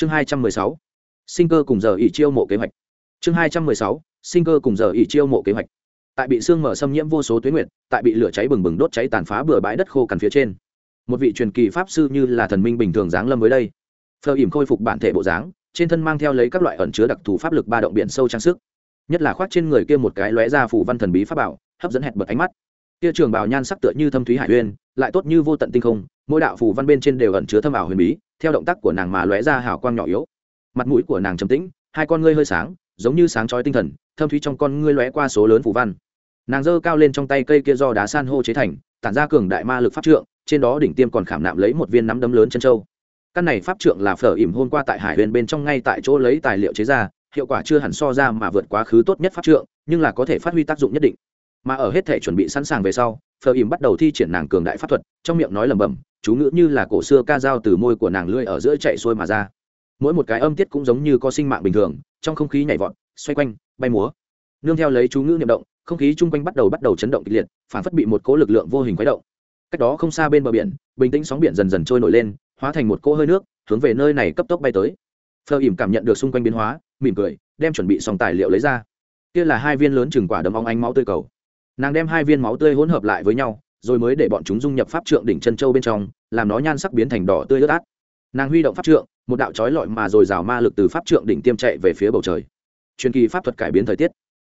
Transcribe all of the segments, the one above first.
chương hai trăm mười sáu, sinh cơ cùng giờ ỉ chiêu mộ kế hoạch. Chương hai trăm mười sáu, sinh cơ cùng giờ ỉ chiêu mộ kế hoạch. Tại bị xương mở xâm nhiễm vô số tuyến nguyện tại bị lửa cháy bừng bừng đốt cháy tàn phá bừa bãi đất khô cằn phía trên. Một vị truyền kỳ pháp sư như là thần minh bình thường giáng lâm với đây. Phờ ỉm khôi phục bản thể bộ dáng, trên thân mang theo lấy các loại ẩn chứa đặc thù pháp lực ba động biển sâu trang sức. Nhất là khoác trên người kia một cái lóe ra phủ văn thần bí pháp bảo, hấp dẫn hẹn bật ánh mắt. Kia trường bào nhan sắc tựa như thâm thúy hải uyên lại tốt như vô tận tinh không mỗi đạo phù văn bên trên đều ẩn chứa thâm ảo huyền bí, theo động tác của nàng mà lóe ra hào quang nhỏ yếu. Mặt mũi của nàng trầm tĩnh, hai con ngươi hơi sáng, giống như sáng trói tinh thần, thâm thúy trong con ngươi lóe qua số lớn phù văn. Nàng giơ cao lên trong tay cây kia do đá san hô chế thành, tản ra cường đại ma lực pháp trượng, trên đó đỉnh tiêm còn khảm nạm lấy một viên nắm đấm lớn chân châu. Căn này pháp trượng là phở ỉm hôm qua tại hải huyền bên trong ngay tại chỗ lấy tài liệu chế ra, hiệu quả chưa hẳn so ra mà vượt quá khứ tốt nhất pháp trượng, nhưng là có thể phát huy tác dụng nhất định. Mà ở hết thể chuẩn bị sẵn sàng về sau, phở ỉm bắt đầu thi triển nàng cường đại pháp thuật, trong miệng nói lẩm bẩm chú ngữ như là cổ xưa ca dao từ môi của nàng lưỡi ở giữa chạy xuôi mà ra. Mỗi một cái âm tiết cũng giống như có sinh mạng bình thường, trong không khí nhảy vọt, xoay quanh, bay múa. Nương theo lấy chú ngữ niệm động, không khí chung quanh bắt đầu bắt đầu chấn động kịch liệt, phản phất bị một cỗ lực lượng vô hình khuấy động. Cách đó không xa bên bờ biển, bình tĩnh sóng biển dần dần trôi nổi lên, hóa thành một cỗ hơi nước, hướng về nơi này cấp tốc bay tới. Phờ ỉm cảm nhận được xung quanh biến hóa, mỉm cười, đem chuẩn bị xong tài liệu lấy ra. Kia là hai viên lớn chừng quả đấm óng ánh máu tươi cầu. Nàng đem hai viên máu tươi hỗn hợp lại với nhau rồi mới để bọn chúng dung nhập pháp trượng đỉnh chân châu bên trong, làm nó nhan sắc biến thành đỏ tươi ướt át. Nàng huy động pháp trượng, một đạo trói lọi mà rồi rào ma lực từ pháp trượng đỉnh tiêm chạy về phía bầu trời. Truyền kỳ pháp thuật cải biến thời tiết.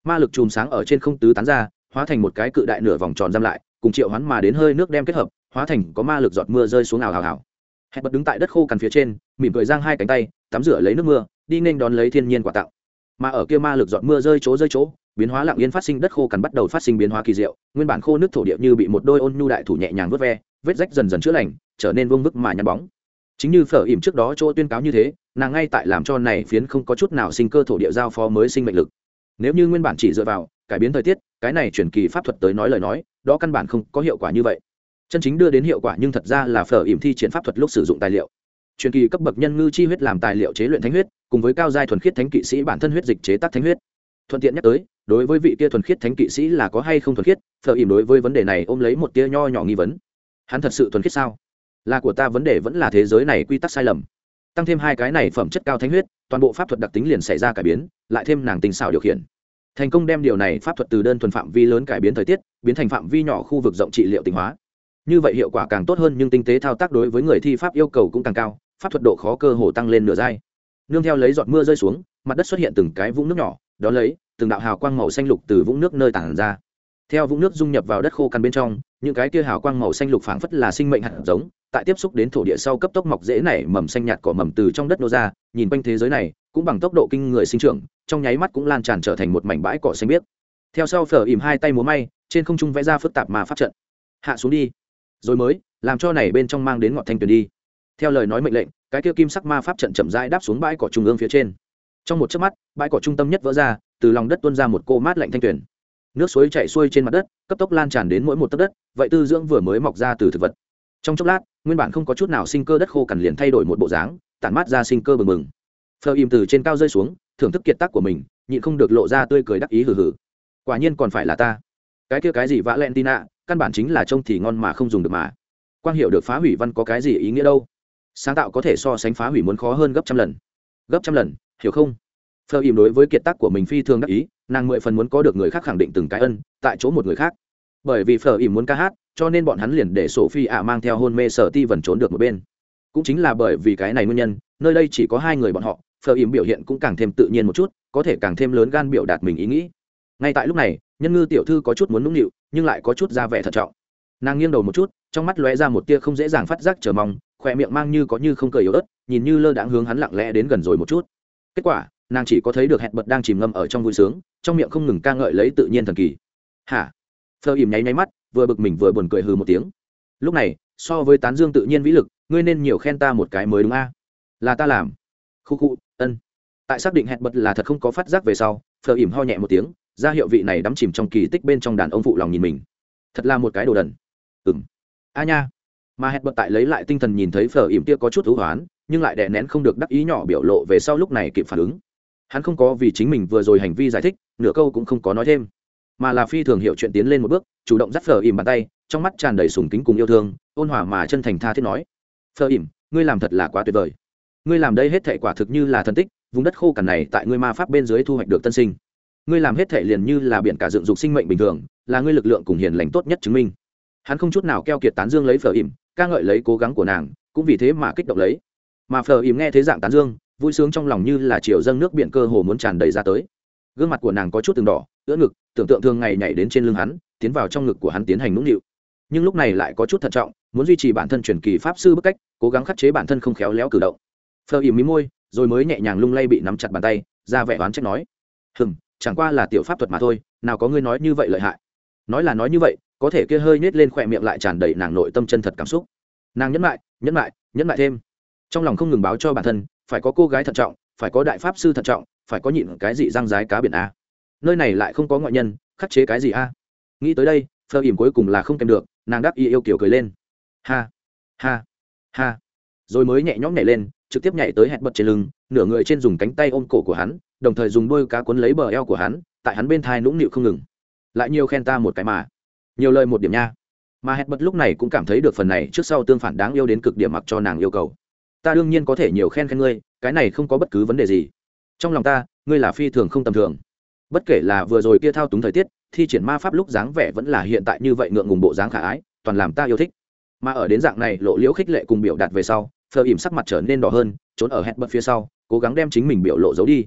Ma lực chùm sáng ở trên không tứ tán ra, hóa thành một cái cự đại nửa vòng tròn giam lại, cùng triệu hoán mà đến hơi nước đem kết hợp, hóa thành có ma lực giọt mưa rơi xuống ảo hào hào hẹn bật đứng tại đất khô cằn phía trên, mỉm cười giang hai cánh tay, tắm rửa lấy nước mưa, đi nên đón lấy thiên nhiên quả tặng. Mà ở kia ma lực giọt mưa rơi chỗ rơi chỗ biến hóa lặng yên phát sinh đất khô cằn bắt đầu phát sinh biến hóa kỳ diệu, nguyên bản khô nước thổ địa như bị một đôi ôn nhu đại thủ nhẹ nhàng vớt ve, vết rách dần dần chữa lành, trở nên vương vức mà nhăn bóng. Chính như phở ỉm trước đó chỗ tuyên cáo như thế, nàng ngay tại làm cho này phiến không có chút nào sinh cơ thổ địa giao phó mới sinh mệnh lực. Nếu như nguyên bản chỉ dựa vào cải biến thời tiết, cái này chuyển kỳ pháp thuật tới nói lời nói, đó căn bản không có hiệu quả như vậy. Chân chính đưa đến hiệu quả nhưng thật ra là phở ỉm thi triển pháp thuật lúc sử dụng tài liệu. Truyền kỳ cấp bậc nhân ngư chi huyết làm tài liệu chế luyện thánh huyết, cùng với cao giai thuần khiết thánh kỵ sĩ bản thân huyết dịch chế tác thánh huyết thuận tiện nhắc tới, đối với vị kia thuần khiết thánh kỵ sĩ là có hay không thuần khiết thợ ỉm đối với vấn đề này ôm lấy một tia nho nhỏ nghi vấn. Hắn thật sự thuần khiết sao? Là của ta vấn đề vẫn là thế giới này quy tắc sai lầm. Tăng thêm hai cái này phẩm chất cao thánh huyết, toàn bộ pháp thuật đặc tính liền xảy ra cải biến, lại thêm nàng tình xảo điều khiển. Thành công đem điều này pháp thuật từ đơn thuần phạm vi lớn cải biến thời tiết, biến thành phạm vi nhỏ khu vực rộng trị liệu tinh hóa. Như vậy hiệu quả càng tốt hơn nhưng tinh tế thao tác đối với người thi pháp yêu cầu cũng càng cao, pháp thuật độ khó cơ hồ tăng lên nửa giai. Nương theo lấy giọt mưa rơi xuống, mặt đất xuất hiện từng cái vũng nước nhỏ đó lấy, từng đạo hào quang màu xanh lục từ vũng nước nơi tản ra. Theo vũng nước dung nhập vào đất khô cằn bên trong, những cái kia hào quang màu xanh lục phảng phất là sinh mệnh hạt giống, tại tiếp xúc đến thổ địa sau cấp tốc mọc dễ nảy mầm xanh nhạt cỏ mầm từ trong đất nô ra, nhìn quanh thế giới này, cũng bằng tốc độ kinh người sinh trưởng, trong nháy mắt cũng lan tràn trở thành một mảnh bãi cỏ xanh biếc. Theo sau phở ìm hai tay múa may, trên không trung vẽ ra phức tạp mà phát trận. Hạ xuống đi. Rồi mới, làm cho này bên trong mang đến ngọn thanh tuyền đi. Theo lời nói mệnh lệnh, cái kia kim sắc ma pháp trận chậm rãi đáp xuống bãi cỏ trung ương phía trên trong một chớp mắt, bãi cỏ trung tâm nhất vỡ ra, từ lòng đất tuôn ra một cô mát lạnh thanh tuyền. Nước suối chảy xuôi trên mặt đất, cấp tốc lan tràn đến mỗi một tấc đất, vậy tư dưỡng vừa mới mọc ra từ thực vật. Trong chốc lát, nguyên bản không có chút nào sinh cơ đất khô cằn liền thay đổi một bộ dáng, tản mát ra sinh cơ bừng bừng. Phờ im từ trên cao rơi xuống, thưởng thức kiệt tác của mình, nhịn không được lộ ra tươi cười đắc ý hừ hừ. Quả nhiên còn phải là ta. Cái kia cái gì vã len tina căn bản chính là trông thì ngon mà không dùng được mà. Quang hiệu được phá hủy văn có cái gì ý nghĩa đâu. Sáng tạo có thể so sánh phá hủy muốn khó hơn gấp trăm lần. Gấp trăm lần hiểu không? Phờ im đối với kiệt tác của mình phi thường đắc ý, nàng mười phần muốn có được người khác khẳng định từng cái ân, tại chỗ một người khác. Bởi vì phờ im muốn ca hát, cho nên bọn hắn liền để sổ phi ạ mang theo hôn mê sở ti vần trốn được một bên. Cũng chính là bởi vì cái này nguyên nhân, nơi đây chỉ có hai người bọn họ, phờ im biểu hiện cũng càng thêm tự nhiên một chút, có thể càng thêm lớn gan biểu đạt mình ý nghĩ. Ngay tại lúc này, nhân ngư tiểu thư có chút muốn nũng nịu, nhưng lại có chút ra vẻ thận trọng. Nàng nghiêng đầu một chút, trong mắt lóe ra một tia không dễ dàng phát giác chờ mong khỏe miệng mang như có như không cười yếu ớt, nhìn như lơ đãng hướng hắn lặng lẽ đến gần rồi một chút kết quả, nàng chỉ có thấy được hẹn bật đang chìm ngâm ở trong vui sướng, trong miệng không ngừng ca ngợi lấy tự nhiên thần kỳ. Hả? Phờ ìm nháy nháy mắt, vừa bực mình vừa buồn cười hừ một tiếng. Lúc này, so với tán dương tự nhiên vĩ lực, ngươi nên nhiều khen ta một cái mới đúng a? Là ta làm. Khu khu, ân. Tại xác định hẹn bật là thật không có phát giác về sau, phờ ìm ho nhẹ một tiếng, ra hiệu vị này đắm chìm trong kỳ tích bên trong đàn ông phụ lòng nhìn mình. Thật là một cái đồ đần. Ừng a nha. Mà hẹn bật tại lấy lại tinh thần nhìn thấy phờ ìm kia có chút thú hoán nhưng lại đè nén không được đắc ý nhỏ biểu lộ về sau lúc này kịp phản ứng. Hắn không có vì chính mình vừa rồi hành vi giải thích, nửa câu cũng không có nói thêm. Mà là phi thường hiểu chuyện tiến lên một bước, chủ động dắt phờ ìm bàn tay, trong mắt tràn đầy sùng kính cùng yêu thương, ôn hòa mà chân thành tha thiết nói. Phờ ìm ngươi làm thật là quá tuyệt vời. Ngươi làm đây hết thể quả thực như là thần tích, vùng đất khô cằn này tại ngươi ma pháp bên dưới thu hoạch được tân sinh. Ngươi làm hết thể liền như là biển cả dựng dục sinh mệnh bình thường, là ngươi lực lượng cùng hiền lành tốt nhất chứng minh. Hắn không chút nào keo kiệt tán dương lấy phở ỉm, ca ngợi lấy cố gắng của nàng, cũng vì thế mà kích động lấy mà phở ìm nghe thế dạng tán dương, vui sướng trong lòng như là chiều dâng nước biển cơ hồ muốn tràn đầy ra tới. Gương mặt của nàng có chút từng đỏ ưỡ ngực, tưởng tượng thường ngày nhảy đến trên lưng hắn, tiến vào trong ngực của hắn tiến hành nũng nịu. Nhưng lúc này lại có chút thận trọng, muốn duy trì bản thân truyền kỳ pháp sư bức cách, cố gắng khắc chế bản thân không khéo léo cử động. Phờ ìm mí môi, rồi mới nhẹ nhàng lung lay bị nắm chặt bàn tay, ra vẻ oán trách nói. Hừng chẳng qua là tiểu pháp thuật mà thôi, nào có ngươi nói như vậy lợi hại. Nói là nói như vậy, có thể kia hơi nết lên khỏe miệng lại tràn đầy nàng nội tâm chân thật cảm xúc. Nàng nhẫn lại nhẫn lại nhẫn lại thêm trong lòng không ngừng báo cho bản thân, phải có cô gái thận trọng, phải có đại pháp sư thận trọng, phải có nhịn cái gì răng rái cá biển a. Nơi này lại không có ngoại nhân, khắc chế cái gì a? Nghĩ tới đây phơ ỉm cuối cùng là không kèm được, nàng đáp y yêu kiểu cười lên. Ha ha ha. Rồi mới nhẹ nhõm nhảy lên, trực tiếp nhảy tới hẹn bật trên lưng, nửa người trên dùng cánh tay ôm cổ của hắn, đồng thời dùng đôi cá cuốn lấy bờ eo của hắn, tại hắn bên thai nũng nịu không ngừng. Lại nhiều khen ta một cái mà. Nhiều lời một điểm nha. Mà hẹn bật lúc này cũng cảm thấy được phần này trước sau tương phản đáng yêu đến cực điểm mặc cho nàng yêu cầu ta đương nhiên có thể nhiều khen khen ngươi, cái này không có bất cứ vấn đề gì. Trong lòng ta, ngươi là phi thường không tầm thường. Bất kể là vừa rồi kia thao túng thời tiết, thi triển ma pháp lúc dáng vẻ vẫn là hiện tại như vậy ngượng ngùng bộ dáng khả ái, toàn làm ta yêu thích. Mà ở đến dạng này, lộ liễu khích lệ cùng biểu đạt về sau, phờ ỉm sắc mặt trở nên đỏ hơn, trốn ở hẹn bật phía sau, cố gắng đem chính mình biểu lộ giấu đi.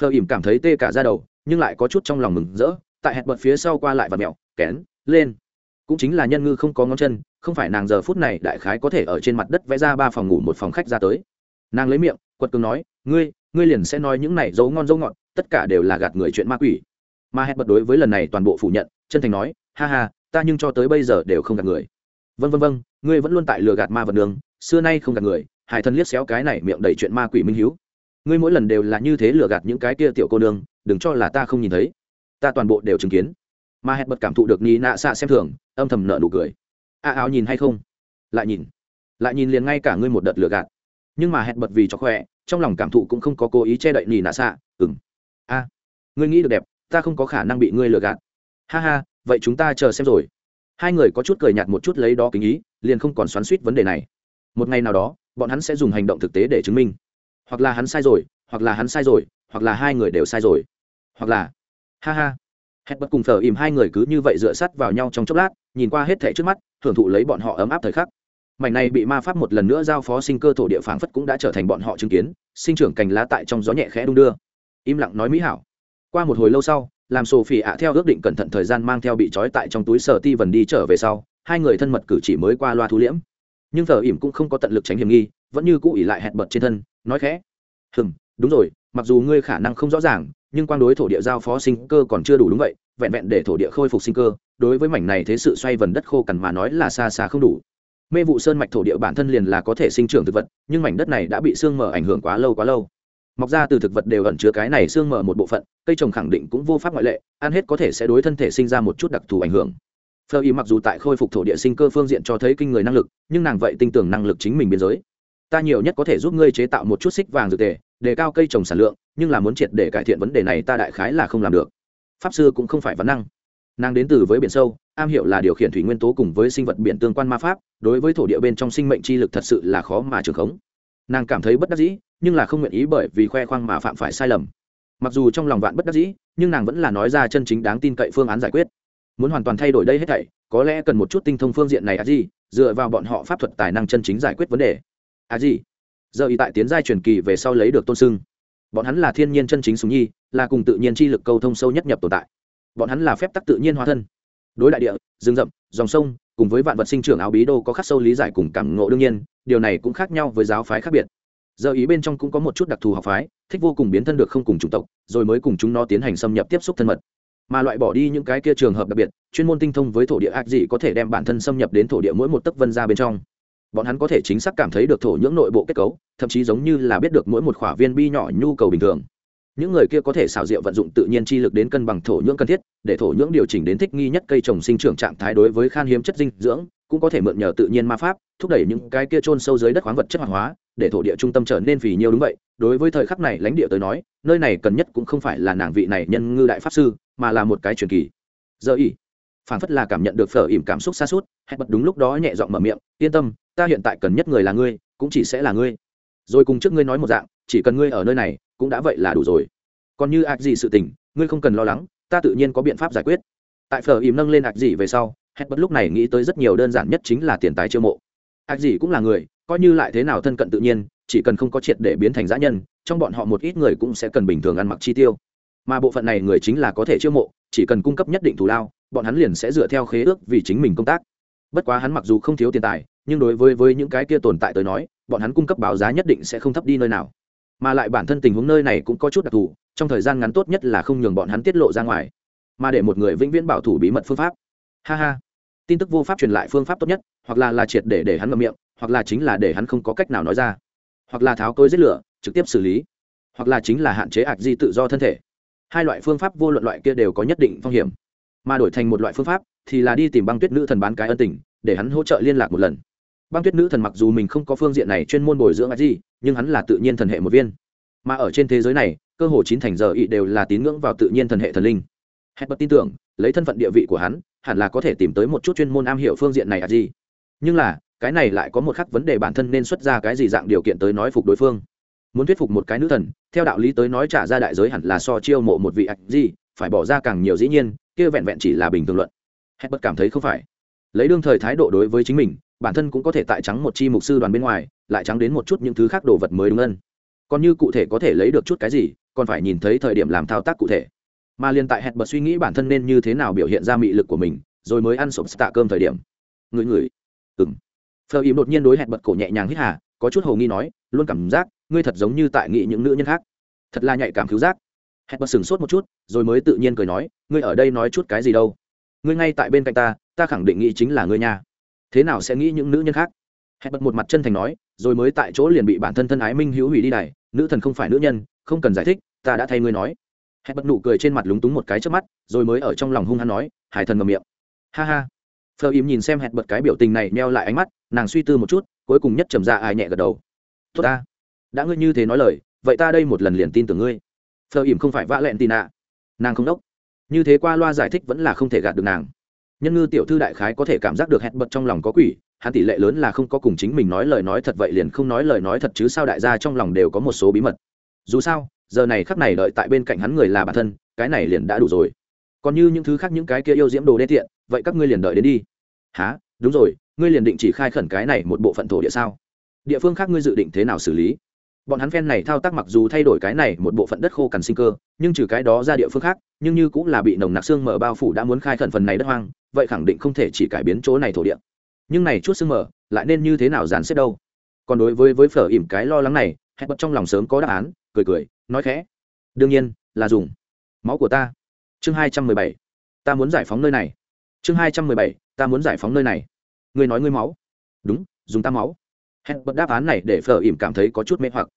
Phờ ỉm cảm thấy tê cả ra đầu, nhưng lại có chút trong lòng mừng rỡ, tại hẹn bật phía sau qua lại và mẹo, kén, lên cũng chính là nhân ngư không có ngón chân, không phải nàng giờ phút này đại khái có thể ở trên mặt đất vẽ ra ba phòng ngủ một phòng khách ra tới. Nàng lấy miệng, quật cường nói, ngươi ngươi liền sẽ nói những này dấu ngon dấu ngọt, tất cả đều là gạt người chuyện ma quỷ. Mà hẹn bật đối với lần này toàn bộ phủ nhận, chân thành nói, ha ha, ta nhưng cho tới bây giờ đều không gạt người. Vân vân vân ngươi vẫn luôn tại lừa gạt ma vật đường, xưa nay không gạt người, hải thần liếc xéo cái này miệng đầy chuyện ma quỷ minh hiếu. Ngươi mỗi lần đều là như thế lừa gạt những cái kia tiểu cô nương, đừng cho là ta không nhìn thấy. Ta toàn bộ đều chứng kiến mà hẹn bật cảm thụ được ni nạ xạ xem thường, âm thầm nợ nụ cười. A áo nhìn hay không? Lại nhìn. Lại nhìn liền ngay cả ngươi một đợt lừa gạt. Nhưng mà hẹn bật vì cho khỏe, trong lòng cảm thụ cũng không có cố ý che đậy ni nạ xạ. Ừng a, ngươi nghĩ được đẹp, ta không có khả năng bị ngươi lừa gạt. Ha ha, vậy chúng ta chờ xem rồi. Hai người có chút cười nhạt một chút lấy đó kính ý, liền không còn xoắn suýt vấn đề này. Một ngày nào đó, bọn hắn sẽ dùng hành động thực tế để chứng minh. Hoặc là hắn sai rồi, hoặc là hắn sai rồi, hoặc là hai người đều sai rồi. Hoặc là, ha ha hẹn bật cùng thờ im hai người cứ như vậy dựa sắt vào nhau trong chốc lát, nhìn qua hết thẻ trước mắt hưởng thụ lấy bọn họ ấm áp thời khắc. Mảnh này bị ma pháp một lần nữa giao phó sinh cơ thổ địa phảng phất cũng đã trở thành bọn họ chứng kiến, sinh trưởng cành lá tại trong gió nhẹ khẽ đung đưa. Im lặng nói mỹ hảo. Qua một hồi lâu sau, làm sổ phỉ ạ theo ước định cẩn thận thời gian mang theo bị trói tại trong túi sở ti vần đi trở về sau, hai người thân mật cử chỉ mới qua loa thu liễm. Nhưng thờ ỉm cũng không có tận lực tránh hiểm nghi, vẫn như cũ ỉ lại hẹn bật trên thân, nói khẽ. Hừng đúng rồi, mặc dù ngươi khả năng không rõ ràng nhưng quan đối thổ địa giao phó sinh cơ còn chưa đủ đúng vậy, vẹn vẹn để thổ địa khôi phục sinh cơ, đối với mảnh này thế sự xoay vần đất khô cằn mà nói là xa xa không đủ. Mê vụ sơn mạch thổ địa bản thân liền là có thể sinh trưởng thực vật, nhưng mảnh đất này đã bị sương mờ ảnh hưởng quá lâu quá lâu. Mọc ra từ thực vật đều ẩn chứa cái này sương mờ một bộ phận, cây trồng khẳng định cũng vô pháp ngoại lệ, ăn hết có thể sẽ đối thân thể sinh ra một chút đặc thù ảnh hưởng. Phơ y mặc dù tại khôi phục thổ địa sinh cơ phương diện cho thấy kinh người năng lực, nhưng nàng vậy tin tưởng năng lực chính mình biên giới. Ta nhiều nhất có thể giúp ngươi chế tạo một chút xích vàng dược tề đề cao cây trồng sản lượng, nhưng là muốn triệt để cải thiện vấn đề này ta đại khái là không làm được. Pháp sư cũng không phải vấn năng. Nàng đến từ với biển sâu, am hiểu là điều khiển thủy nguyên tố cùng với sinh vật biển tương quan ma pháp, đối với thổ địa bên trong sinh mệnh chi lực thật sự là khó mà trường khống. Nàng cảm thấy bất đắc dĩ, nhưng là không nguyện ý bởi vì khoe khoang mà phạm phải sai lầm. Mặc dù trong lòng vạn bất đắc dĩ, nhưng nàng vẫn là nói ra chân chính đáng tin cậy phương án giải quyết. Muốn hoàn toàn thay đổi đây hết thảy, có lẽ cần một chút tinh thông phương diện này à gì, dựa vào bọn họ pháp thuật tài năng chân chính giải quyết vấn đề. À gì? Giờ y tại tiến giai truyền kỳ về sau lấy được tôn sưng. Bọn hắn là thiên nhiên chân chính súng nhi, là cùng tự nhiên chi lực câu thông sâu nhất nhập tồn tại. Bọn hắn là phép tắc tự nhiên hóa thân. Đối đại địa, rừng rậm, dòng sông, cùng với vạn vật sinh trưởng áo bí đô có khắc sâu lý giải cùng cảm ngộ đương nhiên, điều này cũng khác nhau với giáo phái khác biệt. Giờ ý bên trong cũng có một chút đặc thù học phái, thích vô cùng biến thân được không cùng chủng tộc, rồi mới cùng chúng nó tiến hành xâm nhập tiếp xúc thân mật. Mà loại bỏ đi những cái kia trường hợp đặc biệt, chuyên môn tinh thông với thổ địa ác gì có thể đem bản thân xâm nhập đến thổ địa mỗi một tấc vân ra bên trong bọn hắn có thể chính xác cảm thấy được thổ nhưỡng nội bộ kết cấu, thậm chí giống như là biết được mỗi một khỏa viên bi nhỏ nhu cầu bình thường. Những người kia có thể xảo diệu vận dụng tự nhiên chi lực đến cân bằng thổ nhưỡng cần thiết, để thổ nhưỡng điều chỉnh đến thích nghi nhất cây trồng sinh trưởng trạng thái đối với khan hiếm chất dinh dưỡng, cũng có thể mượn nhờ tự nhiên ma pháp, thúc đẩy những cái kia trôn sâu dưới đất khoáng vật chất hoạt hóa, để thổ địa trung tâm trở nên phì nhiều đúng vậy. Đối với thời khắc này lãnh địa tới nói, nơi này cần nhất cũng không phải là nàng vị này nhân ngư đại pháp sư, mà là một cái truyền kỳ. Giờ ỉ phản phất là cảm nhận được phở ỉm cảm xúc xa suốt hẹn bật đúng lúc đó nhẹ giọng mở miệng, yên tâm, ta hiện tại cần nhất người là ngươi, cũng chỉ sẽ là ngươi. Rồi cùng trước ngươi nói một dạng, chỉ cần ngươi ở nơi này, cũng đã vậy là đủ rồi. Còn như ạc gì sự tình, ngươi không cần lo lắng, ta tự nhiên có biện pháp giải quyết. Tại phở ỉm nâng lên ạc gì về sau Hẹn bất lúc này nghĩ tới rất nhiều đơn giản nhất chính là tiền tài chiêu mộ. Ạc gì cũng là người, coi như lại thế nào thân cận tự nhiên, chỉ cần không có triệt để biến thành giã nhân, trong bọn họ một ít người cũng sẽ cần bình thường ăn mặc chi tiêu. Mà bộ phận này người chính là có thể chiêu mộ, chỉ cần cung cấp nhất định thù lao bọn hắn liền sẽ dựa theo khế ước vì chính mình công tác. Bất quá hắn mặc dù không thiếu tiền tài, nhưng đối với với những cái kia tồn tại tới nói, bọn hắn cung cấp báo giá nhất định sẽ không thấp đi nơi nào. Mà lại bản thân tình huống nơi này cũng có chút đặc thù, trong thời gian ngắn tốt nhất là không nhường bọn hắn tiết lộ ra ngoài. Mà để một người vĩnh viễn bảo thủ bí mật phương pháp. Ha ha. Tin tức vô pháp truyền lại phương pháp tốt nhất, hoặc là là triệt để để hắn ngậm miệng, hoặc là chính là để hắn không có cách nào nói ra. Hoặc là tháo tôi giết lửa, trực tiếp xử lý. Hoặc là chính là hạn chế ạc di tự do thân thể. Hai loại phương pháp vô luận loại kia đều có nhất định phong hiểm mà đổi thành một loại phương pháp thì là đi tìm băng tuyết nữ thần bán cái ân tình, để hắn hỗ trợ liên lạc một lần. Băng tuyết nữ thần mặc dù mình không có phương diện này chuyên môn bồi dưỡng ai gì, nhưng hắn là tự nhiên thần hệ một viên. Mà ở trên thế giới này, cơ hồ chín thành giờ ý đều là tín ngưỡng vào tự nhiên thần hệ thần linh. Hết bất tin tưởng, lấy thân phận địa vị của hắn, hẳn là có thể tìm tới một chút chuyên môn am hiểu phương diện này ai gì. Nhưng là, cái này lại có một khắc vấn đề bản thân nên xuất ra cái gì dạng điều kiện tới nói phục đối phương. Muốn thuyết phục một cái nữ thần, theo đạo lý tới nói trả ra đại giới hẳn là so chiêu mộ một vị ạch gì, phải bỏ ra càng nhiều dĩ nhiên kia vẹn vẹn chỉ là bình thường luận. Hết bất cảm thấy không phải. Lấy đương thời thái độ đối với chính mình, bản thân cũng có thể tại trắng một chi mục sư đoàn bên ngoài, lại trắng đến một chút những thứ khác đồ vật mới đúng ân còn như cụ thể có thể lấy được chút cái gì, còn phải nhìn thấy thời điểm làm thao tác cụ thể. Mà liên tại hẹn bật suy nghĩ bản thân nên như thế nào biểu hiện ra mị lực của mình, rồi mới ăn sộp tạ cơm thời điểm. Người người ừng phờ ìm đột nhiên đối hẹn bật cổ nhẹ nhàng hít hà, có chút hồ nghi nói, luôn cảm giác, ngươi thật giống như tại nghị những nữ nhân khác. Thật là nhạy cảm cứu giác hẹn bật sửng sốt một chút, rồi mới tự nhiên cười nói, ngươi ở đây nói chút cái gì đâu? Ngươi ngay tại bên cạnh ta ta khẳng định nghĩ chính là ngươi nha. Thế nào sẽ nghĩ những nữ nhân khác? Hẹn bật một mặt chân thành nói, rồi mới tại chỗ liền bị bản thân thân ái minh hữu hủy đi này nữ thần không phải nữ nhân, không cần giải thích, ta đã thay ngươi nói. Hẹn bật nụ cười trên mặt lúng túng một cái trước mắt, rồi mới ở trong lòng hung hăng nói, hải thần ngầm miệng. Ha ha. Phờ im nhìn xem hẹn bật cái biểu tình này neo lại ánh mắt, nàng suy tư một chút, cuối cùng nhất trầm ra ai nhẹ gật đầu. Tốt ta. Đã ngươi như thế nói lời, vậy ta đây một lần liền tin tưởng ngươi phờ ỉm không phải vã lẹn tì nạ. Nàng không đốc. Như thế qua loa giải thích vẫn là không thể gạt được nàng. Nhân ngư tiểu thư đại khái có thể cảm giác được hẹn bật trong lòng có quỷ, hắn tỷ lệ lớn là không có cùng chính mình nói lời nói thật vậy liền không nói lời nói thật chứ sao đại gia trong lòng đều có một số bí mật. Dù sao, giờ này khắc này đợi tại bên cạnh hắn người là bản thân, cái này liền đã đủ rồi. Còn như những thứ khác những cái kia yêu diễm đồ đê tiện, vậy các ngươi liền đợi đến đi. Há đúng rồi, ngươi liền định chỉ khai khẩn cái này một bộ phận thổ địa sao? Địa phương khác ngươi dự định thế nào xử lý? Bọn hắn phen này thao tác mặc dù thay đổi cái này một bộ phận đất khô cằn sinh cơ, nhưng trừ cái đó ra địa phương khác, nhưng như cũng là bị nồng nặc xương mở bao phủ đã muốn khai khẩn phần này đất hoang, vậy khẳng định không thể chỉ cải biến chỗ này thổ địa. Nhưng này chút xương mở lại nên như thế nào dàn xếp đâu? Còn đối với với phở ỉm cái lo lắng này, hẹn bật trong lòng sớm có đáp án, cười cười, nói khẽ. Đương nhiên, là dùng. Máu của ta. Chương hai trăm mười bảy. Ta muốn giải phóng nơi này. Chương hai trăm mười bảy. Ta muốn giải phóng nơi này. Ngươi nói ngươi máu. Đúng, dùng ta máu. Hẹn bật đáp án này để phở ỉm cảm thấy có chút mê hoặc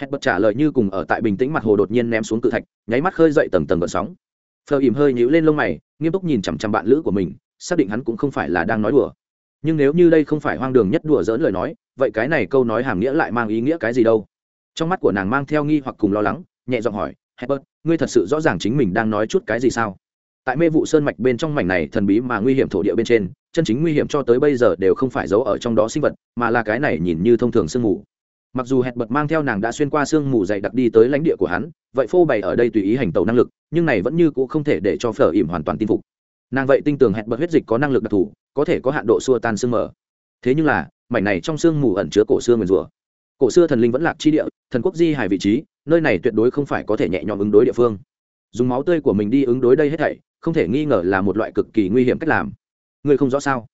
hẹn bật trả lời như cùng ở tại bình tĩnh mặt hồ đột nhiên ném xuống cự thạch nháy mắt khơi dậy tầng tầng gợn sóng phờ ìm hơi nhíu lên lông mày nghiêm túc nhìn chằm chằm bạn lữ của mình xác định hắn cũng không phải là đang nói đùa nhưng nếu như đây không phải hoang đường nhất đùa dỡn lời nói vậy cái này câu nói hàm nghĩa lại mang ý nghĩa cái gì đâu trong mắt của nàng mang theo nghi hoặc cùng lo lắng nhẹ giọng hỏi Herbert, ngươi thật sự rõ ràng chính mình đang nói chút cái gì sao? Tại mê vụ sơn mạch bên trong mảnh này thần bí mà nguy hiểm thổ địa bên trên, chân chính nguy hiểm cho tới bây giờ đều không phải giấu ở trong đó sinh vật, mà là cái này nhìn như thông thường sương mù. Mặc dù hẹn bật mang theo nàng đã xuyên qua sương mù dày đặc đi tới lãnh địa của hắn, vậy phô bày ở đây tùy ý hành tẩu năng lực, nhưng này vẫn như cũ không thể để cho Phở ỉm hoàn toàn tin phục. Nàng vậy tin tưởng hẹn bật huyết dịch có năng lực đặc thù, có thể có hạn độ xua tan sương mờ. Thế nhưng là, mảnh này trong sương mù ẩn chứa cổ xưa nguyên rủa. Cổ xưa thần linh vẫn lạc chi địa thần quốc di hài vị trí nơi này tuyệt đối không phải có thể nhẹ nhõm ứng đối địa phương. Dùng máu tươi của mình đi ứng đối đây hết thảy không thể nghi ngờ là một loại cực kỳ nguy hiểm cách làm. Ngươi không rõ sao?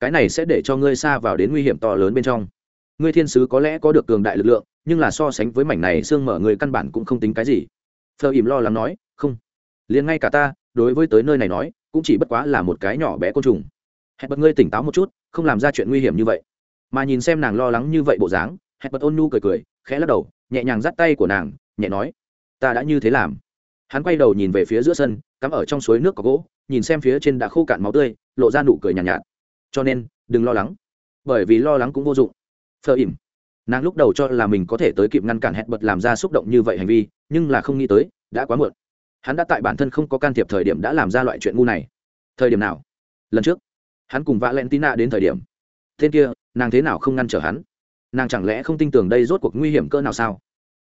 Cái này sẽ để cho ngươi xa vào đến nguy hiểm to lớn bên trong ngươi thiên sứ có lẽ có được cường đại lực lượng nhưng là so sánh với mảnh này xương mở người căn bản cũng không tính cái gì. Phờ ìm lo lắng nói không. Liền ngay cả ta đối với tới nơi này nói cũng chỉ bất quá là một cái nhỏ bé côn trùng. Hẹn bật ngươi tỉnh táo một chút không làm ra chuyện nguy hiểm như vậy. Mà nhìn xem nàng lo lắng như vậy bộ dáng hẹn bật ôn nhu cười cười khẽ lắc đầu nhẹ nhàng dắt tay của nàng nhẹ nói ta đã như thế làm. Hắn quay đầu nhìn về phía giữa sân cắm ở trong suối nước có gỗ nhìn xem phía trên đã khô cạn máu tươi lộ ra nụ cười nhàn nhạt, nhạt. Cho nên đừng lo lắng. Bởi vì lo lắng cũng vô dụng phờ ỉm. Nàng lúc đầu cho là mình có thể tới kịp ngăn cản hẹn bật làm ra xúc động như vậy hành vi, nhưng là không nghĩ tới, đã quá muộn. Hắn đã tại bản thân không có can thiệp thời điểm đã làm ra loại chuyện ngu này. Thời điểm nào? Lần trước. Hắn cùng vạ len tina đến thời điểm. Tên kia, nàng thế nào không ngăn trở hắn? Nàng chẳng lẽ không tin tưởng đây rốt cuộc nguy hiểm cỡ nào sao?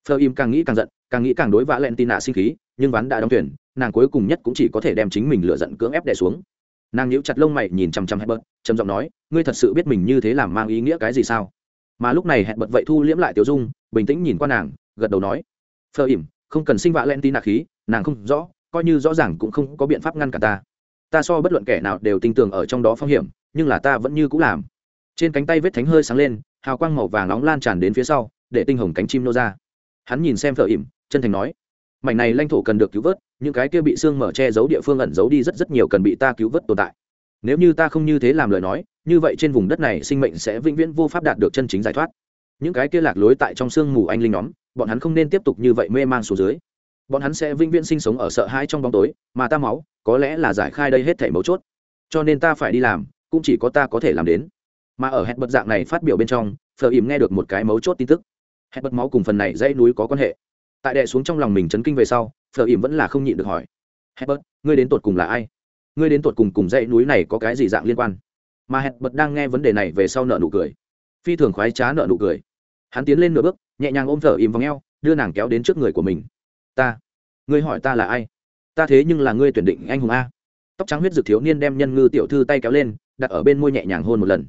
Phờ im càng nghĩ càng giận, càng nghĩ càng đối vã len tin sinh khí, nhưng ván đã đóng tuyển nàng cuối cùng nhất cũng chỉ có thể đem chính mình lựa giận cưỡng ép đè xuống. Nàng nhíu chặt lông mày nhìn chằm chằm hẹn trầm giọng nói, ngươi thật sự biết mình như thế làm mang ý nghĩa cái gì sao? Mà lúc này hẹn bật vậy thu liễm lại tiểu dung, bình tĩnh nhìn qua nàng, gật đầu nói, phờ ỉm, không cần sinh vạ len tin nạ khí, nàng không rõ, coi như rõ ràng cũng không có biện pháp ngăn cả ta. Ta so bất luận kẻ nào đều tin tưởng ở trong đó phong hiểm, nhưng là ta vẫn như cũng làm. Trên cánh tay vết thánh hơi sáng lên, hào quang màu vàng nóng lan tràn đến phía sau, để tinh hồng cánh chim nô ra. Hắn nhìn xem phở ỉm, chân thành nói, mảnh này lãnh thổ cần được cứu vớt, những cái kia bị xương mở che giấu địa phương ẩn giấu đi rất rất nhiều cần bị ta cứu vớt tồn tại nếu như ta không như thế làm lời nói, như vậy trên vùng đất này sinh mệnh sẽ vĩnh viễn vô pháp đạt được chân chính giải thoát. Những cái kia lạc lối tại trong sương mù anh linh nhóm, bọn hắn không nên tiếp tục như vậy mê man xuống dưới. Bọn hắn sẽ vĩnh viễn sinh sống ở sợ hãi trong bóng tối, mà ta máu, có lẽ là giải khai đây hết thể mấu chốt. Cho nên ta phải đi làm, cũng chỉ có ta có thể làm đến. Mà ở hẹn bật dạng này phát biểu bên trong phờ ìm nghe được một cái mấu chốt tin tức. Hẹn bật máu cùng phần này dãy núi có quan hệ. Tại đệ xuống trong lòng mình chấn kinh về sau phờ ìm vẫn là không nhịn được hỏi. Hẹn bật, ngươi đến tột cùng là ai? Ngươi đến tột cùng cùng dãy núi này có cái gì dạng liên quan? Mà hẹn bật đang nghe vấn đề này về sau nợ nụ cười. Phi thường khoái trá nợ nụ cười. Hắn tiến lên nửa bước, nhẹ nhàng ôm phở ìm e o đưa nàng kéo đến trước người của mình. Ta, ngươi hỏi ta là ai? Ta thế nhưng là ngươi tuyển định anh hùng a. Tóc trắng huyết dực thiếu niên đem nhân ngư tiểu thư tay kéo lên, đặt ở bên môi nhẹ nhàng hôn một lần.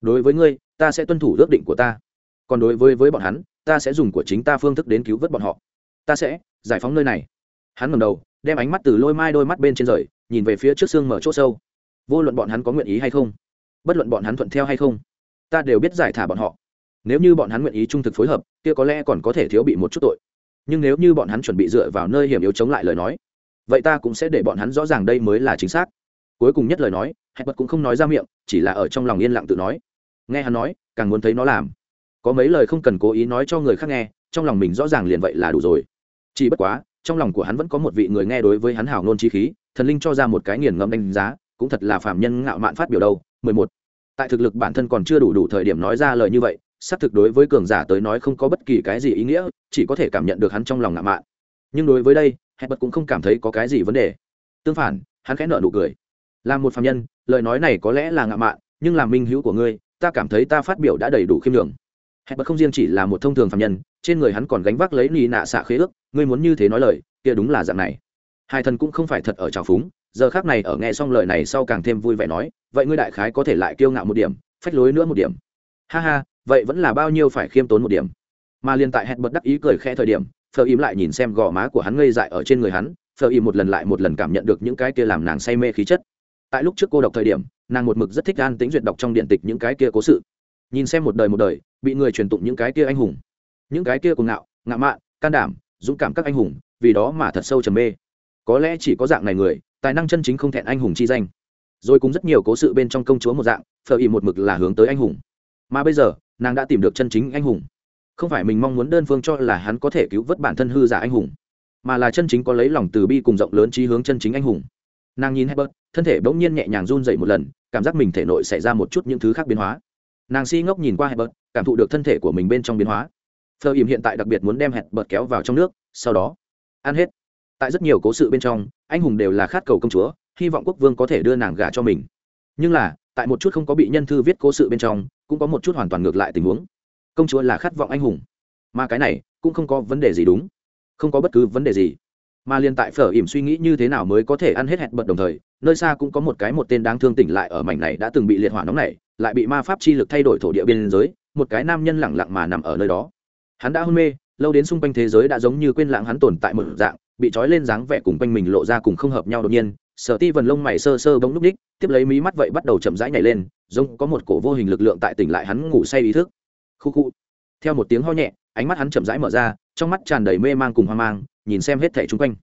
Đối với ngươi, ta sẽ tuân thủ ước định của ta. Còn đối với với bọn hắn, ta sẽ dùng của chính ta phương thức đến cứu vớt bọn họ. Ta sẽ giải phóng nơi này. Hắn ngầm đầu, đem ánh mắt từ lôi mai đôi mắt bên trên rời nhìn về phía trước xương mở chỗ sâu. Vô luận bọn hắn có nguyện ý hay không, bất luận bọn hắn thuận theo hay không, ta đều biết giải thả bọn họ. Nếu như bọn hắn nguyện ý trung thực phối hợp, kia có lẽ còn có thể thiếu bị một chút tội. Nhưng nếu như bọn hắn chuẩn bị dựa vào nơi hiểm yếu chống lại lời nói, vậy ta cũng sẽ để bọn hắn rõ ràng đây mới là chính xác. Cuối cùng nhất lời nói hẹn bật cũng không nói ra miệng, chỉ là ở trong lòng yên lặng tự nói. Nghe hắn nói, càng muốn thấy nó làm. Có mấy lời không cần cố ý nói cho người khác nghe, trong lòng mình rõ ràng liền vậy là đủ rồi. Chỉ bất quá trong lòng của hắn vẫn có một vị người nghe đối với hắn hảo nôn chi khí, thần linh cho ra một cái nghiền ngẫm đánh giá, cũng thật là phạm nhân ngạo mạn phát biểu đâu, mười một. Tại thực lực bản thân còn chưa đủ đủ thời điểm nói ra lời như vậy, xác thực đối với cường giả tới nói không có bất kỳ cái gì ý nghĩa, chỉ có thể cảm nhận được hắn trong lòng ngạo mạn. Nhưng đối với đây hẹn bật cũng không cảm thấy có cái gì vấn đề. Tương phản, hắn khẽ nợ nụ cười. Là một phạm nhân, lời nói này có lẽ là ngạo mạn, nhưng làm minh hữu của ngươi, ta cảm thấy ta phát biểu đã đầy đủ khiêm đường hẹn bật không riêng chỉ là một thông thường phạm nhân, trên người hắn còn gánh vác lấy nị nạ xạ khế ước ngươi muốn như thế nói lời, kia đúng là dạng này. Hai thần cũng không phải thật ở trào phúng, giờ khác này ở nghe xong lời này sau càng thêm vui vẻ nói, vậy ngươi đại khái có thể lại kiêu ngạo một điểm, phách lối nữa một điểm. Ha ha, vậy vẫn là bao nhiêu phải khiêm tốn một điểm. Mà liền tại hẹn bật đắc ý cười khẽ thời điểm phờ im lại nhìn xem gò má của hắn ngây dại ở trên người hắn phờ im một lần lại một lần cảm nhận được những cái kia làm nàng say mê khí chất. Tại lúc trước cô đọc thời điểm, nàng một mực rất thích an tính duyệt đọc trong điện tịch những cái kia cố sự. Nhìn xem một đời một đời, bị người truyền tụng những cái kia anh hùng. Những cái kia cùng ngạo ngạo mạn, can đảm dũng cảm các anh hùng, vì đó mà thật sâu trầm mê. Có lẽ chỉ có dạng này người, tài năng chân chính không thẹn anh hùng chi danh. Rồi cũng rất nhiều cố sự bên trong công chúa một dạng, phờ ỉ một mực là hướng tới anh hùng. Mà bây giờ, nàng đã tìm được chân chính anh hùng. Không phải mình mong muốn đơn phương cho là hắn có thể cứu vớt bản thân hư giả anh hùng, mà là chân chính có lấy lòng từ bi cùng rộng lớn trí hướng chân chính anh hùng. Nàng nhìn hebert thân thể bỗng nhiên nhẹ nhàng run dậy một lần, cảm giác mình thể nội xảy ra một chút những thứ khác biến hóa. Nàng si ngốc nhìn qua hebert cảm thụ được thân thể của mình bên trong biến hóa phờ ìm hiện tại đặc biệt muốn đem hebert kéo vào trong nước, sau đó ăn hết. Tại rất nhiều cố sự bên trong, anh hùng đều là khát cầu công chúa, hy vọng quốc vương có thể đưa nàng gả cho mình. Nhưng là, tại một chút không có bị nhân thư viết cố sự bên trong, cũng có một chút hoàn toàn ngược lại tình huống. Công chúa là khát vọng anh hùng, mà cái này cũng không có vấn đề gì đúng, không có bất cứ vấn đề gì. Mà liên tại phở ỉm suy nghĩ như thế nào mới có thể ăn hết hẹn bật đồng thời, nơi xa cũng có một cái một tên đáng thương tỉnh lại ở mảnh này đã từng bị liệt hỏa nóng này lại bị ma pháp chi lực thay đổi thổ địa biên giới, một cái nam nhân lẳng lặng mà nằm ở nơi đó hắn đã hôn mê, lâu đến xung quanh thế giới đã giống như quên lãng hắn tồn tại một dạng, bị trói lên dáng vẻ cùng quanh mình lộ ra cùng không hợp nhau đột nhiên, sở ti vần lông mày sơ sơ bỗng núp ních tiếp lấy mí mắt vậy bắt đầu chậm rãi nhảy lên, giống có một cổ vô hình lực lượng tại tỉnh lại hắn ngủ say ý thức. Khu khu. Theo một tiếng ho nhẹ, ánh mắt hắn chậm rãi mở ra, trong mắt tràn đầy mê mang cùng hoang mang, nhìn xem hết thẻ chung quanh.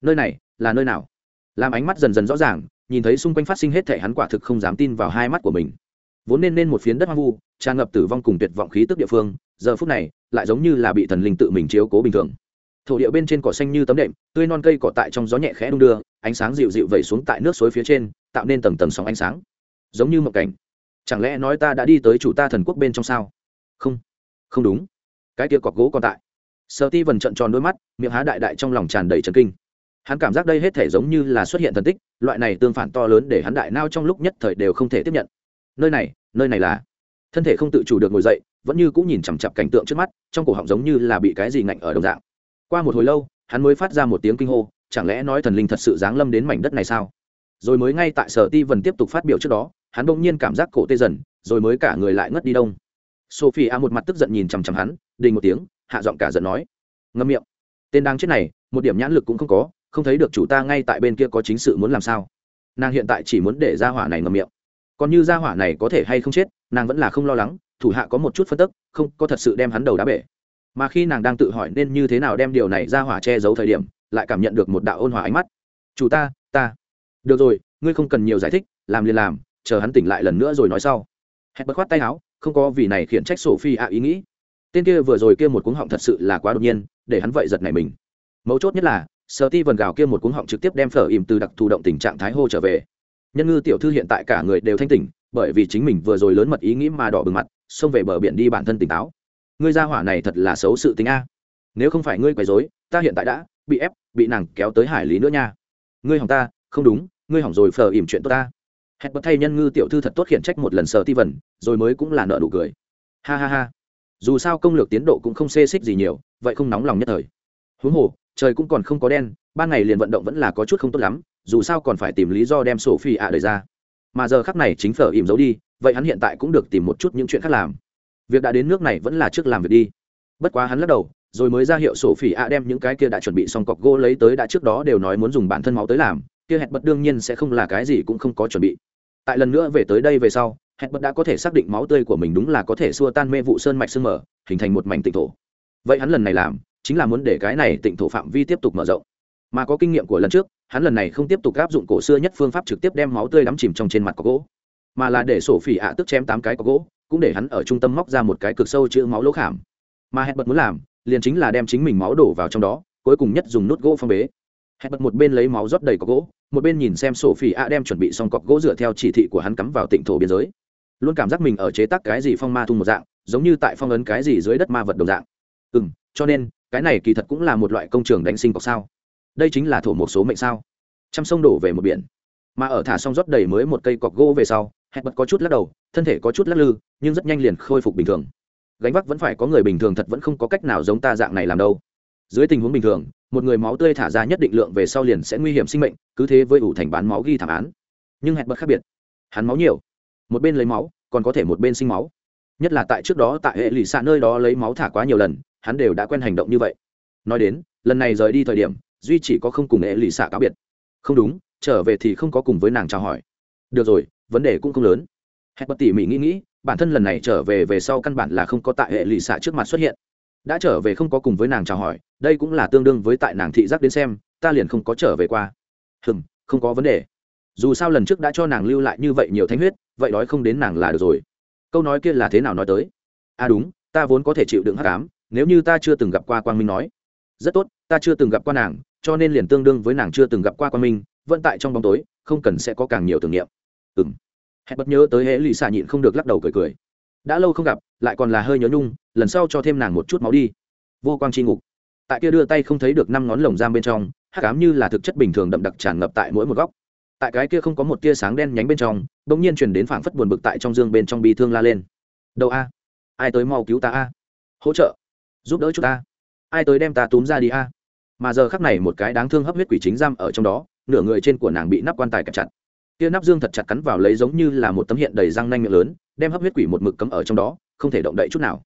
Nơi này là nơi nào? Làm ánh mắt dần dần rõ ràng, nhìn thấy xung quanh phát sinh hết thẻ hắn quả thực không dám tin vào hai mắt của mình. Vốn nên nên một phiến đất hoang vu, tràn ngập tử vong cùng tuyệt vọng khí tức địa phương, giờ phút này lại giống như là bị thần linh tự mình chiếu cố bình thường. Thổ địa bên trên cỏ xanh như tấm đệm, tươi non cây cỏ tại trong gió nhẹ khẽ đung đưa, ánh sáng dịu dịu vẩy xuống tại nước suối phía trên, tạo nên tầng tầng sóng ánh sáng. Giống như một cảnh. Chẳng lẽ nói ta đã đi tới chủ ta thần quốc bên trong sao? Không. Không đúng. Cái kia cọc gỗ còn tại. Sợ ti vần trận tròn đôi mắt, miệng há đại đại trong lòng tràn đầy trần kinh. Hắn cảm giác đây hết thể giống như là xuất hiện thần tích, loại này tương phản to lớn để hắn đại nao trong lúc nhất thời đều không thể tiếp nhận. Nơi này nơi này là. Thân thể không tự chủ được ngồi dậy vẫn như cũng nhìn chằm chặp cảnh tượng trước mắt, trong cổ họng giống như là bị cái gì ngạnh ở đồng dạng. Qua một hồi lâu, hắn mới phát ra một tiếng kinh hô, chẳng lẽ nói thần linh thật sự giáng lâm đến mảnh đất này sao? Rồi mới ngay tại sở ti vần tiếp tục phát biểu trước đó, hắn bỗng nhiên cảm giác cổ tê dần, rồi mới cả người lại ngất đi đông. Sophie a một mặt tức giận nhìn chằm chằm hắn, đình một tiếng, hạ giọng cả giận nói. Ngâm miệng. Tên đang chết này, một điểm nhãn lực cũng không có, không thấy được chủ ta ngay tại bên kia có chính sự muốn làm sao. Nàng hiện tại chỉ muốn để ra hỏa này ngâm miệng. Còn như ra hỏa này có thể hay không chết, nàng vẫn là không lo lắng thủ hạ có một chút phân tức, không có thật sự đem hắn đầu đá bể. Mà khi nàng đang tự hỏi nên như thế nào đem điều này ra hỏa che giấu thời điểm, lại cảm nhận được một đạo ôn hòa ánh mắt. Chủ ta ta. Được rồi, ngươi không cần nhiều giải thích, làm liền làm, chờ hắn tỉnh lại lần nữa rồi nói sau. Hẹn bật khoát tay áo, không có vì này khiển trách sổ phi ạ ý nghĩ. Tên kia vừa rồi kia một cuống họng thật sự là quá đột nhiên, để hắn vậy giật này mình. Mấu chốt nhất là sở ti vần gào kia một cuống họng trực tiếp đem phở ìm từ đặc thù động tình trạng thái hô trở về. Nhân ngư tiểu thư hiện tại cả người đều thanh tỉnh, bởi vì chính mình vừa rồi lớn mật ý nghĩ mà đỏ bừng mặt xông về bờ biển đi bản thân tỉnh táo. Ngươi ra hỏa này thật là xấu sự tính a. Nếu không phải ngươi quấy dối ta hiện tại đã bị ép, bị nàng kéo tới hải lý nữa nha. Ngươi hỏng ta, không đúng, ngươi hỏng rồi, phờ ỉm chuyện tốt ta. Hẹn bật thay nhân ngư tiểu thư thật tốt khiển trách một lần sờ ti vần, rồi mới cũng là nợ nụ cười. Ha ha ha. Dù sao công lược tiến độ cũng không xê xích gì nhiều, vậy không nóng lòng nhất thời. Huống hồ, trời cũng còn không có đen, ban ngày liền vận động vẫn là có chút không tốt lắm, dù sao còn phải tìm lý do đem sổ phi ạ đời ra. Mà giờ khắc này chính phở ỉm giấu đi vậy hắn hiện tại cũng được tìm một chút những chuyện khác làm. Việc đã đến nước này vẫn là trước làm việc đi. Bất quá hắn lắc đầu, rồi mới ra hiệu sổ phỉ ạ đem những cái kia đã chuẩn bị xong cọc gỗ lấy tới đã trước đó đều nói muốn dùng bản thân máu tới làm, kia hẹn bật đương nhiên sẽ không là cái gì cũng không có chuẩn bị. Tại lần nữa về tới đây về sau, hẹn bật đã có thể xác định máu tươi của mình đúng là có thể xua tan mê vụ sơn mạch sương mở hình thành một mảnh tịnh thổ. Vậy hắn lần này làm, chính là muốn để cái này tịnh thổ phạm vi tiếp tục mở rộng. Mà có kinh nghiệm của lần trước, hắn lần này không tiếp tục áp dụng cổ xưa nhất phương pháp trực tiếp đem máu tươi đắm chìm trong trên mặt có gỗ mà là để sổ phỉ ạ tức chém tám cái có gỗ, cũng để hắn ở trung tâm móc ra một cái cực sâu chữ máu lỗ khảm. Mà hẹn bật muốn làm, liền chính là đem chính mình máu đổ vào trong đó, cuối cùng nhất dùng nút gỗ phong bế. Hẹn bật một bên lấy máu rót đầy cọc gỗ, một bên nhìn xem sổ phỉ ạ đem chuẩn bị xong cọc gỗ dựa theo chỉ thị của hắn cắm vào tịnh thổ biên giới. Luôn cảm giác mình ở chế tác cái gì phong ma thung một dạng, giống như tại phong ấn cái gì dưới đất ma vật đồng dạng. Ừ m cho nên, cái này kỳ thật cũng là một loại công trường đánh sinh cọc sao. Đây chính là thổ một số mệnh sao. T r ă m sông đổ về một biển. Mà ở thả xong rót đầy mới một cây cọc gỗ về sau hẹn bật có chút lắc đầu, thân thể có chút lắc lư, nhưng rất nhanh liền khôi phục bình thường. Gánh vác vẫn phải có người bình thường thật vẫn không có cách nào giống ta dạng này làm đâu. Dưới tình huống bình thường, một người máu tươi thả ra nhất định lượng về sau liền sẽ nguy hiểm sinh mệnh, cứ thế với ủ thành bán máu ghi thảm án. Nhưng hẹn bật khác biệt. Hắn máu nhiều. Một bên lấy máu, còn có thể một bên sinh máu. Nhất là tại trước đó tại hệ lụy xạ nơi đó lấy máu thả quá nhiều lần, hắn đều đã quen hành động như vậy. Nói đến, lần này rời đi thời điểm, duy chỉ có không cùng hệ lụy xạ cáo biệt. Không đúng, trở về thì không có cùng với nàng chào hỏi. Được rồi vấn đề cũng không lớn. Hẹn bất tỉ mỉ nghĩ nghĩ, bản thân lần này trở về về sau căn bản là không có tại hệ lì xạ trước mặt xuất hiện. Đã trở về không có cùng với nàng chào hỏi, đây cũng là tương đương với tại nàng thị giác đến xem, ta liền không có trở về qua. Hừm, không có vấn đề. Dù sao lần trước đã cho nàng lưu lại như vậy nhiều thanh huyết, vậy đói không đến nàng là được rồi. Câu nói kia là thế nào nói tới? À đúng, ta vốn có thể chịu đựng hắc ám, nếu như ta chưa từng gặp qua quang minh nói. Rất tốt, ta chưa từng gặp qua nàng, cho nên liền tương đương với nàng chưa từng gặp qua quang minh, vẫn tại trong bóng tối, không cần sẽ có càng nhiều tưởng niệm ừ m hẹn bất nhớ tới hễ lì xạ nhịn không được lắc đầu cười cười. Đã lâu không gặp, lại còn là hơi nhớ nhung, lần sau cho thêm nàng một chút máu đi. Vô quang tri ngục. Tại kia đưa tay không thấy được năm ngón lồng giam bên trong hát cám như là thực chất bình thường đậm đặc tràn ngập tại mỗi một góc. Tại cái kia không có một tia sáng đen nhánh bên trong đ ỗ n g nhiên chuyển đến phảng phất buồn bực tại trong dương bên trong bi thương la lên. Đâu a. Ai tới mau cứu ta a? Hỗ trợ. Giúp đỡ chúng ta. Ai tới đem ta túm ra đi a? Mà giờ khắc này một cái đáng thương hấp huyết quỷ chính giam ở trong đó, nửa người trên của nàng bị nắp quan tài kẹp chặt kia nắp dương thật chặt cắn vào lấy giống như là một tấm hiện đầy răng nanh miệng lớn, đem hấp huyết quỷ một mực cấm ở trong đó, không thể động đậy chút nào.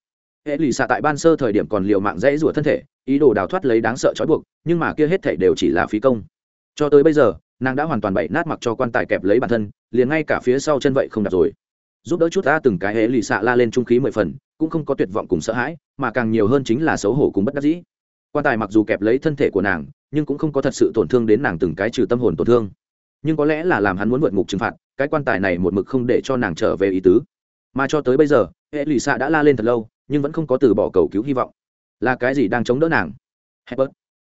Hệ lì xạ tại ban sơ thời điểm còn liều mạng dãy rủa thân thể, ý đồ đào thoát lấy đáng sợ trói buộc, nhưng mà kia hết thể đều chỉ là phí công. Cho tới bây giờ, nàng đã hoàn toàn bậy nát mặc cho quan tài kẹp lấy bản thân, liền ngay cả phía sau chân vậy không đặt rồi. Giúp đỡ chút ta từng cái hệ lì xạ la lên trung khí mười phần, cũng không có tuyệt vọng cùng sợ hãi, mà càng nhiều hơn chính là xấu hổ cùng bất đắc dĩ. Quan tài mặc dù kẹp lấy thân thể của nàng, nhưng cũng không có thật sự tổn thương đến nàng từng cái trừ tâm hồn tổn thương nhưng có lẽ là làm hắn muốn vượt ngục trừng phạt, cái quan tài này một mực không để cho nàng trở về ý tứ. Mà cho tới bây giờ hệ lụy xạ đã la lên thật lâu, nhưng vẫn không có từ bỏ cầu cứu hy vọng. Là cái gì đang chống đỡ nàng? Hebert.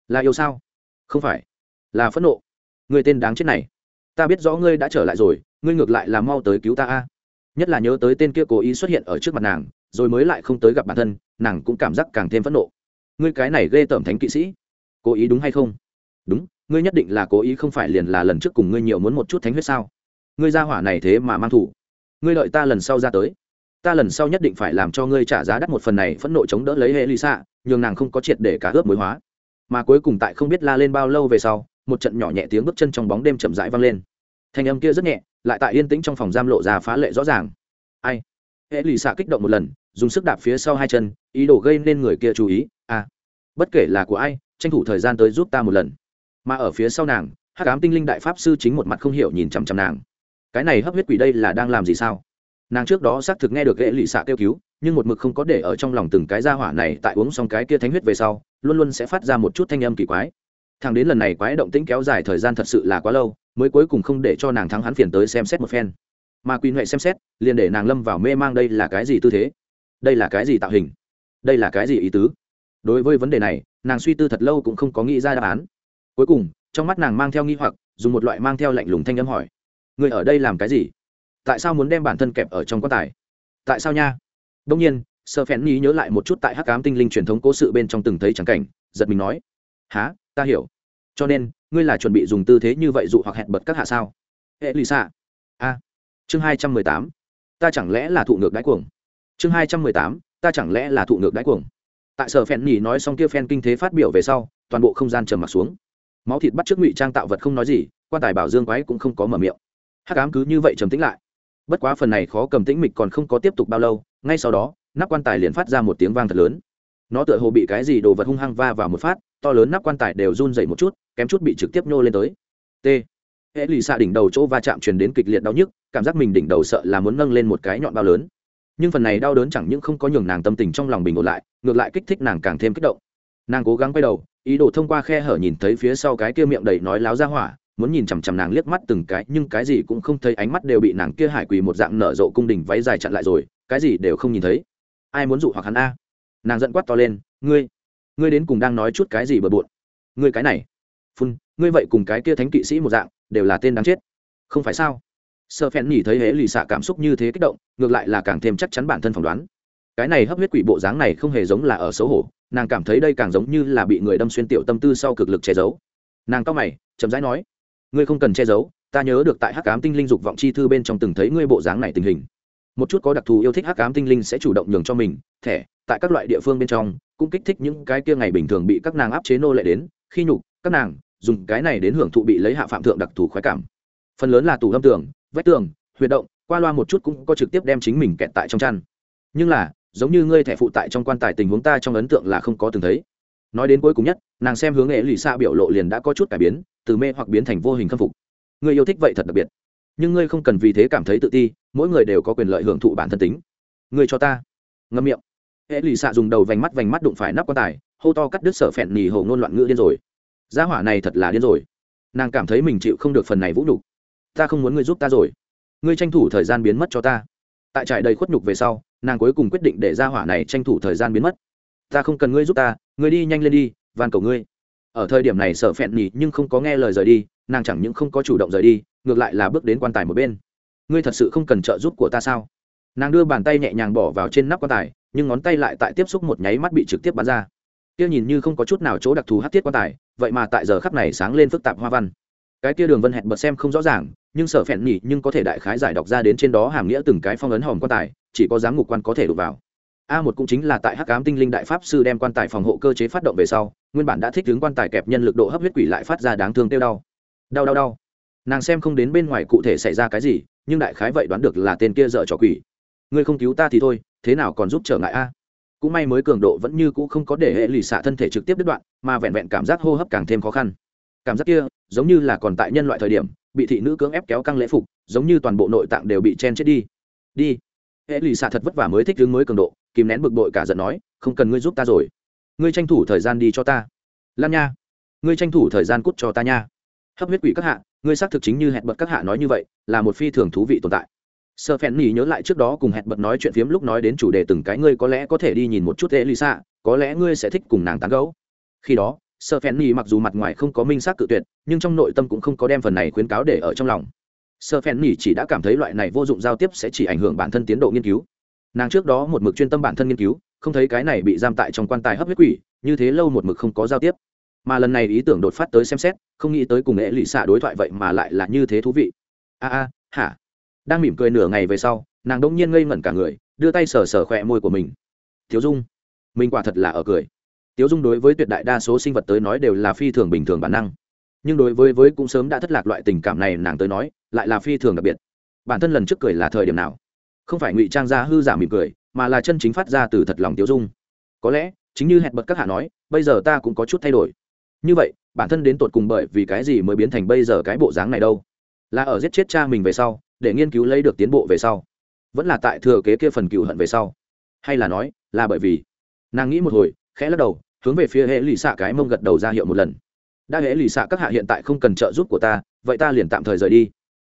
là yêu sao? Không phải, là phẫn nộ. Người tên đáng chết này. Ta biết rõ ngươi đã trở lại rồi, ngươi ngược lại là mau tới cứu ta a. Nhất là nhớ tới tên kia cố ý xuất hiện ở trước mặt nàng, rồi mới lại không tới gặp bản thân, nàng cũng cảm giác càng thêm phẫn nộ. Ngươi cái này ghê tởm thánh kỵ sĩ. Cố ý đúng hay không? Đúng ngươi nhất định là cố ý không phải liền là lần trước cùng ngươi nhiều muốn một chút thánh huyết sao? Ngươi ra hỏa này thế mà mang thủ. Ngươi đợi ta lần sau ra tới. Ta lần sau nhất định phải làm cho ngươi trả giá đắt một phần này phẫn nộ chống đỡ lấy hệ lụy xạ, nhường nàng không có triệt để cả ướp mối hóa. Mà cuối cùng tại không biết la lên bao lâu về sau, một trận nhỏ nhẹ tiếng bước chân trong bóng đêm chậm rãi vang lên. Thanh âm kia rất nhẹ, lại tại yên tĩnh trong phòng giam lộ ra phá lệ rõ ràng. Ai? Hệ lụy xạ kích động một lần, dùng sức đạp phía sau hai chân, ý đồ gây nên người kia chú ý. À bất kể là của ai, tranh thủ thời gian tới giúp ta một lần mà ở phía sau nàng, hắc ám tinh linh đại pháp sư chính một mặt không hiểu nhìn chằm chằm nàng. Cái này hấp huyết quỷ đây là đang làm gì sao? Nàng trước đó xác thực nghe được ghệ lụy xạ kêu cứu, nhưng một mực không có để ở trong lòng từng cái gia hỏa này tại uống xong cái kia thánh huyết về sau, luôn luôn sẽ phát ra một chút thanh âm kỳ quái. Thằng đến lần này quái động tĩnh kéo dài thời gian thật sự là quá lâu, mới cuối cùng không để cho nàng thắng hắn phiền tới xem xét một phen. Mà quỳ huệ xem xét, liền để nàng lâm vào mê mang đây là cái gì tư thế? Đây là cái gì tạo hình? Đây là cái gì ý tứ? Đối với vấn đề này, nàng suy tư thật lâu cũng không có nghĩ ra đáp án cuối cùng, trong mắt nàng mang theo nghi hoặc, dùng một loại mang theo lạnh lùng thanh âm hỏi. Người ở đây làm cái gì? Tại sao muốn đem bản thân kẹp ở trong quan tài? Tại sao nha? Đông nhiên sơ phèn nhi nhớ lại một chút tại hắc cám tinh linh truyền thống cố sự bên trong từng thấy trắng cảnh, giật mình nói. Há ta hiểu. Cho nên, ngươi là chuẩn bị dùng tư thế như vậy dụ hoặc hẹn bật các hạ sao? Hệ lì xạ a. Chương hai trăm mười tám. Ta chẳng lẽ là thụ ngược đáy cuồng? Chương hai trăm mười tám. Ta chẳng lẽ là thụ ngược đáy cuồng? Tại sở phèn nhỉ nói xong kia phen kinh thế phát biểu về sau, toàn bộ không gian trầm m ặ t xuống máu thịt bắt trước ngụy trang tạo vật không nói gì, quan tài bảo dương quái cũng không có mở miệng. Hắc ám cứ như vậy trầm tĩnh lại. Bất quá phần này khó cầm tĩnh mịch còn không có tiếp tục bao lâu, ngay sau đó, nắp quan tài liền phát ra một tiếng vang thật lớn. Nó tựa hồ bị cái gì đồ vật hung hăng va vào một phát, to lớn nắp quan tài đều run dậy một chút, kém chút bị trực tiếp nhô lên tới. T. Hệ lì xạ đỉnh đầu chỗ va chạm truyền đến kịch liệt đau nhức, cảm giác mình đỉnh đầu sợ là muốn nâng lên một cái nhọn bao lớn. Nhưng phần này đau đớn chẳng những không có nhường nàng tâm tình trong lòng bình ổn lại, ngược lại kích thích nàng càng thêm kích động. Nàng cố gắng quay đầu ý đồ thông qua khe hở nhìn thấy phía sau cái kia miệng đầy nói láo ra hỏa, muốn nhìn chằm chằm nàng liếc mắt từng cái, nhưng cái gì cũng không thấy, ánh mắt đều bị nàng kia hải quỳ một dạng nở rộ cung đình váy dài chặn lại rồi, cái gì đều không nhìn thấy. Ai muốn dụ hoặc hắn a? Nàng giận quát to lên, ngươi ngươi đến cùng đang nói chút cái gì bừa bộn? Ngươi cái này, phun, ngươi vậy cùng cái kia thánh kỵ sĩ một dạng, đều là tên đáng chết. Không phải sao? Sợ phen nhỉ thấy hễ lì xạ cảm xúc như thế kích động, ngược lại là càng thêm chắc chắn bản thân phỏng đoán. Cái này hấp huyết quỷ bộ dáng này không hề giống là ở xấu hổ nàng cảm thấy đây càng giống như là bị người đâm xuyên tiểu tâm tư sau cực lực che giấu. Nàng cao mày, chậm rãi nói, ngươi không cần che giấu, ta nhớ được tại hắc cám tinh linh dục vọng chi thư bên trong từng thấy ngươi bộ dáng này tình hình. Một chút có đặc thù yêu thích hắc cám tinh linh sẽ chủ động nhường cho mình, thẻ, tại các loại địa phương bên trong, cũng kích thích những cái kia ngày bình thường bị các nàng áp chế nô lệ đến, khi nhục, các nàng, dùng cái này đến hưởng thụ bị lấy hạ phạm thượng đặc thù khoái cảm. Phần lớn là tủ lâm tường, vách tường, huyệt động, qua loa một chút cũng có trực tiếp đem chính mình kẹt tại trong chăn. Nhưng là giống như ngươi thẻ phụ tại trong quan tài tình huống ta trong ấn tượng là không có từng thấy. Nói đến cuối cùng nhất, nàng xem hướng nghệ lì xa biểu lộ liền đã có chút cải biến, từ mê hoặc biến thành vô hình khâm phục. Ngươi yêu thích vậy thật đặc biệt. Nhưng ngươi không cần vì thế cảm thấy tự ti, mỗi người đều có quyền lợi hưởng thụ bản thân tính. Ngươi cho ta. Ngâm miệng. Hệ lì xạ dùng đầu vành mắt vành mắt đụng phải nắp quan tài, hô to cắt đứt sở phẹn nỉ hồ ngôn loạn ngữ điên rồi. Gia hỏa này thật là điên rồi. Nàng cảm thấy mình chịu không được phần này vũ nhục. Ta không muốn ngươi giúp ta rồi. Ngươi tranh thủ thời gian biến mất cho ta. Tại trại đầy khuất nhục về sau nàng cuối cùng quyết định để ra hỏa này tranh thủ thời gian biến mất. Ta không cần ngươi giúp ta, ngươi đi nhanh lên đi, van cầu ngươi. Ở thời điểm này sợ phẹn nhỉ nhưng không có nghe lời rời đi, nàng chẳng những không có chủ động rời đi, ngược lại là bước đến quan tài một bên. Ngươi thật sự không cần trợ giúp của ta sao? Nàng đưa bàn tay nhẹ nhàng bỏ vào trên nắp quan tài, nhưng ngón tay lại tại tiếp xúc một nháy mắt bị trực tiếp bắn ra. Kia nhìn như không có chút nào chỗ đặc thù hát tiết quan tài, vậy mà tại giờ khắp này sáng lên phức tạp hoa văn cái kia đường vân hẹn bật xem không rõ ràng, nhưng sở phẹn nhỉ nhưng có thể đại khái giải đọc ra đến trên đó hàm nghĩa từng cái phong ấn hòm quan tài, chỉ có giám ngục quan có thể đụng vào. A một cũng chính là tại hắc ám tinh linh đại pháp sư đem quan tài phòng hộ cơ chế phát động về sau, nguyên bản đã thích hướng quan tài kẹp nhân lực độ hấp huyết quỷ lại phát ra đáng thương tiêu đau. Đau đau đau. Nàng xem không đến bên ngoài cụ thể xảy ra cái gì, nhưng đại khái vậy đoán được là tên kia dợ trò quỷ. Ngươi không cứu ta thì thôi, thế nào còn giúp trở ngại a? Cũng may mới cường độ vẫn như cũ không có để hệ lì xạ thân thể trực tiếp đứt đoạn, mà vẹn vẹn cảm giác hô hấp càng thêm khó khăn cảm giác kia giống như là còn tại nhân loại thời điểm, bị thị nữ cưỡng ép kéo căng lễ phục, giống như toàn bộ nội tạng đều bị chen chết đi. Đi. Hệ lụy xạ thật vất vả mới thích hướng mới cường độ, kìm nén bực bội cả giận nói, không cần ngươi giúp ta rồi. Ngươi tranh thủ thời gian đi cho ta. Lan nha. Ngươi tranh thủ thời gian cút cho ta nha. Hấp huyết quỷ các hạ, ngươi xác thực chính như hẹn bật các hạ nói như vậy, là một phi thường thú vị tồn tại. Sơ phen nỉ nhớ lại trước đó cùng hẹn bật nói chuyện phiếm lúc nói đến chủ đề từng cái ngươi có lẽ có thể đi nhìn một chút hệ lụy xạ, có lẽ ngươi sẽ thích cùng nàng tán gấu khi đó sợ phèn nỉ mặc dù mặt ngoài không có minh xác cự tuyệt, nhưng trong nội tâm cũng không có đem phần này khuyến cáo để ở trong lòng. Sợ phèn nỉ chỉ đã cảm thấy loại này vô dụng giao tiếp sẽ chỉ ảnh hưởng bản thân tiến độ nghiên cứu. Nàng trước đó một mực chuyên tâm bản thân nghiên cứu, không thấy cái này bị giam tại trong quan tài hấp huyết quỷ, như thế lâu một mực không có giao tiếp. Mà lần này ý tưởng đột phát tới xem xét, không nghĩ tới cùng nghệ lụy xạ đối thoại vậy mà lại là như thế thú vị. A a, hả? Đang mỉm cười nửa ngày về sau, nàng đông nhiên ngây ngẩn cả người, đưa tay sờ sờ khỏe môi của mình. Thiếu dung, mình quả thật là ở cười tiếu dung đối với tuyệt đại đa số sinh vật tới nói đều là phi thường bình thường bản năng. Nhưng đối với với cũng sớm đã thất lạc loại tình cảm này, nàng tới nói, lại là phi thường đặc biệt. Bản thân lần trước cười là thời điểm nào? Không phải ngụy trang ra hư giả mỉm cười, mà là chân chính phát ra từ thật lòng tiếu dung. Có lẽ, chính như hẹn bật các hạ nói, bây giờ ta cũng có chút thay đổi. Như vậy, bản thân đến tột cùng bởi vì cái gì mới biến thành bây giờ cái bộ dáng này đâu? Là ở giết chết cha mình về sau, để nghiên cứu lấy được tiến bộ về sau? Vẫn là tại thừa kế kia phần cựu hận về sau? Hay là nói, là bởi vì? Nàng nghĩ một hồi khẽ lắc đầu, hướng về phía hệ lì xạ cái mông gật đầu ra hiệu một lần. Đã hệ lì xạ các hạ hiện tại không cần trợ giúp của ta, vậy ta liền tạm thời rời đi.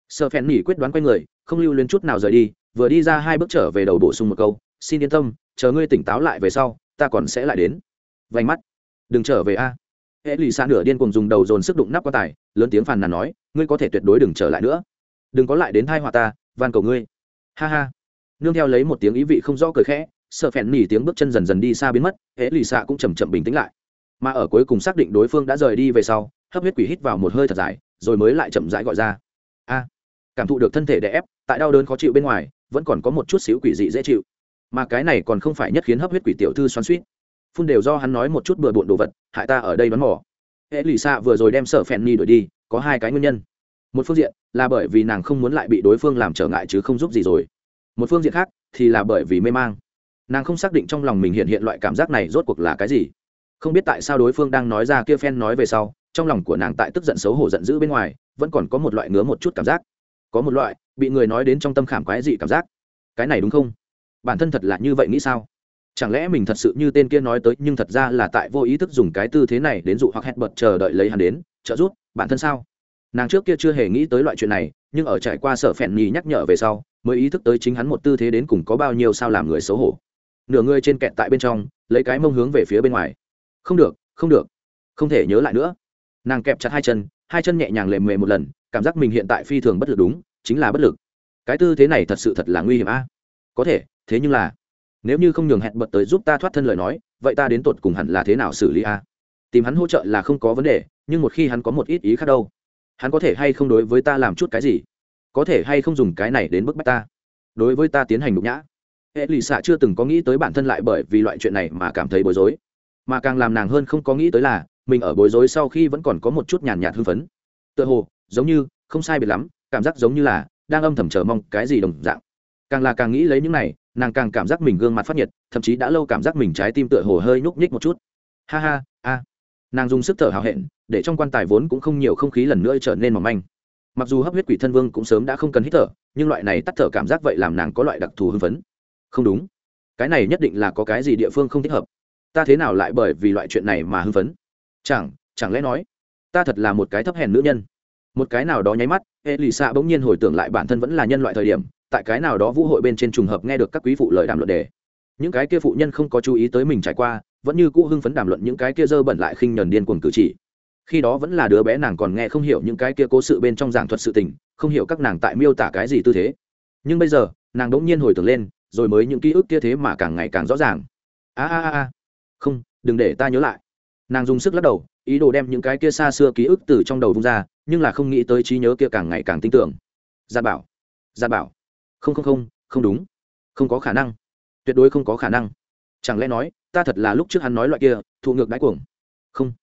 Sợ phèn nỉ quyết đoán quay người, không lưu luyến chút nào rời đi, vừa đi ra hai bước trở về đầu bổ sung một câu, xin yên tâm, chờ ngươi tỉnh táo lại về sau, ta còn sẽ lại đến. Vành mắt, đừng trở về a. Hệ lì xạ nửa điên cùng dùng đầu dồn sức đụng nắp quan tài, lớn tiếng phàn nàn nói, ngươi có thể tuyệt đối đừng trở lại nữa. Đừng có lại đến thai họa ta, van cầu ngươi. Ha ha. Nương theo lấy một tiếng ý vị không rõ cười khẽ sợ phèn nỉ tiếng bước chân dần dần đi xa biến mất, hễ lì xạ cũng chầm chậm bình tĩnh lại. Mà ở cuối cùng xác định đối phương đã rời đi về sau, hấp huyết quỷ hít vào một hơi thật dài, rồi mới lại chậm rãi gọi ra. A, cảm thụ được thân thể đè ép, tại đau đớn khó chịu bên ngoài, vẫn còn có một chút xíu quỷ dị dễ chịu. Mà cái này còn không phải nhất khiến hấp huyết quỷ tiểu thư xoắn suýt phun đều do hắn nói một chút bừa bộn đồ vật, hại ta ở đây bắn mỏ hệ lì xạ vừa rồi đem sợ phèn nỉ đuổi đi, có hai cái nguyên nhân. Một phương diện là bởi vì nàng không muốn lại bị đối phương làm trở ngại chứ không giúp gì rồi. Một phương diện khác thì là bởi vì mê mang nàng không xác định trong lòng mình hiện hiện loại cảm giác này rốt cuộc là cái gì. Không biết tại sao đối phương đang nói ra kia phen nói về sau, trong lòng của nàng tại tức giận xấu hổ giận dữ bên ngoài, vẫn còn có một loại ngứa một chút cảm giác. Có một loại, bị người nói đến trong tâm khảm quái dị cảm giác. Cái này đúng không? Bản thân thật là như vậy nghĩ sao? Chẳng lẽ mình thật sự như tên kia nói tới, nhưng thật ra là tại vô ý thức dùng cái tư thế này đến dụ hoặc hẹn bật chờ đợi lấy hắn đến, trợ giúp, bản thân sao? Nàng trước kia chưa hề nghĩ tới loại chuyện này, nhưng ở trải qua sở phèn nhì nhắc nhở về sau, mới ý thức tới chính hắn một tư thế đến cùng có bao nhiêu sao làm người xấu hổ nửa người trên kẹt tại bên trong, lấy cái mông hướng về phía bên ngoài. Không được không được. Không thể nhớ lại nữa. Nàng kẹp chặt hai chân hai chân nhẹ nhàng lềm mề một lần, cảm giác mình hiện tại phi thường bất lực đúng, chính là bất lực. Cái tư thế này thật sự thật là nguy hiểm a. Có thể, thế nhưng là, nếu như không nhường hẹn bật tới giúp ta thoát thân lời nói, vậy ta đến tột cùng hẳn là thế nào xử lý a? Tìm hắn hỗ trợ là không có vấn đề, nhưng một khi hắn có một ít ý khác đâu, hắn có thể hay không đối với ta làm chút cái gì? Có thể hay không dùng cái này đến bức bách ta? Đối với ta tiến hành nhục nhã hệ lì xạ chưa từng có nghĩ tới bản thân lại bởi vì loại chuyện này mà cảm thấy bối rối. Mà càng làm nàng hơn không có nghĩ tới là, mình ở bối rối sau khi vẫn còn có một chút nhàn nhạt hưng phấn. Tựa hồ, giống như, không sai biệt lắm, cảm giác giống như là, đang âm thầm chờ mong cái gì đồng dạng. Càng là càng nghĩ lấy những này, nàng càng cảm giác mình gương mặt phát nhiệt, thậm chí đã lâu cảm giác mình trái tim tựa hồ hơi nhúc nhích một chút. Ha ha, a. Nàng dùng sức thở hào hẹn, để trong quan tài vốn cũng không nhiều không khí lần nữa trở nên mỏng manh. Mặc dù hấp huyết quỷ thân vương cũng sớm đã không cần hít thở, nhưng loại này tắt thở cảm giác vậy làm nàng có loại đặc thù hưng phấn không đúng. Cái này nhất định là có cái gì địa phương không thích hợp. Ta thế nào lại bởi vì loại chuyện này mà hưng phấn? Chẳng chẳng lẽ nói, ta thật là một cái thấp hèn nữ nhân. Một cái nào đó nháy mắt hệ lì xạ bỗng nhiên hồi tưởng lại bản thân vẫn là nhân loại thời điểm, tại cái nào đó vũ hội bên trên trùng hợp nghe được các quý phụ lời đàm luận đề. Những cái kia phụ nhân không có chú ý tới mình trải qua, vẫn như cũ hưng phấn đàm luận những cái kia dơ bẩn lại khinh nhờn điên cuồng cử chỉ. Khi đó vẫn là đứa bé nàng còn nghe không hiểu những cái kia cố sự bên trong giảng thuật sự tình, không hiểu các nàng tại miêu tả cái gì tư thế. Nhưng bây giờ, nàng đỗng nhiên hồi tưởng lên rồi mới những ký ức kia thế mà càng ngày càng rõ ràng. A a a không, đừng để ta nhớ lại. Nàng dùng sức lắc đầu, ý đồ đem những cái kia xa xưa ký ức từ trong đầu vung ra, nhưng là không nghĩ tới trí nhớ kia càng ngày càng tin tưởng giạt bảo. Giạt bảo. Không không không không đúng. Không có khả năng. Tuyệt đối không có khả năng. Chẳng lẽ nói, ta thật là lúc trước hắn nói loại kia, thụ ngược đáy cuồng? Không.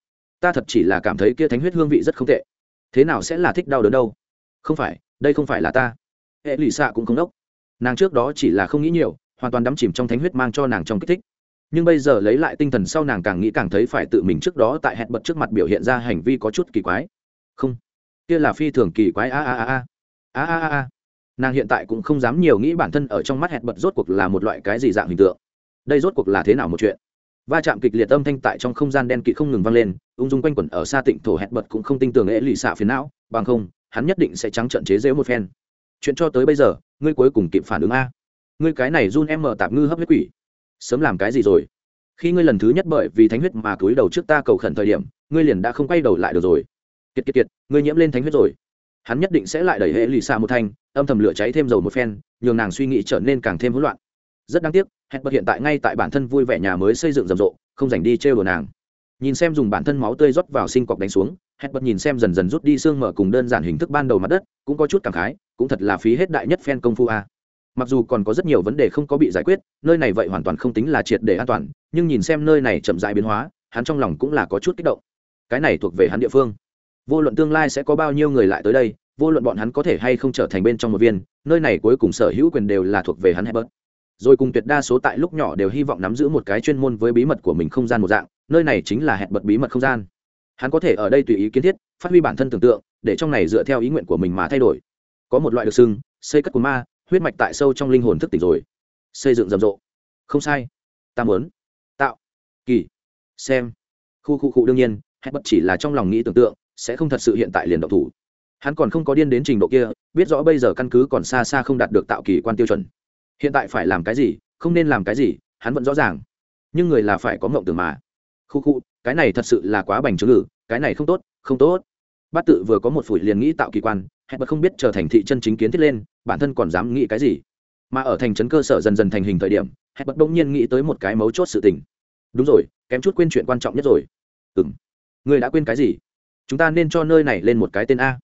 Ta thật chỉ là cảm thấy kia thánh huyết hương vị rất không tệ. Thế nào sẽ là thích đau đớn đâu? Không phải, đây không phải là ta. Hệ lụy xạ cũng không đốc nàng trước đó chỉ là không nghĩ nhiều, hoàn toàn đắm chìm trong thánh huyết mang cho nàng trong kích thích. Nhưng bây giờ lấy lại tinh thần sau nàng càng nghĩ càng thấy phải tự mình trước đó tại hẹn bật trước mặt biểu hiện ra hành vi có chút kỳ quái. Không, kia là phi thường kỳ quái, a a a a. A a a nàng hiện tại cũng không dám nhiều nghĩ bản thân ở trong mắt hẹn bật rốt cuộc là một loại cái gì dạng hình tượng. Đây rốt cuộc là thế nào một chuyện? Va chạm kịch liệt âm thanh tại trong không gian đen kịt không ngừng vang lên, ung dung quanh quẩn ở xa tịnh thổ hẹn bật cũng không tin tưởng ế lì xạ phiến não, bằng không, hắn nhất định sẽ trắng trận chế dễu một phen. Chuyện cho tới bây giờ ngươi cuối cùng kịp phản ứng a. Ngươi cái này run em mở tạp ngư hấp huyết quỷ. Sớm làm cái gì rồi? Khi ngươi lần thứ nhất bởi vì thánh huyết mà cúi đầu trước ta cầu khẩn thời điểm, ngươi liền đã không quay đầu lại được rồi. Kiệt kiệt kiệt, ngươi nhiễm lên thánh huyết rồi. Hắn nhất định sẽ lại đẩy hệ lì xa một thanh, âm thầm lửa cháy thêm dầu một phen, nhường nàng suy nghĩ trở nên càng thêm hỗn loạn. Rất đáng tiếc hẹn bật hiện tại ngay tại bản thân vui vẻ nhà mới xây dựng rầm rộ, không dành đi trêu đồ nàng. Nhìn xem dùng bản thân máu tươi rót vào sinh cọc đánh xuống hẹn bật nhìn xem dần dần rút đi xương mở cùng đơn giản hình thức ban đầu mặt đất, cũng có chút cảm khái cũng thật là phí hết đại nhất phen công phu a. Mặc dù còn có rất nhiều vấn đề không có bị giải quyết, nơi này vậy hoàn toàn không tính là triệt để an toàn, nhưng nhìn xem nơi này chậm dại biến hóa, hắn trong lòng cũng là có chút kích động. Cái này thuộc về hắn địa phương. Vô luận tương lai sẽ có bao nhiêu người lại tới đây, vô luận bọn hắn có thể hay không trở thành bên trong một viên, nơi này cuối cùng sở hữu quyền đều là thuộc về hắn hay rồi cùng tuyệt đa số tại lúc nhỏ đều hy vọng nắm giữ một cái chuyên môn với bí mật của mình không gian một dạng, nơi này chính là hẹn bật bí mật không gian. Hắn có thể ở đây tùy ý kiến thiết, phát huy bản thân tưởng tượng, để trong này dựa theo ý nguyện của mình mà thay đổi có một loại được xưng, xây cất của ma, huyết mạch tại sâu trong linh hồn thức tỉnh rồi. Xây dựng rầm rộ. Không sai. Ta muốn tạo. Kỳ. Xem. Khu khu khu đương nhiên, hết bất chỉ là trong lòng nghĩ tưởng tượng, sẽ không thật sự hiện tại liền động thủ. Hắn còn không có điên đến trình độ kia, biết rõ bây giờ căn cứ còn xa xa không đạt được tạo kỳ quan tiêu chuẩn. Hiện tại phải làm cái gì, không nên làm cái gì, hắn vẫn rõ ràng. Nhưng người là phải có mộng tưởng mà. Khu khu, cái này thật sự là quá bành trướng ngự, cái này không tốt không tốt bát tự vừa có một phủi liền nghĩ tạo kỳ quan, hẹn bật không biết trở thành thị chân chính kiến thiết lên, bản thân còn dám nghĩ cái gì. Mà ở thành trấn cơ sở dần dần thành hình thời điểm, hẹn bật đông nhiên nghĩ tới một cái mấu chốt sự tình. Đúng rồi, kém chút quên chuyện quan trọng nhất rồi. Ừ m người đã quên cái gì? Chúng ta nên cho nơi này lên một cái tên a.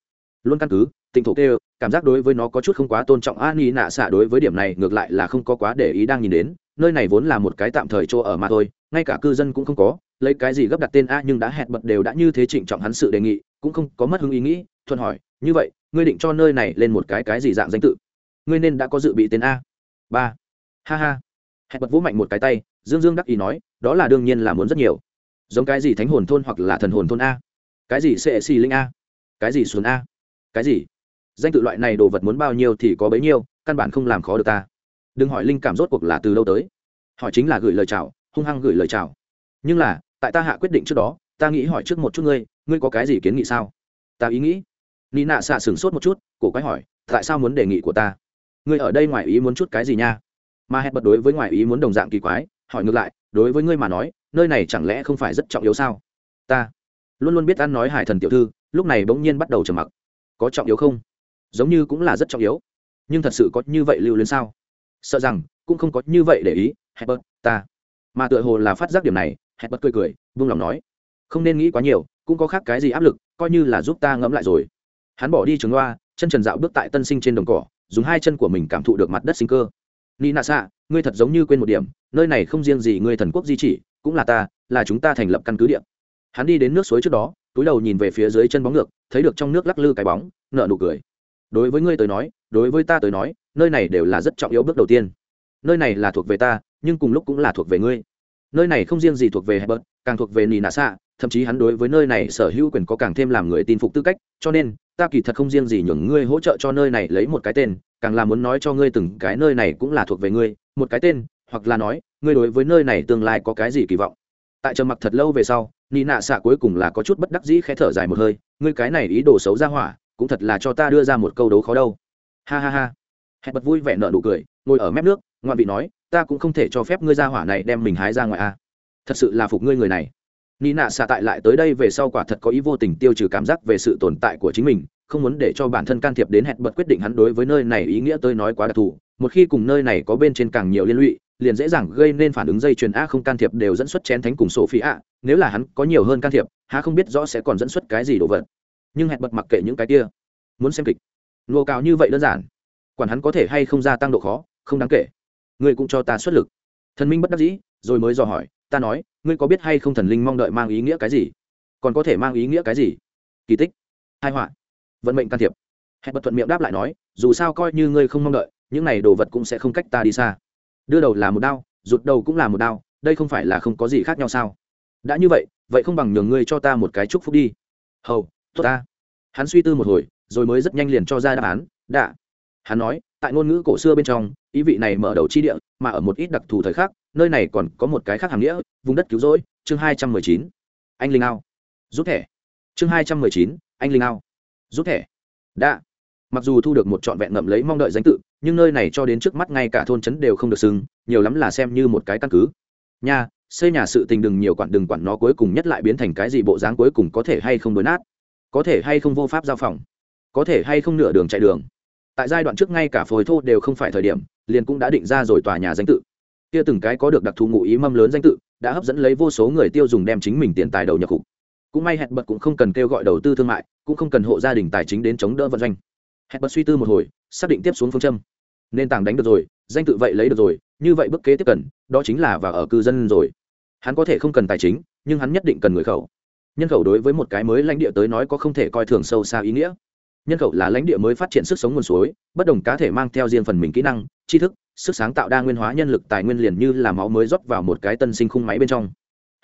Luôn căn cứ, tịnh thổ kêu, cảm giác đối với nó có chút không quá tôn trọng a ni nạ xạ đối với điểm này ngược lại là không có quá để ý đang nhìn đến, nơi này vốn là một cái tạm thời chỗ ở mà thôi, ngay cả cư dân cũng không có, lấy cái gì gấp đặt tên a nhưng đã hẹn bật đều đã như thế trịnh trọng hắn sự đề nghị cũng không có mất hứng ý nghĩ, thuận hỏi, như vậy, ngươi định cho nơi này lên một cái cái gì dạng danh tự? Ngươi nên đã có dự bị tên a. Ba. Ha ha. Hẹn bật vũ mạnh một cái tay, dương dương đắc ý nói, đó là đương nhiên là muốn rất nhiều. Giống cái gì thánh hồn thôn hoặc là thần hồn thôn a? Cái gì sệ xì linh a? Cái gì xuân a? Cái gì? Danh tự loại này đồ vật muốn bao nhiêu thì có bấy nhiêu, căn bản không làm khó được ta. Đừng hỏi linh cảm rốt cuộc là từ đâu tới. Hỏi chính là gửi lời chào, hung hăng gửi lời chào. Nhưng là, tại ta hạ quyết định trước đó, ta nghĩ hỏi trước một chút ngươi ngươi có cái gì kiến nghị sao? Ta ý nghĩ. Nị nạ xạ sửng sốt một chút, cổ quái hỏi, tại sao muốn đề nghị của ta? Ngươi ở đây ngoài ý muốn chút cái gì nha? Mà hẹn bật đối với ngoài ý muốn đồng dạng kỳ quái, hỏi ngược lại, đối với ngươi mà nói, nơi này chẳng lẽ không phải rất trọng yếu sao? Ta luôn luôn biết ăn nói hải thần tiểu thư, lúc này bỗng nhiên bắt đầu trầm mặc. Có trọng yếu không? Giống như cũng là rất trọng yếu. Nhưng thật sự có như vậy lưu luyến sao? Sợ rằng, cũng không có như vậy để ý, hẹn bật, ta. Mà tựa hồ là phát giác điểm này, hẹn bật cười cười vung lòng nói. Không nên nghĩ quá nhiều cũng có khác cái gì áp lực, coi như là giúp ta ngẫm lại rồi. Hắn bỏ đi trường loa, chân trần dạo bước tại tân sinh trên đồng cỏ, dùng hai chân của mình cảm thụ được mặt đất sinh cơ. Ni nạ xạ ngươi thật giống như quên một điểm, nơi này không riêng gì ngươi thần quốc di chỉ, cũng là ta, là chúng ta thành lập căn cứ điện. hắn đi đến nước suối trước đó, túi đầu nhìn về phía dưới chân bóng ngược, thấy được trong nước lắc lư cái bóng nợ nụ cười. Đối với ngươi tới nói, đối với ta tới nói, nơi này đều là rất trọng yếu bước đầu tiên. Nơi này là thuộc về ta, nhưng cùng lúc cũng là thuộc về ngươi. Nơi này không riêng gì thuộc về hebert càng thuộc về nị nạ xạ thậm chí hắn đối với nơi này sở hữu quyền có càng thêm làm người tin phục tư cách, cho nên, ta kỳ thật không riêng gì nhường ngươi hỗ trợ cho nơi này lấy một cái tên, càng là muốn nói cho ngươi từng cái nơi này cũng là thuộc về ngươi, một cái tên, hoặc là nói, ngươi đối với nơi này tương lai có cái gì kỳ vọng. Tại trầm mặc thật lâu về sau, nị nạ xạ cuối cùng là có chút bất đắc dĩ khẽ thở dài một hơi, ngươi cái này ý đồ xấu ra hỏa, cũng thật là cho ta đưa ra một câu đấu khó đâu. Ha ha ha. Hẹn bật vui vẻ nợ nụ cười, ngồi ở mép nước ngoạn vị nói, ta cũng không thể cho phép ngươi ra hỏa này đem mình hái ra ngoài a thật sự là phục ngươi người này ni nạ xạ tại lại tới đây về sau quả thật có ý vô tình tiêu trừ cảm giác về sự tồn tại của chính mình, không muốn để cho bản thân can thiệp đến hẹn bật quyết định hắn đối với nơi này ý nghĩa tôi nói quá đặc thù. Một khi cùng nơi này có bên trên càng nhiều liên lụy, liền dễ dàng gây nên phản ứng dây chuyền a không can thiệp đều dẫn xuất chén thánh cùng sổ phi a, nếu là hắn có nhiều hơn can thiệp, há không biết rõ sẽ còn dẫn xuất cái gì đồ vật. Nhưng hẹn bật mặc kệ những cái kia. Muốn xem kịch. Nô cao như vậy đơn giản. Quản hắn có thể hay không gia tăng độ khó, không đáng kể. Ngươi cũng cho ta xuất lực. Thần minh bất đắc dĩ, rồi mới dò hỏi, ta nói ngươi có biết hay không thần linh mong đợi mang ý nghĩa cái gì? Còn có thể mang ý nghĩa cái gì? Kỳ tích. Hai họa. Vận mệnh can thiệp. Hẹn bật thuận miệng đáp lại nói, dù sao coi như ngươi không mong đợi, những này đồ vật cũng sẽ không cách ta đi xa. Đưa đầu là một đao, rụt đầu cũng là một đao, đây không phải là không có gì khác nhau sao? Đã như vậy vậy không bằng nhường ngươi cho ta một cái chúc phúc đi. Hầu, tốt ta. Hắn suy tư một hồi, rồi mới rất nhanh liền cho ra đáp án Đã. hắn nói, tại ngôn ngữ cổ xưa bên trong, ý vị này mở đầu chi địa, mà ở một ít đặc thù thời khắc nơi này còn có một cái khác hàm nghĩa, vùng đất cứu rỗi, chương hai trăm mười chín. Anh linh ao. Rút thẻ. Chương hai trăm mười chín, anh linh ao. Rút thẻ. Đã mặc dù thu được một trọn vẹn ngậm lấy mong đợi danh tự, nhưng nơi này cho đến trước mắt ngay cả thôn trấn đều không được xưng, nhiều lắm là xem như một cái căn cứ. Nha xây nhà sự tình đừng nhiều quản, đừng quản nó cuối cùng nhất lại biến thành cái gì bộ dáng cuối cùng có thể hay không đối nát, có thể hay không vô pháp giao phòng, có thể hay không nửa đường chạy đường. Tại giai đoạn trước ngay cả phối thô đều không phải thời điểm, liền cũng đã định ra rồi tòa nhà danh tự kia từng cái có được đặc thù ngụ ý mâm lớn danh tự, đã hấp dẫn lấy vô số người tiêu dùng đem chính mình tiền tài đầu nhập cục. Cũng may hẹn bật cũng không cần kêu gọi đầu tư thương mại, cũng không cần hộ gia đình tài chính đến chống đỡ vận doanh. Hẹn bật suy tư một hồi, xác định tiếp xuống phương châm. Nền tảng đánh được rồi, danh tự vậy lấy được rồi, như vậy bước kế tiếp cần, đó chính là vào ở cư dân rồi. Hắn có thể không cần tài chính, nhưng hắn nhất định cần người khẩu. Nhân khẩu đối với một cái mới lãnh địa tới nói có không thể coi thường sâu xa ý nghĩa. Nhân khẩu là lãnh địa mới phát triển sức sống nguồn suối, bất đồng cá thể mang theo riêng phần mình kỹ năng, tri thức sức sáng tạo đa nguyên hóa nhân lực tài nguyên liền như là máu mới rót vào một cái tân sinh khung máy bên trong.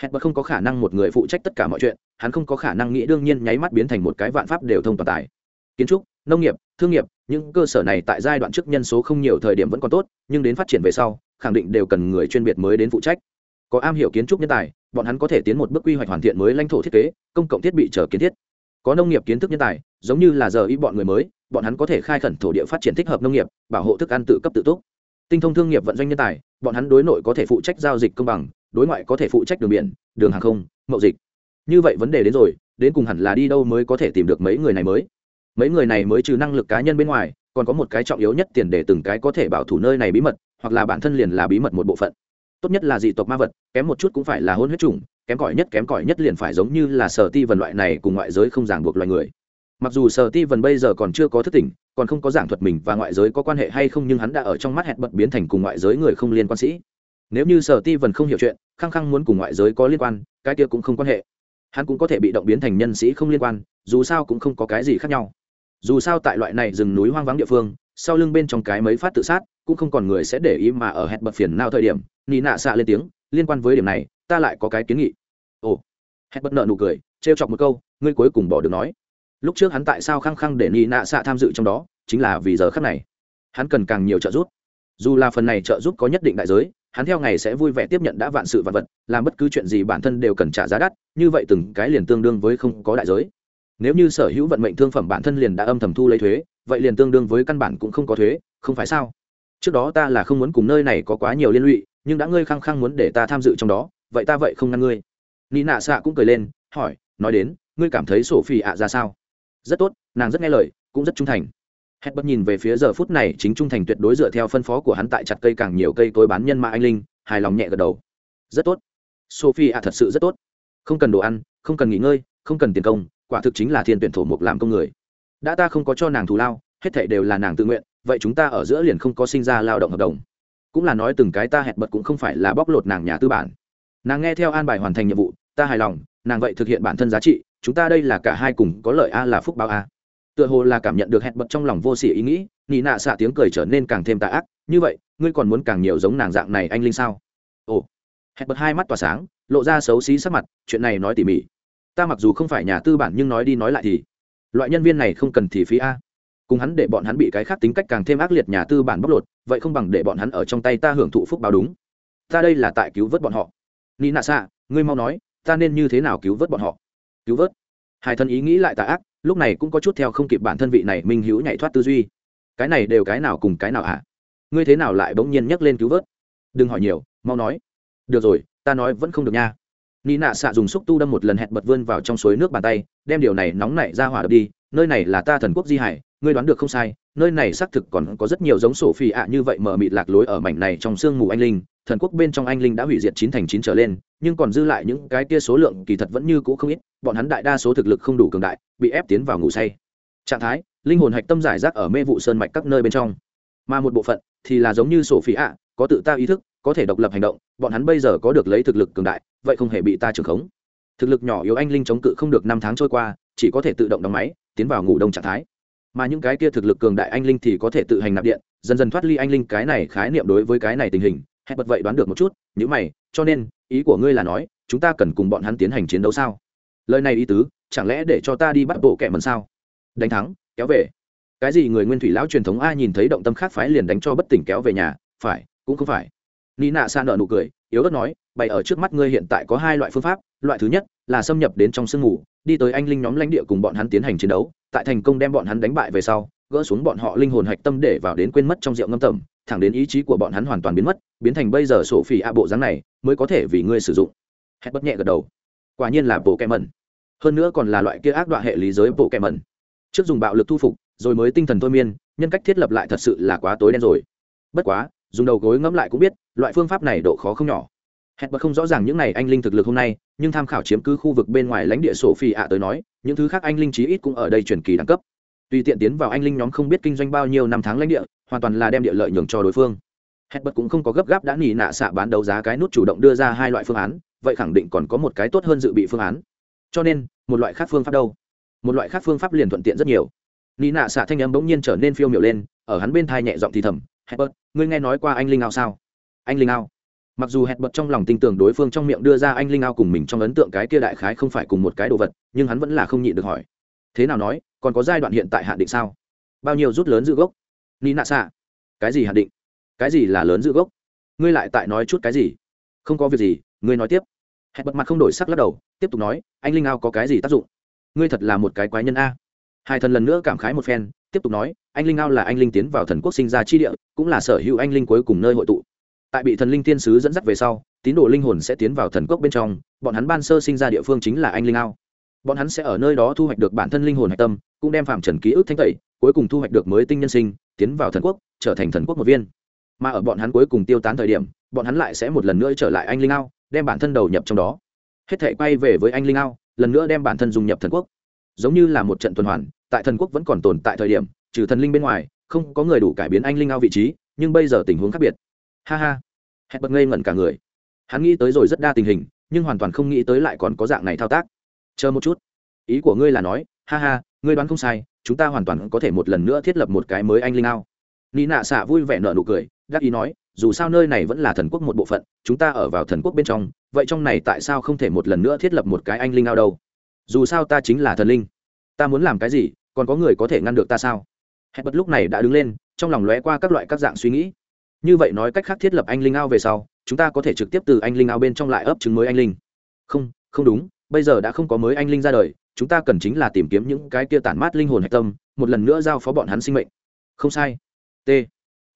Hẹn bật không có khả năng một người phụ trách tất cả mọi chuyện, hắn không có khả năng nghĩ đương nhiên nháy mắt biến thành một cái vạn pháp đều thông toàn tài. Kiến trúc, nông nghiệp, thương nghiệp, những cơ sở này tại giai đoạn trước nhân số không nhiều thời điểm vẫn còn tốt, nhưng đến phát triển về sau, khẳng định đều cần người chuyên biệt mới đến phụ trách. Có am hiểu kiến trúc nhân tài, bọn hắn có thể tiến một bước quy hoạch hoàn thiện mới lãnh thổ thiết kế, công cộng thiết bị trở kiến thiết. Có nông nghiệp kiến thức nhân tài, giống như là giờ ý bọn người mới, bọn hắn có thể khai khẩn thổ địa phát triển thích hợp nông nghiệp, bảo hộ thức ăn tự cấp tự túc tinh thông thương nghiệp vận doanh nhân tài, bọn hắn đối nội có thể phụ trách giao dịch công bằng, đối ngoại có thể phụ trách đường biển, đường hàng không, mậu dịch. Như vậy vấn đề đến rồi, đến cùng hẳn là đi đâu mới có thể tìm được mấy người này mới? Mấy người này mới trừ năng lực cá nhân bên ngoài, còn có một cái trọng yếu nhất tiền để từng cái có thể bảo thủ nơi này bí mật, hoặc là bản thân liền là bí mật một bộ phận. Tốt nhất là dị tộc ma vật, kém một chút cũng phải là hôn huyết chủng, kém cỏi nhất kém cỏi nhất liền phải giống như là sở ti vần loại này cùng ngoại giới không ràng buộc loài người mặc dù sở ti vần bây giờ còn chưa có thức tỉnh, còn không có giảng thuật mình và ngoại giới có quan hệ hay không nhưng hắn đã ở trong mắt hẹn bật biến thành cùng ngoại giới người không liên quan sĩ. Nếu như sở ti vần không hiểu chuyện, khăng khăng muốn cùng ngoại giới có liên quan, cái kia cũng không quan hệ. Hắn cũng có thể bị động biến thành nhân sĩ không liên quan, dù sao cũng không có cái gì khác nhau. Dù sao tại loại này rừng núi hoang vắng địa phương, sau lưng bên trong cái mấy phát tự sát, cũng không còn người sẽ để ý mà ở hẹn bật phiền nào thời điểm, nị nạ xạ lên tiếng, liên quan với điểm này, ta lại có cái kiến nghị. Ồ. Hẹn bật nợ nụ cười, trêu chọc một câu, ngươi cuối cùng bỏ được nói lúc trước hắn tại sao khăng khăng để nị nạ xạ tham dự trong đó, chính là vì giờ khắc này. Hắn cần càng nhiều trợ giúp. Dù là phần này trợ giúp có nhất định đại giới, hắn theo ngày sẽ vui vẻ tiếp nhận đã vạn sự vạn vật, làm bất cứ chuyện gì bản thân đều cần trả giá đắt, như vậy từng cái liền tương đương với không có đại giới. Nếu như sở hữu vận mệnh thương phẩm bản thân liền đã âm thầm thu lấy thuế, vậy liền tương đương với căn bản cũng không có thuế, không phải sao? Trước đó ta là không muốn cùng nơi này có quá nhiều liên lụy, nhưng đã ngươi khăng khăng muốn để ta tham dự trong đó, vậy ta vậy không ngăn ngươi. Ni nạ xạ cũng cười lên, hỏi, nói đến, ngươi cảm thấy sổ phi ạ ra sao? Rất tốt, nàng rất nghe lời, cũng rất trung thành. Hết bất nhìn về phía giờ phút này chính trung thành tuyệt đối dựa theo phân phó của hắn tại chặt cây càng nhiều cây cối bán nhân mã anh linh, hài lòng nhẹ gật đầu. Rất tốt. Sophie ạ, thật sự rất tốt. Không cần đồ ăn, không cần nghỉ ngơi, không cần tiền công, quả thực chính là thiên tuyển thổ mục làm công người. Đã ta không có cho nàng thù lao, hết thảy đều là nàng tự nguyện, vậy chúng ta ở giữa liền không có sinh ra lao động hợp đồng. Cũng là nói từng cái ta hẹn bật cũng không phải là bóc lột nàng nhà tư bản. Nàng nghe theo an bài hoàn thành nhiệm vụ ta hài lòng, nàng vậy thực hiện bản thân giá trị, chúng ta đây là cả hai cùng có lợi a là phúc báo a. Tựa hồ là cảm nhận được hẹn bật trong lòng vô sỉ ý nghĩ, nị nạ xạ tiếng cười trở nên càng thêm tạ ác, như vậy, ngươi còn muốn càng nhiều giống nàng dạng này anh linh sao? Ồ, hẹn bật hai mắt tỏa sáng, lộ ra xấu xí sắc mặt, chuyện này nói tỉ mỉ. Ta mặc dù không phải nhà tư bản nhưng nói đi nói lại thì, loại nhân viên này không cần thì phí a. Cùng hắn để bọn hắn bị cái khác tính cách càng thêm ác liệt nhà tư bản bóc lột, vậy không bằng để bọn hắn ở trong tay ta hưởng thụ phúc báo đúng. Ta đây là tại cứu vớt bọn họ. Nị nạ xạ, ngươi mau nói ta nên như thế nào cứu vớt bọn họ? Cứu vớt? Hai thân ý nghĩ lại tà ác, lúc này cũng có chút theo không kịp bản thân vị này minh hữu nhảy thoát tư duy. Cái này đều cái nào cùng cái nào ạ? À? ngươi thế nào lại bỗng nhiên nhắc lên cứu vớt? Đừng hỏi nhiều, mau nói. Được rồi, ta nói vẫn không được nha. Ni nạ xạ dùng xúc tu đâm một lần hẹn bật vươn vào trong suối nước bàn tay, đem điều này nóng nảy ra hỏa đập đi. Nơi này là ta thần quốc di hải, ngươi đoán được không sai, nơi này xác thực còn có rất nhiều giống sổ phi ạ như vậy mở mịt lạc lối ở mảnh này trong sương mù anh linh thần quốc bên trong anh linh đã hủy diệt chín thành chín trở lên, nhưng còn dư lại những cái kia số lượng kỳ thật vẫn như cũ không ít, bọn hắn đại đa số thực lực không đủ cường đại, bị ép tiến vào ngủ say. Trạng thái, linh hồn hạch tâm giải rác ở mê vụ sơn mạch các nơi bên trong. Mà một bộ phận thì là giống như sổ phí ạ, có tự ta ý thức, có thể độc lập hành động, bọn hắn bây giờ có được lấy thực lực cường đại, vậy không hề bị ta trưởng khống. Thực lực nhỏ yếu anh linh chống cự không được năm tháng trôi qua, chỉ có thể tự động đóng máy, tiến vào ngủ đông trạng thái. Mà những cái kia thực lực cường đại anh linh thì có thể tự hành nạp điện, dần dần thoát ly anh linh cái này khái niệm đối với cái này tình hình hẹn bật vậy đoán được một chút nhữ mày, cho nên, ý của ngươi là nói, chúng ta cần cùng bọn hắn tiến hành chiến đấu sao? Lời này ý tứ, chẳng lẽ để cho ta đi bắt bộ kẻ mần sao? Đánh thắng, kéo về. Cái gì người nguyên thủy lão truyền thống ai nhìn thấy động tâm khác phái liền đánh cho bất tỉnh kéo về nhà, phải, cũng không phải. Ni nạ xa nợ nụ cười, yếu ớt nói, bày ở trước mắt ngươi hiện tại có hai loại phương pháp, loại thứ nhất là xâm nhập đến trong sương mù, đi tới anh linh nhóm lãnh địa cùng bọn hắn tiến hành chiến đấu, tại thành công đem bọn hắn đánh bại về sau gỡ xuống bọn họ linh hồn hạch tâm để vào đến quên mất trong rượu ngâm tẩm, thẳng đến ý chí của bọn hắn hoàn toàn biến mất, biến thành bây giờ sổ phỉ a bộ dáng này, mới có thể vì ngươi sử dụng. Hét bất nhẹ gật đầu. Quả nhiên là bộ kẹ mẩn hơn nữa còn là loại kia ác đoạn hệ lý giới bộ kẹ mẩn trước dùng bạo lực thu phục, rồi mới tinh thần thôi miên, nhân cách thiết lập lại thật sự là quá tối đen rồi. Bất quá, dùng đầu gối ngẫm lại cũng biết, loại phương pháp này độ khó không nhỏ. Hẹn bật không rõ ràng những này anh linh thực lực hôm nay, nhưng tham khảo chiếm cứ khu vực bên ngoài lãnh địa sổ phi ạ tới nói, những thứ khác anh linh chí ít cũng ở đây truyền kỳ đẳng cấp tùy tiện tiến vào anh linh nhóm không biết kinh doanh bao nhiêu năm tháng lãnh địa, hoàn toàn là đem địa lợi nhường cho đối phương. Hết bật cũng không có gấp gáp đã nghỉ nạ xạ bán đấu giá cái nút chủ động đưa ra hai loại phương án, vậy khẳng định còn có một cái tốt hơn dự bị phương án. Cho nên, một loại khác phương pháp đâu? Một loại khác phương pháp liền thuận tiện rất nhiều. Nị nạ xạ thanh âm bỗng nhiên trở nên phiêu miểu lên, ở hắn bên thai nhẹ giọng thì thầm hebert ngươi nghe nói qua anh linh ao sao? Anh linh ao? Mặc dù hẹn bật trong lòng tin tưởng đối phương trong miệng đưa ra anh linh ao cùng mình trong ấn tượng cái kia đại khái không phải cùng một cái đồ vật, nhưng hắn vẫn là không nhịn được hỏi thế nào nói, còn có giai đoạn hiện tại hạn định sao? Bao nhiêu rút lớn giữ gốc? Ni nạ xạ. Cái gì hạn định? Cái gì là lớn giữ gốc? Ngươi lại tại nói chút cái gì? Không có việc gì, ngươi nói tiếp. Hẹn bật mặt không đổi sắc lắc đầu, tiếp tục nói, anh linh ao có cái gì tác dụng? Ngươi thật là một cái quái nhân a. Hai thần lần nữa cảm khái một phen, tiếp tục nói, anh linh ao là anh linh tiến vào thần quốc sinh ra chi địa, cũng là sở hữu anh linh cuối cùng nơi hội tụ. Tại bị thần linh tiên sứ dẫn dắt về sau, tín đồ linh hồn sẽ tiến vào thần quốc bên trong, bọn hắn ban sơ sinh ra địa phương chính là anh linh ao bọn hắn sẽ ở nơi đó thu hoạch được bản thân linh hồn hạch tâm, cũng đem phạm trần ký ức thanh tẩy, cuối cùng thu hoạch được mới tinh nhân sinh, tiến vào thần quốc, trở thành thần quốc một viên. Mà ở bọn hắn cuối cùng tiêu tán thời điểm, bọn hắn lại sẽ một lần nữa trở lại anh linh ao, đem bản thân đầu nhập trong đó. Hết thể quay về với anh linh ao, lần nữa đem bản thân dùng nhập thần quốc. Giống như là một trận tuần hoàn, tại thần quốc vẫn còn tồn tại thời điểm, trừ thần linh bên ngoài, không có người đủ cải biến anh linh ao vị trí, nhưng bây giờ tình huống khác biệt. Ha ha. Hẹn bật ngây ngẩn cả người. Hắn nghĩ tới rồi rất đa tình hình, nhưng hoàn toàn không nghĩ tới lại còn có dạng này thao tác chờ một chút. Ý của ngươi là nói, ha ha, ngươi đoán không sai, chúng ta hoàn toàn có thể một lần nữa thiết lập một cái mới anh linh ao. Ni nạ xạ vui vẻ nợ nụ cười, đắc ý nói, dù sao nơi này vẫn là thần quốc một bộ phận, chúng ta ở vào thần quốc bên trong, vậy trong này tại sao không thể một lần nữa thiết lập một cái anh linh ao đâu? Dù sao ta chính là thần linh. Ta muốn làm cái gì, còn có người có thể ngăn được ta sao? Hẹn bật lúc này đã đứng lên, trong lòng lóe qua các loại các dạng suy nghĩ. Như vậy nói cách khác thiết lập anh linh ao về sau, chúng ta có thể trực tiếp từ anh linh ao bên trong lại ấp trứng mới anh linh. Không không đúng bây giờ đã không có mới anh linh ra đời, chúng ta cần chính là tìm kiếm những cái kia tản mát linh hồn hạch tâm, một lần nữa giao phó bọn hắn sinh mệnh. Không sai. T.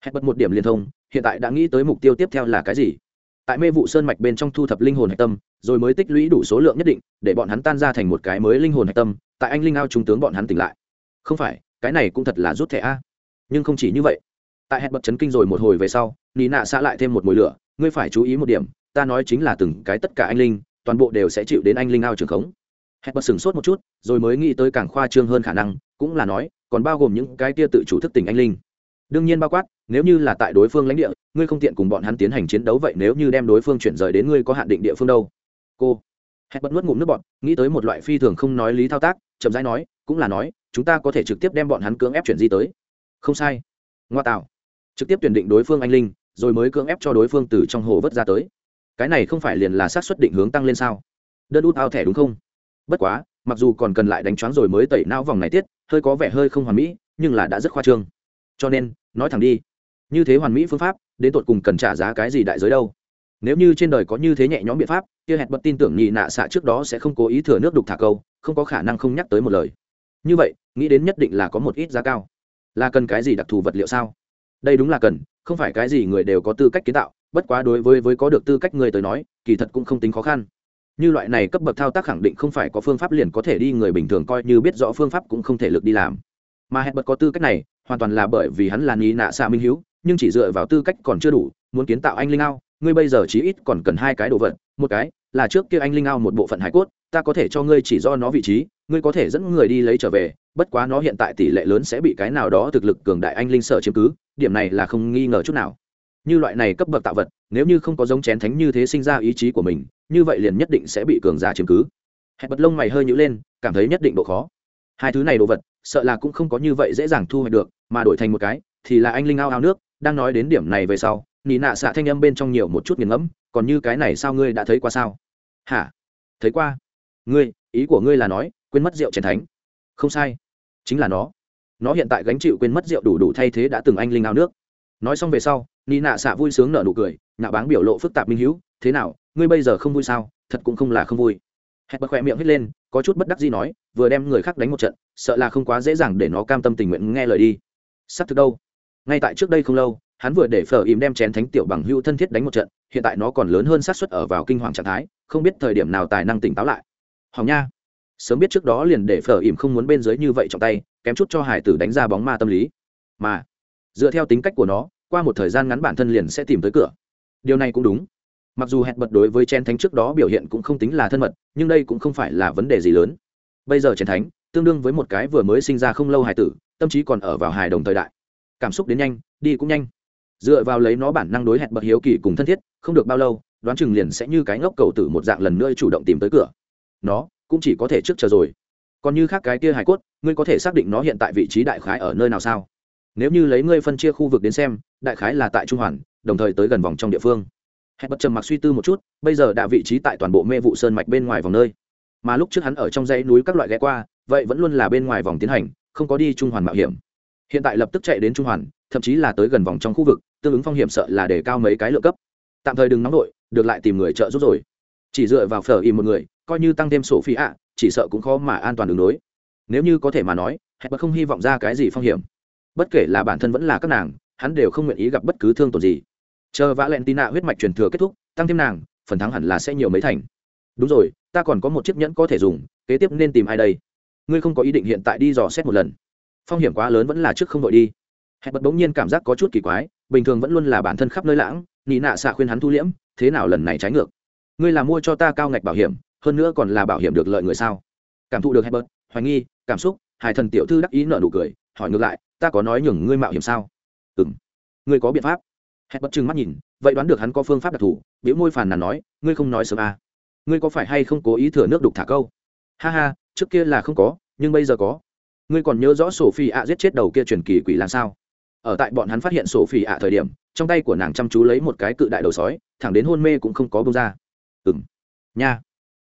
Hẹn bật một điểm liên thông, hiện tại đã nghĩ tới mục tiêu tiếp theo là cái gì? Tại mê vụ sơn mạch bên trong thu thập linh hồn hạch tâm, rồi mới tích lũy đủ số lượng nhất định, để bọn hắn tan ra thành một cái mới linh hồn hạch tâm, tại anh linh ao trung tướng bọn hắn tỉnh lại. Không phải, cái này cũng thật là rút thẻ a. Nhưng không chỉ như vậy. Tại hẹn bật chấn kinh rồi một hồi về sau nị nạ xã lại thêm một mùi lửa, ngươi phải chú ý một điểm, ta nói chính là từng cái tất cả anh linh toàn bộ đều sẽ chịu đến anh linh ao trường khống. Hẹn bật sửng sốt một chút, rồi mới nghĩ tới càng khoa trương hơn khả năng, cũng là nói, còn bao gồm những cái tia tự chủ thức tỉnh anh linh. Đương nhiên bao quát, nếu như là tại đối phương lãnh địa, ngươi không tiện cùng bọn hắn tiến hành chiến đấu vậy nếu như đem đối phương chuyển rời đến ngươi có hạn định địa phương đâu. Cô. Hẹn bật nuốt ngụm nước bọn nghĩ tới một loại phi thường không nói lý thao tác, chậm rãi nói, cũng là nói, chúng ta có thể trực tiếp đem bọn hắn cưỡng ép chuyển di tới. Không sai. Ngoa tạo. Trực tiếp tuyển định đối phương anh linh, rồi mới cưỡng ép cho đối phương từ trong hồ vớt ra tới cái này không phải liền là xác suất định hướng tăng lên sao? Đơn út ao thẻ đúng không? Bất quá, mặc dù còn cần lại đánh choáng rồi mới tẩy não vòng này tiết, hơi có vẻ hơi không hoàn mỹ, nhưng là đã rất khoa trương. Cho nên, nói thẳng đi. Như thế hoàn mỹ phương pháp, đến tột cùng cần trả giá cái gì đại giới đâu? Nếu như trên đời có như thế nhẹ nhõm biện pháp, kia hẹn bật tin tưởng nhị nạ xạ trước đó sẽ không cố ý thừa nước đục thả câu, không có khả năng không nhắc tới một lời. Như vậy, nghĩ đến nhất định là có một ít giá cao. Là cần cái gì đặc thù vật liệu sao? Đây đúng là cần, không phải cái gì người đều có tư cách kiến tạo bất quá đối với với có được tư cách người tới nói, kỳ thật cũng không tính khó khăn. Như loại này cấp bậc thao tác khẳng định không phải có phương pháp liền có thể đi người bình thường coi như biết rõ phương pháp cũng không thể lực đi làm. Mà hẹn bật có tư cách này, hoàn toàn là bởi vì hắn là ní nạ xạ minh hữu nhưng chỉ dựa vào tư cách còn chưa đủ, muốn kiến tạo anh linh ao. Ngươi bây giờ chí ít còn cần hai cái đồ vật, một cái là trước kia anh linh ao một bộ phận hải cốt, ta có thể cho ngươi chỉ do nó vị trí, ngươi có thể dẫn người đi lấy trở về, bất quá nó hiện tại tỷ lệ lớn sẽ bị cái nào đó thực lực cường đại anh linh sở chiếm cứ, điểm này là không nghi ngờ chút nào như loại này cấp bậc tạo vật, nếu như không có giống chén thánh như thế sinh ra ý chí của mình, như vậy liền nhất định sẽ bị cường giả chiếm cứ. Hẹn bật lông mày hơi nhữ lên, cảm thấy nhất định độ khó. Hai thứ này đồ vật, sợ là cũng không có như vậy dễ dàng thu hoạch được, mà đổi thành một cái, thì là anh linh ao ao nước, đang nói đến điểm này về sau, nị nạ xạ thanh âm bên trong nhiều một chút nghiền ngẫm, còn như cái này sao ngươi đã thấy qua sao? Hả? Thấy qua. Ngươi, ý của ngươi là nói, quên mất rượu chén thánh. Không sai. Chính là nó. Nó hiện tại gánh chịu quên mất rượu đủ đủ thay thế đã từng anh linh ao nước. Nói xong về sau nị nạ xạ vui sướng nở nụ cười nạ báng biểu lộ phức tạp minh hữu thế nào, ngươi bây giờ không vui sao? Thật cũng không là không vui. Hẹn bật khỏe miệng hết lên, có chút bất đắc gì nói, vừa đem người khác đánh một trận, sợ là không quá dễ dàng để nó cam tâm tình nguyện nghe lời đi. Sắp thực đâu? Ngay tại trước đây không lâu, hắn vừa để phở im đem chén thánh tiểu bằng hữu thân thiết đánh một trận, hiện tại nó còn lớn hơn xác suất ở vào kinh hoàng trạng thái, không biết thời điểm nào tài năng tỉnh táo lại. Hỏng nha. Sớm biết trước đó liền để phở im không muốn bên dưới như vậy trong tay, kém chút cho hải tử đánh ra bóng ma tâm lý. Mà, dựa theo tính cách của nó qua một thời gian ngắn bản thân liền sẽ tìm tới cửa. Điều này cũng đúng. Mặc dù hẹn bật đối với chen thánh trước đó biểu hiện cũng không tính là thân mật, nhưng đây cũng không phải là vấn đề gì lớn. Bây giờ chen thánh, tương đương với một cái vừa mới sinh ra không lâu hài tử, tâm trí còn ở vào hài đồng thời đại. Cảm xúc đến nhanh, đi cũng nhanh. Dựa vào lấy nó bản năng đối hẹn bậc hiếu kỳ cùng thân thiết, không được bao lâu, đoán chừng liền sẽ như cái ngốc cầu tử một dạng lần nữa chủ động tìm tới cửa. Nó cũng chỉ có thể trước chờ rồi. Còn như khác cái kia hải cốt, ngươi có thể xác định nó hiện tại vị trí đại khái ở nơi nào sao? Nếu như lấy ngươi phân chia khu vực đến xem, đại khái là tại trung hoàn, đồng thời tới gần vòng trong địa phương. Hẹn bật trầm mặc suy tư một chút, bây giờ đã vị trí tại toàn bộ mê vụ sơn mạch bên ngoài vòng nơi. Mà lúc trước hắn ở trong dãy núi các loại ghé qua, vậy vẫn luôn là bên ngoài vòng tiến hành, không có đi trung hoàn mạo hiểm. Hiện tại lập tức chạy đến trung hoàn, thậm chí là tới gần vòng trong khu vực, tương ứng phong hiểm sợ là để cao mấy cái lượng cấp. Tạm thời đừng nóng đội được lại tìm người trợ giúp rồi. Chỉ dựa vào phở im một người, coi như tăng thêm sổ phi ạ, chỉ sợ cũng khó mà an toàn đường đối nếu như có thể mà nói hẹn bật không hy vọng ra cái gì phong hiểm bất kể là bản thân vẫn là các nàng hắn đều không nguyện ý gặp bất cứ thương tổn gì. Chờ vã len tina huyết mạch truyền thừa kết thúc tăng thêm nàng phần thắng hẳn là sẽ nhiều mấy thành. Đúng rồi ta còn có một chiếc nhẫn có thể dùng kế tiếp nên tìm ai đây? Ngươi không có ý định hiện tại đi dò xét một lần. Phong hiểm quá lớn vẫn là trước không đội đi. Hẹn bật bỗng nhiên cảm giác có chút kỳ quái bình thường vẫn luôn là bản thân khắp nơi lãng nị nạ xạ khuyên hắn thu liễm thế nào lần này trái ngược? Ngươi là mua cho ta cao ngạch bảo hiểm hơn nữa còn là bảo hiểm được lợi người sao? Cảm thụ được Herbert, hoài nghi, cảm xúc, Hải Thần tiểu thư đắc ý nở nụ cười, hỏi ngược lại, ta có nói nhường ngươi mạo hiểm sao? Ừm. Ngươi có biện pháp? Herbert trừng mắt nhìn, vậy đoán được hắn có phương pháp đặc thù, Biểu môi phàn nàn nói, ngươi không nói sớm à? Ngươi có phải hay không cố ý thừa nước đục thả câu? Ha ha, trước kia là không có, nhưng bây giờ có. Ngươi còn nhớ rõ sổ phi ạ giết chết đầu kia truyền kỳ quỷ làm sao? Ở tại bọn hắn phát hiện sổ phi ạ thời điểm, trong tay của nàng chăm chú lấy một cái cự đại đầu sói, thẳng đến hôn mê cũng không có buông ra. Ừm. Nha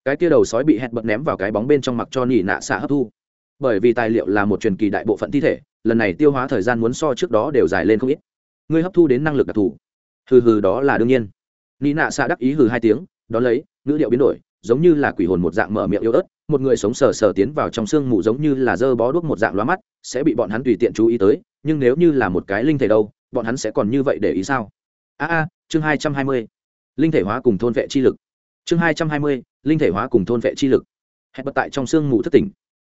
cái tia đầu sói bị hẹn bật ném vào cái bóng bên trong mặc cho nỉ nạ xạ hấp thu bởi vì tài liệu là một truyền kỳ đại bộ phận thi thể, lần này tiêu hóa thời gian muốn so trước đó đều dài lên không ít. Ngươi hấp thu đến năng lực đặc thù. Hừ hừ, đó là đương nhiên. Nị nạ xạ đắc ý hừ hai tiếng, đón lấy, ngữ điệu biến đổi, giống như là quỷ hồn một dạng mở miệng yếu ớt, một người sống sờ sờ tiến vào trong sương mù giống như là dơ bó đuốc một dạng lóa mắt, sẽ bị bọn hắn tùy tiện chú ý tới, nhưng nếu như là một cái linh thể đâu, bọn hắn sẽ còn như vậy để ý sao? A a, chương hai trăm hai mươi. Linh thể hóa cùng thôn vệ chi lực. Chương hai trăm hai mươi, linh thể hóa cùng thôn vệ chi lực. Hẹn bật tại trong sương mù thất tỉnh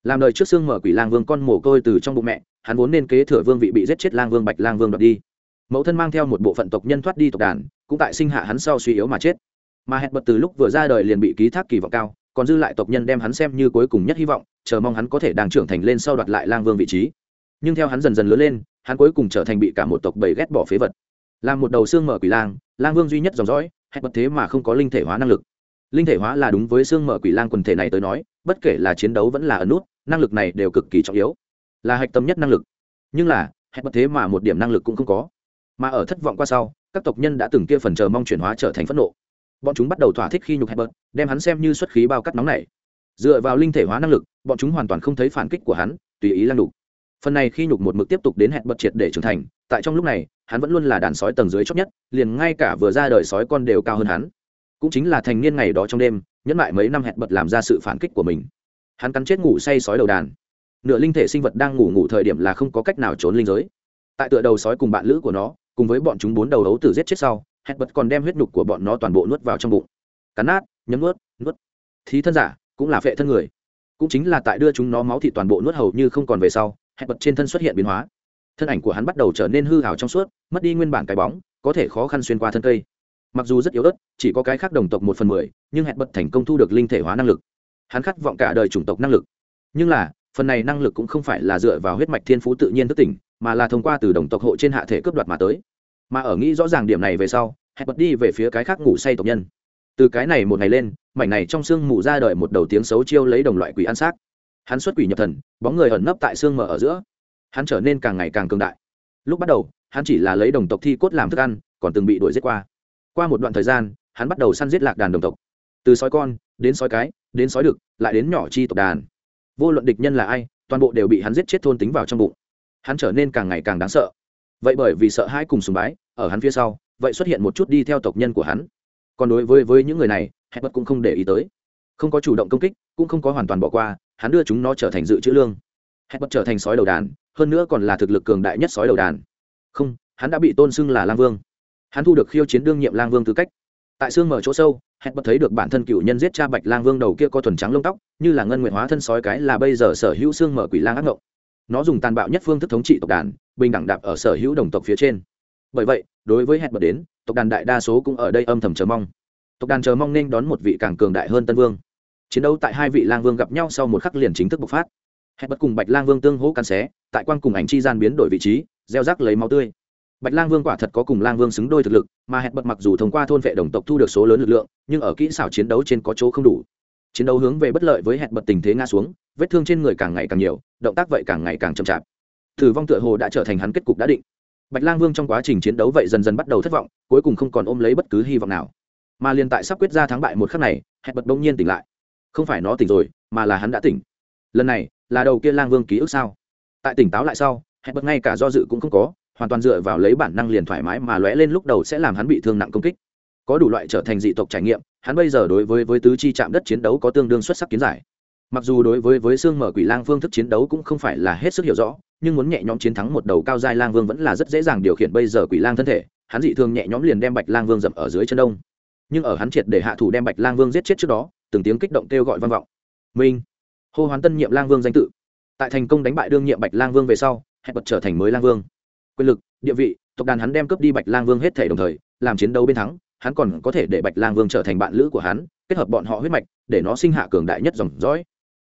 làm đời trước xương mở quỷ lang vương con mồ côi từ trong bụng mẹ, hắn vốn nên kế thừa vương vị bị giết chết lang vương bạch lang vương đoạt đi. Mẫu thân mang theo một bộ phận tộc nhân thoát đi tộc đàn, cũng tại sinh hạ hắn sau suy yếu mà chết. Mà hẹn bật từ lúc vừa ra đời liền bị ký thác kỳ vọng cao, còn dư lại tộc nhân đem hắn xem như cuối cùng nhất hy vọng, chờ mong hắn có thể đang trưởng thành lên sau đoạt lại lang vương vị trí. Nhưng theo hắn dần dần lớn lên, hắn cuối cùng trở thành bị cả một tộc bầy ghét bỏ phế vật. Làm một đầu xương mở quỷ lang lang vương duy nhất dòng dõi, hẹn bật thế mà không có linh thể hóa năng lực. Linh thể hóa là đúng với xương mở quỷ lang quần thể này tới nói, bất kể là chiến đấu vẫn là ẩn nút năng lực này đều cực kỳ trọng yếu. Là hạch tâm nhất năng lực. Nhưng là hẹn bật thế mà một điểm năng lực cũng không có. Mà ở thất vọng qua sau, các tộc nhân đã từng kia phần chờ mong chuyển hóa trở thành phẫn nộ. Bọn chúng bắt đầu thỏa thích khi nhục hẹn bật đem hắn xem như xuất khí bao cắt nóng này. Dựa vào linh thể hóa năng lực, bọn chúng hoàn toàn không thấy phản kích của hắn, tùy ý lăng đục. Phần này khi nhục một mực tiếp tục đến hẹn bật triệt để trưởng thành, tại trong lúc này, hắn vẫn luôn là đàn sói tầng dưới chót nhất, liền ngay cả vừa ra đời sói con đều cao hơn hắn. Cũng chính là thành niên ngày đó trong đêm, nhẫn lại mấy năm hẹn bật làm ra sự phản kích của mình hắn cắn chết ngủ say sói đầu đàn. Nửa linh thể sinh vật đang ngủ ngủ thời điểm là không có cách nào trốn linh giới. Tại tựa đầu sói cùng bạn lữ của nó, cùng với bọn chúng bốn đầu đấu tử giết chết sau, hẹn bật còn đem huyết nhục của bọn nó toàn bộ nuốt vào trong bụng. Cắn nát, nhấm nuốt nuốt. Thí thân giả, cũng là phệ thân người. Cũng chính là tại đưa chúng nó máu thịt toàn bộ nuốt hầu như không còn về sau, hẹn bật trên thân xuất hiện biến hóa. Thân ảnh của hắn bắt đầu trở nên hư hào trong suốt, mất đi nguyên bản cái bóng, có thể khó khăn xuyên qua thân cây. Mặc dù rất yếu ớt, chỉ có cái khác đồng tộc một phần mười, nhưng hẹn bật thành công thu được linh thể hóa năng lực hắn khát vọng cả đời chủng tộc năng lực. Nhưng là, phần này năng lực cũng không phải là dựa vào huyết mạch thiên phú tự nhiên thức tỉnh, mà là thông qua từ đồng tộc hộ trên hạ thể cướp đoạt mà tới. Mà ở nghĩ rõ ràng điểm này về sau hãy bật đi về phía cái khác ngủ say tộc nhân. Từ cái này một ngày lên, mảnh này trong sương mù ra đời một đầu tiếng xấu chiêu lấy đồng loại quỷ ăn xác. Hắn xuất quỷ nhập thần, bóng người ẩn nấp tại sương mờ ở giữa. Hắn trở nên càng ngày càng cường đại. Lúc bắt đầu, hắn chỉ là lấy đồng tộc thi cốt làm thức ăn, còn từng bị đuổi giết qua. Qua một đoạn thời gian, hắn bắt đầu săn giết lạc đàn đồng tộc. Từ sói con đến sói cái, đến sói đực, lại đến nhỏ chi tộc đàn. Vô luận địch nhân là ai, toàn bộ đều bị hắn giết chết thôn tính vào trong bụng. Hắn trở nên càng ngày càng đáng sợ. Vậy bởi vì sợ hãi cùng sùng bái, ở hắn phía sau, vậy xuất hiện một chút đi theo tộc nhân của hắn. Còn đối với với những người này, hẹn bất cũng không để ý tới. Không có chủ động công kích, cũng không có hoàn toàn bỏ qua, hắn đưa chúng nó trở thành dự trữ lương. Hẹn bất trở thành sói đầu đàn, hơn nữa còn là thực lực cường đại nhất sói đầu đàn. Không, hắn đã bị tôn xưng là lang vương. Hắn thu được khiêu chiến đương nhiệm lang vương tư cách. Tại xương mở chỗ sâu hẹn bật thấy được bản thân cựu nhân giết cha bạch lang vương đầu kia có thuần trắng lông tóc, như là ngân nguyện hóa thân sói cái là bây giờ sở hữu xương mở quỷ lang ác ngộng. Nó dùng tàn bạo nhất phương thức thống trị tộc đàn, bình đẳng đạp ở sở hữu đồng tộc phía trên. Bởi vậy, đối với hẹn bật đến, tộc đàn đại đa số cũng ở đây âm thầm chờ mong. Tộc đàn chờ mong nên đón một vị càng cường đại hơn tân vương. Chiến đấu tại hai vị lang vương gặp nhau sau một khắc liền chính thức bộc phát. Hẹn bật cùng bạch lang vương tương hỗ cắn xé, tại quan cùng ảnh chi gian biến đổi vị trí, gieo rác lấy máu tươi bạch lang vương quả thật có cùng lang vương xứng đôi thực lực, mà hẹn bật mặc dù thông qua thôn vệ đồng tộc thu được số lớn lực lượng, nhưng ở kỹ xảo chiến đấu trên có chỗ không đủ. Chiến đấu hướng về bất lợi với hẹn bật tình thế ngã xuống, vết thương trên người càng ngày càng nhiều, động tác vậy càng ngày càng chậm chạp. Thử vong tựa hồ đã trở thành hắn kết cục đã định. Bạch lang vương trong quá trình chiến đấu vậy dần dần bắt đầu thất vọng, cuối cùng không còn ôm lấy bất cứ hy vọng nào. Mà liền tại sắp quyết ra thắng bại một khắc này, hẹn bật đột nhiên tỉnh lại. Không phải nó tỉnh rồi, mà là hắn đã tỉnh. Lần này, là đầu kia lang vương ký ức sao? Tại tỉnh táo lại sau, hẹn bật ngay cả do dự cũng không có hoàn toàn dựa vào lấy bản năng liền thoải mái mà lóe lên lúc đầu sẽ làm hắn bị thương nặng công kích. Có đủ loại trở thành dị tộc trải nghiệm, hắn bây giờ đối với với tứ chi chạm đất chiến đấu có tương đương xuất sắc kiến giải. Mặc dù đối với với xương mở quỷ lang phương thức chiến đấu cũng không phải là hết sức hiểu rõ, nhưng muốn nhẹ nhõm chiến thắng một đầu cao giai lang vương vẫn là rất dễ dàng điều khiển bây giờ quỷ lang thân thể, hắn dị thường nhẹ nhõm liền đem bạch lang vương dậm ở dưới chân đông. Nhưng ở hắn triệt để hạ thủ đem bạch lang vương giết chết trước đó, từng tiếng kích động kêu gọi vang vọng. Minh, hô hoán tân nhiệm lang vương danh tự. Tại thành công đánh bại đương nhiệm bạch lang vương về sau, hẹn bật trở thành mới lang vương quyền lực, địa vị, tộc đàn hắn đem cướp đi bạch lang vương hết thể đồng thời, làm chiến đấu bên thắng, hắn còn có thể để bạch lang vương trở thành bạn lữ của hắn, kết hợp bọn họ huyết mạch, để nó sinh hạ cường đại nhất dòng dõi.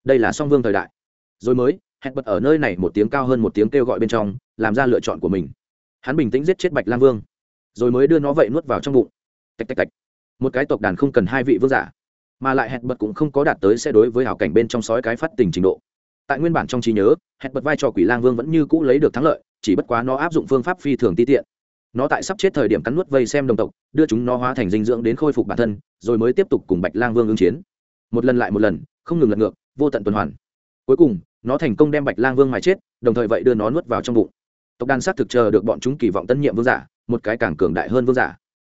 Đây là song vương thời đại. Rồi mới, hẹn bật ở nơi này một tiếng cao hơn một tiếng kêu gọi bên trong, làm ra lựa chọn của mình. Hắn bình tĩnh giết chết bạch lang vương. Rồi mới đưa nó vậy nuốt vào trong bụng. Tạch tạch tạch. Một cái tộc đàn không cần hai vị vương giả, mà lại hẹn bật cũng không có đạt tới sẽ đối với hảo cảnh bên trong sói cái phát tình trình độ. Tại nguyên bản trong trí nhớ, hẹn bật vai trò quỷ lang vương vẫn như cũ lấy được thắng lợi chỉ bất quá nó áp dụng phương pháp phi thường ti tiện. Nó tại sắp chết thời điểm cắn nuốt vây xem đồng tộc, đưa chúng nó hóa thành dinh dưỡng đến khôi phục bản thân, rồi mới tiếp tục cùng bạch lang vương ứng chiến. Một lần lại một lần, không ngừng lật ngược, vô tận tuần hoàn. Cuối cùng, nó thành công đem bạch lang vương mài chết, đồng thời vậy đưa nó nuốt vào trong bụng. Tộc đàn t thực chờ được bọn chúng kỳ vọng tân nhiệm vương giả, một cái càng cường đại hơn vương giả.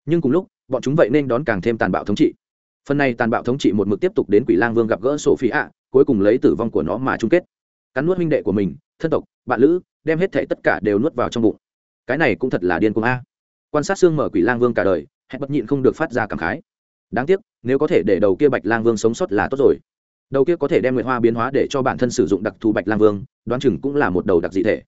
Nhưng cùng lúc, bọn chúng vậy nên đón càng thêm tàn bạo thống trị. Phần này tàn bạo thống trị một mực tiếp tục đến quỷ lang vương gặp gỡ sổ phi ạ cuối cùng lấy tử vong của nó mà chung kết. Cắn nuốt huynh đệ của mình, thân tộc, bạn lữ đem hết thể tất cả đều nuốt vào trong bụng. Cái này cũng thật là điên cuồng a. Quan sát xương mở quỷ lang vương cả đời, hẹn bất nhịn không được phát ra cảm khái. Đáng tiếc, nếu có thể để đầu kia bạch lang vương sống sót là tốt rồi. Đầu kia có thể đem nguyệt hoa biến hóa để cho bản thân sử dụng đặc thù bạch lang vương, đoán chừng cũng là một đầu đặc dị thể.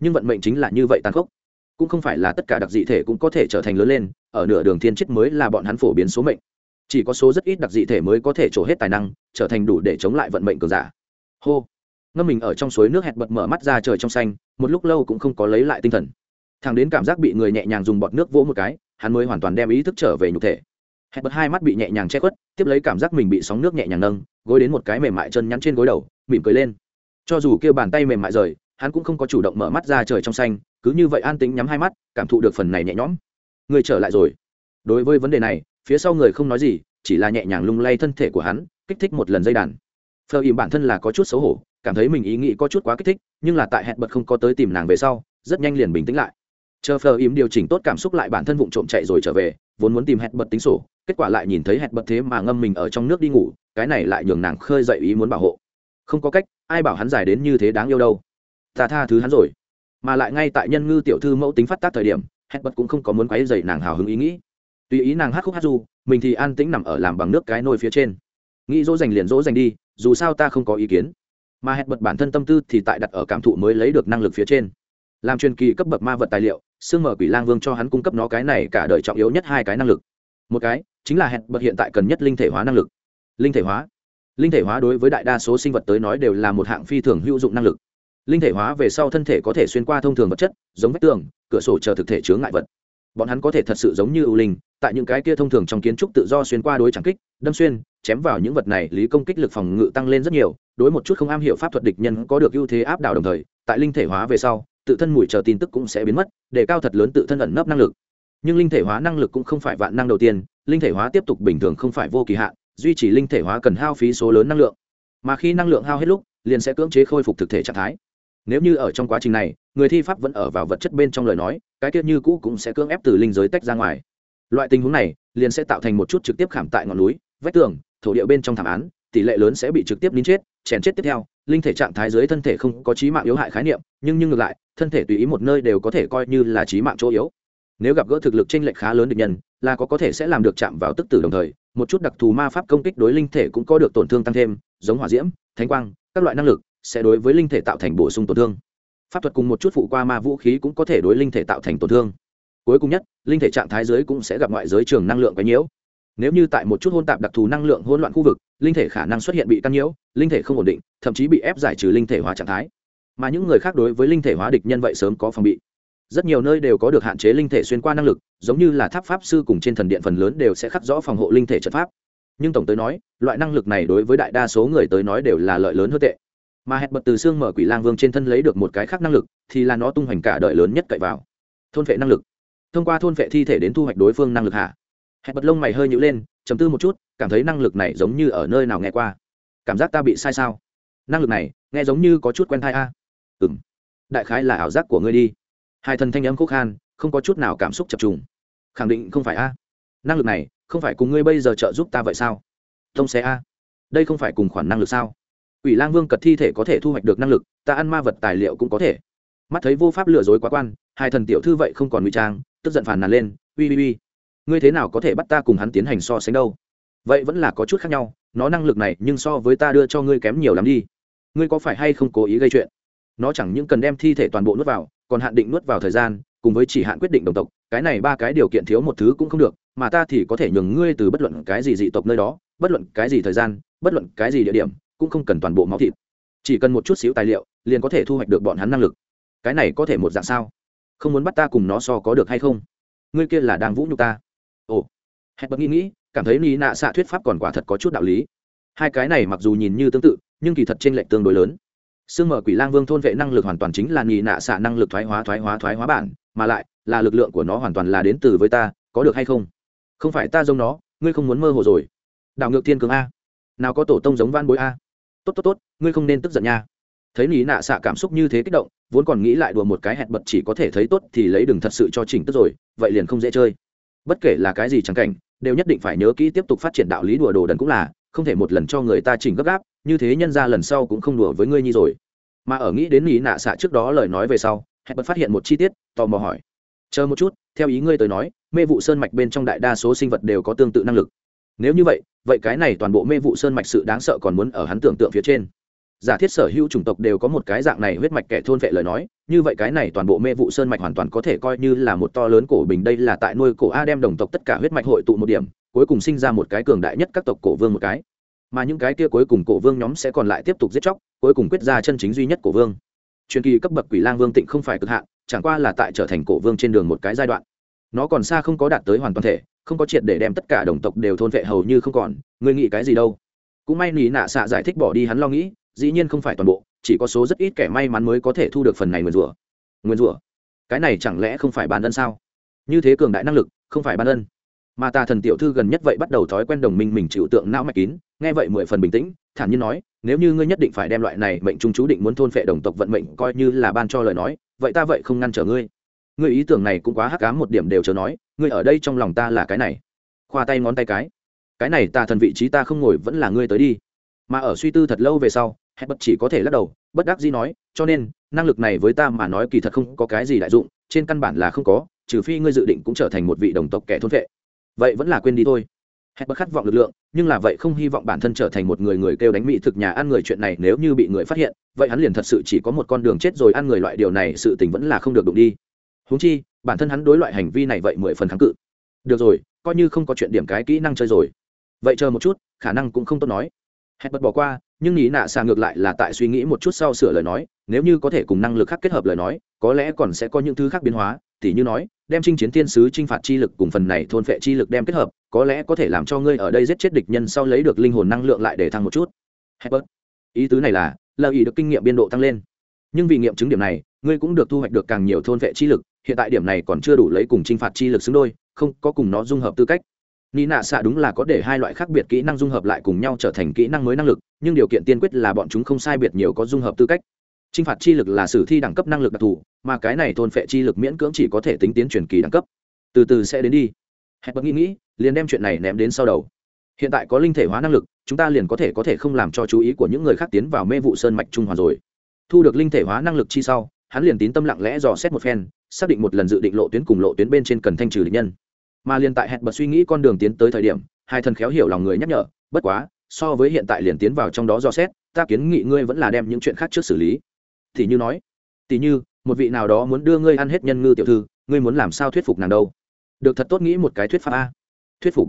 Nhưng vận mệnh chính là như vậy tàn khốc. Cũng không phải là tất cả đặc dị thể cũng có thể trở thành lớn lên, ở nửa đường thiên chết mới là bọn hắn phổ biến số mệnh. Chỉ có số rất ít đặc dị thể mới có thể trổ hết tài năng, trở thành đủ để chống lại vận mệnh cường giả. Hô. Ngâm mình ở trong suối nước hẹn bật mở mắt ra trời trong xanh một lúc lâu cũng không có lấy lại tinh thần. Thằng đến cảm giác bị người nhẹ nhàng dùng bọt nước vỗ một cái, hắn mới hoàn toàn đem ý thức trở về nhục thể. Hẹn bật hai mắt bị nhẹ nhàng che khuất, tiếp lấy cảm giác mình bị sóng nước nhẹ nhàng nâng, gối đến một cái mềm mại chân nhắn trên gối đầu, mỉm cười lên. Cho dù kêu bàn tay mềm mại rời, hắn cũng không có chủ động mở mắt ra trời trong xanh, cứ như vậy an tính nhắm hai mắt, cảm thụ được phần này nhẹ nhõm. Người trở lại rồi. Đối với vấn đề này, phía sau người không nói gì, chỉ là nhẹ nhàng lung lay thân thể của hắn, kích thích một lần dây đàn phờ ìm bản thân là có chút xấu hổ, cảm thấy mình ý nghĩ có chút quá kích thích, nhưng là tại hẹn bật không có tới tìm nàng về sau, rất nhanh liền bình tĩnh lại. Chờ phờ ìm điều chỉnh tốt cảm xúc lại bản thân vụng trộm chạy rồi trở về, vốn muốn tìm hẹn bật tính sổ, kết quả lại nhìn thấy hẹn bật thế mà ngâm mình ở trong nước đi ngủ, cái này lại nhường nàng khơi dậy ý muốn bảo hộ. Không có cách, ai bảo hắn dài đến như thế đáng yêu đâu. Ta tha thứ hắn rồi. Mà lại ngay tại nhân ngư tiểu thư mẫu tính phát tác thời điểm, hẹn bật cũng không có muốn quấy dậy nàng hào hứng ý nghĩ. Tùy ý nàng hát khúc hát du, mình thì an tĩnh nằm ở làm bằng nước cái nôi phía trên. Nghĩ dỗ dành liền dỗ dành đi dù sao ta không có ý kiến. Mà hẹn bật bản thân tâm tư thì tại đặt ở cảm thụ mới lấy được năng lực phía trên. Làm truyền kỳ cấp bậc ma vật tài liệu, xương mở quỷ lang vương cho hắn cung cấp nó cái này cả đời trọng yếu nhất hai cái năng lực. Một cái, chính là hẹn bật hiện tại cần nhất linh thể hóa năng lực. Linh thể hóa. Linh thể hóa đối với đại đa số sinh vật tới nói đều là một hạng phi thường hữu dụng năng lực. Linh thể hóa về sau thân thể có thể xuyên qua thông thường vật chất, giống vách tường, cửa sổ chờ thực thể chứa ngại vật. Bọn hắn có thể thật sự giống như ưu linh, tại những cái kia thông thường trong kiến trúc tự do xuyên qua đối chẳng kích, đâm xuyên chém vào những vật này, lý công kích lực phòng ngự tăng lên rất nhiều, đối một chút không am hiểu pháp thuật địch nhân có được ưu thế áp đảo đồng thời, tại linh thể hóa về sau, tự thân mùi chờ tin tức cũng sẽ biến mất, để cao thật lớn tự thân ẩn nấp năng lực. Nhưng linh thể hóa năng lực cũng không phải vạn năng đầu tiên, linh thể hóa tiếp tục bình thường không phải vô kỳ hạn, duy trì linh thể hóa cần hao phí số lớn năng lượng. Mà khi năng lượng hao hết lúc, liền sẽ cưỡng chế khôi phục thực thể trạng thái. Nếu như ở trong quá trình này, người thi pháp vẫn ở vào vật chất bên trong lời nói, cái tiết như cũ cũng sẽ cưỡng ép từ linh giới tách ra ngoài. Loại tình huống này, liền sẽ tạo thành một chút trực tiếp khảm tại ngọn núi, vách tường thổ địa bên trong thảm án, tỷ lệ lớn sẽ bị trực tiếp nín chết, chèn chết tiếp theo, linh thể trạng thái dưới thân thể không có trí mạng yếu hại khái niệm, nhưng nhưng ngược lại, thân thể tùy ý một nơi đều có thể coi như là trí mạng chỗ yếu. Nếu gặp gỡ thực lực tranh lệch khá lớn được nhân, là có có thể sẽ làm được chạm vào tức tử đồng thời, một chút đặc thù ma pháp công kích đối linh thể cũng có được tổn thương tăng thêm, giống hỏa diễm, thánh quang, các loại năng lực, sẽ đối với linh thể tạo thành bổ sung tổn thương. Pháp thuật cùng một chút phụ qua ma vũ khí cũng có thể đối linh thể tạo thành tổn thương. Cuối cùng nhất, linh thể trạng thái giới cũng sẽ gặp ngoại giới trường năng lượng quấy nhiễu nếu như tại một chút hôn tạp đặc thù năng lượng hỗn loạn khu vực, linh thể khả năng xuất hiện bị căn nhiễu, linh thể không ổn định, thậm chí bị ép giải trừ linh thể hóa trạng thái. Mà những người khác đối với linh thể hóa địch nhân vậy sớm có phòng bị. Rất nhiều nơi đều có được hạn chế linh thể xuyên qua năng lực, giống như là tháp pháp sư cùng trên thần điện phần lớn đều sẽ khắc rõ phòng hộ linh thể trận pháp. Nhưng tổng tới nói, loại năng lực này đối với đại đa số người tới nói đều là lợi lớn hơn tệ. Mà hẹn bật từ xương mở quỷ lang vương trên thân lấy được một cái khác năng lực, thì là nó tung hoành cả đời lớn nhất cậy vào. Thôn vệ năng lực. Thông qua thôn vệ thi thể đến thu hoạch đối phương năng lực hạ hẹn bật lông mày hơi nhữ lên chấm tư một chút, cảm thấy năng lực này giống như ở nơi nào nghe qua. Cảm giác ta bị sai sao? Năng lực này, nghe giống như có chút quen thai a. Ừ m đại khái là ảo giác của ngươi đi. Hai thần thanh âm khúc khan, không có chút nào cảm xúc chập trùng. Khẳng định không phải a. Năng lực này, không phải cùng ngươi bây giờ trợ giúp ta vậy sao? Tông xe a. Đây không phải cùng khoản năng lực sao? Ủy lang vương cật thi thể có thể thu hoạch được năng lực, ta ăn ma vật tài liệu cũng có thể. Mắt thấy vô pháp lừa dối quá quan, hai thần tiểu thư vậy không còn nguy trang, tức giận phản nàn lên ui ui ui ngươi thế nào có thể bắt ta cùng hắn tiến hành so sánh đâu? Vậy vẫn là có chút khác nhau, nó năng lực này nhưng so với ta đưa cho ngươi kém nhiều lắm đi. Ngươi có phải hay không cố ý gây chuyện? Nó chẳng những cần đem thi thể toàn bộ nuốt vào, còn hạn định nuốt vào thời gian, cùng với chỉ hạn quyết định đồng tộc, cái này ba cái điều kiện thiếu một thứ cũng không được, mà ta thì có thể nhường ngươi từ bất luận cái gì dị tộc nơi đó, bất luận cái gì thời gian, bất luận cái gì địa điểm, cũng không cần toàn bộ máu thịt. Chỉ cần một chút xíu tài liệu, liền có thể thu hoạch được bọn hắn năng lực. Cái này có thể một dạng sao? Không muốn bắt ta cùng nó so có được hay không? Ngươi kia là đang vũ nhục ta ồ hẹn bật nghĩ nghĩ cảm thấy ni nạ xạ thuyết pháp còn quả thật có chút đạo lý hai cái này mặc dù nhìn như tương tự nhưng kỳ thật trên lệnh tương đối lớn Sương mở quỷ lang vương thôn vệ năng lực hoàn toàn chính là nhị nạ xạ năng lực thoái hóa thoái hóa thoái hóa bản, mà lại là lực lượng của nó hoàn toàn là đến từ với ta, có được hay không? Không phải ta giống nó, ngươi không muốn mơ hồ rồi. Đảo ngược thiên cường a, nào có tổ tông giống van bối a. Tốt tốt tốt, ngươi không nên tức giận nha. Thấy lý nạ xạ cảm xúc như thế kích động, vốn còn nghĩ lại đùa một cái hẹn bật chỉ có thể thấy tốt thì lấy đừng thật sự cho chỉnh tức rồi, vậy liền không dễ chơi. Bất kể là cái gì chẳng cảnh, đều nhất định phải nhớ kỹ tiếp tục phát triển đạo lý đùa đồ đần cũng là, không thể một lần cho người ta chỉnh gấp gáp, như thế nhân ra lần sau cũng không đùa với ngươi nhi rồi. Mà ở nghĩ đến nghĩ nạ xạ trước đó lời nói về sau hẹn bật phát hiện một chi tiết tò mò hỏi. Chờ một chút theo ý ngươi tới nói mê vụ sơn mạch bên trong đại đa số sinh vật đều có tương tự năng lực. Nếu như vậy vậy cái này toàn bộ mê vụ sơn mạch sự đáng sợ còn muốn ở hắn tưởng tượng phía trên giả thiết sở hữu chủng tộc đều có một cái dạng này huyết mạch kẻ thôn vệ lời nói, như vậy cái này toàn bộ mê vụ sơn mạch hoàn toàn có thể coi như là một to lớn cổ bình, đây là tại nuôi cổ a đem đồng tộc tất cả huyết mạch hội tụ một điểm, cuối cùng sinh ra một cái cường đại nhất các tộc cổ vương một cái. Mà những cái kia cuối cùng cổ vương nhóm sẽ còn lại tiếp tục giết chóc, cuối cùng quyết ra chân chính duy nhất cổ vương. Truyền kỳ cấp bậc quỷ lang vương tịnh không phải cực hạn, chẳng qua là tại trở thành cổ vương trên đường một cái giai đoạn. Nó còn xa không có đạt tới hoàn toàn thể, không có triệt để đem tất cả đồng tộc đều thôn vệ hầu như không còn, ngươi nghĩ cái gì đâu? Cũng may nỉ nạ xạ giải thích bỏ đi hắn lo nghĩ dĩ nhiên không phải toàn bộ, chỉ có số rất ít kẻ may mắn mới có thể thu được phần này nguyền rủa. Nguyền rủa? Cái này chẳng lẽ không phải bàn ân sao? Như thế cường đại năng lực, không phải ban ân. Mà tà thần tiểu thư gần nhất vậy bắt đầu thói quen đồng minh mình chịu tượng não mạch kín, nghe vậy mười phần bình tĩnh, thản nhiên nói, nếu như ngươi nhất định phải đem loại này mệnh trung chú định muốn thôn phệ đồng tộc vận mệnh coi như là ban cho lời nói, vậy ta vậy không ngăn trở ngươi. Ngươi ý tưởng này cũng quá hắc ám một điểm đều chờ nói, ngươi ở đây trong lòng ta là cái này. Khoa tay ngón tay cái. Cái này tà thần vị trí ta không ngồi vẫn là ngươi tới đi. Mà ở suy tư thật lâu về sau hẹn bất chỉ có thể lắc đầu, bất đắc dĩ nói, cho nên, năng lực này với ta mà nói kỳ thật không có cái gì đại dụng, trên căn bản là không có, trừ phi ngươi dự định cũng trở thành một vị đồng tộc kẻ thôn vệ. Vậy vẫn là quên đi thôi. Hẹn bất khát vọng lực lượng, nhưng là vậy không hy vọng bản thân trở thành một người người kêu đánh mỹ thực nhà ăn người chuyện này nếu như bị người phát hiện, vậy hắn liền thật sự chỉ có một con đường chết rồi ăn người loại điều này sự tình vẫn là không được đụng đi. Huống chi, bản thân hắn đối loại hành vi này vậy mười phần kháng cự. Được rồi, coi như không có chuyện điểm cái kỹ năng chơi rồi. Vậy chờ một chút, khả năng cũng không tốt nói. Hẹn bật bỏ qua nhưng nghĩ nạ xà ngược lại là tại suy nghĩ một chút sau sửa lời nói, nếu như có thể cùng năng lực khác kết hợp lời nói, có lẽ còn sẽ có những thứ khác biến hóa, tỉ như nói, đem chinh chiến thiên sứ chinh phạt chi lực cùng phần này thôn phệ chi lực đem kết hợp, có lẽ có thể làm cho ngươi ở đây giết chết địch nhân sau lấy được linh hồn năng lượng lại để thăng một chút Hebert. ý tứ này là lợi ý được kinh nghiệm biên độ tăng lên nhưng vì nghiệm chứng điểm này, ngươi cũng được thu hoạch được càng nhiều thôn vệ chi lực, hiện tại điểm này còn chưa đủ lấy cùng chinh phạt chi lực xứng đôi, không có cùng nó dung hợp tư cách ni nạ xạ đúng là có để hai loại khác biệt kỹ năng dung hợp lại cùng nhau trở thành kỹ năng mới năng lực, nhưng điều kiện tiên quyết là bọn chúng không sai biệt nhiều có dung hợp tư cách. T r i n h phạt chi lực là sử thi đẳng cấp năng lực đặc thù, mà cái này thôn phệ chi lực miễn cưỡng chỉ có thể tính tiến truyền kỳ đẳng cấp. Từ từ sẽ đến đi. Hẹn bật nghĩ nghĩ, liền đem chuyện này ném đến sau đầu. Hiện tại có linh thể hóa năng lực, chúng ta liền có thể có thể không làm cho chú ý của những người khác tiến vào mê vụ sơn mạch trung hòa rồi. Thu được linh thể hóa năng lực chi sau, hắn liền tín tâm lặng lẽ dò xét một phen, xác định một lần dự định lộ tuyến cùng lộ tuyến bên trên cần thanh trừ địch nhân mà liền tại hẹn bật suy nghĩ con đường tiến tới thời điểm, hai thần khéo hiểu lòng người nhắc nhở, bất quá, so với hiện tại liền tiến vào trong đó do xét, ta kiến nghị ngươi vẫn là đem những chuyện khác trước xử lý. Thì như nói, tỷ như, một vị nào đó muốn đưa ngươi ăn hết nhân ngư tiểu thư, ngươi muốn làm sao thuyết phục nàng đâu? Được thật tốt nghĩ một cái thuyết pháp a. Thuyết phục.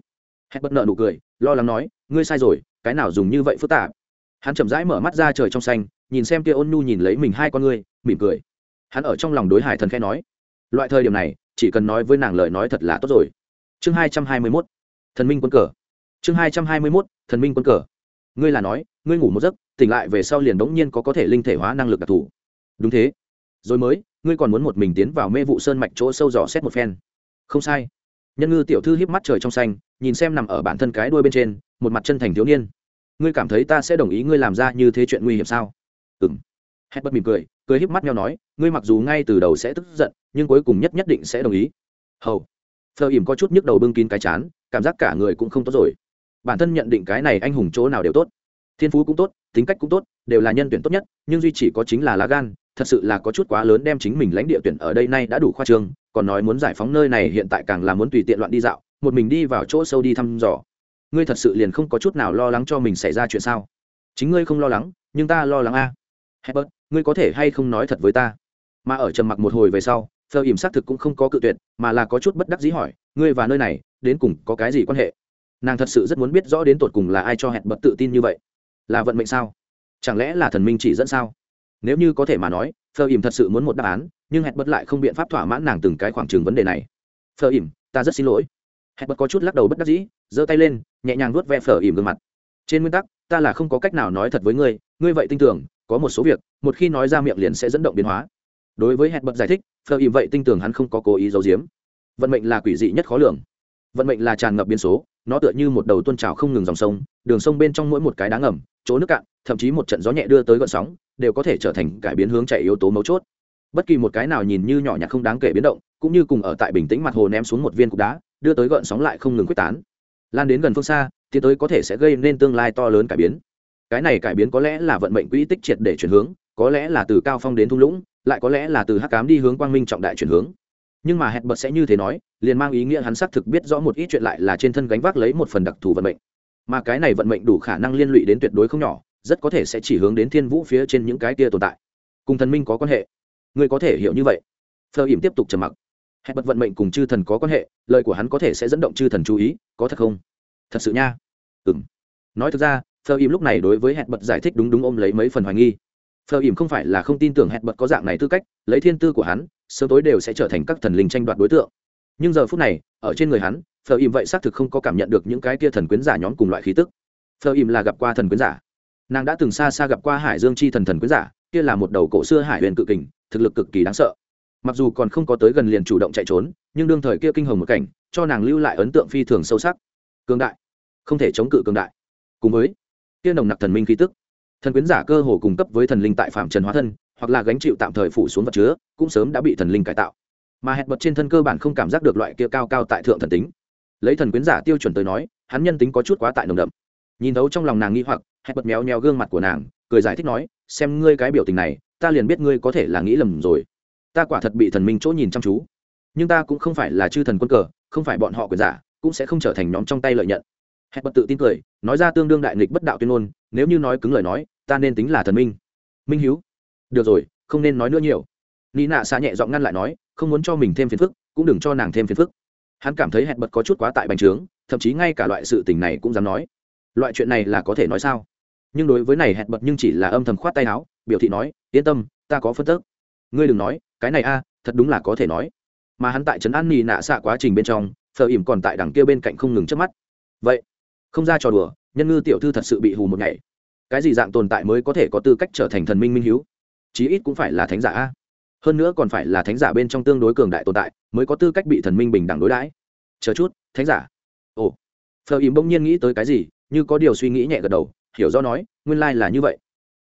Hẹn bất nợ nụ cười, lo lắng nói, ngươi sai rồi, cái nào dùng như vậy phức tạp? Hắn chậm rãi mở mắt ra trời trong xanh, nhìn xem kia ôn nhu nhìn lấy mình hai con ngươi, mỉm cười. Hắn ở trong lòng đối hải thần khẽ nói, loại thời điểm này, chỉ cần nói với nàng lời nói thật là tốt rồi chương hai trăm hai mươi mốt, thần minh quân cờ. Chương hai trăm hai mươi mốt, thần minh quân cờ. Ngươi là nói, ngươi ngủ một giấc, tỉnh lại về sau liền đ n g nhiên có có thể linh thể hóa năng lực đặc thù. Đúng thế. Rồi mới, ngươi còn muốn một mình tiến vào mê vụ sơn mạch chỗ sâu dò xét một phen. Không sai. Nhân ngư tiểu thư hiếp mắt trời trong xanh, nhìn xem nằm ở bản thân cái đuôi bên trên, một mặt chân thành thiếu niên. Ngươi cảm thấy ta sẽ đồng ý ngươi làm ra như thế chuyện nguy hiểm sao? Ừ m hết bất mỉm cười cười híp mắt nhau nói, ngươi mặc dù ngay từ đầu sẽ tức giận, nhưng cuối cùng nhất nhất định sẽ đồng ý. Hầu phờ ỉm có chút nhức đầu bưng kín cái chán cảm giác cả người cũng không tốt rồi. Bản thân nhận định cái này anh hùng chỗ nào đều tốt. Thiên phú cũng tốt tính cách cũng tốt đều là nhân tuyển tốt nhất nhưng duy chỉ có chính là lá gan thật sự là có chút quá lớn đem chính mình lãnh địa tuyển ở đây nay đã đủ khoa trương còn nói muốn giải phóng nơi này hiện tại càng là muốn tùy tiện loạn đi dạo một mình đi vào chỗ sâu đi thăm dò. Ngươi thật sự liền không có chút nào lo lắng cho mình xảy ra chuyện sao? Chính ngươi không lo lắng nhưng ta lo lắng a. Herbert, ngươi có thể hay không nói thật với ta? Mà ở trầm mặc một hồi về sau phờ ỉm xác thực cũng không có cự tuyệt mà là có chút bất đắc dĩ hỏi ngươi và nơi này đến cùng có cái gì quan hệ? Nàng thật sự rất muốn biết rõ đến tột cùng là ai cho hẹn bật tự tin như vậy. Là vận mệnh sao? Chẳng lẽ là thần minh chỉ dẫn sao? Nếu như có thể mà nói phờ ỉm thật sự muốn một đáp án nhưng hẹn bật lại không biện pháp thỏa mãn nàng từng cái khoảng trừng vấn đề này. Phờ ỉm, ta rất xin lỗi. Hẹn bật có chút lắc đầu bất đắc dĩ giơ tay lên nhẹ nhàng vuốt ve phờ ỉm gương mặt. Trên nguyên tắc ta là không có cách nào nói thật với ngươi ngươi vậy tin tưởng có một số việc một khi nói ra miệng liền sẽ dẫn động biến hóa đối với hẹn bật giải thích, phờ ìm vậy tin tưởng hắn không có cố ý giấu giếm. Vận mệnh là quỷ dị nhất khó lường. Vận mệnh là tràn ngập biến số, nó tựa như một đầu tuôn trào không ngừng dòng sông, đường sông bên trong mỗi một cái đá ngầm, chỗ nước cạn, thậm chí một trận gió nhẹ đưa tới gợn sóng, đều có thể trở thành cải biến hướng chạy yếu tố mấu chốt. Bất kỳ một cái nào nhìn như nhỏ nhặt không đáng kể biến động, cũng như cùng ở tại bình tĩnh mặt hồ ném xuống một viên cục đá, đưa tới gợn sóng lại không ngừng quyết tán. Lan đến gần phương xa, tiến tới có thể sẽ gây nên tương lai to lớn cải biến. Cái này cải biến có lẽ là vận mệnh quỹ tích triệt để chuyển hướng, có lẽ là từ cao phong đến thung lũng lại có lẽ là từ hắc cám đi hướng quang minh trọng đại chuyển hướng. Nhưng mà hẹn bật sẽ như thế nói, liền mang ý nghĩa hắn xác thực biết rõ một ít chuyện lại là trên thân gánh vác lấy một phần đặc thù vận mệnh. Mà cái này vận mệnh đủ khả năng liên lụy đến tuyệt đối không nhỏ, rất có thể sẽ chỉ hướng đến thiên vũ phía trên những cái kia tồn tại. Cùng thần minh có quan hệ. Người có thể hiểu như vậy. Phờ ỉm tiếp tục trầm mặc. Hẹn bật vận mệnh cùng chư thần có quan hệ, lời của hắn có thể sẽ dẫn động chư thần chú ý, có thật không? Thật sự nha. Ừ m nói thực ra, phờ ỉm lúc này đối với hẹn bật giải thích đúng đúng ôm lấy mấy phần hoài nghi phờ ỉm không phải là không tin tưởng hẹn bật có dạng này tư cách, lấy thiên tư của hắn, sớm tối đều sẽ trở thành các thần linh tranh đoạt đối tượng. Nhưng giờ phút này, ở trên người hắn, phờ ỉm vậy xác thực không có cảm nhận được những cái kia thần quyến giả nhóm cùng loại khí tức. Phờ ỉm là gặp qua thần quyến giả. Nàng đã từng xa xa gặp qua hải dương chi thần thần quyến giả, kia là một đầu cổ xưa hải huyền cự kình, thực lực cực kỳ đáng sợ. Mặc dù còn không có tới gần liền chủ động chạy trốn, nhưng đương thời kia kinh hồng một cảnh, cho nàng lưu lại ấn tượng phi thường sâu sắc. Cường đại. Không thể chống cự cường đại. Cùng với, kia nồng nặc thần minh khí tức thần quyến giả cơ hồ cung cấp với thần linh tại phạm trần hóa thân, hoặc là gánh chịu tạm thời phủ xuống vật chứa, cũng sớm đã bị thần linh cải tạo. Mà hẹn bật trên thân cơ bản không cảm giác được loại kia cao cao tại thượng thần tính. Lấy thần quyến giả tiêu chuẩn tới nói, hắn nhân tính có chút quá tại nồng đậm. Nhìn thấu trong lòng nàng nghi hoặc, hẹn bật méo nheo gương mặt của nàng, cười giải thích nói, xem ngươi cái biểu tình này, ta liền biết ngươi có thể là nghĩ lầm rồi. Ta quả thật bị thần minh chỗ nhìn chăm chú. Nhưng ta cũng không phải là chư thần quân cờ, không phải bọn họ quyền giả, cũng sẽ không trở thành nhóm trong tay lợi nhận hẹn bật tự tin cười, nói ra tương đương đại nghịch bất đạo tuyên ngôn, nếu như nói cứng lời nói, ta nên tính là thần minh. Minh hiếu. Được rồi, không nên nói nữa nhiều. Nị nạ xạ nhẹ giọng ngăn lại nói, không muốn cho mình thêm phiền phức, cũng đừng cho nàng thêm phiền phức. Hắn cảm thấy hẹn bật có chút quá tại bành trướng, thậm chí ngay cả loại sự tình này cũng dám nói. Loại chuyện này là có thể nói sao? Nhưng đối với này hẹn bật nhưng chỉ là âm thầm khoát tay áo, biểu thị nói, yên tâm, ta có phân tức. Ngươi đừng nói, cái này a, thật đúng là có thể nói. Mà hắn tại trấn an nị nạ xạ quá trình bên trong, phờ ỉm còn tại đằng kia bên cạnh không ngừng chớp mắt. Vậy không ra trò đùa, nhân ngư tiểu thư thật sự bị hù một ngày. Cái gì dạng tồn tại mới có thể có tư cách trở thành thần minh minh hiếu? Chí ít cũng phải là thánh giả a. Hơn nữa còn phải là thánh giả bên trong tương đối cường đại tồn tại, mới có tư cách bị thần minh bình đẳng đối đãi. Chờ chút, thánh giả. Ồ. Phờ ìm bỗng nhiên nghĩ tới cái gì, như có điều suy nghĩ nhẹ gật đầu, hiểu rõ nói, nguyên lai là như vậy.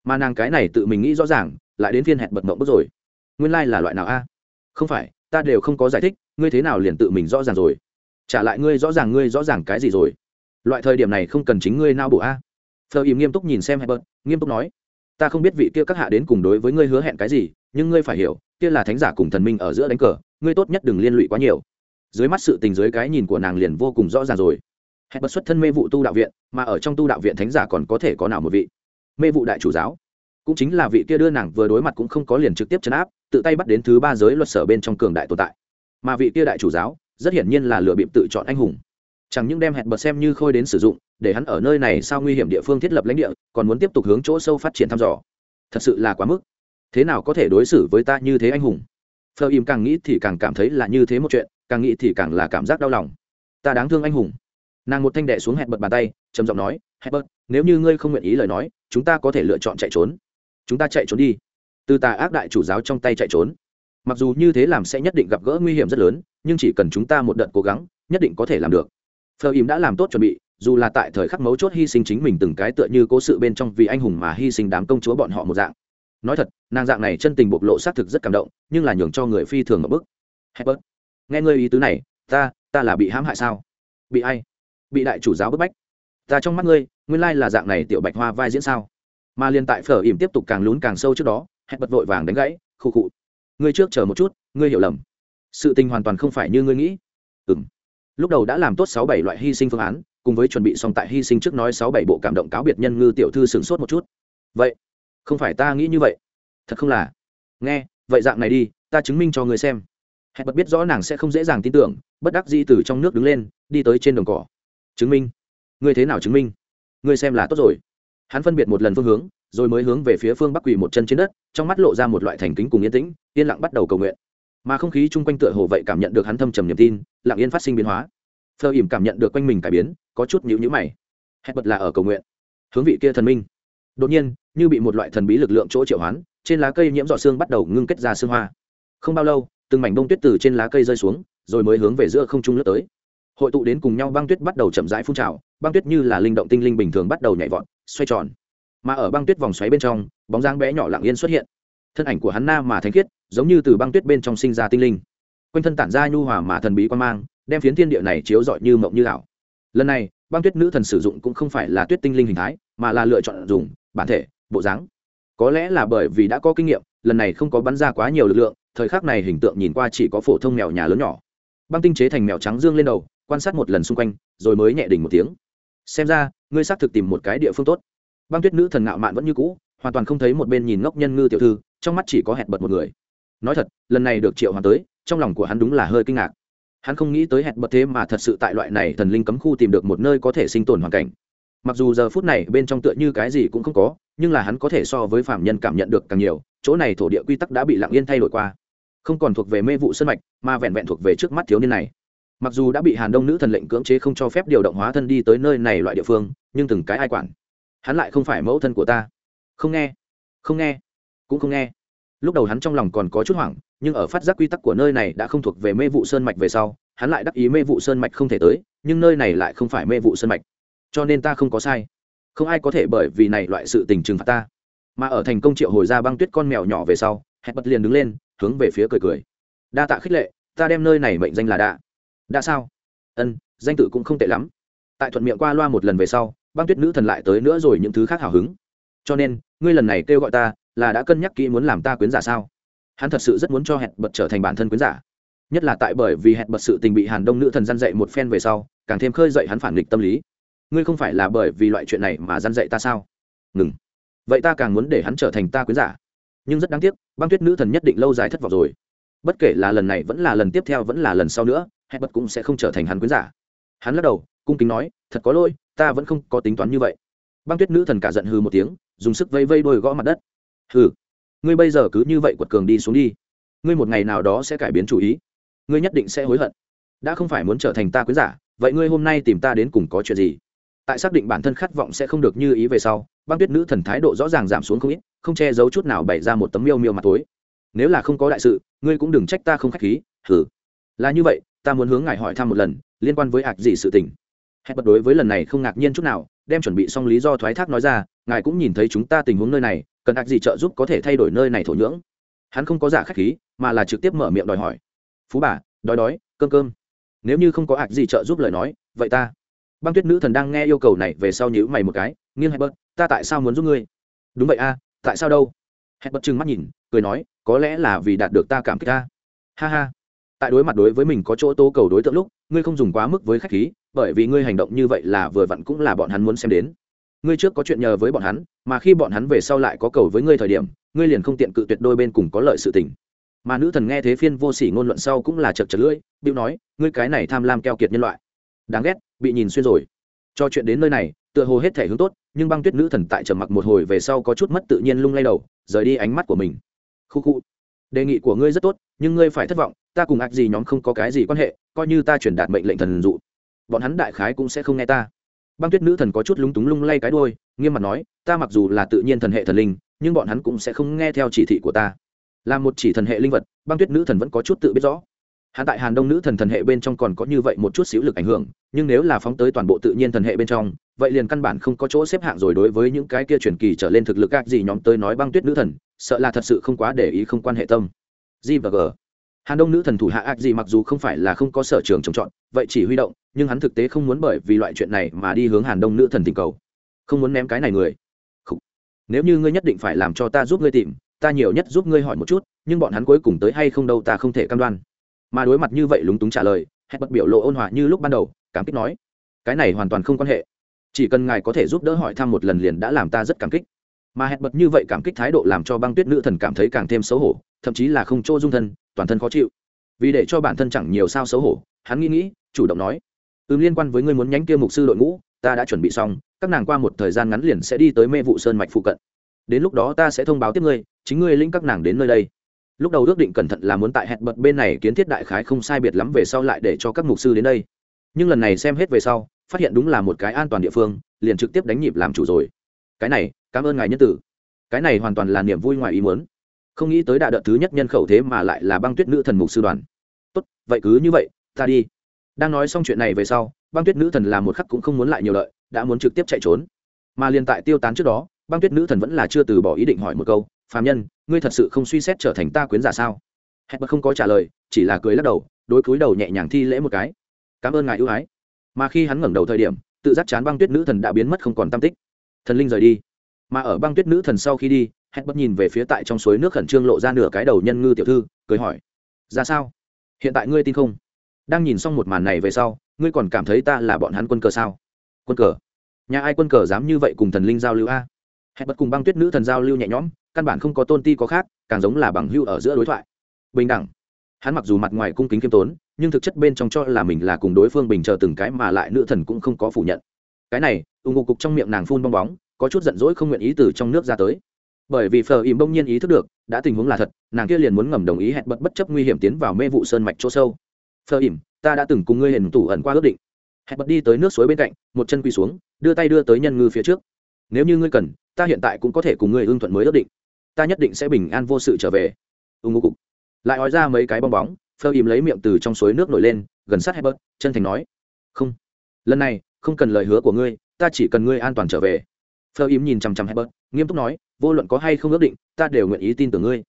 Mà nàng cái này tự mình nghĩ rõ ràng, lại đến phiên hẹn bật mộng bất rồi. Nguyên lai là loại nào a? Không phải, ta đều không có giải thích, ngươi thế nào liền tự mình rõ ràng rồi? Trả lại ngươi rõ ràng ngươi rõ ràng cái gì rồi? Loại thời điểm này không cần chính ngươi nao bổ a. Phờ ìm nghiêm túc nhìn xem hẹn bớt, nghiêm túc nói ta không biết vị kia các hạ đến cùng đối với ngươi hứa hẹn cái gì nhưng ngươi phải hiểu kia là thánh giả cùng thần minh ở giữa đánh cờ ngươi tốt nhất đừng liên lụy quá nhiều. Dưới mắt sự tình dưới cái nhìn của nàng liền vô cùng rõ ràng rồi. Hẹn bật xuất thân mê vụ tu đạo viện mà ở trong tu đạo viện thánh giả còn có thể có nào một vị? Mê vụ đại chủ giáo. Cũng chính là vị kia đưa nàng vừa đối mặt cũng không có liền trực tiếp chấn áp tự tay bắt đến thứ ba giới luật sở bên trong cường đại tồn tại. Mà vị kia đại chủ giáo rất hiển nhiên là lựa bịp tự chọn anh hùng chẳng những đem hẹn bật xem như khôi đến sử dụng, để hắn ở nơi này sao nguy hiểm địa phương thiết lập lãnh địa, còn muốn tiếp tục hướng chỗ sâu phát triển thăm dò. Thật sự là quá mức. Thế nào có thể đối xử với ta như thế anh hùng? Phờ im càng nghĩ thì càng cảm thấy là như thế một chuyện, càng nghĩ thì càng là cảm giác đau lòng. Ta đáng thương anh hùng. Nàng một thanh đệ xuống hẹn bật bàn tay, trầm giọng nói, hẹn bật, nếu như ngươi không nguyện ý lời nói, chúng ta có thể lựa chọn chạy trốn. Chúng ta chạy trốn đi. Từ tà ác đại chủ giáo trong tay chạy trốn. Mặc dù như thế làm sẽ nhất định gặp gỡ nguy hiểm rất lớn, nhưng chỉ cần chúng ta một đợt cố gắng, nhất định có thể làm được phờ im đã làm tốt chuẩn bị, dù là tại thời khắc mấu chốt hy sinh chính mình từng cái tựa như cố sự bên trong vì anh hùng mà hy sinh đám công chúa bọn họ một dạng. Nói thật, nàng dạng này chân tình bộc lộ xác thực rất cảm động, nhưng là nhường cho người phi thường ở bức. Hebert. nghe ngươi ý tứ này, ta ta là bị hãm hại sao? Bị ai? Bị đại chủ giáo bức bách. Ta trong mắt ngươi, nguyên lai là dạng này tiểu bạch hoa vai diễn sao? Mà liên tại phở ỉm tiếp tục càng lún càng sâu trước đó hẹn bật vội vàng đánh gãy, khụ khụ. Ngươi trước chờ một chút, ngươi hiểu lầm. Sự tình hoàn toàn không phải như ngươi nghĩ. Ừm lúc đầu đã làm tốt sáu bảy loại hy sinh phương án, cùng với chuẩn bị xong tại hy sinh trước nói sáu bảy bộ cảm động cáo biệt nhân ngư tiểu thư sửng sốt một chút. Vậy, không phải ta nghĩ như vậy. Thật không là. Nghe, vậy dạng này đi, ta chứng minh cho người xem. Hẹn bật biết rõ nàng sẽ không dễ dàng tin tưởng, bất đắc di từ trong nước đứng lên, đi tới trên đồng cỏ. Chứng minh. Ngươi thế nào chứng minh? Ngươi xem là tốt rồi. Hắn phân biệt một lần phương hướng, rồi mới hướng về phía phương bắc quỳ một chân trên đất, trong mắt lộ ra một loại thành kính cùng yên tĩnh, yên lặng bắt đầu cầu nguyện mà không khí chung quanh tựa hồ vậy cảm nhận được hắn thâm trầm niềm tin, lặng yên phát sinh biến hóa. Phơ ỉm cảm nhận được quanh mình cải biến, có chút nhữ nhữ mày. Hẹn bật là ở cầu nguyện. Hướng vị kia thần minh. Đột nhiên, như bị một loại thần bí lực lượng chỗ triệu hoán, trên lá cây nhiễm dọ xương bắt đầu ngưng kết ra xương hoa. Không bao lâu, từng mảnh bông tuyết từ trên lá cây rơi xuống, rồi mới hướng về giữa không trung lướt tới. Hội tụ đến cùng nhau băng tuyết bắt đầu chậm rãi phun trào, băng tuyết như là linh động tinh linh bình thường bắt đầu nhảy vọt, xoay tròn. Mà ở băng tuyết vòng xoáy bên trong, bóng dáng bé nhỏ lặng yên xuất hiện thân ảnh của hắn na mà thánh khiết, giống như từ băng tuyết bên trong sinh ra tinh linh. Quanh thân tản ra nhu hòa mà thần bí quan mang, đem phiến thiên địa này chiếu rọi như mộng như ảo. Lần này, băng tuyết nữ thần sử dụng cũng không phải là tuyết tinh linh hình thái, mà là lựa chọn dùng bản thể, bộ dáng. Có lẽ là bởi vì đã có kinh nghiệm, lần này không có bắn ra quá nhiều lực lượng, thời khắc này hình tượng nhìn qua chỉ có phổ thông mèo nhà lớn nhỏ. Băng tinh chế thành mèo trắng dương lên đầu, quan sát một lần xung quanh, rồi mới nhẹ đỉnh một tiếng. Xem ra, ngươi xác thực tìm một cái địa phương tốt. Băng tuyết nữ thần ngạo mạn vẫn như cũ, hoàn toàn không thấy một bên nhìn ngốc nhân ngư tiểu thư trong mắt chỉ có hẹn bật một người. Nói thật, lần này được triệu hoàng tới, trong lòng của hắn đúng là hơi kinh ngạc. Hắn không nghĩ tới hẹn bật thế mà thật sự tại loại này thần linh cấm khu tìm được một nơi có thể sinh tồn hoàn cảnh. Mặc dù giờ phút này bên trong tựa như cái gì cũng không có, nhưng là hắn có thể so với phạm nhân cảm nhận được càng nhiều, chỗ này thổ địa quy tắc đã bị lặng yên thay đổi qua. Không còn thuộc về mê vụ sân mạch, mà vẹn vẹn thuộc về trước mắt thiếu niên này. Mặc dù đã bị hàn đông nữ thần lệnh cưỡng chế không cho phép điều động hóa thân đi tới nơi này loại địa phương, nhưng từng cái ai quản? Hắn lại không phải mẫu thân của ta. Không nghe. Không nghe cũng không nghe. Lúc đầu hắn trong lòng còn có chút hoảng, nhưng ở phát giác quy tắc của nơi này đã không thuộc về mê vụ sơn mạch về sau, hắn lại đắc ý mê vụ sơn mạch không thể tới, nhưng nơi này lại không phải mê vụ sơn mạch. Cho nên ta không có sai. Không ai có thể bởi vì này loại sự tình trừng phạt ta. Mà ở thành công triệu hồi ra băng tuyết con mèo nhỏ về sau, hẹn bật liền đứng lên, hướng về phía cười cười. Đa tạ khích lệ, ta đem nơi này mệnh danh là đạ. đã sao? Ân, danh tự cũng không tệ lắm. Tại thuận miệng qua loa một lần về sau, băng tuyết nữ thần lại tới nữa rồi những thứ khác hào hứng. Cho nên, ngươi lần này kêu gọi ta là đã cân nhắc kỹ muốn làm ta quyến giả sao? Hắn thật sự rất muốn cho hẹn bật trở thành bản thân quyến giả. Nhất là tại bởi vì hẹn bật sự tình bị hàn đông nữ thần gian dậy một phen về sau, càng thêm khơi dậy hắn phản nghịch tâm lý. Ngươi không phải là bởi vì loại chuyện này mà gian dậy ta sao? Ngừng. Vậy ta càng muốn để hắn trở thành ta quyến giả. Nhưng rất đáng tiếc, băng tuyết nữ thần nhất định lâu dài thất vọng rồi. Bất kể là lần này vẫn là lần tiếp theo vẫn là lần sau nữa hẹn bật cũng sẽ không trở thành hắn quyến giả. Hắn lắc đầu, cung kính nói, thật có lỗi, ta vẫn không có tính toán như vậy. Băng tuyết nữ thần cả giận hư một tiếng, dùng sức vây vây đôi gõ mặt đất hừ. Ngươi bây giờ cứ như vậy quật cường đi xuống đi. Ngươi một ngày nào đó sẽ cải biến chủ ý. Ngươi nhất định sẽ hối hận. Đã không phải muốn trở thành ta quyến giả vậy ngươi hôm nay tìm ta đến cùng có chuyện gì? Tại xác định bản thân khát vọng sẽ không được như ý về sau băng tuyết nữ thần thái độ rõ ràng giảm xuống không ít không che giấu chút nào bày ra một tấm miêu miêu mặt tối. Nếu là không có đại sự ngươi cũng đừng trách ta không k h á c h khí hừ, là như vậy ta muốn hướng ngài hỏi thăm một lần liên quan với ạc gì sự tình. Hẹn bật đối với lần này không ngạc nhiên chút nào đem chuẩn bị xong lý do thoái thác nói ra, ngài cũng nhìn thấy chúng ta tình huống nơi này, cần ác gì trợ giúp có thể thay đổi nơi này thổ nhưỡng. Hắn không có giả khách khí, mà là trực tiếp mở miệng đòi hỏi. Phú bà, đói đói, cơm cơm. Nếu như không có ạc gì trợ giúp lời nói, vậy ta. Băng tuyết nữ thần đang nghe yêu cầu này về sau nhữ mày một cái, nghiêng hay bớt ta tại sao muốn giúp ngươi? Đúng vậy a, tại sao đâu? Hẹn bật chừng mắt nhìn, cười nói, có lẽ là vì đạt được ta cảm kích ta. Ha ha. Tại đối mặt đối với mình có chỗ tố cầu đối tượng lúc, ngươi không dùng quá mức với khách khí bởi vì ngươi hành động như vậy là vừa vặn cũng là bọn hắn muốn xem đến. Ngươi trước có chuyện nhờ với bọn hắn, mà khi bọn hắn về sau lại có cầu với ngươi thời điểm, ngươi liền không tiện cự tuyệt đôi bên cùng có lợi sự tình. Mà nữ thần nghe thế phiên vô sỉ ngôn luận sau cũng là chật chật lưỡi bịu nói, ngươi cái này tham lam keo kiệt nhân loại. Đáng ghét, bị nhìn xuyên rồi. Cho chuyện đến nơi này, tựa hồ hết thể hướng tốt, nhưng băng tuyết nữ thần tại trầm mặc một hồi về sau có chút mất tự nhiên lung lay đầu, rời đi ánh mắt của mình. Khu khu. Đề nghị của ngươi rất tốt, nhưng ngươi phải thất vọng, ta cùng ác gì nhóm không có cái gì quan hệ, coi như ta truyền đạt mệnh lệnh thần dụ bọn hắn đại khái cũng sẽ không nghe ta. Băng tuyết nữ thần có chút lúng túng lung lay cái đôi nghiêm mặt nói, ta mặc dù là tự nhiên thần hệ thần linh, nhưng bọn hắn cũng sẽ không nghe theo chỉ thị của ta. Là một chỉ thần hệ linh vật, băng tuyết nữ thần vẫn có chút tự biết rõ. Hạ tại hàn đông nữ thần thần hệ bên trong còn có như vậy một chút xíu lực ảnh hưởng, nhưng nếu là phóng tới toàn bộ tự nhiên thần hệ bên trong, vậy liền căn bản không có chỗ xếp hạng rồi đối với những cái kia truyền kỳ trở lên thực lực các gì nhóm tới nói băng tuyết nữ thần, sợ là thật sự không quá để ý không quan hệ tâm. G và g hàn đông nữ thần thủ hạ ác gì mặc dù không phải là không có sở trường trồng trọt, vậy chỉ huy động, nhưng hắn thực tế không muốn bởi vì loại chuyện này mà đi hướng hàn đông nữ thần tình cầu. Không muốn ném cái này người. Nếu như ngươi nhất định phải làm cho ta giúp ngươi tìm, ta nhiều nhất giúp ngươi hỏi một chút, nhưng bọn hắn cuối cùng tới hay không đâu ta không thể cam đoan. Mà đối mặt như vậy lúng túng trả lời, hẹn bật biểu lộ ôn hòa như lúc ban đầu, cảm kích nói, cái này hoàn toàn không quan hệ. Chỉ cần ngài có thể giúp đỡ hỏi thăm một lần liền đã làm ta rất cảm kích. Mà hẹn bật như vậy cảm kích thái độ làm cho băng tuyết nữ thần cảm thấy càng thêm xấu hổ, thậm chí là không chỗ dung thân toàn thân khó chịu. Vì để cho bản thân chẳng nhiều sao xấu hổ, hắn nghĩ nghĩ, chủ động nói, ừm, liên quan với ngươi muốn nhánh kia mục sư đội ngũ, ta đã chuẩn bị xong, các nàng qua một thời gian ngắn liền sẽ đi tới mê vụ sơn mạch phụ cận. Đến lúc đó ta sẽ thông báo tiếp ngươi, chính ngươi lĩnh các nàng đến nơi đây. Lúc đầu ước định cẩn thận là muốn tại hẹn bật bên này kiến thiết đại khái không sai biệt lắm về sau lại để cho các mục sư đến đây. Nhưng lần này xem hết về sau, phát hiện đúng là một cái an toàn địa phương, liền trực tiếp đánh nhịp làm chủ rồi. Cái này, cảm ơn ngài nhân tử. Cái này hoàn toàn là niềm vui ngoài ý muốn không nghĩ tới đại đợt thứ nhất nhân khẩu thế mà lại là băng tuyết nữ thần mục sư đoàn. Tốt, vậy cứ như vậy, ta đi. Đang nói xong chuyện này về sau, băng tuyết nữ thần làm một khắc cũng không muốn lại nhiều lợi, đã muốn trực tiếp chạy trốn. Mà liền tại tiêu tán trước đó, băng tuyết nữ thần vẫn là chưa từ bỏ ý định hỏi một câu phàm nhân, ngươi thật sự không suy xét trở thành ta quyến giả sao? Hẹn bật không có trả lời, chỉ là cười lắc đầu, đối cúi đầu nhẹ nhàng thi lễ một cái. Cảm ơn ngài ưu ái. Mà khi hắn ngẩng đầu thời điểm, tự giác chán băng tuyết nữ thần đã biến mất không còn tam tích. Thần linh rời đi. Mà ở băng tuyết nữ thần sau khi đi hẹn bất nhìn về phía tại trong suối nước khẩn trương lộ ra nửa cái đầu nhân ngư tiểu thư, cười hỏi, ra sao? Hiện tại ngươi tin không? Đang nhìn xong một màn này về sau, ngươi còn cảm thấy ta là bọn hắn quân cờ sao? Quân cờ? Nhà ai quân cờ dám như vậy cùng thần linh giao lưu a? Hẹn bật cùng băng tuyết nữ thần giao lưu nhẹ nhõm, căn bản không có tôn ti có khác, càng giống là bằng hưu ở giữa đối thoại. Bình đẳng. Hắn mặc dù mặt ngoài cung kính khiêm tốn, nhưng thực chất bên trong cho là mình là cùng đối phương bình chờ từng cái mà lại nữ thần cũng không có phủ nhận. Cái này ủng hộ cục trong miệng nàng phun bong bóng, có chút giận dỗi không nguyện ý từ trong nước ra tới bởi vì phờ ìm bỗng nhiên ý thức được, đã tình huống là thật, nàng kia liền muốn ngầm đồng ý hẹn bật bất chấp nguy hiểm tiến vào mê vụ sơn mạch chỗ sâu. Phờ ìm ta đã từng cùng ngươi hiền tủ ẩn qua ước định. Hẹn bật đi tới nước suối bên cạnh, một chân quỳ xuống, đưa tay đưa tới nhân ngư phía trước. Nếu như ngươi cần, ta hiện tại cũng có thể cùng ngươi hưng thuận mới ước định. Ta nhất định sẽ bình an vô sự trở về. Ưng ngô cục. Lại nói ra mấy cái bong bóng, phờ im lấy miệng từ trong suối nước nổi lên, gần sát hẹn bật, chân thành nói. Không. Lần này, không cần lời hứa của ngươi, ta chỉ cần ngươi an toàn trở về. Phờ im nhìn chằm chằm hebert nghiêm túc nói, vô luận có hay không ước định, ta đều nguyện ý tin tưởng ngươi.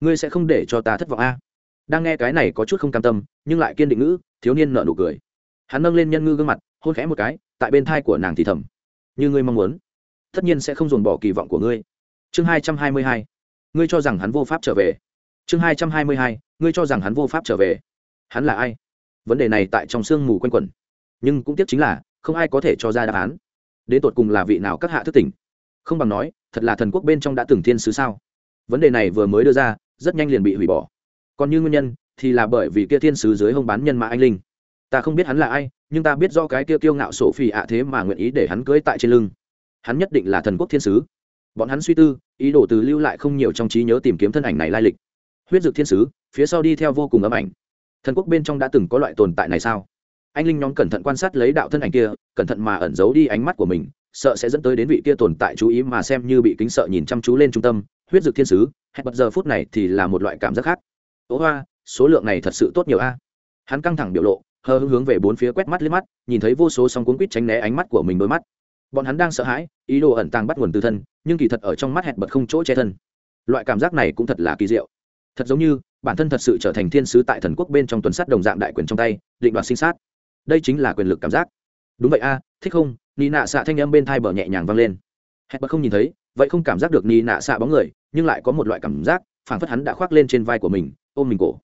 Ngươi sẽ không để cho ta thất vọng a. Đang nghe cái này có chút không cam tâm, nhưng lại kiên định ngữ, thiếu niên nợ nụ cười. Hắn nâng lên nhân ngư gương mặt, hôn khẽ một cái, tại bên thai của nàng thì thầm. Như ngươi mong muốn, tất nhiên sẽ không dồn bỏ kỳ vọng của ngươi. Chương hai trăm hai mươi hai. Ngươi cho rằng hắn vô pháp trở về. Chương hai trăm hai mươi hai. Ngươi cho rằng hắn vô pháp trở về. Hắn là ai? Vấn đề này tại trong sương mù quanh quẩn. Nhưng cũng tiếc chính là, không ai có thể cho ra đáp án. Đến tột cùng là vị nào các hạ thức tỉnh? Không bằng nói, thật là thần quốc bên trong đã từng thiên sứ sao? Vấn đề này vừa mới đưa ra, rất nhanh liền bị hủy bỏ. Còn như nguyên nhân, thì là bởi vì kia thiên sứ dưới hông bán nhân mã anh linh. Ta không biết hắn là ai, nhưng ta biết do cái kia kiêu ngạo sổ phi ạ thế mà nguyện ý để hắn cưỡi tại trên lưng. Hắn nhất định là thần quốc thiên sứ. Bọn hắn suy tư, ý đồ từ lưu lại không nhiều trong trí nhớ tìm kiếm thân ảnh này lai lịch. Huyết Dực thiên sứ, phía sau đi theo vô cùng ấm ảnh. Thần quốc bên trong đã từng có loại tồn tại này sao? Anh linh nhóm cẩn thận quan sát lấy đạo thân ảnh kia, cẩn thận mà ẩn giấu đi ánh mắt của mình sợ sẽ dẫn tới đến vị kia tồn tại chú ý mà xem như bị kính sợ nhìn chăm chú lên trung tâm, huyết Dực thiên sứ, hẹn bật giờ phút này thì là một loại cảm giác khác. Ố hoa, số lượng này thật sự tốt nhiều a. Hắn căng thẳng biểu lộ, hờ hưng hướng về bốn phía quét mắt lên mắt, nhìn thấy vô số song cuốn quýt tránh né ánh mắt của mình đôi mắt. Bọn hắn đang sợ hãi, ý đồ ẩn tàng bắt nguồn từ thân, nhưng kỳ thật ở trong mắt hẹn bật không chỗ che thân. Loại cảm giác này cũng thật là kỳ diệu. Thật giống như, bản thân thật sự trở thành thiên sứ tại thần quốc bên trong tuần sát đồng dạng đại quyền trong tay, định đoạt sinh sát. Đây chính là quyền lực cảm giác đúng vậy a, thích không? Ni nạ xạ thanh âm bên thai bờ nhẹ nhàng vang lên. Hẹn bật không nhìn thấy, vậy không cảm giác được ni nạ xạ bóng người, nhưng lại có một loại cảm giác, phảng phất hắn đã khoác lên trên vai của mình, ôm mình cổ.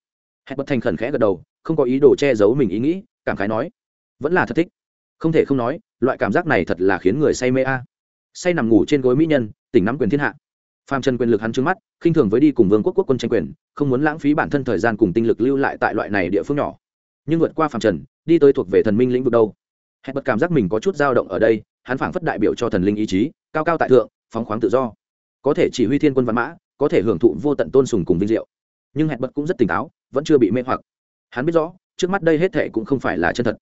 Hẹn bật thành khẩn khẽ gật đầu, không có ý đồ che giấu mình ý nghĩ, cảm khái nói, vẫn là thật thích. Không thể không nói, loại cảm giác này thật là khiến người say mê a. Say nằm ngủ trên gối mỹ nhân, tỉnh nắm quyền thiên hạ. Phàm trần quyền lực hắn trứng mắt, khinh thường với đi cùng vương quốc quốc quân tranh quyền, không muốn lãng phí bản thân thời gian cùng tinh lực lưu lại tại loại này địa phương nhỏ. Nhưng vượt qua phàm trần, đi tới thuộc về thần minh lĩnh vực đâu? Hẹn bật cảm giác mình có chút dao động ở đây, hắn phảng phất đại biểu cho thần linh ý chí, cao cao tại thượng, phóng khoáng tự do. Có thể chỉ huy thiên quân văn mã, có thể hưởng thụ vô tận tôn sùng cùng vinh diệu. Nhưng hẹn bật cũng rất tỉnh táo, vẫn chưa bị mê hoặc. Hắn biết rõ, trước mắt đây hết thệ cũng không phải là chân thật.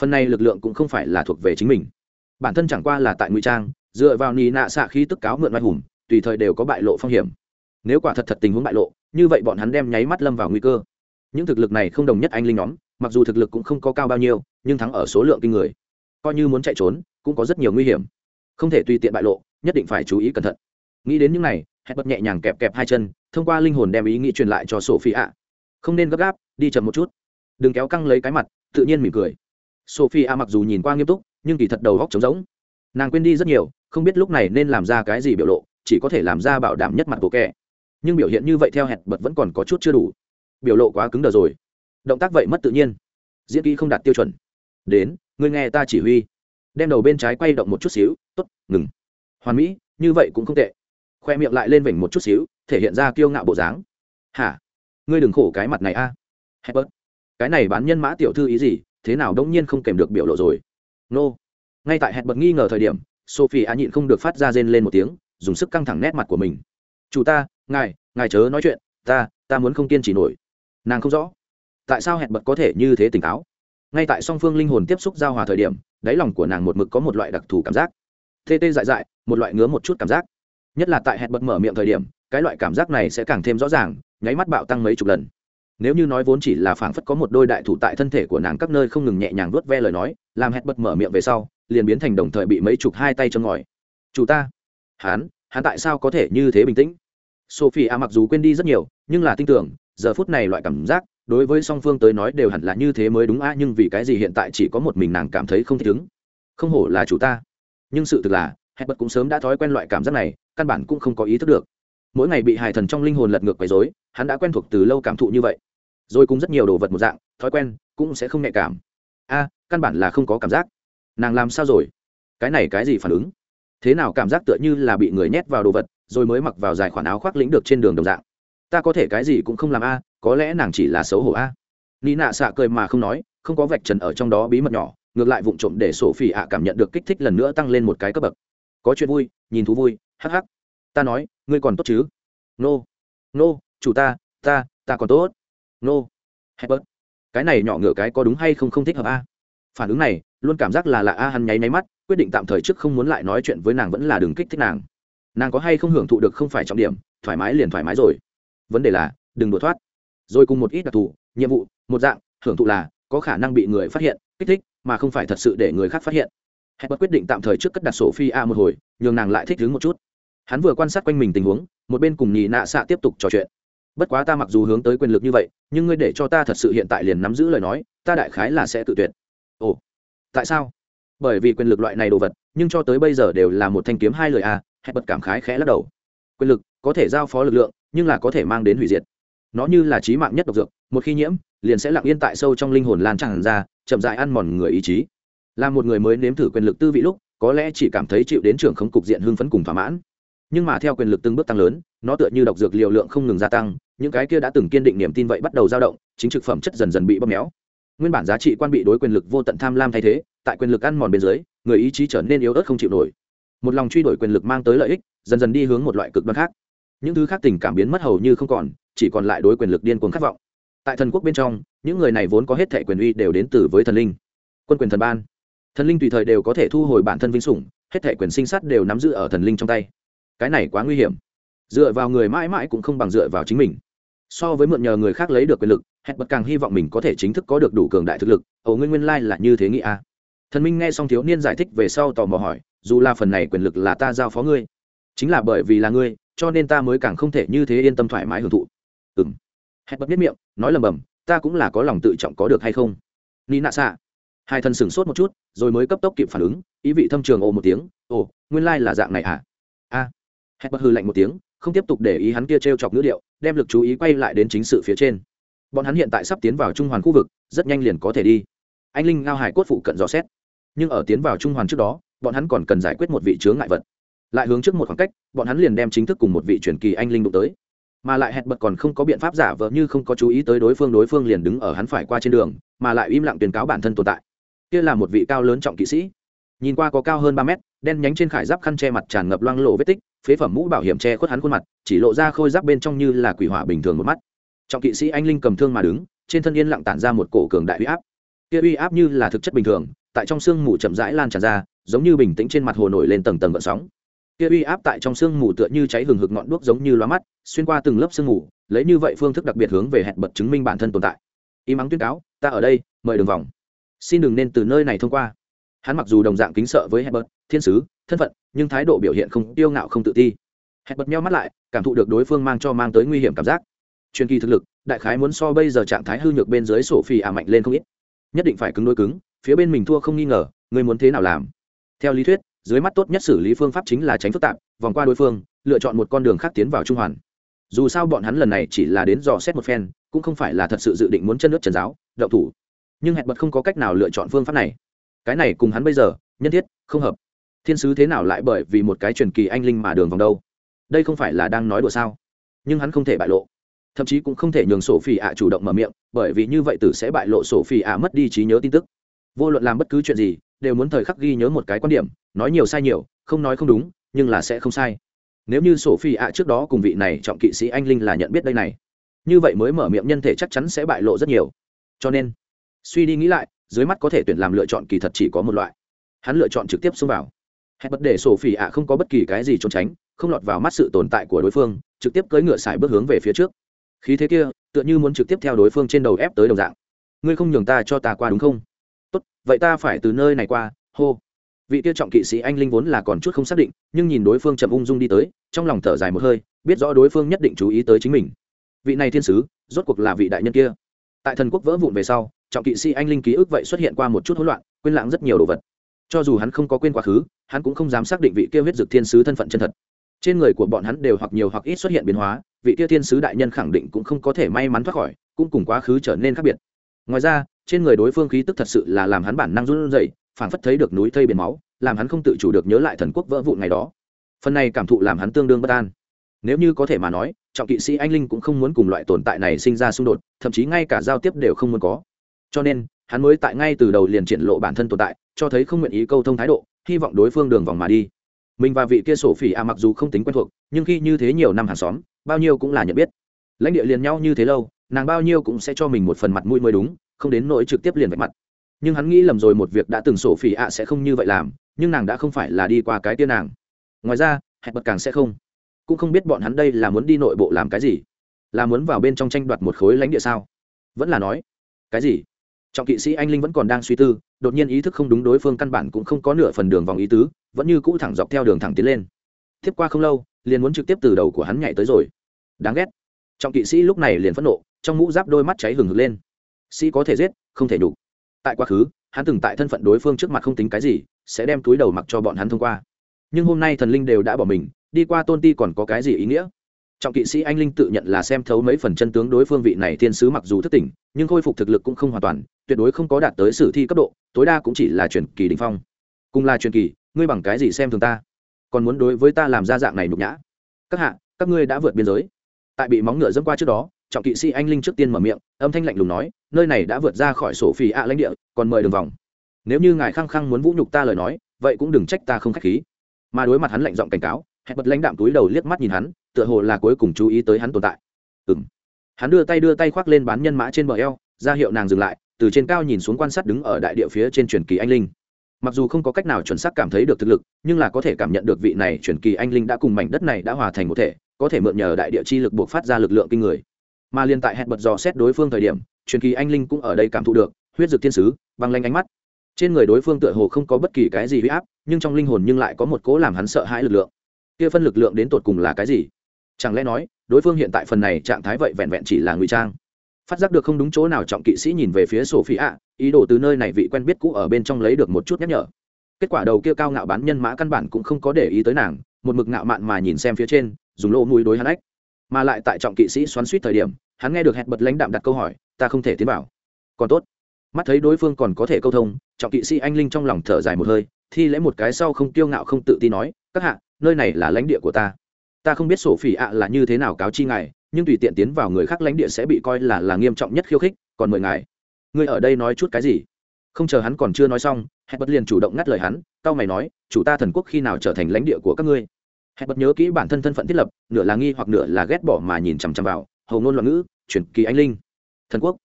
Phần này lực lượng cũng không phải là thuộc về chính mình. Bản thân chẳng qua là tại ngụy trang, dựa vào nì nạ xạ khí tức cáo mượn mai hùng, tùy thời đều có bại lộ phong hiểm. Nếu quả thật thật tình huống bại lộ, như vậy bọn hắn đem nháy mắt lâm vào nguy cơ. Những thực lực này không đồng nhất anh linh nhóm, mặc dù thực lực cũng không có cao bao nhiêu, nhưng thắng ở số lượng kinh người coi như muốn chạy trốn, cũng có rất nhiều nguy hiểm. Không thể tùy tiện bại lộ, nhất định phải chú ý cẩn thận. Nghĩ đến những này hẹn bật nhẹ nhàng kẹp kẹp hai chân, thông qua linh hồn đem ý nghĩ truyền lại cho sophie ạ không nên gấp gáp, đi chậm một chút. Đừng kéo căng lấy cái mặt, tự nhiên mỉm cười. Sophie ạ mặc dù nhìn qua nghiêm túc, nhưng kỳ thật đầu góc trống rỗng. Nàng quên đi rất nhiều, không biết lúc này nên làm ra cái gì biểu lộ, chỉ có thể làm ra bảo đảm nhất mặt của kẻ. nhưng biểu hiện như vậy theo hẹn bật vẫn còn có chút chưa đủ. Biểu lộ quá cứng đờ rồi. Động tác vậy mất tự nhiên. Diễn kỹ không đạt tiêu chuẩn. Đến ngươi nghe ta chỉ huy. Đem đầu bên trái quay động một chút xíu t ố t ngừng. Hoàn mỹ, như vậy cũng không tệ. Khoe miệng lại lên vểnh một chút xíu, thể hiện ra kiêu ngạo bộ dáng. Hả? Ngươi đừng khổ cái mặt này a. À? hebert cái này bán nhân mã tiểu thư ý gì, thế nào đông nhiên không kèm được biểu lộ rồi? Nô、no. ngay tại hẹn bật nghi ngờ thời điểm sophie a nhịn không được phát ra rên lên một tiếng, dùng sức căng thẳng nét mặt của mình. Chủ ta, ngài ngài chớ nói chuyện, ta ta muốn không kiên trì nổi. Nàng không rõ, tại sao hẹn bật có thể như thế tỉnh táo? Ngay tại song phương linh hồn tiếp xúc giao hòa thời điểm, đáy lòng của nàng một mực có một loại đặc thù cảm giác. Tê tê dại dại, một loại ngứa một chút cảm giác. Nhất là tại hẹn bật mở miệng thời điểm, cái loại cảm giác này sẽ càng thêm rõ ràng, nháy mắt bạo tăng mấy chục lần. Nếu như nói vốn chỉ là phảng phất có một đôi đại thủ tại thân thể của nàng các nơi không ngừng nhẹ nhàng vuốt ve lời nói, làm hẹn bật mở miệng về sau, liền biến thành đồng thời bị mấy chục hai tay chân ngòi. Chủ ta. Hắn hắn tại sao có thể như thế bình tĩnh? Sophie a mặc dù quên đi rất nhiều, nhưng là tin tưởng, giờ phút này loại cảm giác đối với song phương tới nói đều hẳn là như thế mới đúng a nhưng vì cái gì hiện tại chỉ có một mình nàng cảm thấy không thích ứng? Không hổ là chủ ta. Nhưng sự thực là hẹn bật cũng sớm đã thói quen loại cảm giác này, căn bản cũng không có ý thức được. Mỗi ngày bị hài thần trong linh hồn lật ngược quấy dối hắn đã quen thuộc từ lâu cảm thụ như vậy. Rồi cũng rất nhiều đồ vật một dạng, thói quen, cũng sẽ không nhạy cảm. A, căn bản là không có cảm giác. Nàng làm sao rồi? Cái này cái gì phản ứng? Thế nào cảm giác tựa như là bị người nhét vào đồ vật, rồi mới mặc vào dài khoản áo khoác lĩnh được trên đường đồng dạng? Ta có thể cái gì cũng không làm a có lẽ nàng chỉ là xấu hổ a. Ni nạ xạ cười mà không nói không có vạch trần ở trong đó bí mật nhỏ ngược lại vụng trộm để sổ phỉ ạ cảm nhận được kích thích lần nữa tăng lên một cái cấp bậc. Có chuyện vui nhìn thú vui hắc hắc. Ta nói ngươi còn tốt chứ? Nô、no. nô、no, chủ ta ta ta còn tốt. Nô、no. hebert cái này nhỏ ngựa cái có đúng hay không không thích hợp a? Phản ứng này luôn cảm giác là lạ a hắn nháy máy mắt quyết định tạm thời trước không muốn lại nói chuyện với nàng vẫn là đường kích thích nàng. Nàng có hay không hưởng thụ được không phải trọng điểm thoải mái liền thoải mái rồi. Vấn đề là đừng đổ thoát rồi cùng một ít đặc thù, nhiệm vụ, một dạng, hưởng thụ là có khả năng bị người phát hiện, kích thích, mà không phải thật sự để người khác phát hiện. Hẹn bất quyết định tạm thời trước cất đặt sổ phi a một hồi, nhường nàng lại thích đứng một chút. Hắn vừa quan sát quanh mình tình huống, một bên cùng nhì nạ xạ tiếp tục trò chuyện. Bất quá ta mặc dù hướng tới quyền lực như vậy, nhưng ngươi để cho ta thật sự hiện tại liền nắm giữ lời nói, ta đại khái là sẽ tự tuyệt. Ồ, tại sao? Bởi vì quyền lực loại này đồ vật, nhưng cho tới bây giờ đều là một thanh kiếm hai lời a hẹn bật cảm khái khẽ lắc đầu. Quyền lực có thể giao phó lực lượng, nhưng là có thể mang đến hủy diệt nó như là trí mạng nhất độc dược, một khi nhiễm, liền sẽ lặng yên tại sâu trong linh hồn lan tràn ra, chậm dại ăn mòn người ý chí. Là một người mới nếm thử quyền lực tư vị lúc, có lẽ chỉ cảm thấy chịu đến trưởng khống cục diện hưng phấn cùng thỏa mãn. Nhưng mà theo quyền lực từng bước tăng lớn, nó tựa như độc dược liều lượng không ngừng gia tăng, những cái kia đã từng kiên định niềm tin vậy bắt đầu dao động, chính trực phẩm chất dần dần bị bóp méo. Nguyên bản giá trị quan bị đối quyền lực vô tận tham lam thay thế, tại quyền lực ăn mòn bên dưới, người ý chí trở nên yếu ớt không chịu nổi. Một lòng truy đuổi quyền lực mang tới lợi ích, dần dần đi hướng một loại cực đoan khác. Những thứ khác tình cảm biến mất hầu như không còn chỉ còn lại đối quyền lực điên cuồng khát vọng. Tại thần quốc bên trong, những người này vốn có hết thẻ quyền uy đều đến từ với thần linh. Quân quyền thần ban. Thần linh tùy thời đều có thể thu hồi bản thân vinh sủng, hết thẻ quyền sinh sát đều nắm giữ ở thần linh trong tay. Cái này quá nguy hiểm. Dựa vào người mãi mãi cũng không bằng dựa vào chính mình. So với mượn nhờ người khác lấy được quyền lực, hẹn bật càng hy vọng mình có thể chính thức có được đủ cường đại thực lực ầu nguyên nguyên lai là như thế nghĩ a. À. thần minh nghe xong thiếu niên giải thích về sau tò mò hỏi, dù là phần này quyền lực là ta giao phó ngươi, chính là bởi vì là ngươi, cho nên ta mới càng không thể như thế yên tâm thoải mái hưởng thụ ừng hẹn bật biết miệng, nói lầm bầm, ta cũng là có lòng tự trọng có được hay không? Ni nạ xạ. Hai thân sửng sốt một chút, rồi mới cấp tốc kịp phản ứng, ý vị thâm trường ồ một tiếng, ồ, nguyên lai là dạng này à? A. À. hẹn bật hư lạnh một tiếng, không tiếp tục để ý hắn kia t r e o chọc ngữ điệu, đem lực chú ý quay lại đến chính sự phía trên. Bọn hắn hiện tại sắp tiến vào trung hoàn khu vực, rất nhanh liền có thể đi. Anh linh ngao hải cốt phụ cận dò xét. Nhưng ở tiến vào trung hoàn trước đó, bọn hắn còn cần giải quyết một vị chướng ngại vật. Lại hướng trước một khoảng cách, bọn hắn liền đem chính thức cùng một vị truyền kỳ anh linh đụng tới mà lại hẹn bật còn không có biện pháp giả vờ như không có chú ý tới đối phương đối phương liền đứng ở hắn phải qua trên đường, mà lại im lặng tuyên cáo bản thân tồn tại. Kia là một vị cao lớn trọng kỵ sĩ. Nhìn qua có cao hơn ba mét, đen nhánh trên khải giáp khăn che mặt tràn ngập loang lộ vết tích, phế phẩm mũ bảo hiểm che khuất hắn khuôn mặt, chỉ lộ ra khôi giáp bên trong như là quỷ hỏa bình thường một mắt. Trọng kỵ sĩ anh linh cầm thương mà đứng, trên thân yên lặng tản ra một cổ cường đại uy áp. Kia uy áp như là thực chất bình thường, tại trong sương mù chậm rãi lan tràn ra, giống như bình tĩnh trên mặt hồ nổi lên tầng tầng gợn sóng. Kia uy áp tại trong sương mù tựa như cháy hừng hực ngọn đuốc giống như loa mắt xuyên qua từng lớp sương mù lấy như vậy phương thức đặc biệt hướng về hẹn bật chứng minh bản thân tồn tại y mắng tuyên cáo ta ở đây mời đường vòng xin đừng nên từ nơi này thông qua hắn mặc dù đồng dạng kính sợ với hẹn bật, thiên sứ, thân phận, nhưng thái độ biểu hiện không tiêu ngạo không tự ti. hẹn bật nhau mắt lại, cảm thụ được đối phương mang cho mang tới nguy hiểm cảm giác. Truyền kỳ thực lực, đại khái muốn so bây giờ trạng thái hư nhược bên dưới sổ phi à mạnh lên không ít. Nhất định phải cứng đối cứng, phía bên mình thua không nghi ngờ, người muốn thế nào làm? Theo lý thuyết, dưới mắt tốt nhất xử lý phương pháp chính là tránh phức tạp, vòng qua đối phương, lựa chọn một con đường khác tiến vào trung hoàn. Dù sao bọn hắn lần này chỉ là đến dò xét một phen, cũng không phải là thật sự dự định muốn chân nước trần giáo, động thủ. Nhưng hẹn bật không có cách nào lựa chọn phương pháp này. Cái này cùng hắn bây giờ nhân thiết không hợp. Thiên sứ thế nào lại bởi vì một cái truyền kỳ anh linh mà đường vòng đâu? Đây không phải là đang nói đùa sao? Nhưng hắn không thể bại lộ. Thậm chí cũng không thể nhường sổ phi ạ chủ động mở miệng bởi vì như vậy tử sẽ bại lộ sổ phi ạ mất đi trí nhớ tin tức. Vô luận làm bất cứ chuyện gì đều muốn thời khắc ghi nhớ một cái quan điểm nói nhiều sai nhiều không nói không đúng nhưng là sẽ không sai nếu như sổ phi ạ trước đó cùng vị này trọng kỵ sĩ anh linh là nhận biết đây này, như vậy mới mở miệng nhân thể chắc chắn sẽ bại lộ rất nhiều. Cho nên, suy đi nghĩ lại, dưới mắt có thể tuyển làm lựa chọn kỳ thật chỉ có một loại. Hắn lựa chọn trực tiếp xông vào. Hẹn bất để sổ phỉ ạ không có bất kỳ cái gì trốn tránh, không lọt vào mắt sự tồn tại của đối phương, trực tiếp cưỡi ngựa xài bước hướng về phía trước. Khí thế kia, tựa như muốn trực tiếp theo đối phương trên đầu ép tới đồng dạng. Ngươi không nhường ta cho ta qua đúng không? Tốt, vậy ta phải từ nơi này qua, hô vị kia trọng kỵ sĩ anh linh vốn là còn chút không xác định, nhưng nhìn đối phương chậm ung dung đi tới, trong lòng thở dài một hơi, biết rõ đối phương nhất định chú ý tới chính mình. Vị này thiên sứ, rốt cuộc là vị đại nhân kia. Tại thần quốc vỡ vụn về sau, trọng kỵ sĩ anh linh ký ức vậy xuất hiện qua một chút hỗn loạn, quên lãng rất nhiều đồ vật. Cho dù hắn không có quên quá khứ, hắn cũng không dám xác định vị kia huyết dực thiên sứ thân phận chân thật. Trên người của bọn hắn đều hoặc nhiều hoặc ít xuất hiện biến hóa, vị kia thiên sứ đại nhân khẳng định cũng không có thể may mắn thoát khỏi, cũng cùng quá khứ trở nên khác biệt. Ngoài ra, trên người đối phương khí tức thật sự là làm hắn bản năng run rẩy phảng phất thấy được núi thây biển máu, làm hắn không tự chủ được nhớ lại thần quốc vỡ vụn ngày đó. Phần này cảm thụ làm hắn tương đương bất an. Nếu như có thể mà nói, trọng kỵ sĩ anh linh cũng không muốn cùng loại tồn tại này sinh ra xung đột, thậm chí ngay cả giao tiếp đều không muốn có. Cho nên, hắn mới tại ngay từ đầu liền triển lộ bản thân tồn tại, cho thấy không nguyện ý câu thông thái độ, hy vọng đối phương đường vòng mà đi. Mình và vị kia sổ phỉ a mặc dù không tính quen thuộc, nhưng khi như thế nhiều năm hàng xóm, bao nhiêu cũng là nhận biết. Lãnh địa liền nhau như thế lâu, nàng bao nhiêu cũng sẽ cho mình một phần mặt mũi mới đúng, không đến nỗi trực tiếp liền vạch mặt nhưng hắn nghĩ lầm rồi một việc đã từng sổ phỉ ạ sẽ không như vậy làm, nhưng nàng đã không phải là đi qua cái tiên nàng. Ngoài ra, hẹn bật càng sẽ không. Cũng không biết bọn hắn đây là muốn đi nội bộ làm cái gì. Là muốn vào bên trong tranh đoạt một khối lãnh địa sao? Vẫn là nói, cái gì? Trọng kỵ sĩ anh linh vẫn còn đang suy tư, đột nhiên ý thức không đúng đối phương căn bản cũng không có nửa phần đường vòng ý tứ, vẫn như cũ thẳng dọc theo đường thẳng tiến lên. Tiếp qua không lâu, liền muốn trực tiếp từ đầu của hắn nhảy tới rồi. Đáng ghét. Trọng kỵ sĩ lúc này liền phẫn nộ, trong mũ giáp đôi mắt cháy hừng hực lên. Sĩ có thể giết, không thể đủ tại quá khứ, hắn từng tại thân phận đối phương trước mặt không tính cái gì, sẽ đem túi đầu mặc cho bọn hắn thông qua. Nhưng hôm nay thần linh đều đã bỏ mình, đi qua tôn ti còn có cái gì ý nghĩa? Trọng kỵ sĩ anh linh tự nhận là xem thấu mấy phần chân tướng đối phương vị này thiên sứ mặc dù thất tỉnh, nhưng khôi phục thực lực cũng không hoàn toàn, tuyệt đối không có đạt tới sử thi cấp độ, tối đa cũng chỉ là truyền kỳ đình phong. Cùng là truyền kỳ, ngươi bằng cái gì xem thường ta? Còn muốn đối với ta làm ra dạng này nhục nhã? Các hạ, các ngươi đã vượt biên giới. Tại bị móng ngựa dẫm qua trước đó trọng kỵ sĩ anh linh trước tiên mở miệng, âm thanh lạnh lùng nói, nơi này đã vượt ra khỏi sổ phi ạ lãnh địa, còn mời đường vòng. Nếu như ngài khăng khăng muốn vũ nhục ta lời nói, vậy cũng đừng trách ta không k h á c h khí. Mà đối mặt hắn lạnh giọng cảnh cáo, hẹn bật lãnh đạm túi đầu liếc mắt nhìn hắn, tựa hồ là cuối cùng chú ý tới hắn tồn tại. Ừ m hắn đưa tay đưa tay khoác lên bán nhân mã trên bờ eo, ra hiệu nàng dừng lại, từ trên cao nhìn xuống quan sát đứng ở đại địa phía trên truyền kỳ anh linh. Mặc dù không có cách nào chuẩn xác cảm thấy được thực lực, nhưng là có thể cảm nhận được vị này truyền kỳ anh linh đã cùng mảnh đất này đã hòa thành một thể, có thể mượn nhờ đại địa chi lực buộc phát ra lực lượng kinh người mà liên tại hẹn bật dò xét đối phương thời điểm, truyền kỳ anh linh cũng ở đây cảm thụ được, huyết dực thiên sứ, băng lanh ánh mắt. Trên người đối phương tựa hồ không có bất kỳ cái gì huy áp, nhưng trong linh hồn nhưng lại có một cố làm hắn sợ hãi lực lượng. Kia phân lực lượng đến tột cùng là cái gì? Chẳng lẽ nói, đối phương hiện tại phần này trạng thái vậy vẹn vẹn chỉ là ngụy trang? Phát giác được không đúng chỗ nào, trọng kỵ sĩ nhìn về phía sổ phi ạ ý đồ từ nơi này vị quen biết cũ ở bên trong lấy được một chút nhắc nhở. Kết quả đầu kia cao ngạo bán nhân mã căn bản cũng không có để ý tới nàng, một mực ngạo mạn mà nhìn xem phía trên, dùng lỗ mũi đối hắn ách mà lại tại trọng kỵ sĩ xoắn suýt thời điểm, hắn nghe được hẹn bật lãnh đạm đặt câu hỏi, ta không thể tiến vào. Còn tốt. Mắt thấy đối phương còn có thể câu thông, trọng kỵ sĩ anh linh trong lòng thở dài một hơi, thi lễ một cái sau không kiêu ngạo không tự tin nói, các hạ, nơi này là lãnh địa của ta. Ta không biết sổ phỉ ạ là như thế nào cáo chi ngài, nhưng tùy tiện tiến vào người khác lãnh địa sẽ bị coi là là nghiêm trọng nhất khiêu khích, còn mời ngài. Ngươi ở đây nói chút cái gì? Không chờ hắn còn chưa nói xong hẹn bật liền chủ động ngắt lời hắn tao mày nói, chủ ta thần quốc khi nào trở thành lãnh địa của các ngươi? Hẹn bật nhớ kỹ bản thân thân phận thiết lập, nửa là nghi hoặc nửa là ghét bỏ mà nhìn chằm chằm vào, hầu ngôn loạn ngữ chuyển kỳ anh linh. Thần quốc.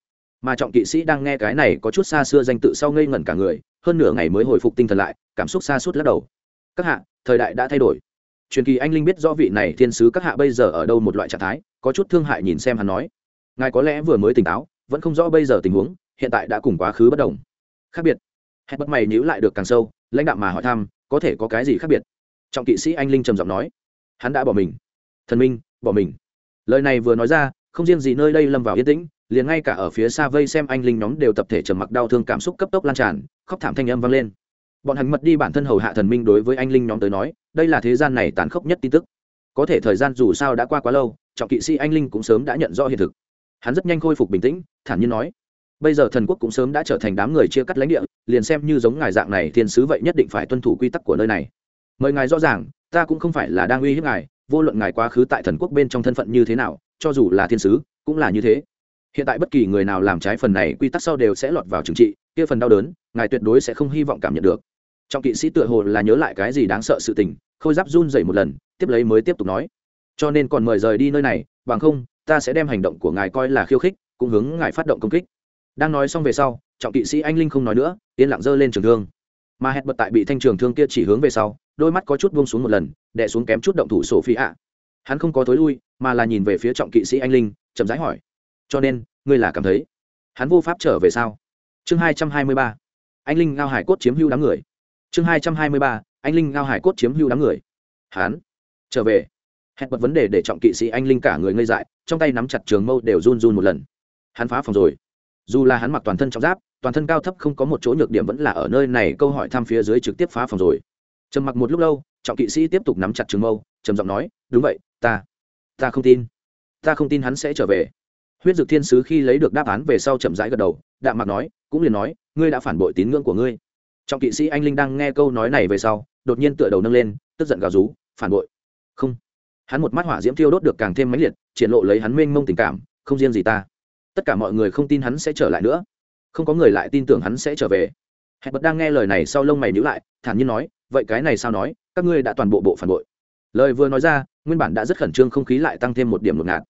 Mà trọng kỵ sĩ đang nghe cái này có chút xa xưa danh tự sau ngây ngẩn cả người, hơn nửa ngày mới hồi phục tinh thần lại, cảm xúc xa suốt lắc đầu. Các hạ, thời đại đã thay đổi. Truyền kỳ anh linh biết rõ vị này thiên sứ các hạ bây giờ ở đâu một loại trạng thái, có chút thương hại nhìn xem hắn nói. Ngài có lẽ vừa mới tỉnh táo, vẫn không rõ bây giờ tình huống, hiện tại đã cùng quá khứ bất đồng. Khác biệt. Hẹn bất mày nhữ lại được càng sâu, lãnh đạo mà hỏi thăm, có thể có cái gì khác biệt? Trọng kỵ sĩ anh linh trầm giọng nói, hắn đã bỏ mình. Thần minh, bỏ mình. Lời này vừa nói ra, không riêng gì nơi đây lâm vào yên tĩnh, liền ngay cả ở phía xa vây xem anh linh nhóm đều tập thể trầm mặc đau thương cảm xúc cấp tốc lan tràn, khóc thảm thanh âm vang lên. Bọn hắn mật đi bản thân hầu hạ thần minh đối với anh linh nhóm tới nói, đây là thế gian này tàn khốc nhất tin tức. Có thể thời gian dù sao đã qua quá lâu, trọng kỵ sĩ anh linh cũng sớm đã nhận rõ hiện thực. Hắn rất nhanh khôi phục bình tĩnh, thản nhiên nói, bây giờ thần quốc cũng sớm đã trở thành đám người chia cắt lãnh địa, liền xem như giống ngài dạng này thiên sứ vậy nhất định phải tuân thủ quy tắc của nơi này mời ngài rõ ràng, ta cũng không phải là đang uy hiếp ngài, vô luận ngài quá khứ tại thần quốc bên trong thân phận như thế nào, cho dù là thiên sứ, cũng là như thế. Hiện tại bất kỳ người nào làm trái phần này, quy tắc sau đều sẽ lọt vào trừng trị, kia phần đau đớn, ngài tuyệt đối sẽ không hy vọng cảm nhận được. Trọng kỵ sĩ tựa hồ là nhớ lại cái gì đáng sợ sự tình, khôi giáp run dậy một lần, tiếp lấy mới tiếp tục nói. Cho nên còn mời rời đi nơi này, bằng không, ta sẽ đem hành động của ngài coi là khiêu khích, cũng hướng ngài phát động công kích. Đang nói xong về sau, trọng kỵ sĩ anh linh không nói nữa, yên lặng dơ lên trường thương mà hẹn bật tại bị thanh trường thương kia chỉ hướng về sau, đôi mắt có chút buông xuống một lần, đè xuống kém chút động thủ sổ phi ạ. Hắn không có thối lui, mà là nhìn về phía trọng kỵ sĩ anh linh, chậm rãi hỏi, cho nên, ngươi là cảm thấy hắn vô pháp trở về sao? Chương hai trăm hai mươi ba, anh linh ngao hải cốt chiếm hưu đám người. Chương hai trăm hai mươi ba, anh linh ngao hải cốt chiếm hưu đám người. Hắn trở về. Hẹn bật vấn đề để trọng kỵ sĩ anh linh cả người ngây dại, trong tay nắm chặt trường mâu đều run run một lần. Hắn phá phòng rồi. Dù là hắn mặc toàn thân trong giáp toàn thân cao thấp không có một chỗ nhược điểm vẫn là ở nơi này, câu hỏi thăm phía dưới trực tiếp phá phòng rồi. Trầm mặc một lúc lâu, trọng kỵ sĩ tiếp tục nắm chặt trường mâu, trầm giọng nói, đúng vậy, ta ta không tin, ta không tin hắn sẽ trở về. Huyết dực thiên sứ khi lấy được đáp án về sau chậm rãi gật đầu, đạm mạc nói, cũng liền nói, ngươi đã phản bội tín ngưỡng của ngươi. Trọng kỵ sĩ anh linh đang nghe câu nói này về sau, đột nhiên tựa đầu nâng lên, tức giận gào rú, phản bội? Không. Hắn một mắt hỏa diễm thiêu đốt được càng thêm mãnh liệt, triển lộ lấy hắn mênh mông tình cảm, không riêng gì ta, tất cả mọi người không tin hắn sẽ trở lại nữa không có người lại tin tưởng hắn sẽ trở về hẹn bật đang nghe lời này sau lông mày nhữ lại thản nhiên nói vậy cái này sao nói các ngươi đã toàn bộ bộ phản bội lời vừa nói ra nguyên bản đã rất khẩn trương không khí lại tăng thêm một điểm ngột ngạt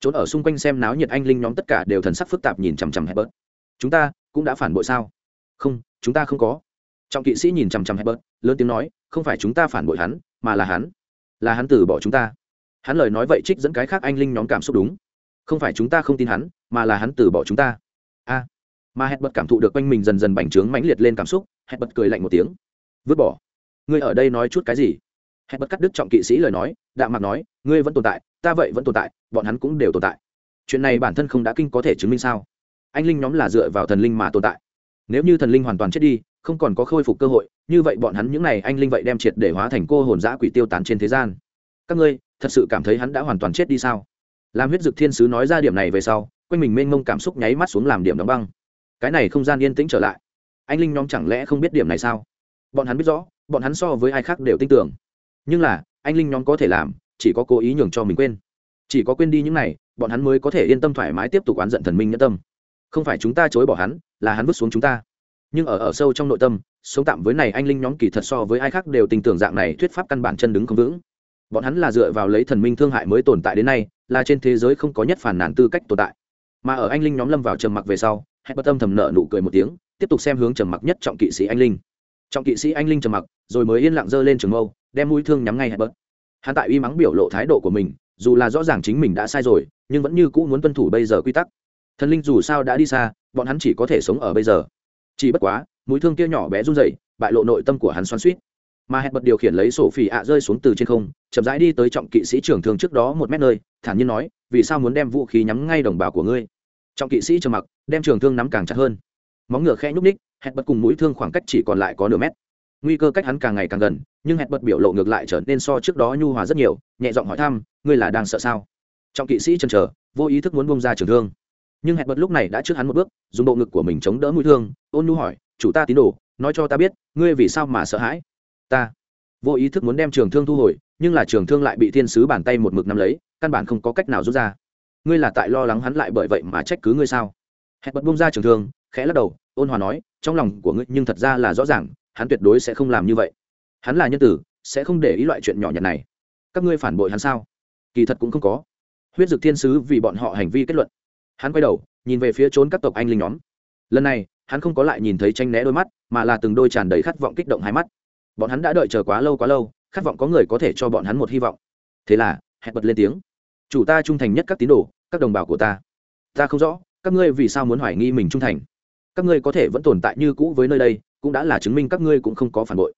trốn ở xung quanh xem náo nhiệt anh linh nhóm tất cả đều thần sắc phức tạp nhìn chằm chằm Hebert. Chúng ta cũng đã phản bội sao? Không, chúng ta không có. Trọng kỵ sĩ nhìn chằm chằm Hebert, lớn tiếng nói, không phải chúng ta phản bội hắn, mà là hắn. Là hắn từ bỏ chúng ta. Hắn lời nói vậy trích dẫn cái khác anh linh nhóm cảm xúc đúng. Không phải chúng ta không tin hắn, mà là hắn từ bỏ chúng ta mà hẹn bật cảm thụ được quanh mình dần dần bành trướng mãnh liệt lên cảm xúc, Hebert cười lạnh một tiếng. Vứt bỏ. Ngươi ở đây nói chút cái gì? Hebert cắt đứt trọng kỵ sĩ lời nói, đạm mạc nói, ngươi vẫn tồn tại, ta vậy vẫn tồn tại bọn hắn cũng đều tồn tại chuyện này bản thân không đã kinh có thể chứng minh sao anh linh nhóm là dựa vào thần linh mà tồn tại nếu như thần linh hoàn toàn chết đi không còn có khôi phục cơ hội như vậy bọn hắn những n à y anh linh vậy đem triệt để hóa thành cô hồn giã quỷ tiêu tán trên thế gian các ngươi thật sự cảm thấy hắn đã hoàn toàn chết đi sao làm huyết dực thiên sứ nói ra điểm này về sau quanh mình mênh mông cảm xúc nháy mắt xuống làm điểm đóng băng cái này không gian yên tĩnh trở lại. Anh linh nhóm chẳng lẽ không biết điểm này sao? Bọn hắn biết rõ, bọn hắn so với ai khác đều tin tưởng. Nhưng là, anh linh nhóm có thể làm, chỉ có cố ý nhường cho mình quên. Chỉ có quên đi những này, bọn hắn mới có thể yên tâm thoải mái tiếp tục oán giận thần minh nhân tâm. Không phải chúng ta chối bỏ hắn, là hắn vứt xuống chúng ta. Nhưng ở ở sâu trong nội tâm, sống tạm với này anh linh nhóm kỳ thật so với ai khác đều tin tưởng dạng này thuyết pháp căn bản chân đứng không vững. Bọn hắn là dựa vào lấy thần minh thương hại mới tồn tại đến nay, là trên thế giới không có nhất phản nàn tư cách tồn tại. Mà ở anh linh nhóm lâm vào trầm mặc về sau hẹn bất tâm thầm nợ nụ cười một tiếng, tiếp tục xem hướng trầm mặc nhất trọng kỵ sĩ anh linh. Trọng kỵ sĩ anh linh trầm mặc, rồi mới yên lặng giơ lên trường mâu, đem mũi thương nhắm ngay hẹn bớt hắn tại uy mắng biểu lộ thái độ của mình, dù là rõ ràng chính mình đã sai rồi, nhưng vẫn như cũ muốn tuân thủ bây giờ quy tắc. Thần linh dù sao đã đi xa, bọn hắn chỉ có thể sống ở bây giờ. Chỉ bất quá, mũi thương kia nhỏ bé run rẩy, bại lộ nội tâm của hắn xoắn suýt mà hẹn bật điều khiển lấy sổ phỉ ạ rơi xuống từ trên không, chậm rãi đi tới trọng kỵ sĩ trưởng thường trước đó một mét nơi, thản nhiên nói, vì sao muốn đem vũ khí nhắm ngay đồng bào của ngươi? Trọng kỵ sĩ trầm mặc đem trường thương nắm càng chặt hơn. Móng ngựa khẽ nhúc ních hẹn bật cùng mũi thương khoảng cách chỉ còn lại có nửa mét. Nguy cơ cách hắn càng ngày càng gần, nhưng hẹn bật biểu lộ ngược lại trở nên so trước đó nhu hòa rất nhiều, nhẹ giọng hỏi thăm, ngươi là đang sợ sao? Trọng kỵ sĩ chần chờ, vô ý thức muốn bông ra trường thương. Nhưng hẹn bật lúc này đã trước hắn một bước, dùng bộ ngực của mình chống đỡ mũi thương, ôn nhu hỏi, chủ ta tín đồ, nói cho ta biết, ngươi vì sao mà sợ hãi? Ta. Vô ý thức muốn đem trường thương thu hồi, nhưng là trường thương lại bị thiên sứ bàn tay một mực nắm lấy, căn bản không có cách nào rút ra. Ngươi là tại lo lắng hắn lại bởi vậy mà trách cứ ngươi sao? Hẹn bật bông ra trường thương, khẽ lắc đầu, ôn hòa nói, trong lòng của ngươi nhưng thật ra là rõ ràng, hắn tuyệt đối sẽ không làm như vậy. Hắn là nhân tử, sẽ không để ý loại chuyện nhỏ nhặt này. Các ngươi phản bội hắn sao? Kỳ thật cũng không có. Huyết dực thiên sứ vì bọn họ hành vi kết luận. Hắn quay đầu, nhìn về phía trốn các tộc anh linh nhóm. Lần này, hắn không có lại nhìn thấy tranh né đôi mắt, mà là từng đôi tràn đầy khát vọng kích động hai mắt. Bọn hắn đã đợi chờ quá lâu quá lâu, khát vọng có người có thể cho bọn hắn một hy vọng. Thế là, hẹn bật lên tiếng. Chủ ta trung thành nhất các tín đồ, các đồng bào của ta. Ta không rõ các ngươi vì sao muốn hoài nghi mình trung thành? Các ngươi có thể vẫn tồn tại như cũ với nơi đây, cũng đã là chứng minh các ngươi cũng không có phản bội.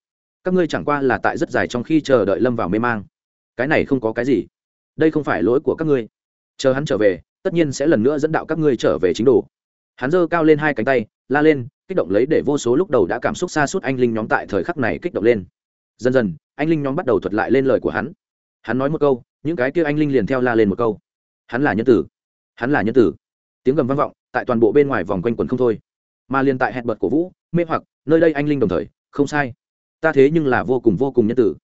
Các ngươi chẳng qua là tại rất dài trong khi chờ đợi lâm vào mê mang. Cái này không có cái gì. Đây không phải lỗi của các ngươi. Chờ hắn trở về, tất nhiên sẽ lần nữa dẫn đạo các ngươi trở về chính đồ. Hắn giơ cao lên hai cánh tay, la lên, kích động lấy để vô số lúc đầu đã cảm xúc xa suốt anh linh nhóm tại thời khắc này kích động lên. Dần dần, anh linh nhóm bắt đầu thuật lại lên lời của hắn. Hắn nói một câu, những cái kia anh linh liền theo la lên một câu. Hắn là nhân tử. Hắn là nhân tử tiếng gầm vang vọng, tại toàn bộ bên ngoài vòng quanh quần không thôi. Mà liền tại hẹn bật cổ vũ, mê hoặc, nơi đây anh linh đồng thời, không sai. Ta thế nhưng là vô cùng vô cùng nhân tử.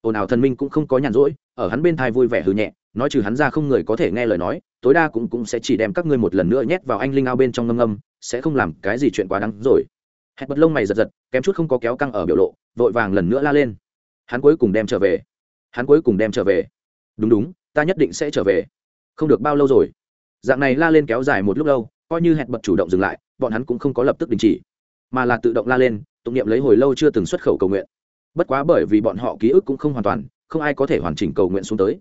Ồn ào thần minh cũng không có nhàn rỗi, ở hắn bên thai vui vẻ hư nhẹ, nói trừ hắn ra không người có thể nghe lời nói, tối đa cũng cũng sẽ chỉ đem các ngươi một lần nữa nhét vào anh linh ao bên trong ngâm ngâm, sẽ không làm cái gì chuyện quá đáng rồi. Hẹn bật lông mày giật giật, kém chút không có kéo căng ở biểu lộ, vội vàng lần nữa la lên. Hắn cuối cùng đem trở về. Hắn cuối cùng đem trở về. Đúng đúng, ta nhất định sẽ trở về. Không được bao lâu rồi dạng này la lên kéo dài một lúc lâu, coi như hẹn bật chủ động dừng lại, bọn hắn cũng không có lập tức đình chỉ, mà là tự động la lên, tụng niệm lấy hồi lâu chưa từng xuất khẩu cầu nguyện. Bất quá bởi vì bọn họ ký ức cũng không hoàn toàn, không ai có thể hoàn chỉnh cầu nguyện xuống tới.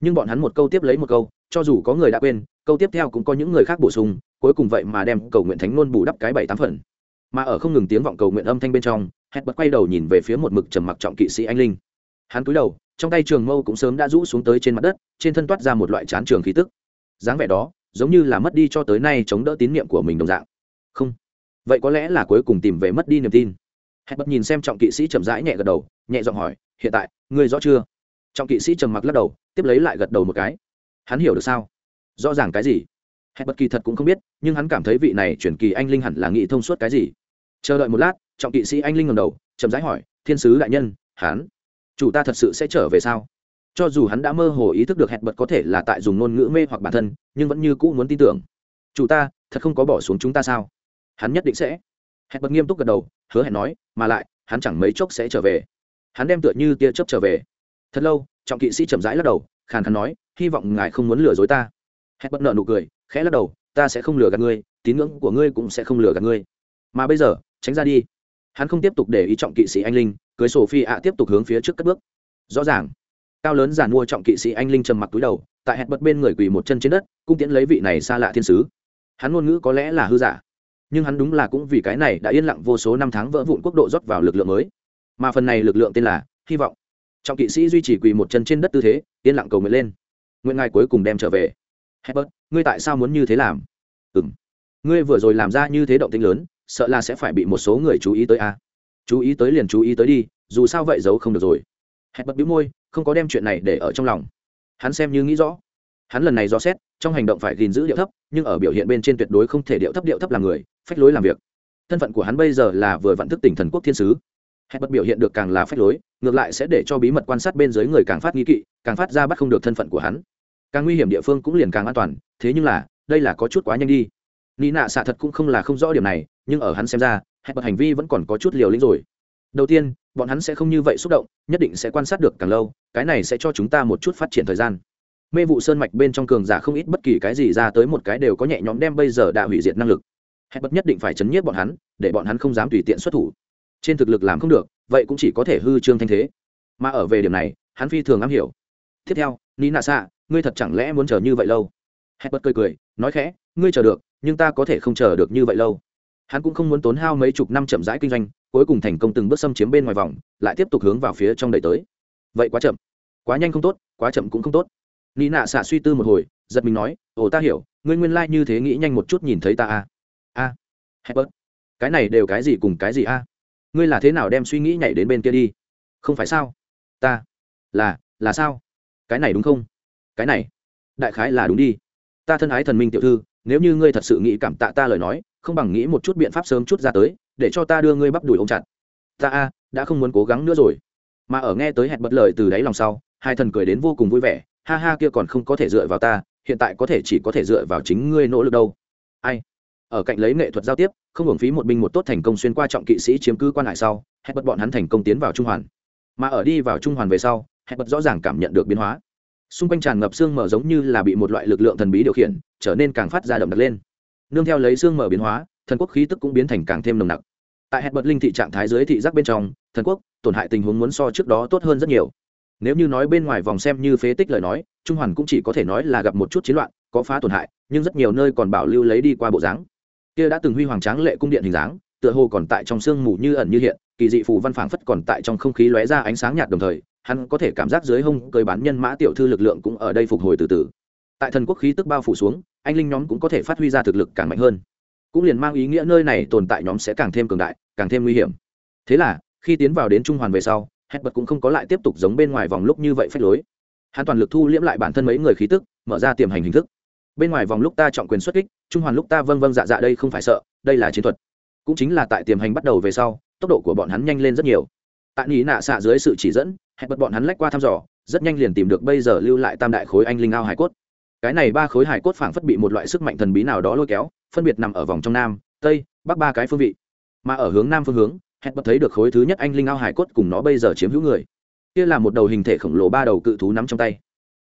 Nhưng bọn hắn một câu tiếp lấy một câu, cho dù có người đã quên, câu tiếp theo cũng có những người khác bổ sung, cuối cùng vậy mà đem cầu nguyện thánh nôn bù đắp cái bảy tám phần. Mà ở không ngừng tiếng vọng cầu nguyện âm thanh bên trong hét bật quay đầu nhìn về phía một mực trầm mặc trọng kỵ sĩ anh linh. Hắn cúi đầu, trong tay trường mâu cũng sớm đã rũ xuống tới trên mặt đất, trên thân toát ra một loại chán trường khí tức. Dáng vẻ đó giống như là mất đi cho tới nay chống đỡ tín nhiệm của mình đồng dạng. Không. Vậy có lẽ là cuối cùng tìm về mất đi niềm tin. Hẹn bật nhìn xem trọng kỵ sĩ chậm rãi nhẹ gật đầu, nhẹ giọng hỏi, hiện tại, ngươi rõ chưa? Trọng kỵ sĩ trầm mặc lắc đầu, tiếp lấy lại gật đầu một cái. Hắn hiểu được sao? Rõ ràng cái gì? Hẹn bất kỳ thật cũng không biết, nhưng hắn cảm thấy vị này chuyển kỳ anh linh hẳn là nghĩ thông suốt cái gì. Chờ đợi một lát, trọng kỵ sĩ anh linh ngầm đầu, chậm rãi hỏi, thiên sứ đại nhân, hắn, chủ ta thật sự sẽ trở về sao? Cho dù hắn đã mơ hồ ý thức được hẹn bật có thể là tại dùng ngôn ngữ mê hoặc bản thân, nhưng vẫn như cũ muốn tin tưởng. Chủ ta, thật không có bỏ xuống chúng ta sao? Hắn nhất định sẽ. Hẹn bật nghiêm túc gật đầu, hứa hẹn nói, mà lại, hắn chẳng mấy chốc sẽ trở về. Hắn đem tựa như tia chớp trở về. Thật lâu, trọng kỵ sĩ chậm rãi lắc đầu, khàn khàn nói, hy vọng ngài không muốn lừa dối ta. Hẹn bật nợ nụ cười, khẽ lắc đầu, ta sẽ không lừa gạt ngươi, tín ngưỡng của ngươi cũng sẽ không lừa gạt ngươi. Mà bây giờ, tránh ra đi. Hắn không tiếp tục để ý trọng kỵ sĩ anh linh, cưới sổ phi ạ tiếp tục hướng phía trước cất bước. Rõ ràng cao lớn giàn mua trọng kỵ sĩ anh linh trầm mặc túi đầu tại hẹn bật bên người quỳ một chân trên đất cung tiễn lấy vị này xa lạ thiên sứ. Hắn ngôn ngữ có lẽ là hư giả nhưng hắn đúng là cũng vì cái này đã yên lặng vô số năm tháng vỡ vụn quốc độ rót vào lực lượng mới. Mà phần này lực lượng tên là hy vọng. Trọng kỵ sĩ duy trì quỳ một chân trên đất tư thế yên lặng cầu nguyện lên. Nguyện ngài cuối cùng đem trở về. Herbert, ngươi tại sao muốn như thế làm? Ừ m ngươi vừa rồi làm ra như thế động tĩnh lớn sợ là sẽ phải bị một số người chú ý tới a. À? chú ý tới liền chú ý tới đi dù sao vậy giấu không được rồi. Herbert bĩu môi không có đem chuyện này để ở trong lòng. Hắn xem như nghĩ rõ. Hắn lần này do xét, trong hành động phải gìn giữ điệu thấp, nhưng ở biểu hiện bên trên tuyệt đối không thể điệu thấp điệu thấp làm người, phách lối làm việc. Thân phận của hắn bây giờ là vừa vạn thức tỉnh thần quốc thiên sứ. Hẹn bật biểu hiện được càng là phách lối, ngược lại sẽ để cho bí mật quan sát bên dưới người càng phát nghi kỵ, càng phát ra bắt không được thân phận của hắn. Càng nguy hiểm địa phương cũng liền càng an toàn, thế nhưng là, đây là có chút quá nhanh đi. Nị nạ xạ thật cũng không là không rõ điểm này, nhưng ở hắn xem ra hẹn bật hành vi vẫn còn có chút liều lĩnh rồi. Đầu tiên bọn hắn sẽ không như vậy xúc động, nhất định sẽ quan sát được càng lâu, cái này sẽ cho chúng ta một chút phát triển thời gian. Mê vụ sơn mạch bên trong cường giả không ít bất kỳ cái gì ra tới một cái đều có nhẹ nhõm đem bây giờ đã hủy diệt năng lực. Hẹn bật nhất định phải chấn nhiếp bọn hắn, để bọn hắn không dám tùy tiện xuất thủ. Trên thực lực làm không được, vậy cũng chỉ có thể hư trương thanh thế. Mà ở về điểm này, hắn phi thường am hiểu. Tiếp theo ni nạ xạ ngươi thật chẳng lẽ muốn chờ như vậy lâu? Hẹn bật cười cười, nói khẽ, ngươi chờ được, nhưng ta có thể không chờ được như vậy lâu hắn cũng không muốn tốn hao mấy chục năm chậm rãi kinh doanh, cuối cùng thành công từng bước xâm chiếm bên ngoài vòng, lại tiếp tục hướng vào phía trong đầy tới. Vậy quá chậm. Quá nhanh không tốt, quá chậm cũng không tốt. Ni nạ xạ suy tư một hồi, giật mình nói, ồ, ta hiểu, ngươi nguyên lai、like、như thế nghĩ nhanh một chút nhìn thấy ta à? a a hẹn bớt cái này đều cái gì cùng cái gì a? Ngươi là thế nào đem suy nghĩ nhảy đến bên kia đi? Không phải sao? Ta, là là sao? Cái này đúng không? Cái này, đại khái là đúng đi. Ta thân ái thần minh tiểu thư nếu như ngươi thật sự nghĩ cảm tạ ta lời nói, không bằng nghĩ một chút biện pháp sớm chút ra tới, để cho ta đưa ngươi bắp đùi ông chặt. Ta a, đã không muốn cố gắng nữa rồi. Mà ở nghe tới hẹn bật lời từ đáy lòng sau, hai thần cười đến vô cùng vui vẻ, ha ha kia còn không có thể dựa vào ta, hiện tại có thể chỉ có thể dựa vào chính ngươi nỗ lực đâu. Ai? Ở cạnh lấy nghệ thuật giao tiếp, không hưởng phí một binh một tốt thành công xuyên qua trọng kỵ sĩ chiếm cứ quan hải sau, hẹn bật bọn hắn thành công tiến vào trung hoàn. Mà ở đi vào trung hoàn về sau, hẹn bật rõ ràng cảm nhận được biến hóa. Xung quanh tràn ngập xương mở giống như là bị một loại lực lượng thần bí điều khiển trở nên càng phát ra đậm đặc lên. Nương theo lấy xương mở biến hóa, thần quốc khí tức cũng biến thành càng thêm nồng nặc. Tại hẹn bật linh thị trạng thái dưới thị giác bên trong, thần quốc tổn hại tình huống muốn so trước đó tốt hơn rất nhiều. Nếu như nói bên ngoài vòng xem như phế tích lời nói, trung hoàn cũng chỉ có thể nói là gặp một chút chiến loạn, có phá tổn hại, nhưng rất nhiều nơi còn bảo lưu lấy đi qua bộ dáng. Kia đã từng huy hoàng tráng lệ cung điện hình dáng, tựa hồ còn tại trong sương mù như ẩn như hiện, kỳ dị phù văn phảng phất còn tại trong không khí lóe ra ánh sáng nhạt đồng thời, hắn có thể cảm giác dưới hông cơi bán nhân mã tiểu thư lực lượng cũng ở đây phục hồi từ từ tại thần quốc khí tức bao phủ xuống, anh linh nhóm cũng có thể phát huy ra thực lực càng mạnh hơn. Cũng liền mang ý nghĩa nơi này tồn tại nhóm sẽ càng thêm cường đại, càng thêm nguy hiểm. Thế là, khi tiến vào đến trung hoàn về sau hẹn bật cũng không có lại tiếp tục giống bên ngoài vòng lúc như vậy phách lối. Hắn toàn lực thu liễm lại bản thân mấy người khí tức, mở ra tiềm hành hình thức. Bên ngoài vòng lúc ta chọn quyền xuất kích, trung hoàn lúc ta vâng vâng dạ dạ đây không phải sợ, đây là chiến thuật. Cũng chính là tại tiềm hành bắt đầu về sau, tốc độ của bọn hắn nhanh lên rất nhiều. Tại nhĩ nạ xạ dưới sự chỉ dẫn hẹn bật bọn hắn lách qua thăm dò, rất nhanh liền tìm được bây giờ lưu lại tam đại khối anh linh ao hải cốt cái này ba khối hải cốt phảng phất bị một loại sức mạnh thần bí nào đó lôi kéo, phân biệt nằm ở vòng trong nam, tây, bắc ba cái phương vị. Mà ở hướng nam phương hướng, hẹn bật thấy được khối thứ nhất anh linh ao hải cốt cùng nó bây giờ chiếm hữu người. Kia là một đầu hình thể khổng lồ ba đầu cự thú nắm trong tay.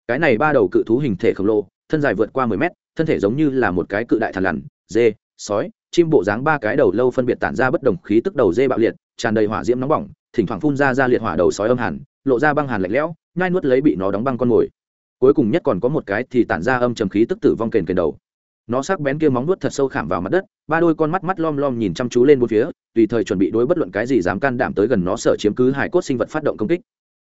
Cái này ba đầu cự thú hình thể khổng lồ, thân dài vượt qua mười mét, thân thể giống như là một cái cự đại thằn lằn, dê, sói, chim bộ dáng ba cái đầu lâu phân biệt tản ra bất đồng khí tức đầu dê bạo liệt, tràn đầy hỏa diễm nóng bỏng, thỉnh thoảng phun ra ra liệt hỏa đầu sói âm hàn, lộ ra băng hàn lạnh lẽo, nhai nuốt lấy bị nó đóng băng con mồi cuối cùng nhất còn có một cái thì tản ra âm trầm khí tức tử vong kền kền đầu. Nó sắc bén kia móng nuốt thật sâu khảm vào mặt đất, ba đôi con mắt mắt lom lom nhìn chăm chú lên bốn phía, tùy thời chuẩn bị đối bất luận cái gì dám can đảm tới gần nó sở chiếm cứ hải cốt sinh vật phát động công kích.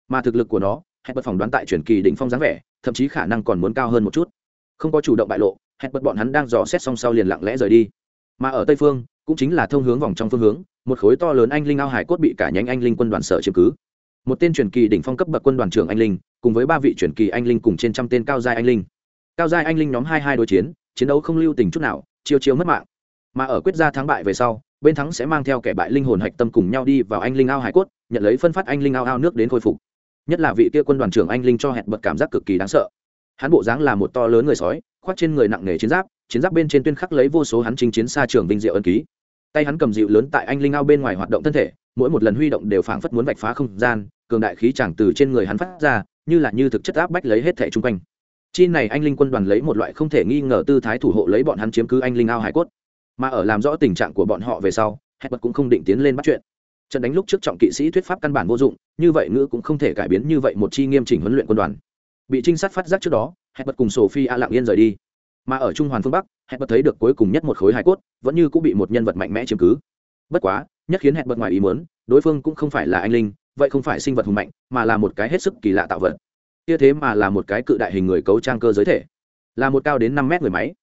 Mà thực lực của nó, hẹn bật phỏng đoán tại truyền kỳ đỉnh phong dáng vẻ, thậm chí khả năng còn muốn cao hơn một chút. Không có chủ động bại lộ, hẹn bật bọn hắn đang dò xét xong sau liền lặng lẽ rời đi. Mà ở tây phương, cũng chính là thông hướng vòng trong phương hướng, một khối to lớn anh linh ao hải cốt bị cả nhánh anh linh quân đoàn sở chiếm cứ. Một tên truyền kỳ đỉnh phong cấp bậc quân đoàn trưởng anh linh cùng với ba vị truyền kỳ anh linh cùng trên trăm tên cao giai anh linh. Cao giai anh linh nhóm hai hai đối chiến chiến đấu không lưu tình chút nào, chiêu chiêu mất mạng. Mà ở quyết ra thắng bại về sau, bên thắng sẽ mang theo kẻ bại linh hồn hạch tâm cùng nhau đi vào anh linh ao hải cốt, nhận lấy phân phát anh linh ao ao nước đến khôi phục. Nhất là vị kia quân đoàn trưởng anh linh cho hẹn bật cảm giác cực kỳ đáng sợ. Hắn bộ dáng là một to lớn người sói, khoác trên người nặng nề chiến giáp chiến giáp bên trên tuyên khắc lấy vô số hắn chinh chiến xa trường vinh diệu ân ký. Tay hắn cầm dịu lớn tại anh linh ao bên ngoài hoạt động thân thể, mỗi một lần huy động đều phảng phất muốn vạch phá không gian cường đại khí chẳng từ trên người hắn phát ra, như là như thực chất áp bách lấy hết thẻ chung quanh. Chi này anh linh quân đoàn lấy một loại không thể nghi ngờ tư thái thủ hộ lấy bọn hắn chiếm cứ anh linh ao hải cốt. Mà ở làm rõ tình trạng của bọn họ về sau hẹn bật cũng không định tiến lên bắt chuyện. Trận đánh lúc trước trọng kỵ sĩ thuyết pháp căn bản vô dụng, như vậy ngữ cũng không thể cải biến như vậy một chi nghiêm chỉnh huấn luyện quân đoàn. Bị trinh sát phát giác trước đó hẹn bật cùng sophie a lặng yên rời đi. Mà ở trung hoàn phương bắc hẹn bật thấy được cuối cùng nhất một khối hải cốt, vẫn như cũng bị một nhân vật mạnh mẽ chiếm cứ. Bất quá, nhất khiến hẹn bật ngoài ý muốn, đối phương cũng không phải là anh linh vậy không phải sinh vật hùng mạnh, mà là một cái hết sức kỳ lạ tạo vật. Kia thế mà là một cái cự đại hình người cấu trang cơ giới thể. Là một cao đến năm mét người máy.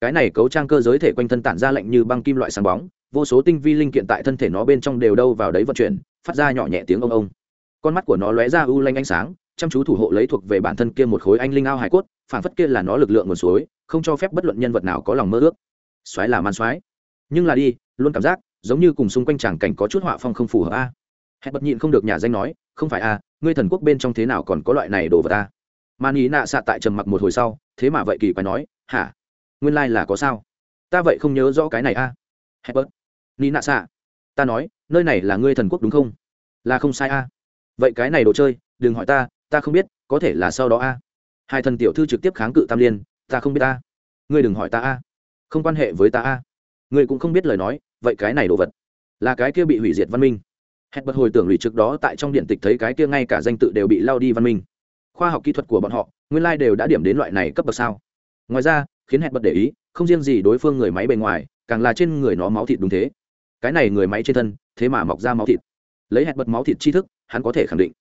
Cái này cấu trang cơ giới thể quanh thân tản ra lạnh như băng kim loại sáng bóng, vô số tinh vi linh kiện tại thân thể nó bên trong đều đâu vào đấy vận chuyển, phát ra nhỏ nhẹ tiếng ông ông. Con mắt của nó lóe ra u lanh ánh sáng, chăm chú thủ hộ lấy thuộc về bản thân kia một khối anh linh ao hải cốt, phản phất kia là nó lực lượng nguồn suối, không cho phép bất luận nhân vật nào có lòng mơ ước. Xoáy là man xoáy nhưng là đi, luôn cảm giác giống như cùng xung quanh tràng cảnh có chút họa phong không phù hợp a hẹn bật nhịn không được nhà danh nói, không phải a ngươi thần quốc bên trong thế nào còn có loại này đồ vật à? ta man ý nạ xạ tại trầm mặc một hồi sau, thế mà vậy kỳ quái nói, hả? Nguyên lai、like、là có sao? Ta vậy không nhớ rõ cái này a hẹn bật ni nạ xạ, ta nói, nơi này là ngươi thần quốc đúng không? Là không sai a vậy cái này đồ chơi, đừng hỏi ta ta không biết, có thể là sau đó a hai thần tiểu thư trực tiếp kháng cự tam liên, ta không biết ta. Ngươi đừng hỏi ta a không quan hệ với ta a ngươi cũng không biết lời nói, vậy cái này đồ vật là cái kia bị hủy diệt văn minh hẹn bật hồi tưởng lùi trước đó tại trong điện tịch thấy cái kia ngay cả danh tự đều bị lao đi văn minh. Khoa học kỹ thuật của bọn họ, nguyên lai đều đã điểm đến loại này cấp bậc sao? Ngoài ra, khiến hẹn bật để ý, không riêng gì đối phương người máy bề ngoài, càng là trên người nó máu thịt đúng thế. Cái này người máy trên thân, thế mà mọc ra máu thịt. Lấy hẹn bật máu thịt tri thức, hắn có thể khẳng định,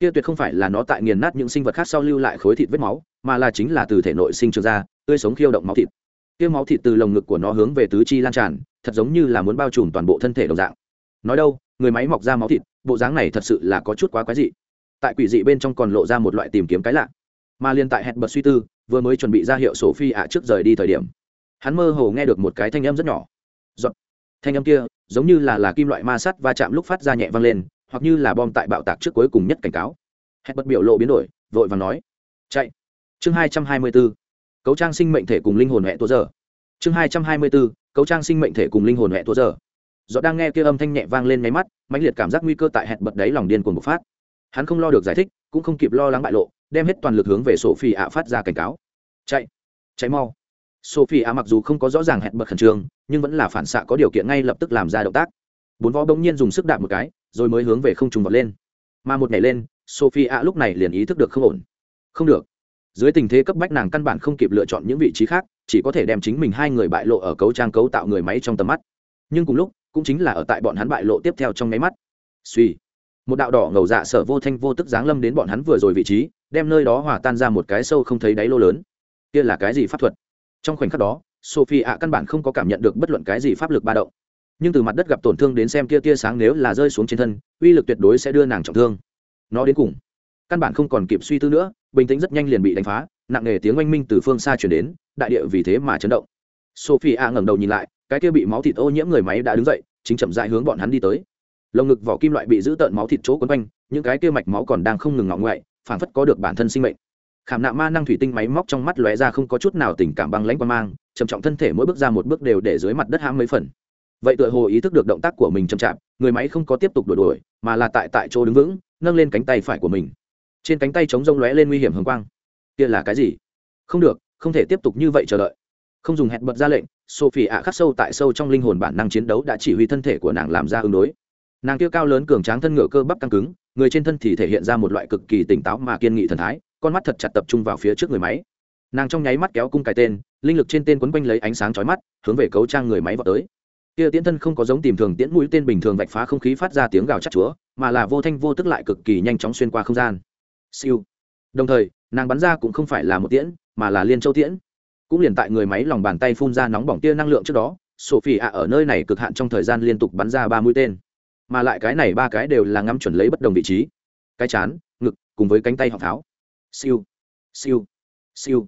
kia tuyệt không phải là nó tại nghiền nát những sinh vật khác sau lưu lại khối thịt vết máu, mà là chính là từ thể nội sinh trường ra, tươi sống khiêu động máu thịt. Kia máu thịt từ lồng ngực của nó hướng về tứ chi lan tràn, thật giống như là muốn bao trùm toàn bộ thân thể đồng dạng. Nói đâu người máy mọc ra máu thịt, bộ dáng này thật sự là có chút quá quái dị. Tại quỷ dị bên trong còn lộ ra một loại tìm kiếm cái lạ. Mà liên tại hẹn bật suy tư, vừa mới chuẩn bị ra hiệu sổ phi ạ trước rời đi thời điểm, hắn mơ hồ nghe được một cái thanh âm rất nhỏ. Giọt. thanh âm kia, giống như là là kim loại ma sắt va chạm lúc phát ra nhẹ vang lên, hoặc như là bom tại bạo tạc trước cuối cùng nhất cảnh cáo. Hẹn bật biểu lộ biến đổi, vội và nói. Chạy. Chương hai trăm hai mươi bốn cấu trang sinh mệnh thể cùng linh hồn hẹ tua giờ. Chương hai trăm hai mươi bốn cấu trang sinh mệnh thể cùng linh hồn hẹ tua giờ do đang nghe kia âm thanh nhẹ vang lên máy mắt, mãnh liệt cảm giác nguy cơ tại hẹn bật đáy lòng điên cuồng bộc phát. Hắn không lo được giải thích, cũng không kịp lo lắng bại lộ, đem hết toàn lực hướng về sophie ạ phát ra cảnh cáo. Chạy chạy mau. Sophie ạ mặc dù không có rõ ràng hẹn bật khẩn trương, nhưng vẫn là phản xạ có điều kiện ngay lập tức làm ra động tác. Bốn vó bỗng nhiên dùng sức đạp một cái, rồi mới hướng về không trùng vọt lên. Mà một nhảy lên sophie ạ lúc này liền ý thức được không ổn. Không được. Dưới tình thế cấp bách nàng căn bản không kịp lựa chọn những vị trí khác, chỉ có thể đem chính mình hai người bại lộ ở cấu trang cấu tạo người máy trong tầm mắt. Nhưng cùng lúc cũng chính là ở tại bọn hắn bại lộ tiếp theo trong nháy mắt. Suy một đạo đỏ ngầu dạ sở vô thanh vô tức giáng lâm đến bọn hắn vừa rồi vị trí, đem nơi đó hòa tan ra một cái sâu không thấy đáy lô lớn. Kia là cái gì pháp thuật? Trong khoảnh khắc đó, sophie ạ căn bản không có cảm nhận được bất luận cái gì pháp lực ba động. Nhưng từ mặt đất gặp tổn thương đến xem kia tia sáng nếu là rơi xuống trên thân, uy lực tuyệt đối sẽ đưa nàng trọng thương. Nó đến cùng, căn bản không còn kịp suy tư nữa, bình tĩnh rất nhanh liền bị đánh phá, nặng nề tiếng oanh minh từ phương xa chuyển đến, đại địa vì thế mà chấn động. Sophie a ngẩng đầu nhìn lại cái kia bị máu thịt ô nhiễm người máy đã đứng dậy, chính chậm dại hướng bọn hắn đi tới. Lồng ngực vỏ kim loại bị giữ tợn máu thịt chỗ quấn quanh, những cái kia mạch máu còn đang không ngừng ngọng ngoại phảng phất có được bản thân sinh mệnh. Khảm nạm ma năng thủy tinh máy móc trong mắt lóe ra không có chút nào tình cảm băng lãnh quan mang, trầm trọng thân thể mỗi bước ra một bước đều để dưới mặt đất hãm mấy phần. Vậy tựa hồ ý thức được động tác của mình chậm chạp, người máy không có tiếp tục đuổi đuổi, mà là tại tại chỗ đứng vững, nâng lên cánh tay phải của mình. Trên cánh tay chống rông lóe lên nguy hiểm hồng quang. Kia là cái gì? Không được, không thể tiếp tục như vậy chờ đợi không dùng hẹn bật ra lệnh, sophie ạ khắc sâu tại sâu trong linh hồn bản năng chiến đấu đã chỉ huy thân thể của nàng làm ra ứng đối. Nàng kia cao lớn cường tráng thân ngựa cơ bắp căng cứng, người trên thân thì thể hiện ra một loại cực kỳ tỉnh táo mà kiên nghị thần thái, con mắt thật chặt tập trung vào phía trước người máy. Nàng trong nháy mắt kéo cung cái tên, linh lực trên tên quấn quanh lấy ánh sáng chói mắt, hướng về cấu trang người máy vào tới. Kia tiễn thân không có giống tìm thường tiễn mũi tên bình thường vạch phá không khí phát ra tiếng gào chắc chúa, mà là vô thanh vô tức lại cực kỳ nhanh chóng xuyên qua không gian. Siêu. Đồng thời, nàng bắn ra cũng không phải là một tiễn, mà là liên châu tiễn cũng liền tại người máy lòng bàn tay phun ra nóng bỏng tia năng lượng trước đó sophie ạ ở nơi này cực hạn trong thời gian liên tục bắn ra ba mũi tên. Mà lại cái này ba cái đều là ngắm chuẩn lấy bất đồng vị trí. Cái chán, ngực, cùng với cánh tay họng pháo siêu siêu siêu.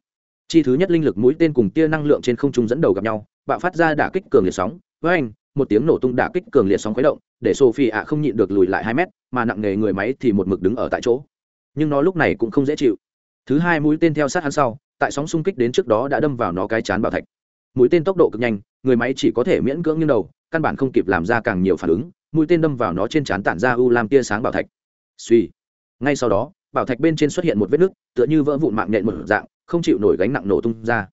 Chi thứ nhất linh lực mũi tên cùng tia năng lượng trên không trung dẫn đầu gặp nhau, bạo phát ra đả kích cường liệt sóng. Với anh một tiếng nổ tung đả kích cường liệt sóng khuấy động, để sophie ạ không nhịn được lùi lại hai mét, mà nặng nghề người máy thì một mực đứng ở tại chỗ. Nhưng nó lúc này cũng không dễ chịu. Thứ hai mũi tên theo sát hắn sau tại sóng xung kích đến trước đó đã đâm vào nó cái chán bảo thạch. Mũi tên tốc độ cực nhanh, người máy chỉ có thể miễn cưỡng như đầu, căn bản không kịp làm ra càng nhiều phản ứng, mũi tên đâm vào nó trên chán tản ra u làm tia sáng bảo thạch. Suy. Ngay sau đó, bảo thạch bên trên xuất hiện một vết nứt, tựa như vỡ vụn mạng nhện một dạng, không chịu nổi gánh nặng nổ tung ra.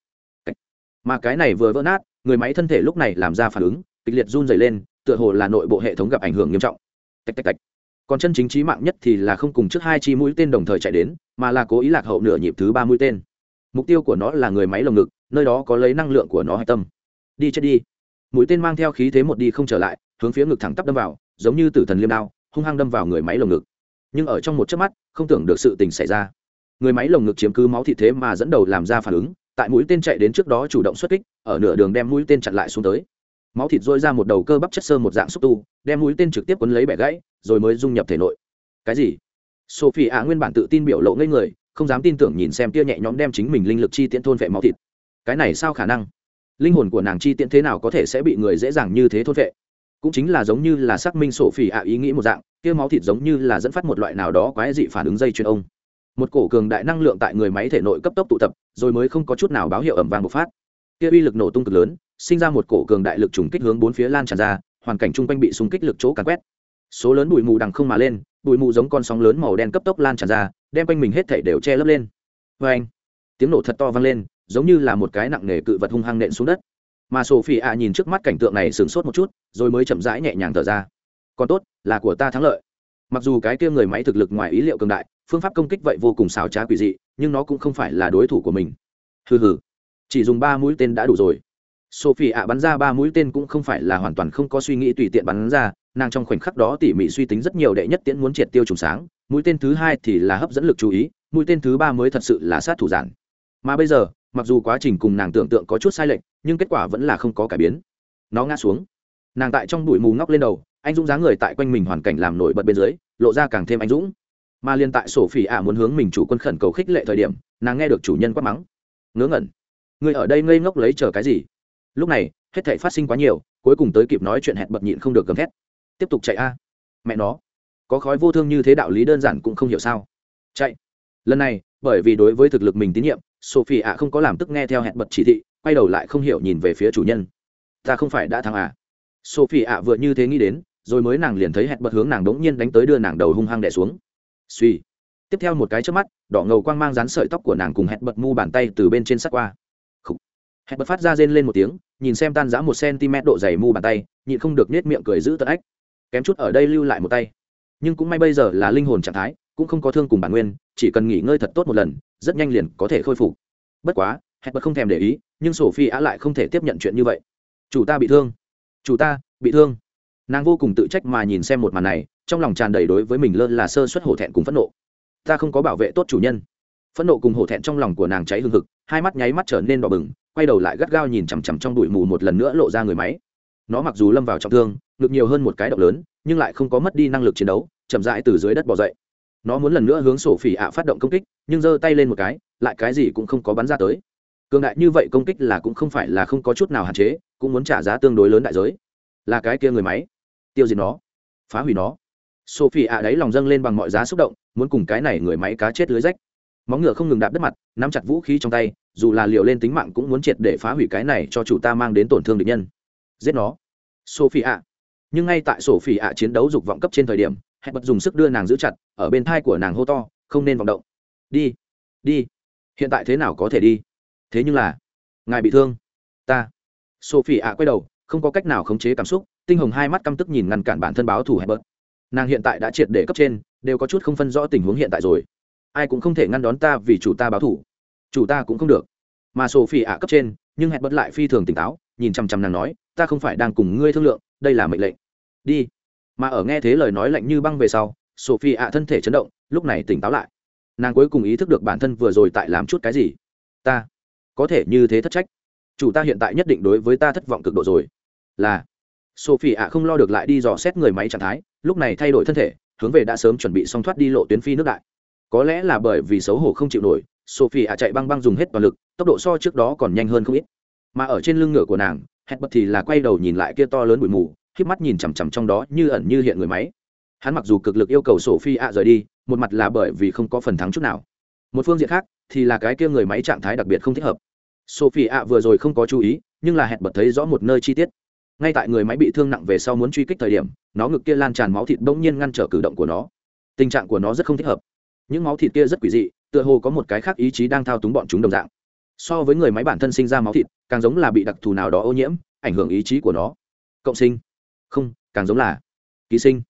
Mà cái này vừa vỡ nát, người máy thân thể lúc này làm ra phản ứng, kịch liệt run dày lên, tựa hồ là nội bộ hệ thống gặp ảnh hưởng nghiêm trọng. Tạch tạch tạch. Còn chân chính trí mạng nhất thì là không cùng trước hai chi mũi tên đồng thời chạy đến, mà là cố ý lạc hậu nửa nhịp thứ ba mũi tên mục tiêu của nó là người máy lồng ngực, nơi đó có lấy năng lượng của nó hạch tâm. Đi chết đi. Mũi tên mang theo khí thế một đi không trở lại, hướng phía ngực thẳng tắp đâm vào, giống như tử thần liêm đao, hung hăng đâm vào người máy lồng ngực. Nhưng ở trong một chớp mắt, không tưởng được sự tình xảy ra. Người máy lồng ngực chiếm cứ máu thịt thế mà dẫn đầu làm ra phản ứng, tại mũi tên chạy đến trước đó chủ động xuất kích, ở nửa đường đem mũi tên chặn lại xuống tới. Máu thịt dôi ra một đầu cơ bắp chất sơ một dạng xúc tu, đem mũi tên trực tiếp quấn lấy bẻ gãy, rồi mới dung nhập thể nội. Cái gì? Sophie ạ nguyên bản tự tin biểu lộ ngây người không dám tin tưởng nhìn xem tia nhẹ nhõm đem chính mình linh lực chi tiễn thôn vệ máu thịt. Cái này sao khả năng? Linh hồn của nàng chi tiễn thế nào có thể sẽ bị người dễ dàng như thế thôn vệ? Cũng chính là giống như là xác minh sổ phỉ ạ ý nghĩ một dạng, kia máu thịt giống như là dẫn phát một loại nào đó quái dị phản ứng dây chuyền ông. Một cổ cường đại năng lượng tại người máy thể nội cấp tốc tụ tập, rồi mới không có chút nào báo hiệu ẩm vàng bộc phát. Kia uy lực nổ tung cực lớn, sinh ra một cổ cường đại lực trùng kích hướng bốn phía lan tràn ra, hoàn cảnh chung quanh bị xung kích lực chỗ càn quét. Số lớn bụi mù đằng không mà lên bụi mù giống con sóng lớn màu đen cấp tốc lan tràn ra, đem quanh mình hết thảy đều che lấp lên. Vê anh, tiếng nổ thật to vang lên, giống như là một cái nặng nề cự vật hung hăng nện xuống đất. Mà sophie ạ nhìn trước mắt cảnh tượng này sửng sốt một chút, rồi mới chậm rãi nhẹ nhàng thở ra. Còn tốt, là của ta thắng lợi. Mặc dù cái kia người máy thực lực ngoài ý liệu cường đại, phương pháp công kích vậy vô cùng xảo trá quỷ dị, nhưng nó cũng không phải là đối thủ của mình. Hừ hừ. Chỉ dùng ba mũi tên đã đủ rồi. Sophie ạ bắn ra ba mũi tên cũng không phải là hoàn toàn không có suy nghĩ tùy tiện bắn ra nàng trong khoảnh khắc đó tỉ mỉ suy tính rất nhiều đệ nhất tiễn muốn triệt tiêu trùng sáng, mũi tên thứ hai thì là hấp dẫn lực chú ý, mũi tên thứ ba mới thật sự là sát thủ giản. Mà bây giờ, mặc dù quá trình cùng nàng tưởng tượng có chút sai lệch, nhưng kết quả vẫn là không có cải biến. Nó ngã xuống. Nàng tại trong bụi mù ngóc lên đầu, anh dũng dáng người tại quanh mình hoàn cảnh làm nổi bật bên dưới, lộ ra càng thêm anh dũng. Mà liên tại sổ phỉ ả muốn hướng mình chủ quân khẩn cầu khích lệ thời điểm, nàng nghe được chủ nhân quát mắng. Ngớ ngẩn. Người ở đây ngây ngốc lấy chờ cái gì? Lúc này, hết thể phát sinh quá nhiều, cuối cùng tới kịp nói chuyện hẹn bật nhịn không được gầm thét tiếp tục chạy a. Mẹ nó, có khói vô thương như thế đạo lý đơn giản cũng không hiểu sao. Chạy. Lần này, bởi vì đối với thực lực mình tín nhiệm, sophie ạ không có làm tức nghe theo hẹn bật chỉ thị, quay đầu lại không hiểu nhìn về phía chủ nhân. Ta không phải đã thắng à? Sophie ạ vừa như thế nghĩ đến, rồi mới nàng liền thấy hẹn bật hướng nàng đống nhiên đánh tới đưa nàng đầu hung hăng đẻ xuống. Suy tiếp theo một cái trước mắt, đỏ ngầu quang mang rán sợi tóc của nàng cùng hẹn bật mu bàn tay từ bên trên sắt qua. Hẹn bật phát ra rên lên một tiếng, nhìn xem tan giã một cm độ dày mu bàn tay, nhịn không được nết miệng cười giữ tận ách kém chút ở đây lưu lại một tay. Nhưng cũng may bây giờ là linh hồn trạng thái cũng không có thương cùng bản nguyên chỉ cần nghỉ ngơi thật tốt một lần rất nhanh liền có thể khôi phục. Bất quá hẹn bật không thèm để ý nhưng sổ phi á lại không thể tiếp nhận chuyện như vậy. Chủ ta bị thương. Chủ ta bị thương. Nàng vô cùng tự trách mà nhìn xem một màn này trong lòng tràn đầy đối với mình lơn là sơ suất hổ thẹn cùng phẫn nộ. Ta không có bảo vệ tốt chủ nhân. Phẫn nộ cùng hổ thẹn trong lòng của nàng cháy hương hực, hai mắt nháy mắt trở nên đỏ bừng quay đầu lại gắt gao nhìn chằm chằm trong bụi mù một lần nữa lộ ra người máy nó mặc dù lâm vào trọng thương, ngực nhiều hơn một cái động lớn, nhưng lại không có mất đi năng lực chiến đấu, chậm rãi từ dưới đất bỏ dậy. Nó muốn lần nữa hướng sổ phỉ ạ phát động công kích, nhưng giơ tay lên một cái, lại cái gì cũng không có bắn ra tới. Cường đại như vậy công kích là cũng không phải là không có chút nào hạn chế, cũng muốn trả giá tương đối lớn đại giới. Là cái kia người máy. Tiêu diệt nó. Phá hủy nó. Sophie ạ đấy lòng dâng lên bằng mọi giá xúc động, muốn cùng cái này người máy cá chết lưới rách. Móng ngựa không ngừng đạp đất mặt, nắm chặt vũ khí trong tay, dù là liều lên tính mạng cũng muốn triệt để phá hủy cái này cho chủ ta mang đến tổn thương địch nhân giết nó. Sophie ạ nhưng ngay tại sophie ạ chiến đấu dục vọng cấp trên thời điểm hẹn bật dùng sức đưa nàng giữ chặt, ở bên thai của nàng hô to, không nên vọng động. Đi đi. Hiện tại thế nào có thể đi? Thế nhưng là, ngài bị thương. Ta. Sophie ạ quay đầu, không có cách nào khống chế cảm xúc, tinh hồng hai mắt căm tức nhìn ngăn cản bản thân báo thù hẹn bật nàng hiện tại đã triệt để cấp trên, đều có chút không phân rõ tình huống hiện tại rồi. Ai cũng không thể ngăn đón ta vì chủ ta báo thủ chủ ta cũng không được. Mà sophie ạ cấp trên, nhưng hẹn bật lại phi thường tỉnh táo, nhìn chằm chằm nàng nói ta không phải đang cùng ngươi thương lượng, đây là mệnh lệnh. Đi. Mà ở nghe thế lời nói lạnh như băng về sau sophie ạ thân thể chấn động, lúc này tỉnh táo lại. Nàng cuối cùng ý thức được bản thân vừa rồi tại làm chút cái gì. Ta có thể như thế thất trách. Chủ ta hiện tại nhất định đối với ta thất vọng cực độ rồi. Là. Sophie ạ không lo được lại đi dò xét người máy trạng thái, lúc này thay đổi thân thể, hướng về đã sớm chuẩn bị xong thoát đi lộ tuyến phi nước đại. Có lẽ là bởi vì xấu hổ không chịu nổi sophie ạ chạy băng băng dùng hết toàn lực, tốc độ so trước đó còn nhanh hơn không ít. Mà ở trên lưng ngựa của nàng hẹn bật thì là quay đầu nhìn lại kia to lớn bụi mù k mắt nhìn chằm chằm trong đó như ẩn như hiện người máy. Hắn mặc dù cực lực yêu cầu sophie ạ rời đi, một mặt là bởi vì không có phần thắng chút nào. Một phương diện khác, thì là cái kia người máy trạng thái đặc biệt không thích hợp. Sophie ạ vừa rồi không có chú ý, nhưng là hẹn bật thấy rõ một nơi chi tiết. Ngay tại người máy bị thương nặng về sau muốn truy kích thời điểm, nó ngực kia lan tràn máu thịt bỗng nhiên ngăn trở cử động của nó. Tình trạng của nó rất không thích hợp. Những máu thịt kia rất quỷ dị, tựa hồ có một cái khác ý chí đang thao túng bọn chúng đồng dạng so với người máy bản thân sinh ra máu thịt, càng giống là bị đặc thù nào đó ô nhiễm, ảnh hưởng ý chí của nó. Cộng sinh. Không, càng giống là ký sinh.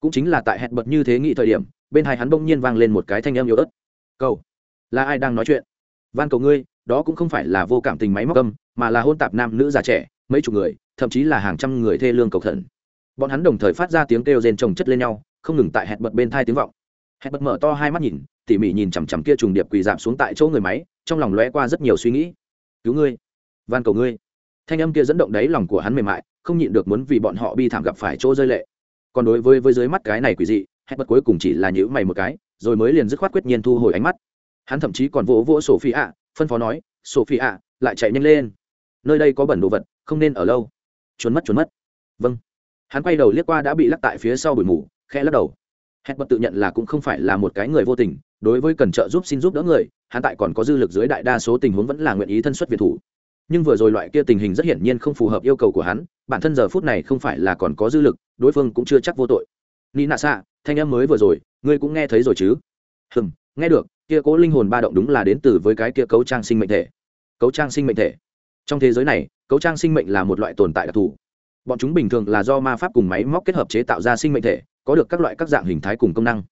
Cũng chính là tại hẹn bật như thế nghị thời điểm, bên hai hắn bỗng nhiên vang lên một cái thanh âm yếu ớt. Cầu. Là ai đang nói chuyện? Van cầu ngươi, đó cũng không phải là vô cảm tình máy móc âm, mà là hôn tạp nam nữ già trẻ, mấy chục người, thậm chí là hàng trăm người thê lương cầu thần bọn hắn đồng thời phát ra tiếng kêu rên chồng chất lên nhau, không ngừng tại hẹn bật bên thai tiếng vọng. Hẹn bật mở to hai mắt nhìn, tỉ mỉ nhìn chằm chằm kia trùng điệp quỳ giảm xuống tại chỗ người máy trong lòng lóe qua rất nhiều suy nghĩ. Cứu ngươi, van cầu ngươi. Thanh âm kia dẫn động đáy lòng của hắn mềm mại, không nhịn được muốn vì bọn họ bi thảm gặp phải chỗ rơi lệ. Còn đối với với dưới mắt cái này quỷ dị, hết bật cuối cùng chỉ là nhữ mày một cái, rồi mới liền dứt khoát quyết nhiên thu hồi ánh mắt. Hắn thậm chí còn vỗ vỗ sổ phi ạ phân phó nói sổ phi ạ lại chạy nhanh lên. Nơi đây có bẩn đồ vật, không nên ở lâu. Trốn mất trốn mất. Vâng. Hắn quay đầu liếc qua đã bị lắc tại phía sau bụi mù, khẽ lắc đầu. Hết bật tự nhận là cũng không phải là một cái người vô tình, đối với cần trợ giúp xin giúp đỡ người hắn tại còn có dư lực dưới đại đa số tình huống vẫn là nguyện ý thân xuất việt thủ. Nhưng vừa rồi loại kia tình hình rất hiển nhiên không phù hợp yêu cầu của hắn, bản thân giờ phút này không phải là còn có dư lực, đối phương cũng chưa chắc vô tội. Ni nạ xạ thanh em mới vừa rồi, ngươi cũng nghe thấy rồi chứ? Hừm, nghe được, kia cố linh hồn ba động đúng là đến từ với cái kia cấu trang sinh mệnh thể. Cấu trang sinh mệnh thể. Trong thế giới này, cấu trang sinh mệnh là một loại tồn tại đặc thù. Bọn chúng bình thường là do ma pháp cùng máy móc kết hợp chế tạo ra sinh mệnh thể, có được các loại các dạng hình thái cùng công năng.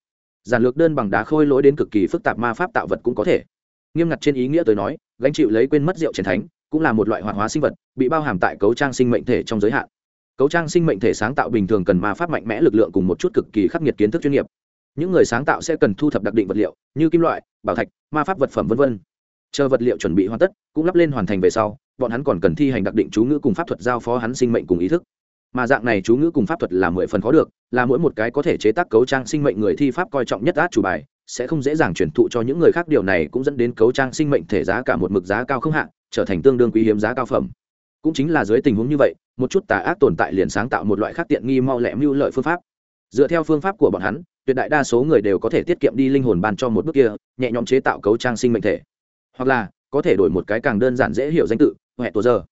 Giản lược đơn bằng đá khôi lỗi đến cực kỳ phức tạp ma pháp tạo vật cũng có thể nghiêm ngặt trên ý nghĩa tới nói, gánh chịu lấy quên mất rượu chiến thánh, cũng là một loại hoạt hóa sinh vật, bị bao hàm tại cấu trang sinh mệnh thể trong giới hạn. Cấu trang sinh mệnh thể sáng tạo bình thường cần ma pháp mạnh mẽ lực lượng cùng một chút cực kỳ khắc nghiệt kiến thức chuyên nghiệp. Những người sáng tạo sẽ cần thu thập đặc định vật liệu, như kim loại, bảo thạch, ma pháp vật phẩm v v chờ vật liệu chuẩn bị hoàn tất, cũng lắp lên hoàn thành về sau, bọn hắn còn cần thi hành đặc định chú ngữ cùng pháp thuật giao phó hắn sinh mệnh cùng ý thức. Mà dạng này chú ngữ cùng pháp thuật là mười phần khó được, là mỗi một cái có thể chế tác cấu trang sinh mệnh người thi pháp coi trọng nhất át chủ bài sẽ không dễ dàng chuyển thụ cho những người khác. Điều này cũng dẫn đến cấu trang sinh mệnh thể giá cả một mực giá cao không hạn trở thành tương đương quý hiếm giá cao phẩm. Cũng chính là dưới tình huống như vậy, một chút tà ác tồn tại liền sáng tạo một loại khác tiện nghi mau lẹ mưu lợi phương pháp. Dựa theo phương pháp của bọn hắn, tuyệt đại đa số người đều có thể tiết kiệm đi linh hồn ban cho một bước kia, nhẹ nhõm chế tạo cấu trang sinh mệnh thể. Hoặc là, có thể đổi một cái càng đơn giản dễ hiểu danh tự huệ tổ giờ.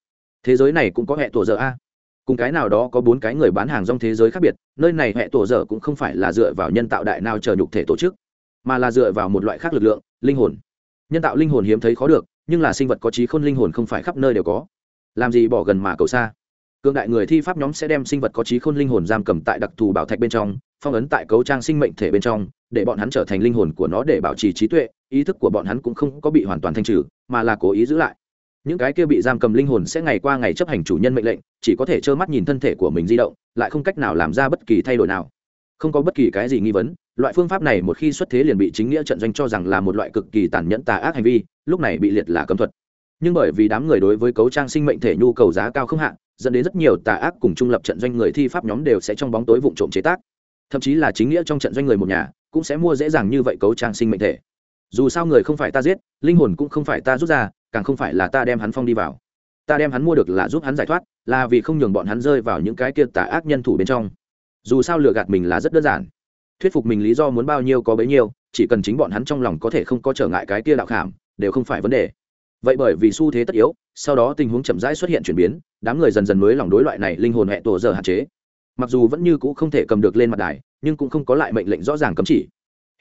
Thế giới này cũng có hệ tổ giờ a. Cùng cái nào đó có bốn cái người bán hàng rong thế giới khác biệt, nơi này hệ tổ giờ cũng không phải là dựa vào nhân tạo đại nào chờ nhục thể tổ chức mà là dựa vào một loại khác lực lượng, linh hồn. Nhân tạo linh hồn hiếm thấy khó được, nhưng là sinh vật có trí khôn linh hồn không phải khắp nơi đều có. Làm gì bỏ gần mà cầu xa? Cương đại người thi pháp nhóm sẽ đem sinh vật có trí khôn linh hồn giam cầm tại đặc thù bảo thạch bên trong, phong ấn tại cấu trang sinh mệnh thể bên trong, để bọn hắn trở thành linh hồn của nó để bảo trì trí tuệ, ý thức của bọn hắn cũng không có bị hoàn toàn thanh trừ, mà là cố ý giữ lại. Những cái kia bị giam cầm linh hồn sẽ ngày qua ngày chấp hành chủ nhân mệnh lệnh, chỉ có thể trơ mắt nhìn thân thể của mình di động, lại không cách nào làm ra bất kỳ thay đổi nào. Không có bất kỳ cái gì nghi vấn loại phương pháp này một khi xuất thế liền bị chính nghĩa trận doanh cho rằng là một loại cực kỳ tàn nhẫn tà ác hành vi, lúc này bị liệt là cấm thuật. Nhưng bởi vì đám người đối với cấu trang sinh mệnh thể nhu cầu giá cao không hạn dẫn đến rất nhiều tà ác cùng trung lập trận doanh người thi pháp nhóm đều sẽ trong bóng tối vụ trộm chế tác. Thậm chí là chính nghĩa trong trận doanh người một nhà cũng sẽ mua dễ dàng như vậy cấu trang sinh mệnh thể. Dù sao người không phải ta giết, linh hồn cũng không phải ta rút ra, càng không phải là ta đem hắn phong đi vào. Ta đem hắn mua được là giúp hắn giải thoát, là vì không nhường bọn hắn rơi vào những cái kia tà ác nhân thủ bên trong. Dù sao lừa gạt mình là rất đơn giản thuyết phục mình lý do muốn bao nhiêu có bấy nhiêu, chỉ cần chính bọn hắn trong lòng có thể không có trở ngại cái kia đạo khảm, đều không phải vấn đề. Vậy bởi vì xu thế tất yếu, sau đó tình huống chậm rãi xuất hiện chuyển biến, đám người dần dần mới lòng đối loại này linh hồn hẹ tổ giờ hạn chế. Mặc dù vẫn như c ũ không thể cầm được lên mặt đài, nhưng cũng không có lại mệnh lệnh rõ ràng cấm chỉ.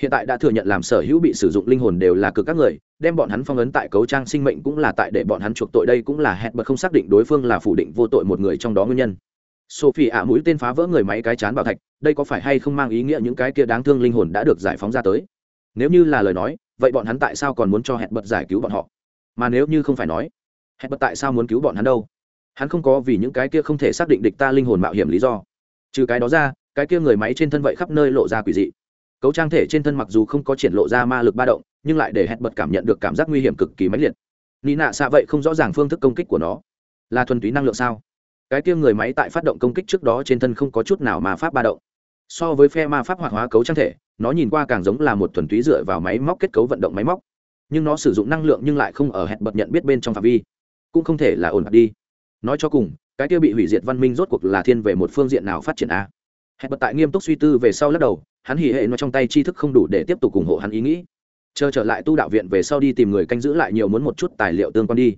Hiện tại đã thừa nhận làm sở hữu bị sử dụng linh hồn đều là cực các người, đem bọn hắn phong ấn tại cấu trang sinh mệnh cũng là tại để bọn hắn chuộc tội đây cũng là hẹn bật không xác định đối phương là phủ định vô tội một người trong đó nguyên nhân. Sophie ạ mũi tên phá vỡ người máy cái chán bảo thạch đây có phải hay không mang ý nghĩa những cái kia đáng thương linh hồn đã được giải phóng ra tới? Nếu như là lời nói, vậy bọn hắn tại sao còn muốn cho hẹn bật giải cứu bọn họ? Mà nếu như không phải nói, hẹn bật tại sao muốn cứu bọn hắn đâu? Hắn không có vì những cái kia không thể xác định địch ta linh hồn mạo hiểm lý do. Trừ cái đó ra, cái kia người máy trên thân vậy khắp nơi lộ ra quỷ dị. Cấu trang thể trên thân mặc dù không có triển lộ ra ma lực ba động, nhưng lại để hẹn bật cảm nhận được cảm giác nguy hiểm cực kỳ mãnh liệt. Nị nạ xạ vậy không rõ ràng phương thức công kích của nó. Là thuần túy năng lượng sao? Cái kia người máy tại phát động công kích trước đó trên thân không có chút nào mà pháp ba động so với phe ma pháp hoạt hóa cấu trang thể, nó nhìn qua càng giống là một thuần túy dựa vào máy móc kết cấu vận động máy móc. Nhưng nó sử dụng năng lượng nhưng lại không ở hẹn bật nhận biết bên trong phạm vi. Cũng không thể là ổn ạt đi. Nói cho cùng, cái kia bị hủy diệt văn minh rốt cuộc là thiên về một phương diện nào phát triển a? Hẹn bật tại nghiêm túc suy tư về sau lắc đầu, hắn hỉ hệ nó trong tay tri thức không đủ để tiếp tục ủng hộ hắn ý nghĩ. Chờ trở lại tu đạo viện về sau đi tìm người canh giữ lại nhiều muốn một chút tài liệu tương quan đi.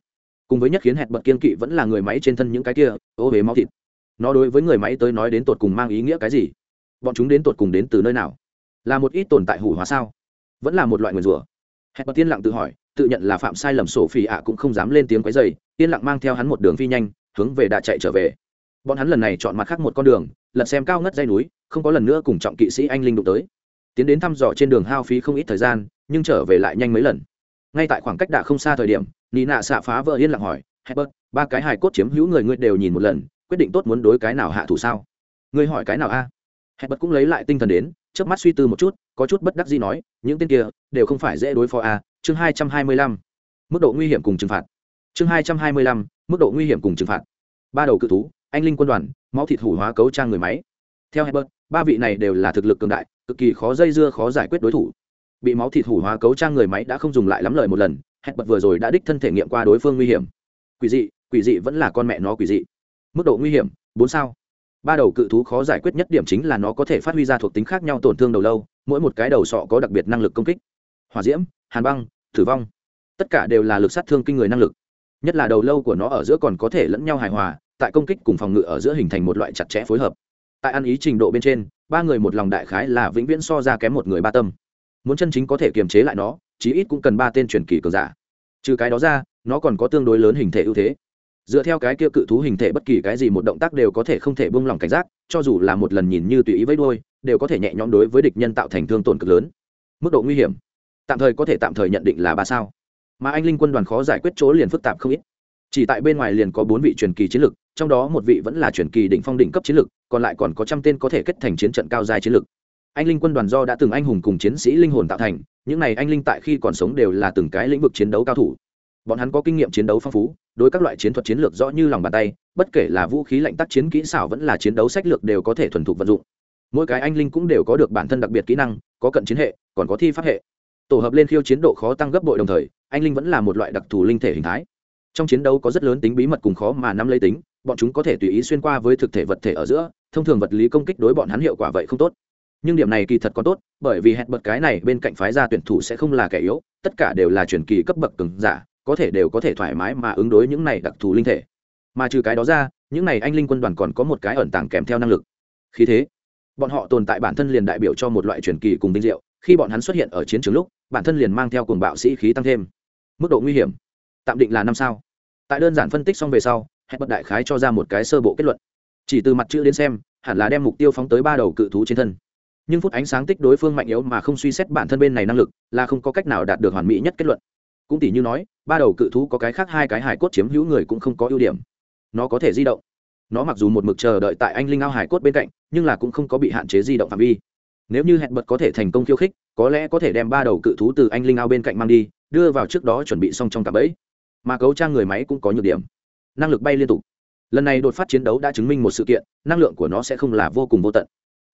Cùng với nhất khiến hẹn bật kiên kỵ vẫn là người máy trên thân những cái kia, ô huế máu thịt. Nó đối với người máy tới nói đến tột cùng mang ý nghĩa cái gì? Bọn chúng đến tột cùng đến từ nơi nào? Là một ít tồn tại hủ hóa sao? Vẫn là một loại nguyền rủa. Hẹn bật tiên lặng tự hỏi, tự nhận là phạm sai lầm sổ phi ạ cũng không dám lên tiếng quấy dày tiên lặng mang theo hắn một đường phi nhanh, hướng về đã chạy trở về. Bọn hắn lần này chọn mặt khác một con đường, lật xem cao ngất dây núi, không có lần nữa cùng trọng kỵ sĩ anh linh đụng tới. Tiến đến thăm dò trên đường hao phí không ít thời gian, nhưng trở về lại nhanh mấy lần. Ngay tại khoảng cách đã không xa thời điểm, nị nạ xạ phá vỡ yên lặng hỏi hebert ba cái hài cốt chiếm hữu người ngươi đều nhìn một lần, quyết định tốt muốn đối cái nào hạ thủ sao? Ngươi hỏi cái nào a? à? Hebert cũng lấy lại tinh thần đến trước mắt suy tư một chút, có chút bất đắc gì nói, những tên kia, đều không phải dễ đối phó a chương hai trăm hai mươi lăm. Mức độ nguy hiểm cùng trừng phạt. Chương hai trăm hai mươi lăm, mức độ nguy hiểm cùng trừng phạt. Ba đầu cự thú, anh linh quân đoàn, máu thịt hủ hóa cấu trang người máy. Theo hebert ba vị này đều là thực lực cường đại, cực kỳ khó dây dưa, khó giải quyết đối thủ. Bị máu thịt hủ hóa cấu trang người máy đã không dùng lại lắm lời một lần hebert vừa rồi đã đích thân thể nghiệm qua đối phương nguy hiểm. Quỷ dị quỷ dị vẫn là con mẹ nó quỷ dị. Mức độ nguy hiểm, bốn sao ba đầu cự thú khó giải quyết nhất điểm chính là nó có thể phát huy ra thuộc tính khác nhau tổn thương đầu lâu, mỗi một cái đầu sọ có đặc biệt năng lực công kích. Hỏa diễm, hàn băng tử vong. Tất cả đều là lực sát thương kinh người năng lực. Nhất là đầu lâu của nó ở giữa còn có thể lẫn nhau hài hòa, tại công kích cùng phòng ngự ở giữa hình thành một loại chặt chẽ phối hợp. Tại ăn ý trình độ bên trên, ba người một lòng đại khái là vĩnh viễn so ra kém một người ba tâm. Muốn chân chính có thể kiềm chế lại nó, chí ít cũng cần ba tên truyền kỳ cường giả. Trừ cái đó ra, nó còn có tương đối lớn hình thể ưu thế dựa theo cái kia cự thú hình thể bất kỳ cái gì một động tác đều có thể không thể buông lỏng cảnh giác, cho dù là một lần nhìn như tùy ý với đôi đều có thể nhẹ nhõm đối với địch nhân tạo thành thương tổn cực lớn. Mức độ nguy hiểm, tạm thời có thể tạm thời nhận định là ba sao. Mà anh linh quân đoàn khó giải quyết chỗ liền phức tạp không ít. Chỉ tại bên ngoài liền có bốn vị truyền kỳ chiến lực, trong đó một vị vẫn là truyền kỳ đỉnh phong đỉnh cấp chiến lực, còn lại còn có trăm tên có thể kết thành chiến trận cao dài chiến lực. Anh linh quân đoàn do đã từng anh hùng cùng chiến sĩ linh hồn tạo thành, những này anh linh tại khi còn sống đều là từng cái lĩnh vực chiến đấu cao thủ bọn hắn có kinh nghiệm chiến đấu phong phú, đối các loại chiến thuật chiến lược rõ như lòng bàn tay, bất kể là vũ khí lạnh tác chiến kỹ xảo vẫn là chiến đấu sách lược đều có thể thuần thục vận dụng. Mỗi cái anh linh cũng đều có được bản thân đặc biệt kỹ năng, có cận chiến hệ, còn có thi pháp hệ. Tổ hợp lên khiêu chiến độ khó tăng gấp bội đồng thời, anh linh vẫn là một loại đặc thù linh thể hình thái. Trong chiến đấu có rất lớn tính bí mật cùng khó mà nắm lấy tính, bọn chúng có thể tùy ý xuyên qua với thực thể vật thể ở giữa, thông thường vật lý công kích đối bọn hắn hiệu quả vậy không tốt. Nhưng điểm này kỳ thật có tốt, bởi vì hẹn bật cái này bên cạnh phái gia tuyển thủ sẽ không là kẻ yếu, tất cả đều là truyền kỳ cấp bậc cường giả có thể đều có thể thoải mái mà ứng đối những này đặc thù linh thể. Mà trừ cái đó ra, những này anh linh quân đoàn còn có một cái ẩn tàng kèm theo năng lực. Khí thế. Bọn họ tồn tại bản thân liền đại biểu cho một loại truyền kỳ cùng vinh diệu. Khi bọn hắn xuất hiện ở chiến trường lúc, bản thân liền mang theo cùng bạo sĩ khí tăng thêm. Mức độ nguy hiểm. Tạm định là năm sao. Tại đơn giản phân tích xong về sau, hẹn bật đại khái cho ra một cái sơ bộ kết luận. Chỉ từ mặt chữ đến xem, hẳn là đem mục tiêu phóng tới ba đầu cự thú trên thân. Nhưng phút ánh sáng tích đối phương mạnh yếu mà không suy xét bản thân bên này năng lực, là không có cách nào đạt được hoàn mỹ nhất kết luận cũng tỷ như nói, ba đầu cự thú có cái khác hai cái hải cốt chiếm hữu người cũng không có ưu điểm. Nó có thể di động. Nó mặc dù một mực chờ đợi tại anh linh ao hải cốt bên cạnh, nhưng là cũng không có bị hạn chế di động phạm vi. Nếu như hẹn bật có thể thành công khiêu khích, có lẽ có thể đem ba đầu cự thú từ anh linh ao bên cạnh mang đi, đưa vào trước đó chuẩn bị xong trong cặp ấy mà cấu trang người máy cũng có nhược điểm. Năng lực bay liên tục. Lần này đột phát chiến đấu đã chứng minh một sự kiện, năng lượng của nó sẽ không là vô cùng vô tận.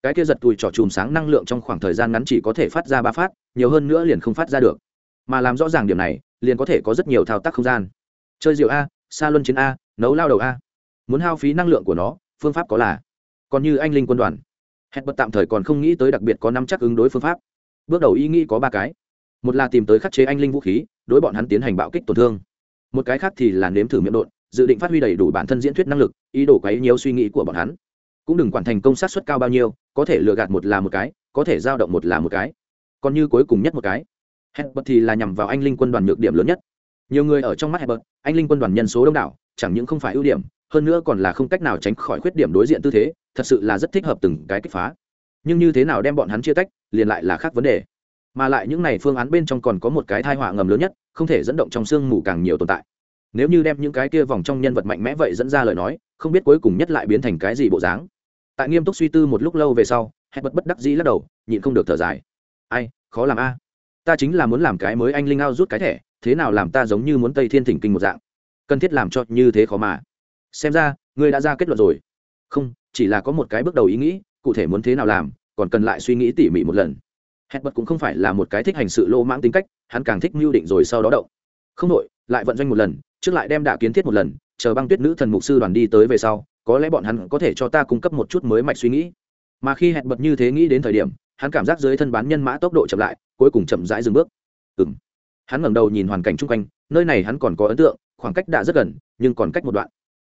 Cái kia giật tùi trỏ chùm sáng năng lượng trong khoảng thời gian ngắn chỉ có thể phát ra ba phát, nhiều hơn nữa liền không phát ra được. Mà làm rõ ràng điểm này liền có thể có rất nhiều thao tác không gian. Chơi rượu a xa luân chiến a, nấu lao đầu a. Muốn hao phí năng lượng của nó, phương pháp có là còn như anh linh quân đoàn. Hẹn bật tạm thời còn không nghĩ tới đặc biệt có năm chắc ứng đối phương pháp. Bước đầu ý nghĩ có ba cái. Một là tìm tới khắc chế anh linh vũ khí, đối bọn hắn tiến hành bạo kích tổn thương. Một cái khác thì là nếm thử miệng đột dự định phát huy đầy đủ bản thân diễn thuyết năng lực, ý đồ quấy nhiều suy nghĩ của bọn hắn. Cũng đừng quản thành công sát suất cao bao nhiêu, có thể lừa gạt một là một cái, có thể giao động một là một cái. Còn như cuối cùng nhất một cái. Hebert thì là nhằm vào anh linh quân đoàn nhược điểm lớn nhất. Nhiều người ở trong mắt Hebert, anh linh quân đoàn nhân số đông đảo chẳng những không phải ưu điểm hơn nữa còn là không cách nào tránh khỏi khuyết điểm đối diện tư thế thật sự là rất thích hợp từng cái kích phá. Nhưng như thế nào đem bọn hắn chia tách liền lại là khác vấn đề. Mà lại những này phương án bên trong còn có một cái tai họa ngầm lớn nhất không thể dẫn động trong xương mù càng nhiều tồn tại. Nếu như đem những cái kia vòng trong nhân vật mạnh mẽ vậy dẫn ra lời nói không biết cuối cùng nhất lại biến thành cái gì bộ dáng. Tại nghiêm túc suy tư một lúc lâu về sau Hebert bất bất đắc dĩ lắc đầu nhịn không được thở dài. Ai khó làm a ta chính là muốn làm cái mới anh linh ao rút cái thẻ, thế nào làm ta giống như muốn tây thiên thỉnh kinh một dạng. Cần thiết làm cho như thế khó mà. Xem ra, ngươi đã ra kết luận rồi. Không, chỉ là có một cái bước đầu ý nghĩ, cụ thể muốn thế nào làm, còn cần lại suy nghĩ tỉ mỉ một lần. Hẹn bật cũng không phải là một cái thích hành sự lô mãng tính cách, hắn càng thích mưu định rồi sau đó động. Không đội lại vận doanh một lần, trước lại đem đạ kiến thiết một lần, chờ băng tuyết nữ thần mục sư đoàn đi tới về sau, có lẽ bọn hắn có thể cho ta cung cấp một chút mới mạch suy nghĩ. Mà khi hẹn bật như thế nghĩ đến thời điểm, hắn cảm giác dưới thân bán nhân mã tốc độ chậm lại cuối cùng chậm rãi dừng bước. Ừng hắn ngẩng đầu nhìn hoàn cảnh chung quanh, nơi này hắn còn có ấn tượng, khoảng cách đã rất gần, nhưng còn cách một đoạn.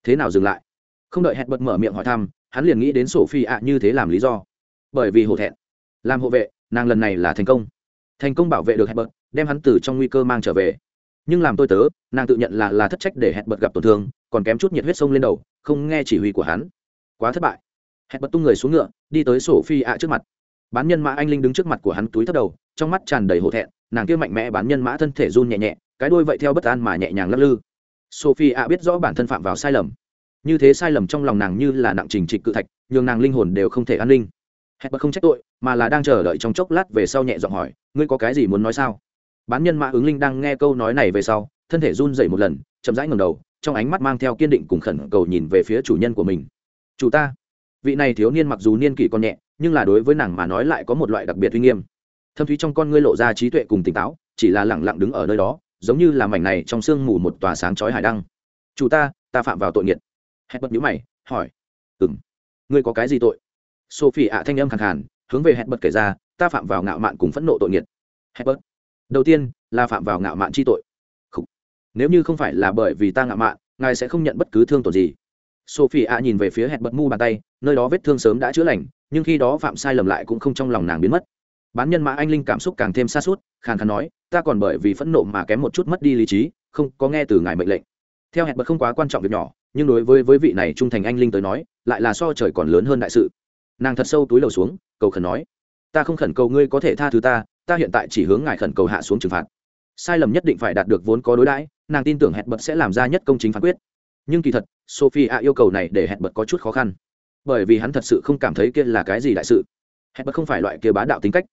Thế nào dừng lại? Không đợi hẹn bật mở miệng hỏi thăm, hắn liền nghĩ đến sổ phi ạ như thế làm lý do. Bởi vì hổ thẹn. Làm hộ vệ, nàng lần này là thành công. Thành công bảo vệ được hẹn bật, đem hắn từ trong nguy cơ mang trở về. Nhưng làm tôi tớ, nàng tự nhận là là thất trách để hẹn bật gặp tổn thương, còn kém chút nhiệt huyết sông lên đầu, không nghe chỉ huy của hắn. Quá thất bại. Hẹn bật tung người xuống ngựa, đi tới sổ phi ạ trước mặt. Bán nhân mã anh linh đứng trước mặt của hắn túi thất đầu trong mắt tràn đầy hổ thẹn, nàng kia mạnh mẽ bán nhân mã thân thể run nhẹ nhẹ, cái đôi vậy theo bất an mà nhẹ nhàng lắc lư. Sophie ạ biết rõ bản thân phạm vào sai lầm. Như thế sai lầm trong lòng nàng như là nặng trình trịch cự thạch, nhường nàng linh hồn đều không thể an ninh. Hẹn bật không trách tội, mà là đang chờ đợi trong chốc lát về sau nhẹ giọng hỏi, ngươi có cái gì muốn nói sao? Bán nhân mã ứng linh đang nghe câu nói này về sau, thân thể run dậy một lần, chậm rãi ngầm đầu, trong ánh mắt mang theo kiên định cùng khẩn cầu nhìn về phía chủ nhân của mình. Chủ ta. Vị này thiếu niên mặc dù niên kỷ còn nhẹ, nhưng là đối với nàng mà nói lại có một loại đặc biệt uy nghiêm thâm thúy trong con ngươi lộ ra trí tuệ cùng tỉnh táo, chỉ là lẳng lặng đứng ở nơi đó, giống như là mảnh này trong sương mù một tòa sáng chói hải đăng. Chủ ta ta phạm vào tội nghiệt. Hẹn bật nhữ mày, hỏi. Ừng ngươi có cái gì tội? Sophie ạ thanh âm khẳng hẳn hướng về hẹn bật kể ra, ta phạm vào ngạo mạn cùng phẫn nộ tội nghiệt. Hẹn bật. Đầu tiên, là phạm vào ngạo mạn chi tội. Không. nếu như không phải là bởi vì ta ngạo mạn, ngài sẽ không nhận bất cứ thương tổn gì. Sophie ạ nhìn về phía hẹn bật mu bàn tay, nơi đó vết thương sớm đã chữa lành, nhưng khi đó phạm sai lầm lại cũng không trong lòng nàng biến mất bán nhân mã anh linh cảm xúc càng thêm xa suốt, khàn khàn nói, ta còn bởi vì phẫn nộ mà kém một chút mất đi lý trí, không có nghe từ ngài mệnh lệnh. Theo hẹn bật không quá quan trọng việc nhỏ, nhưng đối với với vị này trung thành anh linh tới nói, lại là so trời còn lớn hơn đại sự. Nàng thật sâu túi lầu xuống, cầu khẩn nói, ta không khẩn cầu ngươi có thể tha thứ ta ta hiện tại chỉ hướng ngài khẩn cầu hạ xuống trừng phạt. Sai lầm nhất định phải đạt được vốn có đối đãi, nàng tin tưởng hẹn bật sẽ làm ra nhất công chính phán quyết. Nhưng kỳ thật sophie a yêu cầu này để hẹn bật có chút khó khăn, bởi vì hắn thật sự không cảm thấy kia là cái gì đại sự. Hẹn bật không phải loại kia bá đạo tính cách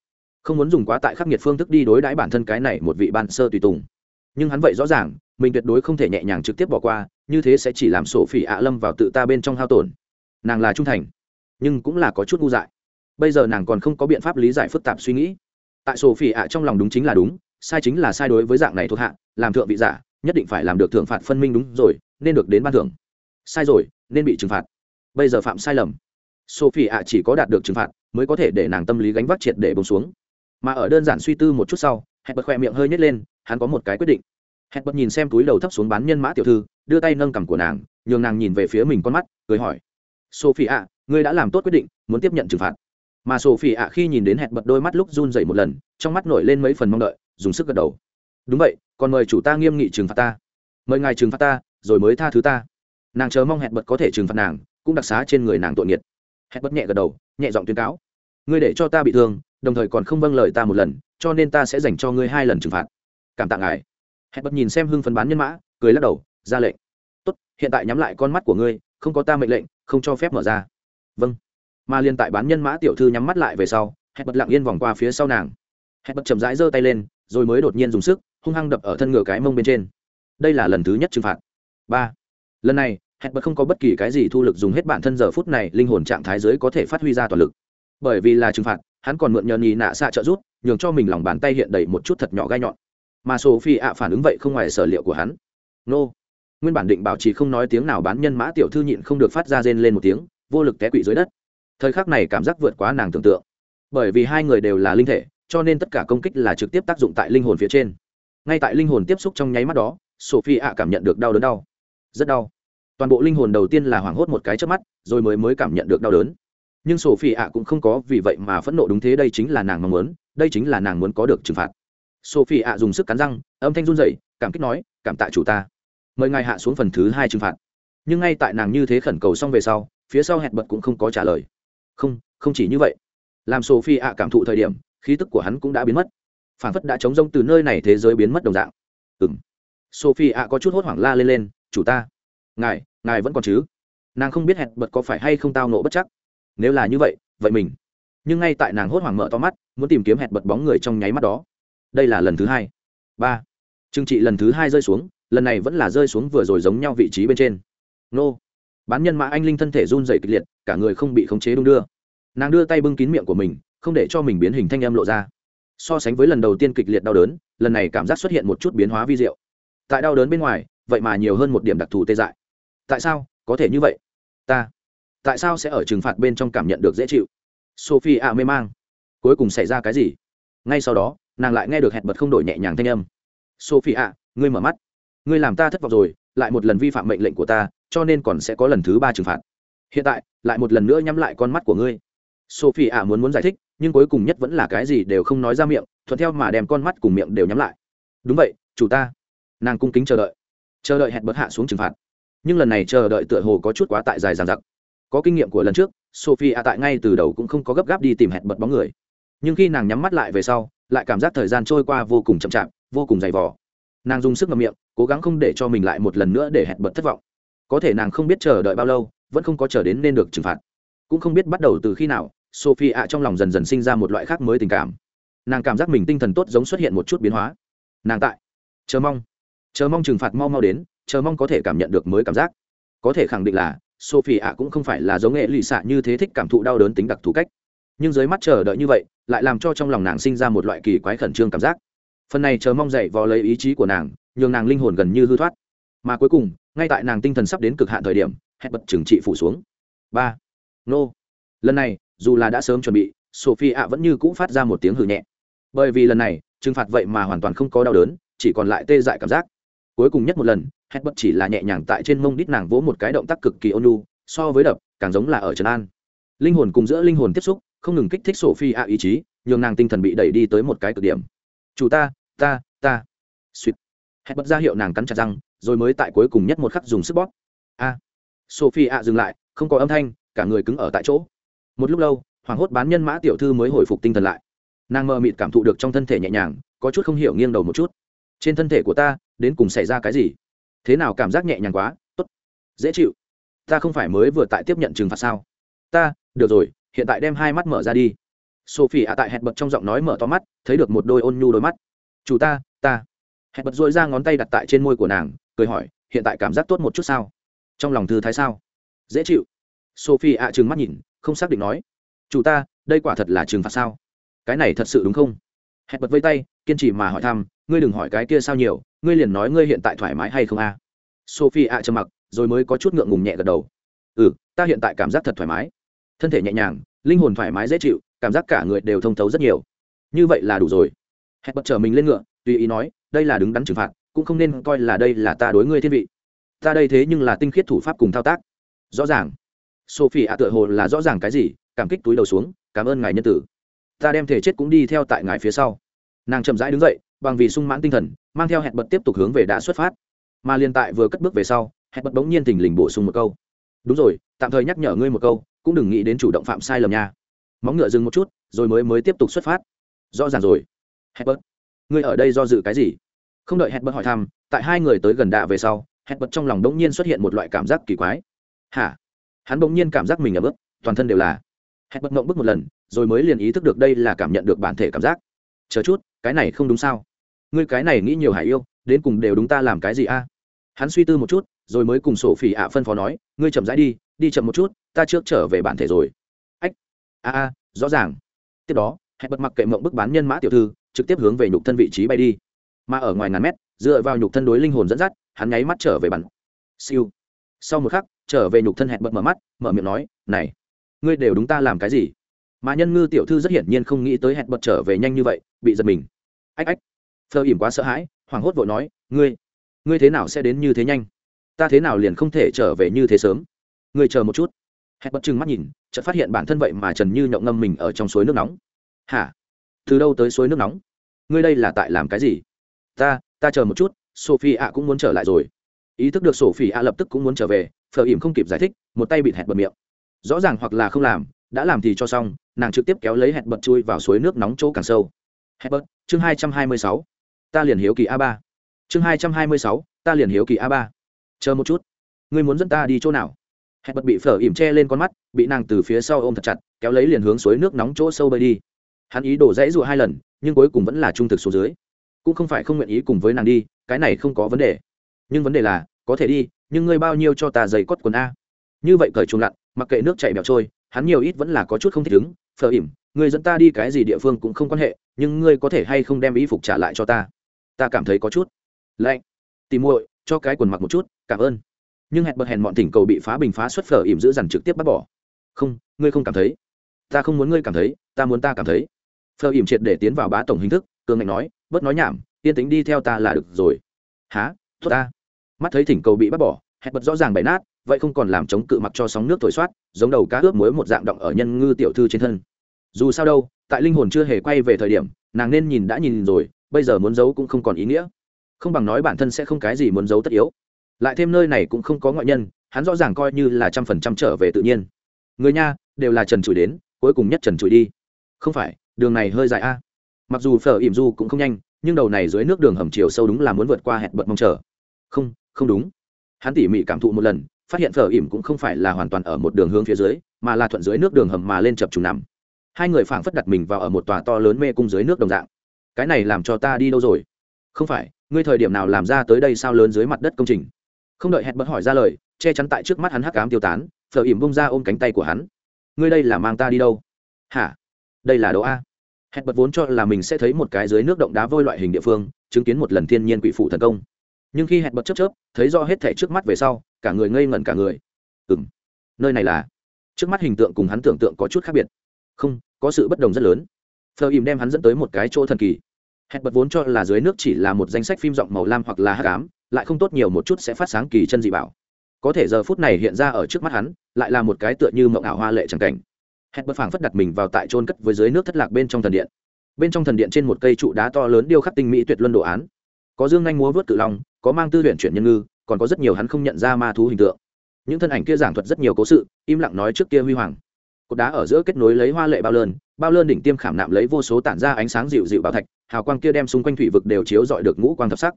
không muốn dùng quá tại khắc nghiệt phương thức đi đối đãi bản thân cái này một vị ban sơ tùy tùng. Nhưng hắn vậy rõ ràng, mình tuyệt đối không thể nhẹ nhàng trực tiếp bỏ qua, như thế sẽ chỉ làm sổ phỉ ạ lâm vào tự ta bên trong hao tổn. Nàng là trung thành, nhưng cũng là có chút ngu dại. Bây giờ nàng còn không có biện pháp lý giải phức tạp suy nghĩ. Tại sổ phỉ ạ trong lòng đúng chính là đúng, sai chính là sai đối với dạng này thuộc hạ, làm thượng vị giả, nhất định phải làm được thưởng phạt phân minh đúng rồi, nên được đến ban thưởng. Sai rồi, nên bị trừng phạt. Bây giờ phạm sai lầm. Sophie ạ chỉ có đạt được trừng phạt, mới có thể để nàng tâm lý gánh vác triệt để bông xuống mà ở đơn giản suy tư một chút sau hẹn bật khoe miệng hơi nhét lên, hắn có một cái quyết định. Hẹn bật nhìn xem túi đầu thấp xuống bán nhân mã tiểu thư, đưa tay nâng cằm của nàng, nhường nàng nhìn về phía mình con mắt, cười hỏi. Sophie ạ ngươi đã làm tốt quyết định, muốn tiếp nhận trừng phạt. Mà sophie ạ khi nhìn đến hẹn bật đôi mắt lúc run dậy một lần, trong mắt nổi lên mấy phần mong đợi, dùng sức gật đầu. Đúng vậy, còn mời chủ ta nghiêm nghị trừng phạt ta. Mời ngài trừng phạt ta, rồi mới tha thứ ta. Nàng chờ mong hẹn bật có thể trừng phạt nàng, cũng đặc xá trên người nàng tội nghiệt. Hẹn bật nhẹ gật đầu, nhẹ giọng tuyên cáo. Ngươi để cho ta bị thương đồng thời còn không vâng lời ta một lần, cho nên ta sẽ dành cho ngươi hai lần trừng phạt. Cảm tạ ngài. Hẹn bật nhìn xem hưng phấn bán nhân mã, cười lắc đầu, ra lệnh. Tốt, hiện tại nhắm lại con mắt của ngươi, không có ta mệnh lệnh, không cho phép mở ra. Vâng. Mà liên tại bán nhân mã tiểu thư nhắm mắt lại về sau hẹn bật lặng yên vòng qua phía sau nàng. Hẹn bật chậm rãi giơ tay lên, rồi mới đột nhiên dùng sức, hung hăng đập ở thân ngựa cái mông bên trên. Đây là lần thứ nhất trừng phạt. Ba. Lần này hẹn bật không có bất kỳ cái gì thu lực dùng hết bản thân giờ phút này, linh hồn trạng thái giới có thể phát huy ra toàn lực. Bởi vì là trừng phạt hắn còn mượn nhờ nhì nạ xạ trợ rút nhường cho mình lòng bàn tay hiện đầy một chút thật nhỏ gai nhọn. Mà sophie ạ phản ứng vậy không ngoài sở liệu của hắn. Nô. Nguyên bản định bảo trì không nói tiếng nào bán nhân mã tiểu thư nhịn không được phát ra rên lên một tiếng, vô lực té quỵ dưới đất. Thời khắc này cảm giác vượt quá nàng tưởng tượng. Bởi vì hai người đều là linh thể, cho nên tất cả công kích là trực tiếp tác dụng tại linh hồn phía trên. Ngay tại linh hồn tiếp xúc trong nháy mắt đó sophie ạ cảm nhận được đau đớn đau. Rất đau. Toàn bộ linh hồn đầu tiên là hoảng hốt một cái trước mắt, rồi mới mới cảm nhận được đau đớn nhưng sophie ạ cũng không có, vì vậy mà phẫn nộ đúng thế, đây chính là nàng mong muốn, đây chính là nàng muốn có được trừng phạt. Sophie ạ dùng sức cắn răng, âm thanh run rẩy, cảm kích nói, cảm tạ chủ ta. Mời ngài hạ xuống phần thứ hai trừng phạt. Nhưng ngay tại nàng như thế khẩn cầu xong về sau, phía sau hẹn bật cũng không có trả lời. Không không chỉ như vậy. Làm sophie ạ cảm thụ thời điểm, khí tức của hắn cũng đã biến mất. Phản phất đã chống rông từ nơi này thế giới biến mất đồng dạng. Ừng sophie ạ có chút hốt hoảng la lên lên, chủ ta. Ngài ngài vẫn còn chứ? Nàng không biết hẹn bật có phải hay không tao nộ bất chắc nếu là như vậy vậy mình. Nhưng ngay tại nàng hốt hoảng mở to mắt, muốn tìm kiếm hẹn bật bóng người trong nháy mắt đó. Đây là lần thứ hai. Ba. Trừng trị lần thứ hai rơi xuống, lần này vẫn là rơi xuống vừa rồi giống nhau vị trí bên trên. Nô. Bán nhân mã anh linh thân thể run dày kịch liệt, cả người không bị khống chế đung đưa. Nàng đưa tay bưng kín miệng của mình, không để cho mình biến hình thanh âm lộ ra. So sánh với lần đầu tiên kịch liệt đau đớn, lần này cảm giác xuất hiện một chút biến hóa vi diệu. Tại đau đớn bên ngoài, vậy mà nhiều hơn một điểm đặc thù tê dại. Tại sao? Có thể như vậy. Ta tại sao sẽ ở trừng phạt bên trong cảm nhận được dễ chịu? Sophie ạ mê mang. Cuối cùng xảy ra cái gì? Ngay sau đó, nàng lại nghe được hẹn bật không đổi nhẹ nhàng thanh âm. Sophie ạ ngươi mở mắt. Ngươi làm ta thất vọng rồi, lại một lần vi phạm mệnh lệnh của ta, cho nên còn sẽ có lần thứ ba trừng phạt. Hiện tại, lại một lần nữa nhắm lại con mắt của ngươi. Sophie ạ muốn muốn giải thích, nhưng cuối cùng nhất vẫn là cái gì đều không nói ra miệng, thuận theo mà đem con mắt cùng miệng đều nhắm lại. Đúng vậy, chủ ta. Nàng cung kính chờ đợi. Chờ đợi hẹn bật hạ xuống trừng phạt. Nhưng lần này chờ đợi tựa hồ có chút quá tại dài dằng dặc có kinh nghiệm của lần trước, sophie ạ tại ngay từ đầu cũng không có gấp gáp đi tìm hẹn bật bóng người. Nhưng khi nàng nhắm mắt lại về sau, lại cảm giác thời gian trôi qua vô cùng chậm chạp, vô cùng dày vò. Nàng dùng sức ngậm miệng, cố gắng không để cho mình lại một lần nữa để hẹn bật thất vọng. Có thể nàng không biết chờ đợi bao lâu, vẫn không có chờ đến nên được trừng phạt. Cũng không biết bắt đầu từ khi nào, sophie ạ trong lòng dần dần sinh ra một loại khác mới tình cảm. Nàng cảm giác mình tinh thần tốt giống xuất hiện một chút biến hóa. Nàng tại. Chờ mong. Chờ mong trừng phạt mau mau đến, chờ mong có thể cảm nhận được mới cảm giác. Có thể khẳng định là sophie ạ cũng không phải là giống nghệ lì xạ như thế thích cảm thụ đau đớn tính đặc thù cách. Nhưng dưới mắt chờ đợi như vậy, lại làm cho trong lòng nàng sinh ra một loại kỳ quái khẩn trương cảm giác. Phần này chờ mong dậy vò lấy ý chí của nàng, nhường nàng linh hồn gần như hư thoát. Mà cuối cùng, ngay tại nàng tinh thần sắp đến cực hạn thời điểm hẹn bật trừng trị phủ xuống. Ba. Nô. Lần này, dù là đã sớm chuẩn bị sophie ạ vẫn như cũ phát ra một tiếng hừ nhẹ. Bởi vì lần này, trừng phạt vậy mà hoàn toàn không có đau đớn, chỉ còn lại tê dại cảm giác. Cuối cùng nhất một lần Hét bất chỉ là nhẹ nhàng tại trên mông đít nàng vỗ một cái động tác cực kỳ ôn nhu, so với đập, càng giống là ở trần an. Linh hồn cùng giữa linh hồn tiếp xúc, không ngừng kích thích sophie ạ ý chí, nhường nàng tinh thần bị đẩy đi tới một cái cực điểm. Chủ ta ta ta. Suýt hét bật ra hiệu nàng cắn chặt răng, rồi mới tại cuối cùng nhất một khắc dùng sức bóp. A. Sophie ạ dừng lại, không có âm thanh, cả người cứng ở tại chỗ. Một lúc lâu, hoảng hốt bán nhân mã tiểu thư mới hồi phục tinh thần lại. Nàng mơ mịt cảm thụ được trong thân thể nhẹ nhàng, có chút không hiểu nghiêng đầu một chút. Trên thân thể của ta, đến cùng xảy ra cái gì? Thế nào cảm giác nhẹ nhàng quá, tốt. Dễ chịu. Ta không phải mới vừa tại tiếp nhận trừng phạt sao? Ta, được rồi, hiện tại đem hai mắt mở ra đi. Sophie ạ, tại hẹn bật trong giọng nói mở to mắt, thấy được một đôi ôn nhu đôi mắt. Chủ ta ta. Hẹn bật dội ra ngón tay đặt tại trên môi của nàng, cười hỏi, hiện tại cảm giác tốt một chút sao? Trong lòng thư thái sao? Dễ chịu. Sophie ạ, trừng mắt nhìn, không xác định nói. Chủ ta, đây quả thật là trừng phạt sao? Cái này thật sự đúng không? Hẹn bật vây tay, kiên trì mà hỏi thăm, ngươi đừng hỏi cái kia sao nhiều, ngươi liền nói ngươi hiện tại thoải mái hay không a? Sophie ạ trầm mặc, rồi mới có chút ngượng ngùng nhẹ gật đầu. Ừ ta hiện tại cảm giác thật thoải mái. Thân thể nhẹ nhàng, linh hồn thoải mái dễ chịu, cảm giác cả người đều thông thấu rất nhiều. Như vậy là đủ rồi. Hẹn bật trở mình lên ngựa, tùy ý nói, đây là đứng đắn trừng phạt, cũng không nên coi là đây là ta đối ngươi thiên vị. Ta đây thế nhưng là tinh khiết thủ pháp cùng thao tác. Rõ ràng. Sophie ạ tựa hồ là rõ ràng cái gì, cảm kích túi đầu xuống, cảm ơn ngài nhân tử ta đem thể chết cũng đi theo tại ngài phía sau. Nàng chậm rãi đứng dậy, bằng vì sung mãn tinh thần, mang theo hẹn bật tiếp tục hướng về đã xuất phát. Mà liên tại vừa cất bước về sau, hẹn bật bỗng nhiên thình lình bổ sung một câu. Đúng rồi, tạm thời nhắc nhở ngươi một câu, cũng đừng nghĩ đến chủ động phạm sai lầm nha. Móng ngựa dừng một chút, rồi mới mới tiếp tục xuất phát. Rõ ràng rồi. Hẹn bật, ngươi ở đây do dự cái gì? Không đợi hẹn bật hỏi thăm, tại hai người tới gần đạ về sau, hẹn bật trong lòng bỗng nhiên xuất hiện một loại cảm giác kỳ quái. Hả? Hắn bỗng nhiên cảm giác mình ở bước toàn thân đều là. Hẹn bật ngộng bước một lần rồi mới liền ý thức được đây là cảm nhận được bản thể cảm giác. Chờ chút, cái này không đúng sao? Ngươi cái này nghĩ nhiều hải yêu, đến cùng đều đúng ta làm cái gì a? Hắn suy tư một chút, rồi mới cùng sổ phỉ ạ phân phó nói, ngươi chậm rãi đi đi chậm một chút, ta trước trở về bản thể rồi. Ách, a a, rõ ràng. Tiếp đó, hẹn bật mặc kệ mộng bức bán nhân mã tiểu thư, trực tiếp hướng về nhục thân vị trí bay đi. Mà ở ngoài ngàn mét, dựa vào nhục thân đối linh hồn dẫn dắt, hắn nháy mắt trở về bản. Siêu. Sau một khắc, trở về nhục thân hẹn bật mở mắt, mở miệng nói, này, ngươi đều đúng ta làm cái gì? Mà nhân ngư tiểu thư rất hiển nhiên không nghĩ tới hẹn bật trở về nhanh như vậy, bị giật mình. Ách ách. Phơ ỉm quá sợ hãi, hoảng hốt vội nói, ngươi ngươi thế nào sẽ đến như thế nhanh? Ta thế nào liền không thể trở về như thế sớm? Ngươi chờ một chút. Hẹn bật chừng mắt nhìn, chợt phát hiện bản thân vậy mà trần như nhộng ngâm mình ở trong suối nước nóng. Hả? Từ đâu tới suối nước nóng? Ngươi đây là tại làm cái gì? Ta ta chờ một chút, sophie ạ cũng muốn trở lại rồi. Ý thức được sophie ạ lập tức cũng muốn trở về, phờ ỉm không kịp giải thích, một tay bịt hẹn bật miệng. Rõ ràng hoặc là không làm đã làm thì cho xong, nàng trực tiếp kéo lấy hẹn bật chui vào suối nước nóng chỗ càng sâu. Hẹn bật chương hai trăm hai mươi sáu. Ta liền hiếu kỳ a ba. Chương hai trăm hai mươi sáu, ta liền hiếu kỳ a ba. Chờ một chút. Ngươi muốn dẫn ta đi chỗ nào? Hẹn bật bị phở ỉm che lên con mắt, bị nàng từ phía sau ôm thật chặt, kéo lấy liền hướng suối nước nóng chỗ sâu bơi đi. Hắn ý đổ dãy dụa hai lần, nhưng cuối cùng vẫn là trung thực xuống dưới. Cũng không phải không nguyện ý cùng với nàng đi, cái này không có vấn đề. Nhưng vấn đề là, có thể đi, nhưng ngươi bao nhiêu cho ta giày cốt quần a? Như vậy cởi chuồng lặn, mặc kệ nước chảy bẹo trôi hắn nhiều ít vẫn là có chút không thích ứng, phở ỉm người dẫn ta đi cái gì địa phương cũng không quan hệ, nhưng ngươi có thể hay không đem y phục trả lại cho ta? Ta cảm thấy có chút lạnh. Tìm muội, cho cái quần mặc một chút, cảm ơn. Nhưng hẹn bật hẹn bọn thỉnh cầu bị phá bình phá xuất phở ỉm giữ dằn trực tiếp bắt bỏ. Không, ngươi không cảm thấy. Ta không muốn ngươi cảm thấy, ta muốn ta cảm thấy. Phở ỉm triệt để tiến vào bá tổng hình thức, cường ngạnh nói, bớt nói nhảm, yên tính đi theo ta là được rồi. Há tốt ta. Mắt thấy thỉnh cầu bị bắt bỏ, hẹn bật rõ ràng bày nát vậy không còn làm chống cự mặc cho sóng nước thổi soát, giống đầu cá ướp muối một dạng động ở nhân ngư tiểu thư trên thân. Dù sao đâu, tại linh hồn chưa hề quay về thời điểm, nàng nên nhìn đã nhìn rồi, bây giờ muốn giấu cũng không còn ý nghĩa. Không bằng nói bản thân sẽ không cái gì muốn giấu tất yếu. Lại thêm nơi này cũng không có ngoại nhân, hắn rõ ràng coi như là trăm phần trăm trở về tự nhiên. Người nha, đều là trần trụi đến, cuối cùng nhất trần trụi đi. Không phải, đường này hơi dài a. Mặc dù phở ỉm du cũng không nhanh, nhưng đầu này dưới nước đường hầm chiều sâu đúng là muốn vượt qua hẹn bận mong chờ. Không không đúng. Hắn tỉ mỉ cảm thụ một lần phát hiện phở ỉm cũng không phải là hoàn toàn ở một đường hướng phía dưới, mà là thuận dưới nước đường hầm mà lên chập trùng nằm. Hai người phảng phất đặt mình vào ở một tòa to lớn mê cung dưới nước đồng dạng. Cái này làm cho ta đi đâu rồi? Không phải, ngươi thời điểm nào làm ra tới đây sao lớn dưới mặt đất công trình? Không đợi hẹn bật hỏi ra lời, che chắn tại trước mắt hắn hắc cám tiêu tán, phở ỉm bông ra ôm cánh tay của hắn. Ngươi đây là mang ta đi đâu? Hả? Đây là đâu a. Hẹn bật vốn cho là mình sẽ thấy một cái dưới nước động đá vôi loại hình địa phương, chứng kiến một lần thiên nhiên quỷ phụ thần công nhưng khi hẹn bật chớp chớp, thấy do hết thẻ trước mắt về sau, cả người ngây ngẩn cả người. Ừ m nơi này là? Trước mắt hình tượng cùng hắn tưởng tượng có chút khác biệt. Không, có sự bất đồng rất lớn. Phờ ìm đem hắn dẫn tới một cái chỗ thần kỳ. Hẹn bật vốn cho là dưới nước chỉ là một danh sách phim giọng màu lam hoặc là hát cám lại không tốt nhiều một chút sẽ phát sáng kỳ chân dị bảo. Có thể giờ phút này hiện ra ở trước mắt hắn, lại là một cái tựa như mộng ảo hoa lệ tràng cảnh. Hẹn bật phảng phất đặt mình vào tại trôn cất với dưới nước thất lạc bên trong thần điện. Bên trong thần điện trên một cây trụ đá to lớn điêu khắc tinh mỹ tuyệt luân đồ án. Có dương nhanh múa vớt cự long có mang tư luyện chuyển nhân ngư, còn có rất nhiều hắn không nhận ra ma thú hình tượng. Những thân ảnh kia giảng thuật rất nhiều cố sự, im lặng nói trước kia huy hoàng. Cột đá ở giữa kết nối lấy hoa lệ bao lơn bao lơn đỉnh tiêm khảm nạm lấy vô số tản ra ánh sáng dịu dịu bảo thạch, hào quang kia đem xung quanh thủy vực đều chiếu dọi được ngũ quang thập sắc.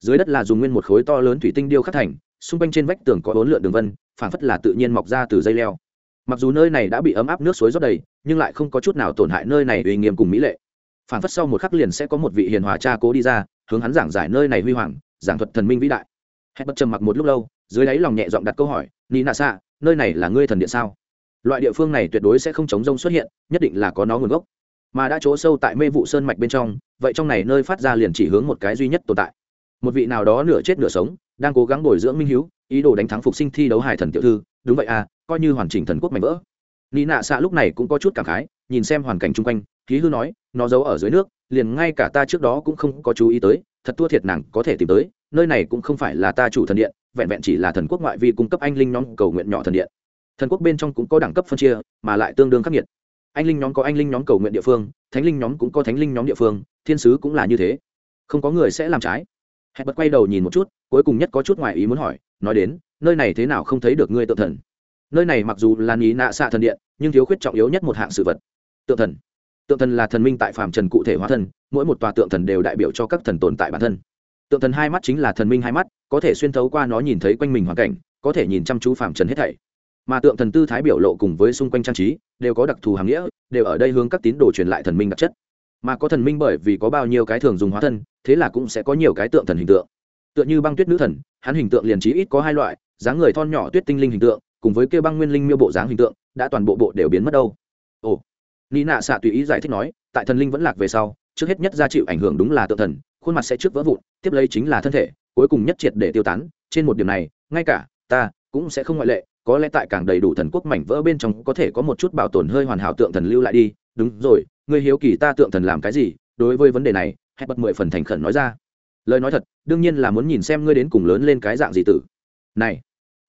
Dưới đất là dùng nguyên một khối to lớn thủy tinh điêu khắc thành, xung quanh trên vách tường có bốn lượn đường vân, phảng phất là tự nhiên mọc ra từ dây leo. Mặc dù nơi này đã bị ấm áp nước suối rót đầy, nhưng lại không có chút nào tổn hại nơi này uy nghiêm cùng mỹ lệ. Phảng phất sau một khắc liền sẽ có một vị hiền hòa cha cố đi ra, hướng hắn giảng giải nơi này huy hoàng giảng thuật thần minh vĩ đại. Hẹn bất trầm mặc một lúc lâu, dưới đáy lòng nhẹ giọng đặt câu hỏi ni nạ xạ nơi này là ngươi thần điện sao? Loại địa phương này tuyệt đối sẽ không chống rông xuất hiện, nhất định là có nó nguồn gốc. Mà đã chỗ sâu tại mê vụ sơn mạch bên trong, vậy trong này nơi phát ra liền chỉ hướng một cái duy nhất tồn tại. Một vị nào đó nửa chết nửa sống, đang cố gắng bồi dưỡng minh hiếu, ý đồ đánh thắng phục sinh thi đấu hải thần tiểu thư, đúng vậy à coi như hoàn chỉnh thần quốc mạnh vỡ. Ni nạ xạ lúc này cũng có chút cảm khái, nhìn xem hoàn cảnh chung quanh ký hư nói, nó giấu ở dưới nước, liền ngay cả ta trước đó cũng không có chú ý tới thật thua thiệt nàng có thể tìm tới, nơi này cũng không phải là ta chủ thần điện, vẹn vẹn chỉ là thần quốc ngoại vi cung cấp anh linh nhóm cầu nguyện nhỏ thần điện. Thần quốc bên trong cũng có đẳng cấp phân chia, mà lại tương đương khắc nghiệt. Anh linh nhóm có anh linh nhóm cầu nguyện địa phương, thánh linh nhóm cũng có thánh linh nhóm địa phương, thiên sứ cũng là như thế. Không có người sẽ làm trái. Hẹn bật quay đầu nhìn một chút, cuối cùng nhất có chút ngoài ý muốn hỏi, nói đến, nơi này thế nào không thấy được ngươi tự thần? Nơi này mặc dù là ní nạ xạ thần điện, nhưng thiếu khuyết trọng yếu nhất một hạng sự vật. Tự thần tượng thần là thần minh tại phàm trần cụ thể hóa thân, mỗi một tòa tượng thần đều đại biểu cho các thần tồn tại bản thân. Tượng thần hai mắt chính là thần minh hai mắt, có thể xuyên thấu qua nó nhìn thấy quanh mình hoàn cảnh, có thể nhìn chăm chú phàm trần hết thảy. Mà tượng thần tư thái biểu lộ cùng với xung quanh trang trí, đều có đặc thù hàm nghĩa, đều ở đây hướng các tín đồ truyền lại thần minh đặc chất. Mà có thần minh bởi vì có bao nhiêu cái thường dùng hóa thân, thế là cũng sẽ có nhiều cái tượng thần hình tượng. Tựa như băng tuyết nữ thần, hắn hình tượng liền trí ít có hai loại, dáng người thon nhỏ tuyết tinh linh hình tượng, cùng với kêu băng nguyên linh miêu bộ dáng hình tượng, đã toàn bộ bộ đều biến mất đâu. Ồ ni nạ xạ tùy ý giải thích nói, tại thần linh vẫn lạc về sau, trước hết nhất ra chịu ảnh hưởng đúng là tượng thần, khuôn mặt sẽ trước vỡ vụn, tiếp lấy chính là thân thể, cuối cùng nhất triệt để tiêu tán. Trên một điểm này, ngay cả ta cũng sẽ không ngoại lệ, có lẽ tại càng đầy đủ thần quốc mảnh vỡ bên trong có thể có một chút bảo tồn hơi hoàn hảo tượng thần lưu lại đi. Đúng rồi, ngươi hiếu kỳ ta tượng thần làm cái gì? Đối với vấn đề này hãy bật mười phần thành khẩn nói ra. Lời nói thật, đương nhiên là muốn nhìn xem ngươi đến cùng lớn lên cái dạng gì tử. Này,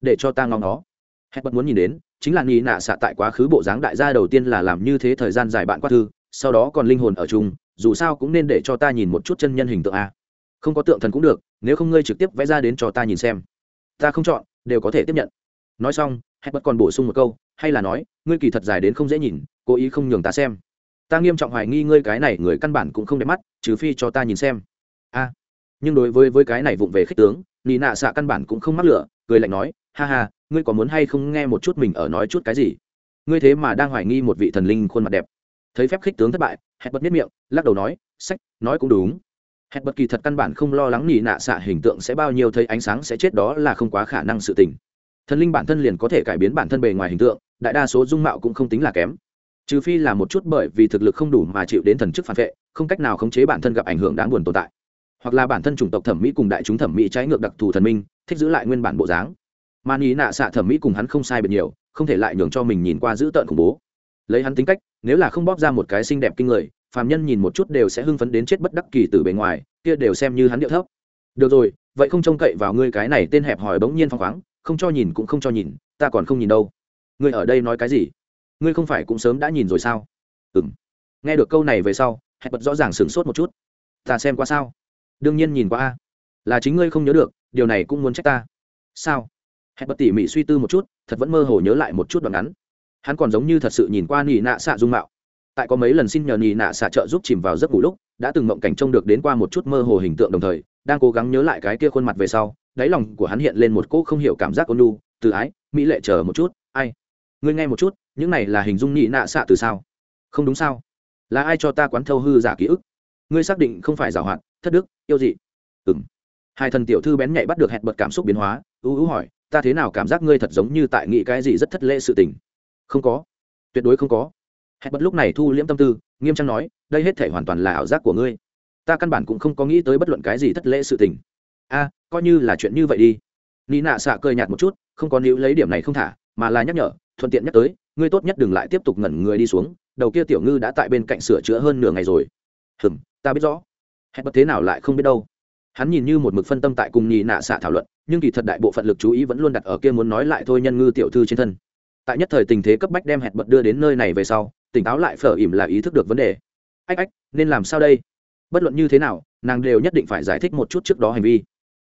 để cho ta ngóng nó hãy bật muốn nhìn đến chính là nghi nạ xạ tại quá khứ bộ dáng đại gia đầu tiên là làm như thế thời gian dài bạn qua thư, sau đó còn linh hồn ở chung, dù sao cũng nên để cho ta nhìn một chút chân nhân hình tượng a. Không có tượng thần cũng được, nếu không ngươi trực tiếp vẽ ra đến cho ta nhìn xem. Ta không chọn, đều có thể tiếp nhận. Nói xong hẹn bật còn bổ sung một câu, hay là nói, ngươi kỳ thật dài đến không dễ nhìn, cố ý không nhường ta xem. Ta nghiêm trọng hoài nghi ngươi cái này người căn bản cũng không đẹp mắt, trừ phi cho ta nhìn xem. A. Nhưng đối với với cái này vụng về khích tướng, nị nạ xạ căn bản cũng không mắc lửa, cười lạnh nói ha ha, ngươi có muốn hay không nghe một chút mình ở nói chút cái gì? Ngươi thế mà đang hoài nghi một vị thần linh khuôn mặt đẹp. Thấy phép khích tướng thất bại hẹn bật miết miệng, lắc đầu nói, sách, nói cũng đúng. Hẹn bật kỳ thật căn bản không lo lắng nị nạ xạ hình tượng sẽ bao nhiêu thấy ánh sáng sẽ chết đó là không quá khả năng sự tình. Thần linh bản thân liền có thể cải biến bản thân bề ngoài hình tượng, đại đa số dung mạo cũng không tính là kém. Trừ phi là một chút bởi vì thực lực không đủ mà chịu đến thần chức phản vệ, không cách nào khống chế bản thân gặp ảnh hưởng đáng buồn tồn tại. Hoặc là bản thân chủng tộc thẩm mỹ cùng đại chúng thẩm mỹ trái ngược đặc thù thần minh, thích giữ lại nguyên bản bộ dáng man ý nạ xạ thẩm mỹ cùng hắn không sai biệt nhiều, không thể lại nhường cho mình nhìn qua giữ tợn khủng bố. Lấy hắn tính cách, nếu là không bóp ra một cái xinh đẹp kinh người, phàm nhân nhìn một chút đều sẽ hưng phấn đến chết bất đắc kỳ từ bề ngoài, kia đều xem như hắn điệu thấp. Được rồi, vậy không trông cậy vào ngươi cái này tên hẹp hòi bỗng nhiên phong khoáng, không cho nhìn cũng không cho nhìn, ta còn không nhìn đâu. Ngươi ở đây nói cái gì? Ngươi không phải cũng sớm đã nhìn rồi sao? Ừ m nghe được câu này về sau, hẹp bật rõ ràng sửng sốt một chút. Ta xem qua sao? Đương nhiên nhìn qua a. Là chính ngươi không nhớ được, điều này cũng muốn trách ta. Sao? Hẹn bật tỉ mỉ suy tư một chút, thật vẫn mơ hồ nhớ lại một chút đoạn ngắn. Hắn còn giống như thật sự nhìn qua nỉ nạ xạ dung mạo. Tại có mấy lần xin nhờ nỉ nạ xạ trợ giúp chìm vào giấc ngủ lúc, đã từng mộng cảnh trông được đến qua một chút mơ hồ hình tượng đồng thời, đang cố gắng nhớ lại cái kia khuôn mặt về sau, đáy lòng của hắn hiện lên một cỗ không hiểu cảm giác ôn lu từ ái, mỹ lệ chờ một chút, ai? Ngươi nghe một chút, những này là hình dung nhị nạ xạ từ sao? Không đúng sao. Là ai cho ta quán thâu hư giả ký ức? Ngươi xác định không phải giả hoạt, thất đức, yêu dị. Ừng hai thần tiểu thư bén nhạy bắt được hẹn bật cảm xúc biến hóa, ưu ưu hỏi ta thế nào cảm giác ngươi thật giống như tại nghĩ cái gì rất thất lễ sự tình? Không có. Tuyệt đối không có. Hẹn bật lúc này thu liễm tâm tư, nghiêm trang nói, đây hết thể hoàn toàn là ảo giác của ngươi. Ta căn bản cũng không có nghĩ tới bất luận cái gì thất lễ sự tình. A, coi như là chuyện như vậy đi. Nị nạ xạ cười nhạt một chút, không có níu lấy điểm này không thả, mà là nhắc nhở, thuận tiện nhắc tới, ngươi tốt nhất đừng lại tiếp tục ngẩn người đi xuống, đầu kia tiểu ngư đã tại bên cạnh sửa chữa hơn nửa ngày rồi. Hừm, ta biết rõ. Hẹn bất thế nào lại không biết đâu hắn nhìn như một mực phân tâm tại cùng nhị nạ xạ thảo luận, nhưng kỳ thật đại bộ phận lực chú ý vẫn luôn đặt ở kia muốn nói lại thôi nhân ngư tiểu thư trên thân. Tại nhất thời tình thế cấp bách đem hẹn bật đưa đến nơi này về sau, tỉnh táo lại phở ỉm là ý thức được vấn đề. Ách ách, nên làm sao đây? Bất luận như thế nào, nàng đều nhất định phải giải thích một chút trước đó hành vi.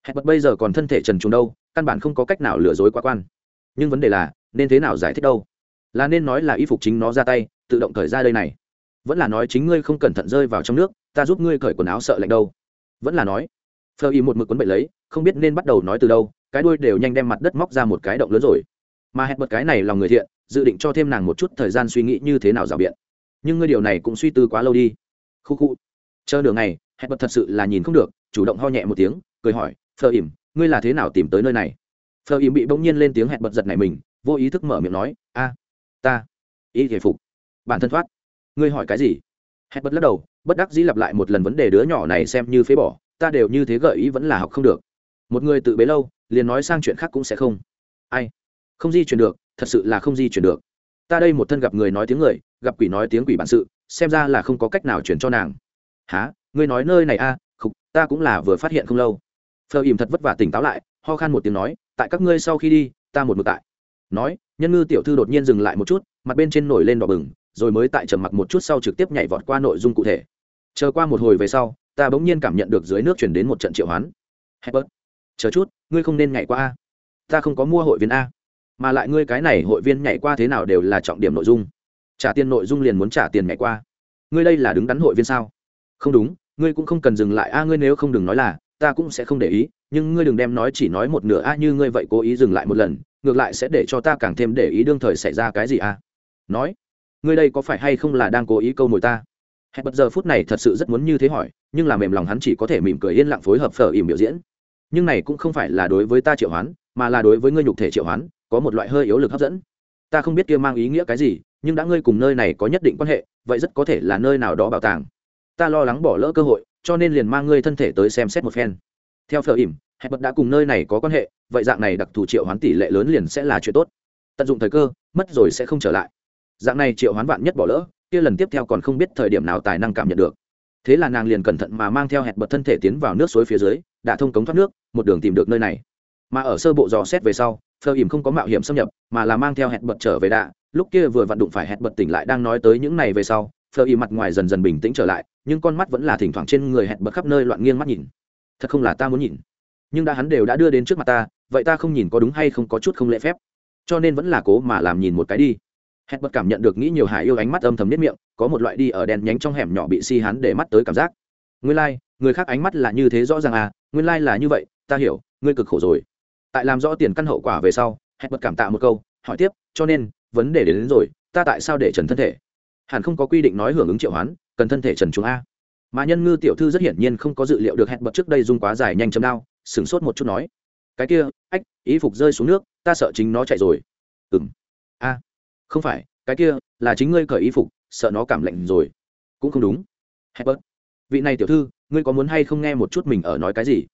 Hẹn bật bây giờ còn thân thể trần trùng đâu, căn bản không có cách nào lừa dối quá quan. Nhưng vấn đề là, nên thế nào giải thích đâu? Là nên nói là y phục chính nó ra tay, tự động cởi ra đây này. Vẫn là nói chính ngươi không cẩn thận rơi vào trong nước, ta giúp ngươi cởi quần áo sợ lạnh đâu. Vẫn là nói phờ y một mực quấn bậy lấy, không biết nên bắt đầu nói từ đâu, cái đuôi đều nhanh đem mặt đất móc ra một cái động lớn rồi. Mà hẹn bật cái này lòng người thiện, dự định cho thêm nàng một chút thời gian suy nghĩ như thế nào rào biện. Nhưng ngươi điều này cũng suy tư quá lâu đi. Khu khu. Chờ đường này hẹn bật thật sự là nhìn không được, chủ động ho nhẹ một tiếng, cười hỏi, phờ ỉm ngươi là thế nào tìm tới nơi này? Phờ ỉm bị bỗng nhiên lên tiếng hẹn bật giật này mình, vô ý thức mở miệng nói, a, ta ý thể phục. Bản thân thoát. Ngươi hỏi cái gì? Hẹn bật lắc đầu, bất đắc dĩ lặp lại một lần vấn đề đứa nhỏ này xem như phế bỏ ta đều như thế gợi ý vẫn là học không được. Một người tự bế lâu liền nói sang chuyện khác cũng sẽ không. Ai? Không di chuyển được thật sự là không di chuyển được. Ta đây một thân gặp người nói tiếng người gặp quỷ nói tiếng quỷ bản sự xem ra là không có cách nào chuyển cho nàng. Há ngươi nói nơi này a à, khục ta cũng là vừa phát hiện không lâu. Phờ ìm thật vất vả tỉnh táo lại ho khan một tiếng nói tại các ngươi sau khi đi ta một mực tại. Nói nhân ngư tiểu thư đột nhiên dừng lại một chút mặt bên trên nổi lên đỏ bừng rồi mới tại trầm mặc một chút sau trực tiếp nhảy vọt qua nội dung cụ thể. Chờ qua một hồi về sau ta bỗng nhiên cảm nhận được dưới nước chuyển đến một trận triệu hoán. Hebert, chờ chút ngươi không nên nhảy qua a. Ta không có mua hội viên a. Mà lại ngươi cái này hội viên nhảy qua thế nào đều là trọng điểm nội dung. Trả tiền nội dung liền muốn trả tiền nhảy qua. Ngươi đây là đứng đắn hội viên sao? Không đúng ngươi cũng không cần dừng lại a ngươi nếu không đừng nói là ta cũng sẽ không để ý. Nhưng ngươi đừng đem nói chỉ nói một nửa a như ngươi vậy cố ý dừng lại một lần ngược lại sẽ để cho ta càng thêm để ý đương thời xảy ra cái gì a. Nói ngươi đây có phải hay không là đang cố ý câu mồi ta? Hẹn bật giờ phút này thật sự rất muốn như thế hỏi, nhưng là mềm lòng hắn chỉ có thể mỉm cười yên lặng phối hợp phở ỉm biểu diễn. Nhưng này cũng không phải là đối với ta triệu hoán, mà là đối với ngươi nhục thể triệu hoán, có một loại hơi yếu lực hấp dẫn. Ta không biết kia mang ý nghĩa cái gì, nhưng đã ngươi cùng nơi này có nhất định quan hệ, vậy rất có thể là nơi nào đó bảo tàng. Ta lo lắng bỏ lỡ cơ hội, cho nên liền mang ngươi thân thể tới xem xét một phen. Theo phở ỉm, hẹn bật đã cùng nơi này có quan hệ, vậy dạng này đặc thù triệu hoán tỷ lệ lớn liền sẽ là chuyện tốt. Tận dụng thời cơ, mất rồi sẽ không trở lại. Dạng này triệu hoán vạn nhất bỏ lỡ kia lần tiếp theo còn không biết thời điểm nào tài năng cảm nhận được. Thế là nàng liền cẩn thận mà mang theo hẹn bật thân thể tiến vào nước suối phía dưới, đã thông cống thoát nước, một đường tìm được nơi này. Mà ở sơ bộ dò xét về sau, phờ ỉm không có mạo hiểm xâm nhập, mà là mang theo hẹn bật trở về đạ. Lúc kia vừa vặn đụng phải hẹn bật tỉnh lại đang nói tới những này về sau, phờ ỉm mặt ngoài dần dần bình tĩnh trở lại, nhưng con mắt vẫn là thỉnh thoảng trên người hẹn bật khắp nơi loạn nghiêng mắt nhìn. Thật không là ta muốn nhìn. Nhưng đã hắn đều đã đưa đến trước mặt ta, vậy ta không nhìn có đúng hay không có chút không lễ phép. Cho nên vẫn là cố mà làm nhìn một cái đi hẹn bật cảm nhận được nghĩ nhiều hải yêu ánh mắt âm thầm nhất miệng có một loại đi ở đèn nhánh trong hẻm nhỏ bị si hắn để mắt tới cảm giác. Nguyên lai、like, người khác ánh mắt là như thế rõ ràng à nguyên lai、like、là như vậy ta hiểu ngươi cực khổ rồi. Tại làm rõ tiền căn hậu quả về sau hẹn bật cảm tạ một câu hỏi tiếp cho nên vấn đề đến, đến rồi ta tại sao để trần thân thể? Hẳn không có quy định nói hưởng ứng triệu hoán cần thân thể trần chúng a. Mà nhân ngư tiểu thư rất hiển nhiên không có dự liệu được hẹn bật trước đây dung quá dài nhanh chấm đao sửng sốt một chút nói cái kia ách ý phục rơi xuống nước ta sợ chính nó chạy rồi. Ừng a không phải cái kia là chính ngươi cởi y phục sợ nó cảm lạnh rồi. Cũng không đúng. Herbert, vị này tiểu thư ngươi có muốn hay không nghe một chút mình ở nói cái gì?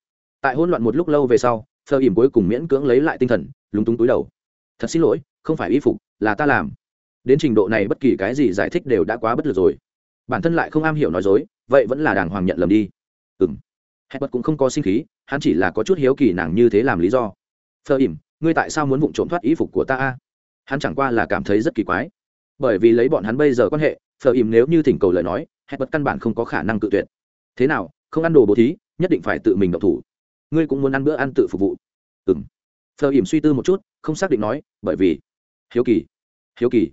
Tại hỗn loạn một lúc lâu về sau phờ ỉm cuối cùng miễn cưỡng lấy lại tinh thần lúng túng túi đầu. Thật xin lỗi không phải y phục là ta làm. Đến trình độ này bất kỳ cái gì giải thích đều đã quá bất lực rồi. Bản thân lại không am hiểu nói dối vậy vẫn là đàng hoàng nhận lầm đi. Ừng m Herbert cũng không có sinh khí hắn chỉ là có chút hiếu kỳ nàng như thế làm lý do. Phờ ỉm ngươi tại sao muốn vụng trộm thoát y phục của ta a? Hắn chẳng qua là cảm thấy rất kỳ quái. Bởi vì lấy bọn hắn bây giờ quan hệ phờ ìm nếu như thỉnh cầu lời nói hết bất căn bản không có khả năng cự tuyệt. Thế nào, không ăn đồ bố thí, nhất định phải tự mình động thủ. Ngươi cũng muốn ăn bữa ăn tự phục vụ. Ừ m phờ ìm suy tư một chút, không xác định nói, bởi vì. Hiếu kỳ. Hiếu kỳ.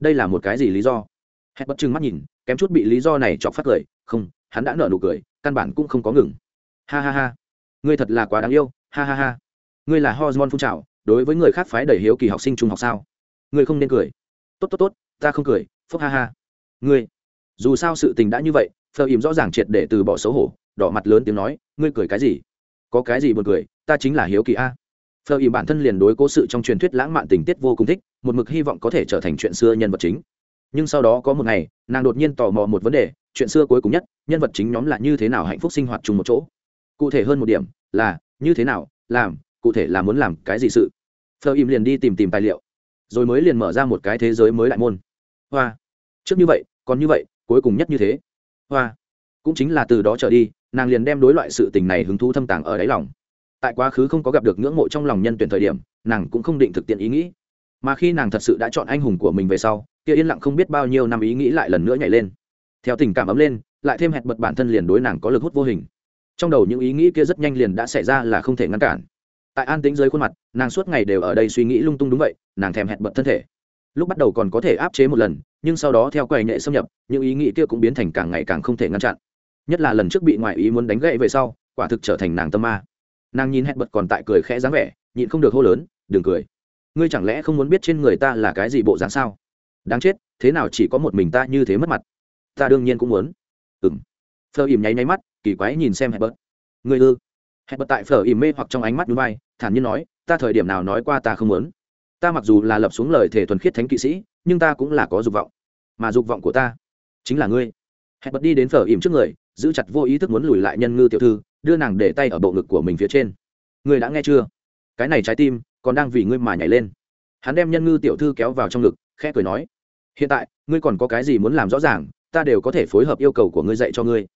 Đây là một cái gì lý do? Hết bất chừng mắt nhìn, kém chút bị lý do này chọc phát cười. Không, hắn đã nợ nụ cười, căn bản cũng không có ngừng. Ha ha ha. Ngươi thật là quá đáng yêu. Ha ha ha. Ngươi là hormone phun trào, đối với người khác phái đầy hiếu kỳ học sinh trung học sao? Ngươi không nên cười. Tốt tốt tốt, ta không cười, phúc ha ha. Ngươi, dù sao sự tình đã như vậy, phờ ìm rõ ràng triệt để từ bỏ xấu hổ, đỏ mặt lớn tiếng nói, ngươi cười cái gì? Có cái gì buồn cười, ta chính là hiếu kỳ a. Phờ ìm bản thân liền đối cố sự trong truyền thuyết lãng mạn tình tiết vô cùng thích, một mực hy vọng có thể trở thành chuyện xưa nhân vật chính. Nhưng sau đó có một ngày, nàng đột nhiên tò mò một vấn đề, chuyện xưa cuối cùng nhất, nhân vật chính nhóm là như thế nào hạnh phúc sinh hoạt chung một chỗ? Cụ thể hơn một điểm là, như thế nào, làm, cụ thể là muốn làm cái gì sự? Phờ ìm liền đi tìm tìm tài liệu rồi mới liền mở ra một cái thế giới mới đại môn. Hoa. Trước như vậy, còn như vậy, cuối cùng nhất như thế. Hoa. Cũng chính là từ đó trở đi, nàng liền đem đối loại sự tình này hứng thú thâm tàng ở đáy lòng. Tại quá khứ không có gặp được ngưỡng mộ trong lòng nhân tuyển thời điểm, nàng cũng không định thực tiện ý nghĩ. Mà khi nàng thật sự đã chọn anh hùng của mình về sau, kia yên lặng không biết bao nhiêu năm ý nghĩ lại lần nữa nhảy lên. Theo tình cảm ấm lên, lại thêm hẹn bật bản thân liền đối nàng có lực hút vô hình. Trong đầu những ý nghĩ kia rất nhanh liền đã xảy ra là không thể ngăn cản tại an tĩnh dưới khuôn mặt, nàng suốt ngày đều ở đây suy nghĩ lung tung đúng vậy, nàng thèm hẹn bật thân thể. Lúc bắt đầu còn có thể áp chế một lần, nhưng sau đó theo quầy nghệ xâm nhập, những ý nghĩ kia cũng biến thành càng ngày càng không thể ngăn chặn. Nhất là lần trước bị ngoại ý muốn đánh gậy về sau, quả thực trở thành nàng tâm ma. Nàng nhìn hẹn bật còn tại cười khẽ dáng vẻ, nhịn không được hô lớn, đừng cười. Ngươi chẳng lẽ không muốn biết trên người ta là cái gì bộ dáng sao? Đáng chết, thế nào chỉ có một mình ta như thế mất mặt? Ta đương nhiên cũng muốn. Ừng Phơ ìm nháy nháy mắt, kỳ quái nhìn xem hẹn bật. Ngươi ư? Hẹn bật tại phở ìm mê hoặc trong ánh mắt núi vai, thản nhiên nói, ta thời điểm nào nói qua ta không muốn. Ta mặc dù là lập xuống lời thể thuần khiết thánh kỵ sĩ, nhưng ta cũng là có dục vọng. Mà dục vọng của ta chính là ngươi. Hẹn bật đi đến phở ìm trước người, giữ chặt vô ý thức muốn lùi lại nhân ngư tiểu thư, đưa nàng để tay ở bộ ngực của mình phía trên. Ngươi đã nghe chưa? Cái này trái tim còn đang vì ngươi mà nhảy lên. Hắn đem nhân ngư tiểu thư kéo vào trong ngực, khẽ cười nói, hiện tại, ngươi còn có cái gì muốn làm rõ ràng, ta đều có thể phối hợp yêu cầu của ngươi dạy cho ngươi.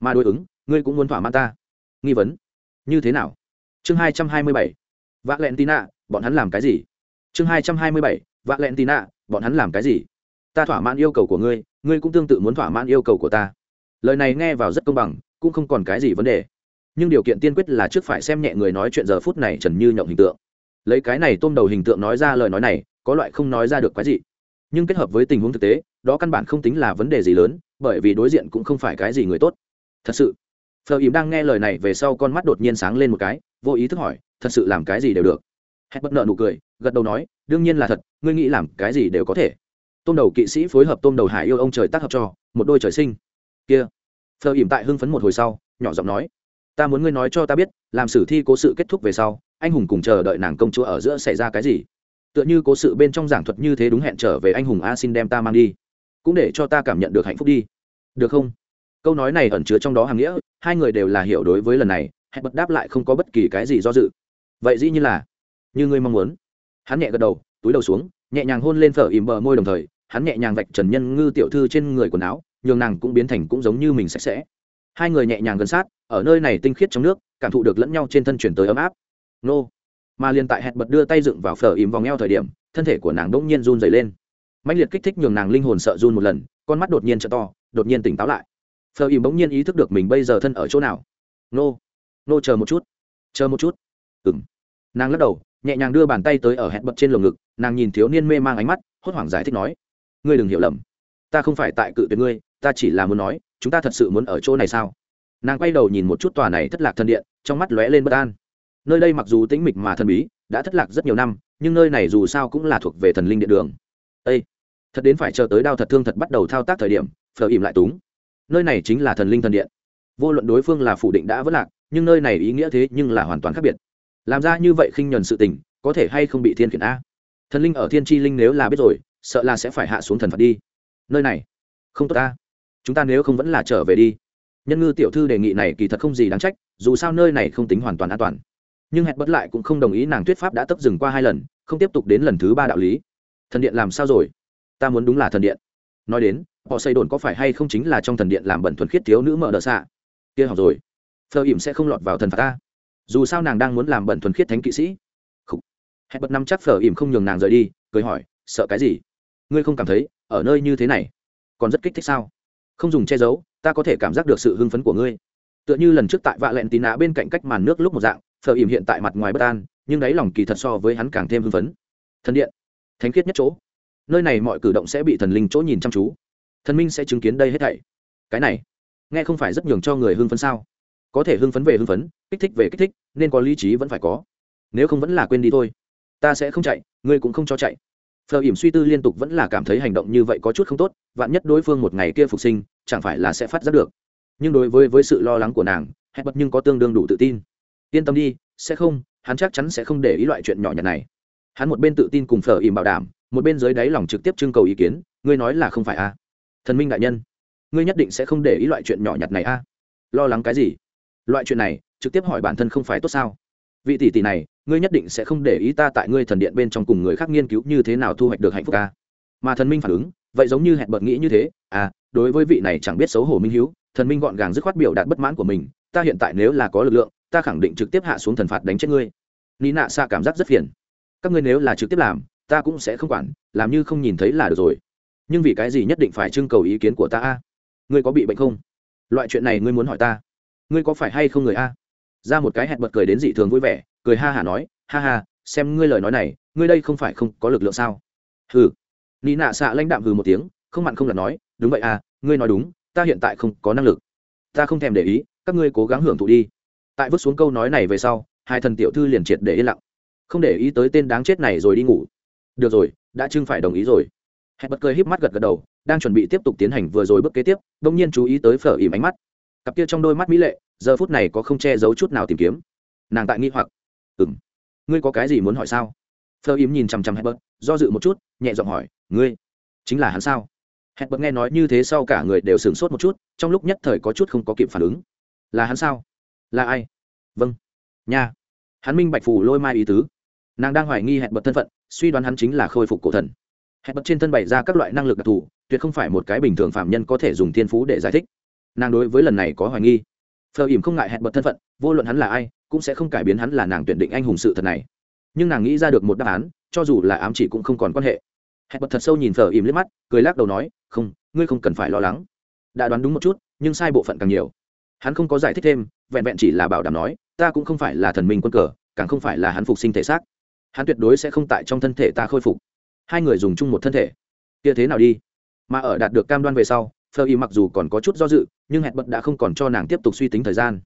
Mà đối ứng, ngươi cũng muốn thỏa mãn ta. Nghi vấn như thế nào? Chương hai trăm hai mươi bảy vạ lẹn tì nạ bọn hắn làm cái gì? Chương hai trăm hai mươi bảy vạ lẹn tì nạ bọn hắn làm cái gì? Ta thỏa mãn yêu cầu của ngươi ngươi cũng tương tự muốn thỏa mãn yêu cầu của ta. Lời này nghe vào rất công bằng, cũng không còn cái gì vấn đề. Nhưng điều kiện tiên quyết là trước phải xem nhẹ người nói chuyện giờ phút này trần như nhộng hình tượng. Lấy cái này tôm đầu hình tượng nói ra lời nói này, có loại không nói ra được cái gì nhưng kết hợp với tình huống thực tế, đó căn bản không tính là vấn đề gì lớn, bởi vì đối diện cũng không phải cái gì người tốt. Thật sự phờ ìm đang nghe lời này về sau con mắt đột nhiên sáng lên một cái, vô ý thức hỏi, thật sự làm cái gì đều được? Hét bất nợ nụ cười, gật đầu nói, đương nhiên là thật, ngươi nghĩ làm cái gì đều có thể. Tôm đầu kỵ sĩ phối hợp tôm đầu hải yêu ông trời tác hợp cho, một đôi trời sinh. Kia. Phờ ìm tại hưng phấn một hồi sau, nhỏ giọng nói, ta muốn ngươi nói cho ta biết, làm sử thi cố sự kết thúc về sau, anh hùng cùng chờ đợi nàng công chúa ở giữa xảy ra cái gì? Tựa như cố sự bên trong giảng thuật như thế đúng hẹn trở về anh hùng a xin đem ta mang đi, cũng để cho ta cảm nhận được hạnh phúc đi. Được không? Câu nói này ẩn chứa trong đó hàm nghĩa, hai người đều là hiểu đối với lần này, hẹn bật đáp lại không có bất kỳ cái gì do dự. Vậy dĩ như là, như ngươi mong muốn. Hắn nhẹ gật đầu, túi đầu xuống, nhẹ nhàng hôn lên phở ìm bờ môi đồng thời, hắn nhẹ nhàng vạch trần nhân ngư tiểu thư trên người quần áo, nhường nàng cũng biến thành cũng giống như mình sạch sẽ. Hai người nhẹ nhàng gần sát, ở nơi này tinh khiết trong nước, cảm thụ được lẫn nhau trên thân chuyển tới ấm áp. Nô. Mà liền tại hẹn bật đưa tay dựng vào phở ìm vòng eo thời điểm, thân thể của nàng đ ỗ n g nhiên run dày lên. Mạnh liệt kích thích nhường nàng linh hồn sợ run một lần, con mắt đột nhiên t to, đột nhiên tỉnh táo lại phở ìm bỗng nhiên ý thức được mình bây giờ thân ở chỗ nào. Nô. Nô chờ một chút. Chờ một chút. Ừng nàng lắc đầu, nhẹ nhàng đưa bàn tay tới ở hẹn bật trên lồng ngực, nàng nhìn thiếu niên mê mang ánh mắt, hốt hoảng giải thích nói, ngươi đừng hiểu lầm. Ta không phải tại cự tuyệt ngươi, ta chỉ là muốn nói, chúng ta thật sự muốn ở chỗ này sao? Nàng quay đầu nhìn một chút tòa này thất lạc thân điện, trong mắt lóe lên bất an. Nơi đây mặc dù tĩnh mịch mà thần bí, đã thất lạc rất nhiều năm, nhưng nơi này dù sao cũng là thuộc về thần linh điện đường. Ê! thật đến phải chờ tới đao thật thương thật bắt đầu thao tác thời điểm, phờ ìm lại túng nơi này chính là thần linh thần điện. Vô luận đối phương là phủ định đã vất lạc, nhưng nơi này ý nghĩa thế nhưng là hoàn toàn khác biệt. Làm ra như vậy khinh nhuần sự tình, có thể hay không bị thiên khiển a? Thần linh ở thiên tri linh nếu là biết rồi, sợ là sẽ phải hạ xuống thần phật đi. Nơi này, không tốt ta chúng ta nếu không vẫn là trở về đi. Nhân ngư tiểu thư đề nghị này kỳ thật không gì đáng trách, dù sao nơi này không tính hoàn toàn an toàn. Nhưng hẹn bất lại cũng không đồng ý nàng thuyết pháp đã tấp dừng qua hai lần, không tiếp tục đến lần thứ ba đạo lý. Thần điện làm sao rồi? Ta muốn đúng là thần điện. Nói đến họ xây đồn có phải hay không chính là trong thần điện làm bẩn thuần khiết thiếu nữ mở đờ xạ? Kia học rồi. Phờ ỉm sẽ không lọt vào thần phạt ta. Dù sao nàng đang muốn làm bẩn thuần khiết thánh kỵ sĩ. Hẹn bật năm chắc phờ ỉm không nhường nàng rời đi, cười hỏi, sợ cái gì? Ngươi không cảm thấy, ở nơi như thế này, còn rất kích thích sao? Không dùng che giấu, ta có thể cảm giác được sự hưng phấn của ngươi. Tựa như lần trước tại vạ lẹn tín nạ bên cạnh cách màn nước lúc một dạng, phờ ỉm hiện tại mặt ngoài bất an, nhưng đáy lòng kỳ thật so với hắn càng thêm hưng phấn. Thần điện. Thánh khiết nhất chỗ. Nơi này mọi cử động sẽ bị thần linh chỗ nhìn chăm chú thần minh sẽ chứng kiến đây hết thảy. Cái này, nghe không phải rất nhường cho người hưng phấn sao? Có thể hưng phấn về hưng phấn, kích thích về kích thích, nên có lý trí vẫn phải có. Nếu không vẫn là quên đi thôi. Ta sẽ không chạy, ngươi cũng không cho chạy. Phờ ỉm suy tư liên tục vẫn là cảm thấy hành động như vậy có chút không tốt, vạn nhất đối phương một ngày kia phục sinh, chẳng phải là sẽ phát giác được. Nhưng đối với với sự lo lắng của nàng, hẹn bật nhưng có tương đương đủ tự tin. Yên tâm đi, sẽ không, hắn chắc chắn sẽ không để ý loại chuyện nhỏ nhặt này. Hắn một bên tự tin cùng phở ìm bảo đảm, một bên dưới đáy lòng trực tiếp trưng cầu ý kiến, ngươi nói là không phải a thần minh đại nhân ngươi nhất định sẽ không để ý loại chuyện nhỏ nhặt này a. Lo lắng cái gì? Loại chuyện này trực tiếp hỏi bản thân không phải tốt sao? Vị tỷ tỷ này ngươi nhất định sẽ không để ý ta tại ngươi thần điện bên trong cùng người khác nghiên cứu như thế nào thu hoạch được hạnh phúc ca mà thần minh phản ứng vậy giống như hẹn bật nghĩ như thế à đối với vị này chẳng biết xấu hổ minh hiếu, thần minh gọn gàng dứt khoát biểu đạt bất mãn của mình ta hiện tại nếu là có lực lượng ta khẳng định trực tiếp hạ xuống thần phạt đánh chết ngươi. Ni nạ xa cảm giác rất phiền. Các ngươi nếu là trực tiếp làm ta cũng sẽ không quản làm như không nhìn thấy là được rồi nhưng vì cái gì nhất định phải trưng cầu ý kiến của ta a? Ngươi có bị bệnh không? Loại chuyện này ngươi muốn hỏi ta. Ngươi có phải hay không người a? Ra một cái hẹn bật cười đến dị thường vui vẻ, cười ha hả nói, ha ha, xem ngươi lời nói này, ngươi đây không phải không có lực lượng sao? Hừ. Nị nạ xạ lãnh đạm hừ một tiếng, không mặn không là nói, đúng vậy à ngươi nói đúng, ta hiện tại không có năng lực. Ta không thèm để ý, các ngươi cố gắng hưởng thụ đi. Tại vứt xuống câu nói này về sau, hai thần tiểu thư liền triệt để yên lặng. Không để ý tới tên đáng chết này rồi đi ngủ. Được rồi, đã chưng phải đồng ý rồi hẹn bật cười híp mắt gật gật đầu, đang chuẩn bị tiếp tục tiến hành vừa rồi bước kế tiếp đ ỗ n g nhiên chú ý tới phở ìm ánh mắt. Cặp kia trong đôi mắt mỹ lệ, giờ phút này có không che giấu chút nào tìm kiếm. Nàng tại nghi hoặc. Ừ m ngươi có cái gì muốn hỏi sao? Phở ìm nhìn chằm chằm hẹn bật, do dự một chút, nhẹ giọng hỏi, ngươi chính là hắn sao? Hẹn bật nghe nói như thế sau cả người đều sửng sốt một chút, trong lúc nhất thời có chút không có kịp phản ứng. Là hắn sao? Là ai? Vâng nha. Hắn minh bạch phù lôi mai ý tứ. Nàng đang hoài nghi hẹn bật thân phận, suy đoán hắn chính là khôi phục cổ thần hẹn bật trên thân bày ra các loại năng lực đặc thù, tuyệt không phải một cái bình thường phạm nhân có thể dùng thiên phú để giải thích. Nàng đối với lần này có hoài nghi. Phờ ỉm không ngại hẹn bật thân phận, vô luận hắn là ai, cũng sẽ không cải biến hắn là nàng tuyển định anh hùng sự thật này. Nhưng nàng nghĩ ra được một đáp án, cho dù là ám chỉ cũng không còn quan hệ. Hẹn bật thật sâu nhìn phờ ỉm liếc mắt, cười lắc đầu nói, không, ngươi không cần phải lo lắng. Đã đoán đúng một chút, nhưng sai bộ phận càng nhiều. Hắn không có giải thích thêm, vẹn vẹn chỉ là bảo đảm nói, ta cũng không phải là thần minh quân cờ, càng không phải là hắn phục sinh thể xác. Hắn tuyệt đối sẽ không tại trong thân thể ta khôi phục hai người dùng chung một thân thể. Kia thế nào đi? Mà ở đạt được cam đoan về sau, phơ y mặc dù còn có chút do dự, nhưng hẹn bật đã không còn cho nàng tiếp tục suy tính thời gian.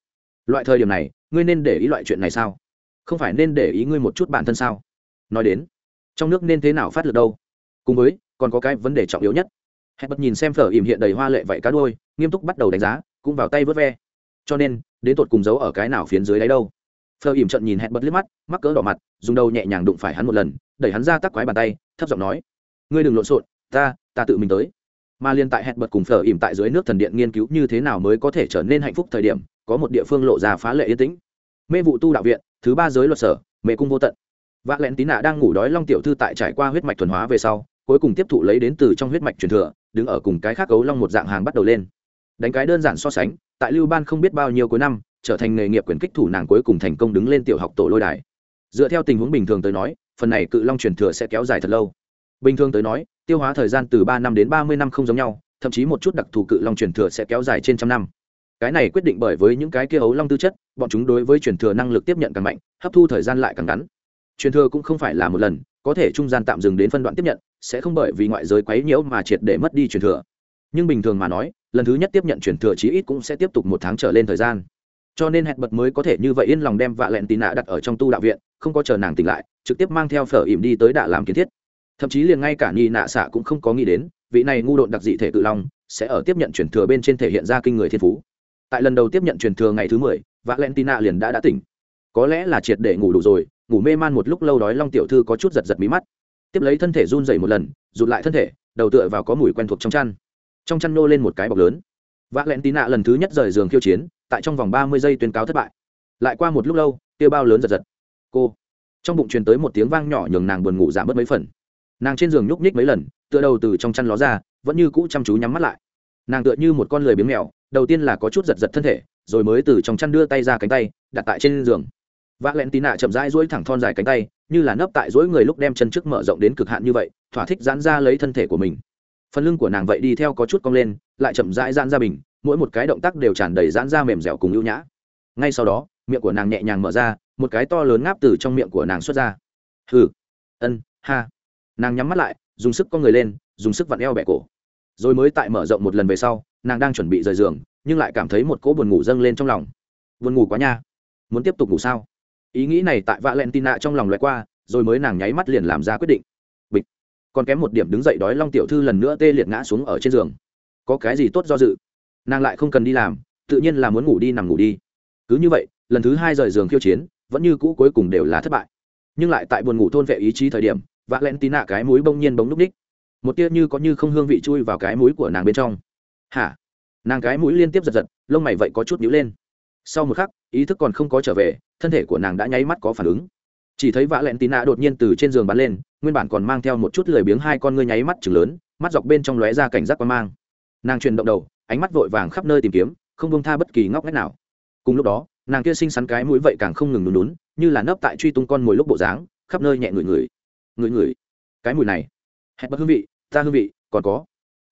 Loại thời điểm này, ngươi nên để ý loại chuyện này sao? Không phải nên để ý ngươi một chút bản thân sao? Nói đến, trong nước nên thế nào phát lực đâu? Cùng với, còn có cái vấn đề trọng yếu nhất. Hẹn bật nhìn xem phở ìm hiện đầy hoa lệ vậy cá đôi nghiêm túc bắt đầu đánh giá, cũng vào tay vớt ve. Cho nên, đến tột cùng giấu ở cái nào phiến dưới đấy đâu? Phở ỉm trận nhìn hẹn bật liếc mắt, mắc cỡ đỏ mặt, dùng đầu nhẹ nhàng đụng phải hắn một lần, đẩy hắn ra tắc quái bàn tay, thấp giọng nói, ngươi đừng lộn xộn, ta ta tự mình tới. Mà liên tại hẹn bật cùng phở ỉm tại dưới nước thần điện nghiên cứu như thế nào mới có thể trở nên hạnh phúc thời điểm, có một địa phương lộ ra phá lệ yên tĩnh. Mê vụ tu đạo viện, thứ ba giới luật sở, mê cung vô tận. Vạ lẹn tín nạ đang ngủ đói long tiểu thư tại trải qua huyết mạch thuần hóa về sau, cuối cùng tiếp thụ lấy đến từ trong huyết mạch truyền thừa, đứng ở cùng cái khác cấu long một dạng hàng bắt đầu lên. Đánh cái đơn giản so sánh, tại lưu ban không biết bao nhiêu cuối năm trở thành nghề nghiệp quyền kích thủ nàng cuối cùng thành công đứng lên tiểu học tổ lôi đài. Dựa theo tình huống bình thường tới nói, phần này cự long truyền thừa sẽ kéo dài thật lâu. Bình thường tới nói, tiêu hóa thời gian từ ba năm đến ba mươi năm không giống nhau, thậm chí một chút đặc thù cự long truyền thừa sẽ kéo dài trên trăm năm. Cái này quyết định bởi với những cái kia ấu long tư chất, bọn chúng đối với truyền thừa năng lực tiếp nhận càng mạnh, hấp thu thời gian lại càng ngắn. Truyền thừa cũng không phải là một lần, có thể trung gian tạm dừng đến phân đoạn tiếp nhận, sẽ không bởi vì ngoại giới quấy nhiễu mà triệt để mất đi truyền thừa. Nhưng bình thường mà nói, lần thứ nhất tiếp nhận truyền thừa chí ít cũng sẽ tiếp tục một tháng trở lên thời gian cho nên hẹn bật mới có thể như vậy yên lòng đem vạ lẹn tì nạ đặt ở trong tu đạo viện, không có chờ nàng tỉnh lại, trực tiếp mang theo phở ỉm đi tới đạ làm kiến thiết. Thậm chí liền ngay cả nhị nạ xạ cũng không có nghĩ đến, vị này ngu độn đặc dị thể tự long sẽ ở tiếp nhận truyền thừa bên trên thể hiện ra kinh người thiên phú. Tại lần đầu tiếp nhận truyền thừa ngày thứ mười vạ lẹn tì nạ liền đã đã tỉnh. Có lẽ là triệt để ngủ đủ rồi, ngủ mê man một lúc lâu đói long tiểu thư có chút giật giật mí mắt. Tiếp lấy thân thể run dày một lần, rụt lại thân thể, đầu tựa vào có mùi quen thuộc trong chăn. Trong chăn nô lên một cái bọc lớn. Vác lẹn tí nạ lần thứ nhất rời giường khiêu chiến tại trong vòng ba mươi giây tuyên cáo thất bại. Lại qua một lúc lâu tiêu bao lớn giật giật. Cô. Trong bụng truyền tới một tiếng vang nhỏ nhường nàng buồn ngủ giảm bớt mấy phần. Nàng trên giường nhúc nhích mấy lần, tựa đầu từ trong chăn ló ra, vẫn như cũ chăm chú nhắm mắt lại. Nàng tựa như một con lười biếng mèo, đầu tiên là có chút giật giật thân thể, rồi mới từ trong chăn đưa tay ra cánh tay, đặt tại trên giường. Vác lén tí nạ chậm rãi duỗi thẳng thon dài cánh tay, như là nấp tại duỗi người lúc đem chân trước mở rộng đến cực hạn như vậy, thỏa thích giãn ra lấy thân thể của mình. Phần lưng của nàng vậy đi theo có chút cong lên, lại chậm rãi giãn ra bình mỗi một cái động tác đều tràn đầy giãn ra mềm dẻo cùng ưu nhã. Ngay sau đó, miệng của nàng nhẹ nhàng mở ra, một cái to lớn ngáp từ trong miệng của nàng xuất ra. Hừ. Ân, ha. Nàng nhắm mắt lại, dùng sức con người lên, dùng sức vặn eo bẹ cổ. Rồi mới tại mở rộng một lần về sau, nàng đang chuẩn bị rời giường, nhưng lại cảm thấy một cỗ buồn ngủ dâng lên trong lòng. Buồn ngủ quá nha. Muốn tiếp tục ngủ sao? Ý nghĩ này tại valentina trong lòng loại qua, rồi mới nàng nháy mắt liền làm ra quyết định. Bịch. Còn kém một điểm đứng dậy đói long tiểu thư lần nữa tê liệt ngã xuống ở trên giường. Có cái gì tốt do dự? Nàng lại không cần đi làm, tự nhiên là muốn ngủ đi nằm ngủ đi. Cứ như vậy, lần thứ hai rời giường khiêu chiến, vẫn như cũ cuối cùng đều là thất bại. Nhưng lại tại buồn ngủ thôn vệ ý chí thời điểm, valentina cái mũi bông nhiên bóng núp ních. Một tia như có như không hương vị chui vào cái mũi của nàng bên trong. Hả? Nàng cái mũi liên tiếp giật giật, lông mày vậy có chút nhíu lên. Sau một khắc, ý thức còn không có trở về, thân thể của nàng đã nháy mắt có phản ứng. Chỉ thấy vạ lẹn tín nạ đột nhiên từ trên giường bắn lên, nguyên bản còn mang theo một chút lười biếng hai con ngươi nháy mắt chừng lớn, mắt dọc bên trong lóe ra cảnh giác quan mang. Nàng chuyển động đầu ánh mắt vội vàng khắp nơi tìm kiếm, không bông tha bất kỳ ngóc ngách nào. Cùng lúc đó, nàng kia xinh xắn cái mũi vậy càng không ngừng lún lún như là nấp tại truy tung con mồi lúc bộ dáng, khắp nơi nhẹ ngửi ngửi. Ngửi ngửi. Cái mùi này, hẹn bất hương vị, ta hương vị, còn có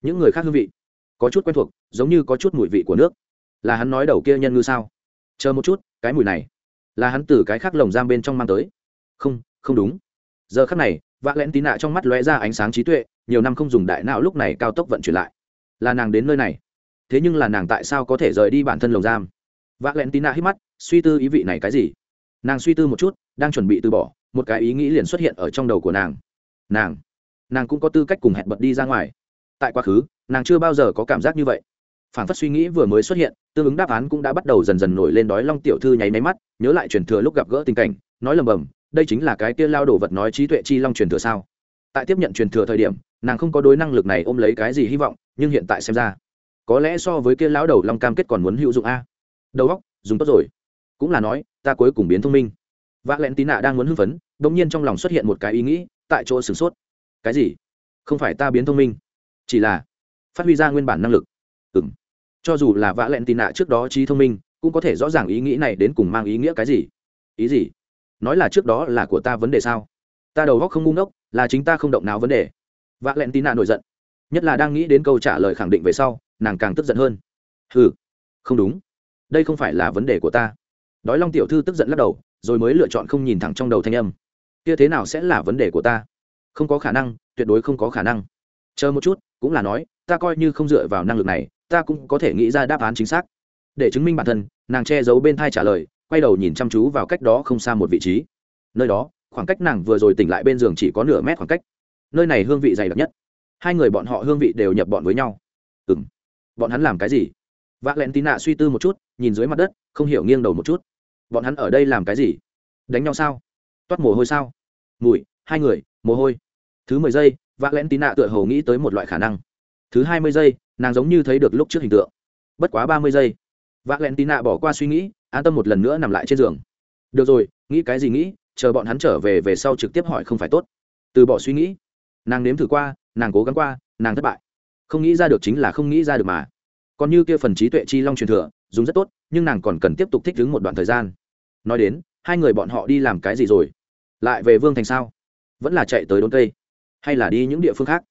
những người khác hương vị. Có chút quen thuộc, giống như có chút mùi vị của nước. Là hắn nói đầu kia nhân ngư sao? Chờ một chút, cái mùi này, là hắn từ cái khác lồng giam bên trong mang tới. Không không đúng. Giờ khắc này vạ lẽn tí nạ trong mắt lóe ra ánh sáng trí tuệ, nhiều năm không dùng đại não lúc này cao tốc vận chuyển lại. Là nàng đến nơi này thế nhưng là nàng tại sao có thể rời đi bản thân lồng giam? Vạ lẽn tí nạ hít mắt, suy tư ý vị này cái gì? Nàng suy tư một chút, đang chuẩn bị từ bỏ, một cái ý nghĩ liền xuất hiện ở trong đầu của nàng. Nàng nàng cũng có tư cách cùng hẹn bật đi ra ngoài. Tại quá khứ, nàng chưa bao giờ có cảm giác như vậy. Phản phất suy nghĩ vừa mới xuất hiện, tương ứng đáp án cũng đã bắt đầu dần dần nổi lên đói long tiểu thư nháy máy mắt, nhớ lại truyền thừa lúc gặp gỡ tình cảnh, nói lầm bầm, đây chính là cái kia lao đồ vật nói trí tuệ chi long truyền thừa sao? Tại tiếp nhận truyền thừa thời điểm, nàng không có đối năng lực này ôm lấy cái gì hy vọng, nhưng hiện tại xem ra có lẽ so với kia lão đầu long cam kết còn muốn hữu dụng a. Đầu óc, dùng tốt rồi. Cũng là nói, ta cuối cùng biến thông minh. V ạ l ẹ n tí nạ đang muốn hưng phấn đ ỗ n g nhiên trong lòng xuất hiện một cái ý nghĩ, tại chỗ sửng sốt. Cái gì? Không phải ta biến thông minh. Chỉ là phát huy ra nguyên bản năng lực. Ừng cho dù là vã lẹn tì nạ trước đó trí thông minh, cũng có thể rõ ràng ý nghĩ này đến cùng mang ý nghĩa cái gì? Ý gì? Nói là trước đó là của ta vấn đề sao? Ta đầu góc không ngu ngốc, là chính ta không động nào vấn đề. V ạ len tín nạ nổi giận. Nhất là đang nghĩ đến câu trả lời khẳng định về sau nàng càng tức giận hơn. Ừ không đúng. Đây không phải là vấn đề của ta. Đói long tiểu thư tức giận lắc đầu, rồi mới lựa chọn không nhìn thẳng trong đầu thanh âm. Kia thế nào sẽ là vấn đề của ta? Không có khả năng, tuyệt đối không có khả năng. Chờ một chút, cũng là nói, ta coi như không dựa vào năng lực này, ta cũng có thể nghĩ ra đáp án chính xác. Để chứng minh bản thân, nàng che giấu bên thai trả lời, quay đầu nhìn chăm chú vào cách đó không xa một vị trí. Nơi đó, khoảng cách nàng vừa rồi tỉnh lại bên giường chỉ có nửa mét khoảng cách. Nơi này hương vị dày đặc nhất. Hai người bọn họ hương vị đều nhập bọn với nhau. Ừ m bọn hắn làm cái gì? V ạ l ẹ n tín nạ suy tư một chút, nhìn dưới mặt đất, không hiểu nghiêng đầu một chút. Bọn hắn ở đây làm cái gì? Đánh nhau sao? Toát mồ hôi sao? Mùi, hai người, mồ hôi. Thứ mười giây v ạ l ẹ n tín nạ tựa hồ nghĩ tới một loại khả năng. Thứ hai mươi giây, nàng giống như thấy được lúc trước hình tượng. Bất quá ba mươi giây. V ạ l ẹ n tín nạ bỏ qua suy nghĩ, an tâm một lần nữa nằm lại trên giường. Được rồi, nghĩ cái gì nghĩ, chờ bọn hắn trở về về sau trực tiếp hỏi không phải tốt. Từ bỏ suy nghĩ. Nàng nếm thử qua, nàng cố gắng qua, nàng thất bại không nghĩ ra được chính là không nghĩ ra được mà. Còn như kia phần trí tuệ chi long truyền thừa, dùng rất tốt, nhưng nàng còn cần tiếp tục thích ứng một đoạn thời gian. Nói đến, hai người bọn họ đi làm cái gì rồi? Lại về vương thành sao? Vẫn là chạy tới đốn cây hay là đi những địa phương khác?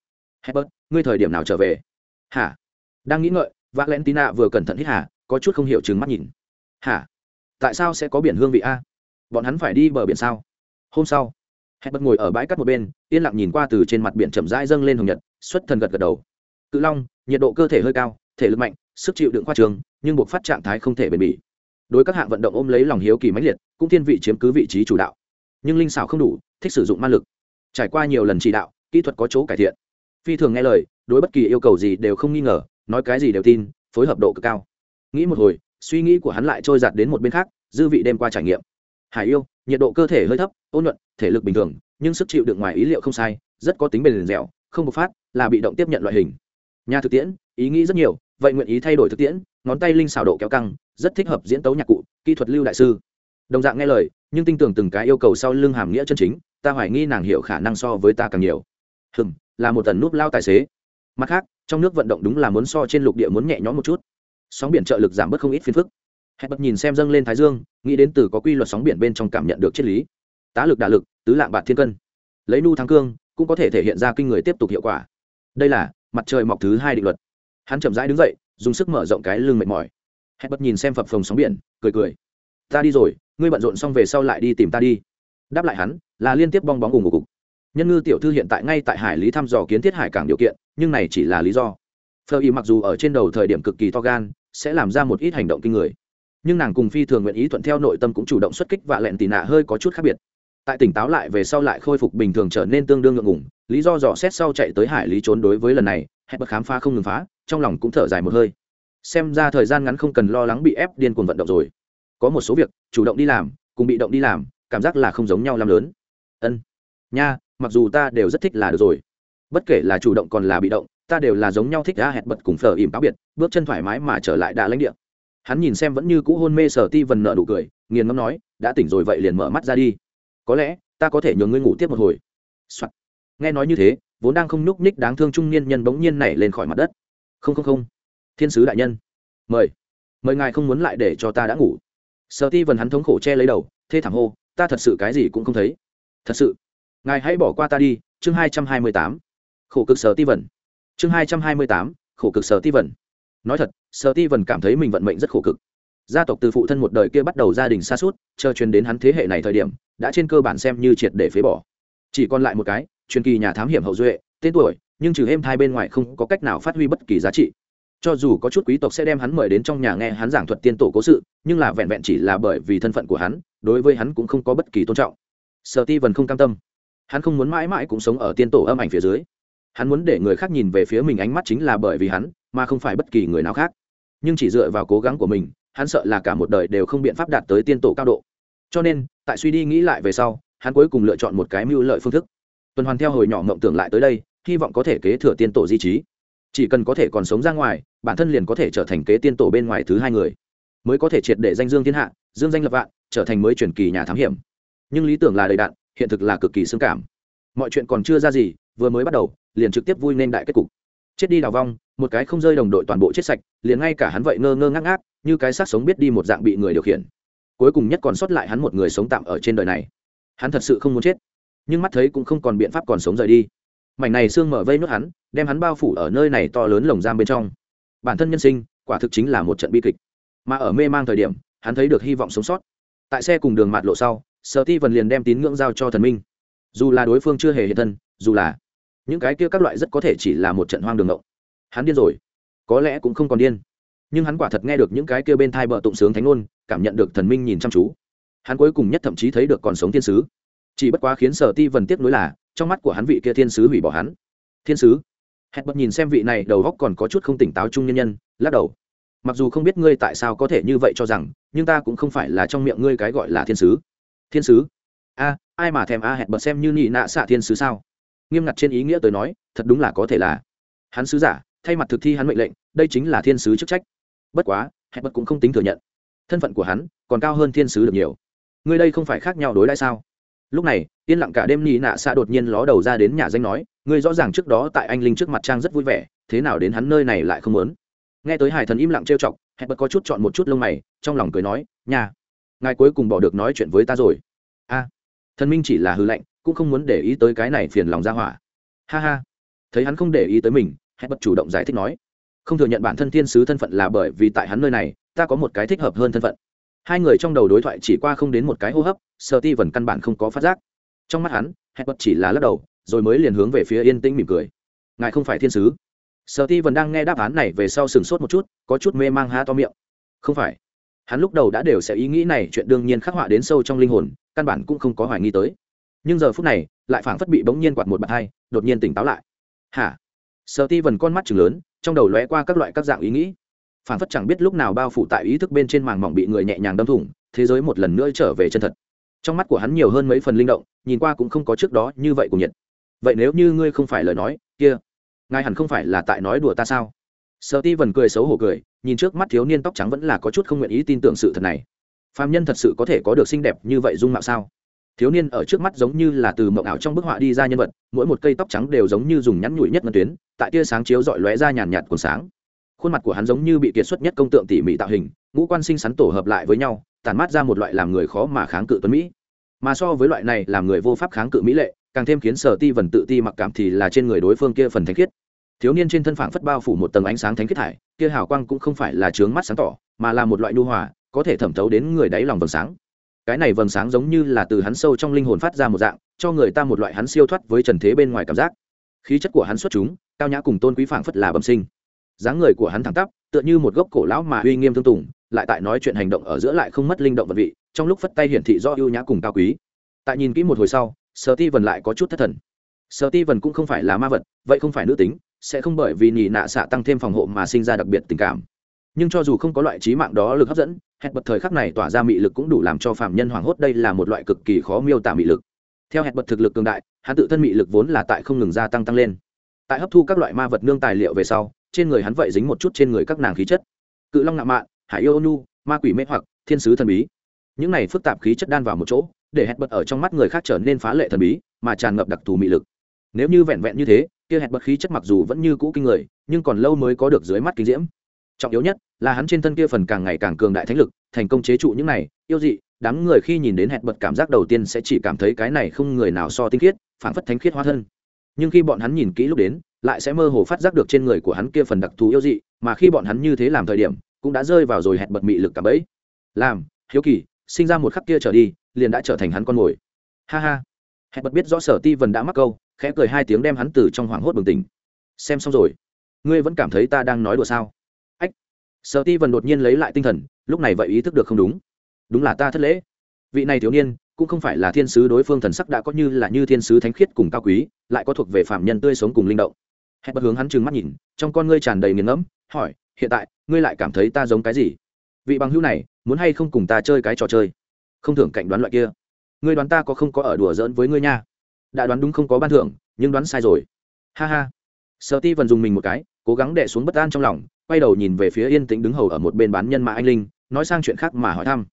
Hebert ngươi thời điểm nào trở về? Hả? Đang nghĩ ngợi, valentina vừa cẩn thận hít hả có chút không hiểu chừng mắt nhìn. Hả? Tại sao sẽ có biển hương vị a? Bọn hắn phải đi bờ biển sao? Hôm sau hebert ngồi ở bãi cắt một bên, yên lặng nhìn qua từ trên mặt biển chậm rãi dâng lên hồng nhật, xuất thần gật gật đầu cự long, nhiệt độ cơ thể hơi cao, thể lực mạnh, sức chịu đựng khoa trường, nhưng buộc phát trạng thái không thể bền bỉ. Đối các hạng vận động ôm lấy lòng hiếu kỳ mãnh liệt, cũng thiên vị chiếm cứ vị trí chủ đạo. Nhưng linh xảo không đủ, thích sử dụng ma lực. Trải qua nhiều lần chỉ đạo, kỹ thuật có chỗ cải thiện. Phi thường nghe lời, đối bất kỳ yêu cầu gì đều không nghi ngờ, nói cái gì đều tin, phối hợp độ cực cao. Nghĩ một hồi, suy nghĩ của hắn lại trôi giạt đến một bên khác, dư vị đêm qua trải nghiệm. Hải yêu, nhiệt độ cơ thể hơi thấp, ôn nhuận, thể lực bình thường, nhưng sức chịu đựng ngoài ý liệu không sai, rất có tính bền dẻo, không bộc phát, là bị động tiếp nhận loại hình nhà thực tiễn, ý nghĩ rất nhiều, vậy nguyện ý thay đổi thực tiễn, ngón tay linh xảo độ kéo căng, rất thích hợp diễn tấu nhạc cụ, kỹ thuật lưu đại sư. Đồng dạng nghe lời, nhưng tin tưởng từng cái yêu cầu sau lưng hàm nghĩa chân chính, ta hoài nghi nàng hiểu khả năng so với ta càng nhiều. Hừm, là một tần núp lao tài xế. Mặt khác, trong nước vận động đúng là muốn so trên lục địa muốn nhẹ nhõm một chút. Sóng biển trợ lực giảm bớt không ít phiền phức. Hẹn bật nhìn xem dâng lên thái dương, nghĩ đến từ có quy luật sóng biển bên trong cảm nhận được triết lý. Tá lực đả lực, tứ lạng bạc thiên cân. Lấy nu thắng cương, cũng có thể thể hiện ra kinh người tiếp tục hiệu quả. Đây là mặt trời mọc thứ hai định luật. Hắn chậm rãi đứng dậy, dùng sức mở rộng cái lưng mệt mỏi. Hẹn bật nhìn xem phập phồng sóng biển, cười cười. Ta đi rồi, ngươi bận rộn xong về sau lại đi tìm ta đi. Đáp lại hắn, là liên tiếp bong bóng cùng một cục nhân ngư tiểu thư hiện tại ngay tại hải lý thăm dò kiến thiết hải cảng điều kiện, nhưng này chỉ là lý do. Phờ y mặc dù ở trên đầu thời điểm cực kỳ to gan, sẽ làm ra một ít hành động kinh người. Nhưng nàng cùng phi thường nguyện ý thuận theo nội tâm cũng chủ động xuất kích và lẹn tì nạ hơi có chút khác biệt tại tỉnh táo lại về sau lại khôi phục bình thường trở nên tương đương ngượng ngủng lý do dò xét sau chạy tới hải lý trốn đối với lần này, hẹn bật khám phá không ngừng phá, trong lòng cũng thở dài một hơi. Xem ra thời gian ngắn không cần lo lắng bị ép điên cuồng vận động rồi. Có một số việc, chủ động đi làm, cùng bị động đi làm, cảm giác là không giống nhau làm lớn. Ân, nha, mặc dù ta đều rất thích là được rồi. Bất kể là chủ động còn là bị động, ta đều là giống nhau thích đã hẹn bật cùng phở ìm cáo biệt, bước chân thoải mái mà trở lại đà lãnh địa. Hắn nhìn xem vẫn như cũ hôn mê sở ti vần nợ đủ cười, nghiền ngâm nói, đã tỉnh rồi vậy liền mở mắt ra đi có lẽ ta có thể nhường ngươi ngủ tiếp một hồi、Soạn. nghe nói như thế, vốn đang không nhúc nhích đáng thương trung niên nhân bỗng nhiên nảy lên khỏi mặt đất. Không không không. Thiên sứ đại nhân. Mời. Mời ngài không muốn lại để cho ta đã ngủ. Sợ ti vần hắn thống khổ che lấy đầu, thê thảm hô, ta thật sự cái gì cũng không thấy. Thật sự. Ngài hãy bỏ qua ta đi, chương hai trăm hai mươi tám. Khổ cực sở ti vần. Chương hai trăm hai mươi tám, khổ cực sở ti vần. Nói thật, sở ti vần cảm thấy mình vận mệnh rất khổ cực gia tộc từ phụ thân một đời kia bắt đầu gia đình xa suốt, chờ truyền đến hắn thế hệ này thời điểm, đã trên cơ bản xem như triệt để phế bỏ. Chỉ còn lại một cái, truyền kỳ nhà thám hiểm hậu duệ, tên tuổi, nhưng trừ êm thai bên ngoài không có cách nào phát huy bất kỳ giá trị. Cho dù có chút quý tộc sẽ đem hắn mời đến trong nhà nghe hắn giảng thuật tiên tổ cố sự, nhưng là vẹn vẹn chỉ là bởi vì thân phận của hắn, đối với hắn cũng không có bất kỳ tôn trọng. Sợ ti vần không cam tâm. Hắn không muốn mãi mãi cũng sống ở tiên tổ âm ảnh phía dưới. Hắn muốn để người khác nhìn về phía mình ánh mắt chính là bởi vì hắn, mà không phải bất kỳ người nào khác. Nhưng chỉ dựa vào cố gắng của mình hắn sợ là cả một đời đều không biện pháp đạt tới tiên tổ cao độ. Cho nên, tại suy đi nghĩ lại về sau, hắn cuối cùng lựa chọn một cái mưu lợi phương thức. Tuần hoàn theo hồi nhỏ mộng tưởng lại tới đây, hy vọng có thể kế thừa tiên tổ di trí. Chỉ cần có thể còn sống ra ngoài, bản thân liền có thể trở thành kế tiên tổ bên ngoài thứ hai người. Mới có thể triệt để danh dương thiên hạ, dương danh lập vạn, trở thành mới truyền kỳ nhà thám hiểm. Nhưng lý tưởng là đầy đạn, hiện thực là cực kỳ xương cảm. Mọi chuyện còn chưa ra gì, vừa mới bắt đầu, liền trực tiếp vui nên đại kết cục chết đi đào vong, một cái không rơi đồng đội toàn bộ chết sạch, liền ngay cả hắn vậy ngơ ngơ ngác ngác, như cái xác sống biết đi một dạng bị người điều khiển. Cuối cùng nhất còn sót lại hắn một người sống tạm ở trên đời này. Hắn thật sự không muốn chết, nhưng mắt thấy cũng không còn biện pháp còn sống rời đi. Mảnh này xương mở vây nuốt hắn, đem hắn bao phủ ở nơi này to lớn lồng giam bên trong. Bản thân nhân sinh, quả thực chính là một trận bi kịch. Mà ở mê mang thời điểm, hắn thấy được hy vọng sống sót. Tại xe cùng đường mạt lộ sau, sở ti vần liền đem tín ngưỡng giao cho thần minh. Dù là đối phương chưa hề hiện thân, dù là những cái kia các loại rất có thể chỉ là một trận hoang đường ngộng. Hắn điên rồi. Có lẽ cũng không còn điên. Nhưng hắn quả thật nghe được những cái kia bên thai bờ tụng sướng thánh ngôn, cảm nhận được thần minh nhìn chăm chú. Hắn cuối cùng nhất thậm chí thấy được còn sống thiên sứ. Chỉ bất quá khiến sở ti vần tiếc nối là, trong mắt của hắn vị kia thiên sứ hủy bỏ hắn. Thiên sứ? Hẹn bật nhìn xem vị này đầu góc còn có chút không tỉnh táo chung nhân nhân, lắc đầu. Mặc dù không biết ngươi tại sao có thể như vậy cho rằng, nhưng ta cũng không phải là trong miệng ngươi cái gọi là thiên sứ. Thiên sứ? A, ai mà thèm a à hẹn bật xem như nhị nạ xạ thiên sứ sao? Nghiêm ngặt trên ý nghĩa tới nói, thật đúng là có thể là. Hắn sứ giả, thay mặt thực thi hắn mệnh lệnh, đây chính là thiên sứ chức trách. Bất quá, hẹn bật cũng không tính thừa nhận. Thân phận của hắn còn cao hơn thiên sứ được nhiều. Ngươi đây không phải khác nhau đối lại sao? Lúc này, yên lặng cả đêm nhị nạ xạ đột nhiên ló đầu ra đến nhà danh nói ngươi rõ ràng trước đó tại anh linh trước mặt trang rất vui vẻ, thế nào đến hắn nơi này lại không muốn. Nghe tới hải thần im lặng trêu chọc, hẹn bật có chút chọn một chút lông mày, trong lòng cười nói, nhà, ngài cuối cùng bỏ được nói chuyện với ta rồi. A, thần minh chỉ là hư lệnh cũng không muốn để ý tới cái này phiền lòng ra hỏa. Ha ha. Thấy hắn không để ý tới mình hãy bật chủ động giải thích nói, không thừa nhận bản thân thiên sứ thân phận là bởi vì tại hắn nơi này, ta có một cái thích hợp hơn thân phận. Hai người trong đầu đối thoại chỉ qua không đến một cái hô hấp sợ ti vần căn bản không có phát giác. Trong mắt hắn, hẹn bật chỉ là lắc đầu, rồi mới liền hướng về phía yên tĩnh mỉm cười. Ngài không phải thiên sứ. Sợ ti vần đang nghe đáp án này về sau sừng sốt một chút, có chút mê mang há to miệng. Không phải. Hắn lúc đầu đã đều sẽ ý nghĩ này, chuyện đương nhiên khắc họa đến sâu trong linh hồn, căn bản cũng không có hoài nghi tới nhưng giờ phút này lại phảng phất bị bỗng nhiên quạt một bạt hai, đột nhiên tỉnh táo lại. Hả? Sợ ti vần con mắt chừng lớn, trong đầu lóe qua các loại các dạng ý nghĩ. Phảng phất chẳng biết lúc nào bao phủ tại ý thức bên trên màng mỏng bị người nhẹ nhàng đâm thủng, thế giới một lần nữa trở về chân thật. Trong mắt của hắn nhiều hơn mấy phần linh động, nhìn qua cũng không có trước đó như vậy của nhiệt. Vậy nếu như ngươi không phải lời nói, kia, ngài hẳn không phải là tại nói đùa ta sao? Sợ ti vần cười xấu hổ cười, nhìn trước mắt thiếu niên tóc trắng vẫn là có chút không nguyện ý tin tưởng sự thật này. Phạm nhân thật sự có thể có được xinh đẹp như vậy dung mạo sao? Thiếu niên ở trước mắt giống như là từ mộng ảo trong bức họa đi ra nhân vật, mỗi một cây tóc trắng đều giống như dùng nhắn nhủi nhất ngân tuyến, tại tia sáng chiếu dọi lóe ra nhàn nhạt còn sáng. Khuôn mặt của hắn giống như bị kiệt xuất nhất công tượng tỉ mỉ tạo hình, ngũ quan sinh sắn tổ hợp lại với nhau tàn mát ra một loại làm người khó mà kháng cự tuấn mỹ. Mà so với loại này làm người vô pháp kháng cự mỹ lệ, càng thêm khiến sở ti vần tự ti mặc cảm thì là trên người đối phương kia phần thánh khiết. Thiếu niên trên thân phảng phất bao phủ một tầng ánh sáng thánh khiết thải kia hào quang cũng không phải là trướng mắt sáng tỏ, mà là một loại nhu hòa, có thể thẩm thấu đến người đáy lòng vầng sáng cái này vầng sáng giống như là từ hắn sâu trong linh hồn phát ra một dạng, cho người ta một loại hắn siêu thoát với trần thế bên ngoài cảm giác. Khí chất của hắn xuất chúng, cao nhã cùng tôn quý phảng phất là bẩm sinh. Dáng người của hắn thẳng tắp, tựa như một gốc cổ lão mà uy nghiêm thương tùng, lại tại nói chuyện hành động ở giữa lại không mất linh động vật vị, trong lúc phất tay hiển thị do ưu nhã cùng cao quý. Tại nhìn kỹ một hồi sau, sở ti vần lại có chút thất thần. Sở ti vần cũng không phải là ma vật, vậy không phải nữ tính, sẽ không bởi vì nhì nạ xạ tăng thêm phòng hộ mà sinh ra đặc biệt tình cảm nhưng cho dù không có loại trí mạng đó lực hấp dẫn hẹn bật thời khắc này tỏa ra mị lực cũng đủ làm cho phạm nhân hoảng hốt đây là một loại cực kỳ khó miêu tả mị lực. Theo hẹn bật thực lực cường đại hắn tự thân mị lực vốn là tại không ngừng gia tăng tăng lên. Tại hấp thu các loại ma vật nương tài liệu về sau trên người hắn vậy dính một chút trên người các nàng khí chất. Cự long ngạo mạn hải yêu nu, ma quỷ mê hoặc thiên sứ thần bí. Những này phức tạp khí chất đan vào một chỗ để hẹn bật ở trong mắt người khác trở nên phá lệ thần bí mà tràn ngập đặc thù mị lực. Nếu như vẹn vẹn như thế kia hẹn bật khí chất mặc dù vẫn như cũ kinh người nhưng còn lâu mới có được dưới mắt kinh diễm. Trọng yếu nhất là hắn trên thân kia phần càng ngày càng cường đại thánh lực, thành công chế trụ những này. Yêu dị, đám người khi nhìn đến hẹn bật cảm giác đầu tiên sẽ chỉ cảm thấy cái này không người nào so tinh khiết, phản phất thánh khiết hóa thân. Nhưng khi bọn hắn nhìn kỹ lúc đến, lại sẽ mơ hồ phát giác được trên người của hắn kia phần đặc thù yêu dị, mà khi bọn hắn như thế làm thời điểm, cũng đã rơi vào rồi hẹn bật mị lực cả bẫy. Làm, hiếu kỳ, sinh ra một khắc kia trở đi, liền đã trở thành hắn con mồi. Ha ha. Hẹn bật biết rõ sở ti vần đã mắc câu, khẽ cười hai tiếng đem hắn từ trong hoảng hốt bừng tỉnh. Xem xong rồi. Ngươi vẫn cảm thấy ta đang nói đùa sao? Ách sở ti vần đột nhiên lấy lại tinh thần, lúc này vậy ý thức được không đúng. Đúng là ta thất lễ. Vị này thiếu niên, cũng không phải là thiên sứ đối phương thần sắc đã có như là như thiên sứ thánh khiết cùng cao quý, lại có thuộc về phạm nhân tươi sống cùng linh động. Hẹn bật hướng hắn trừng mắt nhìn, trong con ngươi tràn đầy nghiền ngẫm, hỏi, hiện tại, ngươi lại cảm thấy ta giống cái gì? Vị bằng hữu này, muốn hay không cùng ta chơi cái trò chơi? Không thưởng cạnh đoán loại kia. Ngươi đoán ta có không có ở đùa giỡn với ngươi nha? Đã đoán đúng không có ban thưởng, nhưng đoán sai rồi. Ha ha. Sợ ti vần dùng mình một cái, cố gắng đẻ xuống bất an trong lòng quay đầu nhìn về phía yên tĩnh đứng hầu ở một bên bán nhân mã anh linh, nói sang chuyện khác mà hỏi thăm.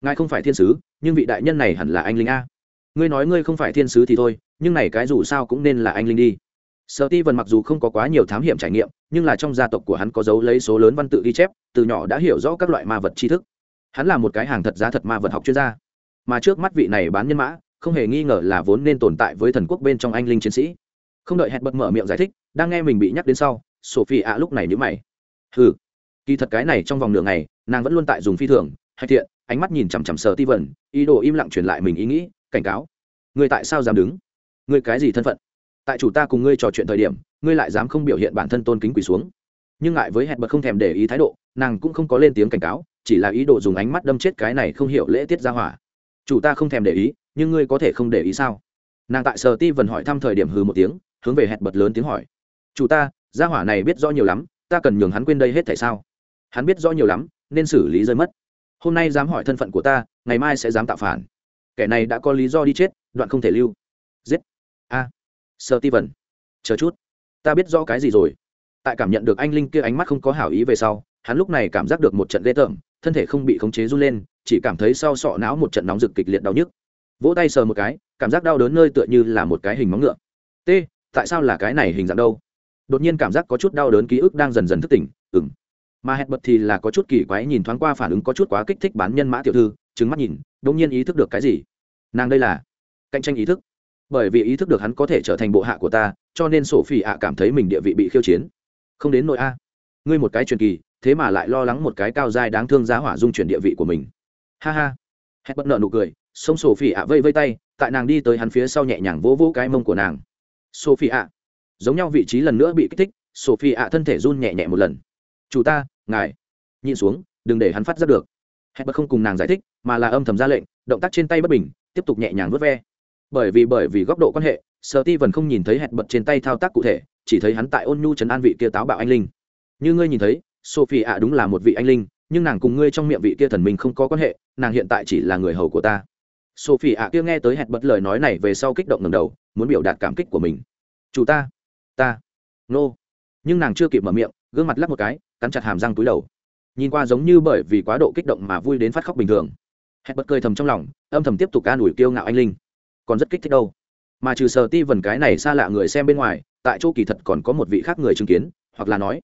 Ngài không phải thiên sứ, nhưng vị đại nhân này hẳn là anh linh a. Ngươi nói ngươi không phải thiên sứ thì thôi, nhưng này cái dù sao cũng nên là anh linh đi. Sợ ti vần mặc dù không có quá nhiều thám hiểm trải nghiệm, nhưng là trong gia tộc của hắn có dấu lấy số lớn văn tự ghi chép, từ nhỏ đã hiểu rõ các loại ma vật tri thức. Hắn là một cái hàng thật giá thật ma vật học chuyên gia. Mà trước mắt vị này bán nhân mã, không hề nghi ngờ là vốn nên tồn tại với thần quốc bên trong anh linh chiến sĩ. Không đợi hẹn bật mở miệng giải thích, đang nghe mình bị nhắc đến sau, sophie ạ lúc này nhữ mày ừ kỳ thật cái này trong vòng nửa ngày, nàng vẫn luôn tại dùng phi thường, hay thiện, ánh mắt nhìn chằm chằm sờ ti vẩn ý đồ im lặng truyền lại mình ý nghĩ, cảnh cáo. Người tại sao dám đứng? Người cái gì thân phận? Tại chủ ta cùng ngươi trò chuyện thời điểm, ngươi lại dám không biểu hiện bản thân tôn kính quỳ xuống. Nhưng ngại với hẹn bật không thèm để ý thái độ, nàng cũng không có lên tiếng cảnh cáo, chỉ là ý đồ dùng ánh mắt đâm chết cái này không hiểu lễ tiết ra hỏa. Chủ ta không thèm để ý, nhưng ngươi có thể không để ý sao? Nàng tại sờ ti vần hỏi thăm thời điểm hừ một tiếng, hướng về hẹn bật lớn tiếng hỏi. Chủ ta, gia hỏa này biết rõ nhiều lắm ta cần nhường hắn quên đây hết tại sao? Hắn biết rõ nhiều lắm, nên xử lý rơi mất. Hôm nay dám hỏi thân phận của ta, ngày mai sẽ dám tạo phản. Kẻ này đã có lý do đi chết, đoạn không thể lưu. Giết. A. À. sơ ti vần chờ chút. Ta biết rõ cái gì rồi. Tại cảm nhận được anh linh kia ánh mắt không có hảo ý về sau, hắn lúc này cảm giác được một trận ghê tởm, thân thể không bị khống chế run lên, chỉ cảm thấy sau sọ não một trận nóng rực kịch liệt đau nhức. Vỗ tay sờ một cái, cảm giác đau đớn nơi tựa như là một cái hình móng ngựa. T, tại sao là cái này hình dạng đâu? Đột nhiên cảm giác có chút đau đớn ký ức đang dần dần thức tỉnh ừng mà hẹn bật thì là có chút kỳ quái nhìn thoáng qua phản ứng có chút quá kích thích bán nhân mã tiểu thư trứng mắt nhìn đông nhiên ý thức được cái gì? Nàng đây là cạnh tranh ý thức. Bởi vì ý thức được hắn có thể trở thành bộ hạ của ta, cho nên sổ phi ạ cảm thấy mình địa vị bị khiêu chiến. Không đến nội a. Ngươi một cái truyền kỳ, thế mà lại lo lắng một cái cao dai đáng thương giá hỏa dung chuyển địa vị của mình. Ha ha. Hẹn bất nợ nụ cười sông sổ phi ạ vây vây tay, tại nàng đi tới hắn phía sau nhẹ nhàng vỗ vỗ cái mông của nàng. Sophie ạ giống nhau vị trí lần nữa bị kích thích, sophie ạ thân thể run nhẹ nhẹ một lần. Chủ ta, ngài. Nhìn xuống, đừng để hắn phát ra được. Hẹn bật không cùng nàng giải thích, mà là âm thầm ra lệnh, động tác trên tay bất bình, tiếp tục nhẹ nhàng vớt ve. Bởi vì bởi vì góc độ quan hệ sợ ti vẫn không nhìn thấy hẹn bật trên tay thao tác cụ thể, chỉ thấy hắn tại ôn nhu trấn an vị kia táo bạo anh linh. Như ngươi nhìn thấy, sophie ạ đúng là một vị anh linh, nhưng nàng cùng ngươi trong miệng vị kia thần mình không có quan hệ, nàng hiện tại chỉ là người hầu của ta. Sophie ạ kia nghe tới hẹn bật lời nói này về sau kích động ngầm đầu, muốn biểu đạt cảm kích của mình. Chủ ta ta. Nô、no. nhưng nàng chưa kịp mở miệng, gương mặt lắc một cái, cắn chặt hàm răng túi đầu. Nhìn qua giống như bởi vì quá độ kích động mà vui đến phát khóc bình thường. Hẹn bật cười thầm trong lòng, âm thầm tiếp tục ca đuổi kiêu ngạo anh linh. Còn rất kích thích đâu. Mà trừ sờ ti vần cái này xa lạ người xem bên ngoài, tại chỗ kỳ thật còn có một vị khác người chứng kiến, hoặc là nói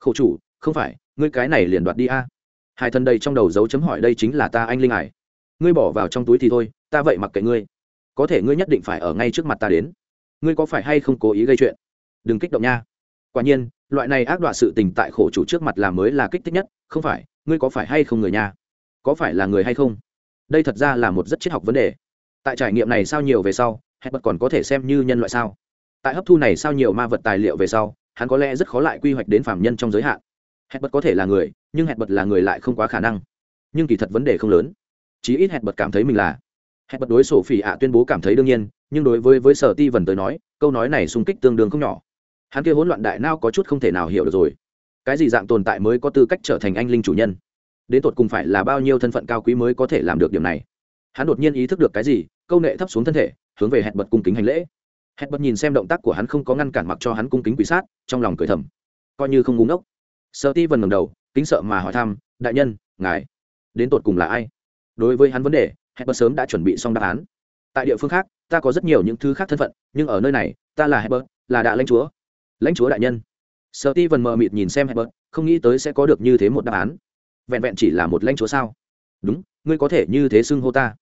khẩu chủ, không phải, ngươi cái này liền đoạt đi a. Hai thân đây trong đầu dấu chấm hỏi đây chính là ta anh linh ải. Ngươi bỏ vào trong túi thì thôi, ta vậy mặc kệ ngươi. Có thể ngươi nhất định phải ở ngay trước mặt ta đến. Ngươi có phải hay không cố ý gây chuyện? Đừng kích động nha. Quả nhiên, loại này ác đoạn sự tình tại khổ chủ trước mặt là mới là kích thích nhất, không phải, ngươi có phải hay không người nha? Có phải là người hay không? Đây thật ra là một rất triết học vấn đề. Tại trải nghiệm này sao nhiều về sau hẹn bật còn có thể xem như nhân loại sao? Tại hấp thu này sao nhiều ma vật tài liệu về sau, hắn có lẽ rất khó lại quy hoạch đến phạm nhân trong giới hạn. Hẹn bật có thể là người, nhưng hẹn bật là người lại không quá khả năng. Nhưng kỳ thật vấn đề không lớn. Chí ít hẹn bật cảm thấy mình là. Hẹn bật đối sổ phỉ ạ tuyên bố cảm thấy đương nhiên, nhưng đối với với sở ti vần tới nói, câu nói này xung kích tương đương không nhỏ hắn kia hỗn loạn đại nao có chút không thể nào hiểu được rồi. Cái gì dạng tồn tại mới có tư cách trở thành anh linh chủ nhân? Đến tột cùng phải là bao nhiêu thân phận cao quý mới có thể làm được điểm này? Hắn đột nhiên ý thức được cái gì, câu nệ thấp xuống thân thể, hướng về hẹn bật cung kính hành lễ. Hẹn bật nhìn xem động tác của hắn không có ngăn cản mặc cho hắn cung kính quỷ sát, trong lòng cười thầm. Coi như không ngúng ốc sợ ti vần ngầm đầu, kính sợ mà hỏi thăm, đại nhân, ngài, đến tột cùng là ai? Đối với hắn vấn đề, hẹn bật sớm đã chuẩn bị xong đáp án. Tại địa phương khác, ta có rất nhiều những thứ khác thân phận, nhưng ở nơi này, ta là hẹn bật, là đại lãnh chúa lãnh chúa đại nhân. Sợ ti vần mờ mịt nhìn xem hẹn bớt, không nghĩ tới sẽ có được như thế một đáp án. Vẹn vẹn chỉ là một lãnh chúa sao? Đúng ngươi có thể như thế xưng hô ta.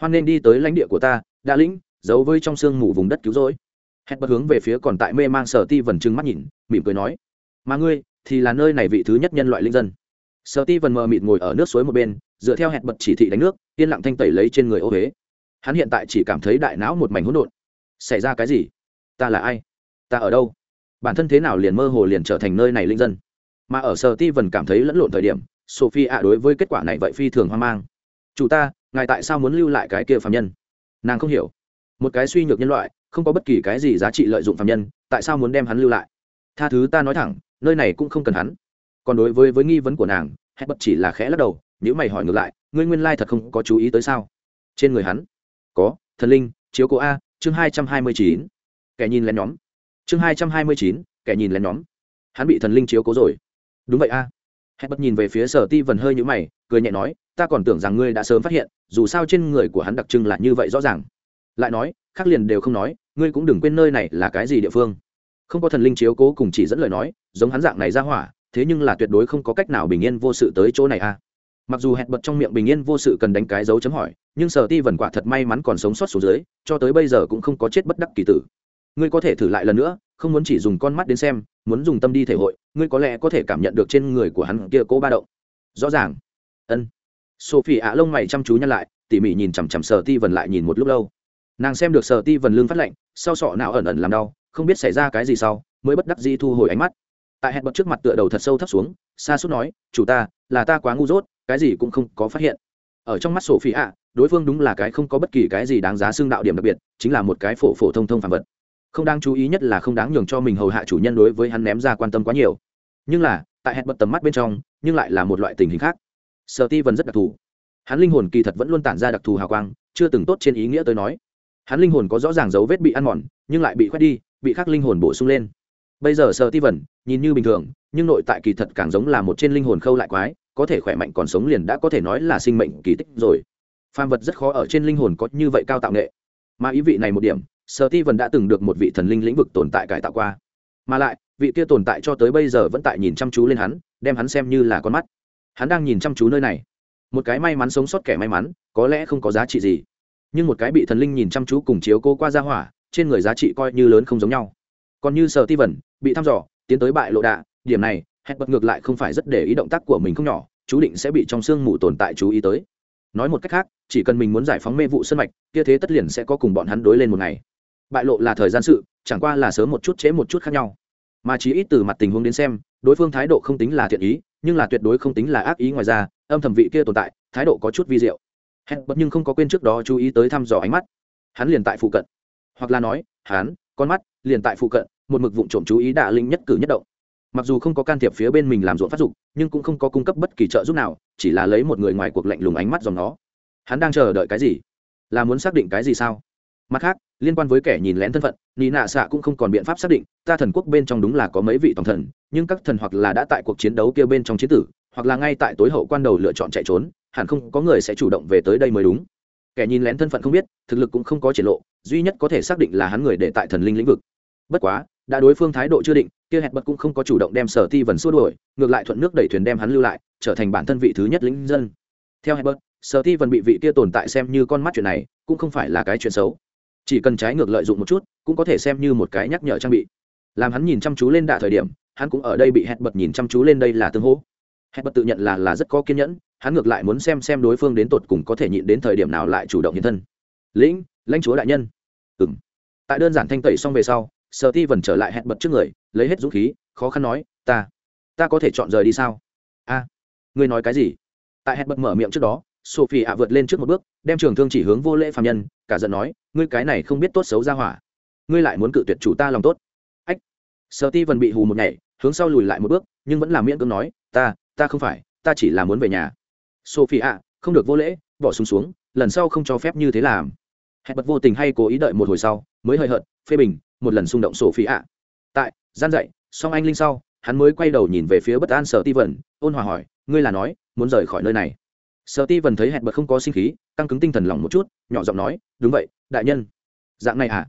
Hoan nên đi tới lãnh địa của ta đã lĩnh giấu với trong sương mù vùng đất cứu rỗi. Hẹn bật hướng về phía còn tại mê mang sở ti vần trừng mắt nhìn mỉm cười nói mà ngươi thì là nơi này vị thứ nhất nhân loại linh dân. Sở ti vần mờ mịt ngồi ở nước suối một bên dựa theo hẹn bật chỉ thị đánh nước yên lặng thanh tẩy lấy trên người ô huế hắn hiện tại chỉ cảm thấy đại não một mảnh hỗn độn. Xảy ra cái gì? Ta là ai? Ta ở đâu? Bản thân thế nào liền mơ hồ liền trở thành nơi này linh dân. Mà ở sở ti vần cảm thấy lẫn lộn thời điểm sophie ạ đối với kết quả này vậy phi thường hoang mang. Chủ ta, ngài tại sao muốn lưu lại cái kia phạm nhân? Nàng không hiểu. Một cái suy nhược nhân loại, không có bất kỳ cái gì giá trị lợi dụng phạm nhân, tại sao muốn đem hắn lưu lại? Tha thứ ta nói thẳng, nơi này cũng không cần hắn. Còn đối với với nghi vấn của nàng hết bất chỉ là khẽ lắc đầu nếu mày hỏi ngược lại, ngươi nguyên lai thật không có chú ý tới sao? Trên người hắn, có, thần linh, chiếu cố a, chương hai trăm hai mươi chín. Kẻ nhìn lén nhóm chương hai trăm hai mươi chín, kẻ nhìn lén nhóm. Hắn bị thần linh chiếu cố rồi. Đúng vậy a. Hẹn bận nhìn về phía sở ti vần hơi nhũ mày, cười nhẹ nói, ta còn tưởng rằng ngươi đã sớm phát hiện, dù sao trên người của hắn đặc trưng là như vậy rõ ràng. Lại nói, khác liền đều không nói, ngươi cũng đừng quên nơi này là cái gì địa phương. Không có thần linh chiếu cố cùng chỉ dẫn lời nói, giống hắn dạng này ra hỏa, thế nhưng là tuyệt đối không có cách nào bình yên vô sự tới chỗ này a. Mặc dù hẹn bật trong miệng bình yên vô sự cần đánh cái dấu chấm hỏi, nhưng sở ti vần quả thật may mắn còn sống sót xuống dưới, cho tới bây giờ cũng không có chết bất đắc kỳ tử ngươi có thể thử lại lần nữa, không muốn chỉ dùng con mắt đến xem, muốn dùng tâm đi thể hội, ngươi có lẽ có thể cảm nhận được trên người của hắn kia cố ba động. Rõ ràng. Ân. Sophie ạ lông mày chăm chú nhăn lại, tỉ mỉ nhìn chằm chằm sờ ti vần lại nhìn một lúc lâu. Nàng xem được sờ ti vần lương phát lệnh sau sọ não ẩn ẩn làm đau, không biết xảy ra cái gì sau, mới bất đắc dĩ thu hồi ánh mắt. Tại hẹn bật trước mặt tựa đầu thật sâu thấp xuống xa suốt nói, chủ ta, là ta quá ngu dốt, cái gì cũng không có phát hiện. Ở trong mắt sophie ạ, đối phương đúng là cái không có bất kỳ cái gì đáng giá xương đạo điểm đặc biệt, chính là một cái phổ phổ thông thông phản vật không đáng chú ý nhất là không đáng nhường cho mình hầu hạ chủ nhân đối với hắn ném ra quan tâm quá nhiều. Nhưng là, tại hẹn bật tầm mắt bên trong, nhưng lại là một loại tình hình khác. Sợ ti vần rất đặc thù. Hắn linh hồn kỳ thật vẫn luôn tản ra đặc thù hào quang, chưa từng tốt trên ý nghĩa tới nói. Hắn linh hồn có rõ ràng dấu vết bị ăn mòn, nhưng lại bị khoét đi, bị khắc linh hồn bổ sung lên. Bây giờ sợ ti vần nhìn như bình thường, nhưng nội tại kỳ thật càng giống là một trên linh hồn khâu lại quái, có thể khỏe mạnh còn sống liền đã có thể nói là sinh mệnh kỳ tích rồi. Phàm vật rất khó ở trên linh hồn có như vậy cao tạo nghệ. Mà ý vị này một điểm sở ti vần đã từng được một vị thần linh lĩnh vực tồn tại cải tạo qua. Mà lại, vị kia tồn tại cho tới bây giờ vẫn tại nhìn chăm chú lên hắn, đem hắn xem như là con mắt. Hắn đang nhìn chăm chú nơi này. Một cái may mắn sống sót kẻ may mắn, có lẽ không có giá trị gì. Nhưng một cái bị thần linh nhìn chăm chú cùng chiếu cô qua ra hỏa, trên người giá trị coi như lớn không giống nhau. Còn như sở ti vần bị thăm dò, tiến tới bại lộ đạ, điểm này hẹn bật ngược lại không phải rất để ý động tác của mình không nhỏ, chú định sẽ bị trong sương mù tồn tại chú ý tới. Nói một cách khác, chỉ cần mình muốn giải phóng mê vụ sân mạch, kia thế tất liền sẽ có cùng bọn hắn đối lên một ngày bại lộ là thời gian sự, chẳng qua là sớm một chút trễ một chút khác nhau. Mà chỉ ít từ mặt tình huống đến xem, đối phương thái độ không tính là thiện ý, nhưng là tuyệt đối không tính là ác ý ngoài ra, âm thầm vị kia tồn tại, thái độ có chút vi diệu. Hẹn bất nhưng không có quên trước đó chú ý tới thăm dò ánh mắt. Hắn liền tại phụ cận. Hoặc là nói, hắn, con mắt, liền tại phụ cận, một mực vụ trộm chú ý đạ linh nhất cử nhất động. Mặc dù không có can thiệp phía bên mình làm ruộng phát dục, nhưng cũng không có cung cấp bất kỳ trợ giúp nào, chỉ là lấy một người ngoài cuộc lạnh lùng ánh mắt dòng nó. Hắn đang chờ đợi cái gì? Là muốn xác định cái gì sao? Mặt khác, liên quan với kẻ nhìn lén thân phận, nị nạ xạ cũng không còn biện pháp xác định, ta thần quốc bên trong đúng là có mấy vị tổng thần, nhưng các thần hoặc là đã tại cuộc chiến đấu kia bên trong chiến tử, hoặc là ngay tại tối hậu quan đầu lựa chọn chạy trốn, hẳn không có người sẽ chủ động về tới đây mới đúng. Kẻ nhìn lén thân phận không biết, thực lực cũng không có triển lộ, duy nhất có thể xác định là hắn người để tại thần linh lĩnh vực. Bất quá, đã đối phương thái độ chưa định, kia hẹn bật cũng không có chủ động đem sở ti vần xua đuổi, ngược lại thuận nước đẩy thuyền đem hắn lưu lại, trở thành bản thân vị thứ nhất lính dân. Theo hẹn bật, sở ti vần bị vị kia tồn tại xem như con mắt chuyện này, cũng không phải là cái chuyện xấu chỉ cần trái ngược lợi dụng một chút, cũng có thể xem như một cái nhắc nhở trang bị. Làm hắn nhìn chăm chú lên đạ thời điểm, hắn cũng ở đây bị hẹn bật nhìn chăm chú lên đây là tương hỗ. Hẹn bật tự nhận là là rất có kiên nhẫn, hắn ngược lại muốn xem xem đối phương đến tột cùng có thể nhịn đến thời điểm nào lại chủ động hiện thân. Lĩnh, lãnh chúa đại nhân. Ừ m tại đơn giản thanh tẩy xong về sau sở ti vần trở lại hẹn bật trước người, lấy hết dũng khí, khó khăn nói, ta ta có thể chọn rời đi sao? A, ngươi nói cái gì? Tại hẹn bật mở miệng trước đó sophie ạ vượt lên trước một bước đem trường thương chỉ hướng vô lễ phạm nhân cả giận nói ngươi cái này không biết tốt xấu ra hỏa. Ngươi lại muốn cự tuyệt chủ ta lòng tốt. Ách. Sở ti vần bị hù một nhảy hướng sau lùi lại một bước nhưng vẫn làm miễn cưỡng nói ta ta không phải ta chỉ là muốn về nhà. Sophie ạ không được vô lễ bỏ súng xuống, xuống lần sau không cho phép như thế làm. Hẹn bật vô tình hay cố ý đợi một hồi sau mới hơi hợt phê bình một lần xung động sophie ạ. Tại gian dậy song anh linh sau hắn mới quay đầu nhìn về phía bất an sở ti vần ôn hòa hỏi ngươi là nói muốn rời khỏi nơi này? Sở ti vần thấy hẹn bật không có sinh khí tăng cứng tinh thần lòng một chút, nhỏ giọng nói, đúng vậy, đại nhân. Dạng này à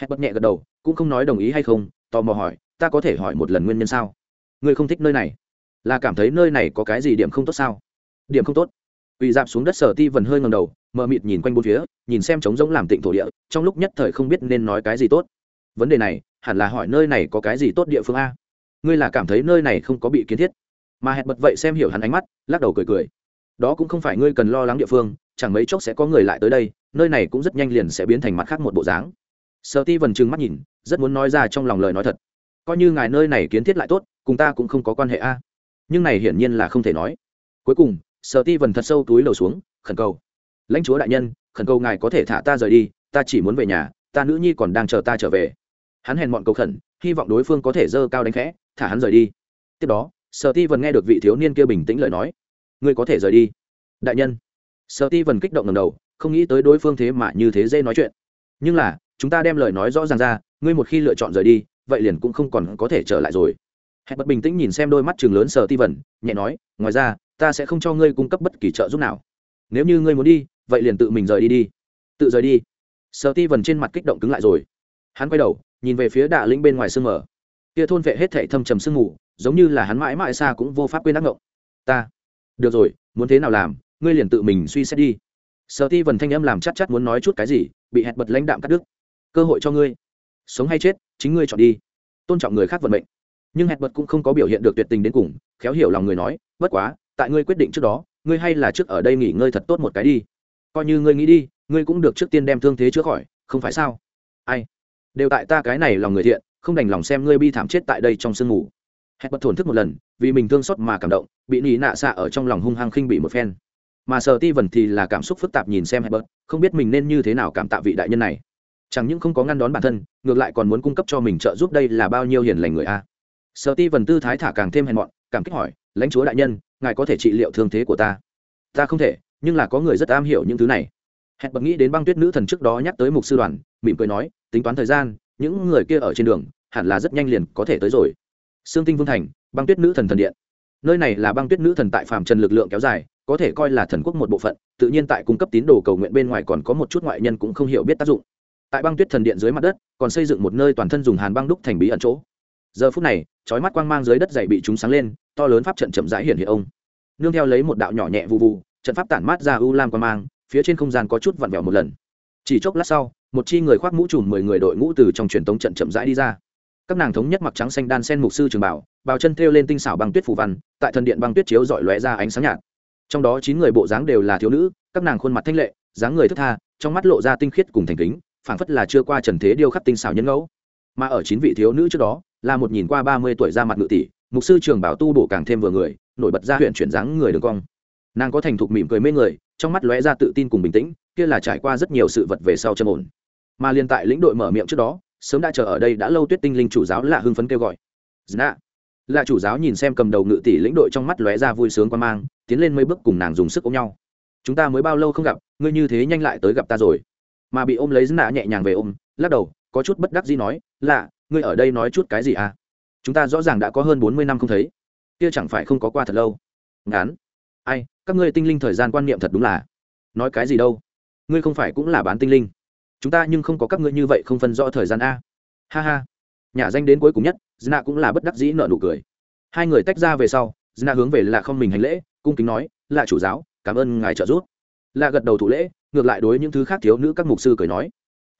hẹn bật nhẹ gật đầu, cũng không nói đồng ý hay không, tò mò hỏi, ta có thể hỏi một lần nguyên nhân sao? Ngươi không thích nơi này? Là cảm thấy nơi này có cái gì điểm không tốt sao? Điểm không tốt. Quỳ dạp xuống đất, sở ti vần hơi ngầm đầu mờ mịt nhìn quanh bốn phía, nhìn xem trống rỗng làm tịnh thổ địa, trong lúc nhất thời không biết nên nói cái gì tốt. Vấn đề này, hẳn là hỏi nơi này có cái gì tốt địa phương a? Ngươi là cảm thấy nơi này không có bị kiến thiết? Mà hẹn bật vậy xem hiểu hắn ánh mắt, lắc đầu cười cười đó cũng không phải ngươi cần lo lắng địa phương, chẳng mấy chốc sẽ có người lại tới đây, nơi này cũng rất nhanh liền sẽ biến thành mặt khác một bộ dáng. Sợ ti vần trừng mắt nhìn, rất muốn nói ra trong lòng lời nói thật. Coi như ngài nơi này kiến thiết lại tốt, cùng ta cũng không có quan hệ a. Nhưng này hiển nhiên là không thể nói. Cuối cùng sợ ti vần thật sâu túi lầu xuống, khẩn cầu. Lãnh chúa đại nhân, khẩn cầu ngài có thể thả ta rời đi, ta chỉ muốn về nhà, ta nữ nhi còn đang chờ ta trở về. Hắn hèn mọn cầu khẩn, hy vọng đối phương có thể dơ cao đánh khẽ, thả hắn rời đi. Tiếp đó sợ ti vần nghe được vị thiếu niên kia bình tĩnh lời nói ngươi có thể rời đi. Đại nhân. Sợ ti vần kích động ngầm đầu, không nghĩ tới đối phương thế mà như thế dễ nói chuyện. Nhưng là, chúng ta đem lời nói rõ ràng ra, ngươi một khi lựa chọn rời đi, vậy liền cũng không còn có thể trở lại rồi. Hẹn bất bình tĩnh nhìn xem đôi mắt trường lớn sờ ti vần nhẹ nói, ngoài ra, ta sẽ không cho ngươi cung cấp bất kỳ trợ giúp nào. Nếu như ngươi muốn đi, vậy liền tự mình rời đi đi. Tự rời đi. Sờ ti vần trên mặt kích động cứng lại rồi. Hắn quay đầu, nhìn về phía đạ lĩnh bên ngoài sương mở kia thôn vệ hết thảy thâm trầm sương mù, giống như là hắn mãi mãi xa cũng vô pháp quên ác ngộng ta được rồi, muốn thế nào làm, ngươi liền tự mình suy xét đi. Sợ ti vần thanh âm làm chắc chắc muốn nói chút cái gì, bị hẹn bật lãnh đạm cắt đứt. Cơ hội cho ngươi. Sống hay chết, chính ngươi chọn đi. Tôn trọng người khác vận mệnh. Nhưng hẹn bật cũng không có biểu hiện được tuyệt tình đến cùng, khéo hiểu lòng người nói, bất quá, tại ngươi quyết định trước đó, ngươi hay là trước ở đây nghỉ ngơi thật tốt một cái đi. Coi như ngươi nghĩ đi, ngươi cũng được trước tiên đem thương thế chữa khỏi, không phải sao? Ai? Đều tại ta cái này lòng người thiện, không đành lòng xem ngươi bi thảm chết tại đây trong sương ngủ hẹn bật thổn thức một lần, vì mình thương xót mà cảm động, bị nỉ nạ xạ ở trong lòng hung hăng khinh bị một phen. Mà sợ ti vần thì là cảm xúc phức tạp nhìn xem hẹn bật, không biết mình nên như thế nào cảm tạ vị đại nhân này. Chẳng những không có ngăn đón bản thân, ngược lại còn muốn cung cấp cho mình trợ giúp đây là bao nhiêu hiền lành người a. Sợ ti vần tư thái thả càng thêm hèn mọn, cảm kích hỏi, lãnh chúa đại nhân, ngài có thể trị liệu thương thế của ta? Ta không thể, nhưng là có người rất am hiểu những thứ này. Hẹn bật nghĩ đến băng tuyết nữ thần trước đó nhắc tới mục sư đoàn, mỉm cười nói, tính toán thời gian, những người kia ở trên đường, hẳn là rất nhanh liền có thể tới rồi sương tinh vương thành, băng tuyết nữ thần thần điện. Nơi này là băng tuyết nữ thần tại phàm trần lực lượng kéo dài, có thể coi là thần quốc một bộ phận, tự nhiên tại cung cấp tín đồ cầu nguyện bên ngoài còn có một chút ngoại nhân cũng không hiểu biết tác dụng. Tại băng tuyết thần điện dưới mặt đất, còn xây dựng một nơi toàn thân dùng hàn băng đúc thành bí ẩn chỗ. Giờ phút này trói mắt quang mang dưới đất dày bị chúng sáng lên, to lớn pháp trận chậm rãi hiện hiện ông. Nương theo lấy một đạo nhỏ nhẹ vụ vụ trận pháp tản mát ra u lam quang mang, phía trên không gian có chút vặn vẹo một lần. Chỉ chốc lát sau, một chi người khoác mũ trùm mười người đội ngũ từ trong truyền tống trận chậm rãi đi ra các nàng thống nhất mặc trắng xanh đan sen mục sư trường bảo, bào chân thêu lên tinh xảo băng tuyết phù văn, tại thần điện băng tuyết chiếu dọi lóe ra ánh sáng nhạt. Trong đó chín người bộ dáng đều là thiếu nữ, các nàng khuôn mặt thanh lệ, dáng người thức tha, trong mắt lộ ra tinh khiết cùng thành kính, phảng phất là chưa qua trần thế điêu khắc tinh xảo nhân ngẫu. Mà ở chín vị thiếu nữ trước đó, là một nhìn qua ba mươi tuổi ra mặt ngự tỷ, mục sư trường bảo tu bổ càng thêm vừa người, nổi bật ra huyện chuyển dáng người đường cong. Nàng có thành thục mỉm cười mê người, trong mắt lóe ra tự tin cùng bình tĩnh, kia là trải qua rất nhiều sự vật về sau châm ổn. Mà liên tại lĩnh đội mở miệng trước đó sớm đã chờ ở đây đã lâu tuyết tinh linh chủ giáo là hưng phấn kêu gọi. Dạ. Zna. là chủ giáo nhìn xem cầm đầu ngự tỷ lĩnh đội trong mắt lóe ra vui sướng quan mang, tiến lên mấy bước cùng nàng dùng sức ôm nhau. Chúng ta mới bao lâu không gặp, ngươi như thế nhanh lại tới gặp ta rồi. Mà bị ôm lấy Zna nhẹ nhàng về ôm, lắc đầu, có chút bất đắc dĩ nói, lạ, ngươi ở đây nói chút cái gì à? Chúng ta rõ ràng đã có hơn bốn mươi năm không thấy. Kia chẳng phải không có qua thật lâu. Ngán. Ai, các ngươi tinh linh thời gian quan niệm thật đúng là. Nói cái gì đâu? Ngươi không phải cũng là bán tinh linh chúng ta nhưng không có các ngươi như vậy không phân rõ thời gian a. Ha ha. Nhà danh đến cuối cùng nhất dna cũng là bất đắc dĩ nợ nụ cười. Hai người tách ra về sau dna hướng về là không mình hành lễ, cung kính nói là chủ giáo, cảm ơn ngài trợ giúp. Là gật đầu thủ lễ, ngược lại đối những thứ khác thiếu nữ các mục sư cười nói,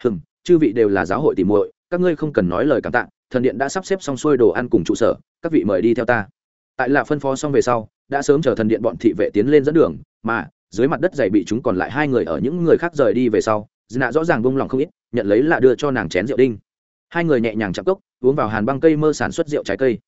hừm, chư vị đều là giáo hội tìm muội, các ngươi không cần nói lời cảm tạ, thần điện đã sắp xếp xong xuôi đồ ăn cùng trụ sở, các vị mời đi theo ta. Tại là phân phó xong về sau, đã sớm chờ thần điện bọn thị vệ tiến lên dẫn đường, mà, dưới mặt đất dày bị chúng còn lại hai người ở những người khác rời đi về sau nạ rõ ràng bông lòng không ít nhận lấy là đưa cho nàng chén rượu đinh. Hai người nhẹ nhàng chạm cốc uống vào hàn băng cây mơ sản xuất rượu trái cây.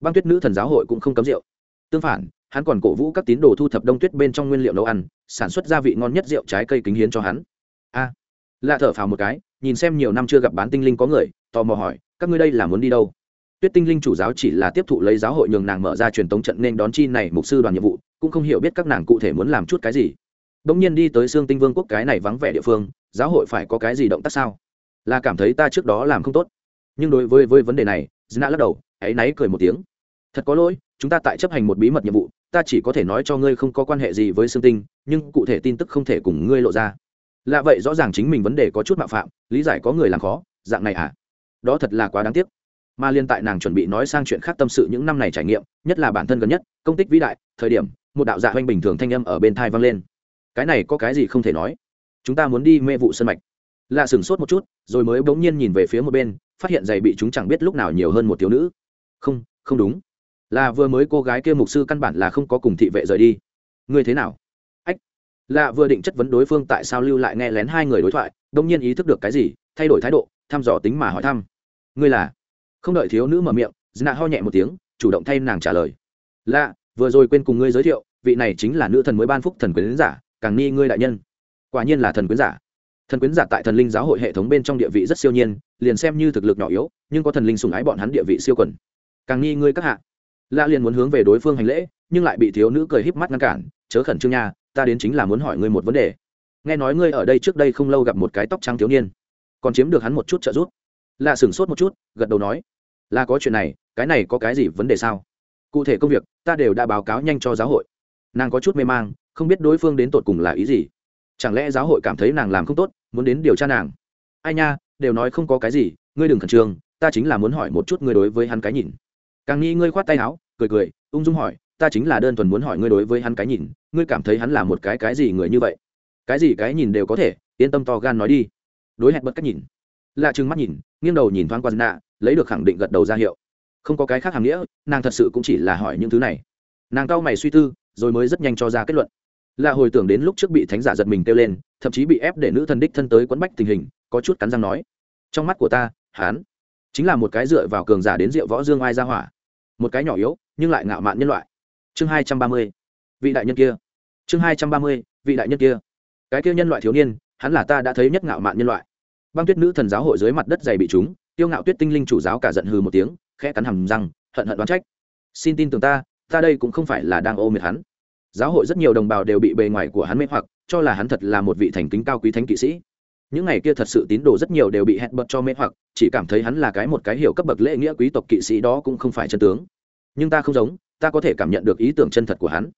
Băng tuyết nữ thần giáo hội cũng không cấm rượu. Tương phản hắn còn cổ vũ các tín đồ thu thập đông tuyết bên trong nguyên liệu nấu ăn sản xuất gia vị ngon nhất rượu trái cây kính hiến cho hắn. A. À, lạ thở phào một cái nhìn xem nhiều năm chưa gặp bán tinh linh có người tò mò hỏi các ngươi đây là muốn đi đâu? Tuyết tinh linh chủ giáo chỉ là tiếp thụ lấy giáo hội nhường nàng mở ra truyền tống trận nên đón chi này mục sư đoàn nhiệm vụ cũng không hiểu biết các nàng cụ thể muốn làm chút cái gì đông nhiên đi tới xương tinh vương quốc cái này vắng vẻ địa phương, giáo hội phải có cái gì động tác sao? Là cảm thấy ta trước đó làm không tốt. Nhưng đối với với vấn đề này dna lắc đầu hãy náy cười một tiếng. Thật có lỗi, chúng ta tại chấp hành một bí mật nhiệm vụ, ta chỉ có thể nói cho ngươi không có quan hệ gì với xương tinh, nhưng cụ thể tin tức không thể cùng ngươi lộ ra. Lạ vậy rõ ràng chính mình vấn đề có chút mạo phạm, lý giải có người làm khó, dạng này à? Đó thật là quá đáng tiếc. Mà liên tại nàng chuẩn bị nói sang chuyện khác tâm sự những năm này trải nghiệm, nhất là bản thân gần nhất, công tích vĩ đại, thời điểm, một đạo dạ hoanh bình thường thanh âm ở bên thai vang lên cái này có cái gì không thể nói. Chúng ta muốn đi mê vụ sân mạch. Lạ sửng sốt một chút, rồi mới bỗng nhiên nhìn về phía một bên, phát hiện giày bị chúng chẳng biết lúc nào nhiều hơn một thiếu nữ. Không không đúng. Là vừa mới cô gái kia mục sư căn bản là không có cùng thị vệ rời đi. Ngươi thế nào? Ách. Lạ vừa định chất vấn đối phương tại sao lưu lại nghe lén hai người đối thoại đông nhiên ý thức được cái gì, thay đổi thái độ, thăm dò tính mà hỏi thăm. Ngươi là? Không đợi thiếu nữ mở miệng dna ho nhẹ một tiếng, chủ động thay nàng trả lời. Lạ, vừa rồi quên cùng ngươi giới thiệu, vị này chính là nữ thần mới ban phúc thần quyến giả càng nghi ngươi đại nhân. Quả nhiên là thần quyến giả. Thần quyến giả tại thần linh giáo hội hệ thống bên trong địa vị rất siêu nhiên, liền xem như thực lực nhỏ yếu, nhưng có thần linh sùng ái bọn hắn địa vị siêu quần. Càng nghi ngươi các hạ. La liền muốn hướng về đối phương hành lễ, nhưng lại bị thiếu nữ cười híp mắt ngăn cản, chớ khẩn trương nha, ta đến chính là muốn hỏi ngươi một vấn đề. Nghe nói ngươi ở đây trước đây không lâu gặp một cái tóc trắng thiếu niên, còn chiếm được hắn một chút trợ giúp. Lạ sửng sốt một chút, gật đầu nói, là có chuyện này, cái này có cái gì vấn đề sao? Cụ thể công việc, ta đều đã báo cáo nhanh cho giáo hội. Nàng có chút mê mang không biết đối phương đến tột cùng là ý gì. Chẳng lẽ giáo hội cảm thấy nàng làm không tốt, muốn đến điều tra nàng? Ai nha, đều nói không có cái gì, ngươi đừng khẩn trương, ta chính là muốn hỏi một chút ngươi đối với hắn cái nhìn. Càng nghi ngươi khoát tay áo, cười cười, ung dung hỏi, ta chính là đơn thuần muốn hỏi ngươi đối với hắn cái nhìn, ngươi cảm thấy hắn là một cái cái gì người như vậy? Cái gì cái nhìn đều có thể, yên tâm to gan nói đi. Đối hẹn bật cách nhìn. Lạ chừng mắt nhìn, nghiêng đầu nhìn thoáng qua nạ, lấy được khẳng định gật đầu ra hiệu. Không có cái khác hàm nghĩa, nàng thật sự cũng chỉ là hỏi những thứ này. Nàng cau mày suy tư, rồi mới rất nhanh cho ra kết luận là hồi tưởng đến lúc trước bị thánh giả giật mình kêu lên, thậm chí bị ép để nữ thần đích thân tới quấn bách tình hình, có chút cắn răng nói, trong mắt của ta hán chính là một cái dựa vào cường giả đến rượu võ dương ai ra hỏa. Một cái nhỏ yếu, nhưng lại ngạo mạn nhân loại. Chương hai trăm ba mươi, vị đại nhân kia. Chương hai trăm ba mươi, vị đại nhân kia. Cái kia nhân loại thiếu niên, hắn là ta đã thấy nhất ngạo mạn nhân loại. Băng tuyết nữ thần giáo hội dưới mặt đất dày bị chúng, tiêu ngạo tuyết tinh linh chủ giáo cả giận hừ một tiếng, khẽ cắn hầm răng, hận hận đoán trách. Xin tin tưởng ta ta đây cũng không phải là đang ô miệt hắn giáo hội rất nhiều đồng bào đều bị bề ngoài của hắn mê hoặc, cho là hắn thật là một vị thành kính cao quý thánh kỵ sĩ. Những ngày kia thật sự tín đồ rất nhiều đều bị hẹn bật cho mê hoặc, chỉ cảm thấy hắn là cái một cái hiểu cấp bậc lễ nghĩa quý tộc kỵ sĩ đó cũng không phải chân tướng. Nhưng ta không giống, ta có thể cảm nhận được ý tưởng chân thật của hắn.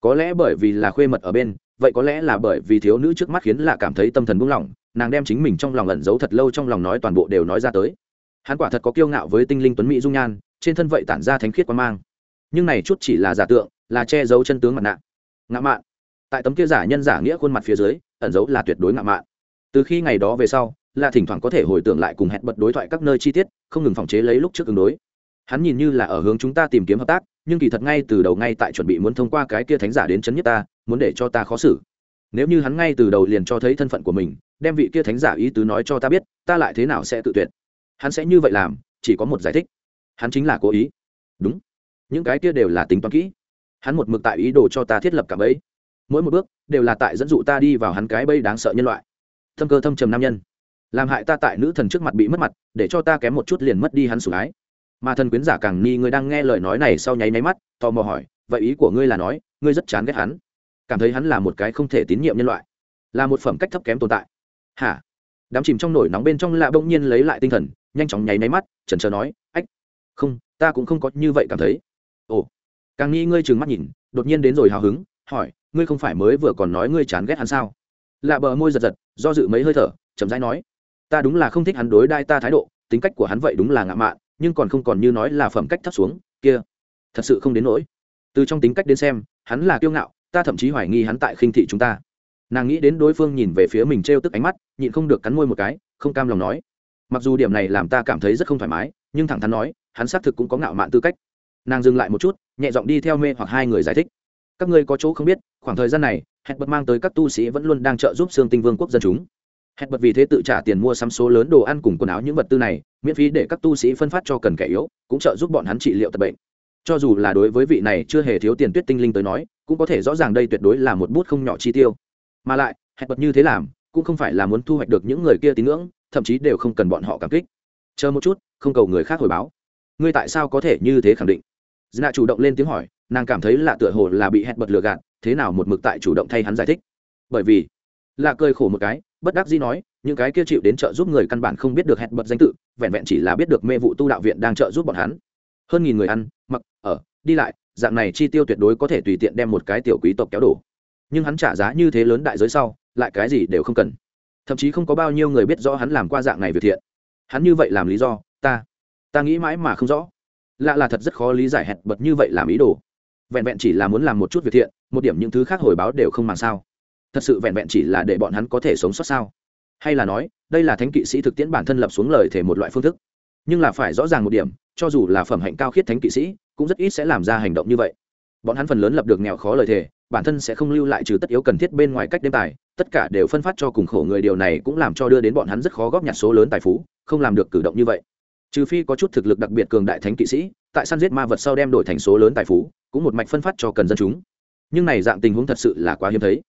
Có lẽ bởi vì là khuê mật ở bên, vậy có lẽ là bởi vì thiếu nữ trước mắt khiến lạ cảm thấy tâm thần buông lỏng, nàng đem chính mình trong lòng ẩn giấu thật lâu trong lòng nói toàn bộ đều nói ra tới. Hắn quả thật có kiêu ngạo với tinh linh tuấn mỹ dung nhan, trên thân vậy tản ra thánh khiết quan mang nhưng này chút chỉ là giả tượng, là che giấu chân tướng mặt nạ. Ngã mạn. Tại tấm kia giả nhân giả nghĩa khuôn mặt phía dưới, ẩn giấu là tuyệt đối ngã mạn. Từ khi ngày đó về sau, là thỉnh thoảng có thể hồi tưởng lại cùng hẹn bật đối thoại các nơi chi tiết, không ngừng phòng chế lấy lúc trước ứng đối. Hắn nhìn như là ở hướng chúng ta tìm kiếm hợp tác, nhưng kỳ thật ngay từ đầu ngay tại chuẩn bị muốn thông qua cái kia thánh giả đến chấn nhất ta, muốn để cho ta khó xử. Nếu như hắn ngay từ đầu liền cho thấy thân phận của mình, đem vị kia thánh giả ý tứ nói cho ta biết, ta lại thế nào sẽ tự tuyệt? Hắn sẽ như vậy làm, chỉ có một giải thích. Hắn chính là cố ý. Đúng những cái kia đều là tính toán kỹ. Hắn một mực tại ý đồ cho ta thiết lập cả bẫy. Mỗi một bước đều là tại dẫn dụ ta đi vào hắn cái bẫy đáng sợ nhân loại. Thâm cơ thâm trầm nam nhân. Làm hại ta tại nữ thần trước mặt bị mất mặt, để cho ta kém một chút liền mất đi hắn sủng ái. Mà thần quyến giả càng nghi ngươi đang nghe lời nói này sau nháy máy mắt, tò mò hỏi, vậy ý của ngươi là nói, ngươi rất chán ghét hắn? Cảm thấy hắn là một cái không thể tín nhiệm nhân loại? Là một phẩm cách thấp kém tồn tại? Hả? Đám chìm trong nổi nóng bên trong lạ bỗng nhiên lấy lại tinh thần, nhanh chóng nháy máy mắt, chần chờ nói, ách, không, ta cũng không có như vậy cảm thấy ồ. Càng nghĩ ngươi trừng mắt nhìn, đột nhiên đến rồi hào hứng, hỏi, ngươi không phải mới vừa còn nói ngươi chán ghét hắn sao? Lạ bờ môi giật giật, do dự mấy hơi thở, chậm rãi nói, ta đúng là không thích hắn đối đai ta thái độ, tính cách của hắn vậy đúng là ngạo mạn, nhưng còn không còn như nói là phẩm cách thấp xuống, kia, thật sự không đến nỗi. Từ trong tính cách đến xem, hắn là kiêu ngạo, ta thậm chí hoài nghi hắn tại khinh thị chúng ta. Nàng nghĩ đến đối phương nhìn về phía mình t r e o tức ánh mắt, nhịn không được cắn môi một cái, không cam lòng nói, mặc dù điểm này làm ta cảm thấy rất không thoải mái, nhưng thẳng thắn nói, hắn xác thực cũng có ngạo mạn tư cách nàng dừng lại một chút, nhẹ giọng đi theo mê hoặc hai người giải thích. Các ngươi có chỗ không biết, khoảng thời gian này hẹn bật mang tới các tu sĩ vẫn luôn đang trợ giúp xương tinh vương quốc dân chúng. Hẹn bật vì thế tự trả tiền mua sắm số lớn đồ ăn cùng quần áo những vật tư này, miễn phí để các tu sĩ phân phát cho cần kẻ yếu, cũng trợ giúp bọn hắn trị liệu tật bệnh. Cho dù là đối với vị này chưa hề thiếu tiền tuyết tinh linh tới nói, cũng có thể rõ ràng đây tuyệt đối là một bút không nhỏ chi tiêu. Mà lại hẹn bật như thế làm, cũng không phải là muốn thu hoạch được những người kia tín ngưỡng, thậm chí đều không cần bọn họ cảm kích. Chờ một chút, không cầu người khác hồi báo. Ngươi tại sao có thể như thế khẳng định? Dạ chủ động lên tiếng hỏi, nàng cảm thấy là tựa hồ là bị hẹn bật lừa gạt, thế nào một mực tại chủ động thay hắn giải thích. Bởi vì, lạ cười khổ một cái, bất đắc dĩ nói, những cái kia chịu đến trợ giúp người căn bản không biết được hẹn bật danh tự, vẹn vẹn chỉ là biết được mê vụ tu đạo viện đang trợ giúp bọn hắn. Hơn nghìn người ăn, mặc, ở, đi lại, dạng này chi tiêu tuyệt đối có thể tùy tiện đem một cái tiểu quý tộc kéo đổ. Nhưng hắn trả giá như thế lớn đại giới sau, lại cái gì đều không cần. Thậm chí không có bao nhiêu người biết rõ hắn làm qua dạng này việc thiện. Hắn như vậy làm lý do, ta ta nghĩ mãi mà không rõ lạ là thật rất khó lý giải hẹn bật như vậy làm ý đồ. Vẹn vẹn chỉ là muốn làm một chút việc thiện, một điểm những thứ khác hồi báo đều không màng sao. Thật sự vẹn vẹn chỉ là để bọn hắn có thể sống sót sao? Hay là nói, đây là thánh kỵ sĩ thực tiễn bản thân lập xuống lời thể một loại phương thức. Nhưng là phải rõ ràng một điểm, cho dù là phẩm hạnh cao khiết thánh kỵ sĩ, cũng rất ít sẽ làm ra hành động như vậy. Bọn hắn phần lớn lập được nghèo khó lời thề, bản thân sẽ không lưu lại trừ tất yếu cần thiết bên ngoài cách đêm tài, tất cả đều phân phát cho cùng khổ người. Điều này cũng làm cho đưa đến bọn hắn rất khó góp nhặt số lớn tài phú, không làm được cử động như vậy trừ phi có chút thực lực đặc biệt cường đại thánh kỵ sĩ, tại săn giết ma vật sau đem đổi thành số lớn tài phú, cũng một mạch phân phát cho cần dân chúng. Nhưng này dạng tình huống thật sự là quá hiếm thấy.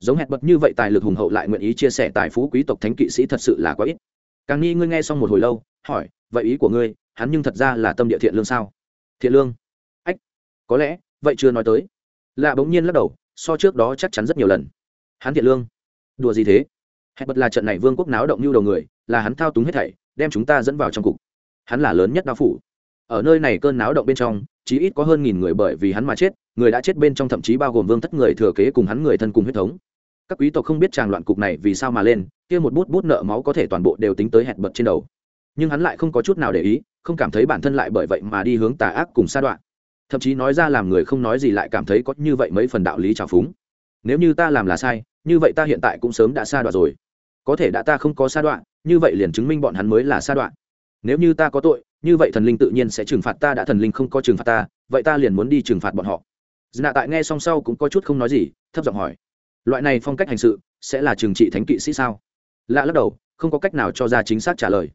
Giống hẹn bật như vậy tài lực hùng hậu lại nguyện ý chia sẻ tài phú quý tộc thánh kỵ sĩ thật sự là quá ít. Càng nghi ngươi nghe xong một hồi lâu, hỏi, vậy ý của ngươi, hắn nhưng thật ra là tâm địa thiện lương sao? Thiện lương? Ách, có lẽ, vậy chưa nói tới. Lạ bỗng nhiên lắc đầu, so trước đó chắc chắn rất nhiều lần. Hắn thiện lương? Đùa gì thế? Hẹn bật là trận này vương quốc náo động như đầu người, là hắn thao túng hết thảy, đem chúng ta dẫn vào trong cục hắn là lớn nhất đao phủ. Ở nơi này cơn náo động bên trong, chí ít có hơn nghìn người bởi vì hắn mà chết, người đã chết bên trong thậm chí bao gồm vương thất người thừa kế cùng hắn người thân cùng huyết thống. Các quý tộc không biết tràng loạn cục này vì sao mà lên, kia một bút bút nợ máu có thể toàn bộ đều tính tới hẹn bật trên đầu. Nhưng hắn lại không có chút nào để ý, không cảm thấy bản thân lại bởi vậy mà đi hướng tà ác cùng sa đoạn. Thậm chí nói ra làm người không nói gì lại cảm thấy có như vậy mấy phần đạo lý trào phúng. Nếu như ta làm là sai, như vậy ta hiện tại cũng sớm đã sa đoạn rồi. Có thể đã ta không có sa đoạn, như vậy liền chứng minh bọn hắn mới là sa đoạn nếu như ta có tội, như vậy thần linh tự nhiên sẽ trừng phạt ta, đã thần linh không có trừng phạt ta, vậy ta liền muốn đi trừng phạt bọn họ. Dạ tại nghe xong sau cũng có chút không nói gì, thấp giọng hỏi, loại này phong cách hành sự sẽ là trừng trị thánh kỵ sĩ sao? Lạ lắc đầu, không có cách nào cho ra chính xác trả lời.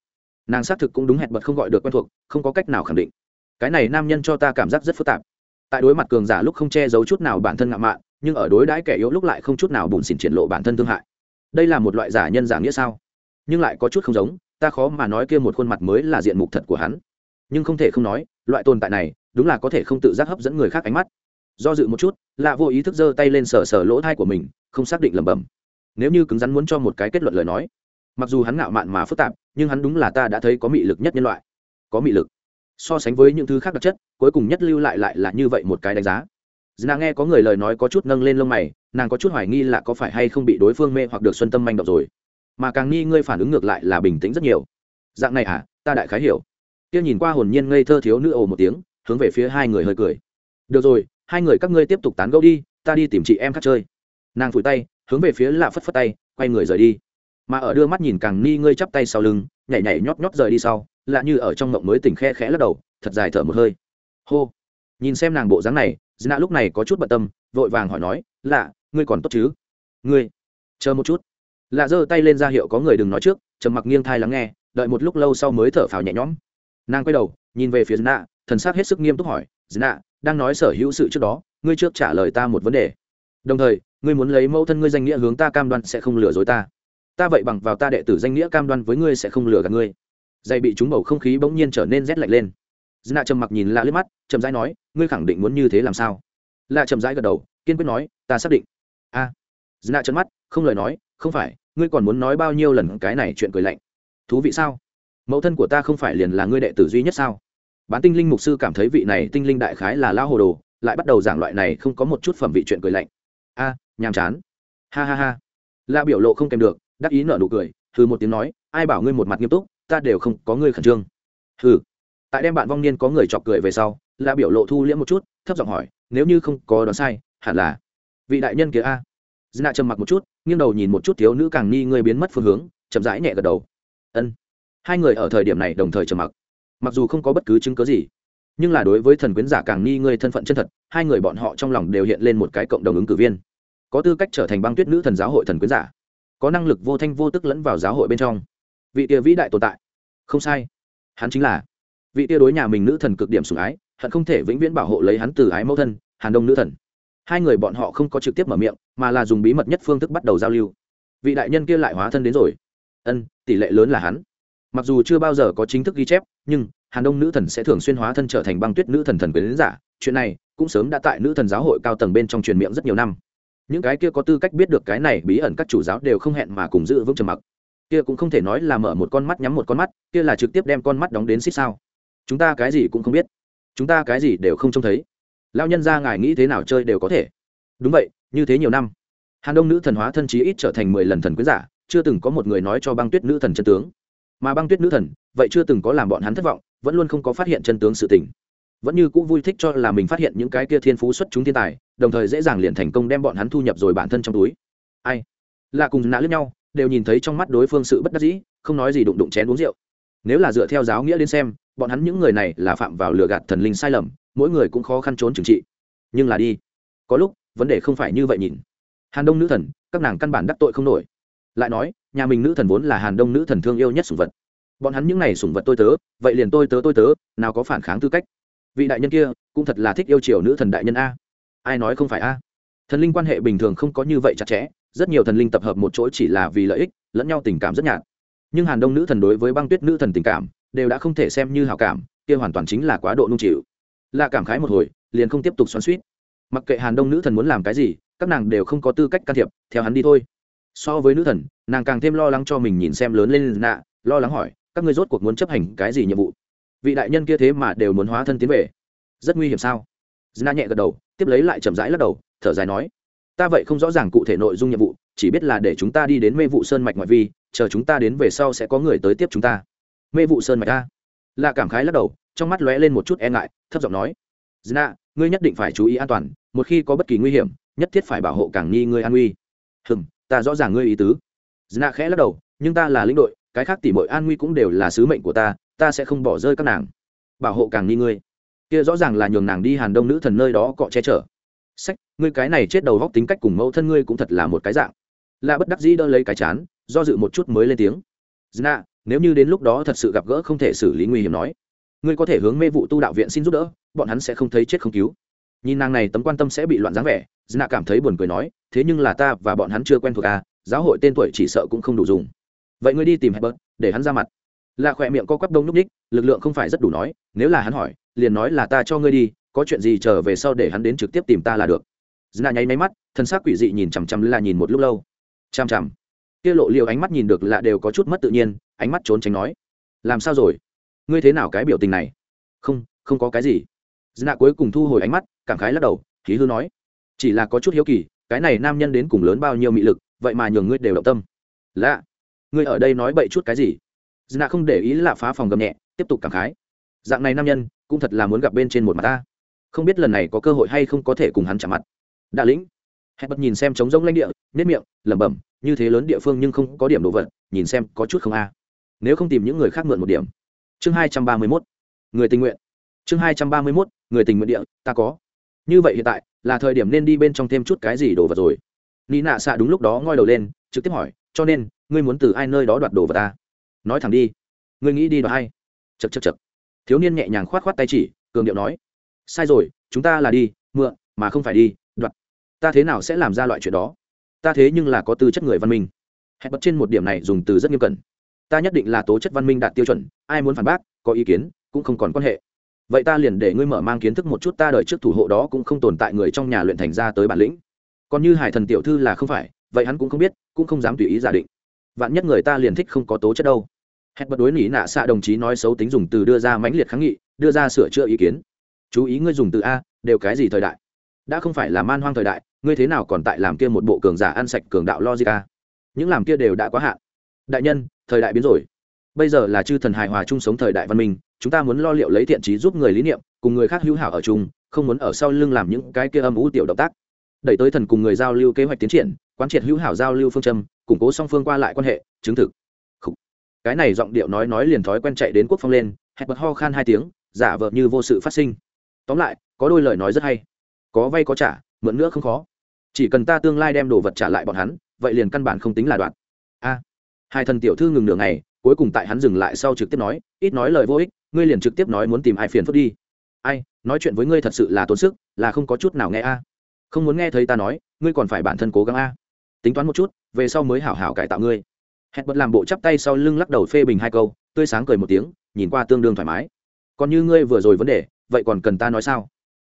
Nàng xác thực cũng đúng hẹn bật không gọi được quen thuộc, không có cách nào khẳng định. Cái này nam nhân cho ta cảm giác rất phức tạp. Tại đối mặt cường giả lúc không che giấu chút nào bản thân ngạo mạn, nhưng ở đối đãi kẻ yếu lúc lại không chút nào bùn xỉn triển lộ bản thân thương hại. Đây là một loại giả nhân giả nghĩa sao? Nhưng lại có chút không giống ta khó mà nói kia một khuôn mặt mới là diện mục thật của hắn. Nhưng không thể không nói, loại tồn tại này, đúng là có thể không tự giác hấp dẫn người khác ánh mắt. Do dự một chút, lạ vô ý thức giơ tay lên sờ sờ lỗ thai của mình, không xác định lẩm bẩm. Nếu như cứng rắn muốn cho một cái kết luận lời nói, mặc dù hắn ngạo mạn mà phức tạp, nhưng hắn đúng là ta đã thấy có mị lực nhất nhân loại. Có mị lực. So sánh với những thứ khác đặc chất, cuối cùng nhất lưu lại lại là như vậy một cái đánh giá. Nàng nghe có người lời nói có chút nâng lên lông mày, nàng có chút hoài nghi là có phải hay không bị đối phương mê hoặc được xuân tâm manh động rồi mà càng nghi ngươi phản ứng ngược lại là bình tĩnh rất nhiều. Dạng này à ta đại khái hiểu. Kia nhìn qua hồn nhiên ngây thơ thiếu nữ ồ một tiếng, hướng về phía hai người hơi cười. Được rồi, hai người các ngươi tiếp tục tán gẫu đi, ta đi tìm chị em khác chơi. Nàng phủi tay, hướng về phía lạ phất phất tay, quay người rời đi. Mà ở đưa mắt nhìn càng ni ngươi chắp tay sau lưng, nhảy nhảy nhót nhót rời đi sau, lạ như ở trong mộng mới tỉnh khe khẽ lắc đầu, thật dài thở một hơi. Hô. Nhìn xem nàng bộ dáng này dna lúc này có chút bận tâm, vội vàng hỏi nói, lạ, ngươi còn tốt chứ? Ngươi, chờ một chút lạ giơ tay lên ra hiệu có người đừng nói trước, trầm mặc nghiêng thai lắng nghe, đợi một lúc lâu sau mới thở phào nhẹ nhõm. Nàng quay đầu, nhìn về phía dna thần sắc hết sức nghiêm túc hỏi dna đang nói sở hữu sự trước đó, ngươi trước trả lời ta một vấn đề. Đồng thời, ngươi muốn lấy mẫu thân ngươi danh nghĩa hướng ta cam đoan sẽ không lừa dối ta. Ta vậy bằng vào ta đệ tử danh nghĩa cam đoan với ngươi sẽ không lừa gạt ngươi. Dày bị chúng bầu không khí bỗng nhiên trở nên rét lạnh lên. Dna trầm mặc nhìn lạ liếc mắt, chậm rãi nói, ngươi khẳng định muốn như thế làm sao? Lạ chậm rãi gật đầu, kiên quyết nói, ta xác định. A. À. dna trấn mắt, không lời nói không phải, ngươi còn muốn nói bao nhiêu lần cái này chuyện cười lạnh? Thú vị sao? Mẫu thân của ta không phải liền là ngươi đệ tử duy nhất sao? Bán tinh linh mục sư cảm thấy vị này tinh linh đại khái là lao hồ đồ, lại bắt đầu giảng loại này không có một chút phẩm vị chuyện cười lạnh. A, nhàm chán. Ha ha ha. La biểu lộ không kèm được, đắc ý nở nụ cười, hừ một tiếng nói, ai bảo ngươi một mặt nghiêm túc, ta đều không có ngươi khẩn trương. Hừ. Tại đem bạn vong niên có người chọc cười về sau la biểu lộ thu liễm một chút, thấp giọng hỏi, nếu như không có đoán sai, hẳn là vị đại nhân kia a? Dna trầm mặc một chút, nghiêng đầu nhìn một chút thiếu nữ càng nghi người biến mất phương hướng, chậm rãi nhẹ gật đầu. Ân. Hai người ở thời điểm này đồng thời trầm mặc. Mặc dù không có bất cứ chứng cứ gì, nhưng là đối với thần quyến giả càng nghi người thân phận chân thật, hai người bọn họ trong lòng đều hiện lên một cái cộng đồng ứng cử viên. Có tư cách trở thành băng tuyết nữ thần giáo hội thần quyến giả, có năng lực vô thanh vô tức lẫn vào giáo hội bên trong. Vị tia vĩ đại tồn tại. Không sai. Hắn chính là vị tia đối nhà mình nữ thần cực điểm sủng ái, hận không thể vĩnh viễn bảo hộ lấy hắn từ ái mẫu thân, hàn đông nữ thần hai người bọn họ không có trực tiếp mở miệng, mà là dùng bí mật nhất phương thức bắt đầu giao lưu. Vị đại nhân kia lại hóa thân đến rồi. Ân, tỷ lệ lớn là hắn. Mặc dù chưa bao giờ có chính thức ghi chép, nhưng hàn đông nữ thần sẽ thường xuyên hóa thân trở thành băng tuyết nữ thần thần quyến giả. Chuyện này cũng sớm đã tại nữ thần giáo hội cao tầng bên trong truyền miệng rất nhiều năm. Những cái kia có tư cách biết được cái này bí ẩn các chủ giáo đều không hẹn mà cùng giữ vững trầm mặc. Kia cũng không thể nói là mở một con mắt nhắm một con mắt, kia là trực tiếp đem con mắt đóng đến xích sao. Chúng ta cái gì cũng không biết. Chúng ta cái gì đều không trông thấy lao nhân ra ngài nghĩ thế nào chơi đều có thể. Đúng vậy, như thế nhiều năm, hàn đông nữ thần hóa thân chí ít trở thành mười lần thần quyến giả, chưa từng có một người nói cho băng tuyết nữ thần chân tướng. Mà băng tuyết nữ thần, vậy chưa từng có làm bọn hắn thất vọng, vẫn luôn không có phát hiện chân tướng sự tình. Vẫn như cũng vui thích cho là mình phát hiện những cái kia thiên phú xuất chúng thiên tài, đồng thời dễ dàng liền thành công đem bọn hắn thu nhập rồi bản thân trong túi. Ai? Là cùng nã lẫn nhau, đều nhìn thấy trong mắt đối phương sự bất đắc dĩ, không nói gì đụng đụng chén uống rượu nếu là dựa theo giáo nghĩa đến xem, bọn hắn những người này là phạm vào lừa gạt thần linh sai lầm, mỗi người cũng khó khăn trốn trừng trị. Nhưng là đi, có lúc, vấn đề không phải như vậy nhìn. Hàn đông nữ thần, các nàng căn bản đắc tội không nổi. Lại nói, nhà mình nữ thần vốn là hàn đông nữ thần thương yêu nhất sủng vật. Bọn hắn những n à y sủng vật tôi tớ, vậy liền tôi tớ tôi tớ, nào có phản kháng tư cách. Vị đại nhân kia, cũng thật là thích yêu chiều nữ thần đại nhân a. Ai nói không phải a? Thần linh quan hệ bình thường không có như vậy chặt chẽ, rất nhiều thần linh tập hợp một chỗ chỉ là vì lợi ích, lẫn nhau tình cảm rất nhạt nhưng hàn đông nữ thần đối với băng tuyết nữ thần tình cảm, đều đã không thể xem như hào cảm, kia hoàn toàn chính là quá độ nung chịu. Là cảm khái một hồi, liền không tiếp tục xoắn suýt mặc kệ hàn đông nữ thần muốn làm cái gì, các nàng đều không có tư cách can thiệp, theo hắn đi thôi. So với nữ thần, nàng càng thêm lo lắng cho mình nhìn xem lớn lên nạ, lo lắng hỏi, các ngươi rốt cuộc muốn chấp hành cái gì nhiệm vụ? Vị đại nhân kia thế mà đều muốn hóa thân tiến về. Rất nguy hiểm sao? Dna nhẹ gật đầu, tiếp lấy lại chậm rãi lắc đầu, thở dài nói, ta vậy không rõ ràng cụ thể nội dung nhiệm vụ, chỉ biết là để chúng ta đi đến mê vụ sơn mạch ngoại vi chờ chúng ta đến về sau sẽ có người tới tiếp chúng ta. Mê vụ sơn mạch a. Là cảm khái lắc đầu, trong mắt lóe lên một chút e ngại, thấp giọng nói dna ngươi nhất định phải chú ý an toàn, một khi có bất kỳ nguy hiểm, nhất thiết phải bảo hộ càng nghi ngươi an nguy. Hừm, ta rõ ràng ngươi ý tứ. Dna khẽ lắc đầu, nhưng ta là lĩnh đội, cái khác tỉ mọi an nguy cũng đều là sứ mệnh của ta ta sẽ không bỏ rơi các nàng. Bảo hộ càng nghi ngươi. Kia rõ ràng là nhường nàng đi hàn đông nữ thần nơi đó cọ che chở. Sách, ngươi cái này chết đầu góc tính cách cùng mẫu thân ngươi cũng thật là một cái dạng. Lạ bất đắc dĩ đỡ lấy cái chán do dự một chút mới lên tiếng. Zna, nếu như đến lúc đó thật sự gặp gỡ không thể xử lý nguy hiểm nói ngươi có thể hướng mê vụ tu đạo viện xin giúp đỡ bọn hắn sẽ không thấy chết không cứu. Nhìn nàng này tấm quan tâm sẽ bị loạn dáng vẻ Zna cảm thấy buồn cười nói thế nhưng là ta và bọn hắn chưa quen thuộc à giáo hội tên tuổi chỉ sợ cũng không đủ dùng. Vậy ngươi đi tìm hebert để hắn ra mặt. Là khỏe miệng co quắp đông n ú ních lực lượng không phải rất đủ nói nếu là hắn hỏi liền nói là ta cho ngươi đi có chuyện gì trở về sau để hắn đến trực tiếp tìm ta là được. Zna nháy máy mắt thân xác quỷ dị nhìn chằm chằm là nhìn một lúc lâu. Chằm chằm kia lộ liều ánh mắt nhìn được là đều có chút mất tự nhiên, ánh mắt trốn tránh nói, làm sao rồi? Ngươi thế nào cái biểu tình này? Không không có cái gì. Dna cuối cùng thu hồi ánh mắt, cảm khái lắc đầu, khí hư nói, chỉ là có chút hiếu kỳ, cái này nam nhân đến cùng lớn bao nhiêu mị lực, vậy mà nhường ngươi đều động tâm. Lạ, ngươi ở đây nói bậy chút cái gì? Dna không để ý là phá phòng gầm nhẹ, tiếp tục cảm khái, dạng này nam nhân, cũng thật là muốn gặp bên trên một mặt ta. Không biết lần này có cơ hội hay không có thể cùng hắn chạm mặt. Đạ lĩnh. Hẹn bật nhìn xem trống rỗng lãnh địa nếp miệng, lẩm bẩm như thế lớn địa phương nhưng không có điểm đồ vật, nhìn xem có chút không a. Nếu không tìm những người khác mượn một điểm. Chương hai trăm ba mươi mốt. Người tình nguyện. Chương hai trăm ba mươi mốt, người tình nguyện địa, ta có. Như vậy hiện tại, là thời điểm nên đi bên trong thêm chút cái gì đồ vật rồi. Ni nạ xạ đúng lúc đó ngoi đầu lên, trực tiếp hỏi, cho nên, ngươi muốn từ ai nơi đó đoạt đồ vật ta? Nói thẳng đi. Ngươi nghĩ đi đoạt hay chật chật chật thiếu niên nhẹ nhàng khoát khoát tay chỉ, cường điệu nói. Sai rồi, chúng ta là đi, mượn, mà không phải đi, đoạt. Ta thế nào sẽ làm ra loại chuyện đó? Ta thế nhưng là có tư chất người văn minh. Hẹn bật trên một điểm này dùng từ rất nghiêm cẩn. Ta nhất định là tố chất văn minh đạt tiêu chuẩn, ai muốn phản bác, có ý kiến, cũng không còn quan hệ. Vậy ta liền để ngươi mở mang kiến thức một chút ta đợi trước thủ hộ đó cũng không tồn tại người trong nhà luyện thành ra tới bản lĩnh. Còn như hải thần tiểu thư là không phải, vậy hắn cũng không biết, cũng không dám tùy ý giả định. Vạn nhất người ta liền thích không có tố chất đâu. Hẹn bật đối nỉ nạ xạ đồng chí nói xấu tính dùng từ đưa ra mãnh liệt kháng nghị, đưa ra sửa chữa ý kiến. Chú ý ngươi dùng từ a, đều cái gì thời đại? Đã không phải là man hoang thời đại, ngươi thế nào còn tại làm kia một bộ cường giả ăn sạch cường đạo logica những làm kia đều đã quá hạn. Đại nhân, thời đại biến rồi. Bây giờ là chư thần hài hòa chung sống thời đại văn minh, chúng ta muốn lo liệu lấy thiện trí giúp người lý niệm, cùng người khác hữu hảo ở chung, không muốn ở sau lưng làm những cái kia âm ủ tiểu động tác. Đẩy tới thần cùng người giao lưu kế hoạch tiến triển, quán triệt hữu hảo giao lưu phương châm, củng cố song phương qua lại quan hệ, chứng thực. Cái này giọng điệu nói nói liền thói quen chạy đến quốc phong lên hẹp bật ho khan hai tiếng, giả vờ như vô sự phát sinh. Tóm lại, có đôi lời nói rất hay có vay có trả, mượn nữa không khó. Chỉ cần ta tương lai đem đồ vật trả lại bọn hắn, vậy liền căn bản không tính là đoạn. A. Hai thần tiểu thư ngừng nửa ngày, cuối cùng tại hắn dừng lại sau trực tiếp nói, ít nói lời vô ích, ngươi liền trực tiếp nói muốn tìm ai phiền phức đi. Ai, nói chuyện với ngươi thật sự là tốn sức, là không có chút nào nghe a. Không muốn nghe thấy ta nói, ngươi còn phải bản thân cố gắng a. Tính toán một chút, về sau mới hảo hảo cải tạo ngươi. Hẹn bật làm bộ chắp tay sau lưng lắc đầu phê bình hai câu, tươi sáng cười một tiếng, nhìn qua tương đương thoải mái. Còn như ngươi vừa rồi vấn đề, vậy còn cần ta nói sao?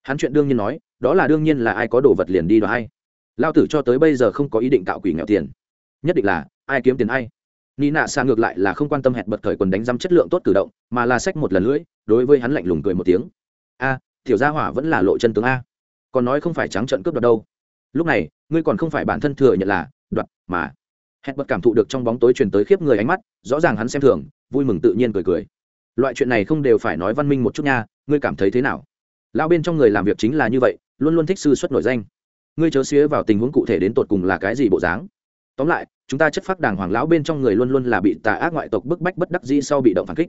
Hắn chuyện đương nhiên nói, đó là đương nhiên là ai có đồ vật liền đi đó hay lao tử cho tới bây giờ không có ý định tạo quỷ nghèo tiền. Nhất định là, ai kiếm tiền ai. Ni nạ xa ngược lại là không quan tâm hẹn bật thời quần đánh răm chất lượng tốt cử động, mà là sách một lần lưỡi, đối với hắn lạnh lùng cười một tiếng. A, tiểu gia hỏa vẫn là lộ chân tướng a. Còn nói không phải trắng trận cướp đoạt đâu. Lúc này, ngươi còn không phải bản thân thừa nhận là đoạt, mà. Hẹn bật cảm thụ được trong bóng tối truyền tới khiếp người ánh mắt, rõ ràng hắn xem thường, vui mừng tự nhiên cười cười. Loại chuyện này không đều phải nói văn minh một chút nha, ngươi cảm thấy thế nào? Lão bên trong người làm việc chính là như vậy, luôn luôn thích sư xuất nổi danh. Ngươi chớ xía vào tình huống cụ thể đến tột cùng là cái gì bộ dáng. Tóm lại, chúng ta chất phác đàng hoàng lão bên trong người luôn luôn là bị tà ác ngoại tộc bức bách bất đắc dĩ sau bị động phản kích.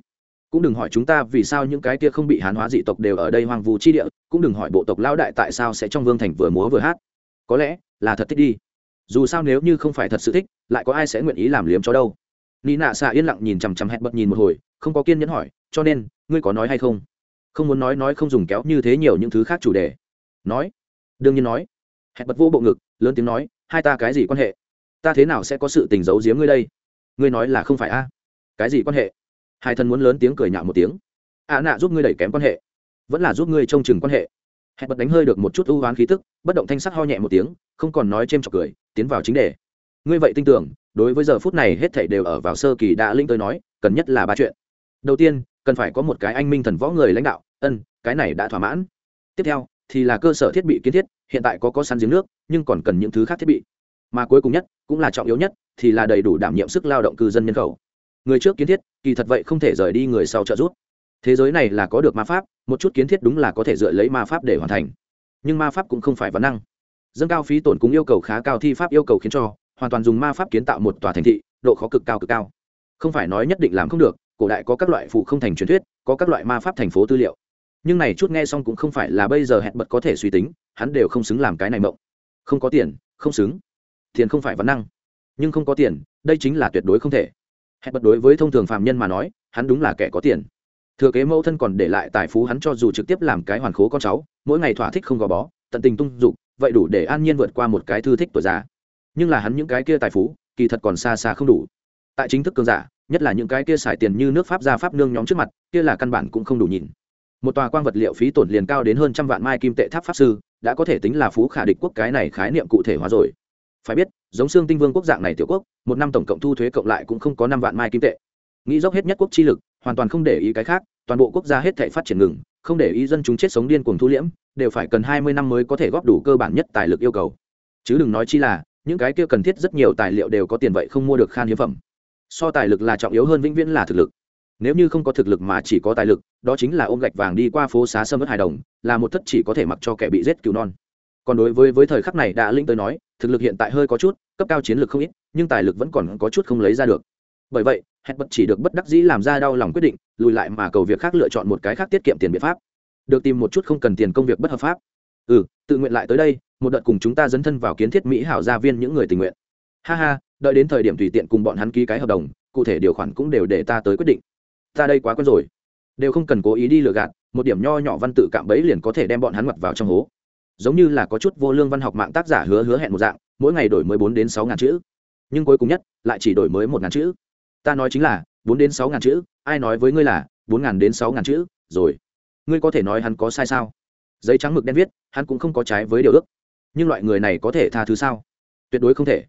Cũng đừng hỏi chúng ta vì sao những cái kia không bị hán hóa dị tộc đều ở đây hoang vu chi địa, cũng đừng hỏi bộ tộc lão đại tại sao sẽ trong vương thành vừa múa vừa hát. Có lẽ, là thật thích đi. Dù sao nếu như không phải thật sự thích, lại có ai sẽ nguyện ý làm liếm cho đâu? Nị nạ xạ yên lặng nhìn chằm chằm hẹn bật nhìn một hồi, không có kiên nhẫn hỏi, cho nên, ngươi có nói hay không? Không muốn nói nói không dùng kéo như thế nhiều những thứ khác chủ đề. Nói. Đương nhiên nói. Hẹn bật vô bộ ngực lớn tiếng nói hai ta cái gì quan hệ? Ta thế nào sẽ có sự tình giấu giếm ngươi đây? Ngươi nói là không phải a? Cái gì quan hệ? Hai thân muốn lớn tiếng cười nhạo một tiếng. Ạ à, nạ giúp ngươi đẩy kém quan hệ vẫn là giúp ngươi trông chừng quan hệ. Hẹn bật đánh hơi được một chút ưu hoán khí tức bất động thanh sắc ho nhẹ một tiếng không còn nói c h trọc cười tiến vào chính đề. Ngươi vậy tin tưởng đối với giờ phút này hết thảy đều ở vào sơ kỳ đã linh tới nói cần nhất là ba chuyện. Đầu tiên cần phải có một cái anh minh thần võ người lãnh đạo, ân, cái này đã thỏa mãn. Tiếp theo, thì là cơ sở thiết bị kiến thiết, hiện tại có có săn giếng nước, nhưng còn cần những thứ khác thiết bị. Mà cuối cùng nhất, cũng là trọng yếu nhất, thì là đầy đủ đảm nhiệm sức lao động cư dân nhân khẩu. Người trước kiến thiết, kỳ thật vậy không thể rời đi người sau trợ giúp. Thế giới này là có được ma pháp, một chút kiến thiết đúng là có thể dựa lấy ma pháp để hoàn thành. Nhưng ma pháp cũng không phải vấn năng. Dâng cao phí tổn cũng yêu cầu khá cao, thi pháp yêu cầu khiến cho, hoàn toàn dùng ma pháp kiến tạo một tòa thành thị, độ khó cực cao cực cao. Không phải nói nhất định làm không được cổ đại có các loại phụ không thành truyền thuyết, có các loại ma pháp thành phố tư liệu. Nhưng này chút nghe xong cũng không phải là bây giờ hẹn bật có thể suy tính, hắn đều không xứng làm cái này mộng. Không có tiền, không xứng. Tiền không phải vấn năng, nhưng không có tiền, đây chính là tuyệt đối không thể. Hẹn bật đối với thông thường phạm nhân mà nói, hắn đúng là kẻ có tiền. Thừa kế mẫu thân còn để lại tài phú hắn cho dù trực tiếp làm cái hoàn khố con cháu, mỗi ngày thỏa thích không gò bó, tận tình tung dục, vậy đủ để an nhiên vượt qua một cái thư thích tuổi già. Nhưng là hắn những cái kia tài phú, kỳ thật còn xa xa không đủ. Tại chính thức cường giả nhất là những cái kia xài tiền như nước pháp gia pháp nương nhóm trước mặt, kia là căn bản cũng không đủ nhìn. Một tòa quang vật liệu phí tổn liền cao đến hơn trăm vạn mai kim tệ tháp pháp sư, đã có thể tính là phú khả địch quốc cái này khái niệm cụ thể hóa rồi. Phải biết, giống xương tinh vương quốc dạng này tiểu quốc, một năm tổng cộng thu thuế cộng lại cũng không có năm vạn mai kim tệ. Nghĩ dốc hết nhất quốc chi lực, hoàn toàn không để ý cái khác, toàn bộ quốc gia hết thể phát triển ngừng, không để ý dân chúng chết sống điên cuồng thu liễm, đều phải cần hai mươi năm mới có thể góp đủ cơ bản nhất tài lực yêu cầu. Chứ đừng nói chi là, những cái kia cần thiết rất nhiều tài liệu đều có tiền vậy không mua được khan hiếm phẩm so tài lực là trọng yếu hơn vĩnh viễn là thực lực. Nếu như không có thực lực mà chỉ có tài lực, đó chính là ôm gạch vàng đi qua phố xá sâm ớt hài đồng, là một thất chỉ có thể mặc cho kẻ bị giết cứu non. Còn đối với với thời khắc này đã linh tới nói, thực lực hiện tại hơi có chút, cấp cao chiến lược không ít, nhưng tài lực vẫn còn có chút không lấy ra được. Bởi vậy, hẹn bật chỉ được bất đắc dĩ làm ra đau lòng quyết định, lùi lại mà cầu việc khác lựa chọn một cái khác tiết kiệm tiền biện pháp. Được tìm một chút không cần tiền công việc bất hợp pháp. Ừ tự nguyện lại tới đây, một đợt cùng chúng ta dấn thân vào kiến thiết mỹ hảo gia viên những người tình nguyện. Ha ha đợi đến thời điểm tùy tiện cùng bọn hắn ký cái hợp đồng, cụ thể điều khoản cũng đều để ta tới quyết định. Ta đây quá quen rồi. Đều không cần cố ý đi lừa gạt, một điểm nho nhỏ văn tự cạm bẫy liền có thể đem bọn hắn mặt vào trong hố. Giống như là có chút vô lương văn học mạng tác giả hứa hứa hẹn một dạng, mỗi ngày đổi mới bốn đến sáu ngàn chữ. Nhưng cuối cùng nhất, lại chỉ đổi mới một ngàn chữ. Ta nói chính là, bốn đến sáu ngàn chữ, ai nói với ngươi là, bốn ngàn đến sáu ngàn chữ, rồi. Ngươi có thể nói hắn có sai sao? Giấy trắng mực đen viết, hắn cũng không có trái với điều ước. Nhưng loại người này có thể tha thứ sao? Tuyệt đối không thể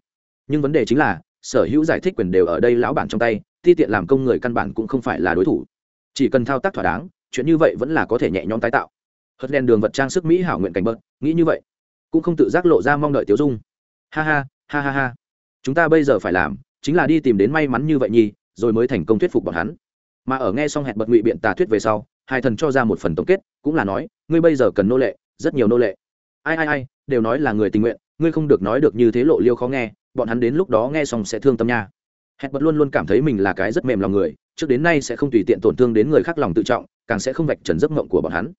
nhưng vấn đề chính là, sở hữu giải thích quyền đều ở đây lão bản trong tay ti tiện làm công người căn bản cũng không phải là đối thủ. Chỉ cần thao tác thỏa đáng, chuyện như vậy vẫn là có thể nhẹ nhõm tái tạo. Hất đèn đường vật trang sức mỹ hảo nguyện cảnh bớt nghĩ như vậy, cũng không tự giác lộ ra mong đợi tiểu dung. Ha ha ha ha ha. Chúng ta bây giờ phải làm, chính là đi tìm đến may mắn như vậy nhi rồi mới thành công thuyết phục bọn hắn. Mà ở nghe xong hẹn bật ngụy biện tà thuyết về sau, hai thần cho ra một phần tổng kết, cũng là nói, ngươi bây giờ cần nô lệ, rất nhiều nô lệ. Ai ai ai, đều nói là người tình nguyện, ngươi không được nói được như thế lộ liêu khó nghe bọn hắn đến lúc đó nghe xong sẽ thương tâm nha. Hẹn bật luôn luôn cảm thấy mình là cái rất mềm lòng người, trước đến nay sẽ không tùy tiện tổn thương đến người khác lòng tự trọng, càng sẽ không vạch trần giấc mộng của bọn hắn.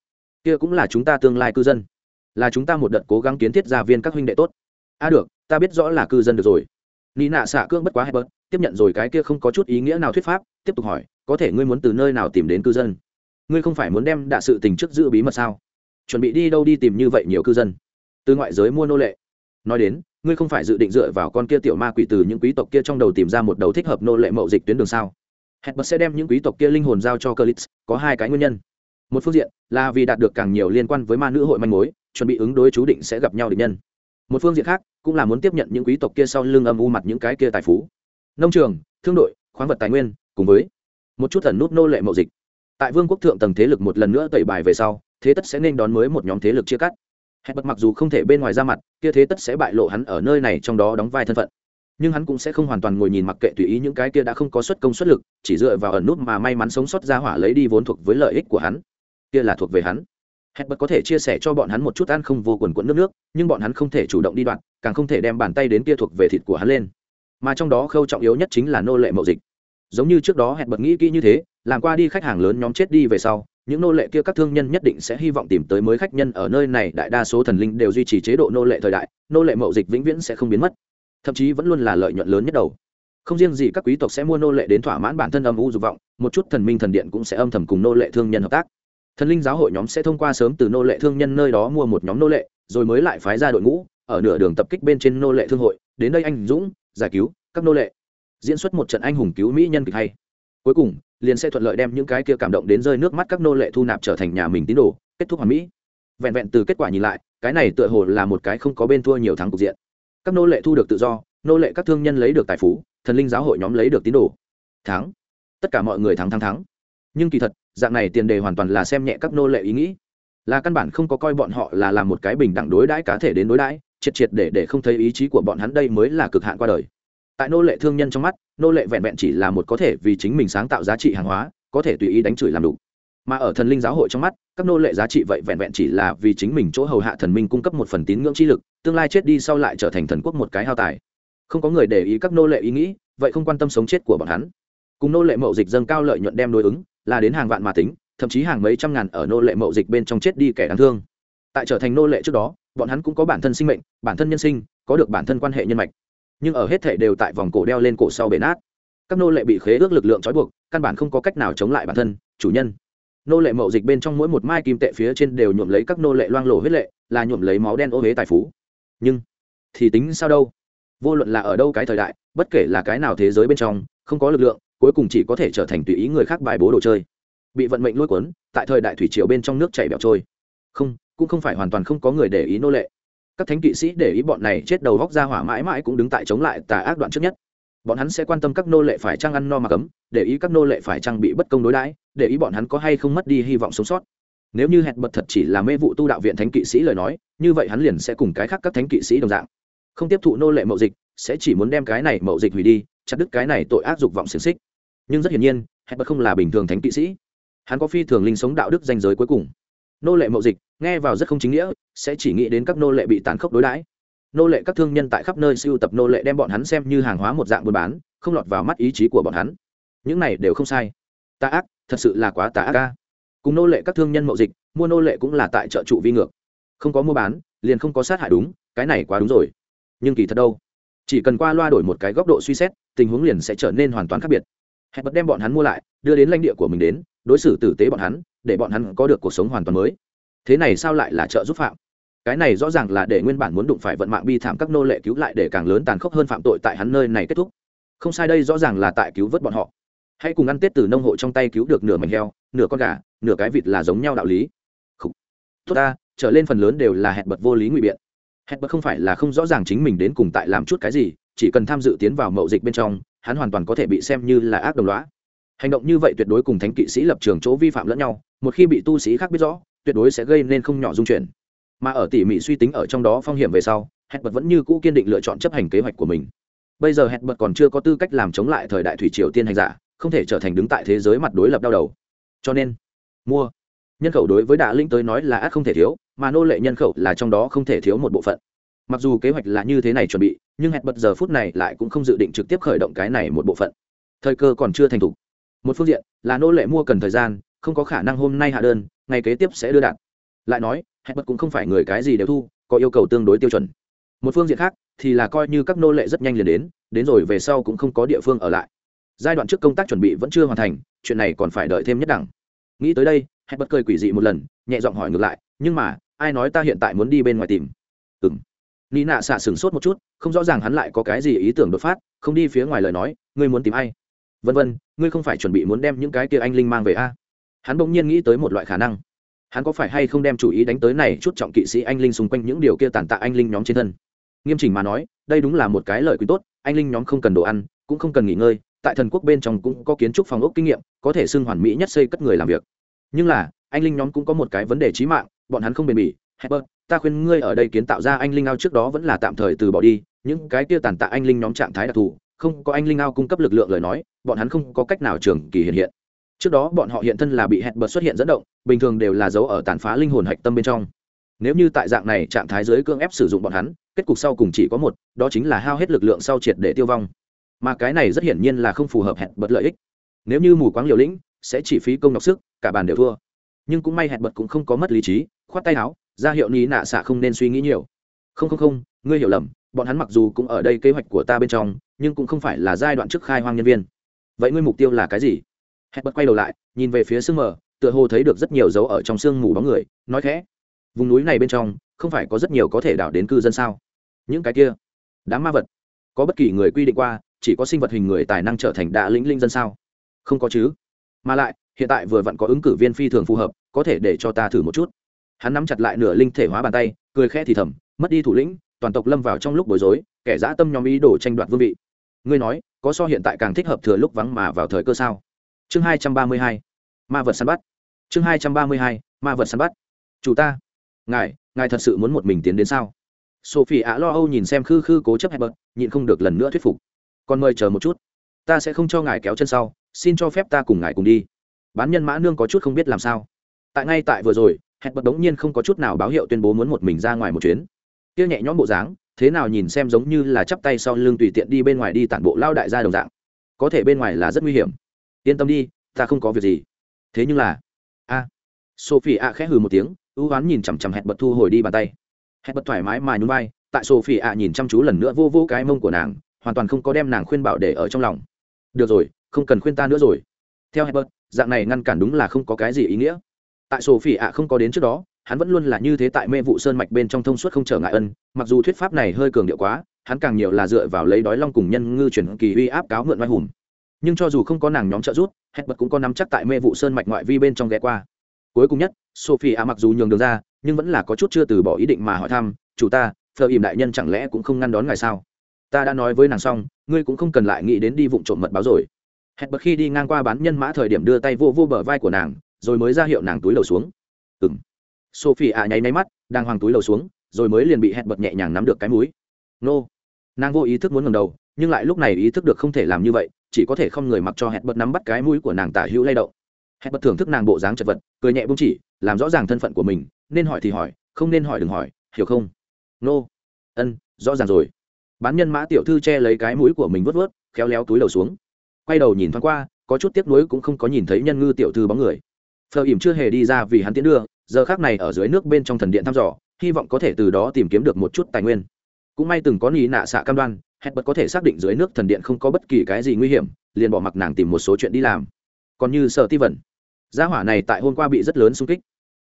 Kia cũng là chúng ta tương lai cư dân. Là chúng ta một đợt cố gắng kiến thiết gia viên các huynh đệ tốt. A à được, ta biết rõ là cư dân được rồi. Nị nạ xạ cương bất quá hebert tiếp nhận rồi cái kia không có chút ý nghĩa nào thuyết pháp, tiếp tục hỏi, có thể ngươi muốn từ nơi nào tìm đến cư dân? Ngươi không phải muốn đem đạ sự tình trước giữ bí mật sao? Chuẩn bị đi đâu đi tìm như vậy nhiều cư dân? Từ ngoại giới mua nô lệ. Nói đến ngươi không phải dự định dựa vào con kia tiểu ma quỷ từ những quý tộc kia trong đầu tìm ra một đầu thích hợp nô lệ mậu dịch tuyến đường sao? Hẹn bật sẽ đem những quý tộc kia linh hồn giao cho cơ có hai cái nguyên nhân. Một phương diện là vì đạt được càng nhiều liên quan với ma nữ hội manh mối, chuẩn bị ứng đối chú định sẽ gặp nhau định nhân. Một phương diện khác cũng là muốn tiếp nhận những quý tộc kia sau lưng âm u mặt những cái kia tài phú. Nông trường, thương đội, khoáng vật tài nguyên, cùng với một chút thần nút nô lệ mậu dịch. Tại vương quốc thượng tầng thế lực một lần nữa tẩy bài về sau, thế tất sẽ nên đón mới một nhóm thế lực chia cắt hẹn bật mặc dù không thể bên ngoài ra mặt, kia thế tất sẽ bại lộ hắn ở nơi này trong đó đóng vai thân phận. Nhưng hắn cũng sẽ không hoàn toàn ngồi nhìn mặc kệ tùy ý những cái kia đã không có xuất công xuất lực, chỉ dựa vào ẩn nút mà may mắn sống sót ra hỏa lấy đi vốn thuộc với lợi ích của hắn. Kia là thuộc về hắn. Hẹn bật có thể chia sẻ cho bọn hắn một chút ăn không vô quần quẫn nước nước, nhưng bọn hắn không thể chủ động đi đoạn, càng không thể đem bàn tay đến kia thuộc về thịt của hắn lên. Mà trong đó khâu trọng yếu nhất chính là nô lệ mậu dịch. Giống như trước đó hẹn bật nghĩ kỹ như thế, làm qua đi khách hàng lớn nhóm chết đi về sau những nô lệ kia các thương nhân nhất định sẽ hy vọng tìm tới mới khách nhân ở nơi này, đại đa số thần linh đều duy trì chế độ nô lệ thời đại, nô lệ mậu dịch vĩnh viễn sẽ không biến mất. Thậm chí vẫn luôn là lợi nhuận lớn nhất đầu. Không riêng gì, các quý tộc sẽ mua nô lệ đến thỏa mãn bản thân âm u dục vọng, một chút thần minh thần điện cũng sẽ âm thầm cùng nô lệ thương nhân hợp tác. Thần linh giáo hội nhóm sẽ thông qua sớm từ nô lệ thương nhân nơi đó mua một nhóm nô lệ, rồi mới lại phái ra đội ngũ, ở nửa đường tập kích bên trên nô lệ thương hội. Đến đây anh dũng, giải cứu các nô lệ. Diễn xuất một trận anh hùng cứu mỹ nhân kịch hay. Cuối cùng liền sẽ thuận lợi đem những cái kia cảm động đến rơi nước mắt các nô lệ thu nạp trở thành nhà mình tín đồ, kết thúc hoàn mỹ. Vẹn vẹn từ kết quả nhìn lại, cái này tựa hồ là một cái không có bên thua nhiều thắng cục diện. Các nô lệ thu được tự do, nô lệ các thương nhân lấy được tài phú, thần linh giáo hội nhóm lấy được tín đồ. Thắng. Tất cả mọi người thắng thắng thắng. Nhưng kỳ thật, dạng này tiền đề hoàn toàn là xem nhẹ các nô lệ ý nghĩ. Là căn bản không có coi bọn họ là làm một cái bình đẳng đối đãi cá thể đến đối đãi, triệt triệt để để không thấy ý chí của bọn hắn đây mới là cực hạn qua đời tại nô lệ thương nhân trong mắt, nô lệ vẹn vẹn chỉ là một có thể vì chính mình sáng tạo giá trị hàng hóa, có thể tùy ý đánh chửi làm đủ mà ở thần linh giáo hội trong mắt, các nô lệ giá trị vậy vẹn vẹn chỉ là vì chính mình chỗ hầu hạ thần minh cung cấp một phần tín ngưỡng chi lực, tương lai chết đi sau lại trở thành thần quốc một cái hao tài. Không có người để ý các nô lệ ý nghĩ, vậy không quan tâm sống chết của bọn hắn. Cùng nô lệ mậu dịch dâng cao lợi nhuận đem đối ứng, là đến hàng vạn mà tính, thậm chí hàng mấy trăm ngàn ở nô lệ mậu dịch bên trong chết đi kẻ đáng thương. Tại trở thành nô lệ trước đó, bọn hắn cũng có bản thân sinh mệnh, bản thân nhân sinh, có được bản thân quan hệ nhân mạch nhưng ở hết thể đều tại vòng cổ đeo lên cổ sau bể nát. Các nô lệ bị khế ước lực lượng trói buộc, căn bản không có cách nào chống lại bản thân, chủ nhân. Nô lệ mậu dịch bên trong mỗi một mai kim tệ phía trên đều nhuộm lấy các nô lệ loang lổ huyết lệ, là nhuộm lấy máu đen ô huế tài phú. Nhưng, thì tính sao đâu? Vô luận là ở đâu cái thời đại, bất kể là cái nào thế giới bên trong, không có lực lượng, cuối cùng chỉ có thể trở thành tùy ý người khác bài bố đồ chơi. Bị vận mệnh lôi cuốn, tại thời đại thủy triều bên trong nước chảy bẹo trôi. Không, cũng không phải hoàn toàn không có người để ý nô lệ các thánh kỵ sĩ để ý bọn này chết đầu góc ra hỏa mãi mãi cũng đứng tại chống lại tà ác đoạn trước nhất. Bọn hắn sẽ quan tâm các nô lệ phải trang ăn no mà cấm, để ý các nô lệ phải trang bị bất công đối đãi, để ý bọn hắn có hay không mất đi hy vọng sống sót. Nếu như hẹn bật thật chỉ là mê vụ tu đạo viện thánh kỵ sĩ lời nói, như vậy hắn liền sẽ cùng cái khác các thánh kỵ sĩ đồng dạng. Không tiếp thụ nô lệ mậu dịch, sẽ chỉ muốn đem cái này mậu dịch hủy đi, chặt đứt cái này tội ác dục vọng xiềng xích. Nhưng rất hiển nhiên, hẹn bật không là bình thường thánh kỵ sĩ. Hắn có phi thường linh sống đạo đức danh giới cuối cùng nô lệ mậu dịch, nghe vào rất không chính nghĩa, sẽ chỉ nghĩ đến các nô lệ bị tàn khốc đối đãi. Nô lệ các thương nhân tại khắp nơi siêu tập nô lệ đem bọn hắn xem như hàng hóa một dạng buôn bán, không lọt vào mắt ý chí của bọn hắn. Những này đều không sai. Tà ác, thật sự là quá tà ác ca cùng nô lệ các thương nhân mậu dịch, mua nô lệ cũng là tại chợ trụ vi ngược. Không có mua bán, liền không có sát hại đúng, cái này quá đúng rồi. Nhưng kỳ thật đâu? Chỉ cần qua loa đổi một cái góc độ suy xét, tình huống liền sẽ trở nên hoàn toàn khác biệt. Hẹn bật đem bọn hắn mua lại, đưa đến lãnh địa của mình đến, đối xử tử tế bọn hắn để bọn hắn có được cuộc sống hoàn toàn mới. Thế này sao lại là trợ giúp phạm? Cái này rõ ràng là để nguyên bản muốn đụng phải vận mạng bi thảm các nô lệ cứu lại để càng lớn tàn khốc hơn phạm tội tại hắn nơi này kết thúc. Không sai đây rõ ràng là tại cứu vớt bọn họ. Hãy cùng ăn tết từ nông hộ trong tay cứu được nửa mảnh heo, nửa con gà, nửa cái vịt là giống nhau đạo lý. Không. tốt ta, trở lên phần lớn đều là hẹn bật vô lý ngụy biện. Hẹn bật không phải là không rõ ràng chính mình đến cùng tại làm chút cái gì, chỉ cần tham dự tiến vào mậu dịch bên trong, hắn hoàn toàn có thể bị xem như là ác đồng loá hành động như vậy tuyệt đối cùng thánh kỵ sĩ lập trường chỗ vi phạm lẫn nhau một khi bị tu sĩ khác biết rõ, tuyệt đối sẽ gây nên không nhỏ dung chuyển. Mà ở tỉ mỉ suy tính ở trong đó phong hiểm về sau hẹn bật vẫn như cũ kiên định lựa chọn chấp hành kế hoạch của mình. Bây giờ hẹn bật còn chưa có tư cách làm chống lại thời đại thủy triều tiên hành giả, không thể trở thành đứng tại thế giới mặt đối lập đau đầu. Cho nên, mua. Nhân khẩu đối với đạ linh tới nói là ác không thể thiếu, mà nô lệ nhân khẩu là trong đó không thể thiếu một bộ phận. Mặc dù kế hoạch là như thế này chuẩn bị, nhưng hẹn bật giờ phút này lại cũng không dự định trực tiếp khởi động cái này một bộ phận. Thời cơ còn chưa thành thục. Một phương diện, là nô lệ mua cần thời gian không có khả năng hôm nay hạ đơn, ngày kế tiếp sẽ đưa đạt. Lại nói, hẹn bật cũng không phải người cái gì đều thu, có yêu cầu tương đối tiêu chuẩn. Một phương diện khác, thì là coi như các nô lệ rất nhanh liền đến đến rồi về sau cũng không có địa phương ở lại. Giai đoạn trước công tác chuẩn bị vẫn chưa hoàn thành, chuyện này còn phải đợi thêm nhất đẳng. Nghĩ tới đây, hẹn bật cười quỷ dị một lần, nhẹ giọng hỏi ngược lại, nhưng mà, ai nói ta hiện tại muốn đi bên ngoài tìm? Ừ m ni nạ xạ sửng sốt một chút, không rõ ràng hắn lại có cái gì ý tưởng đột phát, không đi phía ngoài lời nói, ngươi muốn tìm ai? Vân vân, ngươi không phải chuẩn bị muốn đem những cái kia anh linh mang về a? Hắn bỗng nhiên nghĩ tới một loại khả năng. Hắn có phải hay không đem chủ ý đánh tới này chút trọng kỵ sĩ anh linh xung quanh những điều kia tàn tạ anh linh nhóm trên thân? Nghiêm chỉnh mà nói đây đúng là một cái lợi quý tốt anh linh nhóm không cần đồ ăn cũng không cần nghỉ ngơi tại thần quốc bên trong cũng có kiến trúc phòng ốc kinh nghiệm có thể xưng hoàn mỹ nhất xây cất người làm việc. Nhưng là anh linh nhóm cũng có một cái vấn đề trí mạng bọn hắn không bền bỉ. Hepper, ta khuyên ngươi ở đây kiến tạo ra anh linh ao trước đó vẫn là tạm thời từ bỏ đi những cái kia tàn tạ anh linh nhóm trạng thái đặc thù không có anh linh ao cung cấp lực lượng lời nói bọn hắn không có cách nào trường kỳ hiện hiện trước đó bọn họ hiện thân là bị hẹn bật xuất hiện dẫn động, bình thường đều là dấu ở tàn phá linh hồn hạch tâm bên trong. Nếu như tại dạng này trạng thái dưới cưỡng ép sử dụng bọn hắn, kết cục sau cùng chỉ có một, đó chính là hao hết lực lượng sau triệt để tiêu vong. Mà cái này rất hiển nhiên là không phù hợp hẹn bật lợi ích. Nếu như mù quáng liều lĩnh, sẽ chỉ phí công đọc sức, cả bàn đều thua. Nhưng cũng may hẹn bật cũng không có mất lý trí, khoát tay áo, ra hiệu ní nạ xạ không nên suy nghĩ nhiều. Không không không, ngươi hiểu lầm, bọn hắn mặc dù cũng ở đây kế hoạch của ta bên trong, nhưng cũng không phải là giai đoạn trước khai hoang nhân viên. Vậy ngươi mục tiêu là cái gì? Hẹn bật quay đầu lại, nhìn về phía sương mờ, tựa hồ thấy được rất nhiều dấu ở trong sương mù bóng người, nói khẽ, vùng núi này bên trong, không phải có rất nhiều có thể đảo đến cư dân sao? Những cái kia, đám ma vật, có bất kỳ người quy định qua, chỉ có sinh vật hình người tài năng trở thành đạ lĩnh linh dân sao? Không có chứ. Mà lại, hiện tại vừa vặn có ứng cử viên phi thường phù hợp, có thể để cho ta thử một chút. Hắn nắm chặt lại nửa linh thể hóa bàn tay, cười khẽ thì thầm, mất đi thủ lĩnh, toàn tộc lâm vào trong lúc bối rối, kẻ dã tâm nhóm ý đồ tranh đoạt vương vị. Ngươi nói, có so hiện tại càng thích hợp thừa lúc vắng mà vào thời cơ sao? Chương hai trăm ba mươi hai, ma vật săn bắt. Chương hai trăm ba mươi hai, ma vật săn bắt. Chủ ta. Ngài ngài thật sự muốn một mình tiến đến sao? Sophie ạ lo âu nhìn xem khư khư cố chấp hebert nhịn không được lần nữa thuyết phục. Còn mời chờ một chút. Ta sẽ không cho ngài kéo chân sau, xin cho phép ta cùng ngài cùng đi. Bán nhân mã nương có chút không biết làm sao. Tại ngay tại vừa rồi, hẹn bật đống nhiên không có chút nào báo hiệu tuyên bố muốn một mình ra ngoài một chuyến. Kia nhẹ nhõm bộ dáng, thế nào nhìn xem giống như là chắp tay sau lưng tùy tiện đi bên ngoài đi tản bộ lao đại gia đồng dạng. Có thể bên ngoài là rất nguy hiểm yên tâm đi, ta không có việc gì. Thế nhưng là, a sophie a khẽ hừ một tiếng, ưu oán nhìn chằm chằm hẹn bật thu hồi đi bàn tay. Hẹn bật thoải mái mà nhún vai, tại sophie a nhìn chăm chú lần nữa vô vô cái mông của nàng, hoàn toàn không có đem nàng khuyên bảo để ở trong lòng. Được rồi, không cần khuyên ta nữa rồi. Theo hẹn bật dạng này ngăn cản đúng là không có cái gì ý nghĩa. Tại sophie a không có đến trước đó, hắn vẫn luôn là như thế tại mê vụ sơn mạch bên trong thông suốt không trở ngại ân. Mặc dù thuyết pháp này hơi cường điệu quá, hắn càng nhiều là dựa vào lấy đói long cùng nhân ngư chuyển kỳ uy áp cáo mượn oai hùng nhưng cho dù không có nàng nhóm trợ giúp hết bật cũng có nắm chắc tại mê vụ sơn mạch ngoại vi bên trong ghé qua. Cuối cùng nhất, sophie a mặc dù nhường đường ra, nhưng vẫn là có chút chưa từ bỏ ý định mà hỏi thăm, chủ ta thợ ìm đại nhân chẳng lẽ cũng không ngăn đón ngài sao? Ta đã nói với nàng xong, ngươi cũng không cần lại nghĩ đến đi vụng trộm mật báo rồi. Hẹn bật khi đi ngang qua bán nhân mã thời điểm đưa tay vô vô bờ vai của nàng, rồi mới ra hiệu nàng túi lầu xuống. Ừng sophie a nháy máy mắt đang hoàng túi lầu xuống, rồi mới liền bị hẹn bật nhẹ nhàng nắm được cái mũi. Nô. Nàng vô ý thức muốn ngầm đầu, nhưng lại lúc này ý thức được không thể làm như vậy chỉ có thể không người mặc cho hẹn bật nắm bắt cái mũi của nàng tả hữu lay động. Hẹn bật thưởng thức nàng bộ dáng chật vật, cười nhẹ bung chỉ, làm rõ ràng thân phận của mình, nên hỏi thì hỏi, không nên hỏi đừng hỏi, hiểu không? Nô. Ân, rõ ràng rồi. Bán nhân mã tiểu thư che lấy cái mũi của mình vớt vớt khéo léo túi đầu xuống. Quay đầu nhìn thoáng qua, có chút tiếc nuối cũng không có nhìn thấy nhân ngư tiểu thư bóng người. Phờ ỉm chưa hề đi ra vì hắn tiến đưa, giờ khác này ở dưới nước bên trong thần điện thăm dò, hy vọng có thể từ đó tìm kiếm được một chút tài nguyên. Cũng may từng có nghĩ nạ xạ cam đoan hết bật có thể xác định dưới nước thần điện không có bất kỳ cái gì nguy hiểm, liền bỏ mặc nàng tìm một số chuyện đi làm. Còn như sợ ti vẩn gia hỏa này tại hôm qua bị rất lớn xung kích.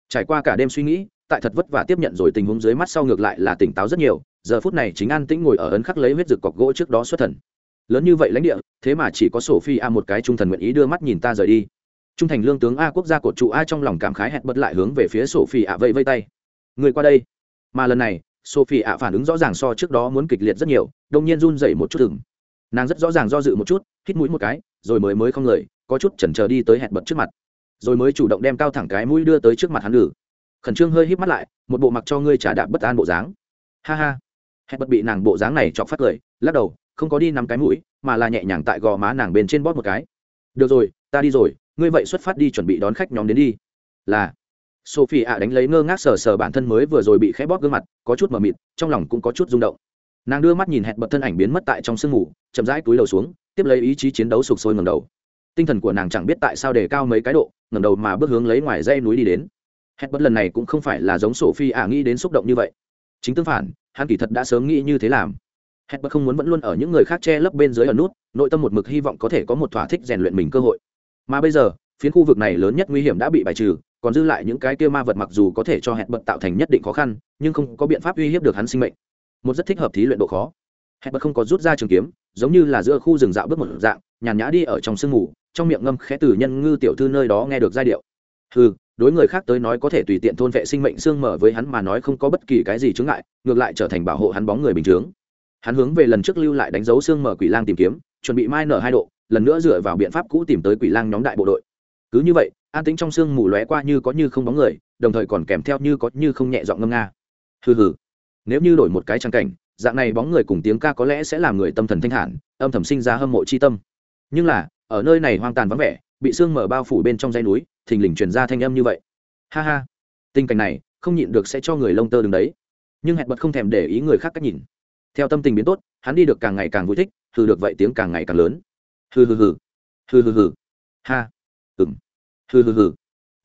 Trải qua cả đêm suy nghĩ, tại thật vất vả tiếp nhận rồi tình huống dưới mắt sau ngược lại là tỉnh táo rất nhiều, giờ phút này chính an tĩnh ngồi ở ấn khắc lấy huyết rực cọc gỗ trước đó xuất thần. Lớn như vậy lãnh địa, thế mà chỉ có sổ phi a một cái trung thần nguyện ý đưa mắt nhìn ta rời đi. Trung thành lương tướng a quốc gia cột trụ a trong lòng cảm khái hẹn bật lại hướng về phía sophie a vây vây tay. Người qua đây. Mà lần này sophie ạ phản ứng rõ ràng so trước đó muốn kịch liệt rất nhiều đông nhiên run dậy một chút thừng. Nàng rất rõ ràng do dự một chút, hít mũi một cái, rồi mới mới không người, có chút chần chờ đi tới hẹn bật trước mặt. Rồi mới chủ động đem cao thẳng cái mũi đưa tới trước mặt hắn ngử khẩn trương hơi hít mắt lại, một bộ mặc cho ngươi trả đạp bất an bộ dáng. Ha ha. Hẹn bật bị nàng bộ dáng này chọc phát cười, lắc đầu, không có đi nắm cái mũi, mà là nhẹ nhàng tại gò má nàng bên trên bóp một cái. Được rồi, ta đi rồi, ngươi vậy xuất phát đi chuẩn bị đón khách nhóm đến đi. Là sophie ạ đánh lấy ngơ ngác sờ sờ bản thân mới vừa rồi bị khẽ bóp gương mặt, có chút mờ mịt, trong lòng cũng có chút rung động. Nàng đưa mắt nhìn hẹn bật thân ảnh biến mất tại trong sương mù, chậm rãi túi đầu xuống, tiếp lấy ý chí chiến đấu sụp sôi ngầm đầu. Tinh thần của nàng chẳng biết tại sao đề cao mấy cái độ ngầm đầu mà bước hướng lấy ngoài dây núi đi đến. Hẹn bật lần này cũng không phải là giống sophie ạ nghĩ đến xúc động như vậy. Chính tương phản, hắn kỳ thật đã sớm nghĩ như thế làm. Hẹn bật không muốn vẫn luôn ở những người khác che lấp bên dưới ở nút, nội tâm một mực hy vọng có thể có một thỏa thích rèn luyện mình cơ hội. Mà bây giờ, phiến khu vực này lớn nhất nguy hiểm đã bị bài trừ còn dư lại những cái kia ma vật mặc dù có thể cho hẹn bật tạo thành nhất định khó khăn, nhưng không có biện pháp uy hiếp được hắn sinh mệnh. Một rất thích hợp thí luyện độ khó. Hẹn bật không có rút ra trường kiếm, giống như là giữa khu rừng dạo bước một dạng, nhàn nhã đi ở trong sương mù, trong miệng ngâm khẽ từ nhân ngư tiểu thư nơi đó nghe được giai điệu. Ừ đối người khác tới nói có thể tùy tiện thôn vệ sinh mệnh xương mở với hắn mà nói không có bất kỳ cái gì chướng ngại, ngược lại trở thành bảo hộ hắn bóng người bình chướng hắn hướng về lần trước lưu lại đánh dấu xương mở quỷ lang tìm kiếm, chuẩn bị mai nở hai độ, lần nữa dựa vào biện pháp cũ tìm tới quỷ lang nhóm đại bộ đội. Cứ như vậy an tính trong sương mù lóe qua như có như không bóng người, đồng thời còn kèm theo như có như không nhẹ giọng ngâm nga. Hừ hừ. Nếu như đổi một cái trang cảnh, dạng này bóng người cùng tiếng ca có lẽ sẽ làm người tâm thần thanh thản, âm thầm sinh ra hâm mộ chi tâm. Nhưng là, ở nơi này hoang tàn vắng vẻ, bị sương mở bao phủ bên trong dãy núi, thình lình truyền ra thanh âm như vậy. Ha ha. Tình cảnh này, không nhịn được sẽ cho người lông tơ đứng đấy. Nhưng hẹn bật không thèm để ý người khác cách nhìn. Theo tâm tình biến tốt, hắn đi được càng ngày càng vui thích, hừ được vậy tiếng càng ngày càng lớn. Hừ hừ hừ. Hừ hừ hừ. Ha hừ hừ hừ.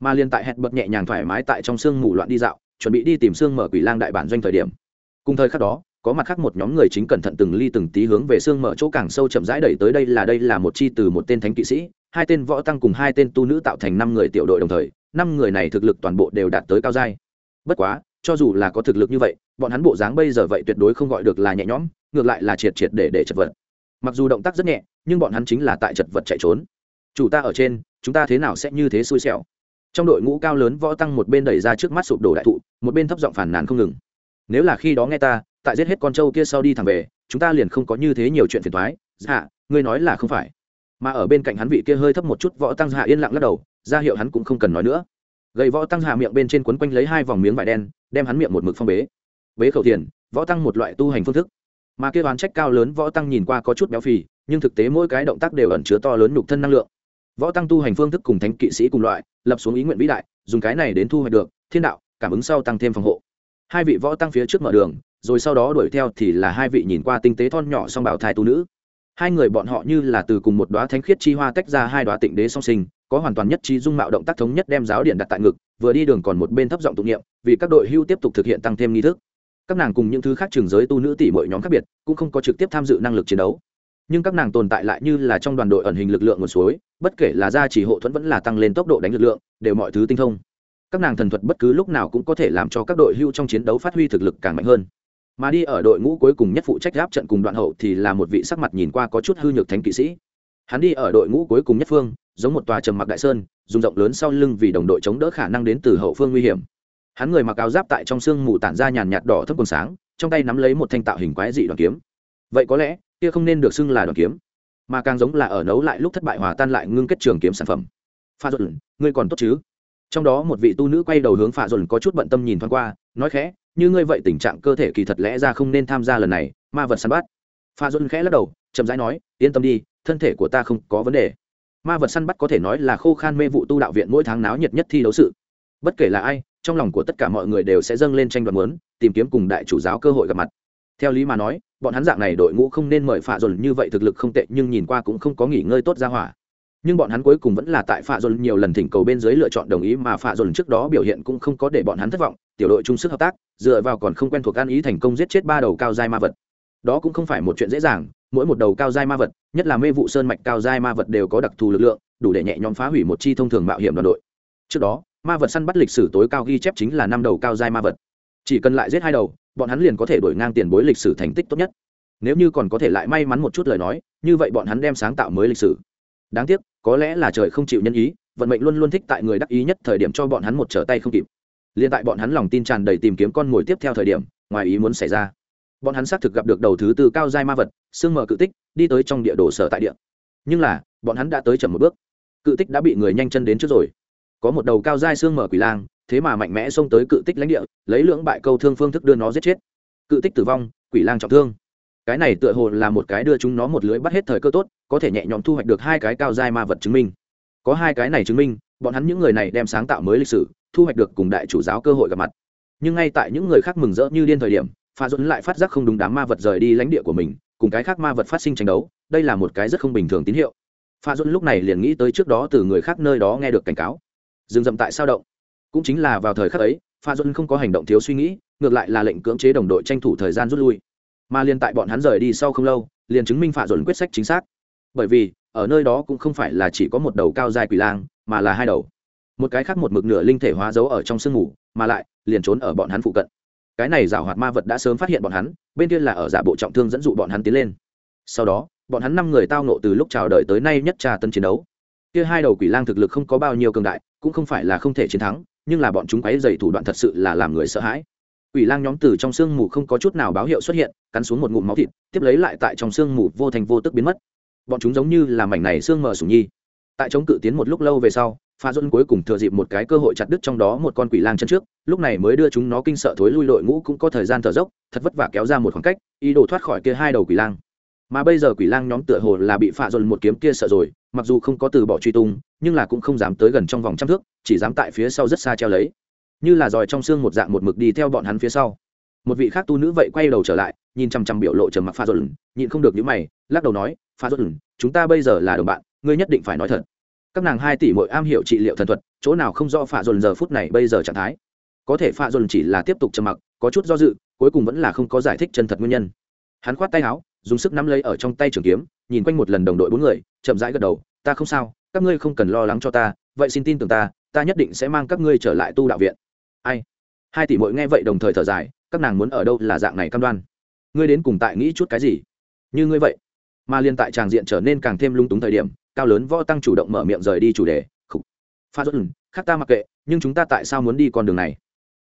Mà liên tại hẹn bật nhẹ nhàng thoải mái tại trong sương mù loạn đi dạo, chuẩn bị đi tìm sương mở quỷ lang đại bản doanh thời điểm. Cùng thời khắc đó, có mặt khác một nhóm người chính cẩn thận từng ly từng tí hướng về sương mở chỗ càng sâu chậm rãi đẩy tới đây là đây là một chi từ một tên thánh kỵ sĩ, hai tên võ tăng cùng hai tên tu nữ tạo thành năm người tiểu đội đồng thời, năm người này thực lực toàn bộ đều đạt tới cao giai. Bất quá, cho dù là có thực lực như vậy, bọn hắn bộ dáng bây giờ vậy tuyệt đối không gọi được là nhẹ nhõm, ngược lại là triệt triệt để để chật vật. Mặc dù động tác rất nhẹ, nhưng bọn hắn chính là tại chật vật chạy trốn chủ ta ở trên chúng ta thế nào sẽ như thế xui xẻo? Trong đội ngũ cao lớn võ tăng một bên đẩy ra trước mắt sụp đổ đại thụ một bên thấp giọng phản nàn không ngừng. Nếu là khi đó nghe ta tại giết hết con trâu kia sau đi thẳng về chúng ta liền không có như thế nhiều chuyện phiền thoái dạ ngươi nói là không phải. Mà ở bên cạnh hắn vị kia hơi thấp một chút võ tăng hạ yên lặng lắc đầu ra hiệu hắn cũng không cần nói nữa. Gầy võ tăng hạ miệng bên trên quấn quanh lấy hai vòng miếng vải đen đem hắn miệng một mực phong bế. Bế khẩu thiền, võ tăng một loại tu hành phương thức. Mà kia oán trách cao lớn võ tăng nhìn qua có chút béo phì nhưng thực tế mỗi cái động tác đều ẩn chứa to lớn nhục thân năng lượng võ tăng tu hành phương thức cùng thánh kỵ sĩ cùng loại, lập xuống ý nguyện vĩ đại, dùng cái này đến thu hoạch được thiên đạo, cảm ứng sau tăng thêm phòng hộ. Hai vị võ tăng phía trước mở đường, rồi sau đó đuổi theo thì là hai vị nhìn qua tinh tế thon nhỏ song bảo thai tu nữ. Hai người bọn họ như là từ cùng một đoá thánh khiết chi hoa tách ra hai đoá tịnh đế song sinh, có hoàn toàn nhất trí dung mạo động tác thống nhất đem giáo điện đặt tại ngực, vừa đi đường còn một bên thấp giọng tụng niệm, vì các đội hưu tiếp tục thực hiện tăng thêm nghi thức. Các nàng cùng những thứ khác trường giới tu nữ tỷ mọi nhóm khác biệt, cũng không có trực tiếp tham dự năng lực chiến đấu nhưng các nàng tồn tại lại như là trong đoàn đội ẩn hình lực lượng nguồn suối, bất kể là gia chỉ hộ thuẫn vẫn là tăng lên tốc độ đánh lực lượng, đều mọi thứ tinh thông. Các nàng thần thuật bất cứ lúc nào cũng có thể làm cho các đội hưu trong chiến đấu phát huy thực lực càng mạnh hơn. Mà đi ở đội ngũ cuối cùng nhất phụ trách giáp trận cùng đoạn hậu thì là một vị sắc mặt nhìn qua có chút hư nhược thánh kỵ sĩ. Hắn đi ở đội ngũ cuối cùng nhất phương, giống một tòa trầm mặc đại sơn, dùng rộng lớn sau lưng vì đồng đội chống đỡ khả năng đến từ hậu phương nguy hiểm. Hắn người mặc áo giáp tại trong sương mù tản ra nhàn nhạt đỏ thấp còn sáng, trong tay nắm lấy một thanh tạo hình quái dị đoàn kiếm. Vậy có lẽ kia không nên được xưng là đoàn kiếm, mà càng giống là ở nấu lại lúc thất bại hòa tan lại ngưng kết trường kiếm sản phẩm. Pha dồn ngươi còn tốt chứ? Trong đó một vị tu nữ quay đầu hướng pha dồn có chút bận tâm nhìn thoáng qua, nói khẽ, như ngươi vậy tình trạng cơ thể kỳ thật lẽ ra không nên tham gia lần này, ma vật săn bắt. Pha dồn khẽ lắc đầu, chậm rãi nói, yên tâm đi, thân thể của ta không có vấn đề. Ma vật săn bắt có thể nói là khô khan mê vụ tu đạo viện mỗi tháng náo nhiệt nhất thi đấu sự. Bất kể là ai, trong lòng của tất cả mọi người đều sẽ dâng lên tranh đoạt muốn, tìm kiếm cùng đại chủ giáo cơ hội gặp mặt. Theo lý mà nói bọn hắn dạng này đội ngũ không nên mời phạ dồn như vậy thực lực không tệ, nhưng nhìn qua cũng không có nghỉ ngơi tốt ra hỏa. Nhưng bọn hắn cuối cùng vẫn là tại phạ dồn nhiều lần thỉnh cầu bên dưới lựa chọn đồng ý mà phạ dồn trước đó biểu hiện cũng không có để bọn hắn thất vọng. Tiểu đội chung sức hợp tác, dựa vào còn không quen thuộc ăn ý thành công giết chết ba đầu cao giai ma vật. Đó cũng không phải một chuyện dễ dàng, mỗi một đầu cao giai ma vật, nhất là mê vụ sơn mạch cao giai ma vật đều có đặc thù lực lượng, đủ để nhẹ nhõm phá hủy một chi thông thường mạo hiểm đoàn đội. Trước đó, ma vật săn bắt lịch sử tối cao ghi chép chính là năm đầu cao giai ma vật. Chỉ cần lại giết hai đầu bọn hắn liền có thể đổi ngang tiền bối lịch sử thành tích tốt nhất. Nếu như còn có thể lại may mắn một chút lời nói, như vậy bọn hắn đem sáng tạo mới lịch sử. Đáng tiếc, có lẽ là trời không chịu nhân ý, vận mệnh luôn luôn thích tại người đắc ý nhất thời điểm cho bọn hắn một trở tay không kịp. Liền tại bọn hắn lòng tin tràn đầy tìm kiếm con mồi tiếp theo thời điểm, ngoài ý muốn xảy ra. Bọn hắn xác thực gặp được đầu thứ tư cao giai ma vật, sương mờ cự tích, đi tới trong địa đồ sở tại địa. Nhưng là, bọn hắn đã tới chậm một bước. Cự tích đã bị người nhanh chân đến trước rồi. Có một đầu cao giai xương mở quỷ lang thế mà mạnh mẽ xông tới cự tích lãnh địa, lấy lưỡng bại câu thương phương thức đưa nó giết chết. Cự tích tử vong, quỷ lang trọng thương. Cái này tựa hồ là một cái đưa chúng nó một lưới bắt hết thời cơ tốt, có thể nhẹ nhõm thu hoạch được hai cái cao dai ma vật chứng minh. Có hai cái này chứng minh, bọn hắn những người này đem sáng tạo mới lịch sử, thu hoạch được cùng đại chủ giáo cơ hội gặp mặt. Nhưng ngay tại những người khác mừng rỡ như điên thời điểm, pha dẫn lại phát giác không đúng đám ma vật rời đi lãnh địa của mình, cùng cái khác ma vật phát sinh tranh đấu, đây là một cái rất không bình thường tín hiệu. Pha dẫn lúc này liền nghĩ tới trước đó từ người khác nơi đó nghe được cảnh cáo. Dừng dậm tại sao động? Cũng chính là vào thời khắc ấy, pha dẫn không có hành động thiếu suy nghĩ, ngược lại là lệnh cưỡng chế đồng đội tranh thủ thời gian rút lui. Mà liên tại bọn hắn rời đi sau không lâu, liền chứng minh pha dồn quyết sách chính xác. Bởi vì, ở nơi đó cũng không phải là chỉ có một đầu cao dài quỷ lang, mà là hai đầu. Một cái khác một mực nửa linh thể hóa giấu ở trong sương mù, mà lại, liền trốn ở bọn hắn phụ cận. Cái này giảo hoạt ma vật đã sớm phát hiện bọn hắn, bên kia là ở giả bộ trọng thương dẫn dụ bọn hắn tiến lên. Sau đó, bọn hắn năm người tao nộ từ lúc chào đời tới nay nhất trà tân chiến đấu. Kia hai đầu quỷ lang thực lực không có bao nhiêu cường đại, cũng không phải là không thể chiến thắng nhưng là bọn chúng quấy dày thủ đoạn thật sự là làm người sợ hãi. Quỷ lang nhóm từ trong sương mù không có chút nào báo hiệu xuất hiện, cắn xuống một ngụm máu thịt, tiếp lấy lại tại trong sương mù vô thành vô tức biến mất. Bọn chúng giống như là mảnh này sương mờ sủng nhi. Tại chống cự tiến một lúc lâu về sau, pha dôn cuối cùng thừa dịp một cái cơ hội chặt đứt trong đó một con quỷ lang chân trước, lúc này mới đưa chúng nó kinh sợ thối lui đội ngũ cũng có thời gian thở dốc, thật vất vả kéo ra một khoảng cách, ý đồ thoát khỏi kia hai đầu quỷ lang. Mà bây giờ quỷ lang nhóm tựa hồ là bị pha dôn một kiếm kia sợ rồi mặc dù không có từ bỏ truy tung, nhưng là cũng không dám tới gần trong vòng trăm thước, chỉ dám tại phía sau rất xa treo lấy. Như là dòi trong xương một dạng một mực đi theo bọn hắn phía sau. Một vị khác tu nữ vậy quay đầu trở lại, nhìn chằm chằm biểu lộ trầm mặc pha dồn nhịn không được những mày, lắc đầu nói, pha dồn chúng ta bây giờ là đồng bạn, ngươi nhất định phải nói thật. Các nàng hai tỷ mỗi am hiểu trị liệu thần thuật, chỗ nào không do pha dồn giờ phút này bây giờ trạng thái. Có thể pha dồn chỉ là tiếp tục trầm mặc, có chút do dự, cuối cùng vẫn là không có giải thích chân thật nguyên nhân. Hắn khoát tay áo dùng sức nắm lấy ở trong tay trường kiếm, nhìn quanh một lần đồng đội bốn người, chậm rãi gật đầu, ta không sao, các ngươi không cần lo lắng cho ta, vậy xin tin tưởng ta ta nhất định sẽ mang các ngươi trở lại tu đạo viện. Ai? Hai tỷ mội nghe vậy đồng thời thở dài, các nàng muốn ở đâu là dạng này cam đoan? Ngươi đến cùng tại nghĩ chút cái gì? Như ngươi vậy. Mà liên tại tràng diện trở nên càng thêm lung túng thời điểm, cao lớn võ tăng chủ động mở miệng rời đi chủ đề khúc pha dốt khác ta mặc kệ, nhưng chúng ta tại sao muốn đi con đường này?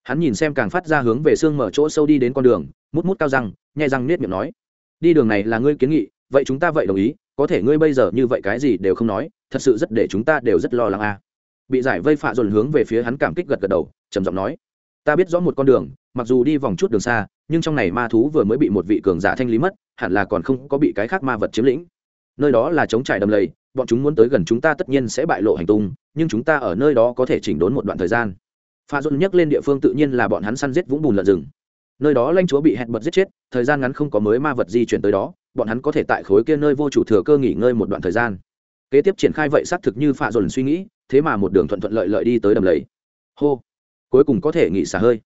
Hắn nhìn xem càng phát ra hướng về xương mở chỗ sâu đi đến con đường, mút mút cao răng nhai răng nết miệng nói đi đường này là ngươi kiến nghị, vậy chúng ta vậy đồng ý, có thể ngươi bây giờ như vậy cái gì đều không nói, thật sự rất để chúng ta đều rất lo lắng a à. bị giải vây phạ dồn hướng về phía hắn cảm kích gật gật đầu, trầm giọng nói, ta biết rõ một con đường, mặc dù đi vòng chút đường xa, nhưng trong này ma thú vừa mới bị một vị cường giả thanh lý mất, hẳn là còn không có bị cái khác ma vật chiếm lĩnh. Nơi đó là chống trải đầm lầy, bọn chúng muốn tới gần chúng ta tất nhiên sẽ bại lộ hành tung, nhưng chúng ta ở nơi đó có thể chỉnh đốn một đoạn thời gian. Pha dồn nhắc lên địa phương tự nhiên là bọn hắn săn giết vũng bùn lợn rừng nơi đó lanh chúa bị hẹn bật giết chết, thời gian ngắn không có mới ma vật di chuyển tới đó, bọn hắn có thể tại khối kia nơi vô chủ thừa cơ nghỉ ngơi một đoạn thời gian. Kế tiếp triển khai vậy xác thực như phạ dồn suy nghĩ, thế mà một đường thuận thuận lợi lợi đi tới đầm lầy. Hô! Cuối cùng có thể nghỉ xả hơi.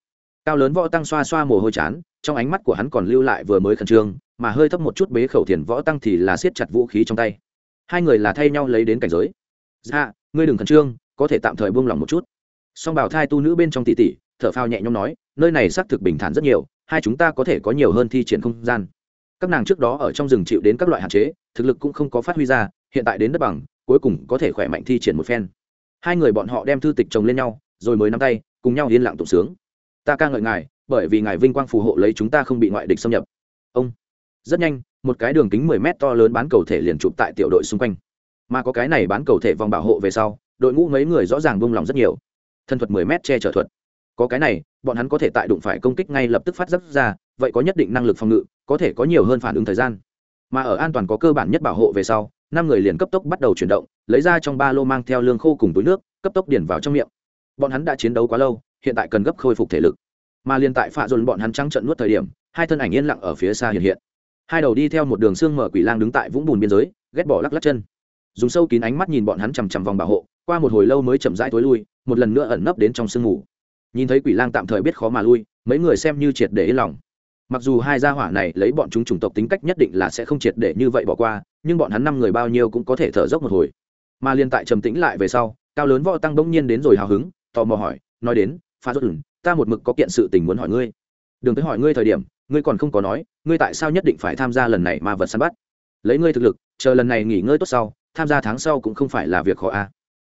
Cao lớn võ tăng xoa xoa mồ hôi chán, trong ánh mắt của hắn còn lưu lại vừa mới khẩn trương, mà hơi thấp một chút bế khẩu thiền võ tăng thì là siết chặt vũ khí trong tay. Hai người là thay nhau lấy đến cảnh giới. Dạ ngươi đừng khẩn trương, có thể tạm thời buông lỏng một chút. Song bảo thai tu nữ bên trong tỷ tỷ, thở phao nhẹ nhõm nói nơi này xác thực bình thản rất nhiều, hai chúng ta có thể có nhiều hơn thi triển không gian. Các nàng trước đó ở trong rừng chịu đến các loại hạn chế, thực lực cũng không có phát huy ra, hiện tại đến đất bằng, cuối cùng có thể khỏe mạnh thi triển một phen. Hai người bọn họ đem thư tịch chồng lên nhau, rồi mới nắm tay, cùng nhau yên lặng tụng sướng. Ta ca ngợi ngài, bởi vì ngài vinh quang phù hộ lấy chúng ta không bị ngoại địch xâm nhập. Ông. Rất nhanh, một cái đường kính mười mét to lớn bán cầu thể liền chụp tại tiểu đội xung quanh. Mà có cái này bán cầu thể vòng bảo hộ về sau, đội ngũ mấy người rõ ràng buông lòng rất nhiều. Thân thuật mười mét che chở thuật. Có cái này bọn hắn có thể tại đụng phải công kích ngay lập tức phát giác ra, vậy có nhất định năng lực phòng ngự, có thể có nhiều hơn phản ứng thời gian. Mà ở an toàn có cơ bản nhất bảo hộ về sau, năm người liền cấp tốc bắt đầu chuyển động, lấy ra trong ba lô mang theo lương khô cùng túi nước, cấp tốc điển vào trong miệng. Bọn hắn đã chiến đấu quá lâu, hiện tại cần gấp khôi phục thể lực. Mà liền tại phạ dồn bọn hắn trắng trận nuốt thời điểm, hai thân ảnh yên lặng ở phía xa hiện hiện. Hai đầu đi theo một đường xương mở quỷ lang đứng tại vũng bùn biên giới, ghét bỏ lắc lắc chân. Dùng sâu kín ánh mắt nhìn bọn hắn chằm chằm vòng bảo hộ, qua một hồi lâu mới chậm rãi tối lui, một lần nữa ẩn nấp đến trong sương mù nhìn thấy quỷ lang tạm thời biết khó mà lui, mấy người xem như triệt để yên lòng. Mặc dù hai gia hỏa này lấy bọn chúng chủng tộc tính cách nhất định là sẽ không triệt để như vậy bỏ qua, nhưng bọn hắn năm người bao nhiêu cũng có thể thở dốc một hồi. Mà liên tại trầm tĩnh lại về sau, cao lớn võ tăng bỗng nhiên đến rồi hào hứng, tò mò hỏi, nói đến, pha rốt ta một mực có kiện sự tình muốn hỏi ngươi. Đừng tới hỏi ngươi thời điểm, ngươi còn không có nói, ngươi tại sao nhất định phải tham gia lần này mà vật săn bắt? Lấy ngươi thực lực, chờ lần này nghỉ ngơi tốt sau, tham gia tháng sau cũng không phải là việc khó a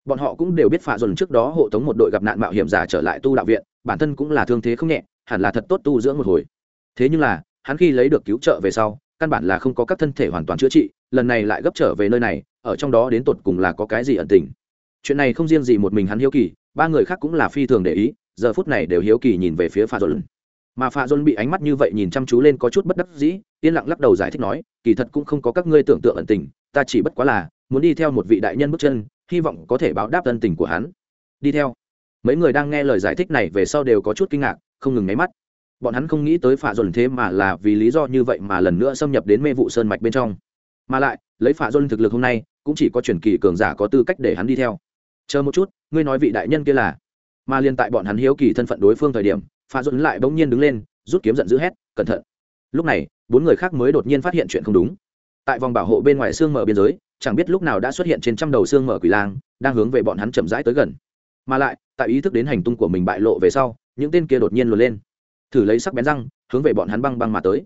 bọn họ cũng đều biết phạ dồn trước đó hộ tống một đội gặp nạn mạo hiểm giả trở lại tu đạo viện, bản thân cũng là thương thế không nhẹ, hẳn là thật tốt tu dưỡng một hồi. Thế nhưng là, hắn khi lấy được cứu trợ về sau, căn bản là không có các thân thể hoàn toàn chữa trị, lần này lại gấp trở về nơi này, ở trong đó đến tột cùng là có cái gì ẩn tình. Chuyện này không riêng gì một mình hắn hiếu kỳ, ba người khác cũng là phi thường để ý, giờ phút này đều hiếu kỳ nhìn về phía pha dồn. Mà pha dồn bị ánh mắt như vậy nhìn chăm chú lên có chút bất đắc dĩ, yên lặng lắc đầu giải thích nói, kỳ thật cũng không có các ngươi tưởng tượng ẩn tình, ta chỉ bất quá là muốn đi theo một vị đại nhân bước chân hy vọng có thể báo đáp ân tình của hắn. Đi theo. Mấy người đang nghe lời giải thích này về sau đều có chút kinh ngạc, không ngừng nháy mắt. Bọn hắn không nghĩ tới phạ dồn thế mà là vì lý do như vậy mà lần nữa xâm nhập đến mê vụ sơn mạch bên trong. Mà lại, lấy phạ dồn thực lực hôm nay, cũng chỉ có truyền kỳ cường giả có tư cách để hắn đi theo. Chờ một chút, ngươi nói vị đại nhân kia là. Mà liên tại bọn hắn hiếu kỳ thân phận đối phương thời điểm, phạ dồn lại bỗng nhiên đứng lên, rút kiếm giận dữ hét, cẩn thận. Lúc này, bốn người khác mới đột nhiên phát hiện chuyện không đúng. Tại vòng bảo hộ bên ngoài xương mở biên giới chẳng biết lúc nào đã xuất hiện trên trăm đầu xương mở quỷ lang, đang hướng về bọn hắn chậm rãi tới gần. Mà lại, tại ý thức đến hành tung của mình bại lộ về sau, những tên kia đột nhiên luồn lên. Thử lấy sắc bén răng, hướng về bọn hắn băng băng mà tới.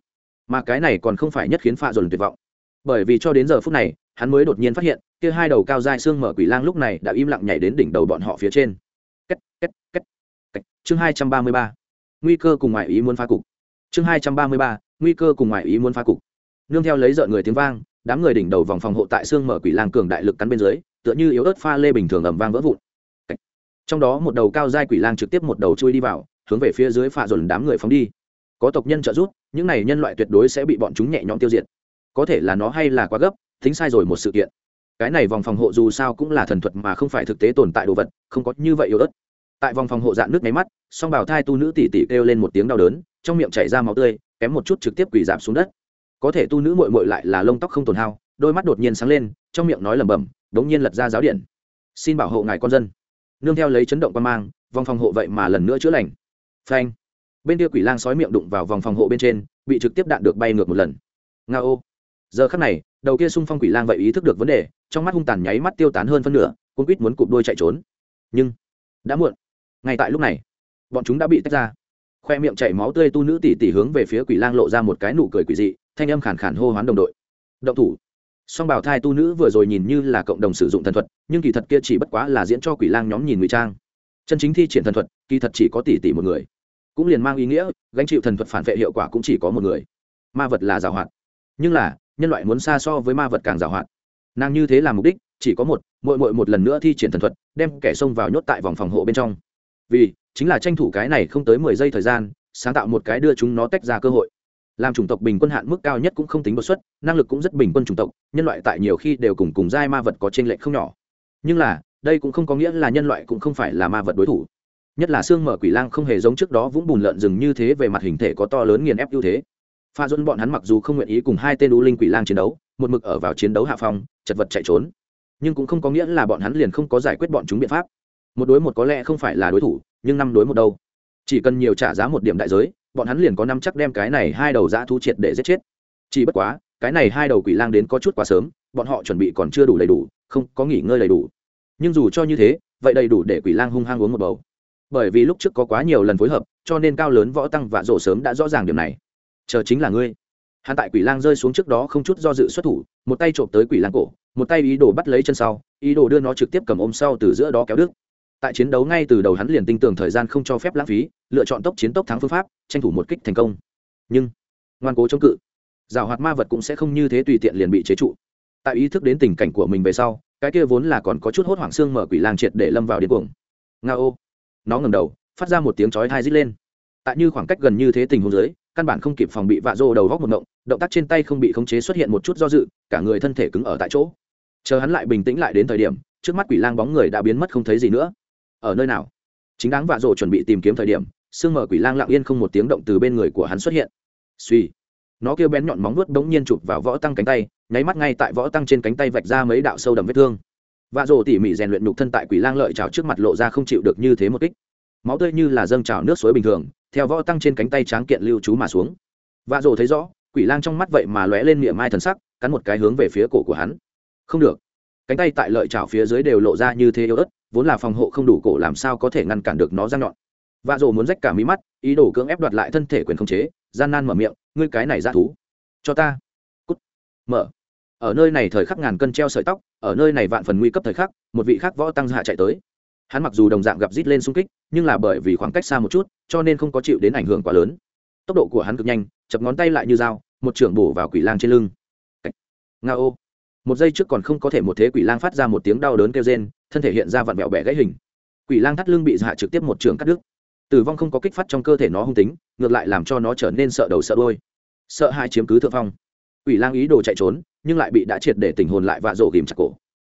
Mà cái này còn không phải nhất khiến pha dồn tuyệt vọng. Bởi vì cho đến giờ phút này, hắn mới đột nhiên phát hiện, kia hai đầu cao dai xương mở quỷ lang lúc này đã im lặng nhảy đến đỉnh đầu bọn họ phía trên. Két két két. Két. chương hai trăm ba mươi ba. Nguy cơ cùng ngoại ý muốn phá cục. Chương hai trăm ba mươi ba, nguy cơ cùng ngoại ý muốn phá cục. Nương theo lấy rợn người tiếng vang đám người đỉnh đầu vòng phòng hộ tại xương mở quỷ lang cường đại lực cắn bên dưới, tựa như yếu ớt pha lê bình thường ầm vang vỡ vụn. Trong đó một đầu cao dai quỷ lang trực tiếp một đầu chui đi vào, hướng về phía dưới phạ dồn đám người phóng đi. Có tộc nhân trợ giúp, những này nhân loại tuyệt đối sẽ bị bọn chúng nhẹ nhõm tiêu diệt. Có thể là nó hay là quá gấp thính sai rồi một sự kiện. Cái này vòng phòng hộ dù sao cũng là thần thuật mà không phải thực tế tồn tại đồ vật, không có như vậy yếu ớt. Tại vòng phòng hộ dạn nước máy mắt, song bào thai tu nữ tỉ tỉ kêu lên một tiếng đau đớn, trong miệng chảy ra máu tươi, kém một chút trực tiếp quỳ giảm xuống đất có thể tu nữ mội mội lại là lông tóc không tồn hao, đôi mắt đột nhiên sáng lên, trong miệng nói lẩm bẩm, đống nhiên lật ra giáo điện xin bảo hộ ngài con dân. Nương theo lấy chấn động quan mang, vòng phòng hộ vậy mà lần nữa chữa lành. Phanh. Bên kia quỷ lang sói miệng đụng vào vòng phòng hộ bên trên, bị trực tiếp đạn được bay ngược một lần. Nga ô. Giờ khắc này, đầu kia xung phong quỷ lang vậy ý thức được vấn đề, trong mắt hung tàn nháy mắt tiêu tán hơn phân nửa cung quýt muốn cụp đôi chạy trốn. Nhưng, đã muộn. Ngay tại lúc này, bọn chúng đã bị tách ra. Khoe miệng chảy máu tươi tu nữ tỉ tỉ hướng về phía quỷ lang lộ ra một cái nụ cười quỷ dị thanh âm khản khản hô hoán đồng đội. Động thủ. Song bảo thai tu nữ vừa rồi nhìn như là cộng đồng sử dụng thần thuật, nhưng kỳ thật kia chỉ bất quá là diễn cho quỷ lang nhóm nhìn ngụy trang. Chân chính thi triển thần thuật, kỳ thật chỉ có tỷ tỷ một người. Cũng liền mang ý nghĩa, gánh chịu thần thuật phản vệ hiệu quả cũng chỉ có một người. Ma vật là giảo hoạt. Nhưng là, nhân loại muốn xa so với ma vật càng giảo hoạt. Nàng như thế là mục đích, chỉ có một mội mội một lần nữa thi triển thần thuật, đem kẻ xông vào nhốt tại vòng phòng hộ bên trong. Vì, chính là tranh thủ cái này không tới mười giây thời gian, sáng tạo một cái đưa chúng nó tách ra cơ hội làm chủng tộc bình quân hạn mức cao nhất cũng không tính bất xuất, năng lực cũng rất bình quân chủng tộc, nhân loại tại nhiều khi đều cùng cùng giai ma vật có t r ê n lệch không nhỏ. Nhưng là, đây cũng không có nghĩa là nhân loại cũng không phải là ma vật đối thủ. Nhất là xương mở quỷ lang không hề giống trước đó vũng bùn lợn rừng như thế về mặt hình thể có to lớn nghiền ép ưu thế. Pha dôn bọn hắn mặc dù không nguyện ý cùng hai tên u linh quỷ lang chiến đấu, một mực ở vào chiến đấu hạ phong, chật vật chạy trốn. Nhưng cũng không có nghĩa là bọn hắn liền không có giải quyết bọn chúng biện pháp. Một đối một có lẽ không phải là đối thủ, nhưng năm đối một đâu. Chỉ cần nhiều trả giá một điểm đại giới bọn hắn liền có năm chắc đem cái này hai đầu dã thú triệt để giết chết. Chỉ bất quá, cái này hai đầu quỷ lang đến có chút quá sớm, bọn họ chuẩn bị còn chưa đủ đầy đủ, không có nghỉ ngơi đầy đủ. Nhưng dù cho như thế, vậy đầy đủ để quỷ lang hung hăng uống một bầu. Bởi vì lúc trước có quá nhiều lần phối hợp, cho nên cao lớn võ tăng và rộ sớm đã rõ ràng điểm này. Chờ chính là ngươi. Hắn tại quỷ lang rơi xuống trước đó không chút do dự xuất thủ, một tay trộm tới quỷ lang cổ, một tay ý đồ bắt lấy chân sau, ý đồ đưa nó trực tiếp cầm ôm sau từ giữa đó kéo đứt tại chiến đấu ngay từ đầu hắn liền tin tưởng thời gian không cho phép lãng phí, lựa chọn tốc chiến tốc thắng phương pháp, tranh thủ một kích thành công. Nhưng, ngoan cố chống cự rào hoạt ma vật cũng sẽ không như thế tùy tiện liền bị chế trụ. Tại ý thức đến tình cảnh của mình về sau, cái kia vốn là còn có chút hốt hoảng xương mở quỷ lang triệt để lâm vào điên cuồng. Nga ô. Nó ngầm đầu, phát ra một tiếng chói thai rít lên. Tại như khoảng cách gần như thế tình huống dưới, căn bản không kịp phòng bị vạ rô đầu góc một động động tác trên tay không bị khống chế xuất hiện một chút do dự, cả người thân thể cứng ở tại chỗ. Chờ hắn lại bình tĩnh lại đến thời điểm, trước mắt quỷ lang bóng người đã biến mất không thấy gì nữa ở nơi nào? Chính đáng vạ rộ chuẩn bị tìm kiếm thời điểm, sương mở quỷ lang lặng yên không một tiếng động từ bên người của hắn xuất hiện. Suy. Nó kêu bén nhọn móng vuốt bỗng nhiên chụp vào võ tăng cánh tay, nháy mắt ngay tại võ tăng trên cánh tay vạch ra mấy đạo sâu đầm vết thương. Vạ rộ tỉ mỉ rèn luyện nhục thân tại quỷ lang lợi trào trước mặt lộ ra không chịu được như thế một kích. Máu tươi như là dâng trào nước suối bình thường, theo võ tăng trên cánh tay tráng kiện lưu trú mà xuống. Vạ rộ thấy rõ, quỷ lang trong mắt vậy mà lóe lên miệng mai thần sắc, cắn một cái hướng về phía cổ của hắn. Không được. Cánh tay tại lợi chảo phía dưới đều lộ ra như thế yếu ớt vốn là phòng hộ không đủ cổ làm sao có thể ngăn cản được nó răng nhọn. Vạ rồ muốn rách cả mí mắt, ý đồ cưỡng ép đoạt lại thân thể quyền khống chế, gian nan mở miệng, ngươi cái này ra thú, cho ta, cút, mở. Ở nơi này thời khắc ngàn cân treo sợi tóc, ở nơi này vạn phần nguy cấp thời khắc, một vị khác võ tăng hạ chạy tới. Hắn mặc dù đồng dạng gặp rít lên xung kích, nhưng là bởi vì khoảng cách xa một chút, cho nên không có chịu đến ảnh hưởng quá lớn. Tốc độ của hắn cực nhanh, chập ngón tay lại như dao, một trưởng bổ vào quỷ lang trên lưng. Nga ô một giây trước còn không có thể một thế quỷ lang phát ra một tiếng đau đớn kêu rên, thân thể hiện ra vặn vẹo bẻ gãy hình. Quỷ lang thắt lưng bị hạ trực tiếp một trường cắt đứt. Tử vong không có kích phát trong cơ thể nó hung tính, ngược lại làm cho nó trở nên sợ đầu sợ đôi sợ hai chiếm cứ thượng phong. Quỷ lang ý đồ chạy trốn, nhưng lại bị đã triệt để tình hồn lại và rổ ghìm chặt cổ.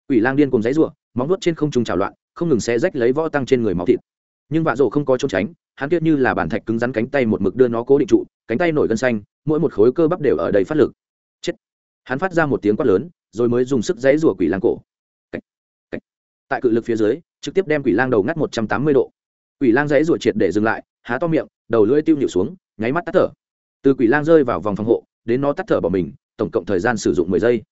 Quỷ lang điên cùng giấy ruộng móng nuốt trên không trung trào loạn, không ngừng xé rách lấy võ tăng trên người máu thịt. Nhưng vạ rổ không có trốn tránh, hắn kiệt như là bản thạch cứng rắn cánh tay một mực đưa nó cố định trụ, cánh tay nổi gân xanh, mỗi một khối cơ bắp đều ở đầy phát lực. Chết. Hắn phát ra một tiếng quát lớn rồi mới dùng sức dãy rủa quỷ lang cổ. Cách. Cách. tại cự lực phía dưới, trực tiếp đem quỷ lang đầu ngắt một trăm tám mươi độ. Quỷ lang dãy rủa triệt để dừng lại, há to miệng, đầu lưỡi tiêu nhịu xuống, nháy mắt tắt thở. Từ quỷ lang rơi vào vòng phòng hộ, đến nó tắt thở bỏ mình, tổng cộng thời gian sử dụng mười giây.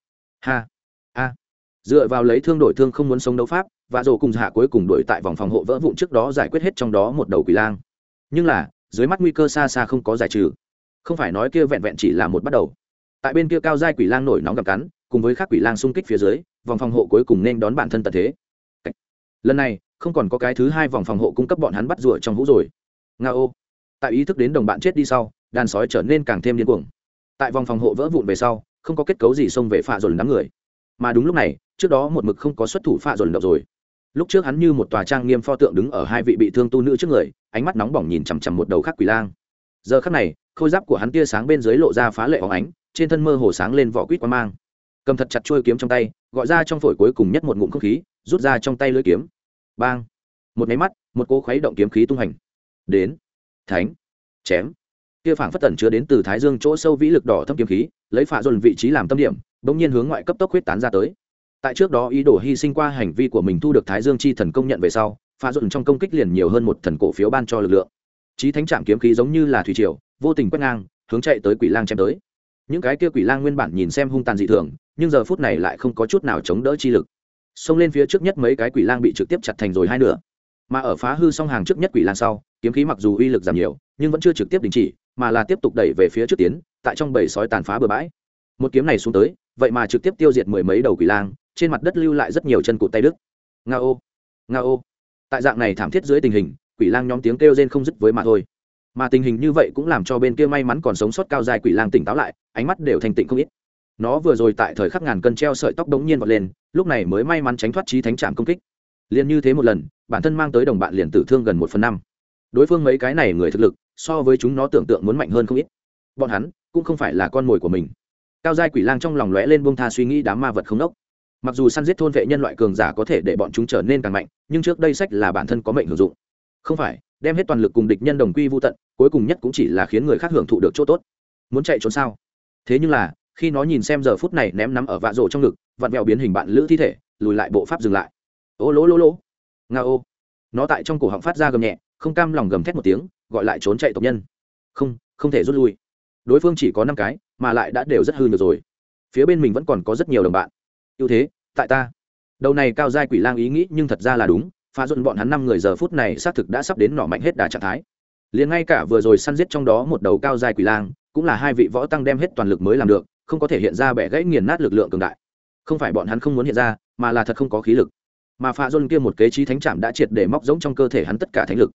Ha a dựa vào lấy thương đổi thương không muốn sống đấu pháp và rồi cùng hạ cuối cùng đổi tại vòng phòng hộ vỡ vụn trước đó giải quyết hết trong đó một đầu quỷ lang. Nhưng là, dưới mắt nguy cơ xa xa không có giải trừ. Không phải nói kia vẹn vẹn chỉ là một bắt đầu. Tại bên kia cao giai quỷ lang nổi nóng gặp cắn cùng với các quỷ lang xung kích phía dưới, vòng phòng hộ cuối cùng nên đón bản thân tật thế. Lần này, không còn có cái thứ hai vòng phòng hộ cung cấp bọn hắn bắt rủa trong hũ rồi. Nga ô. Tại ý thức đến đồng bạn chết đi sau, đàn sói trở nên càng thêm điên cuồng. Tại vòng phòng hộ vỡ vụn về sau, không có kết cấu gì xông về phạ dồn đám người. Mà đúng lúc này, trước đó một mực không có xuất thủ phạ dồn động rồi. Lúc trước hắn như một tòa trang nghiêm pho tượng đứng ở hai vị bị thương tu nữ trước người, ánh mắt nóng bỏng nhìn chằm chằm một đầu khắc quỷ lang. Giờ khắc này, khôi giáp của hắn tia sáng bên dưới lộ ra phá lệ óng ánh, trên thân mơ hồ sáng lên vỏ quýt quang mang cầm thật chặt trôi kiếm trong tay, gọi ra trong phổi cuối cùng nhất một ngụm không khí, rút ra trong tay lưỡi kiếm. Bang! Một máy mắt, một cô khuấy động kiếm khí tung hành. Đến! Thánh! Chém! Kia phảng phất tẩn chứa đến từ thái dương chỗ sâu vĩ lực đỏ thâm kiếm khí, lấy phạ dồn vị trí làm tâm điểm, bỗng nhiên hướng ngoại cấp tốc huyết tán ra tới. Tại trước đó ý đồ hy sinh qua hành vi của mình thu được thái dương chi thần công nhận về sau, phạ dồn trong công kích liền nhiều hơn một thần cổ phiếu ban cho lực lượng. Trí thánh trạm kiếm khí giống như là thủy triều, vô tình quét ngang, hướng chạy tới quỷ lang chém tới. Những cái kia quỷ lang nguyên bản nhìn xem hung tàn dị thường nhưng giờ phút này lại không có chút nào chống đỡ chi lực. Xông lên phía trước nhất mấy cái quỷ lang bị trực tiếp chặt thành rồi hai nửa. Mà ở phá hư song hàng trước nhất quỷ lang sau, kiếm khí mặc dù uy lực giảm nhiều, nhưng vẫn chưa trực tiếp đình chỉ, mà là tiếp tục đẩy về phía trước tiến, tại trong bầy sói tàn phá bừa bãi. Một kiếm này xuống tới, vậy mà trực tiếp tiêu diệt mười mấy đầu quỷ lang, trên mặt đất lưu lại rất nhiều chân cụt tay đức nga ô nga ô. Tại dạng này thảm thiết dưới tình hình, quỷ lang nhóm tiếng kêu rên không dứt với mà thôi. Mà tình hình như vậy cũng làm cho bên kia may mắn còn sống sót cao dài quỷ lang tỉnh táo lại, ánh mắt đều thành tịnh không ít nó vừa rồi tại thời khắc ngàn cân treo sợi tóc đống nhiên vọt lên, lúc này mới may mắn tránh thoát trí thánh trạm công kích. Liền như thế một lần, bản thân mang tới đồng bạn liền tử thương gần một phần năm. Đối phương mấy cái này người thực lực, so với chúng nó tưởng tượng muốn mạnh hơn không ít. Bọn hắn, cũng không phải là con mồi của mình. Cao giai quỷ lang trong lòng lóe lên buông tha suy nghĩ đám ma vật không đốc. Mặc dù săn giết thôn vệ nhân loại cường giả có thể để bọn chúng trở nên càng mạnh, nhưng trước đây sách là bản thân có mệnh hưởng dụng. Không phải, đem hết toàn lực cùng địch nhân đồng quy vô tận, cuối cùng nhất cũng chỉ là khiến người khác hưởng thụ được chỗ tốt. Muốn chạy trốn sao? Thế nhưng là khi nó nhìn xem giờ phút này ném nắm ở vạ rổ trong ngực, vặn vẹo biến hình bạn lữ thi thể, lùi lại bộ pháp dừng lại. Ô lỗ lỗ lỗ. Nga ô. Nó tại trong cổ họng phát ra gầm nhẹ, không cam lòng gầm thét một tiếng, gọi lại trốn chạy tộc nhân. Không không thể rút lui. Đối phương chỉ có năm cái, mà lại đã đều rất hư nhiều rồi. Phía bên mình vẫn còn có rất nhiều đồng bạn. Ưu thế, tại ta. Đầu này cao giai quỷ lang ý nghĩ nhưng thật ra là đúng, phá dọn bọn hắn năm người giờ phút này xác thực đã sắp đến nỏ mạnh hết đà trạng thái. Liền ngay cả vừa rồi săn giết trong đó một đầu cao giai quỷ lang, cũng là hai vị võ tăng đem hết toàn lực mới làm được không có thể hiện ra bẻ gãy nghiền nát lực lượng cường đại. Không phải bọn hắn không muốn hiện ra, mà là thật không có khí lực. Mà pha dôn kia một kế trí thánh trạm đã triệt để móc giống trong cơ thể hắn tất cả thánh lực.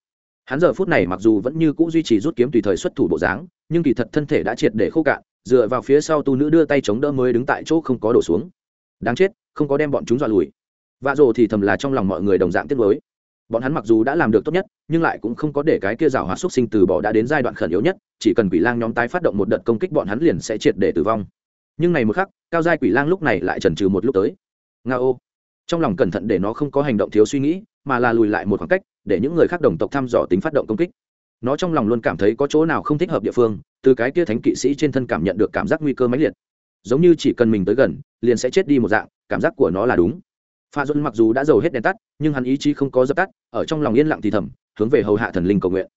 Hắn giờ phút này mặc dù vẫn như c ũ duy trì rút kiếm tùy thời xuất thủ bộ dáng, nhưng kỳ thật thân thể đã triệt để khô cạn, dựa vào phía sau tu nữ đưa tay chống đỡ mới đứng tại chỗ không có đổ xuống. Đáng chết, không có đem bọn chúng dọa lùi. Vạ rồ thì thầm là trong lòng mọi người đồng dạng tiết mới bọn hắn mặc dù đã làm được tốt nhất, nhưng lại cũng không có để cái kia rào hóa xúc sinh từ bỏ đã đến giai đoạn khẩn yếu nhất, chỉ cần quỷ lang nhóm tái phát động một đợt công kích bọn hắn liền sẽ triệt để tử vong nhưng này một khắc, cao giai quỷ lang lúc này lại chần trừ một lúc tới. Nga ô. Trong lòng cẩn thận để nó không có hành động thiếu suy nghĩ, mà là lùi lại một khoảng cách, để những người khác đồng tộc thăm dò tính phát động công kích. Nó trong lòng luôn cảm thấy có chỗ nào không thích hợp địa phương, từ cái kia thánh kỵ sĩ trên thân cảm nhận được cảm giác nguy cơ mãnh liệt. Giống như chỉ cần mình tới gần, liền sẽ chết đi một dạng, cảm giác của nó là đúng. Pha duân mặc dù đã giàu hết đèn tắt, nhưng hắn ý chí không có dập tắt, ở trong lòng yên lặng thì thầm, hướng về hầu hạ thần linh cầu nguyện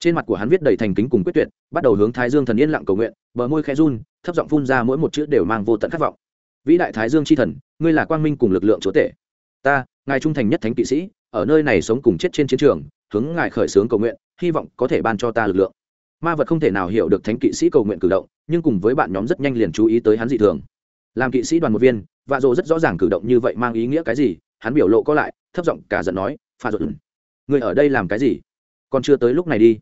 trên mặt của hắn viết đầy thành kính cùng quyết tuyệt, bắt đầu hướng thái dương thần yên lặng cầu nguyện, bờ môi khẽ run, thấp giọng phun ra mỗi một chữ đều mang vô tận khát vọng. Vĩ đại thái dương c h i thần, ngươi là quang minh cùng lực lượng chúa tể. Ta, ngài trung thành nhất thánh kỵ sĩ, ở nơi này sống cùng chết trên chiến trường, hướng ngài khởi xướng cầu nguyện, hy vọng có thể ban cho ta lực lượng. Ma vật không thể nào hiểu được thánh kỵ sĩ cầu nguyện cử động, nhưng cùng với bạn nhóm rất nhanh liền chú ý tới hắn dị thường. Làm kỵ sĩ đoàn một viên, vạ dỗ rất rõ ràng cử động như vậy mang ý nghĩa cái gì, hắn biểu lộ có lại, thấp giọng cả giận nói pha dỗ người ở đây làm cái gì? Còn chưa tới lúc này đi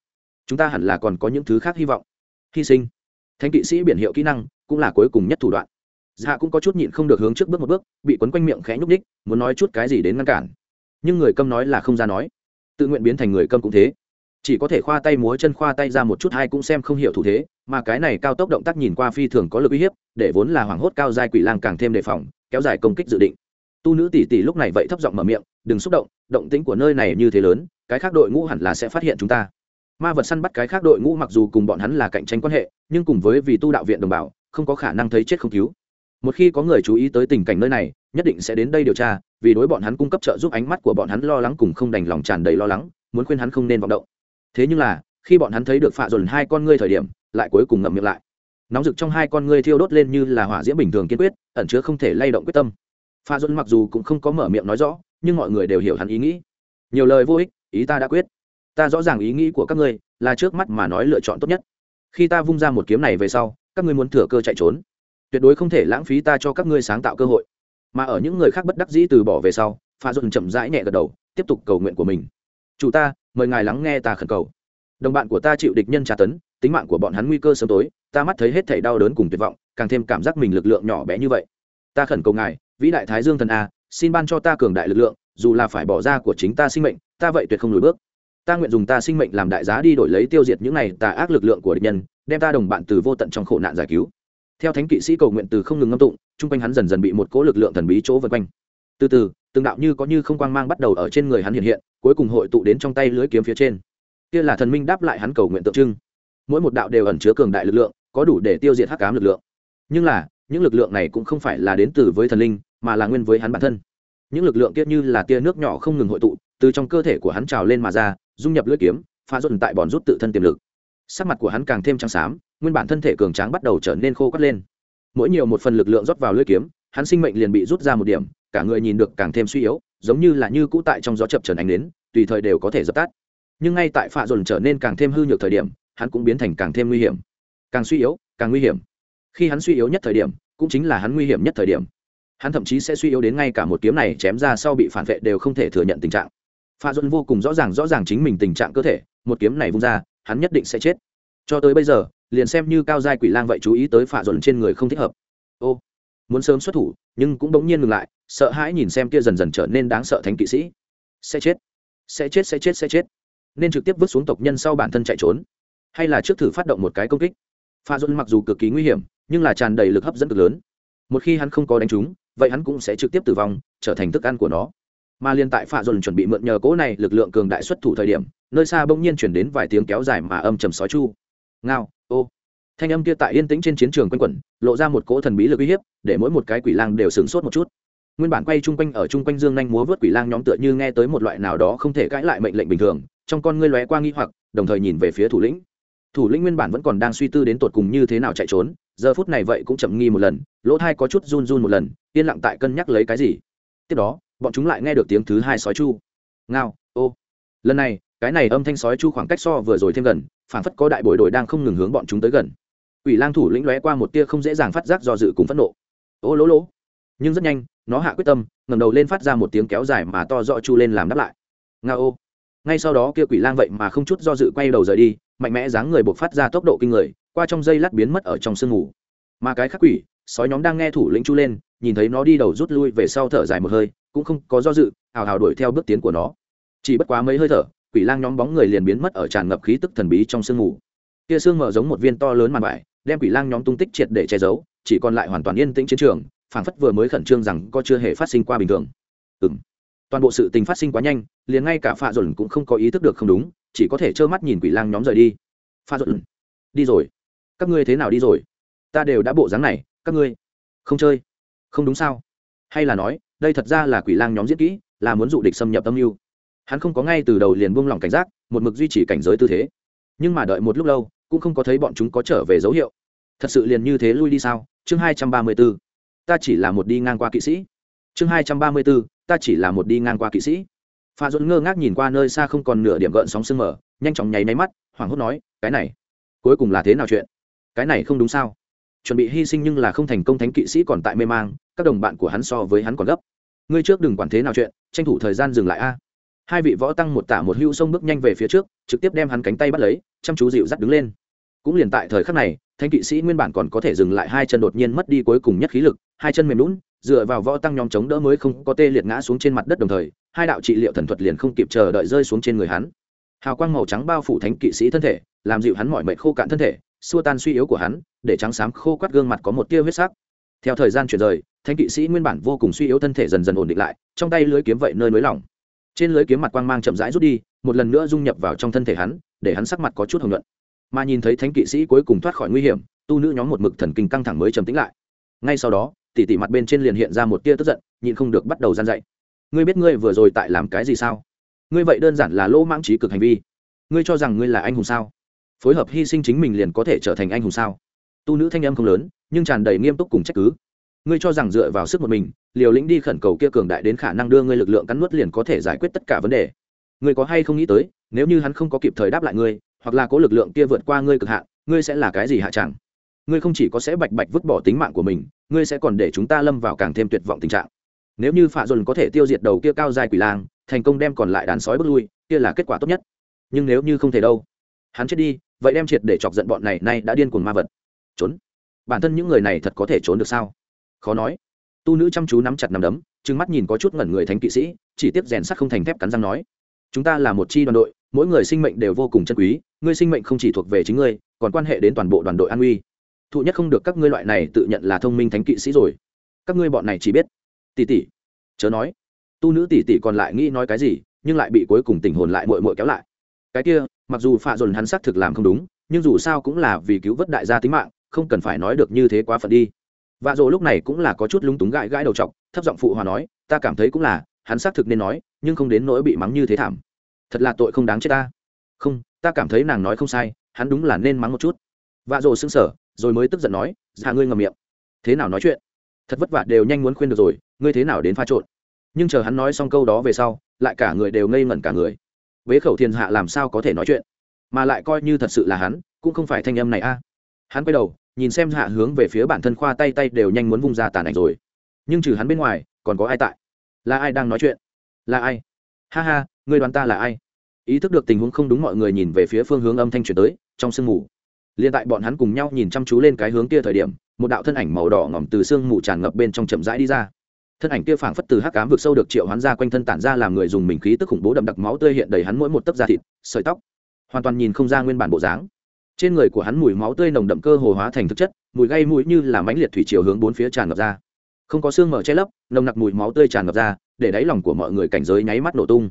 chúng ta hẳn là còn có những thứ khác hy vọng. Hy sinh. Thánh kỵ sĩ biển hiệu kỹ năng cũng là cuối cùng nhất thủ đoạn. Dạ cũng có chút nhịn không được hướng trước bước một bước, bị quấn quanh miệng khẽ nhúc ních muốn nói chút cái gì đến ngăn cản. Nhưng người câm nói là không ra nói. Tự nguyện biến thành người câm cũng thế. Chỉ có thể khoa tay múa chân khoa tay ra một chút hay cũng xem không hiểu thủ thế, mà cái này cao tốc động tác nhìn qua phi thường có lực uy hiếp, để vốn là hoảng hốt cao dài quỷ lang càng thêm đề phòng, kéo dài công kích dự định. Tu nữ tỷ tỷ lúc này vậy thấp giọng mở miệng, đừng xúc động động tĩnh của nơi này như thế lớn, cái khác đội ngũ hẳn là sẽ phát hiện chúng ta ma vật săn bắt cái khác đội ngũ mặc dù cùng bọn hắn là cạnh tranh quan hệ, nhưng cùng với vì tu đạo viện đồng bào, không có khả năng thấy chết không cứu. Một khi có người chú ý tới tình cảnh nơi này, nhất định sẽ đến đây điều tra, vì đối bọn hắn cung cấp trợ giúp ánh mắt của bọn hắn lo lắng cùng không đành lòng tràn đầy lo lắng, muốn khuyên hắn không nên vọng động. Thế nhưng là, khi bọn hắn thấy được phạ dồn hai con ngươi thời điểm, lại cuối cùng ngậm miệng lại. Nóng rực trong hai con ngươi thiêu đốt lên như là hỏa diễm bình thường kiên quyết, ẩn chứa không thể lay động quyết tâm. Pha dồn mặc dù cũng không có mở miệng nói rõ, nhưng mọi người đều hiểu hắn ý nghĩ. Nhiều lời vô ích, ý ta đã quyết ta rõ ràng ý nghĩ của các ngươi, là trước mắt mà nói lựa chọn tốt nhất. Khi ta vung ra một kiếm này về sau, các ngươi muốn thừa cơ chạy trốn. Tuyệt đối không thể lãng phí ta cho các ngươi sáng tạo cơ hội. Mà ở những người khác bất đắc dĩ từ bỏ về sau, pha dồn chậm rãi nhẹ gật đầu, tiếp tục cầu nguyện của mình. Chủ ta, mời ngài lắng nghe ta khẩn cầu. Đồng bạn của ta chịu địch nhân tra tấn, tính mạng của bọn hắn nguy cơ sớm tối, ta mắt thấy hết thảy đau đớn cùng tuyệt vọng, càng thêm cảm giác mình lực lượng nhỏ bé như vậy. Ta khẩn cầu ngài, vĩ đại thái dương thần a, xin ban cho ta cường đại lực lượng, dù là phải bỏ ra của chính ta sinh mệnh, ta vậy tuyệt không lùi bước ta nguyện dùng ta sinh mệnh làm đại giá đi đổi lấy tiêu diệt những này tà ác lực lượng của địch nhân, đem ta đồng bạn từ vô tận trong khổ nạn giải cứu. Theo thánh kỵ sĩ cầu nguyện từ không ngừng ngâm tụng, chung quanh hắn dần dần bị một cỗ lực lượng thần bí chỗ vân quanh. Từ từ, từng đạo như có như không quang mang bắt đầu ở trên người hắn hiện hiện, cuối cùng hội tụ đến trong tay lưới kiếm phía trên. Kia là thần minh đáp lại hắn cầu nguyện tượng trưng. Mỗi một đạo đều ẩn chứa cường đại lực lượng, có đủ để tiêu diệt hắc cám lực lượng. Nhưng là, những lực lượng này cũng không phải là đến từ với thần linh, mà là nguyên với hắn bản thân. Những lực lượng kia như là tia nước nhỏ không ngừng hội tụ từ trong cơ thể của hắn trào lên mà ra, dung nhập lưỡi kiếm pha dồn tại bòn rút tự thân tiềm lực. Sắc mặt của hắn càng thêm trắng xám, nguyên bản thân thể cường tráng bắt đầu trở nên khô cắt lên. Mỗi nhiều một phần lực lượng rót vào lưỡi kiếm, hắn sinh mệnh liền bị rút ra một điểm, cả người nhìn được càng thêm suy yếu, giống như là như cũ tại trong gió chập trần ánh đến tùy thời đều có thể dập tắt. Nhưng ngay tại pha dồn trở nên càng thêm hư nhược thời điểm, hắn cũng biến thành càng thêm nguy hiểm. Càng suy yếu, càng nguy hiểm. Khi hắn suy yếu nhất thời điểm, cũng chính là hắn nguy hiểm nhất thời điểm. Hắn thậm chí sẽ suy yếu đến ngay cả một kiếm này chém ra sau bị phản vệ đều không thể thừa nhận tình trạng pha dôn vô cùng rõ ràng rõ ràng chính mình tình trạng cơ thể, một kiếm này vung ra, hắn nhất định sẽ chết. Cho tới bây giờ, liền xem như cao giai quỷ lang vậy chú ý tới pha dôn trên người không thích hợp. Ô, muốn sớm xuất thủ, nhưng cũng bỗng nhiên ngừng lại, sợ hãi nhìn xem kia dần dần trở nên đáng sợ thánh kỵ sĩ. Sẽ chết sẽ chết sẽ chết sẽ chết. Nên trực tiếp vứt xuống tộc nhân sau bản thân chạy trốn. Hay là trước thử phát động một cái công kích. Pha dôn mặc dù cực kỳ nguy hiểm, nhưng là tràn đầy lực hấp dẫn cực lớn. Một khi hắn không có đánh trúng, vậy hắn cũng sẽ trực tiếp tử vong, trở thành thức ăn của nó mà liên tại phạ dồn chuẩn bị mượn nhờ cỗ này lực lượng cường đại xuất thủ thời điểm, nơi xa bỗng nhiên chuyển đến vài tiếng kéo dài mà âm trầm sói chu. Ngao, ô. Thanh âm kia tại yên tĩnh trên chiến trường quanh quẩn, lộ ra một cỗ thần bí lực uy hiếp, để mỗi một cái quỷ lang đều sửng sốt một chút. Nguyên bản quay chung quanh ở chung quanh dương nhanh múa vớt quỷ lang nhóm tựa như nghe tới một loại nào đó không thể cãi lại mệnh lệnh bình thường, trong con ngươi lóe qua nghi hoặc, đồng thời nhìn về phía thủ lĩnh. Thủ lĩnh nguyên bản vẫn còn đang suy tư đến tột cùng như thế nào chạy trốn, giờ phút này vậy cũng chậm nghi một lần, lỗ thai có chút run run một lần, yên lặng tại cân nhắc lấy cái gì. Tiếp đó bọn chúng lại nghe được tiếng thứ hai sói chu. Ngao, ô. Lần này, cái này âm thanh sói chu khoảng cách so vừa rồi thêm gần phản phất có đại bội đội đang không ngừng hướng bọn chúng tới gần. Quỷ lang thủ lĩnh lóe qua một tia không dễ dàng phát giác do dự cùng phẫn nộ. Ô lỗ lỗ. Nhưng rất nhanh, nó hạ quyết tâm, ngẩng đầu lên phát ra một tiếng kéo dài mà to rõ chu lên làm đáp lại. Nga ô. Ngay sau đó kia quỷ lang vậy mà không chút do dự quay đầu rời đi, mạnh mẽ dáng người buộc phát ra tốc độ kinh người, qua trong dây lát biến mất ở trong sương ngủ mà cái khắc quỷ, sói nhóm đang nghe thủ lĩnh chu lên, nhìn thấy nó đi đầu rút lui về sau thở dài một hơi cũng không có do dự, hào hào đuổi theo bước tiến của nó. Chỉ bất quá mấy hơi thở, quỷ lang nhóm bóng người liền biến mất ở tràn ngập khí tức thần bí trong sương mù. Kia sương mở giống một viên to lớn màn vải, đem quỷ lang nhóm tung tích triệt để che giấu, chỉ còn lại hoàn toàn yên tĩnh chiến trường, phảng phất vừa mới khẩn trương rằng có chưa hề phát sinh qua bình thường. Ừ toàn bộ sự tình phát sinh quá nhanh, liền ngay cả pha dồn cũng không có ý thức được không đúng, chỉ có thể trơ mắt nhìn quỷ lang nhóm rời đi. Pha dồn đi rồi. Các ngươi thế nào đi rồi? Ta đều đã bộ dáng này, các ngươi không chơi. Không đúng sao? Hay là nói, đây thật ra là quỷ lang nhóm diễn kỹ, là muốn dụ địch xâm nhập âm mưu. Hắn không có ngay từ đầu liền buông lỏng cảnh giác, một mực duy trì cảnh giới tư thế. Nhưng mà đợi một lúc lâu, cũng không có thấy bọn chúng có trở về dấu hiệu. Thật sự liền như thế lui đi sao? Chương hai trăm ba mươi b ố ta chỉ là một đi ngang qua kỵ sĩ. Chương hai trăm ba mươi b ố ta chỉ là một đi ngang qua kỵ sĩ. Pha dồn ngơ ngác nhìn qua nơi xa không còn nửa điểm gợn sóng sương mở nhanh chóng nháy máy mắt, hoảng hốt nói, cái này, cuối cùng là thế nào chuyện? Cái này không đúng sao? Chuẩn bị hy sinh nhưng là không thành công, thánh kỵ sĩ còn tại mê mang, các đồng bạn của hắn so với hắn còn gấp. Ngươi trước đừng quản thế nào chuyện, tranh thủ thời gian dừng lại a. Hai vị võ tăng một tả một hưu sông bước nhanh về phía trước, trực tiếp đem hắn cánh tay bắt lấy, chăm chú dịu dắt đứng lên. Cũng liền tại thời khắc này, thánh kỵ sĩ nguyên bản còn có thể dừng lại, hai chân đột nhiên mất đi cuối cùng nhất khí lực, hai chân mềm lún dựa vào võ tăng nhóm chống đỡ mới không có tê liệt ngã xuống trên mặt đất đồng thời, hai đạo trị liệu thần thuật liền không kịp chờ đợi rơi xuống trên người hắn. Hào quang màu trắng bao phủ thánh kỵ sĩ thân thể, làm dịu hắn mọi mệnh khô cạn thân thể xua tan suy yếu của hắn, để trắng xám khô quắt gương mặt có một tia huyết sắc. Theo thời gian chuyển rời, thánh kỵ sĩ nguyên bản vô cùng suy yếu thân thể dần dần ổn định lại, trong tay lưới kiếm vậy nơi nới lỏng. Trên lưới kiếm mặt quang mang chậm rãi rút đi, một lần nữa dung nhập vào trong thân thể hắn, để hắn sắc mặt có chút hồng luận mà nhìn thấy thánh kỵ sĩ cuối cùng thoát khỏi nguy hiểm, tu nữ nhóm một mực thần kinh căng thẳng mới trầm tĩnh lại. Ngay sau đó, tỉ tỉ mặt bên trên liền hiện ra một tia tức giận, nhịn không được bắt đầu gian dạy. Ngươi biết ngươi vừa rồi tại làm cái gì sao? Ngươi vậy đơn giản là lỗ mãng trí cực hành vi. Ngươi cho rằng ngươi là anh hùng sao? Phối hợp hy sinh chính mình liền có thể trở thành anh hùng sao? Tu nữ thanh âm không lớn, nhưng tràn đầy nghiêm túc cùng trách cứ. Ngươi cho rằng dựa vào sức một mình, liều lĩnh đi khẩn cầu kia cường đại đến khả năng đưa ngươi lực lượng cắn nuốt liền có thể giải quyết tất cả vấn đề. Ngươi có hay không nghĩ tới, nếu như hắn không có kịp thời đáp lại ngươi, hoặc là có lực lượng kia vượt qua ngươi cực hạn, ngươi sẽ là cái gì hạ chẳng ngươi không chỉ có sẽ bạch bạch vứt bỏ tính mạng của mình, ngươi sẽ còn để chúng ta lâm vào càng thêm tuyệt vọng tình trạng. Nếu như phạ dồn có thể tiêu diệt đầu kia cao dài quỷ lang, thành công đem còn lại đàn sói bước lui, kia là kết quả tốt nhất. Nhưng nếu như không thể đâu, hắn chết đi vậy đem triệt để chọc giận bọn này nay đã điên cuồng ma vật. Trốn. Bản thân những người này thật có thể trốn được sao? Khó nói. Tu nữ chăm chú nắm chặt nắm đấm, trừng mắt nhìn có chút ngẩn người thánh kỵ sĩ, chỉ tiếp rèn sắt không thành thép cắn răng nói. Chúng ta là một chi đoàn đội, mỗi người sinh mệnh đều vô cùng chân quý, ngươi sinh mệnh không chỉ thuộc về chính ngươi, còn quan hệ đến toàn bộ đoàn đội an uy. Thụ nhất không được các ngươi loại này tự nhận là thông minh thánh kỵ sĩ rồi. Các ngươi bọn này chỉ biết. Tỷ tỷ. Chớ nói. Tu nữ tỷ tỷ còn lại nghĩ nói cái gì, nhưng lại bị cuối cùng tình hồn lại mội mội kéo lại. Cái kia mặc dù phạ dồn hắn xác thực làm không đúng, nhưng dù sao cũng là vì cứu vớt đại gia tính mạng, không cần phải nói được như thế quá phận đi. Vạ dỗ lúc này cũng là có chút lúng túng gãi gãi đầu t thấp giọng phụ hòa nói, ta cảm thấy cũng là, hắn xác thực nên nói, nhưng không đến nỗi bị mắng như thế thảm. Thật là tội không đáng chết ta. Không, ta cảm thấy nàng nói không sai, hắn đúng là nên mắng một chút. Vạ dỗ sững sở rồi mới tức giận nói hạ ngươi ngầm miệng. Thế nào nói chuyện? Thật vất vả đều nhanh muốn khuyên được rồi, ngươi thế nào đến pha trộn? Nhưng chờ hắn nói xong câu đó về sau, lại cả người đều ngây ngẩn cả người bế khẩu thiên hạ làm sao có thể nói chuyện? Mà lại coi như thật sự là hắn, cũng không phải thanh âm này a. Hắn quay đầu, nhìn xem hạ hướng về phía bản thân khoa tay tay đều nhanh muốn vung ra tàn ảnh rồi. Nhưng trừ hắn bên ngoài, còn có ai tại? Là ai đang nói chuyện? Là ai? Ha ha ngươi đoán ta là ai? Ý thức được tình huống không đúng mọi người nhìn về phía phương hướng âm thanh chuyển tới, trong sương mù. Liền tại bọn hắn cùng nhau nhìn chăm chú lên cái hướng kia thời điểm, một đạo thân ảnh màu đỏ ngỏm từ sương mù tràn ngập bên trong chậm rãi đi ra thân ảnh kia phảng phất từ hắc cám vực sâu được triệu hoán ra quanh thân tản ra làm người dùng mình khí tức khủng bố đậm đặc máu tươi hiện đầy hắn mỗi một tấc da thịt, sợi tóc. Hoàn toàn nhìn không ra nguyên bản bộ dáng. Trên người của hắn mùi máu tươi nồng đậm cơ hồ hóa thành thực chất, mùi gây mũi như là mãnh liệt thủy chiều hướng bốn phía tràn ngập ra. Không có xương mở che lấp, nồng nặc mùi máu tươi tràn ngập ra, để đáy lòng của mọi người cảnh giới nháy mắt nổ tung.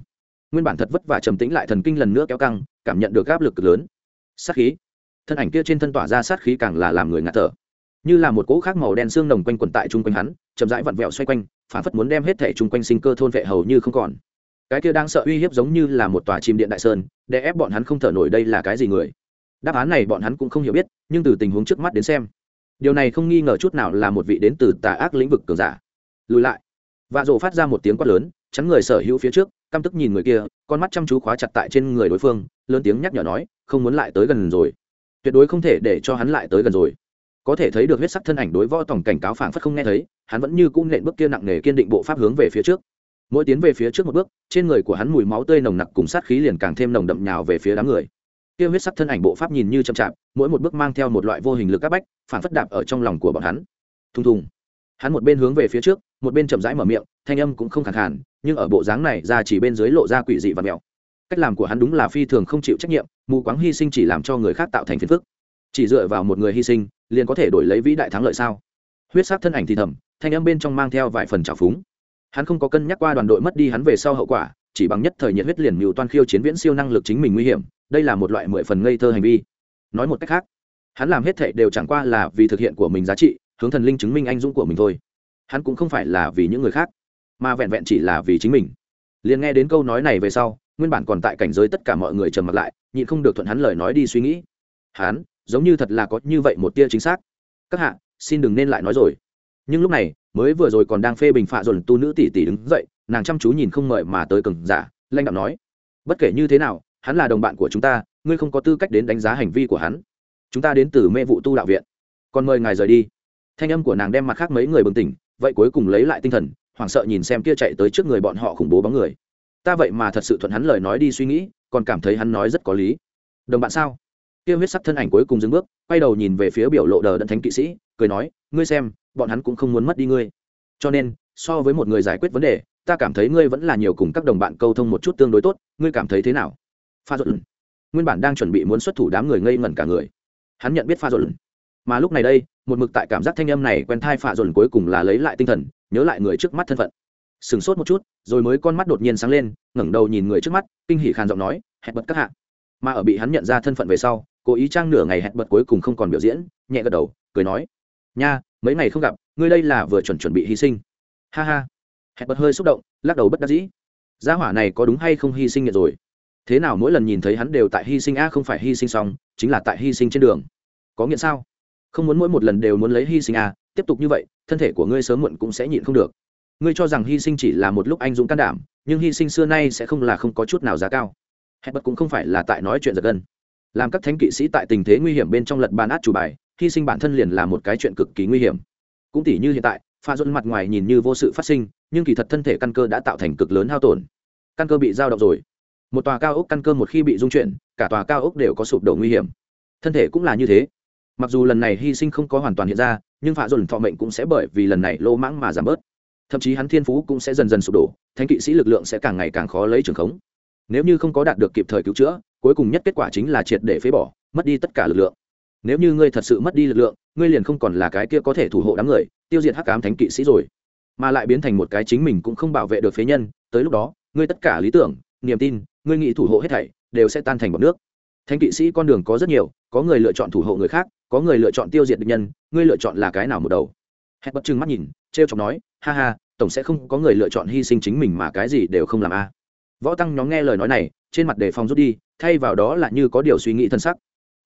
Nguyên bản thật vất vả trầm tĩnh lại thần kinh lần nữa kéo căng, cảm nhận được áp lực cực lớn. Sát khí. Thân ảnh kia trên thân tỏa ra sát khí càng là làm người ngạt thở. Như là một cỗ khác màu đen xương nồng quanh quần tại chung quanh hắn, chậm rãi vặn vẹo xoay quanh phản phất muốn đem hết thể chung quanh sinh cơ thôn vệ hầu như không còn. Cái kia đang sợ uy hiếp giống như là một tòa chim điện đại sơn, để ép bọn hắn không thở nổi đây là cái gì người? Đáp án này bọn hắn cũng không hiểu biết, nhưng từ tình huống trước mắt đến xem, điều này không nghi ngờ chút nào là một vị đến từ tà ác lĩnh vực cường giả. Lùi lại. Vạ rộ phát ra một tiếng quát lớn, chắn người sở hữu phía trước, căm tức nhìn người kia, con mắt chăm chú khóa chặt tại trên người đối phương, lớn tiếng nhắc nhở nói, không muốn lại tới gần rồi. Tuyệt đối không thể để cho hắn lại tới gần rồi có thể thấy được huyết sắc thân ảnh đối võ tổng cảnh cáo phảng phất không nghe thấy, hắn vẫn như cung nện bước kia nặng nề kiên định bộ pháp hướng về phía trước. Mỗi tiến về phía trước một bước, trên người của hắn mùi máu tươi nồng nặc cùng sát khí liền càng thêm nồng đậm nhào về phía đám người. Kia huyết sắc thân ảnh bộ pháp nhìn như chậm chạp, mỗi một bước mang theo một loại vô hình lực áp bách phản phất đạp ở trong lòng của bọn hắn. Thùng thùng. Hắn một bên hướng về phía trước, một bên chậm rãi mở miệng, thanh âm cũng không khẳng khàn, nhưng ở bộ dáng này ra chỉ bên dưới lộ ra quỷ dị và mèo cách làm của hắn đúng là phi thường không chịu trách nhiệm, mù quáng hy sinh chỉ làm cho người khác tạo thành phiền phức. Chỉ dựa vào một người hy sinh liền có thể đổi lấy vĩ đại thắng lợi sao? Huyết sát thân ảnh thì thầm, thanh âm bên trong mang theo vài phần trào phúng. Hắn không có cân nhắc qua đoàn đội mất đi hắn về sau hậu quả, chỉ bằng nhất thời nhiệt huyết liền mưu toan khiêu chiến viễn siêu năng lực chính mình nguy hiểm, đây là một loại mười phần ngây thơ hành vi. Nói một cách khác, hắn làm hết thệ đều chẳng qua là vì thực hiện của mình giá trị, hướng thần linh chứng minh anh dũng của mình thôi. Hắn cũng không phải là vì những người khác, mà vẹn vẹn chỉ là vì chính mình. Liền nghe đến câu nói này về sau, nguyên bản còn tại cảnh giới tất cả mọi người trầm mặt lại, nhịn không được thuận hắn lời nói đi suy nghĩ. Hắn giống như thật là có như vậy một tia chính xác. Các hạ, xin đừng nên lại nói rồi. Nhưng lúc này, mới vừa rồi còn đang phê bình phạ dồn tu nữ tỷ tỷ đứng dậy, nàng chăm chú nhìn không mời mà tới cường giả lanh đạo nói, bất kể như thế nào, hắn là đồng bạn của chúng ta, ngươi không có tư cách đến đánh giá hành vi của hắn. Chúng ta đến từ mê vụ tu đạo viện. Còn mời ngài rời đi. Thanh âm của nàng đem mặt khác mấy người bừng tỉnh, vậy cuối cùng lấy lại tinh thần, hoảng sợ nhìn xem kia chạy tới trước người bọn họ khủng bố bóng người. Ta vậy mà thật sự thuận hắn lời nói đi suy nghĩ, còn cảm thấy hắn nói rất có lý. Đồng bạn sao? Kia huyết sắc thân ảnh cuối cùng dừng bước, quay đầu nhìn về phía biểu lộ đờ đẫn thánh kỵ sĩ, cười nói, ngươi xem, bọn hắn cũng không muốn mất đi ngươi. Cho nên, so với một người giải quyết vấn đề, ta cảm thấy ngươi vẫn là nhiều cùng các đồng bạn câu thông một chút tương đối tốt, ngươi cảm thấy thế nào? Pha dội nguyên bản đang chuẩn bị muốn xuất thủ đám người ngây ngẩn cả người. Hắn nhận biết pha dội mà lúc này đây, một mực tại cảm giác thanh âm này quen thai pha dội cuối cùng là lấy lại tinh thần, nhớ lại người trước mắt thân phận. Sửng sốt một chút, rồi mới con mắt đột nhiên sáng lên, ngẩng đầu nhìn người trước mắt, kinh hỉ khàn giọng nói, hẹn bật các hạ. Mà ở bị hắn nhận ra thân phận về sau cố ý trang nửa ngày hẹn bật cuối cùng không còn biểu diễn, nhẹ gật đầu, cười nói, nha, mấy ngày không gặp, ngươi đây là vừa chuẩn chuẩn bị hy sinh. Ha ha. Hẹn bật hơi xúc động, lắc đầu bất đắc dĩ. Gia hỏa này có đúng hay không hy sinh nghiệt rồi? Thế nào mỗi lần nhìn thấy hắn đều tại hy sinh a, không phải hy sinh xong, chính là tại hy sinh trên đường. Có nghiện sao? Không muốn mỗi một lần đều muốn lấy hy sinh a, tiếp tục như vậy, thân thể của ngươi sớm muộn cũng sẽ nhịn không được. Ngươi cho rằng hy sinh chỉ là một lúc anh dũng can đảm, nhưng hy sinh xưa nay sẽ không là không có chút nào giá cao. Hẹn bật cũng không phải là tại nói chuyện giật gân làm các thánh kỵ sĩ tại tình thế nguy hiểm bên trong lật bàn át chủ bài, hy sinh bản thân liền là một cái chuyện cực kỳ nguy hiểm. Cũng tỷ như hiện tại, pha dôn mặt ngoài nhìn như vô sự phát sinh, nhưng kỳ thật thân thể căn cơ đã tạo thành cực lớn hao tổn. Căn cơ bị dao động rồi. Một tòa cao ốc căn cơ một khi bị dung chuyển, cả tòa cao ốc đều có sụp đổ nguy hiểm. Thân thể cũng là như thế. Mặc dù lần này hy sinh không có hoàn toàn hiện ra, nhưng pha dồn thọ mệnh cũng sẽ bởi vì lần này lô mãng mà giảm bớt. Thậm chí hắn thiên phú cũng sẽ dần dần sụp đổ, thánh kỵ sĩ lực lượng sẽ càng ngày càng khó lấy trường khống. Nếu như không có đạt được kịp thời cứu chữa cuối cùng nhất kết quả chính là triệt để phế bỏ, mất đi tất cả lực lượng. Nếu như ngươi thật sự mất đi lực lượng, ngươi liền không còn là cái kia có thể thủ hộ đám người, tiêu diệt hắc ám thánh kỵ sĩ rồi. Mà lại biến thành một cái chính mình cũng không bảo vệ được phế nhân, tới lúc đó, ngươi tất cả lý tưởng, niềm tin, ngươi nghĩ thủ hộ hết thảy, đều sẽ tan thành bọc nước. Thánh kỵ sĩ con đường có rất nhiều, có người lựa chọn thủ hộ người khác, có người lựa chọn tiêu diệt địch nhân, ngươi lựa chọn là cái nào một đầu? Hét bất chừng mắt nhìn, trêu chọc nói, ha ha, tổng sẽ không có người lựa chọn hy sinh chính mình mà cái gì đều không làm a võ tăng nhóm nghe lời nói này, trên mặt đề phòng rút đi, thay vào đó là như có điều suy nghĩ thân sắc.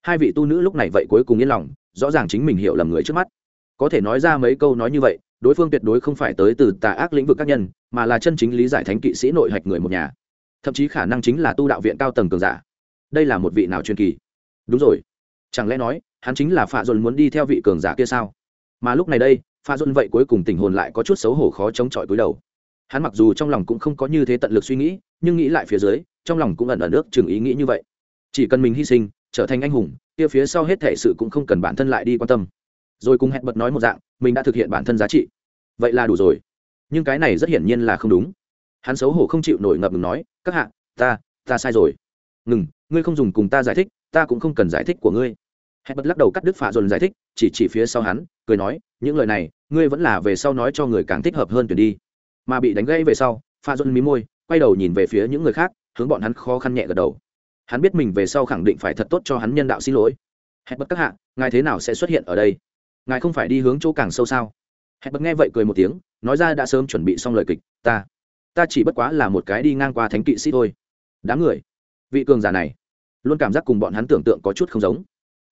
Hai vị tu nữ lúc này vậy cuối cùng yên lòng, rõ ràng chính mình hiểu lầm người trước mắt. Có thể nói ra mấy câu nói như vậy, đối phương tuyệt đối không phải tới từ tà ác lĩnh vực các nhân, mà là chân chính lý giải thánh kỵ sĩ nội hạch người một nhà. Thậm chí khả năng chính là tu đạo viện cao tầng cường giả. Đây là một vị nào truyền kỳ? Đúng rồi. Chẳng lẽ nói, hắn chính là phạ dồn muốn đi theo vị cường giả kia sao? Mà lúc này đây pha dôn vậy cuối cùng tình hồn lại có chút xấu hổ khó chống chọi cúi đầu hắn mặc dù trong lòng cũng không có như thế tận lực suy nghĩ, nhưng nghĩ lại phía dưới, trong lòng cũng ẩn ở nước chừng ý nghĩ như vậy. Chỉ cần mình hy sinh, trở thành anh hùng, kia phía sau hết thể sự cũng không cần bản thân lại đi quan tâm. Rồi cùng hẹn bật nói một dạng, mình đã thực hiện bản thân giá trị. Vậy là đủ rồi. Nhưng cái này rất hiển nhiên là không đúng. Hắn xấu hổ không chịu nổi ngập ngừng nói, các hạ, ta ta sai rồi. Ngừng, ngươi không dùng cùng ta giải thích, ta cũng không cần giải thích của ngươi. Hẹn bật lắc đầu cắt đứt phạ dồn giải thích, chỉ chỉ phía sau hắn, cười nói, những lời này, ngươi vẫn là về sau nói cho người càng thích hợp hơn tuyển đi mà bị đánh gãy về sau pha dôn mí môi quay đầu nhìn về phía những người khác hướng bọn hắn khó khăn nhẹ gật đầu. Hắn biết mình về sau khẳng định phải thật tốt cho hắn nhân đạo xin lỗi. Hẹn bật các hạ ngài thế nào sẽ xuất hiện ở đây? Ngài không phải đi hướng chỗ càng sâu sao? Hẹn bật nghe vậy cười một tiếng nói ra đã sớm chuẩn bị xong lời kịch ta ta chỉ bất quá là một cái đi ngang qua thánh kỵ sĩ thôi. Đám người vị cường giả này luôn cảm giác cùng bọn hắn tưởng tượng có chút không giống.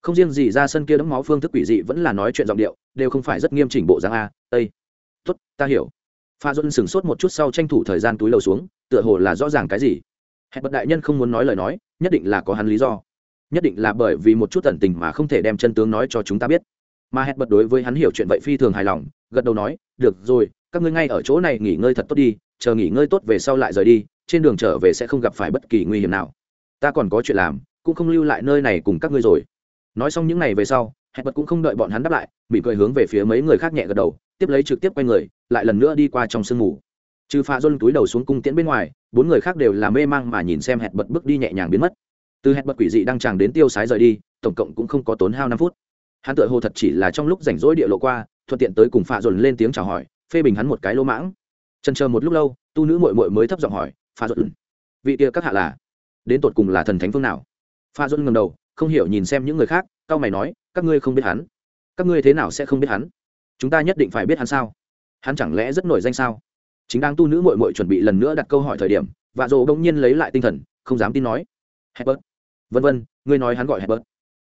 Không riêng gì ra sân kia đấm máu phương thức quỷ dị vẫn là nói chuyện giọng điệu đều không phải rất nghiêm chỉnh bộ dáng a tây. Tuất, ta hiểu pha dôn sửng sốt một chút sau tranh thủ thời gian túi lầu xuống, tựa hồ là rõ ràng cái gì. Hẹn bật đại nhân không muốn nói lời nói, nhất định là có hắn lý do. Nhất định là bởi vì một chút tận tình mà không thể đem chân tướng nói cho chúng ta biết. Mà hẹn bật đối với hắn hiểu chuyện vậy phi thường hài lòng, gật đầu nói, được rồi, các ngươi ngay ở chỗ này nghỉ ngơi thật tốt đi, chờ nghỉ ngơi tốt về sau lại rời đi, trên đường trở về sẽ không gặp phải bất kỳ nguy hiểm nào. Ta còn có chuyện làm, cũng không lưu lại nơi này cùng các ngươi rồi. Nói xong những ngày về sau, hẹn bật cũng không đợi bọn hắn đáp lại bị cười hướng về phía mấy người khác nhẹ gật đầu, tiếp lấy trực tiếp quay người, lại lần nữa đi qua trong sương mù. Trừ pha dôn túi đầu xuống cung tiễn bên ngoài, bốn người khác đều là mê mang mà nhìn xem hẹn bật bước đi nhẹ nhàng biến mất. Từ hẹn bật quỷ dị đang tràng đến tiêu sái rời đi, tổng cộng cũng không có tốn hao năm phút. Hắn tự hồ thật chỉ là trong lúc rảnh rỗi địa lộ qua, thuận tiện tới cùng pha dồn lên tiếng chào hỏi, phê bình hắn một cái lỗ mãng. Trần chờ một lúc lâu, tu nữ mội mội mới thấp giọng hỏi pha dồn vị kia các hạ là, đến tột cùng là thần thánh phương nào? Pha dồn ngầm đầu, không hiểu nhìn xem những người khác, cao mày nói, các ngươi không biết hắn các ngươi thế nào sẽ không biết hắn? Chúng ta nhất định phải biết hắn sao? Hắn chẳng lẽ rất nổi danh sao? Chính đang tu nữ mội mội chuẩn bị lần nữa đặt câu hỏi thời điểm, vạ rồ bỗng nhiên lấy lại tinh thần, không dám tin nói. Hebert vân vân, ngươi nói hắn gọi hebert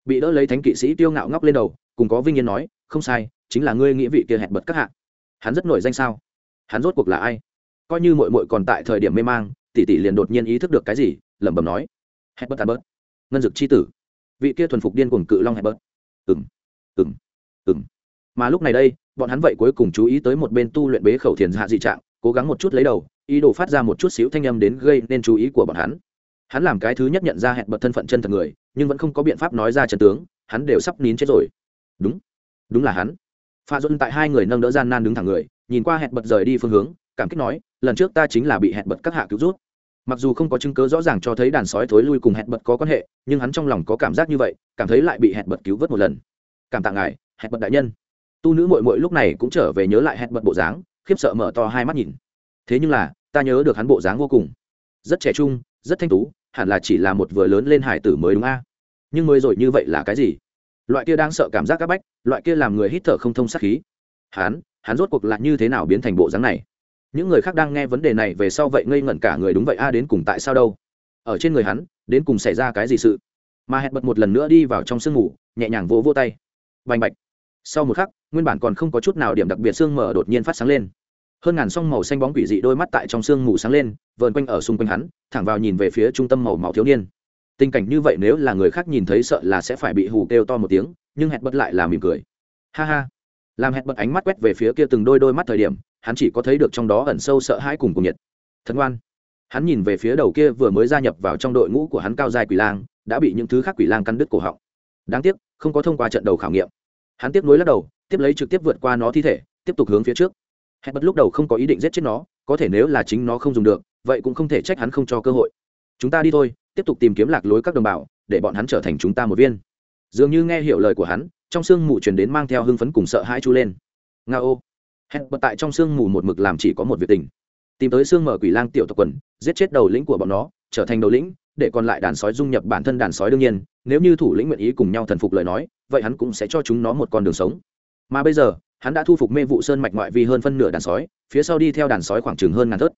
bị đỡ lấy thánh kỵ sĩ tiêu ngạo ngóc lên đầu, cùng có vinh yên nói, không sai, chính là ngươi nghĩa vị kia hẹn bật các hạ. Hắn rất nổi danh sao? Hắn rốt cuộc là ai? Coi như mội mội còn tại thời điểm mê mang, tỷ tỷ liền đột nhiên ý thức được cái gì, lẩm bẩm nói. Hẹn bật tàn bớt ngân dực c h i tử. Vị kia thuần phục điên cuồng cự long hẹn bớt ừng ừng ừng mà lúc này đây, bọn hắn vậy cuối cùng chú ý tới một bên tu luyện bế khẩu thiền hạ dị trạng, cố gắng một chút lấy đầu, ý đồ phát ra một chút xíu thanh âm đến gây nên chú ý của bọn hắn. Hắn làm cái thứ nhất nhận ra hẹn bật thân phận chân thật người, nhưng vẫn không có biện pháp nói ra trận tướng, hắn đều sắp nín chết rồi. Đúng. Đúng là hắn. Pha dôn tại hai người nâng đỡ gian nan đứng thẳng người, nhìn qua hẹn bật rời đi phương hướng, cảm kích nói, lần trước ta chính là bị hẹn bật các hạ cứu rút mặc dù không có chứng cớ rõ ràng cho thấy đàn sói thối lui cùng hẹn bật có quan hệ, nhưng hắn trong lòng có cảm giác như vậy, cảm thấy lại bị hẹn bật cứu vớt một lần. Cảm tạ ngài hẹn bật đại nhân. Tu nữ mội mội lúc này cũng trở về nhớ lại hẹn bật bộ dáng, khiếp sợ mở to hai mắt nhìn. Thế nhưng là, ta nhớ được hắn bộ dáng vô cùng. Rất trẻ trung, rất thanh tú, hẳn là chỉ là một vừa lớn lên hải tử mới đúng a. Nhưng mới rồi như vậy là cái gì? Loại kia đang sợ cảm giác c áp bách, loại kia làm người hít thở không thông sát khí. Hắn hắn rốt cuộc lại như thế nào biến thành bộ dáng này? Những người khác đang nghe vấn đề này về sau vậy ngây ngẩn cả người đúng vậy a, đến cùng tại sao đâu? Ở trên người hắn, đến cùng xảy ra cái gì sự? Mà hẹn bật một lần nữa đi vào trong sương ngủ nhẹ nhàng vỗ vô tay. Bành bạch sau một khắc, nguyên bản còn không có chút nào điểm đặc biệt sương mở đột nhiên phát sáng lên. Hơn ngàn song màu xanh bóng quỷ dị đôi mắt tại trong sương mù sáng lên, vờn quanh ở xung quanh hắn, thẳng vào nhìn về phía trung tâm màu máu thiếu niên. Tình cảnh như vậy nếu là người khác nhìn thấy sợ là sẽ phải bị hù kêu to một tiếng, nhưng hẹn bật lại là mỉm cười. Ha ha. Làm hẹn bật ánh mắt quét về phía kia từng đôi đôi mắt thời điểm, hắn chỉ có thấy được trong đó ẩn sâu sợ hãi cùng cùng nhiệt. Thật ngoan. Hắn nhìn về phía đầu kia vừa mới gia nhập vào trong đội ngũ của hắn cao dài quỷ lang, đã bị những thứ khác quỷ lang cắn đứt cổ họng. Đáng tiếc, không có thông qua trận đầu khảo nghiệm hắn tiếp nối lắc đầu, tiếp lấy trực tiếp vượt qua nó thi thể, tiếp tục hướng phía trước. Hẹn bật lúc đầu không có ý định giết chết nó, có thể nếu là chính nó không dùng được, vậy cũng không thể trách hắn không cho cơ hội. Chúng ta đi thôi, tiếp tục tìm kiếm lạc lối các đồng bào, để bọn hắn trở thành chúng ta một viên. Dường như nghe hiểu lời của hắn, trong sương mù truyền đến mang theo hưng phấn cùng sợ hãi chu lên. Nga ô. Hẹn bật tại trong sương mù một mực làm chỉ có một việc tình. Tìm tới sương mở quỷ lang tiểu tộc quần, giết chết đầu lĩnh của bọn nó, trở thành đầu lĩnh để còn lại đàn sói dung nhập bản thân đàn sói đương nhiên, nếu như thủ lĩnh nguyện ý cùng nhau thần phục lời nói, vậy hắn cũng sẽ cho chúng nó một con đường sống. Mà bây giờ, hắn đã thu phục mê vụ sơn mạch ngoại vi hơn phân nửa đàn sói, phía sau đi theo đàn sói khoảng chừng hơn ngàn thớt.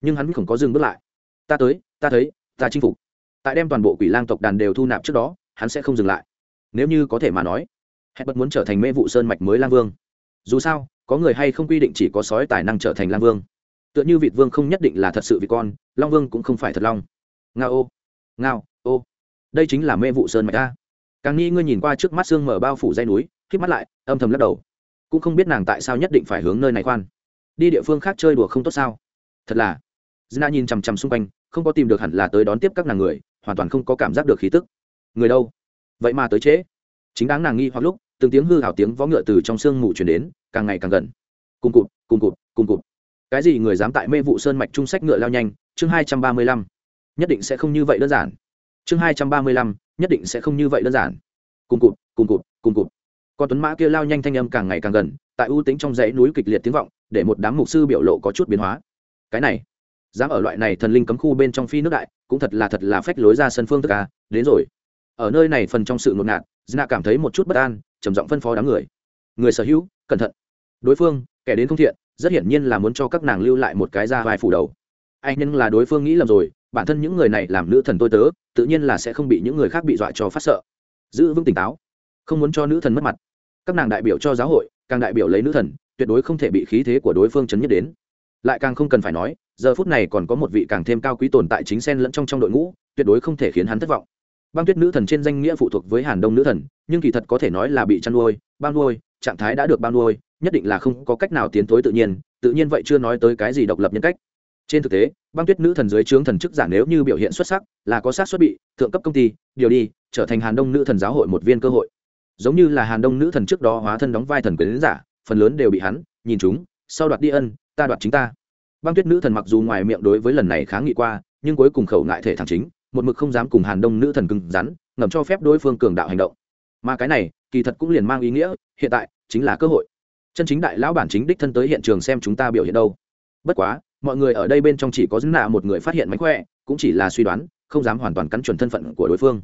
Nhưng hắn không có dừng bước lại. Ta tới, ta thấy, ta chinh phục. Tại đem toàn bộ quỷ lang tộc đàn đều thu nạp trước đó, hắn sẽ không dừng lại. Nếu như có thể mà nói, hẹn bật muốn trở thành mê vụ sơn mạch mới lang vương. Dù sao, có người hay không quy định chỉ có sói tài năng trở thành lang vương. Tựa như vịt vương không nhất định là thật sự vị con, long vương cũng không phải thật long. Nga ô ngao, ô. Đây chính là mê vụ sơn mạch ta. Càng nghi ngươi nhìn qua trước mắt sương mở bao phủ dây núi k mắt lại, âm thầm lắc đầu. Cũng không biết nàng tại sao nhất định phải hướng nơi này khoan. Đi địa phương khác chơi đùa không tốt sao? Thật là. Dna nhìn chằm chằm xung quanh, không có tìm được hẳn là tới đón tiếp các nàng người, hoàn toàn không có cảm giác được khí tức. Người đâu? Vậy mà tới trễ. Chính đáng nàng nghi hoặc lúc, từng tiếng hư hảo tiếng vó ngựa từ trong sương mù chuyển đến, càng ngày càng gần. Cùng cụt cùng cụt cùng cụt. Cái gì người dám tại mê vụ sơn mạch trung sách ngựa lao nhanh? Chương hai trăm ba mươi lăm nhất định sẽ không như vậy đơn giản. Chương hai trăm ba mươi lăm, nhất định sẽ không như vậy đơn giản. Cùng cụt cùng cụt cùng cụt. Con tuấn mã kia lao nhanh thanh âm càng ngày càng gần, tại ưu tính trong dãy núi kịch liệt tiếng vọng, để một đám mục sư biểu lộ có chút biến hóa. Cái này, dám ở loại này thần linh cấm khu bên trong phi nước đại, cũng thật là thật là phách lối ra sân phương tức ca à, đến rồi. Ở nơi này phần trong sự ngột ngạt dna cảm thấy một chút bất an, trầm giọng phân phó đám người. Người sở hữu, cẩn thận. Đối phương, kẻ đến không thiện, rất hiển nhiên là muốn cho các nàng lưu lại một cái ra vai phủ đầu. Anh nhân là đối phương nghĩ lầm rồi bản thân những người này làm nữ thần tôi tớ, tự nhiên là sẽ không bị những người khác bị dọa cho phát sợ. Giữ vững tỉnh táo, không muốn cho nữ thần mất mặt. Các nàng đại biểu cho giáo hội, càng đại biểu lấy nữ thần, tuyệt đối không thể bị khí thế của đối phương chấn nhất đến. Lại càng không cần phải nói, giờ phút này còn có một vị càng thêm cao quý tồn tại chính sen lẫn trong trong đội ngũ, tuyệt đối không thể khiến hắn thất vọng. Băng tuyết nữ thần trên danh nghĩa phụ thuộc với hàn đông nữ thần, nhưng kỳ thật có thể nói là bị chăn nuôi, bao nuôi, trạng thái đã được bao nuôi, nhất định là không có cách nào tiến thối tự nhiên tự nhiên vậy chưa nói tới cái gì độc lập nhân cách trên thực tế, băng tuyết nữ thần dưới trướng thần chức giả nếu như biểu hiện xuất sắc, là có sát xuất bị thượng cấp công ty, điều đi, trở thành hàn đông nữ thần giáo hội một viên cơ hội. Giống như là hàn đông nữ thần trước đó hóa thân đóng vai thần quyền giả, phần lớn đều bị hắn, nhìn chúng, sau đoạt đi ân, ta đoạt chính ta. Băng tuyết nữ thần mặc dù ngoài miệng đối với lần này kháng nghị qua, nhưng cuối cùng khẩu ngại thể thẳng chính, một mực không dám cùng hàn đông nữ thần cứng rắn, ngầm cho phép đối phương cường đạo hành động. Mà cái này, kỳ thật cũng liền mang ý nghĩa, hiện tại chính là cơ hội. Chân chính đại lão bản chính đích thân tới hiện trường xem chúng ta biểu hiện đâu. Bất quá mọi người ở đây bên trong chỉ có dính nạ một người phát hiện mánh khỏe, cũng chỉ là suy đoán, không dám hoàn toàn cắn chuẩn thân phận của đối phương.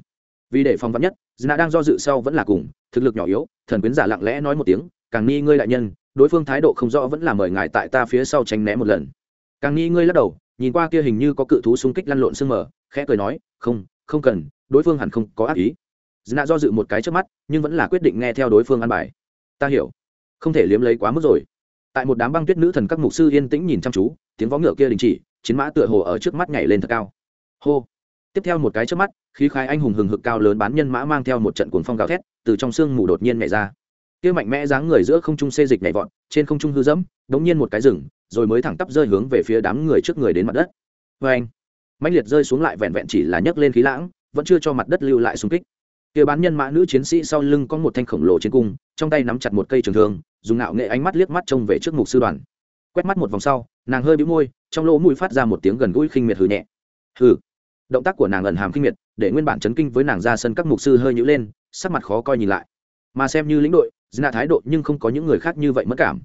Vì để phòng vắn nhất dính nạ đang do dự sau vẫn là cùng, thực lực nhỏ yếu, thần quyến giả lặng lẽ nói một tiếng, càng nghi ngươi đại nhân, đối phương thái độ không rõ vẫn là mời ngài tại ta phía sau tránh né một lần. Càng nghi ngươi lắc đầu, nhìn qua kia hình như có cự thú xung kích lăn lộn sương mờ, khẽ cười nói, không không cần, đối phương hẳn không có ác ý. Dna do dự một cái trước mắt, nhưng vẫn là quyết định nghe theo đối phương ăn bài. Ta hiểu, không thể liếm lấy quá mức rồi. Tại một đám băng tuyết nữ thần các mục sư yên tĩnh nhìn chăm chú tiếng vó ngựa kia đình chỉ, chiến mã tựa hồ ở trước mắt nhảy lên thật cao. Hô. Tiếp theo một cái trước mắt, khí khai anh hùng hừng hực cao lớn bán nhân mã mang theo một trận cuồng phong gào thét, từ trong sương mù đột nhiên nhảy ra. Kia mạnh mẽ dáng người giữa không trung xê dịch nhảy vọt, trên không trung hư dẫm, đống nhiên một cái rừng, rồi mới thẳng tắp rơi hướng về phía đám người trước người đến mặt đất. Vê anh mạnh liệt rơi xuống lại vẹn vẹn chỉ là nhấc lên khí lãng, vẫn chưa cho mặt đất lưu lại xung kích. Kia bán nhân mã nữ chiến sĩ sau lưng có một thanh khổng lồ trên cung, trong tay nắm chặt một cây trường thương, dùng ngạo nghệ ánh mắt liếc mắt trông về trước mục sư đoàn. Quét mắt một vòng sau nàng hơi bĩu môi, trong lỗ mũi phát ra một tiếng gần gũi khinh miệt hừ nhẹ. Hừ. Động tác của nàng ẩn hàm khinh miệt, để nguyên bản chấn kinh với nàng ra sân các mục sư hơi nhữ lên, sắc mặt khó coi nhìn lại. Mà xem như lĩnh đội dna thái độ nhưng không có những người khác như vậy mất cảm.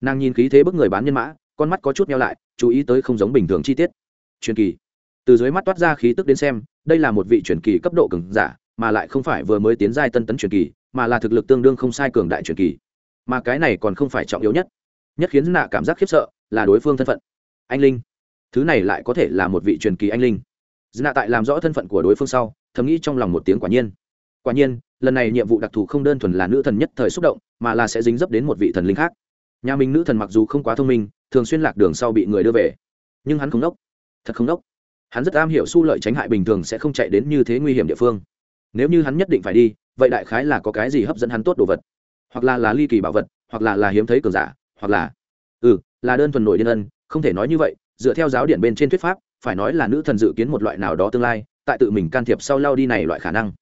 Nàng nhìn khí thế bức người bán nhân mã, con mắt có chút nhau lại, chú ý tới không giống bình thường chi tiết. Truyền kỳ. Từ dưới mắt toát ra khí tức đến xem, đây là một vị truyền kỳ cấp độ cường giả, mà lại không phải vừa mới tiến giai tân tấn truyền kỳ, mà là thực lực tương đương không sai cường đại truyền kỳ. Mà cái này còn không phải trọng yếu nhất nhất khiến nạ cảm giác khiếp sợ là đối phương thân phận. Anh linh. Thứ này lại có thể là một vị truyền kỳ anh linh. Nạ tại làm rõ thân phận của đối phương sau, thầm nghĩ trong lòng một tiếng quả nhiên. Quả nhiên, lần này nhiệm vụ đặc thù không đơn thuần là nữ thần nhất thời xúc động, mà là sẽ dính dấp đến một vị thần linh khác. Nhà mình nữ thần mặc dù không quá thông minh, thường xuyên lạc đường sau bị người đưa về. Nhưng hắn không đốc. Thật không đốc. Hắn rất am hiểu su lợi tránh hại bình thường sẽ không chạy đến như thế nguy hiểm địa phương. Nếu như hắn nhất định phải đi, vậy đại khái là có cái gì hấp dẫn hắn tốt đồ vật? Hoặc là là ly kỳ bảo vật, hoặc là là hiếm thấy cường giả hoặc là ừ là đơn thuần nổi điên ân, không thể nói như vậy, dựa theo giáo điển bên trên thuyết pháp, phải nói là nữ thần dự kiến một loại nào đó tương lai, tại tự mình can thiệp sau lao đi này loại khả năng.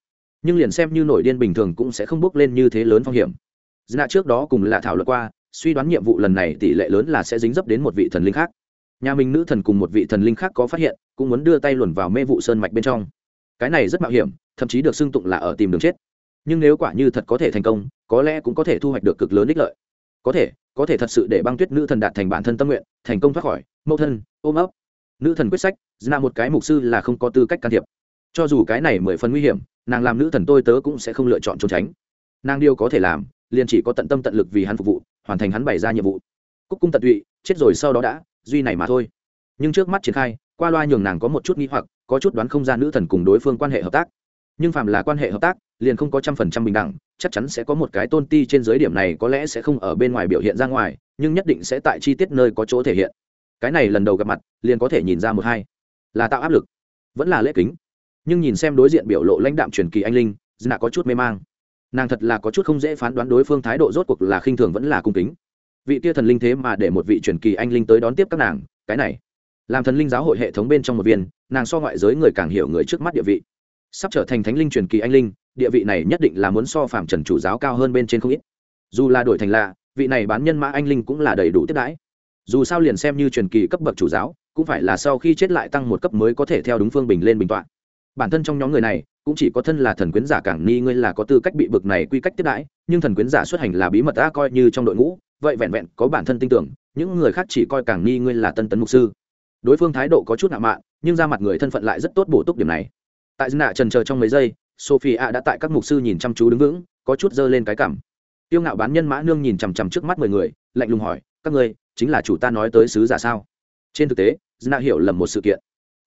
Nhưng liền xem như nổi điên bình thường cũng sẽ không bước lên như thế lớn phong hiểm. Dạ trước đó cùng là thảo luận qua, suy đoán nhiệm vụ lần này tỷ lệ lớn là sẽ dính dấp đến một vị thần linh khác. Nhà mình nữ thần cùng một vị thần linh khác có phát hiện, cũng muốn đưa tay luồn vào mê vụ sơn mạch bên trong. Cái này rất mạo hiểm, thậm chí được xưng tụng là ở tìm đường chết. Nhưng nếu quả như thật có thể thành công, có lẽ cũng có thể thu hoạch được cực lớn ích lợi có thể có thể thật sự để băng tuyết nữ thần đạt thành bản thân tâm nguyện, thành công thoát khỏi, mẫu thân, ôm ấp. Nữ thần quyết sách là một cái mục sư là không có tư cách can thiệp. Cho dù cái này mười phần nguy hiểm, nàng làm nữ thần tôi tớ cũng sẽ không lựa chọn trốn tránh. Nàng điều có thể làm, liền chỉ có tận tâm tận lực vì hắn phục vụ, hoàn thành hắn bày ra nhiệm vụ. Cúc cung tận tụy, chết rồi sau đó đã, duy này mà thôi. Nhưng trước mắt triển khai, qua loa nhường nàng có một chút nghi hoặc, có chút đoán không ra nữ thần cùng đối phương quan hệ hợp tác. Nhưng phàm là quan hệ hợp tác, liền không có trăm phần trăm bình đẳng chắc chắn sẽ có một cái tôn ti trên giới điểm này có lẽ sẽ không ở bên ngoài biểu hiện ra ngoài, nhưng nhất định sẽ tại chi tiết nơi có chỗ thể hiện. Cái này lần đầu gặp mặt, liền có thể nhìn ra một hai. Là tạo áp lực, vẫn là lễ kính. Nhưng nhìn xem đối diện biểu lộ lãnh đạm truyền kỳ anh linh dna có chút mê mang. Nàng thật là có chút không dễ phán đoán đối phương thái độ rốt cuộc là khinh thường vẫn là cung kính. Vị tia thần linh thế mà để một vị truyền kỳ anh linh tới đón tiếp các nàng, cái này. Làm thần linh giáo hội hệ thống bên trong một viên, nàng so ngoại giới người càng hiểu người trước mắt địa vị. Sắp trở thành thánh linh truyền kỳ anh linh địa vị này nhất định là muốn so phạm trần chủ giáo cao hơn bên trên không ít. Dù là đổi thành lạ, vị này bán nhân mã anh linh cũng là đầy đủ tiết đãi. Dù sao liền xem như truyền kỳ cấp bậc chủ giáo, cũng phải là sau khi chết lại tăng một cấp mới có thể theo đúng phương bình lên bình tọa. Bản thân trong nhóm người này, cũng chỉ có thân là thần quyến giả cảng ni ngươi là có tư cách bị bực này quy cách tiếp đãi, nhưng thần quyến giả xuất hành là bí mật đã coi như trong đội ngũ, vậy vẹn vẹn có bản thân tin tưởng, những người khác chỉ coi cảng ni ngươi là tân tấn mục sư. Đối phương thái độ có chút nạ mạn, nhưng ra mặt người thân phận lại rất tốt bổ túc điểm này. Tại nạ trần chờ trong mấy giây sophie đã tại các mục sư nhìn chăm chú đứng vững, có chút dơ lên cái cảm. Tiêu ngạo bán nhân mã nương nhìn chằm chằm trước mắt mười người, lạnh lùng hỏi, các ngươi, chính là chủ ta nói tới sứ giả sao? Trên thực tế nạ hiểu lầm một sự kiện.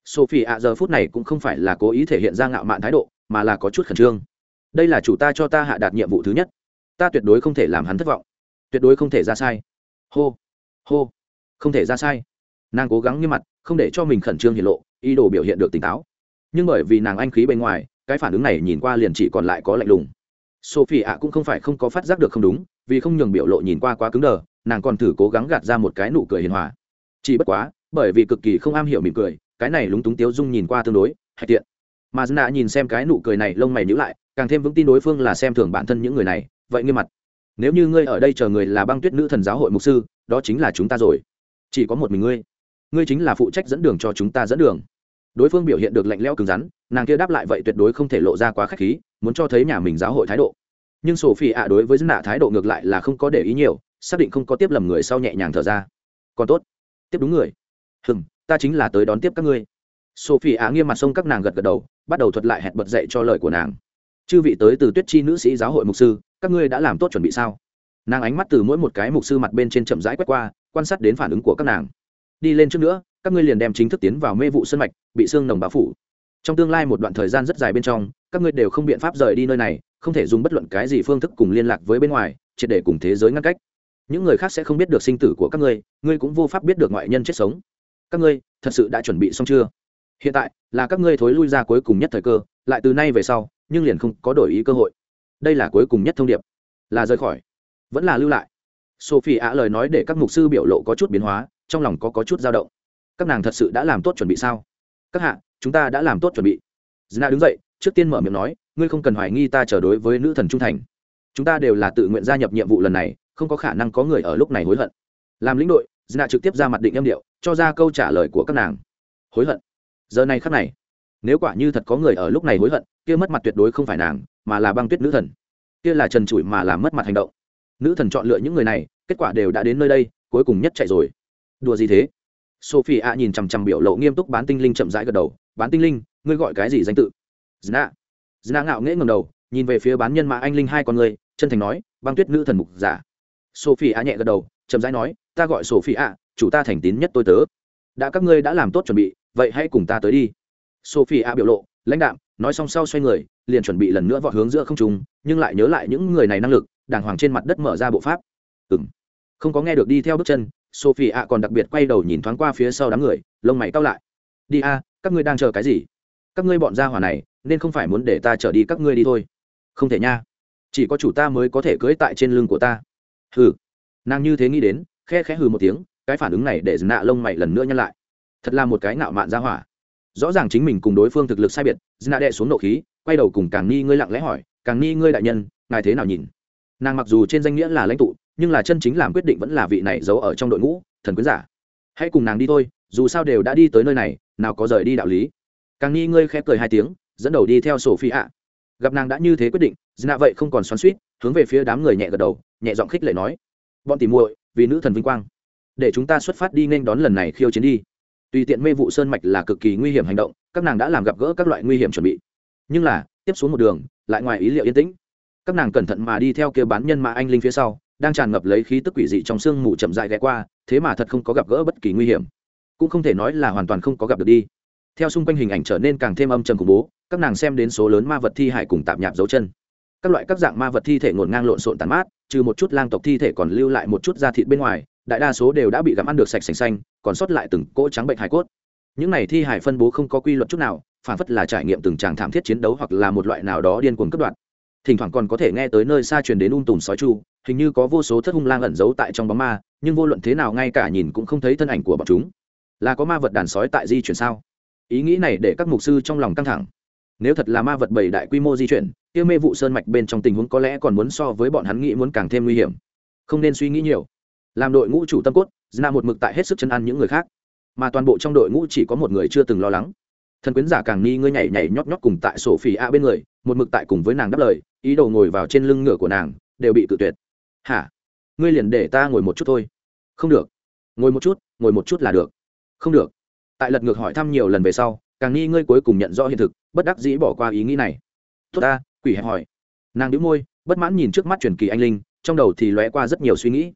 Sophie giờ phút này cũng không phải là cố ý thể hiện ra ngạo mạn thái độ, mà là có chút khẩn trương. Đây là chủ ta cho ta hạ đạt nhiệm vụ thứ nhất. Ta tuyệt đối không thể làm hắn thất vọng. Tuyệt đối không thể ra sai. Hô hô, không thể ra sai. Nàng cố gắng như mặt, không để cho mình khẩn trương hiện lộ, ý đồ biểu hiện được tỉnh táo. Nhưng bởi vì nàng anh khí bên ngoài cái phản ứng này nhìn qua liền chỉ còn lại có lạnh lùng. Sophie ạ cũng không phải không có phát giác được không đúng, vì không nhường biểu lộ nhìn qua quá cứng đờ, nàng còn thử cố gắng gạt ra một cái nụ cười hiền hòa. Chỉ bất quá, bởi vì cực kỳ không am hiểu mỉm cười, cái này lúng túng tiếu dung nhìn qua tương đối, hạch tiện. Mà dna nhìn xem cái nụ cười này lông mày nhữ lại, càng thêm vững tin đối phương là xem thường bản thân những người này, vậy nghiêm mặt. Nếu như ngươi ở đây chờ người là băng tuyết nữ thần giáo hội mục sư, đó chính là chúng ta rồi. Chỉ có một mình ngươi. Ngươi chính là phụ trách dẫn đường cho chúng ta dẫn đường. Đối phương biểu hiện được lạnh lẽo cứng rắn nàng kia đáp lại vậy tuyệt đối không thể lộ ra quá k h á c h khí, muốn cho thấy nhà mình giáo hội thái độ. Nhưng sổ phi ạ đối với dân nạ thái độ ngược lại là không có để ý nhiều, xác định không có tiếp lầm người sau nhẹ nhàng thở ra. Còn tốt. Tiếp đúng người. Hừng ta chính là tới đón tiếp các ngươi. Sophie á nghiêm mặt sông các nàng gật gật đầu, bắt đầu thuật lại hẹn bật dậy cho lời của nàng. Chư vị tới từ tuyết chi nữ sĩ giáo hội mục sư, các ngươi đã làm tốt chuẩn bị sao? Nàng ánh mắt từ mỗi một cái mục sư mặt bên trên chậm rãi quét qua, quan sát đến phản ứng của các nàng. Đi lên trước nữa, các ngươi liền đem chính thức tiến vào mê vụ sân mạch, bị xương nồng bao phủ trong tương lai một đoạn thời gian rất dài bên trong các ngươi đều không biện pháp rời đi nơi này không thể dùng bất luận cái gì phương thức cùng liên lạc với bên ngoài triệt để cùng thế giới ngăn cách. Những người khác sẽ không biết được sinh tử của các ngươi ngươi cũng vô pháp biết được ngoại nhân chết sống. Các ngươi thật sự đã chuẩn bị xong chưa? Hiện tại là các ngươi thối lui ra cuối cùng nhất thời cơ lại từ nay về sau nhưng liền không có đổi ý cơ hội. Đây là cuối cùng nhất thông điệp. Là rời khỏi. Vẫn là lưu lại. Sophie ạ lời nói để các mục sư biểu lộ có chút biến hóa trong lòng có, có chút dao động. Các nàng thật sự đã làm tốt chuẩn bị sao? Các hạ, chúng ta đã làm tốt chuẩn bị. Dna đứng dậy, trước tiên mở miệng nói, ngươi không cần hoài nghi ta trở đối với nữ thần trung thành. Chúng ta đều là tự nguyện gia nhập nhiệm vụ lần này, không có khả năng có người ở lúc này hối hận. Làm lĩnh đội dna trực tiếp ra mặt định âm điệu, cho ra câu trả lời của các nàng. Hối hận. Giờ này khắc này, nếu quả như thật có người ở lúc này hối hận, kia mất mặt tuyệt đối không phải nàng, mà là băng tuyết nữ thần. Kia là trần trụi mà làm mất mặt hành động. Nữ thần chọn lựa những người này, kết quả đều đã đến nơi đây, cuối cùng nhất chạy rồi. Đùa gì thế? Sophie a nhìn chằm chằm biểu lộ nghiêm túc bán tinh linh chậm rãi gật đầu. Bán tinh linh, ngươi gọi cái gì danh tự? Dna dna ngạo nghễ ngầm đầu, nhìn về phía bán nhân mã anh linh hai con người, chân thành nói, băng tuyết nữ thần mục giả. Sophie a nhẹ gật đầu, chậm rãi nói, ta gọi sophie a chủ ta thành tín nhất tôi tớ. Đã các ngươi đã làm tốt chuẩn bị, vậy hãy cùng ta tới đi. Sophie a biểu lộ, lãnh đạm, nói xong sau xoay người, liền chuẩn bị lần nữa vọt hướng giữa không trung, nhưng lại nhớ lại những người này năng lực, đàng hoàng trên mặt đất mở ra bộ pháp. Ừng không có nghe được đi theo bước chân sophie ạ còn đặc biệt quay đầu nhìn thoáng qua phía sau đám người, lông mày cao lại. Đi a, các ngươi đang chờ cái gì? Các ngươi bọn gia hỏa này, nên không phải muốn để ta trở đi các ngươi đi thôi. Không thể nha. Chỉ có chủ ta mới có thể cưỡi tại trên lưng của ta. Hừ. Nàng như thế nghĩ đến, khe khẽ hừ một tiếng, cái phản ứng này để nạ lông mày lần nữa nhăn lại. Thật là một cái ngạo mạn ra hỏa. Rõ ràng chính mình cùng đối phương thực lực sai biệt nạ đệ xuống nộ khí, quay đầu cùng càng ni ngươi lặng lẽ hỏi, càng ni ngươi đại nhân, ngài thế nào nhìn? Nàng mặc dù trên danh nghĩa là lãnh tụ nhưng là chân chính làm quyết định vẫn là vị này giấu ở trong đội ngũ, thần quyến giả. Hãy cùng nàng đi thôi, dù sao đều đã đi tới nơi này, nào có rời đi đạo lý. Càng nghi ngươi khép cười hai tiếng, dẫn đầu đi theo sổ phi ạ gặp nàng đã như thế quyết định dna vậy không còn xoắn suýt hướng về phía đám người nhẹ gật đầu, nhẹ giọng khích lệ nói. Bọn tìm muội, vì nữ thần vinh quang, để chúng ta xuất phát đi nên đón lần này khiêu chiến đi. Tùy tiện mê vụ sơn mạch là cực kỳ nguy hiểm hành động, các nàng đã làm gặp gỡ các loại nguy hiểm chuẩn bị. Nhưng là, tiếp xuống một đường, lại ngoài ý liệu yên tĩnh. Các nàng cẩn thận mà đi theo kia bán nhân mã anh linh phía sau đang tràn ngập lấy khí tức quỷ dị trong sương mù chậm dại ghé qua, thế mà thật không có gặp gỡ bất kỳ nguy hiểm. Cũng không thể nói là hoàn toàn không có gặp được đi. Theo xung quanh hình ảnh trở nên càng thêm âm trầm khủng bố, các nàng xem đến số lớn ma vật thi hải cùng tạp nhạp dấu chân. Các loại các dạng ma vật thi thể ngổn ngang lộn xộn tàn mát, trừ một chút lang tộc thi thể còn lưu lại một chút da thịt bên ngoài, đại đa số đều đã bị gặm ăn được sạch sành xanh, còn sót lại từng cỗ trắng bệnh hải cốt. Những này thi hải phân bố không có quy luật chút nào, phản phất là trải nghiệm từng tràng thảm thiết chiến đấu hoặc là một loại nào đó điên cuồng cấp đoạn thỉnh thoảng còn có thể nghe tới nơi xa truyền đến un tùm sói chu, hình như có vô số thất hung lang ẩn giấu tại trong bóng ma, nhưng vô luận thế nào ngay cả nhìn cũng không thấy thân ảnh của bọn chúng. Là có ma vật đàn sói tại di chuyển sao? Ý nghĩ này để các mục sư trong lòng căng thẳng. Nếu thật là ma vật bảy đại quy mô di chuyển, kia mê vụ sơn mạch bên trong tình huống có lẽ còn muốn so với bọn hắn nghĩ muốn càng thêm nguy hiểm. Không nên suy nghĩ nhiều. Làm đội ngũ chủ tâm cốt dna một mực tại hết sức chân ăn những người khác. Mà toàn bộ trong đội ngũ chỉ có một người chưa từng lo lắng thần quyến giả càng nghi ngươi nhảy nhảy nhót nhót cùng tại sổ phỉ a bên người, một mực tại cùng với nàng đáp lời, ý đồ ngồi vào trên lưng ngựa của nàng, đều bị tự tuyệt. Hả? Ngươi liền để ta ngồi một chút thôi. Không được. Ngồi một chút, ngồi một chút là được. Không được. Tại lật ngược hỏi thăm nhiều lần về sau, càng nghi ngươi cuối cùng nhận rõ hiện thực, bất đắc dĩ bỏ qua ý nghĩ này. Tốt ta, quỷ hẹp hỏi. Nàng đĩu môi, bất mãn nhìn trước mắt truyền kỳ anh linh, trong đầu thì lóe qua rất nhiều suy nghĩ.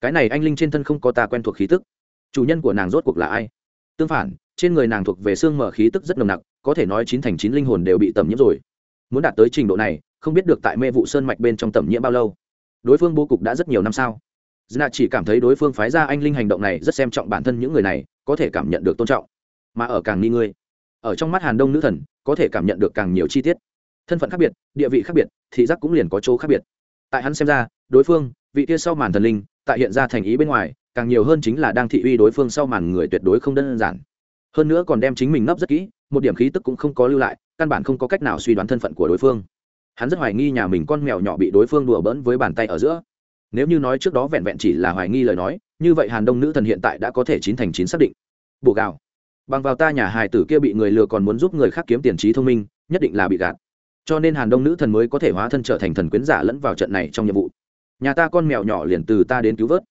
Cái này anh linh trên thân không có ta quen thuộc khí tức. Chủ nhân của nàng rốt cuộc là ai? Tương phản, trên người nàng thuộc về xương mở khí tức rất nồng nặc, có thể nói chín thành chín linh hồn đều bị tẩm nhiễm rồi. Muốn đạt tới trình độ này, không biết được tại mê vụ sơn mạch bên trong tẩm nhiễm bao lâu. Đối phương bố cục đã rất nhiều năm sao. Dna chỉ cảm thấy đối phương phái ra anh linh hành động này rất xem trọng bản thân những người này, có thể cảm nhận được tôn trọng. Mà ở càng nghi ngươi, ở trong mắt hàn đông nữ thần, có thể cảm nhận được càng nhiều chi tiết. Thân phận khác biệt, địa vị khác biệt, thị giác cũng liền có chỗ khác biệt. Tại hắn xem ra, đối phương, vị kia sau màn thần linh, tại hiện ra thành ý bên ngoài càng nhiều hơn chính là đang thị uy đối phương sau màn người tuyệt đối không đơn giản. Hơn nữa còn đem chính mình nấp rất kỹ, một điểm khí tức cũng không có lưu lại, căn bản không có cách nào suy đoán thân phận của đối phương. Hắn rất hoài nghi nhà mình con mèo nhỏ bị đối phương đùa bỡn với bàn tay ở giữa. Nếu như nói trước đó vẹn vẹn chỉ là hoài nghi lời nói, như vậy hàn đông nữ thần hiện tại đã có thể chín thành chín xác định. Bổ gạo bằng vào ta nhà hài tử kia bị người lừa còn muốn giúp người khác kiếm tiền trí thông minh, nhất định là bị gạt. Cho nên hàn đông nữ thần mới có thể hóa thân trở thành thần quyến giả lẫn vào trận này trong nhiệm vụ. Nhà ta con mèo nhỏ liền từ ta đến cứu vớt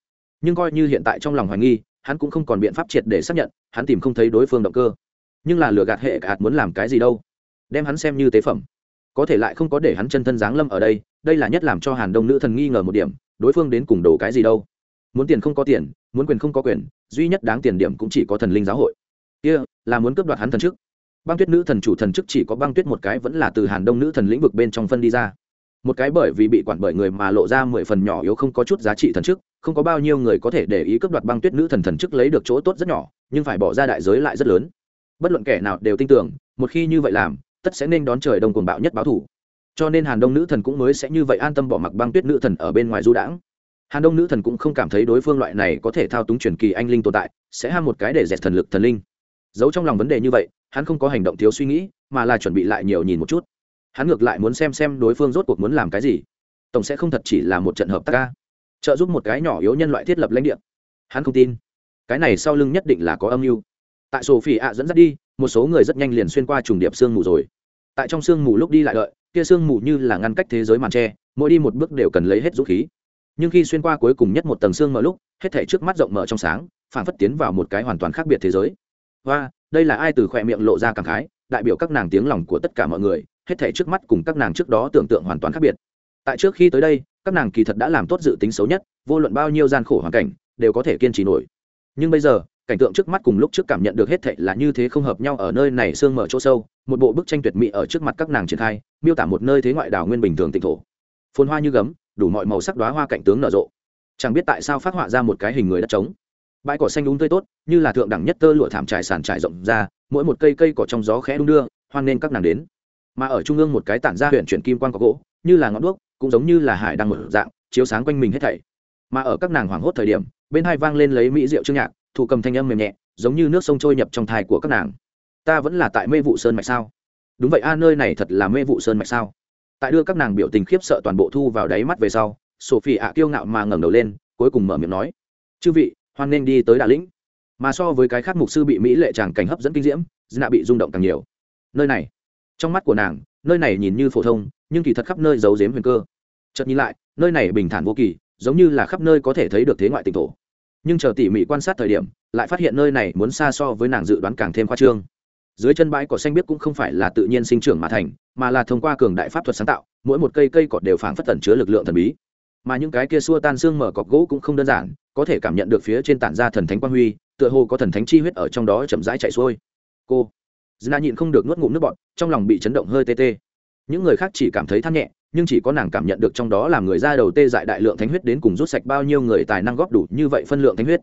nhưng coi như hiện tại trong lòng hoài nghi hắn cũng không còn biện pháp triệt để xác nhận hắn tìm không thấy đối phương động cơ. Nhưng là lừa gạt hệ gạt muốn làm cái gì đâu? Đem hắn xem như tế phẩm. Có thể lại không có để hắn chân thân giáng lâm ở đây đây là nhất làm cho hàn đông nữ thần nghi ngờ một điểm đối phương đến cùng đồ cái gì đâu? Muốn tiền không có tiền muốn quyền không có quyền duy nhất đáng tiền điểm cũng chỉ có thần linh giáo hội. Kia、yeah, là muốn cướp đoạt hắn thần chức. Băng tuyết nữ thần chủ thần chức chỉ có băng tuyết một cái vẫn là từ hàn đông nữ thần lĩnh vực bên trong phân đi ra một cái bởi vì bị quản bởi người mà lộ ra mười phần nhỏ yếu không có chút giá trị thần chức, không có bao nhiêu người có thể để ý cướp đoạt băng tuyết nữ thần thần chức lấy được chỗ tốt rất nhỏ, nhưng phải bỏ ra đại giới lại rất lớn. Bất luận kẻ nào đều tin tưởng, một khi như vậy làm, tất sẽ nên đón trời đông cuồng bạo nhất báo thủ. Cho nên hàn đông nữ thần cũng mới sẽ như vậy an tâm bỏ mặc băng tuyết nữ thần ở bên ngoài du đãng. Hàn đông nữ thần cũng không cảm thấy đối phương loại này có thể thao túng truyền kỳ anh linh tồn tại, sẽ ham một cái để dẹt thần lực thần linh. Giấu trong lòng vấn đề như vậy, hắn không có hành động thiếu suy nghĩ, mà là chuẩn bị lại nhiều nhìn một chút hắn ngược lại muốn xem xem đối phương rốt cuộc muốn làm cái gì. Tổng sẽ không thật chỉ là một trận hợp tác ca trợ giúp một cái nhỏ yếu nhân loại thiết lập lãnh địa. Hắn không tin. Cái này sau lưng nhất định là có âm mưu. Tại sổ phi ạ dẫn dắt đi, một số người rất nhanh liền xuyên qua trùng điệp sương mù rồi. Tại trong sương mù lúc đi lại đợi, kia sương mù như là ngăn cách thế giới màn tre, mỗi đi một bước đều cần lấy hết dũng khí. Nhưng khi xuyên qua cuối cùng nhất một tầng sương mở lúc, hết thể trước mắt rộng mở trong sáng phản phất tiến vào một cái hoàn toàn khác biệt thế giới. Và đây là ai từ khỏe miệng lộ ra cảm khái, đại biểu các nàng tiếng lòng của tất cả mọi người hết thể trước mắt cùng các nàng trước đó tưởng tượng hoàn toàn khác biệt. Tại trước khi tới đây, các nàng kỳ thật đã làm tốt dự tính xấu nhất, vô luận bao nhiêu gian khổ hoàn cảnh, đều có thể kiên trì nổi. Nhưng bây giờ, cảnh tượng trước mắt cùng lúc trước cảm nhận được hết thệ là như thế không hợp nhau ở nơi này sương mở chỗ sâu, một bộ bức tranh tuyệt mỹ ở trước mặt các nàng triển khai, miêu tả một nơi thế ngoại đảo nguyên bình thường tịnh thổ. Phồn hoa như gấm, đủ mọi màu sắc đóa hoa cảnh tướng nở rộ. Chẳng biết tại sao phát họa ra một cái hình người đất trống. Bãi cỏ xanh đúng tươi tốt, như là thượng đẳng nhất tơ lụa thảm trải sàn trải rộng ra, mỗi một cây cây cỏ trong gió khẽ đung đưa, hoan nên các nàng đến mà ở trung ương một cái tản ra huyện chuyển kim quan có gỗ, như là ngọn đuốc, cũng giống như là hải đang mở dạng, chiếu sáng quanh mình hết thảy. Mà ở các nàng hoảng hốt thời điểm, bên hai vang lên lấy mỹ rượu trương nhạc thủ cầm thanh âm mềm nhẹ, giống như nước sông trôi nhập trong thai của các nàng. Ta vẫn là tại mê vụ sơn mạch sao? Đúng vậy a, nơi này thật là mê vụ sơn mạch sao? Tại đưa các nàng biểu tình khiếp sợ toàn bộ thu vào đáy mắt về sau, sophie ạ kiêu ngạo mà ngẩng đầu lên, cuối cùng mở miệng nói, chư vị, hoan nên đi tới đà lĩnh. Mà so với cái khác mục sư bị mỹ lệ tràng cảnh hấp dẫn kinh diễm dna bị rung động càng nhiều. Nơi này trong mắt của nàng, nơi này nhìn như phổ thông, nhưng kỳ thật khắp nơi giấu giếm huyền cơ. Chợt nhìn lại, nơi này bình thản vô kỳ, giống như là khắp nơi có thể thấy được thế ngoại tỉnh thổ. Nhưng chờ tỉ mỉ quan sát thời điểm, lại phát hiện nơi này muốn xa so với nàng dự đoán càng thêm khoa trương. Dưới chân bãi cỏ xanh biết cũng không phải là tự nhiên sinh trưởng mà thành, mà là thông qua cường đại pháp thuật sáng tạo, mỗi một cây cây cọt đều phảng phất tẩn chứa lực lượng thần bí. Mà những cái kia xua tan xương mở cọc gỗ cũng không đơn giản, có thể cảm nhận được phía trên tản ra thần thánh quang huy, tựa hồ có thần thánh chi huyết ở trong đó chậm rãi chạy xuôi. Cô dna nhịn không được nuốt ngụm nước bọt, trong lòng bị chấn động hơi tê tê. Những người khác chỉ cảm thấy than nhẹ, nhưng chỉ có nàng cảm nhận được trong đó làm người ra đầu tê dại đại lượng thánh huyết đến cùng rút sạch bao nhiêu người tài năng góp đủ như vậy phân lượng thánh huyết.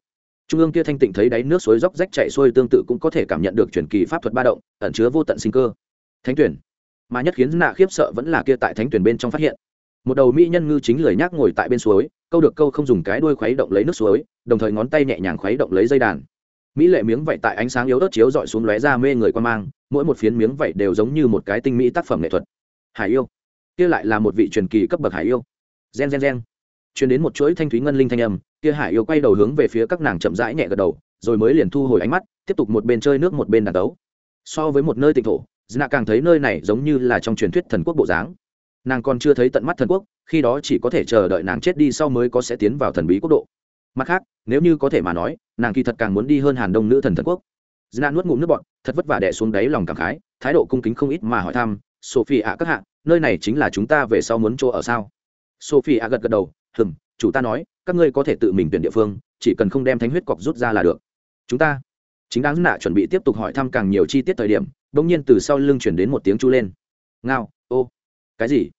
Trung ương kia thanh tịnh thấy đáy nước suối róc rách chạy xuôi tương tự cũng có thể cảm nhận được truyền kỳ pháp thuật ba động, ẩn chứa vô tận sinh cơ. Thánh tuyển. Mà nhất khiến nạ khiếp sợ vẫn là kia tại thánh tuyển bên trong phát hiện. Một đầu mỹ nhân ngư chính lười nhác ngồi tại bên suối, câu được câu không dùng cái đuôi khuấy động lấy nước suối, đồng thời ngón tay nhẹ nhàng khuấy động lấy dây đàn mỹ lệ miếng vẩy tại ánh sáng yếu ớt chiếu dọi xuống lóe ra mê người quan mang, mỗi một phiến miếng vẩy đều giống như một cái tinh mỹ tác phẩm nghệ thuật. Hải yêu. Kia lại là một vị truyền kỳ cấp bậc hải yêu. Gen gen gen. Truyền đến một chuỗi thanh thúy ngân linh thanh âm, kia hải yêu quay đầu hướng về phía các nàng chậm rãi nhẹ gật đầu, rồi mới liền thu hồi ánh mắt, tiếp tục một bên chơi nước một bên đàn tấu so với một nơi tịnh thổ dna càng thấy nơi này giống như là trong truyền thuyết thần quốc bộ dáng. Nàng còn chưa thấy tận mắt thần quốc, khi đó chỉ có thể chờ đợi nàng chết đi sau mới có sẽ tiến vào thần bí quốc độ mặt khác, nếu như có thể mà nói, nàng kỳ thật càng muốn đi hơn hàn đông nữ thần thần quốc. Dna nuốt ngụm nước bọn thật vất vả đẻ xuống đáy lòng cảm khái, thái độ cung kính không ít mà hỏi thăm sophie ạ các hạ, nơi này chính là chúng ta về sau muốn chỗ ở sao? Sophie ạ gật gật đầu hừm chủ ta nói, các ngươi có thể tự mình tuyển địa phương, chỉ cần không đem thánh huyết cọc rút ra là được. Chúng ta chính đáng nạ chuẩn bị tiếp tục hỏi thăm càng nhiều chi tiết thời điểm đ ỗ n g nhiên từ sau lưng chuyển đến một tiếng chu lên. Ngao, ô, cái gì?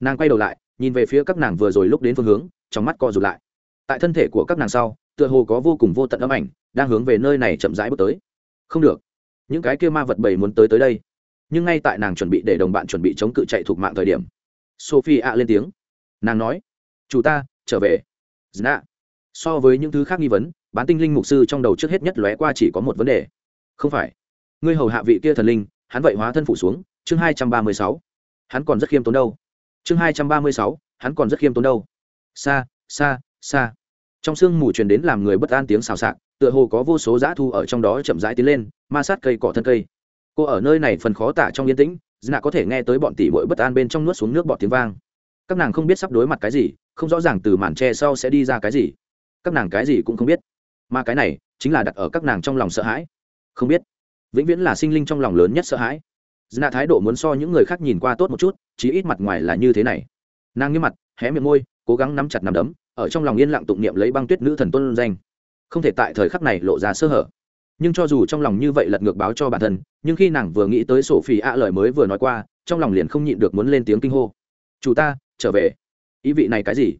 Nàng quay đầu lại, nhìn về phía các nàng vừa rồi lúc đến phương hướng, trong mắt co rụt lại tại thân thể của các nàng sau, tựa hồ có vô cùng vô tận âm ảnh, đang hướng về nơi này chậm rãi bước tới. Không được. Những cái kia ma vật bầy muốn tới tới đây. Nhưng ngay tại nàng chuẩn bị để đồng bạn chuẩn bị chống cự chạy thuộc mạng thời điểm sophie ạ lên tiếng. Nàng nói, chủ ta, trở về. Zna. so với những thứ khác nghi vấn, bán tinh linh mục sư trong đầu trước hết nhất lóe qua chỉ có một vấn đề. Không phải. Ngươi hầu hạ vị kia thần linh, hắn vậy hóa thân phụ xuống, chương hai trăm ba mươi sáu. Hắn còn rất khiêm tốn đâu. Chương hai trăm ba mươi sáu, hắn còn rất khiêm tốn đâu. Xa xa xa trong sương mù truyền đến làm người bất an tiếng xào xạc, tựa hồ có vô số dã thu ở trong đó chậm rãi tiến lên, ma sát cây cỏ thân cây. Cô ở nơi này phần khó tả trong yên tĩnh dna có thể nghe tới bọn tỷ bội bất an bên trong nuốt xuống nước bọt tiếng vang. Các nàng không biết sắp đối mặt cái gì, không rõ ràng từ màn tre sau sẽ đi ra cái gì. Các nàng cái gì cũng không biết. Mà cái này, chính là đặt ở các nàng trong lòng sợ hãi. Không biết. Vĩnh viễn là sinh linh trong lòng lớn nhất sợ hãi. Dna thái độ muốn so những người khác nhìn qua tốt một chút, chí ít mặt ngoài là như thế này. Nàng như mặt, hé miệng môi, cố gắng nắm chặt nắm đấm ở trong lòng yên lặng tụng niệm lấy băng tuyết nữ thần tôn danh. Không thể tại thời khắc này lộ ra sơ hở. Nhưng cho dù trong lòng như vậy lật ngược báo cho bản thân, nhưng khi nàng vừa nghĩ tới sổ phỉ ạ lời mới vừa nói qua, trong lòng liền không nhịn được muốn lên tiếng kinh hô. Chủ ta, trở về. Ý vị này cái gì?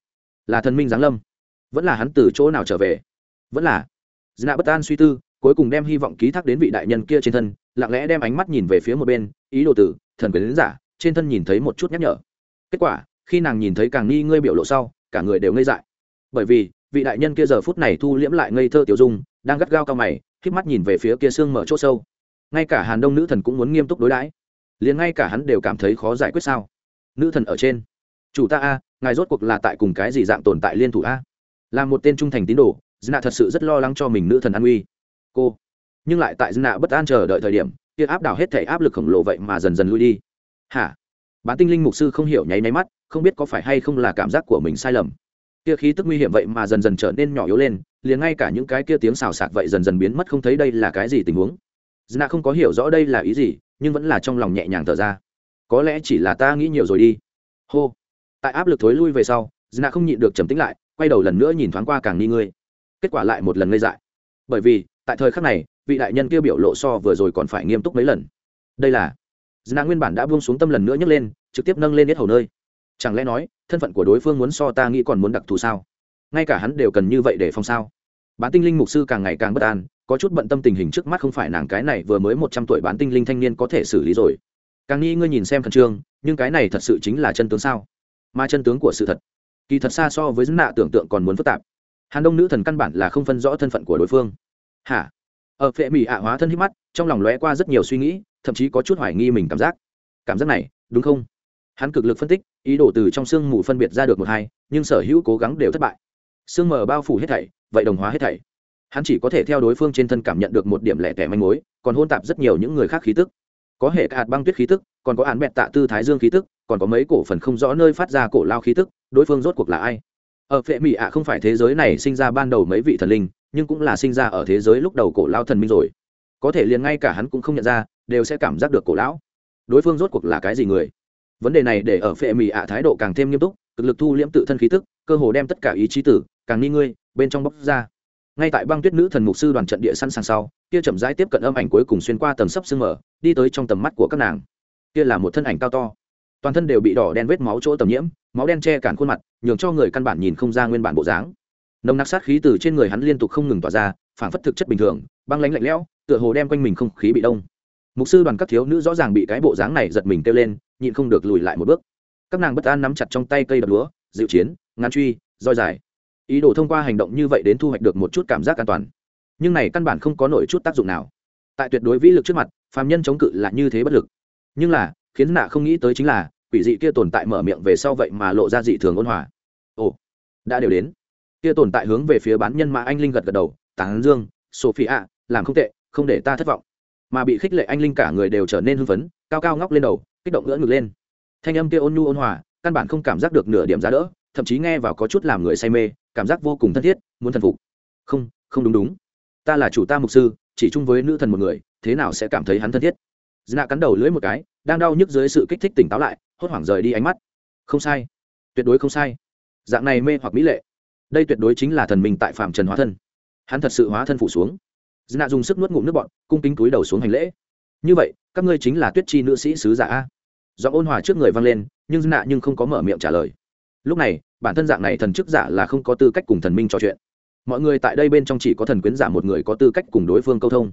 Là thần minh giáng lâm. Vẫn là hắn từ chỗ nào trở về? Vẫn là. Dna bất an suy tư, cuối cùng đem hy vọng ký thác đến vị đại nhân kia trên thân, lặng lẽ đem ánh mắt nhìn về phía một bên, ý đồ tử, thần quyền giả. Trên thân nhìn thấy một chút nhắc nhở. Kết quả, khi nàng nhìn thấy càng nghi ngươi biểu lộ sau cả người đều ngây dại. Bởi vì, vị đại nhân kia giờ phút này thu liễm lại ngây thơ tiểu dung, đang gắt gao cao mày k mắt nhìn về phía kia xương mở chỗ sâu. Ngay cả hàn đông nữ thần cũng muốn nghiêm túc đối đãi. Liền ngay cả hắn đều cảm thấy khó giải quyết sao? Nữ thần ở trên. Chủ ta a, ngài rốt cuộc là tại cùng cái gì dạng tồn tại liên thủ a? Là một tên trung thành tín đồ dna thật sự rất lo lắng cho mình nữ thần an uy. Cô. Nhưng lại tại dna bất an chờ đợi thời điểm, kia áp đảo hết thể áp lực khổng lồ vậy mà dần dần lui đi. Hả? Bán tinh linh mục sư không hiểu nháy nháy mắt không biết có phải hay không là cảm giác của mình sai lầm. Kia khí tức nguy hiểm vậy mà dần dần trở nên nhỏ yếu lên, liền ngay cả những cái kia tiếng xào xạc vậy dần dần biến mất không thấy đây là cái gì tình huống. Dna không có hiểu rõ đây là ý gì, nhưng vẫn là trong lòng nhẹ nhàng thở ra. Có lẽ chỉ là ta nghĩ nhiều rồi đi. Hô. Tại áp lực thối lui về sau dna không nhịn được trầm tĩnh lại, quay đầu lần nữa nhìn thoáng qua càng ni ngươi kết quả lại một lần ngây dại. Bởi vì, tại thời khắc này, vị đại nhân kia biểu lộ so vừa rồi còn phải nghiêm túc mấy lần. Đây là dna nguyên bản đã buông xuống tâm lần nữa nhấc lên, trực tiếp nâng lên hết hầu nơi chẳng lẽ nói, thân phận của đối phương muốn so ta nghĩ còn muốn đặc thù sao? Ngay cả hắn đều cần như vậy để phòng sao? Bán tinh linh mục sư càng ngày càng bất an, có chút bận tâm tình hình trước mắt không phải nàng cái này vừa mới một trăm tuổi bán tinh linh thanh niên có thể xử lý rồi. Càng nghĩ ngươi nhìn xem khẩn trương, nhưng cái này thật sự chính là chân tướng sao? Mà chân tướng của sự thật, kỳ thật xa so với dân nạ tưởng tượng còn muốn phức tạp. Hàn đông nữ thần căn bản là không phân rõ thân phận của đối phương. Hả? Ở phệ mỹ ạ hóa thân hít mắt, trong lòng lóe qua rất nhiều suy nghĩ, thậm chí có chút hoài nghi mình cảm giác. Cảm giác này, đúng không? Hắn cực lực phân tích ý đồ từ trong sương mù phân biệt ra được một hai, nhưng sở hữu cố gắng đều thất bại. Sương mờ bao phủ hết thảy, vậy đồng hóa hết thảy. Hắn chỉ có thể theo đối phương trên thân cảm nhận được một điểm lẻ tẻ manh mối, còn hôn tạp rất nhiều những người khác khí tức. Có hệ hạt băng tuyết khí tức, còn có án bẹt tạ tư thái dương khí tức, còn có mấy cổ phần không rõ nơi phát ra cổ lao khí tức, đối phương rốt cuộc là ai? Ở phệ mỹ ạ không phải thế giới này sinh ra ban đầu mấy vị thần linh, nhưng cũng là sinh ra ở thế giới lúc đầu cổ lao thần minh rồi. Có thể liền ngay cả hắn cũng không nhận ra, đều sẽ cảm giác được cổ lão. Đối phương rốt cuộc là cái gì người? Vấn đề này để ở phệ mỹ ạ thái độ càng thêm nghiêm túc, cực lực thu liễm tự thân khí tức, cơ hồ đem tất cả ý chí tử, càng nghi ngươi bên trong bóc ra. Ngay tại băng tuyết nữ thần mục sư đoàn trận địa sẵn sàng sau, kia chậm rãi tiếp cận âm ảnh cuối cùng xuyên qua tầng sấp sương mở đi tới trong tầm mắt của các nàng. Kia là một thân ảnh cao to. Toàn thân đều bị đỏ đen vết máu chỗ tầm nhiễm, máu đen che cản khuôn mặt, nhường cho người căn bản nhìn không ra nguyên bản bộ dáng. Nồng nặc sát khí từ trên người hắn liên tục không ngừng tỏa ra phản phất thực chất bình thường, băng lánh lạnh lẽo, tựa hồ đem quanh mình không khí bị đông mục sư đoàn các thiếu nữ rõ ràng bị cái bộ dáng này giật mình kêu lên, nhịn không được lùi lại một bước. Các nàng bất an nắm chặt trong tay cây đập lúa, dịu chiến ngăn truy, roi dài. Ý đồ thông qua hành động như vậy đến thu hoạch được một chút cảm giác an toàn. Nhưng này căn bản không có nổi chút tác dụng nào. Tại tuyệt đối vĩ lực trước mặt, phàm nhân chống cự là như thế bất lực. Nhưng là, khiến nạ không nghĩ tới chính là, quỷ dị kia tồn tại mở miệng về sau vậy mà lộ ra dị thường ôn hòa. Ồ, đã đều đến. Kia tồn tại hướng về phía bán nhân mà anh linh gật gật đầu, tán dương sophie ạ làm không tệ, không để ta thất vọng mà bị khích lệ anh linh cả người đều trở nên hưng phấn, cao cao ngóc lên đầu, kích động ngỡ ngực lên. Thanh âm kia ôn nhu ôn hòa, căn bản không cảm giác được nửa điểm giá đỡ, thậm chí nghe vào có chút làm người say mê, cảm giác vô cùng thân thiết, muốn thần phục. Không không đúng đúng. Ta là chủ ta mục sư, chỉ chung với nữ thần một người, thế nào sẽ cảm thấy hắn thân thiết? Dna cắn đầu lưỡi một cái, đang đau nhức dưới sự kích thích tỉnh táo lại, hốt hoảng rời đi ánh mắt. Không sai. Tuyệt đối không sai. Dạng này mê hoặc mỹ lệ. Đây tuyệt đối chính là thần mình tại phạm trần hóa thân. Hắn thật sự hóa thân phủ xuống. Dạ dùng sức nuốt ngụm nước bọn cung kính túi đầu xuống hành lễ. Như vậy, các ngươi chính là tuyết chi nữ sĩ sứ giả a? Do ôn hòa trước người vang lên, nhưng Dạ nhưng không có mở miệng trả lời. Lúc này, bản thân dạng này thần chức giả là không có tư cách cùng thần minh trò chuyện. Mọi người tại đây bên trong chỉ có thần quyến giả một người có tư cách cùng đối phương câu thông.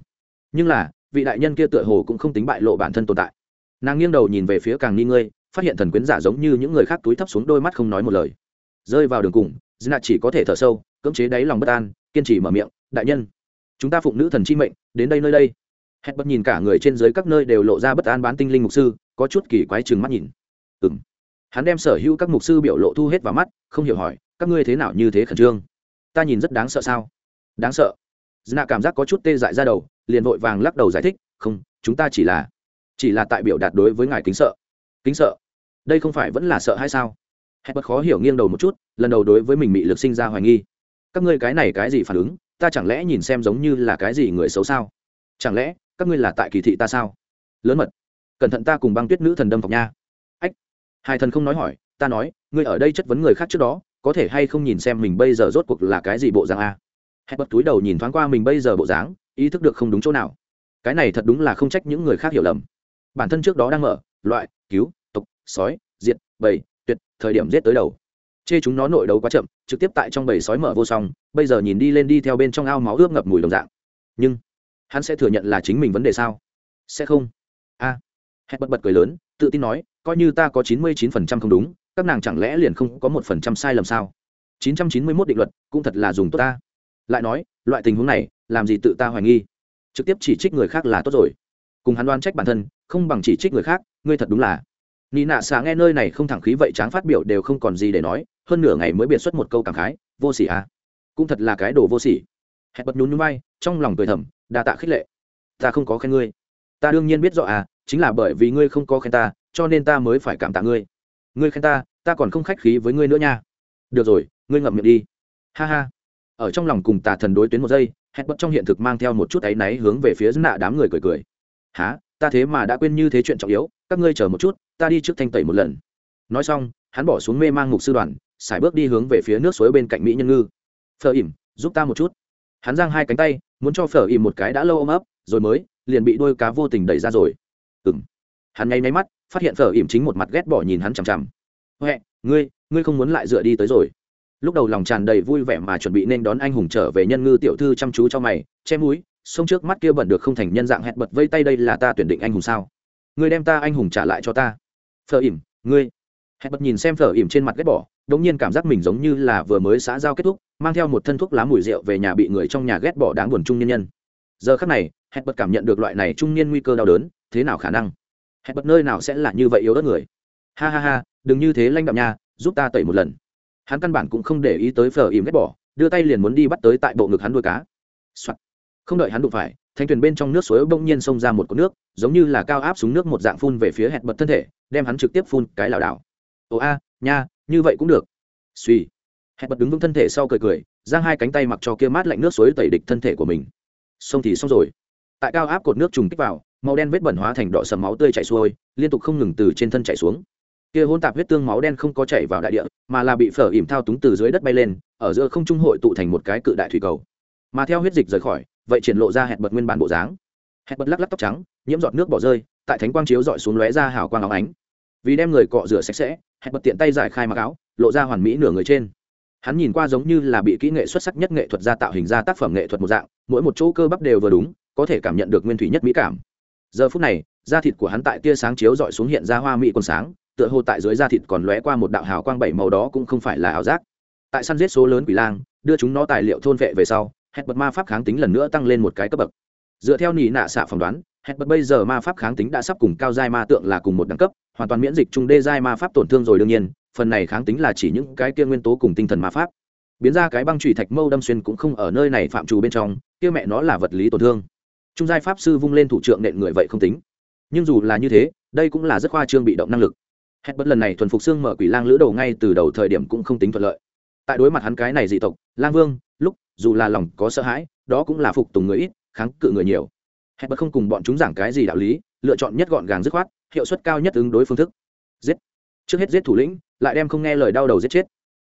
Nhưng là, vị đại nhân kia tựa hồ cũng không tính bại lộ bản thân tồn tại. Nàng nghiêng đầu nhìn về phía càng ni ngươi phát hiện thần quyến giả giống như những người khác túi thấp xuống đôi mắt không nói một lời. Rơi vào đường cùng dna chỉ có thể thở sâu, cưỡng chế đáy lòng bất an, kiên trì mở miệng, đại nhân chúng ta phụng nữ thần chi mệnh, đến đây nơi đây. Hẹn bất nhìn cả người trên dưới các nơi đều lộ ra bất an bán tinh linh mục sư, có chút kỳ quái chừng mắt nhìn. Ừng hắn đem sở hữu các mục sư biểu lộ thu hết vào mắt, không hiểu hỏi, các ngươi thế nào như thế khẩn trương? Ta nhìn rất đáng sợ sao? Đáng sợ. Dna cảm giác có chút tê dại ra đầu, liền vội vàng lắc đầu giải thích, không, chúng ta chỉ là chỉ là tại biểu đạt đối với ngài kính sợ. Kính sợ? Đây không phải vẫn là sợ hay sao? Hẹn bất khó hiểu nghiêng đầu một chút, lần đầu đối với mình bị lực sinh ra hoài nghi. Các ngươi cái này cái gì phản ứng? Ta chẳng lẽ nhìn xem giống như là cái gì người xấu sao? Chẳng lẽ, các ngươi là tại kỳ thị ta sao? Lớn mật, cẩn thận ta cùng băng tuyết nữ thần đâm thọc nha. Ách, hai thần không nói hỏi, ta nói, ngươi ở đây chất vấn người khác trước đó, có thể hay không nhìn xem mình bây giờ rốt cuộc là cái gì bộ dạng a? Hẹn bật túi đầu nhìn thoáng qua mình bây giờ bộ dáng, ý thức được không đúng chỗ nào. Cái này thật đúng là không trách những người khác hiểu lầm. Bản thân trước đó đang mở, loại, cứu, tục, sói, diệt, bầy, tuyệt, thời điểm giết tới đầu chê chúng nó nội đấu quá chậm, trực tiếp tại trong bầy sói mở vô song, bây giờ nhìn đi lên đi theo bên trong ao máu ướp ngập mùi đồng dạng. Nhưng, hắn sẽ thừa nhận là chính mình vấn đề sao? Sẽ không. A. À. hẹn bật bật cười lớn, tự tin nói, coi như ta có chín mươi chín phần trăm không đúng, các nàng chẳng lẽ liền không có một phần trăm sai lầm sao? chín trăm chín mươi mốt định luật, cũng thật là dùng tốt ta. Lại nói, loại tình huống này, làm gì tự ta hoài nghi? Trực tiếp chỉ trích người khác là tốt rồi. Cùng hắn đoan trách bản thân, không bằng chỉ trích người khác, ngươi thật đúng là nị nạ xà nghe nơi này không thẳng khí vậy tráng phát biểu đều không còn gì để nói, hơn nửa ngày mới biệt xuất một câu cảm khái, vô sỉ à? Cũng thật là cái đồ vô sỉ. Hẹn bật nhún nhún bay trong lòng cười thầm, đa tạ khích lệ. Ta không có khen ngươi. Ta đương nhiên biết rõ à chính là bởi vì ngươi không có khen ta, cho nên ta mới phải cảm tạ ngươi. Ngươi khen ta ta còn không khách khí với ngươi nữa nha. Được rồi, ngươi ngậm miệng đi. Ha ha. Ở trong lòng cùng tà thần đối tuyến một giây, hẹn bật trong hiện thực mang theo một chút áy náy hướng về phía nạ đám người cười cười. Há ta thế mà đã quên như thế chuyện trọng yếu, các ngươi chờ một chút ta đi trước thanh tẩy một lần. Nói xong, hắn bỏ xuống mê mang mục sư đoàn, xài bước đi hướng về phía nước suối bên cạnh mỹ nhân ngư. Phở ỉm, giúp ta một chút. Hắn giang hai cánh tay, muốn cho phở ỉm một cái đã lâu ôm ấp, rồi mới, liền bị đôi cá vô tình đẩy ra rồi. Ừ m hắn nháy máy mắt, phát hiện phở ỉm chính một mặt ghét bỏ nhìn hắn chằm chằm. Huệ, ngươi ngươi không muốn lại dựa đi tới rồi. Lúc đầu lòng tràn đầy vui vẻ mà chuẩn bị nên đón anh hùng trở về nhân ngư tiểu thư chăm chú cho mày, che mũi, sông trước mắt kia bẩn được không thành nhân dạng hẹn bật vây tay đây là ta tuyển định anh hùng sao? Ngươi đem ta anh hùng trả lại cho ta phở ỉm, ngươi. Hẹn bật nhìn xem phở ỉm trên mặt ghét bỏ, đống nhiên cảm giác mình giống như là vừa mới xã giao kết thúc, mang theo một thân thuốc lá mùi rượu về nhà bị người trong nhà ghét bỏ đáng buồn trung nhân nhân. Giờ khắc này, hẹn bật cảm nhận được loại này trung niên nguy cơ đau đớn, thế nào khả năng? Hẹn bật nơi nào sẽ là như vậy yếu đất người? Ha ha ha, đừng như thế lanh đạm nha, giúp ta tẩy một lần. Hắn căn bản cũng không để ý tới phở ỉm ghét bỏ, đưa tay liền muốn đi bắt tới tại bộ ngực hắn đuôi cá、Soạn. không đợi hắn đụng phải thanh thuyền bên trong nước suối bỗng nhiên xông ra một cột nước, giống như là cao áp súng nước một dạng phun về phía hẹn bật thân thể, đem hắn trực tiếp phun cái lảo đảo. Ồ a, nha, như vậy cũng được. Suy hẹn bật đứng vững thân thể sau cười cười, giang hai cánh tay mặc cho kia mát lạnh nước suối tẩy địch thân thể của mình. Xong thì xong rồi. Tại cao áp cột nước trùng kích vào, màu đen vết bẩn hóa thành đỏ sầm máu tươi chảy xuôi, liên tục không ngừng từ trên thân chảy xuống. Kia hôn tạp huyết tương máu đen không có chảy vào đại địa, mà là bị phở ỉm thao túng từ dưới đất bay lên, ở giữa không trung hội tụ thành một cái cự đại thủy cầu. Mà theo huyết dịch rời khỏi vậy triển lộ ra hẹn bật nguyên bản bộ dáng. Hẹn bật lắc lắc tóc trắng, nhiễm giọt nước bỏ rơi, tại thánh quang chiếu dọi xuống lóe ra hào quang óng ánh. Vì đem người cọ rửa sạch sẽ, hẹn bật tiện tay giải khai mặc áo, lộ ra hoàn mỹ nửa người trên. Hắn nhìn qua giống như là bị kỹ nghệ xuất sắc nhất nghệ thuật ra tạo hình ra tác phẩm nghệ thuật một dạng, mỗi một chỗ cơ bắp đều vừa đúng, có thể cảm nhận được nguyên thủy nhất mỹ cảm. Giờ phút này, da thịt của hắn tại tia sáng chiếu dọi xuống hiện ra hoa mỹ còn sáng, tựa hồ tại dưới da thịt còn lóe qua một đạo hào quang bảy màu đó cũng không phải là ảo giác. Tại săn giết số lớn quỷ lang, đưa chúng nó tài liệu thôn vệ về sau hẹn bật ma pháp kháng tính lần nữa tăng lên một cái cấp bậc. Dựa theo nỉ nạ xạ phỏng đoán hẹn bật bây giờ ma pháp kháng tính đã sắp cùng cao giai ma tượng là cùng một đẳng cấp, hoàn toàn miễn dịch trung đê giai ma pháp tổn thương rồi đương nhiên, phần này kháng tính là chỉ những cái kia nguyên tố cùng tinh thần ma pháp. Biến ra cái băng trụy thạch mâu đâm xuyên cũng không ở nơi này phạm trù bên trong, kia mẹ nó là vật lý tổn thương. Trung giai pháp sư vung lên thủ trưởng nện người vậy không tính. Nhưng dù là như thế, đây cũng là rất khoa trương bị động năng lực. Hết bất lần này thuần phục xương mở quỷ lang lữ đầu ngay từ đầu thời điểm cũng không tính thuận lợi. Tại đối mặt hắn cái này dị tộc, lang vương, lúc dù là lòng có sợ hãi, đó cũng là phục tùng người ít, kháng cự người nhiều. Hẹn bất không cùng bọn chúng giảng cái gì đạo lý, lựa chọn nhất gọn gàng dứt khoát, hiệu suất cao nhất ứng đối phương thức. Giết. Trước hết giết thủ lĩnh, lại đem không nghe lời đau đầu giết chết.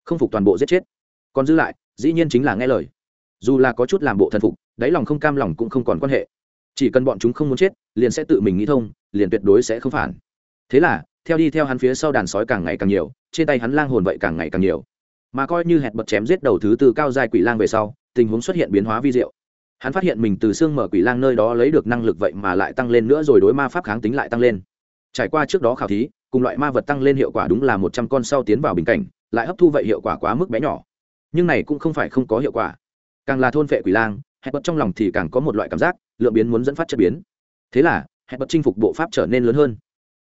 Không phục toàn bộ giết chết. Còn dư lại, dĩ nhiên chính là nghe lời. Dù là có chút làm bộ thần phục, đáy lòng không cam lòng cũng không còn quan hệ. Chỉ cần bọn chúng không muốn chết, liền sẽ tự mình nghĩ thông, liền tuyệt đối sẽ không phản. Thế là, theo đi theo hắn phía sau đàn sói càng ngày càng nhiều, trên tay hắn lang hồn vậy càng ngày càng nhiều. Mà coi như hẹn bật chém giết đầu thứ từ cao dài quỷ lang về sau tình huống xuất hiện biến hóa vi diệu. Hắn phát hiện mình từ xương mở quỷ lang nơi đó lấy được năng lực vậy mà lại tăng lên nữa rồi đối ma pháp kháng tính lại tăng lên. Trải qua trước đó khảo thí, cùng loại ma vật tăng lên hiệu quả đúng là một trăm con sau tiến vào bình cảnh, lại hấp thu vậy hiệu quả quá mức bé nhỏ. Nhưng này cũng không phải không có hiệu quả. Càng là thôn vệ quỷ lang, hẹn bật trong lòng thì càng có một loại cảm giác, lượng biến muốn dẫn phát chất biến. Thế là, hẹn bật chinh phục bộ pháp trở nên lớn hơn.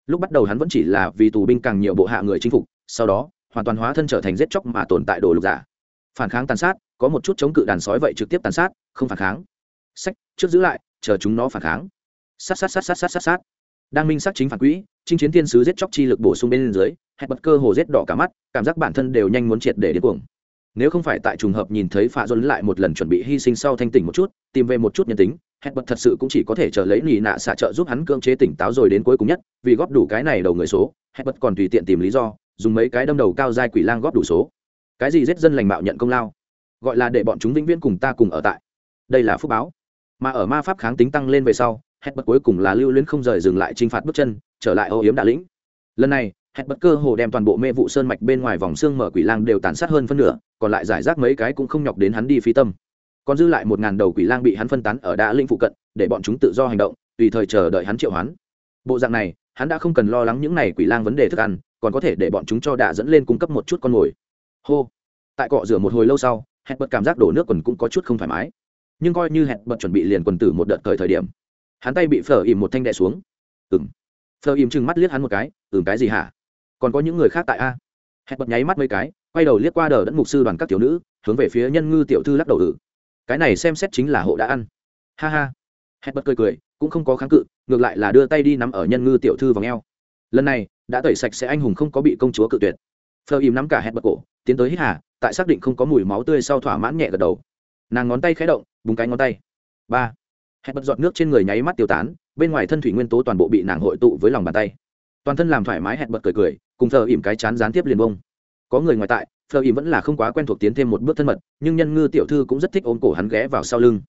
Lúc bắt đầu hắn vẫn chỉ là vì tù binh càng nhiều bộ hạ người chinh phục, sau đó, hoàn toàn hóa thân trở thành giết chóc mà tồn tại đồ lục giả. Phản kháng tàn sát có một chút chống cự đàn sói vậy trực tiếp tàn sát, không phản kháng. Sách trước giữ lại, chờ chúng nó phản kháng. Sát sát sát sát sát sát sát. Đang minh sát chính phản quỹ, chinh chiến thiên sứ giết chóc chi lực bổ sung bên dưới, hẹn bật cơ hồ giết đỏ cả mắt, cảm giác bản thân đều nhanh muốn triệt để đến cuồng. Nếu không phải tại trùng hợp nhìn thấy phạ dôn lại một lần chuẩn bị hy sinh sau thanh tỉnh một chút, tìm về một chút nhân tính, hẹn bật thật sự cũng chỉ có thể chờ lấy nỉ nạ xạ trợ giúp hắn cưỡng chế tỉnh táo rồi đến cuối cùng nhất, vì góp đủ cái này đầu người số, hẹn bật còn tùy tiện tìm lý do, dùng mấy cái đâm đầu cao dai quỷ lang góp đủ số. Cái gì giết dân lành mạo nhận công lao? Gọi là để bọn chúng vĩnh viễn cùng ta cùng ở tại. Đây là phúc báo. Mà ở ma pháp kháng tính tăng lên về sau hẹn bật cuối cùng là lưu luyến không rời dừng lại t r i n h phạt bước chân, trở lại âu yếm đà lĩnh. Lần này hẹn bật cơ hồ đem toàn bộ mê vụ sơn mạch bên ngoài vòng xương mở quỷ lang đều tàn sát hơn phân nửa, còn lại giải rác mấy cái cũng không nhọc đến hắn đi phi tâm. Còn dư lại một ngàn đầu quỷ lang bị hắn phân tán ở đà lĩnh phụ cận, để bọn chúng tự do hành động, tùy thời chờ đợi hắn triệu hắn bộ dạng này, hắn đã không cần lo lắng những n à y quỷ lang vấn đề thức ăn, còn có thể để bọn chúng cho đà dẫn lên cung cấp một chút con mồi. Hô. Tại cọ rửa một hồi lâu sau hẹn bật cảm giác đổ nước quần cũng có chút không thoải mái. Nhưng coi như hẹn bật chuẩn bị liền quần tử một đợt thời thời điểm, hắn tay bị phở ìm một thanh đè xuống. Ừng phở ìm chừng mắt liếc hắn một cái ừng cái gì hả? Còn có những người khác tại a? Hẹn bật nháy mắt mấy cái, quay đầu liếc qua đờ đẫn mục sư đoàn các tiểu nữ, hướng về phía nhân ngư tiểu thư lắc đầu ử. Cái này xem xét chính là hộ đã ăn. Ha ha. Hẹn bật cười cười, cũng không có kháng cự, ngược lại là đưa tay đi nắm ở nhân ngư tiểu thư vào ngheo lần này, đã tẩy sạch sẽ anh hùng không có bị công chúa cự tuyệt. Phờ ìm nắm cả hẹn bật cổ, tiến tới hít hà tại xác định không có mùi máu tươi sau thỏa mãn nhẹ gật đầu. Nàng ngón tay khé động, búng cái ngón tay. Ba. Hẹn bật giọt nước trên người nháy mắt tiêu tán, bên ngoài thân thủy nguyên tố toàn bộ bị nàng hội tụ với lòng bàn tay. Toàn thân làm thoải mái hẹn bật cười cười, cùng thờ ỉm cái chán gián tiếp liền bông. Có người ngoài tại thờ ỉm vẫn là không quá quen thuộc tiến thêm một bước thân mật, nhưng nhân ngư tiểu thư cũng rất thích ôm cổ hắn ghé vào sau lưng.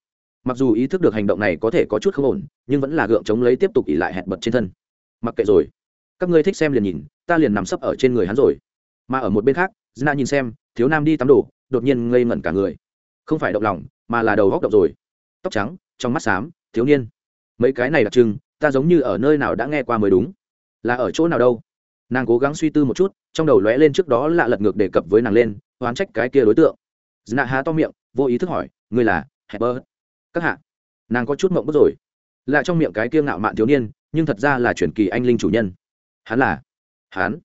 Mặc dù ý thức được hành động này có thể có chút không ổn, nhưng vẫn là gượng chống lấy tiếp tục ỉ lại hẹn bật trên thân. Mặc kệ rồi. Các ngươi thích xem liền nhìn, ta liền nằm sấp ở trên người hắn rồi. Mà ở một bên khác dna nhìn xem thiếu nam đi tắm đồ, đột nhiên ngây ngẩn cả người. Không phải động lòng mà là đầu góc động rồi. Tóc trắng trong mắt xám thiếu niên. Mấy cái này đặc trưng ta giống như ở nơi nào đã nghe qua mới đúng. Là ở chỗ nào đâu? Nàng cố gắng suy tư một chút trong đầu lóe lên trước đó lạ lật ngược đề cập với nàng lên oán trách cái kia đối tượng. Dạ Dna há to miệng vô ý thức hỏi ngươi là hepper các hạ. Nàng có chút mộng bức rồi. Lạ trong miệng cái kia ngạo mạn thiếu niên nhưng thật ra là truyền kỳ anh linh chủ nhân. Hắn là? Hắn?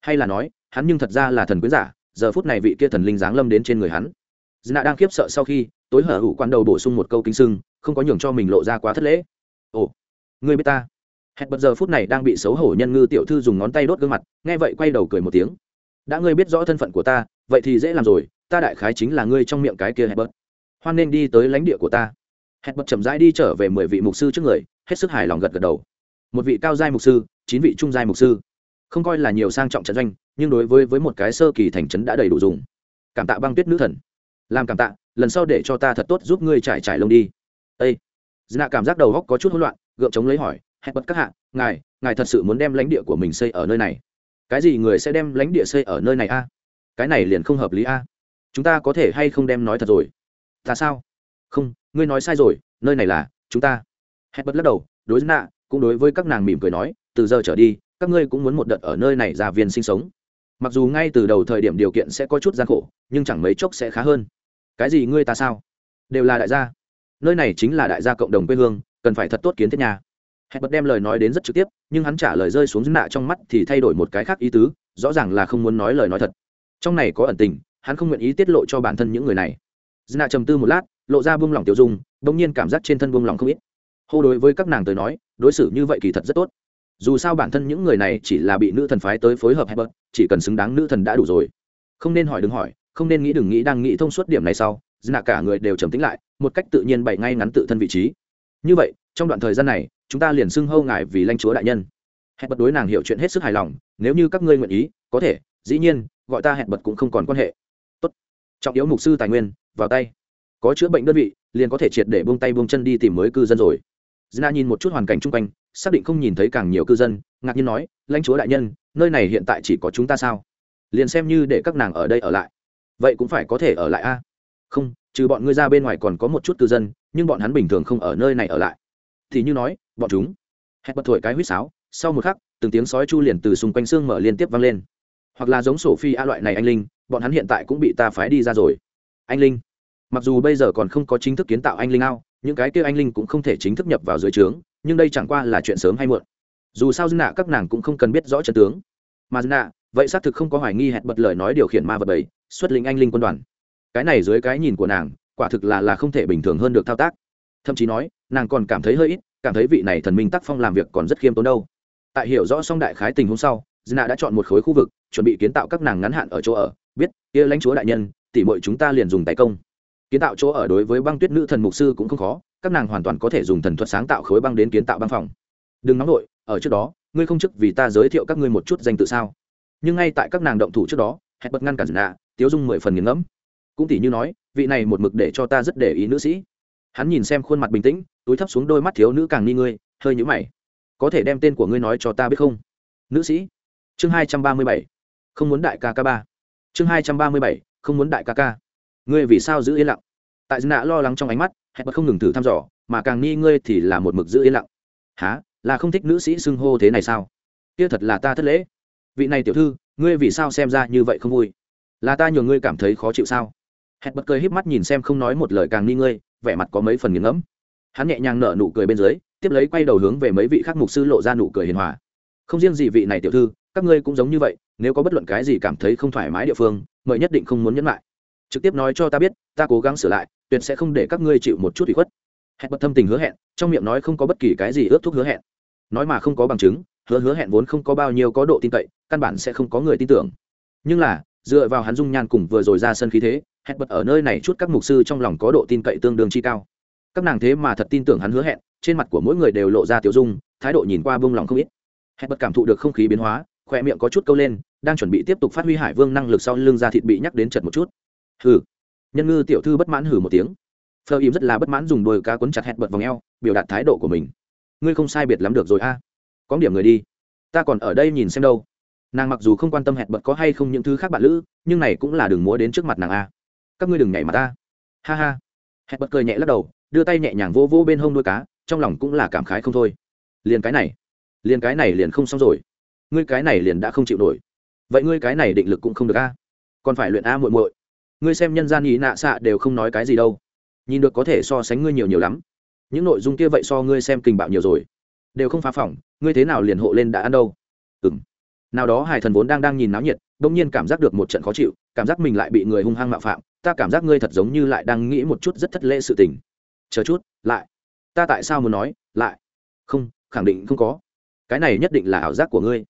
Hay là nói hắn nhưng thật ra là thần quyến giả? Giờ phút này vị kia thần linh giáng lâm đến trên người hắn. Dna đang khiếp sợ sau khi, tối hở hữu quan đầu bổ sung một câu kính sưng, không có nhường cho mình lộ ra quá thất lễ. Ồ, người biết ta. Hẹn bật giờ phút này đang bị xấu hổ nhân ngư tiểu thư dùng ngón tay đốt gương mặt, nghe vậy quay đầu cười một tiếng. Đã ngươi biết rõ thân phận của ta, vậy thì dễ làm rồi, ta đại khái chính là ngươi trong miệng cái kia hẹn bật. Hoan nên đi tới lãnh địa của ta. Hẹn bật chậm rãi đi trở về mười vị mục sư trước người, hết sức hài lòng gật gật đầu. Một vị cao giai mục sư, chín vị trung giai mục sư. Không coi là nhiều sang trọng trận doanh nhưng đối với với một cái sơ kỳ thành trấn đã đầy đủ dùng. Cảm tạ băng tuyết nữ thần. Làm cảm tạ, lần sau để cho ta thật tốt giúp ngươi trải trải lông đi. Ây dna cảm giác đầu góc có chút hỗn loạn, gượng chống lấy hỏi, hẹn bật các hạ, ngài ngài thật sự muốn đem lãnh địa của mình xây ở nơi này? Cái gì người sẽ đem lãnh địa xây ở nơi này a? Cái này liền không hợp lý a. Chúng ta có thể hay không đem nói thật rồi? Ta sao? Không, ngươi nói sai rồi, nơi này là chúng ta. Hẹn bật lắc đầu, đối nạ cũng đối với các nàng mỉm cười nói, từ giờ trở đi, các ngươi cũng muốn một đợt ở nơi này ra viên sinh sống mặc dù ngay từ đầu thời điểm điều kiện sẽ có chút gian khổ, nhưng chẳng mấy chốc sẽ khá hơn. Cái gì ngươi ta sao? Đều là đại gia. Nơi này chính là đại gia cộng đồng quê hương, cần phải thật tốt kiến thiết nhà. Hẹn bật đem lời nói đến rất trực tiếp, nhưng hắn trả lời rơi xuống dưng nạ trong mắt thì thay đổi một cái khác ý tứ, rõ ràng là không muốn nói lời nói thật. Trong này có ẩn tình, hắn không nguyện ý tiết lộ cho bản thân những người này. Dưng nạ trầm tư một lát, lộ ra buông lỏng tiêu dung g nhiên cảm giác trên thân buông lỏng không ít. Hô đối với các nàng tới nói, đối xử như vậy kỳ thật rất tốt dù sao bản thân những người này chỉ là bị nữ thần phái tới phối hợp hay bớt chỉ cần xứng đáng nữ thần đã đủ rồi. Không nên hỏi đừng hỏi không nên nghĩ đừng nghĩ đang nghĩ thông suốt điểm này sau dư cả người đều trầm tính lại một cách tự nhiên bày ngay ngắn tự thân vị trí. Như vậy trong đoạn thời gian này chúng ta liền xưng hâu ngài vì lãnh chúa đại nhân. Hẹn bật đối nàng hiểu chuyện hết sức hài lòng nếu như các ngươi nguyện ý có thể dĩ nhiên gọi ta hẹn bật cũng không còn quan hệ. Tốt. Trọng yếu mục sư tài nguyên vào tay. Có chữa bệnh đơn vị liền có thể triệt để buông tay buông chân đi tìm mới cư dân rồi. Zna nhìn một chút hoàn cảnh chung quanh, xác định không nhìn thấy càng nhiều cư dân, ngạc nhiên nói, "Lãnh chúa đại nhân, nơi này hiện tại chỉ có chúng ta sao? Liền xem như để các nàng ở đây ở lại, vậy cũng phải có thể ở lại a?" "Không, trừ bọn ngươi ra bên ngoài còn có một chút cư dân, nhưng bọn hắn bình thường không ở nơi này ở lại." Thì như nói, bọn chúng. Hét bật thổi cái huýt sáo, sau một khắc, từng tiếng sói chu liền từ xung quanh xương mở liên tiếp vang lên. Hoặc là giống sổ phi a loại này anh linh, bọn hắn hiện tại cũng bị ta phái đi ra rồi. Anh linh. Mặc dù bây giờ còn không có chính thức kiến tạo anh linh ao, những cái kia anh linh cũng không thể chính thức nhập vào dưới trướng nhưng đây chẳng qua là chuyện sớm hay muộn. Dù sao dân nạ các nàng cũng không cần biết rõ trận tướng. Mà dân nạ, vậy xác thực không có hoài nghi hẹn bật lời nói điều khiển ma vật bảy xuất linh anh linh quân đoàn. Cái này dưới cái nhìn của nàng, quả thực là là không thể bình thường hơn được thao tác. Thậm chí nói, nàng còn cảm thấy hơi ít, cảm thấy vị này thần minh tác phong làm việc còn rất khiêm tốn đâu. Tại hiểu rõ xong đại khái tình hôm sau dân nạ đã chọn một khối khu vực, chuẩn bị kiến tạo các nàng ngắn hạn ở chỗ ở, biết, kia lãnh chúa đại nhân tỉ mọi chúng ta liền dùng tay công. Kiến tạo chỗ ở đối với băng tuyết nữ thần mục sư cũng không khó các nàng hoàn toàn có thể dùng thần thuật sáng tạo khối băng đến kiến tạo băng phòng. Đừng nóng nổi ở trước đó, ngươi không chức vì ta giới thiệu các ngươi một chút danh tự sao? Nhưng ngay tại các nàng động thủ trước đó, hẹn bật ngăn cản nạ, tiếu dung mười phần nghiền ngẫm. Cũng tỉ như nói, vị này một mực để cho ta rất để ý nữ sĩ. Hắn nhìn xem khuôn mặt bình tĩnh, túi thấp xuống đôi mắt thiếu nữ càng nghi ngươi, hơi nhũ mày. Có thể đem tên của ngươi nói cho ta biết không? Nữ sĩ. Chương hai trăm ba mươi bảy. Không muốn đại ca ca ba. Chương hai trăm ba mươi bảy, không muốn đại ca ca. Ngươi vì sao giữ yên lặng? Tại nạ lo lắng trong ánh mắt hẹn bật không ngừng thử thăm dò, mà càng nghi ngươi thì là một mực giữ yên lặng. Há là không thích nữ sĩ xưng hô thế này sao? Kia thật là ta thất lễ. Vị này tiểu thư, ngươi vì sao xem ra như vậy không vui? Là ta nhường ngươi cảm thấy khó chịu sao? Hẹn bật cười híp mắt nhìn xem không nói một lời càng nghi ngươi, vẻ mặt có mấy phần nghiền ngẫm. Hắn nhẹ nhàng nở nụ cười bên dưới, tiếp lấy quay đầu hướng về mấy vị khác mục sư lộ ra nụ cười hiền hòa. Không riêng gì vị này tiểu thư, các ngươi cũng giống như vậy, nếu có bất luận cái gì cảm thấy không thoải mái địa phương, mời nhất định không muốn nhấn lại trực tiếp nói cho ta biết, ta cố gắng sửa lại tuyệt sẽ không để các ngươi chịu một chút ủy khuất. Hẹn bật thâm tình hứa hẹn, trong miệng nói không có bất kỳ cái gì ước thúc hứa hẹn. Nói mà không có bằng chứng, hứa hứa hẹn vốn không có bao nhiêu có độ tin cậy, căn bản sẽ không có người tin tưởng. Nhưng là, dựa vào hắn dung nhan cùng vừa rồi ra sân khí thế, hẹn bật ở nơi này chút các mục sư trong lòng có độ tin cậy tương đương chi cao. Các nàng thế mà thật tin tưởng hắn hứa hẹn, trên mặt của mỗi người đều lộ ra tiểu dung, thái độ nhìn qua bông lòng không ít. Hẹn bật cảm thụ được không khí biến hóa, khoe miệng có chút câu lên, đang chuẩn bị tiếp tục phát huy hải vương năng lực sau lưng ra thịt bị nhắc đến chật một chút. Hừ nhân ngư tiểu thư bất mãn hừ một tiếng. Phờ im rất là bất mãn dùng đôi cá quấn chặt hẹn bật vòng eo, biểu đạt thái độ của mình. Ngươi không sai biệt lắm được rồi a. Có điểm người đi. Ta còn ở đây nhìn xem đâu. Nàng mặc dù không quan tâm hẹn bật có hay không những thứ khác bạn lữ, nhưng này cũng là đường múa đến trước mặt nàng a. Các ngươi đừng nhảy mặt ta. Ha ha. Hẹn bật cười nhẹ lắc đầu, đưa tay nhẹ nhàng vô vô bên hông đôi cá, trong lòng cũng là cảm khái không thôi. Liền cái này. Liền cái này liền không xong rồi. Ngươi cái này liền đã không chịu nổi. Vậy ngươi cái này định lực cũng không được a. Còn phải luyện a muội muội ngươi xem nhân gian ý nạ xạ đều không nói cái gì đâu. Nhìn được có thể so sánh ngươi nhiều nhiều lắm. Những nội dung kia vậy so ngươi xem kinh bạo nhiều rồi. Đều không phá phỏng, ngươi thế nào liền hộ lên đã ăn đâu? Ừng nào đó hải thần vốn đang đang nhìn náo nhiệt đông nhiên cảm giác được một trận khó chịu, cảm giác mình lại bị người hung hăng mạo phạm, ta cảm giác ngươi thật giống như lại đang nghĩ một chút rất thất lễ sự tình. Chờ chút, lại. Ta tại sao muốn nói, lại? Không, khẳng định không có. Cái này nhất định là ảo giác của ngươi.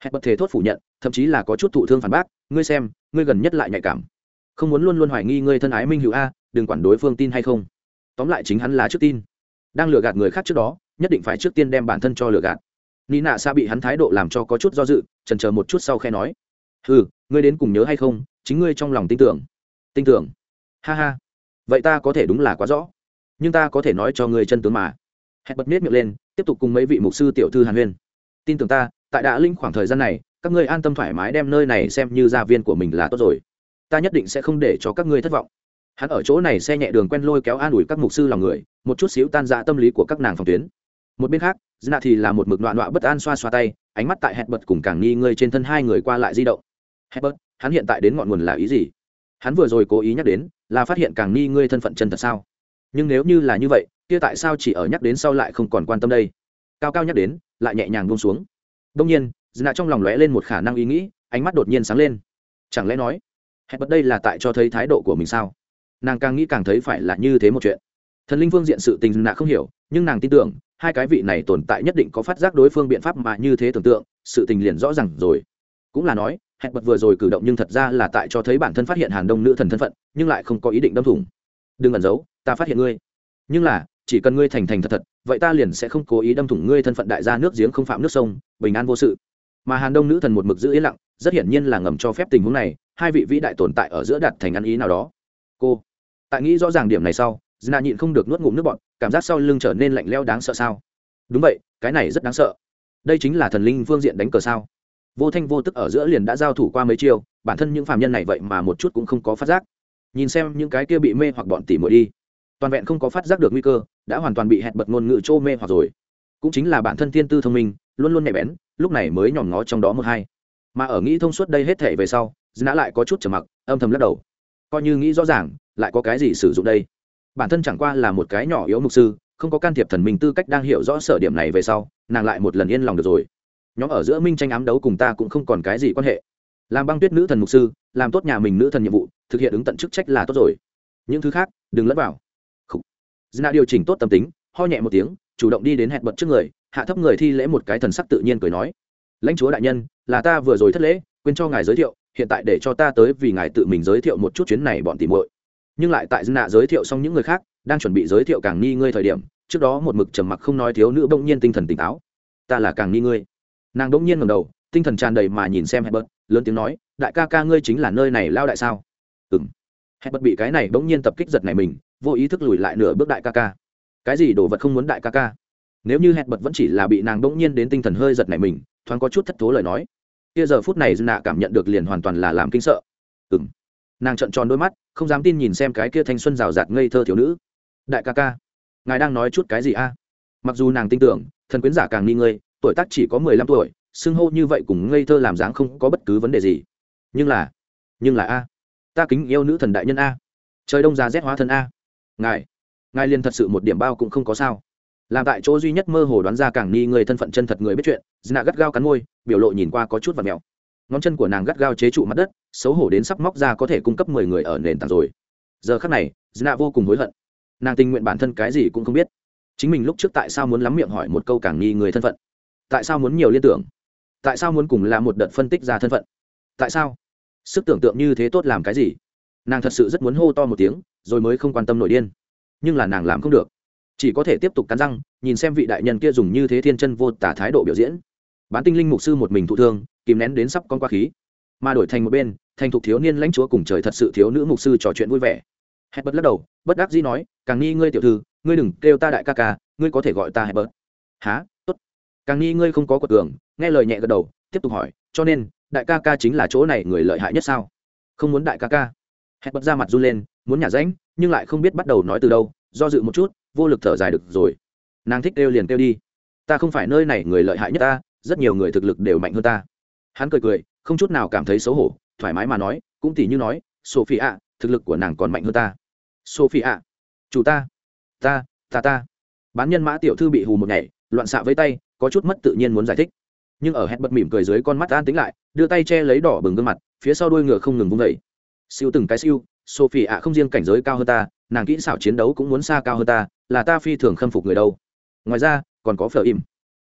Hẹn bật thể thốt phủ nhận, thậm chí là có chút thụ thương phản bác, ngươi xem, ngươi gần nhất lại nhạy cảm không muốn luôn luôn hoài nghi ngươi thân ái minh hữu a, đừng quản đối phương tin hay không. Tóm lại chính hắn là trước tin. Đang lừa gạt người khác trước đó, nhất định phải trước tiên đem bản thân cho lừa gạt. Ni nạ xa bị hắn thái độ làm cho có chút do dự trần chờ một chút sau khe nói ừ ngươi đến cùng nhớ hay không, chính ngươi trong lòng tin tưởng. Tin tưởng? Ha ha. Vậy ta có thể đúng là quá rõ. Nhưng ta có thể nói cho ngươi chân tướng mà. Hẹn bật miết miệng lên, tiếp tục cùng mấy vị mục sư tiểu thư hàn huyên. Tin tưởng ta, tại đã linh khoảng thời gian này, các ngươi an tâm thoải mái đem nơi này xem như gia viên của mình là tốt rồi ta nhất định sẽ không để cho các ngươi thất vọng. Hắn ở chỗ này xe nhẹ đường quen lôi kéo an ủi các mục sư lòng người, một chút xíu tan ra tâm lý của các nàng phòng tuyến. Một bên khác dna thì là một mực đoạn đoạn bất an xoa xoa tay, ánh mắt tại hẹn bật cùng càng nghi ngơi trên thân hai người qua lại di động. Hẹn bật hắn hiện tại đến ngọn nguồn là ý gì? Hắn vừa rồi cố ý nhắc đến, là phát hiện càng nghi ngươi thân phận chân thật sao. Nhưng nếu như là như vậy, kia tại sao chỉ ở nhắc đến sau lại không còn quan tâm đây? Cao cao nhắc đến, lại nhẹ nhàng buông xuống. Đông nhiên dna trong lòng lóe lên một khả năng ý nghĩ, ánh mắt đột nhiên sáng lên. Chẳng lẽ nói hẹn bật đây là tại cho thấy thái độ của mình sao? Nàng càng nghĩ càng thấy phải là như thế một chuyện. Thần linh phương diện sự tình nạ không hiểu, nhưng nàng tin tưởng, hai cái vị này tồn tại nhất định có phát giác đối phương biện pháp mà như thế tưởng tượng, sự tình liền rõ ràng rồi. Cũng là nói, hẹn bật vừa rồi cử động nhưng thật ra là tại cho thấy bản thân phát hiện hàn đông nữ thần thân phận, nhưng lại không có ý định đâm thủng. Đừng ẩn giấu, ta phát hiện ngươi. Nhưng là, chỉ cần ngươi thành thành thật thật, vậy ta liền sẽ không cố ý đâm thủng ngươi thân phận đại gia nước giếng không phạm nước sông, bình an vô sự. Mà hàn đông nữ thần một mực giữ yên lặng, rất hiển nhiên là ngầm cho phép tình huống này hai vị vĩ đại tồn tại ở giữa đặt thành ăn ý nào đó. Cô, tại nghĩ rõ ràng điểm này sau dna nhịn không được nuốt ngụm nước bọn cảm giác sau lưng trở nên lạnh leo đáng sợ sao? Đúng vậy, cái này rất đáng sợ. Đây chính là thần linh phương diện đánh cờ sao? Vô thanh vô tức ở giữa liền đã giao thủ qua mấy chiêu, bản thân những phạm nhân này vậy mà một chút cũng không có phát giác. Nhìn xem những cái kia bị mê hoặc bọn tỉ mồi đi. Toàn vẹn không có phát giác được nguy cơ, đã hoàn toàn bị hẹn bật ngôn ngữ trô mê hoặc rồi. Cũng chính là bản thân thiên tư thông minh, luôn luôn nhạy bén, lúc này mới nhòm ngó trong đó một hai mà ở nghĩ thông suốt đây hết thể về sau dã lại có chút trầm mặc, âm thầm lắc đầu. Coi như nghĩ rõ ràng, lại có cái gì sử dụng đây? Bản thân chẳng qua là một cái nhỏ yếu mục sư, không có can thiệp thần minh tư cách đang hiểu rõ sở điểm này về sau, nàng lại một lần yên lòng được rồi. Nhóm ở giữa minh tranh ám đấu cùng ta cũng không còn cái gì quan hệ. Làm băng tuyết nữ thần mục sư, làm tốt nhà mình nữ thần nhiệm vụ, thực hiện ứng tận chức trách là tốt rồi. Những thứ khác, đừng lẫn vào. Dna điều chỉnh tốt tâm tính, ho nhẹ một tiếng, chủ động đi đến hẹn bật trước người, hạ thấp người thi lễ một cái thần sắc tự nhiên cười nói lãnh chúa đại nhân là ta vừa rồi thất lễ quên cho ngài giới thiệu hiện tại để cho ta tới vì ngài tự mình giới thiệu một chút chuyến này bọn tìm muội. Nhưng lại tại dna giới thiệu xong những người khác đang chuẩn bị giới thiệu càng nghi ngươi thời điểm trước đó một mực trầm mặc không nói thiếu nữ bỗng nhiên tinh thần tỉnh táo. Ta là càng nghi ngươi. Nàng bỗng nhiên ngầm đầu tinh thần tràn đầy mà nhìn xem hẹp bớt, lớn tiếng nói đại ca ca ngươi chính là nơi này lao đại sao? Ừ m hẹp bớt bị cái này bỗng nhiên tập kích giật này mình vô ý thức lùi lại nửa bước đại ca ca. Cái gì đồ vật không muốn đại ca ca? Nếu như hẹp bật vẫn chỉ là bị nàng bỗng nhiên đến tinh thần hơi giật này mình thoáng có chút thất thố lời nói. Kia giờ phút này dư nạ cảm nhận được liền hoàn toàn là làm kinh sợ. Ừ m nàng trợn tròn đôi mắt, không dám tin nhìn xem cái kia thanh xuân rào rạt ngây thơ thiếu nữ. Đại ca ca, ngài đang nói chút cái gì a? Mặc dù nàng tin tưởng, thần quyến giả càng nghi ngơi, tuổi tác chỉ có mười lăm tuổi, xưng hô như vậy cùng ngây thơ làm dáng không có bất cứ vấn đề gì. Nhưng là nhưng là a, ta kính yêu nữ thần đại nhân a. Trời đông già rét hóa thân a. Ngài ngài liền thật sự một điểm bao cũng không có sao làm tại chỗ duy nhất mơ hồ đoán ra càng nghi người thân phận chân thật người biết chuyện dna gắt gao cắn môi, biểu lộ nhìn qua có chút và mèo ngón chân của nàng gắt gao chế trụ mặt đất, xấu hổ đến sắp móc ra có thể cung cấp mười người ở nền tảng rồi. Giờ khắc này dna vô cùng hối hận. Nàng tình nguyện bản thân cái gì cũng không biết. Chính mình lúc trước tại sao muốn lắm miệng hỏi một câu càng nghi người thân phận? Tại sao muốn nhiều liên tưởng? Tại sao muốn cùng làm một đợt phân tích ra thân phận? Tại sao? Sức tưởng tượng như thế tốt làm cái gì? Nàng thật sự rất muốn hô to một tiếng, rồi mới không quan tâm nổi điên. Nhưng là nàng làm không được chỉ có thể tiếp tục cắn răng, nhìn xem vị đại nhân kia dùng như thế thiên chân vô tả thái độ biểu diễn. Bán tinh linh mục sư một mình thụ thương, kìm nén đến sắp con qua khí. Mà đổi thành một bên, thành thục thiếu niên lãnh chúa cùng trời thật sự thiếu nữ mục sư trò chuyện vui vẻ. Hét bớt lắc đầu, bất đắc dĩ nói, càng nghi ngươi tiểu thư, ngươi đừng kêu ta đại ca ca, ngươi có thể gọi ta hẹp bớt há tốt. Càng nghi ngươi không có quật cường, nghe lời nhẹ gật đầu, tiếp tục hỏi, cho nên, đại ca ca chính là chỗ này người lợi hại nhất sao? Không muốn đại ca ca. Hét bớt ra mặt run lên, muốn nhả rãnh nhưng lại không biết bắt đầu nói từ đâu, do dự một chút vô lực thở dài được rồi. Nàng thích kêu liền kêu đi. Ta không phải nơi này người lợi hại nhất ta, rất nhiều người thực lực đều mạnh hơn ta. Hắn cười cười, không chút nào cảm thấy xấu hổ, thoải mái mà nói, cũng tỉ như nói sophie ạ thực lực của nàng còn mạnh hơn ta. Sophie ạ chủ ta ta ta ta. Bán nhân mã tiểu thư bị hù một ngày, loạn xạ với tay, có chút mất tự nhiên muốn giải thích. Nhưng ở hẹn bật mỉm cười dưới con mắt an tính lại, đưa tay che lấy đỏ bừng gương mặt, phía sau đuôi ngựa không ngừng vung vẩy siêu từng cái siêu sophie ạ không riêng cảnh giới cao hơn ta nàng kỹ xảo chiến đấu cũng muốn xa cao hơn ta, là ta phi thường khâm phục người đâu. Ngoài ra, còn có phở im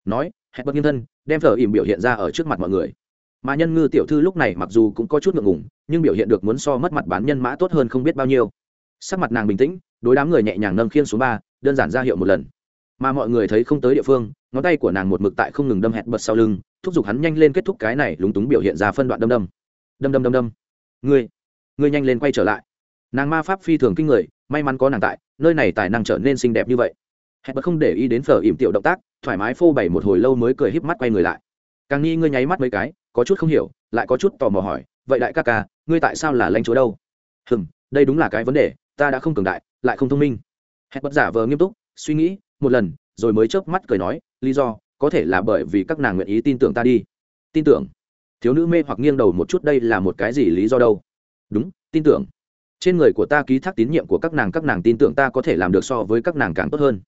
nói hẹn bật nghiêng thân, đem phở im biểu hiện ra ở trước mặt mọi người. Mà nhân ngư tiểu thư lúc này mặc dù cũng có chút ngượng ngùng, nhưng biểu hiện được muốn so mất mặt bán nhân mã tốt hơn không biết bao nhiêu. Sắc mặt nàng bình tĩnh, đối đám người nhẹ nhàng nâng khiên xuống ba, đơn giản ra hiệu một lần. Mà mọi người thấy không tới địa phương, ngón tay của nàng một mực tại không ngừng đâm hẹn bật sau lưng, thúc giục hắn nhanh lên kết thúc cái này lúng túng biểu hiện ra phân đoạn đâm đâm. Đâm đâm đâm đâm. Ngươi ngươi nhanh lên quay trở lại. Nàng ma pháp phi thường kinh người may mắn có nàng tại, nơi này tài năng trở nên xinh đẹp như vậy. Hẹn bật không để ý đến phở ỉm tiểu động tác, thoải mái phô bày một hồi lâu mới cười híp mắt quay người lại. Càng nghi ngươi nháy mắt mấy cái, có chút không hiểu, lại có chút tò mò hỏi, vậy đại ca ca, ngươi tại sao là lãnh chúa đâu? Hừm, đây đúng là cái vấn đề, ta đã không cường đại, lại không thông minh. Hẹn bất giả vờ nghiêm túc, suy nghĩ một lần, rồi mới chớp mắt cười nói, lý do, có thể là bởi vì các nàng nguyện ý tin tưởng ta đi. Tin tưởng? Thiếu nữ mê hoặc nghiêng đầu một chút, đây là một cái gì lý do đâu? Đúng, tin tưởng trên người của ta ký thác tín nhiệm của các nàng các nàng tin tưởng ta có thể làm được so với các nàng càng tốt hơn.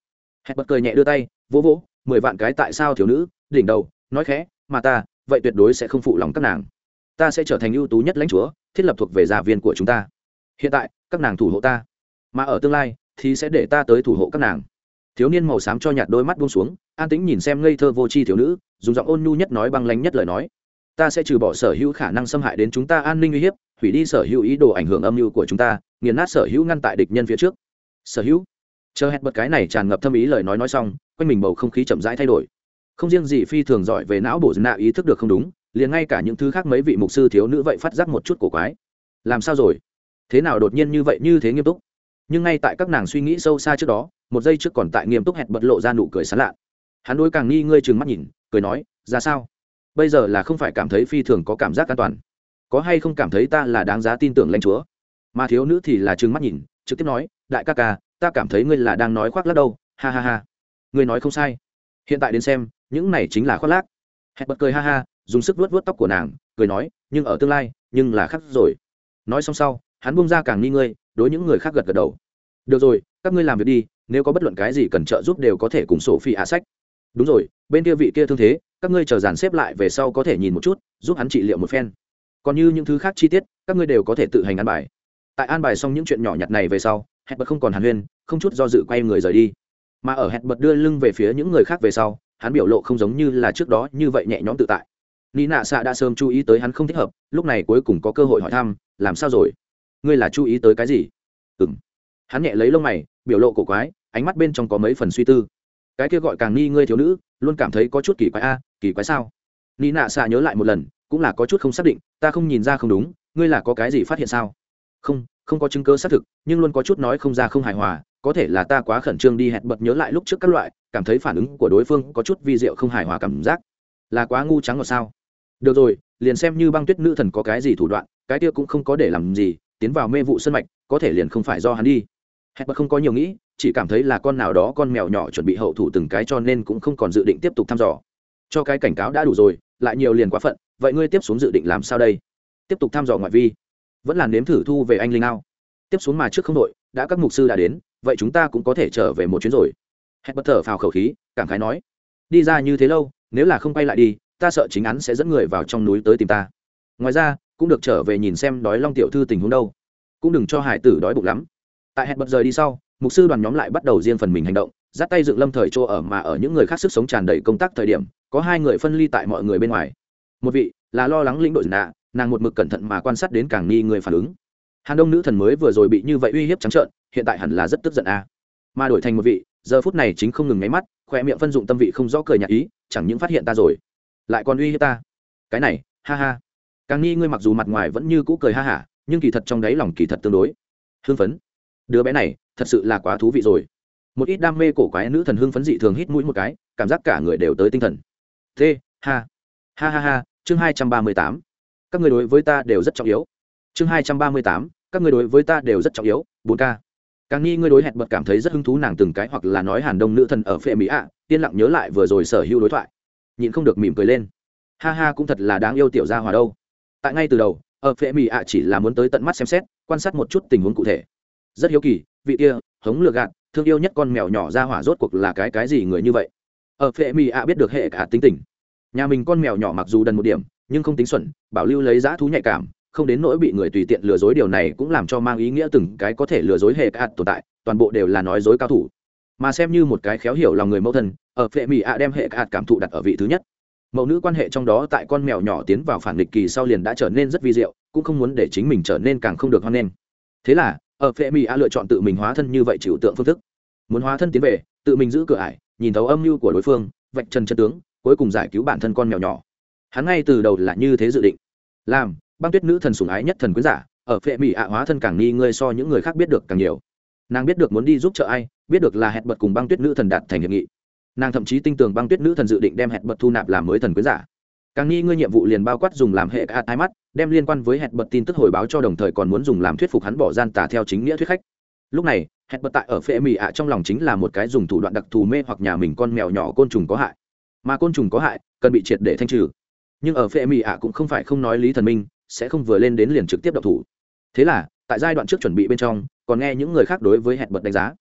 Hẹn bật cười nhẹ đưa tay, vỗ vỗ, mười vạn cái tại sao thiếu nữ, đỉnh đầu, nói khẽ, mà ta, vậy tuyệt đối sẽ không phụ lòng các nàng. Ta sẽ trở thành ưu tú nhất lãnh chúa, thiết lập thuộc về gia viên của chúng ta. Hiện tại, các nàng thủ hộ ta. Mà ở tương lai, thì sẽ để ta tới thủ hộ các nàng. Thiếu niên màu xám cho nhạt đôi mắt buông xuống, an tĩnh nhìn xem ngây thơ vô tri thiếu nữ, dùng giọng ôn nhu nhất nói băng lánh nhất lời nói. Ta sẽ trừ bỏ sở hữu khả năng xâm hại đến chúng ta an ninh uy hiếp hủy đi sở hữu ý đồ ảnh hưởng âm mưu của chúng ta, nghiền nát sở hữu ngăn tại địch nhân phía trước. Sở hữu? Chờ hẹn bật cái này tràn ngập thâm ý lời nói nói xong, quanh mình bầu không khí chậm rãi thay đổi. Không riêng gì phi thường giỏi về não bổ nạ ý thức được không đúng, liền ngay cả những thứ khác mấy vị mục sư thiếu nữ vậy phát giác một chút cổ quái. Làm sao rồi? Thế nào đột nhiên như vậy, như thế nghiêm túc? Nhưng ngay tại các nàng suy nghĩ sâu xa trước đó, một giây trước còn tại nghiêm túc hẹn bật lộ ra nụ cười sán lạ. Hắn đôi càng nghi ngơi trừng mắt nhìn, cười nói, ra sao? Bây giờ là không phải cảm thấy phi thường có cảm giác an toàn có hay không cảm thấy ta là đáng giá tin tưởng lãnh chúa? Mà thiếu nữ thì là trừng mắt nhìn, trực tiếp nói, đại ca ca, ta cảm thấy ngươi là đang nói khoác lắc đâu. Ha ha ha. Ngươi nói không sai. Hiện tại đến xem, những này chính là khoác lác. Hẹn bật cười ha ha, dùng sức vuốt vuốt tóc của nàng, cười nói, nhưng ở tương lai, nhưng là khác rồi. Nói xong sau, hắn bung ra càng nghi ngươi đối những người khác gật gật đầu. Được rồi, các ngươi làm việc đi, nếu có bất luận cái gì cần trợ giúp đều có thể cùng sổ phi hạ sách. Đúng rồi, bên kia vị kia thương thế, các ngươi chờ dàn xếp lại về sau có thể nhìn một chút, giúp hắn trị liệu một phen còn như những thứ khác chi tiết, các ngươi đều có thể tự hành an bài. Tại an bài xong những chuyện nhỏ nhặt này về sau hẹn bật không còn hàn huyên, không chút do dự quay người rời đi. Mà ở hẹn bật đưa lưng về phía những người khác về sau, hắn biểu lộ không giống như là trước đó như vậy nhẹ nhõm tự tại. Lý nạ xạ đã sớm chú ý tới hắn không thích hợp, lúc này cuối cùng có cơ hội hỏi thăm, làm sao rồi? Ngươi là chú ý tới cái gì? Ừ m hắn nhẹ lấy lông mày, biểu lộ cổ quái, ánh mắt bên trong có mấy phần suy tư. Cái kia gọi càng nghi ngươi thiếu nữ, luôn cảm thấy có chút kỳ quái a, kỳ quái sao? Lý nạ xạ nhớ lại một lần, cũng là có chút không xác định ta không nhìn ra không đúng, ngươi là có cái gì phát hiện sao? Không không có chứng cơ xác thực, nhưng luôn có chút nói không ra không hài hòa, có thể là ta quá khẩn trương đi hẹn bật nhớ lại lúc trước các loại, cảm thấy phản ứng của đối phương có chút vi diệu không hài hòa cảm giác. Là quá ngu trắng ở sao? Được rồi, liền xem như băng tuyết nữ thần có cái gì thủ đoạn, cái kia cũng không có để làm gì, tiến vào mê vụ sân mạch, có thể liền không phải do hắn đi. Hẹn bật không có nhiều nghĩ, chỉ cảm thấy là con nào đó con mèo nhỏ chuẩn bị hậu thủ từng cái cho nên cũng không còn dự định tiếp tục thăm dò. Cho cái cảnh cáo đã đủ rồi lại nhiều liền quá phận, vậy ngươi tiếp xuống dự định làm sao đây? Tiếp tục thăm dò ngoại vi. Vẫn là nếm thử thu về anh linh ao. Tiếp xuống mà trước không đội, đã các mục sư đã đến, vậy chúng ta cũng có thể trở về một chuyến rồi. Hẹn bất thở phào khẩu khí, cảm khái nói. Đi ra như thế lâu, nếu là không quay lại đi, ta sợ chính án sẽ dẫn người vào trong núi tới tìm ta. Ngoài ra, cũng được trở về nhìn xem đói long tiểu thư tình huống đâu. Cũng đừng cho hải tử đói bụng lắm. Tại hẹn bật rời đi sau, mục sư đoàn nhóm lại bắt đầu riêng phần mình hành động dắt tay dựng lâm thời chỗ ở mà ở những người khác sức sống tràn đầy công tác thời điểm, có hai người phân ly tại mọi người bên ngoài. Một vị là lo lắng lĩnh đội nạ, nàng một mực cẩn thận mà quan sát đến càng nghi người phản ứng. Hàn đông nữ thần mới vừa rồi bị như vậy uy hiếp trắng trợn, hiện tại hẳn là rất tức giận a. Mà đổi thành một vị, giờ phút này chính không ngừng nháy mắt khoe miệng phân dụng tâm vị không rõ cười nhạt ý, chẳng những phát hiện ta rồi, lại còn uy hiếp ta. Cái này, ha ha. Càng nghi ngươi mặc dù mặt ngoài vẫn như cũ cười ha hả, nhưng kỳ thật trong đáy lòng kỳ thật tương đối. Hưng phấn. Đứa bé này, thật sự là quá thú vị rồi một ít đam mê cổ quái nữ thần hưng phấn dị thường hít mũi một cái, cảm giác cả người đều tới tinh thần. T ha ha ha ha, chương hai trăm ba mươi tám. Các người đối với ta đều rất trọng yếu. Chương hai trăm ba mươi tám, các người đối với ta đều rất trọng yếu, bốn k càng nghi ngươi đối hẹn bật cảm thấy rất hứng thú nàng từng cái hoặc là nói hàn đông nữ thần ở phệ mỹ ạ, yên lặng nhớ lại vừa rồi sở hữu đối thoại. Nhịn không được mỉm cười lên. Ha ha, cũng thật là đáng yêu tiểu gia hòa đâu. Tại ngay từ đầu, ở phệ mỹ ạ chỉ là muốn tới tận mắt xem xét, quan sát một chút tình huống cụ thể. Rất hiếu kỳ, vị kia, hống lừa gạt thương yêu nhất con mèo nhỏ ra hỏa rốt cuộc là cái cái gì người như vậy? Ở phệ mỹ ạ biết được hệ cả tính tình. Nhà mình con mèo nhỏ mặc dù đần một điểm, nhưng không tính xuẩn, bảo lưu lấy giá thú nhạy cảm, không đến nỗi bị người tùy tiện lừa dối điều này cũng làm cho mang ý nghĩa từng cái có thể lừa dối hệ cả tồn tại, toàn bộ đều là nói dối cao thủ. Mà xem như một cái khéo hiểu lòng người mẫu thân, ở phệ mỹ ạ đem hệ cả cảm thụ đặt ở vị thứ nhất. Mẫu nữ quan hệ trong đó tại con mèo nhỏ tiến vào phản nghịch kỳ sau liền đã trở nên rất vi diệu, cũng không muốn để chính mình trở nên càng không được hoan nghênh. Thế là ở phệ mỹ a lựa chọn tự mình hóa thân như vậy chịu tượng phương thức. Muốn hóa thân tiến về, tự mình giữ cửa ải, nhìn thấu âm mưu của đối phương, vạch trần chân tướng, cuối cùng giải cứu bản thân con mèo nhỏ. Hắn ngay từ đầu là như thế dự định. Làm, băng tuyết nữ thần sủng ái nhất thần quyến giả, ở phệ mỹ ạ hóa thân càng nghi ngươi so những người khác biết được càng nhiều. Nàng biết được muốn đi giúp trợ ai, biết được là hẹn bật cùng băng tuyết nữ thần đạt thành hiệp nghị. Nàng thậm chí tin tưởng băng tuyết nữ thần dự định đem hẹn bật thu nạp làm mới thần quyến giả càng nghi ngươi nhiệm vụ liền bao quát dùng làm hệ hạt hai mắt, đem liên quan với hẹn bật tin tức hồi báo cho đồng thời còn muốn dùng làm thuyết phục hắn bỏ gian tả theo chính nghĩa thuyết khách. Lúc này hẹn bật tại ở phệ mì ạ trong lòng chính là một cái dùng thủ đoạn đặc thù mê hoặc nhà mình con mèo nhỏ côn trùng có hại. Mà côn trùng có hại, cần bị triệt để thanh trừ. Nhưng ở phệ mì ạ cũng không phải không nói lý thần minh, sẽ không vừa lên đến liền trực tiếp độc thủ. Thế là, tại giai đoạn trước chuẩn bị bên trong, còn nghe những người khác đối với hẹn bật đánh giá.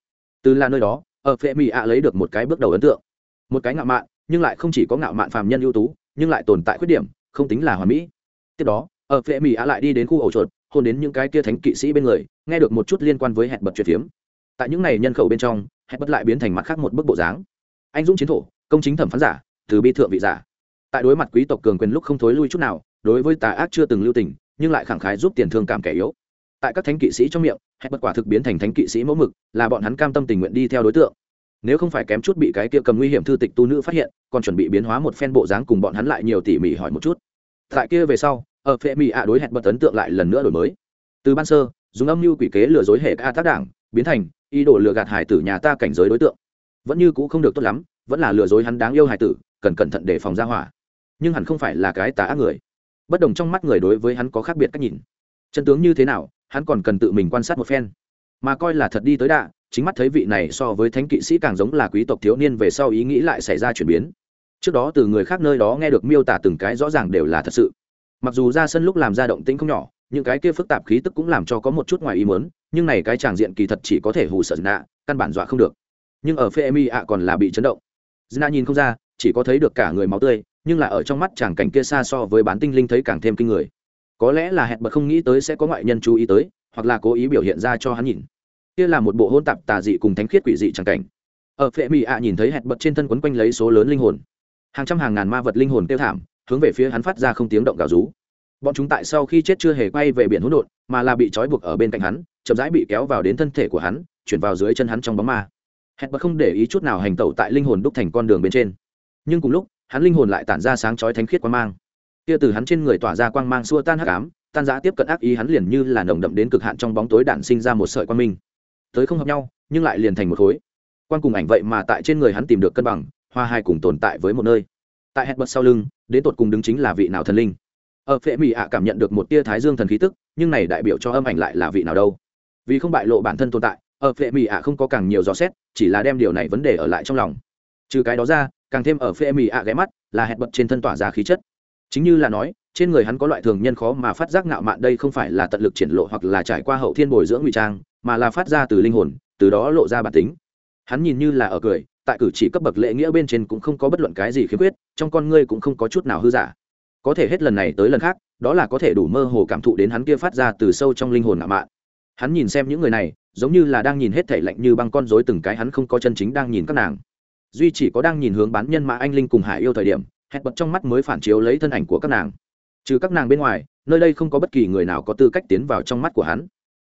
Từ là nơi đó, ở phệ mì ạ lấy được một cái bước đầu ấn tượng. Một cái ngạo mạn, nhưng lại không chỉ có ngạo mạn phàm nhân ưu tú nhưng lại tồn tại khuyết điểm, không tính là hoàn mỹ. Tiếp đó, ở phệ mỹ ạ lại đi đến khu ổ chuột, hôn đến những cái kia thánh kỵ sĩ bên người, nghe được một chút liên quan với hẹn bật chuyện phiếm. Tại những này nhân khẩu bên trong, hẹn bật lại biến thành mặt khác một bức bộ dáng. Anh dũng chiến thổ, công chính thẩm phán giả, từ bi thượng vị giả. Tại đối mặt quý tộc cường quyền lúc không thối lui chút nào, đối với tà ác chưa từng lưu tình, nhưng lại khẳng khái giúp tiền thương cảm kẻ yếu. Tại các thánh kỵ sĩ trong miệng, hẹn bất quả thực biến thành thánh kỵ sĩ mẫu mực, là bọn hắn cam tâm tình nguyện đi theo đối tượng nếu không phải kém chút bị cái kia cầm nguy hiểm thư tịch tu nữ phát hiện, còn chuẩn bị biến hóa một phen bộ dáng cùng bọn hắn lại nhiều tỉ mỉ hỏi một chút. Tại kia về sau, ở phệ mỹ ạ đối hẹn bật ấn tượng lại lần nữa đổi mới. Từ ban sơ, dùng âm mưu quỷ kế lừa dối hệ ca tác đảng, biến thành ý đồ lừa gạt hải tử nhà ta cảnh giới đối tượng. Vẫn như cũ không được tốt lắm, vẫn là lừa dối hắn đáng yêu hải tử, cần cẩn thận để phòng ra hỏa. Nhưng hẳn không phải là cái tà ác người. Bất đồng trong mắt người đối với hắn có khác biệt cách nhìn. Chân tướng như thế nào, hắn còn cần tự mình quan sát một phen. Mà coi là thật đi tới đạ chính mắt thấy vị này so với thánh kỵ sĩ càng giống là quý tộc thiếu niên về sau ý nghĩ lại xảy ra chuyển biến. Trước đó từ người khác nơi đó nghe được miêu tả từng cái rõ ràng đều là thật sự. Mặc dù ra sân lúc làm ra động tĩnh không nhỏ, những cái kia phức tạp khí tức cũng làm cho có một chút ngoài ý muốn, nhưng này cái tràng diện kỳ thật chỉ có thể hù sợ nạ căn bản dọa không được. Nhưng ở phê mi ạ còn là bị chấn động. Dna nhìn không ra, chỉ có thấy được cả người máu tươi, nhưng là ở trong mắt chàng cảnh kia xa so với bán tinh linh thấy càng thêm kinh người. Có lẽ là hẹn bật không nghĩ tới sẽ có ngoại nhân chú ý tới, hoặc là cố ý biểu hiện ra cho hắn nhìn kia là một bộ hôn tạp tà dị cùng thánh khiết quỷ dị chẳng cảnh. Ở phệ mỹ ạ nhìn thấy hẹn bật trên thân quấn quanh lấy số lớn linh hồn. Hàng trăm hàng ngàn ma vật linh hồn tiêu thảm, hướng về phía hắn phát ra không tiếng động gào rú. Bọn chúng tại sau khi chết chưa hề quay về biển hỗn độn, mà là bị trói buộc ở bên cạnh hắn, chậm rãi bị kéo vào đến thân thể của hắn, chuyển vào dưới chân hắn trong bóng ma. Hẹn bật không để ý chút nào hành tẩu tại linh hồn đúc thành con đường bên trên. Nhưng cùng lúc, hắn linh hồn lại tản ra sáng chói thánh khiết quang mang. Kia từ hắn trên người tỏa ra quang mang xua tan hắc ám, tan giã tiếp cận ác ý hắn liền như là nồng đậm đến cực hạn trong bóng tối đản sinh ra một sợi quang minh tới không hợp nhau, nhưng lại liền thành một khối. Quan cùng ảnh vậy mà tại trên người hắn tìm được cân bằng, hoa hai cùng tồn tại với một nơi. Tại hẹn bật sau lưng, đến tột cùng đứng chính là vị nào thần linh. Ở phệ mỹ ạ cảm nhận được một tia thái dương thần khí tức, nhưng này đại biểu cho âm ảnh lại là vị nào đâu. Vì không bại lộ bản thân tồn tại, ở phệ mỹ ạ không có càng nhiều dò xét, chỉ là đem điều này vấn đề ở lại trong lòng. Trừ cái đó ra, càng thêm ở phệ mỹ ạ ghé mắt là hẹn bật trên thân tỏa ra khí chất. Chính như là nói, trên người hắn có loại thường nhân khó mà phát giác ngạo mạn đây không phải là tận lực triển lộ hoặc là trải qua hậu thiên bồi dưỡng ngụy trang mà là phát ra từ linh hồn, từ đó lộ ra bản tính. Hắn nhìn như là ở cười, tại cử chỉ cấp bậc lễ nghĩa bên trên cũng không có bất luận cái gì khiếm khuyết, trong con ngươi cũng không có chút nào hư giả. Có thể hết lần này tới lần khác, đó là có thể đủ mơ hồ cảm thụ đến hắn kia phát ra từ sâu trong linh hồn ngạo mạn. Hắn nhìn xem những người này, giống như là đang nhìn hết thể lạnh như băng con rối từng cái hắn không có chân chính đang nhìn các nàng. Duy chỉ có đang nhìn hướng bán nhân mã anh linh cùng hải yêu thời điểm, hẹn bật trong mắt mới phản chiếu lấy thân ảnh của các nàng. Trừ các nàng bên ngoài, nơi đây không có bất kỳ người nào có tư cách tiến vào trong mắt của hắn.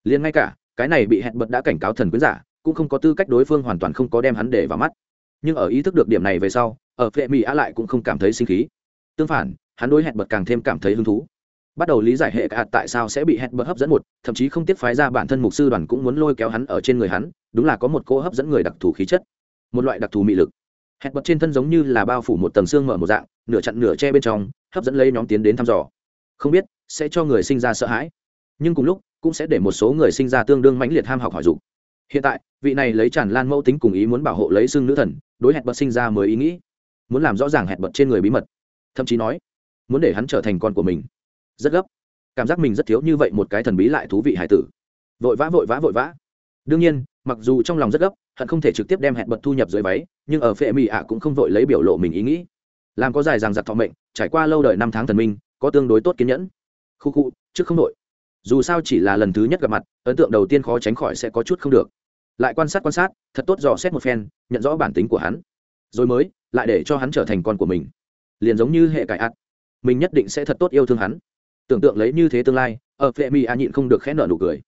Liền ngay cả cái này bị hẹn bật đã cảnh cáo thần quyến giả, cũng không có tư cách đối phương hoàn toàn không có đem hắn để vào mắt. Nhưng ở ý thức được điểm này về sau, ở phệ mỹ a lại cũng không cảm thấy sinh khí. Tương phản, hắn đối hẹn bật càng thêm cảm thấy hứng thú. Bắt đầu lý giải hệ cả tại sao sẽ bị hẹn bật hấp dẫn một, thậm chí không tiếc phái ra bản thân mục sư đoàn cũng muốn lôi kéo hắn ở trên người hắn, đúng là có một cô hấp dẫn người đặc thù khí chất, một loại đặc thù mị lực. Hẹn bật trên thân giống như là bao phủ một tầng xương mở một dạng, nửa chặn nửa che bên trong, hấp dẫn lấy nhóm tiến đến thăm dò. Không biết, sẽ cho người sinh ra sợ hãi. Nhưng cùng lúc cũng sẽ để một số người sinh ra tương đương mãnh liệt ham học hỏi dục. Hiện tại, vị này lấy tràn lan mẫu tính cùng ý muốn bảo hộ lấy xương nữ thần, đối hẹn bật sinh ra mới ý nghĩ. Muốn làm rõ ràng hẹn bật trên người bí mật. Thậm chí nói, muốn để hắn trở thành con của mình. Rất gấp. Cảm giác mình rất thiếu như vậy một cái thần bí lại thú vị hải tử. Vội vã vội vã vội vã. Đương nhiên, mặc dù trong lòng rất gấp, hận không thể trực tiếp đem hẹn bật thu nhập dưới váy, nhưng ở phệ mỹ ạ cũng không vội lấy biểu lộ mình ý nghĩ. Làm có dài rằng giặc thọ mệnh, trải qua lâu đời năm tháng thần minh, có tương đối tốt kiên nhẫn. Khu khu, trước không đội dù sao chỉ là lần thứ nhất gặp mặt, ấn tượng đầu tiên khó tránh khỏi sẽ có chút không được. Lại quan sát quan sát, thật tốt dò xét một phen, nhận rõ bản tính của hắn. Rồi mới, lại để cho hắn trở thành con của mình. Liền giống như hệ cải ạt mình nhất định sẽ thật tốt yêu thương hắn. Tưởng tượng lấy như thế tương lai, ở phệ mi a nhịn không được khẽ nở nụ cười.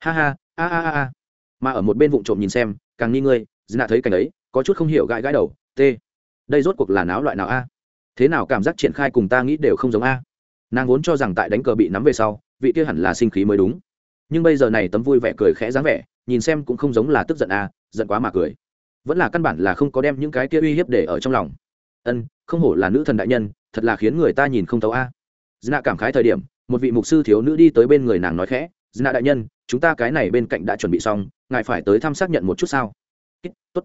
Ha ha, a a a a. Mà ở một bên vụ trộm nhìn xem, càng nghi ngươi dư thấy cảnh ấy, có chút không hiểu gãi gãi đầu, t, đây rốt cuộc là náo loại nào a? Thế nào cảm giác triển khai cùng ta nghĩ đều không giống a? Nàng vốn cho rằng tại đánh cờ bị nắm về sau vị kia hẳn là sinh khí mới đúng. Nhưng bây giờ này tấm vui vẻ cười khẽ dáng vẻ, nhìn xem cũng không giống là tức giận a giận quá mà cười. Vẫn là căn bản là không có đem những cái kia uy hiếp để ở trong lòng. Ân, không hổ là nữ thần đại nhân, thật là khiến người ta nhìn không thấu a. Dna cảm khái thời điểm, một vị mục sư thiếu nữ đi tới bên người nàng nói khẽ dna đại nhân, chúng ta cái này bên cạnh đã chuẩn bị xong, ngài phải tới thăm xác nhận một chút sao? Tốt.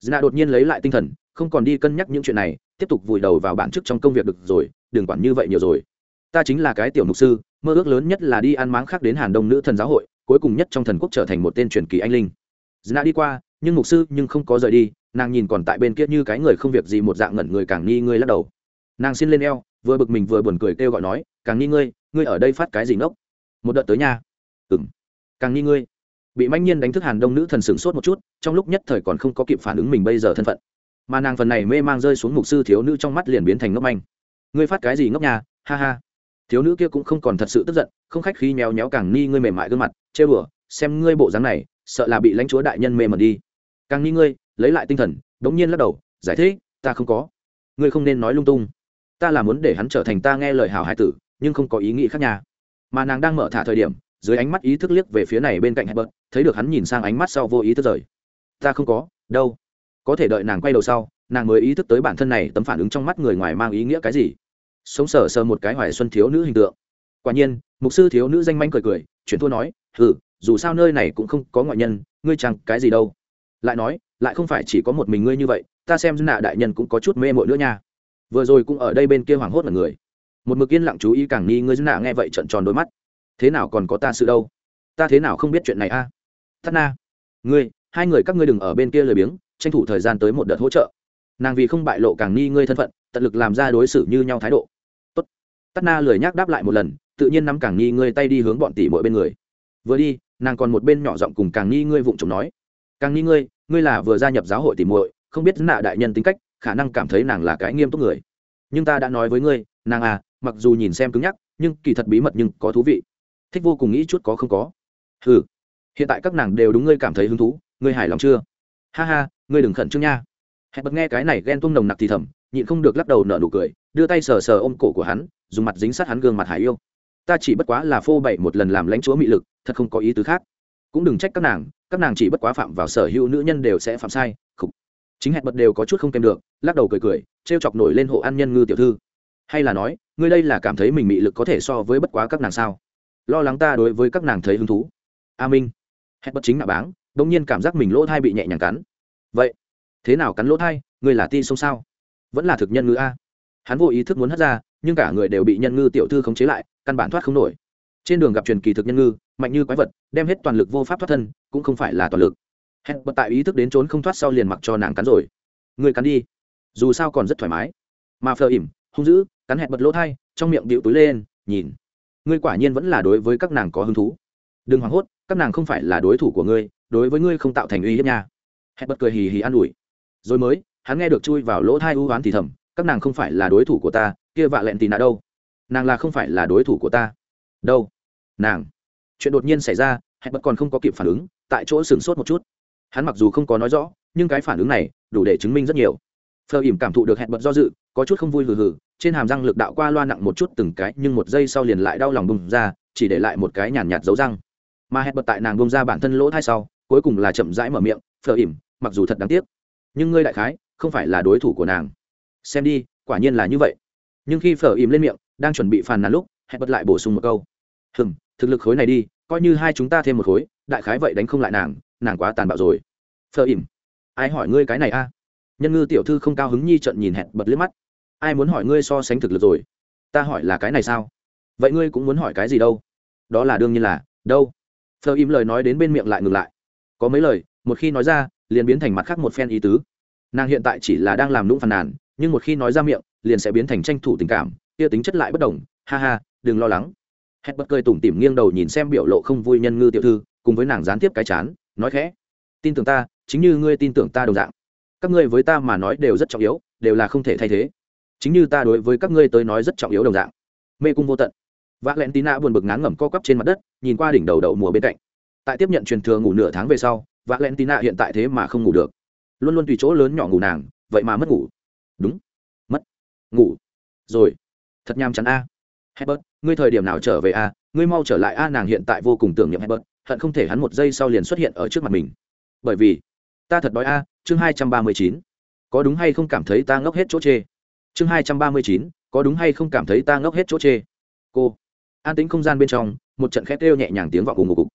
Dna đột nhiên lấy lại tinh thần, không còn đi cân nhắc những chuyện này, tiếp tục vùi đầu vào bản chức trong công việc được rồi, đừng quản như vậy nhiều rồi. Ta chính là cái tiểu mục sư mơ ước lớn nhất là đi ăn máng khác đến hàn đông nữ thần giáo hội, cuối cùng nhất trong thần quốc trở thành một tên truyền kỳ anh linh. Dna đi qua, nhưng mục sư nhưng không có rời đi, nàng nhìn còn tại bên kia như cái người không việc gì một dạng ngẩn người càng nghi ngươi lắc đầu. Nàng xin lên eo, vừa bực mình vừa buồn cười kêu gọi nói, càng nghi ngươi ngươi ở đây phát cái gì ngốc? Một đợt tới nha. Ừng càng nghi ngươi. Bị manh nhiên đánh thức hàn đông nữ thần sửng sốt một chút, trong lúc nhất thời còn không có kịp phản ứng mình bây giờ thân phận. Mà nàng phần này mê mang rơi xuống mục sư thiếu nữ trong mắt liền biến thành ngốc manh. Ngươi phát cái gì ngốc nhà ha ha thiếu nữ kia cũng không còn thật sự tức giận không khách khí nhéo nhéo càng ni ngươi mềm mại gương mặt chê bửa xem ngươi bộ dáng này sợ là bị lãnh chúa đại nhân mê mẩn đi càng ni ngươi lấy lại tinh thần đống nhiên lắc đầu giải thích ta không có ngươi không nên nói lung tung ta là muốn để hắn trở thành ta nghe lời hào hải tử nhưng không có ý nghĩ khác nhà mà nàng đang mở thả thời điểm dưới ánh mắt ý thức liếc về phía này bên cạnh Herbert, thấy được hắn nhìn sang ánh mắt sau vô ý thức rời. Ta không có, đâu. Có thể đợi nàng quay đầu sau, nàng mới ý thức tới bản thân này tấm phản ứng trong mắt người ngoài mang ý nghĩa cái gì. Sống sờ sờ một cái hoài xuân thiếu nữ hình tượng. Quả nhiên, mục sư thiếu nữ danh manh cười cười, chuyển thua nói, ừ, dù sao nơi này cũng không có ngoại nhân, ngươi chẳng cái gì đâu." Lại nói, lại không phải chỉ có một mình ngươi như vậy, ta xem nạ đại nhân cũng có chút mê mội nữa nha. Vừa rồi cũng ở đây bên kia hoảng hốt là người. Một mực yên lặng chú ý càng ni ngươi nạ nghe vậy trận tròn đôi mắt thế nào còn có ta sự đâu ta thế nào không biết chuyện này a à? thắt na ngươi hai người các ngươi đừng ở bên kia lười biếng tranh thủ thời gian tới một đợt hỗ trợ nàng vì không bại lộ càng nghi ngươi thân phận tận lực làm ra đối xử như nhau thái độ tắt na lười nhác đáp lại một lần, tự nhiên nắm càng nghi ngươi tay đi hướng bọn tỷ mỗi bên người. Vừa đi, nàng còn một bên nhỏ giọng cùng càng nghi ngươi vụng trộm nói, càng nghi ngươi ngươi là vừa gia nhập giáo hội tỷ muội, không biết nạ đại nhân tính cách, khả năng cảm thấy nàng là cái nghiêm túc người. Nhưng ta đã nói với ngươi, nàng à mặc dù nhìn xem cứng nhắc, nhưng kỳ thật bí mật nhưng có thú vị. Thích vô cùng nghĩ chút có không có. Ừ hiện tại các nàng đều đúng ngươi cảm thấy hứng thú, ngươi hài lòng chưa? Ha ha, ngươi đừng khẩn trương nha. Hẹn bật nghe cái này ghen tuông nồng nặc thì thầm, nhịn không được lắc đầu nở nụ cười, đưa tay sờ sờ ôm cổ của hắn dùng mặt dính sát hắn gương mặt hải yêu. Ta chỉ bất quá là phô bậy một lần làm lãnh chúa mị lực, thật không có ý tứ khác. Cũng đừng trách các nàng các nàng chỉ bất quá phạm vào sở hữu nữ nhân đều sẽ phạm sai, khục. Chính hẹn bật đều có chút không kèm được, lắc đầu cười cười t chọc nổi lên hộ an nhân ngư tiểu thư. Hay là nói, ngươi đây là cảm thấy mình mị lực có thể so với bất quá các nàng sao? Lo lắng ta đối với các nàng thấy hứng thú. A minh. Hẹn bất chính là báng đ ỗ n g nhiên cảm giác mình lỗ thai bị nhẹ nhàng cắn. Vậy, thế nào cắn lỗ thai người là ti sông sao? Vẫn là thực nhân ngư a. Hắn vô ý thức muốn hất ra nhưng cả người đều bị nhân ngư tiểu thư khống chế lại, căn bản thoát không nổi. Trên đường gặp truyền kỳ thực nhân ngư, mạnh như quái vật, đem hết toàn lực vô pháp thoát thân, cũng không phải là toàn lực. Hết bật tại ý thức đến trốn không thoát sau liền mặc cho nàng cắn rồi. Người cắn đi. Dù sao còn rất thoải mái. Mà phờ ỉm, hung dữ, cắn hẹn bật lỗ thai, trong miệng điệu túi lên, nhìn. Ngươi quả nhiên vẫn là đối với các nàng có hứng thú. Đừng hoảng hốt, các nàng không phải là đối thủ của ngươi, đối với ngươi không tạo thành uy hiếp nha. Hẹn bật cười hì hì an ủi. Rồi mới, hắn nghe được chui vào lỗ thai u oán thì thầm, các nàng không phải là đối thủ của ta kia vạ lẹn tì nạ đâu? Nàng là không phải là đối thủ của ta. Đâu? Nàng. Chuyện đột nhiên xảy ra, hẹn bật còn không có kịp phản ứng, tại chỗ sửng sốt một chút. Hắn mặc dù không có nói rõ, nhưng cái phản ứng này đủ để chứng minh rất nhiều. Phờ ỉm cảm thụ được hẹn bật do dự, có chút không vui hừ hừ, trên hàm răng lực đạo qua loa nặng một chút từng cái, nhưng một giây sau liền lại đau lòng bùng ra, chỉ để lại một cái nhàn nhạt dấu răng. Mà hẹn bật tại nàng bông ra bản thân lỗ thai sau, cuối cùng là chậm rãi mở miệng, phờ ỉm, mặc dù thật đáng tiếc, nhưng ngươi đại khái không phải là đối thủ của nàng. Xem đi, quả nhiên là như vậy nhưng khi phở im lên miệng, đang chuẩn bị phàn nàn lúc, hẹn bật lại bổ sung một câu. Hừng thực lực khối này đi, coi như hai chúng ta thêm một khối, đại khái vậy đánh không lại nàng nàng quá tàn bạo rồi. Phở im ai hỏi ngươi cái này a? Nhân ngư tiểu thư không cao hứng nhi trận nhìn hẹn bật liếc mắt. Ai muốn hỏi ngươi so sánh thực lực rồi? Ta hỏi là cái này sao? Vậy ngươi cũng muốn hỏi cái gì đâu? Đó là đương nhiên là, đâu? Phờ im lời nói đến bên miệng lại ngừng lại. Có mấy lời, một khi nói ra, liền biến thành mặt khác một phen ý tứ. Nàng hiện tại chỉ là đang làm lũng phàn nàn nhưng một khi nói ra miệng, liền sẽ biến thành tranh thủ tình cảm, kia tính chất lại bất đồng, ha ha, đừng lo lắng. Hét bất cười tủm tỉm nghiêng đầu nhìn xem biểu lộ không vui nhân ngư tiểu thư, cùng với nàng gián tiếp cái chán, nói khẽ, tin tưởng ta, chính như ngươi tin tưởng ta đồng dạng. Các ngươi với ta mà nói đều rất trọng yếu, đều là không thể thay thế. Chính như ta đối với các ngươi tới nói rất trọng yếu đồng dạng. Mê cung vô tận. Vác lén tí nạ buồn bực ngán ngẩm co quắp trên mặt đất, nhìn qua đỉnh đầu đậu mùa bên cạnh. Tại tiếp nhận truyền thừa ngủ nửa tháng về sau, vác lén tí nạ hiện tại thế mà không ngủ được. Luôn luôn tùy chỗ lớn nhỏ ngủ nàng, vậy mà mất ngủ đúng. Mất. Ngủ. Rồi. Thật nham chắn a. À. hebert ngươi thời điểm nào trở về a? Ngươi mau trở lại a, nàng hiện tại vô cùng tưởng niệm hebert hận không thể hắn một giây sau liền xuất hiện ở trước mặt mình. Bởi vì, ta thật đói a, chương hai trăm ba mươi chín. Có đúng hay không cảm thấy ta ngốc hết chỗ chê? Chương hai trăm ba mươi chín, có đúng hay không cảm thấy ta ngốc hết chỗ chê? Cô, an tính không gian bên trong, một trận khét kêu nhẹ nhàng tiếng vọng cùng một cục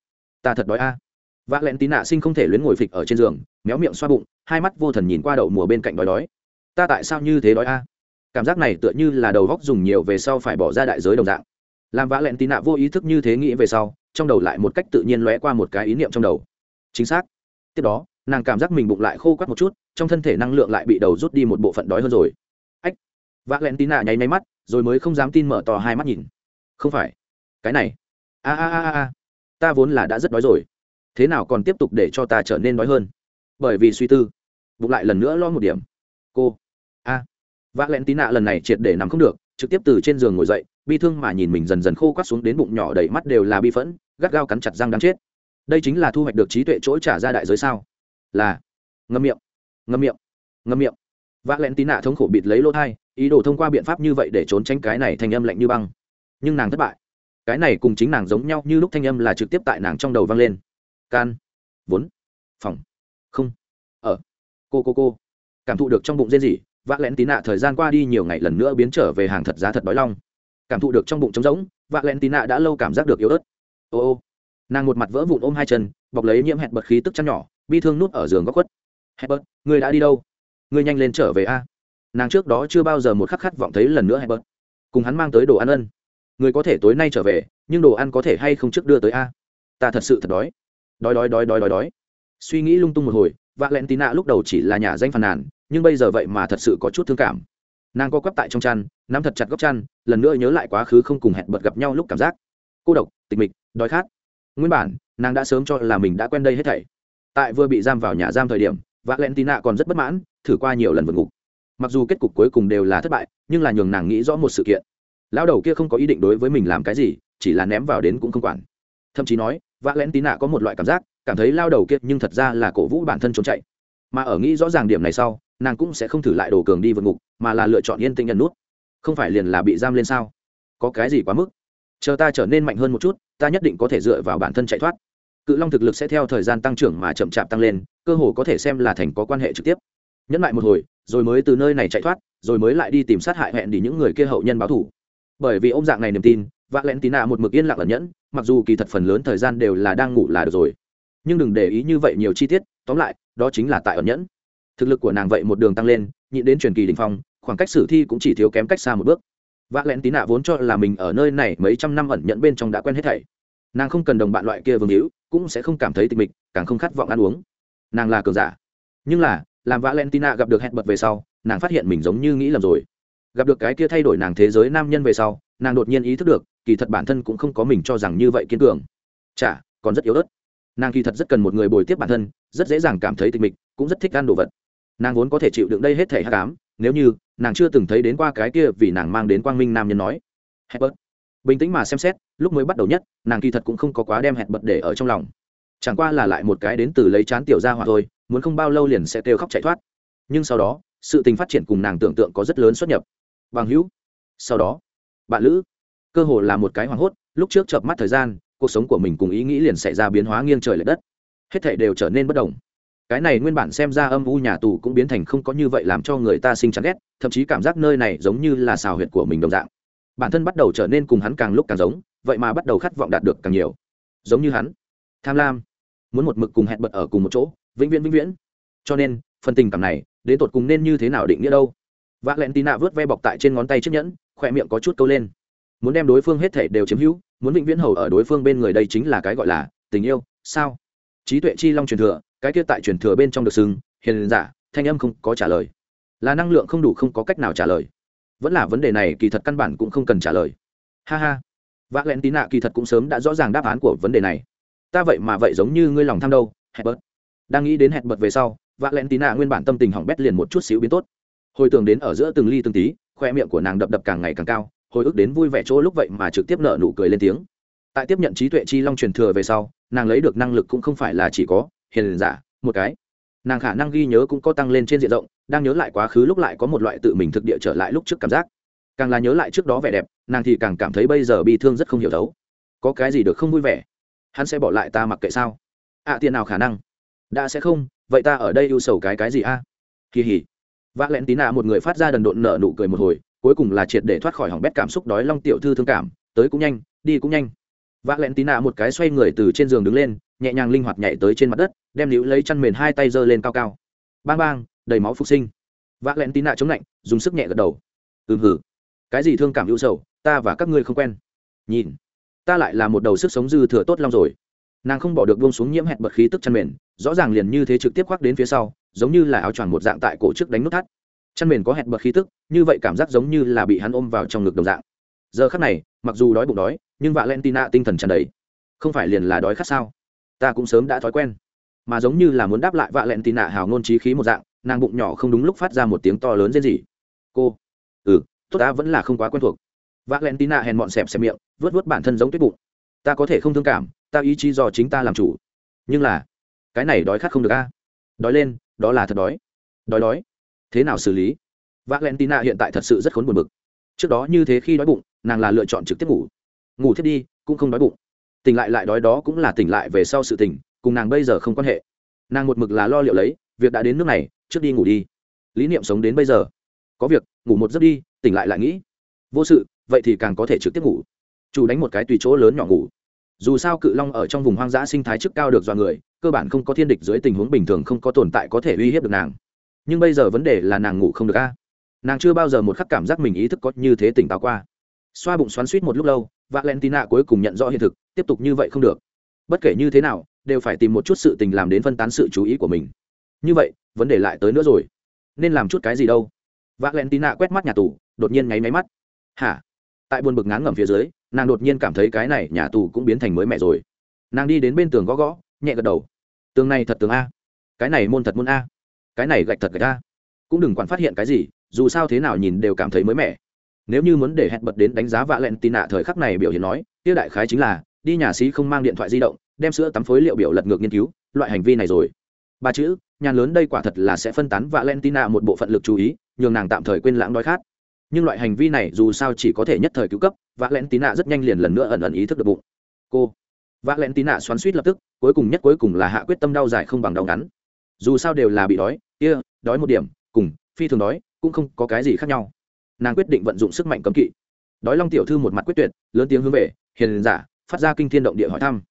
ta thật đói a. À. vác lẹn tí nạ sinh không thể luyến ngồi phịch ở trên giường, méo miệng xoa bụng, hai mắt vô thần nhìn qua đậu mùa bên cạnh đói đói ta tại sao như thế đói a? Cảm giác này tựa như là đầu góc dùng nhiều về sau phải bỏ ra đại giới đồng dạng. Làm vã lẹn tí nạ vô ý thức như thế nghĩ về sau, trong đầu lại một cách tự nhiên lóe qua một cái ý niệm trong đầu. Chính xác. Tiếp đó, nàng cảm giác mình bụng lại khô quắt một chút, trong thân thể năng lượng lại bị đầu rút đi một bộ phận đói hơn rồi. Ách. Vã lẹn tín nạ nháy máy mắt, rồi mới không dám tin mở to hai mắt nhìn. Không phải. Cái này. A a a a. Ta vốn là đã rất đói rồi. Thế nào còn tiếp tục để cho ta trở nên đói hơn? Bởi vì suy tư. Bụng lại lần nữa lo một điểm. Cô vạ lẹn tí nạ lần này triệt để nằm không được, trực tiếp từ trên giường ngồi dậy, bi thương mà nhìn mình dần dần khô quắt xuống đến bụng nhỏ đầy mắt đều là bi phẫn, gắt gao cắn chặt răng đáng chết. Đây chính là thu hoạch được trí tuệ chỗ trả ra đại giới sao? Là. Ngâm miệng. Ngâm miệng. Ngâm miệng. Vạ lẹn tí nạ thống khổ bịt lấy lỗ thai, ý đồ thông qua biện pháp như vậy để trốn tránh cái này thành âm lạnh như băng. Nhưng nàng thất bại. Cái này cùng chính nàng giống nhau như lúc thanh âm là trực tiếp tại nàng trong đầu vang lên. Can. Vốn. Phòng. Không. Ở. Cô cô cô. Cảm thụ được trong bụng rên rỉ vạ lẹn tí nạ thời gian qua đi nhiều ngày lần nữa biến trở về hàng thật giá thật đói long. Cảm thụ được trong bụng trống rỗng vạ lẹn tí nạ đã lâu cảm giác được yếu ớt. Ô ô. Nàng một mặt vỡ vụn ôm hai chân, bọc lấy nhiễm hẹn bật khí tức chăn nhỏ, bi thương nút ở giường góc khuất. Hẹn bật, người đã đi đâu? Người nhanh lên trở về a. Nàng trước đó chưa bao giờ một khắc khát vọng thấy lần nữa hẹn bật. Cùng hắn mang tới đồ ăn ân. Người có thể tối nay trở về, nhưng đồ ăn có thể hay không trước đưa tới a? Ta thật sự thật đói. Đói đói đói đói đói đói. Suy nghĩ lung tung một hồi vạ lẹn tí nạ lúc đầu chỉ là nhà danh phàn nàn nhưng bây giờ vậy mà thật sự có chút thương cảm. Nàng co quắp tại trong chăn, nắm thật chặt góc chăn, lần nữa nhớ lại quá khứ không cùng hẹn bật gặp nhau lúc cảm giác. Cô độc, tịch mịch, đói khát. Nguyên bản, nàng đã sớm cho là mình đã quen đây hết thảy. Tại vừa bị giam vào nhà giam thời điểm vạ lẹn tí nạ còn rất bất mãn, thử qua nhiều lần vượt ngục. Mặc dù kết cục cuối cùng đều là thất bại, nhưng là nhường nàng nghĩ rõ một sự kiện. Lão đầu kia không có ý định đối với mình làm cái gì, chỉ là ném vào đến cũng không quản. Thậm chí nói vạ lẽn tí nạ có một loại cảm giác, cảm thấy lao đầu kia nhưng thật ra là cổ vũ bản thân trốn chạy mà ở nghĩ rõ ràng điểm này sau, nàng cũng sẽ không thử lại đồ cường đi vượt ngục, mà là lựa chọn yên tĩnh nhận nút. Không phải liền là bị giam lên sao? Có cái gì quá mức? Chờ ta trở nên mạnh hơn một chút, ta nhất định có thể dựa vào bản thân chạy thoát. Cự long thực lực sẽ theo thời gian tăng trưởng mà chậm chạp tăng lên, cơ hồ có thể xem là thành có quan hệ trực tiếp. Nhẫn lại một hồi, rồi mới từ nơi này chạy thoát, rồi mới lại đi tìm sát hại hẹn đi những người kia hậu nhân báo thủ. Bởi vì ông dạng này niềm tin, vạ lẽn tí tín nạ một mực yên lặng ẩn nhẫn, mặc dù kỳ thật phần lớn thời gian đều là đang ngủ là được rồi nhưng đừng để ý như vậy nhiều chi tiết, tóm lại, đó chính là tại ẩn nhẫn. Thực lực của nàng vậy một đường tăng lên, nhịn đến truyền kỳ đình phong, khoảng cách sử thi cũng chỉ thiếu kém cách xa một bước. V ạ l e n nạ vốn cho là mình ở nơi này mấy trăm năm ẩn nhẫn bên trong đã quen hết thảy. Nàng không cần đồng bạn loại kia vương hữu, cũng sẽ không cảm thấy tịch mịch, càng không khát vọng ăn uống. Nàng là cường giả. Nhưng là, làm valentina gặp được hẹn bật về sau, nàng phát hiện mình giống như nghĩ lầm rồi. Gặp được cái kia thay đổi nàng thế giới nam nhân về sau, nàng đột nhiên ý thức được, kỳ thật bản thân cũng không có mình cho rằng như vậy kiên cường. Chả còn rất yếu ớt nàng kỳ thật rất cần một người bồi tiếp bản thân, rất dễ dàng cảm thấy tịch mịch, cũng rất thích ăn đồ vật. Nàng vốn có thể chịu đựng đây hết thể hát cám nếu như nàng chưa từng thấy đến qua cái kia vì nàng mang đến quang minh nam nhân nói. Hẹn bớt bình tĩnh mà xem xét, lúc mới bắt đầu nhất, nàng kỳ thật cũng không có quá đem hẹn bật để ở trong lòng. Chẳng qua là lại một cái đến từ lấy chán tiểu ra hoặc thôi, muốn không bao lâu liền sẽ kêu khóc chạy thoát. Nhưng sau đó, sự tình phát triển cùng nàng tưởng tượng có rất lớn xuất nhập. Bằng hữu. Sau đó, bạn lữ. Cơ hồ là một cái hoảng hốt, lúc trước chợp mắt thời gian cuộc sống của mình cùng ý nghĩ liền xảy ra biến hóa nghiêng trời l ệ đất. Hết thảy đều trở nên bất đồng. Cái này nguyên bản xem ra âm u nhà tù cũng biến thành không có như vậy làm cho người ta sinh chán ghét, thậm chí cảm giác nơi này giống như là xào huyệt của mình đồng dạng. Bản thân bắt đầu trở nên cùng hắn càng lúc càng giống, vậy mà bắt đầu khát vọng đạt được càng nhiều. Giống như hắn. Tham lam. Muốn một mực cùng hẹn bật ở cùng một chỗ, vĩnh viễn vĩnh viễn. Cho nên, phần tình cảm này, đến tột cùng nên như thế nào định nghĩa đâu? V ạ l e n t i n a vớt ve bọc tại trên ngón tay chiếc nhẫn, khỏe miệng có chút câu lên muốn đem đối phương hết thể đều chiếm hữu, muốn vĩnh viễn hầu ở đối phương bên người đây chính là cái gọi là tình yêu, sao? Trí tuệ chi long truyền thừa, cái kia tại truyền thừa bên trong được sừng hiền giả, thanh âm không có trả lời. Là năng lượng không đủ không có cách nào trả lời. Vẫn là vấn đề này kỳ thật căn bản cũng không cần trả lời. Ha ha. V ạ l nạ n kỳ thật cũng sớm đã rõ ràng đáp án của vấn đề này. Ta vậy mà vậy giống như ngươi lòng tham đâu hẹn bớt đang nghĩ đến hẹn bật về sau v ạ l nạ n nguyên bản tâm tình hỏng bét liền một chút xíu biến tốt. Hồi tưởng đến ở giữa từng ly từng tí, khoe miệng của nàng đập đập càng ngày càng cao hồi ức đến vui vẻ chỗ lúc vậy mà trực tiếp nợ nụ cười lên tiếng. Tại tiếp nhận trí tuệ chi long truyền thừa về sau nàng lấy được năng lực cũng không phải là chỉ có hiền giả một cái. Nàng khả năng ghi nhớ cũng có tăng lên trên diện rộng đang nhớ lại quá khứ lúc lại có một loại tự mình thực địa trở lại lúc trước cảm giác. Càng là nhớ lại trước đó vẻ đẹp nàng thì càng cảm thấy bây giờ bi thương rất không hiểu thấu. Có cái gì được không vui vẻ? Hắn sẽ bỏ lại ta mặc kệ sao? Ạ à, tiền nào khả năng? Đã sẽ không vậy ta ở đây ưu sầu cái cái gì a? À? kỳ hỉ. Vác lẹn tí nạ một người phát ra đần độn nở nụ cười một hồi cuối cùng là triệt để thoát khỏi hỏng bét cảm xúc đói long tiểu thư thương cảm, tới cũng nhanh, đi cũng nhanh. Vạ lẹn tí nạ một cái xoay người từ trên giường đứng lên, nhẹ nhàng linh hoạt nhảy tới trên mặt đất, đem níu lấy chăn mền hai tay giơ lên cao cao. Bang bang, đầy máu phục sinh. Vạ lẹn tí nạ chống lạnh, dùng sức nhẹ gật đầu. Ừm hử cái gì thương cảm hữu sầu, ta và các ngươi không quen. Nhìn. Ta lại là một đầu sức sống dư thừa tốt long rồi. Nàng không bỏ được buông xuống nhiễm hẹn bật khí tức chăn mền, rõ ràng liền như thế trực tiếp khoác đến phía sau, giống như là áo choàng một dạng tại cổ trước đánh nút thắt chăn mền có hẹn bật khí tức, như vậy cảm giác giống như là bị hắn ôm vào trong ngực đồng dạng. Giờ khắc này, mặc dù đói bụng đói, nhưng valentina tinh thần tràn đầy. Không phải liền là đói khát sao? Ta cũng sớm đã thói quen. Mà giống như là muốn đáp lại valentina hào ngôn trí khí một dạng, nàng bụng nhỏ không đúng lúc phát ra một tiếng to lớn dễ gì cô ừ tốt, ta vẫn là không quá quen thuộc. Valentina hèn mọn xẹp xẹp miệng vớt vớt bản thân giống tuyết bụng. Ta có thể không thương cảm, ta ý chí do chính ta làm chủ. Nhưng là, cái này đói khát không được a. Đói lên, đó là thật đói. Đói đói thế nào xử lý? Valentina hiện tại thật sự rất khốn buồn bực. Trước đó như thế khi đói bụng, nàng là lựa chọn trực tiếp ngủ. Ngủ thiết đi, cũng không đói bụng. Tỉnh lại lại đói đó cũng là tỉnh lại về sau sự tỉnh, cùng nàng bây giờ không quan hệ. Nàng một mực là lo liệu lấy, việc đã đến nước này, trước đi ngủ đi. Lý niệm sống đến bây giờ. Có việc, ngủ một giấc đi, tỉnh lại lại nghĩ. Vô sự, vậy thì càng có thể trực tiếp ngủ. Chủ đánh một cái tùy chỗ lớn nhỏ ngủ. Dù sao cự long ở trong vùng hoang dã sinh thái chức cao được do người, cơ bản không có thiên địch dưới tình huống bình thường không có tồn tại có thể uy hiếp được nàng nhưng bây giờ vấn đề là nàng ngủ không được a. Nàng chưa bao giờ một khắc cảm giác mình ý thức có như thế tỉnh táo qua. Xoa bụng xoắn suýt một lúc lâu, valentina cuối cùng nhận rõ hiện thực, tiếp tục như vậy không được. Bất kể như thế nào, đều phải tìm một chút sự tình làm đến phân tán sự chú ý của mình. Như vậy, vấn đề lại tới nữa rồi. Nên làm chút cái gì đâu? Valentina quét mắt nhà tù, đột nhiên nháy máy mắt. Hả? Tại buồn bực ngán ngẩm phía dưới, nàng đột nhiên cảm thấy cái này nhà tù cũng biến thành mới mẹ rồi. Nàng đi đến bên tường gõ gõ, nhẹ gật đầu. Tường này thật tường a. Cái này môn thật môn a cái này gạch thật gạch a. Cũng đừng quản phát hiện cái gì, dù sao thế nào nhìn đều cảm thấy mới mẻ. Nếu như muốn để hẹn bật đến đánh giá vạ lẹn tì nạ thời khắc này biểu hiện nói tiêu đại khái chính là, đi nhà sĩ không mang điện thoại di động, đem sữa tắm phối liệu biểu lật ngược nghiên cứu, loại hành vi này rồi. Ba chữ, nhà lớn đây quả thật là sẽ phân tán vạ lẹn tì nạ một bộ phận lực chú ý, nhường nàng tạm thời quên lãng đói khát. Nhưng loại hành vi này dù sao chỉ có thể nhất thời cứu cấp vạ lẹn tì nạ rất nhanh liền lần nữa ẩn ẩn ý thức được bụng. Cô vạ lẹn tì nạ xoắn suýt lập tức, cuối cùng nhất cuối cùng là hạ quyết tâm đau dài không bằng đau ngắn dù sao đều là bị đói, kia, đói một điểm, cùng, phi thường đói, cũng không có cái gì khác nhau. Nàng quyết định vận dụng sức mạnh cấm kỵ. Đói long tiểu thư một mặt quyết tuyệt, lớn tiếng hướng về, hiền giả, phát ra kinh thiên động địa hỏi thăm.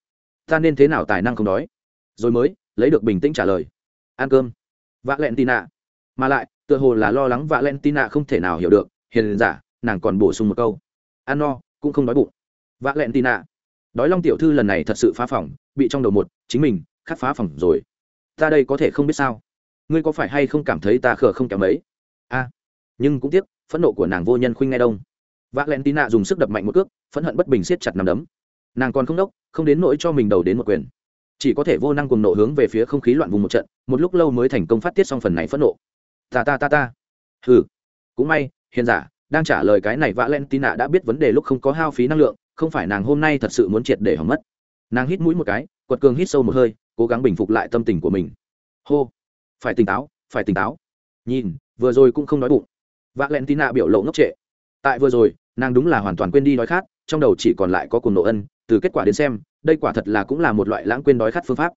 Ta nên thế nào tài năng không đói? Rồi mới, lấy được bình tĩnh trả lời. Ăn cơm. Vạ lẹn tì nạ mà lại, tựa hồ là lo lắng vạ len tina không thể nào hiểu được, hiền giả, nàng còn bổ sung một câu. Ăn no, cũng không đói bụng. Vạ len tina đói long tiểu thư lần này thật sự phá phỏng bị trong đầu một, chính mình khắc phá phỏng rồi ta đây có thể không biết sao? Ngươi có phải hay không cảm thấy ta khờ không kém mấy? A, nhưng cũng tiếc, phẫn nộ của nàng vô nhân khuynh ngay đông. Vạ len tina dùng sức đập mạnh một cước, phẫn hận bất bình siết chặt nằm đấm. Nàng còn không đốc, không đến nỗi cho mình đầu đến một quyền. Chỉ có thể vô năng cùng nộ hướng về phía không khí loạn vùng một trận, một lúc lâu mới thành công phát tiết xong phần này phẫn nộ. Ta ta ta ta. Hừ, cũng may, hiền giả, đang trả lời cái này vạ len tina đã biết vấn đề lúc không có hao phí năng lượng, không phải nàng hôm nay thật sự muốn triệt để hỏng mất. Nàng hít mũi một cái, quật cường hít sâu một hơi cố gắng bình phục lại tâm tình của mình. Hô. Phải tỉnh táo, phải tỉnh táo. Nhìn, vừa rồi cũng không nói bụng. Vã len tina biểu lộ ngốc trệ. Tại vừa rồi, nàng đúng là hoàn toàn quên đi đói khát, trong đầu chỉ còn lại có cùng nộ ân, từ kết quả đến xem, đây quả thật là cũng là một loại lãng quên đói khát phương pháp.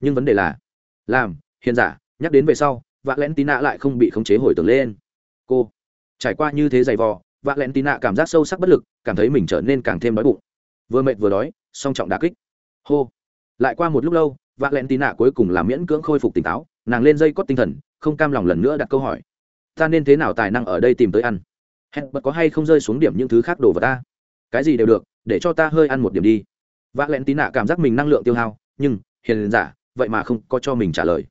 Nhưng vấn đề là, làm, hiền giả, nhắc đến về sau vạ len tín lại không bị khống chế hồi tưởng lên. Cô, trải qua như thế dày vò vạ len tín cảm giác sâu sắc bất lực, cảm thấy mình trở nên càng thêm đói bụng. Vừa mệt vừa đói, song trọng đà kích. Hô. Lại qua một lúc lâu vạ len tín cuối cùng là miễn cưỡng khôi phục tỉnh táo, nàng lên dây cót tinh thần, không cam lòng lần nữa đặt câu hỏi. Ta nên thế nào tài năng ở đây tìm tới ăn? Hẹn bật có hay không rơi xuống điểm những thứ khác đồ vào ta? Cái gì đều được, để cho ta hơi ăn một điểm đi. Vạ len tín cảm giác mình năng lượng tiêu hao, nhưng, hiền giả, vậy mà không có cho mình trả lời.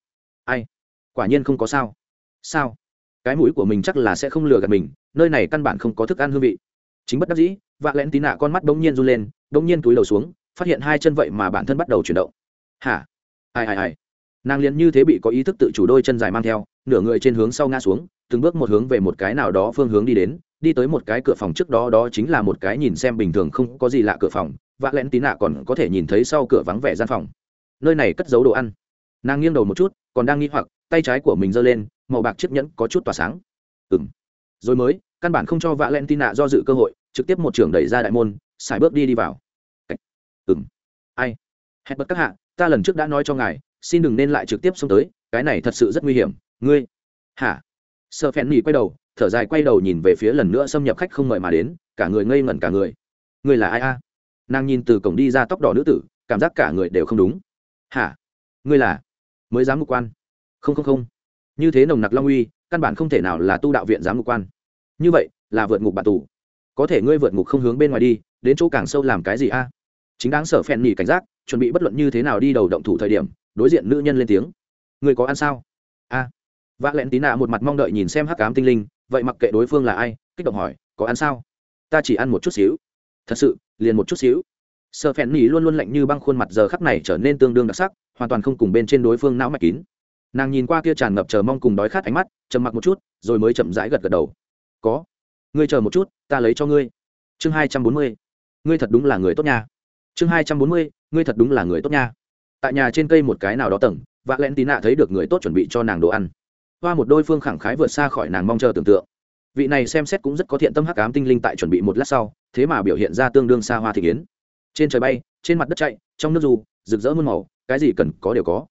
Ai? Quả nhiên không có sao. Sao? Cái mũi của mình chắc là sẽ không lừa gạt mình, nơi này căn bản không có thức ăn hương vị. Chính bất đắc dĩ, vạ lẽn tí nạ con mắt bỗng nhiên run lên, bỗng nhiên túi đầu xuống, phát hiện hai chân vậy mà bản thân bắt đầu chuyển động. Hả? Ai ai ai. Nàng liền như thế bị có ý thức tự chủ đôi chân dài mang theo, nửa người trên hướng sau ngã xuống, từng bước một hướng về một cái nào đó phương hướng đi đến, đi tới một cái cửa phòng trước đó đó chính là một cái nhìn xem bình thường không có gì lạ cửa phòng vạ lén tí nạ còn có thể nhìn thấy sau cửa vắng vẻ gian phòng. Nơi này cất giấu đồ ăn. Nàng nghiêng đầu một chút, còn đang nghi hoặc, tay trái của mình giơ lên, màu bạc chiếc nhẫn có chút tỏa sáng. Ừng rồi mới, căn bản không cho vạ lén tin nạ do dự cơ hội, trực tiếp một trưởng đẩy ra đại môn, xài bước đi đi vào. Ừng ai. Hẹn bật các hạ ta lần trước đã nói cho ngài, xin đừng nên lại trực tiếp xông tới, cái này thật sự rất nguy hiểm. Ngươi? Hả? Sợ phèn nhì quay đầu, thở dài quay đầu nhìn về phía lần nữa xâm nhập khách không mời mà đến, cả người ngây ngẩn cả người. Ngươi là ai a? Nàng nhìn từ cổng đi ra tóc đỏ nữ tử, cảm giác cả người đều không đúng. Hả? Ngươi là? Mới dám ngục quan. Không không không. Như thế nồng nặc long uy, căn bản không thể nào là tu đạo viện giám ngục quan. Như vậy, là vượt ngục bạn tù. Có thể ngươi vượt ngục không hướng bên ngoài đi, đến chỗ càng sâu làm cái gì a? Chính đáng sở phèn nhỉ cảnh giác chuẩn bị bất luận như thế nào đi đầu động thủ thời điểm, đối diện nữ nhân lên tiếng. Người có ăn sao? A. À. vạ lẹn tí nạ một mặt mong đợi nhìn xem hắc cám tinh linh, vậy mặc kệ đối phương là ai, kích động hỏi, có ăn sao? Ta chỉ ăn một chút xíu. Thật sự, liền một chút xíu. Sợ phèn nỉ luôn luôn lạnh như băng khuôn mặt giờ khắc này trở nên tương đương đặc sắc, hoàn toàn không cùng bên trên đối phương não mạch kín. Nàng nhìn qua kia tràn ngập chờ mong cùng đói khát ánh mắt, trầm mặc một chút, rồi mới chậm rãi gật gật đầu. Có. Ngươi chờ một chút, ta lấy cho ngươi. Chương hai trăm bốn mươi. Ngươi thật đúng là người tốt nha chương hai trăm bốn mươi, ngươi thật đúng là người tốt nha. Tại nhà trên cây một cái nào đó tầng vạ len tí nạ thấy được người tốt chuẩn bị cho nàng đồ ăn. Hoa một đôi phương khẳng khái vượt xa khỏi nàng mong chờ tưởng tượng. Vị này xem xét cũng rất có thiện tâm hắc ám tinh linh tại chuẩn bị một lát sau, thế mà biểu hiện ra tương đương xa hoa thị kiến. Trên trời bay, trên mặt đất chạy, trong nước dù rực rỡ muôn màu, cái gì cần có đều có.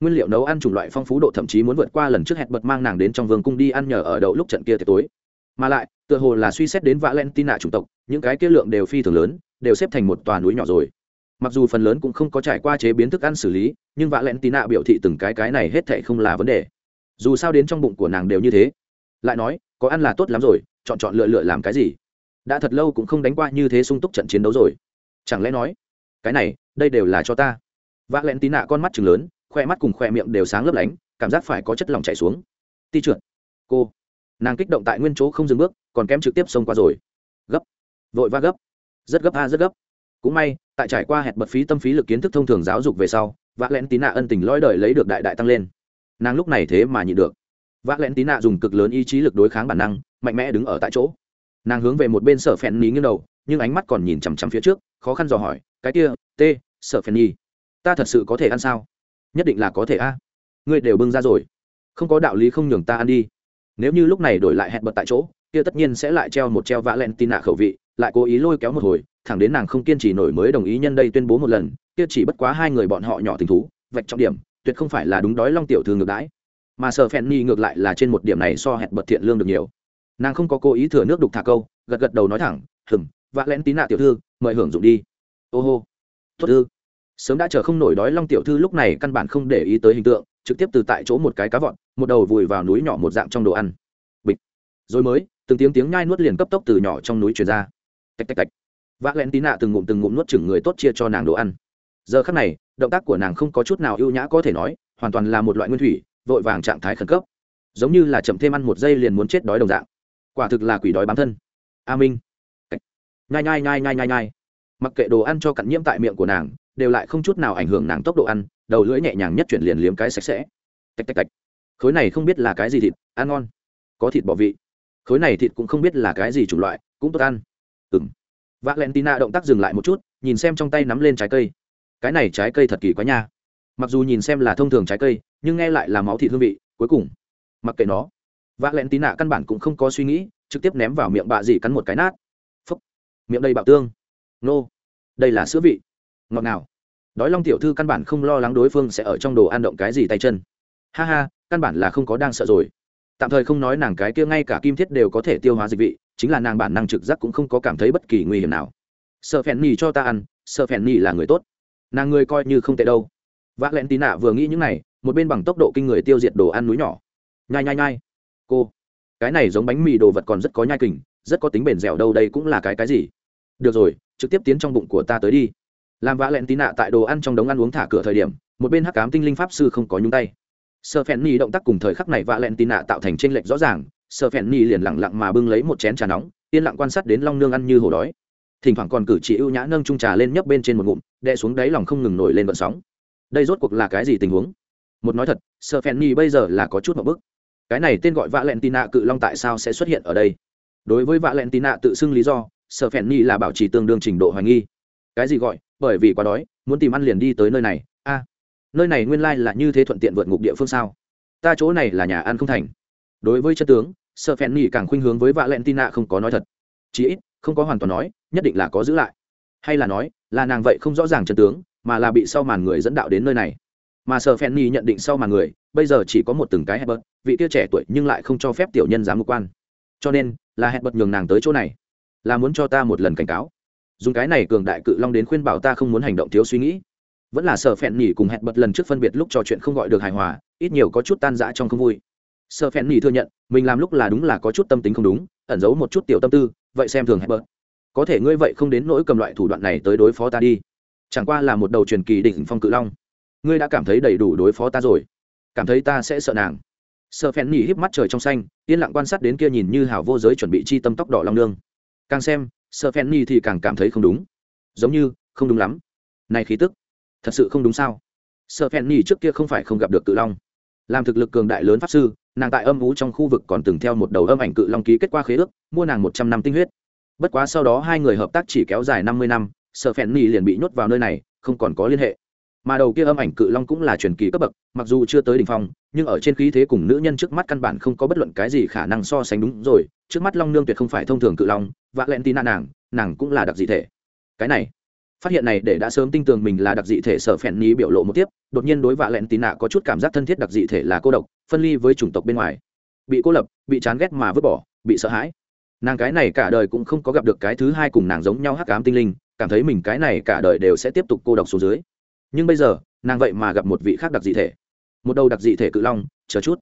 Nguyên liệu nấu ăn chủng loại phong phú độ thậm chí muốn vượt qua lần trước hẹn bật mang nàng đến trong vương cung đi ăn nhờ ở đậu lúc trận kia tối mà lại, tựa hồ là suy xét đến valentina chủng tộc, những cái kia lượng đều phi thường lớn, đều xếp thành một tòa núi nhỏ rồi. Mặc dù phần lớn cũng không có trải qua chế biến thức ăn xử lý, nhưng valentina biểu thị từng cái cái này hết thệ không là vấn đề. Dù sao đến trong bụng của nàng đều như thế. Lại nói, có ăn là tốt lắm rồi, chọn chọn lựa lựa làm cái gì? Đã thật lâu cũng không đánh qua như thế sung túc trận chiến đấu rồi. Chẳng lẽ nói, cái này, đây đều là cho ta? V len tí nạ con mắt chừng lớn, khoe mắt cùng khoe miệng đều sáng lấp lánh, cảm giác phải có chất lỏng chảy xuống. Ti trượt cô nàng kích động tại nguyên chỗ không dừng bước, còn kém trực tiếp xông qua rồi. Gấp. Vội va gấp. Rất gấp a, rất gấp. Cũng may, tại trải qua hẹn bật phí tâm phí lực kiến thức thông thường giáo dục về sau vạ lén tín nạ ân tình lõi đời lấy được đại đại tăng lên. Nàng lúc này thế mà nhịn được. Vạ lén tín nạ dùng cực lớn ý chí lực đối kháng bản năng, mạnh mẽ đứng ở tại chỗ. Nàng hướng về một bên sở phèn ní nghiêng đầu, nhưng ánh mắt còn nhìn chằm chằm phía trước, khó khăn dò hỏi, cái kia, t, sở phèn nhi ta thật sự có thể ăn sao? Nhất định là có thể a. Ngươi đều bưng ra rồi. Không có đạo lý không nhường ta ăn đi nếu như lúc này đổi lại hẹn bật tại chỗ, kia tất nhiên sẽ lại treo một treo vạ len tin nạ khẩu vị, lại cố ý lôi kéo một hồi, thẳng đến nàng không kiên trì nổi mới đồng ý nhân đây tuyên bố một lần, kia chỉ bất quá hai người bọn họ nhỏ tình thú, vạch trọng điểm, tuyệt không phải là đúng đói long tiểu thư ngược đãi. Mà sợ phèn nhi ngược lại là trên một điểm này so hẹn bật thiện lương được nhiều. Nàng không có cố ý thừa nước đục thả câu, gật gật đầu nói thẳng, hừm vạ len tín nạ tiểu thư, mời hưởng dụng đi. Ô hô, tốt thư sớm đã chờ không nổi đói long tiểu thư lúc này căn bản không để ý tới hình tượng trực tiếp từ tại chỗ một cái cá vọn một đầu vùi vào núi nhỏ một dạng trong đồ ăn. Bịch. Rồi mới, từng tiếng tiếng nhai nuốt liền cấp tốc từ nhỏ trong núi truyền ra. Tạch tạch tạch. V ã len tí nạ từng ngụm từng ngụm nuốt chừng người tốt chia cho nàng đồ ăn. Giờ khắc này, động tác của nàng không có chút nào ưu nhã có thể nói, hoàn toàn là một loại nguyên thủy, vội vàng trạng thái khẩn cấp. Giống như là chậm thêm ăn một giây liền muốn chết đói đồng dạng. Quả thực là quỷ đói bám thân. A minh. Nhai nhai nhai nhai nhai nhai. Mặc kệ đồ ăn cho cặn nhiễm tại miệng của nàng đều lại không chút nào ảnh hưởng nàng tốc độ ăn, đầu lưỡi nhẹ nhàng nhất chuyển liền liếm cái sạch sẽ. Tạch tạch tạch. Khối này không biết là cái gì thịt, ăn ngon. Có thịt bỏ vị. Khối này thịt cũng không biết là cái gì chủng loại, cũng tốt ăn. Ừ m valentina động tác dừng lại một chút, nhìn xem trong tay nắm lên trái cây. Cái này trái cây thật kỳ quá nha. Mặc dù nhìn xem là thông thường trái cây, nhưng nghe lại là máu thịt hương vị, cuối cùng. Mặc kệ nó. Valentina căn bản cũng không có suy nghĩ, trực tiếp ném vào miệng bạ dị cắn một cái nát. Phấp miệng đầy bạo tương. Nô. Đây là sữa vị ngọt nào đói long tiểu thư căn bản không lo lắng đối phương sẽ ở trong đồ ăn động cái gì tay chân. Ha ha, căn bản là không có đang sợ rồi. Tạm thời không nói nàng cái kia ngay cả kim thiết đều có thể tiêu hóa dịch vị, chính là nàng bản năng trực giác cũng không có cảm thấy bất kỳ nguy hiểm nào. Sợ phèn nhì cho ta ăn, sợ phèn nhì là người tốt. Nàng người coi như không tệ đâu. Vác lẹn tí nạ vừa nghĩ những này, một bên bằng tốc độ kinh người tiêu diệt đồ ăn núi nhỏ. Nhai nhai nhai. Cô, cái này giống bánh mì đồ vật còn rất có nhai kình, rất có tính bền dẻo đâu đây cũng là cái cái gì? Được rồi, trực tiếp tiến trong bụng của ta tới đi làm vã lẹn tí nạ tại đồ ăn trong đống ăn uống thả cửa thời điểm, một bên hắc cám tinh linh pháp sư không có nhúng tay. Sợ phèn ni động tác cùng thời khắc này vã lẹn tí nạ tạo thành tranh lệch rõ ràng sợ phèn ni liền lẳng lặng mà bưng lấy một chén trà nóng, yên lặng quan sát đến long nương ăn như hổ đói. Thỉnh thoảng còn cử chỉ ưu nhã nâng trung trà lên nhấp bên trên một ngụm đe xuống đáy lòng không ngừng nổi lên vận sóng. Đây rốt cuộc là cái gì tình huống? Một nói thật sợ phèn ni bây giờ là có chút một bức cái này tên gọi vã lẹn tí nạ cự long tại sao sẽ xuất hiện ở đây? Đối với vã lẹn tí nạ tự xưng lý do sợ phèn ni là bảo trì tương đương trình độ hoài nghi cái gì gọi, bởi vì quá đói, muốn tìm ăn liền đi tới nơi này. A, nơi này nguyên lai là như thế thuận tiện vượt ngục địa phương sao? Ta chỗ này là nhà ăn không thành. Đối với chân tướng sợ phèn nhì càng khuynh hướng với vạ lẹn tin nạ không có nói thật. Chí ít, không có hoàn toàn nói, nhất định là có giữ lại. Hay là nói, là nàng vậy không rõ ràng chân tướng, mà là bị sau màn người dẫn đạo đến nơi này. Mà sợ phèn nhì nhận định sau màn người, bây giờ chỉ có một từng cái hẹp bật vị kia trẻ tuổi nhưng lại không cho phép tiểu nhân dám ngục quan. Cho nên, là hẹp bật nhường nàng tới chỗ này. Là muốn cho ta một lần cảnh cáo dùng cái này cường đại cự long đến khuyên bảo ta không muốn hành động thiếu suy nghĩ. Vẫn là sợ phèn nhỉ cùng hẹn bật lần trước phân biệt lúc trò chuyện không gọi được hài hòa, ít nhiều có chút tan dã trong không vui. Sợ phèn nhỉ thừa nhận, mình làm lúc là đúng là có chút tâm tính không đúng, ẩn giấu một chút tiểu tâm tư, vậy xem thường hẹn bật. Có thể ngươi vậy không đến nỗi cầm loại thủ đoạn này tới đối phó ta đi. Chẳng qua là một đầu truyền kỳ đỉnh phong cự long. Ngươi đã cảm thấy đầy đủ đối phó ta rồi. Cảm thấy ta sẽ sợ nàng. Sợ phèn nhỉ híp mắt trời trong xanh, yên lặng quan sát đến kia nhìn như hào vô giới chuẩn bị chi tâm tóc đỏ long nương. Càng xem sợ phen ni thì càng cảm thấy không đúng. Giống như, không đúng lắm. Này khí tức, thật sự không đúng sao? Sợ phen nhi trước kia không phải không gặp được cự long. Làm thực lực cường đại lớn pháp sư, nàng tại âm vũ trong khu vực còn từng theo một đầu âm ảnh cự long ký kết qua khế ước, mua nàng một trăm năm tinh huyết. Bất quá sau đó hai người hợp tác chỉ kéo dài năm mươi năm sợ phen nhi liền bị nhốt vào nơi này, không còn có liên hệ mà đầu kia âm ảnh cự long cũng là truyền kỳ cấp bậc, mặc dù chưa tới đ ỉ n h phong, nhưng ở trên khí thế cùng nữ nhân trước mắt căn bản không có bất luận cái gì khả năng so sánh đúng rồi, trước mắt long nương tuyệt không phải thông thường cự long, và len tin nàng nàng cũng là đặc dị thể. Cái này, phát hiện này để đã sớm tin tưởng mình là đặc dị thể sở phèn ní biểu lộ một tiếp, đột nhiên đối vạ lẹn tì nạ có chút cảm giác thân thiết đặc dị thể là cô độc, phân ly với chủng tộc bên ngoài. Bị cô lập, bị chán ghét mà vứt bỏ, bị sợ hãi. Nàng cái này cả đời cũng không có gặp được cái thứ hai cùng nàng giống nhau hắc cám tinh linh, cảm thấy mình cái này cả đời đều sẽ tiếp tục cô độc xuống dưới nhưng bây giờ, nàng vậy mà gặp một vị khác đặc dị thể. Một đầu đặc dị thể cự long, chờ chút.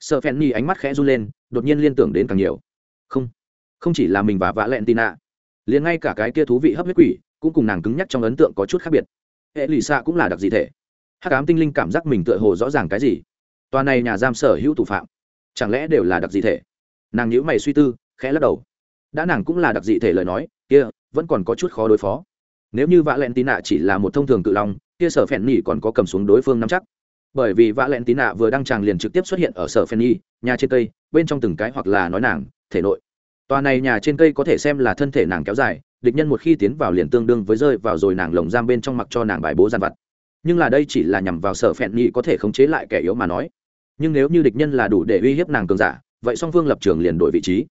Sợ phen ni ánh mắt khẽ run lên, đột nhiên liên tưởng đến càng nhiều. Không không chỉ là mình và vã lẹn tin ạ liền ngay cả cái kia thú vị hấp huyết quỷ, cũng cùng nàng cứng nhắc trong ấn tượng có chút khác biệt. Hệ lụy xạ cũng là đặc dị thể. Hắc ám tinh linh cảm giác mình tựa hồ rõ ràng cái gì? Tòa này nhà giam sở hữu thủ phạm, chẳng lẽ đều là đặc dị thể? Nàng nhữ mày suy tư, khẽ lắc đầu. Đã nàng cũng là đặc dị thể lời nói, kia, vẫn còn có chút khó đối phó. Nếu như vạ lẹn tín nạ chỉ là một thông thường cự long kia sở phèn nhì còn có cầm xuống đối phương nắm chắc. Bởi vì vạ lẹn tín nạ vừa đăng tràng liền trực tiếp xuất hiện ở sở phèn nhì nhà trên cây, bên trong từng cái hoặc là nói nàng, thể nội. Tòa này nhà trên cây có thể xem là thân thể nàng kéo dài, địch nhân một khi tiến vào liền tương đương với rơi vào rồi nàng lồng giam bên trong mặc cho nàng bài bố gian vặt. Nhưng là đây chỉ là nhằm vào sở phèn nhì có thể khống chế lại kẻ yếu mà nói. Nhưng nếu như địch nhân là đủ để uy hiếp nàng cường giả, vậy song phương lập trường liền đổi vị trí.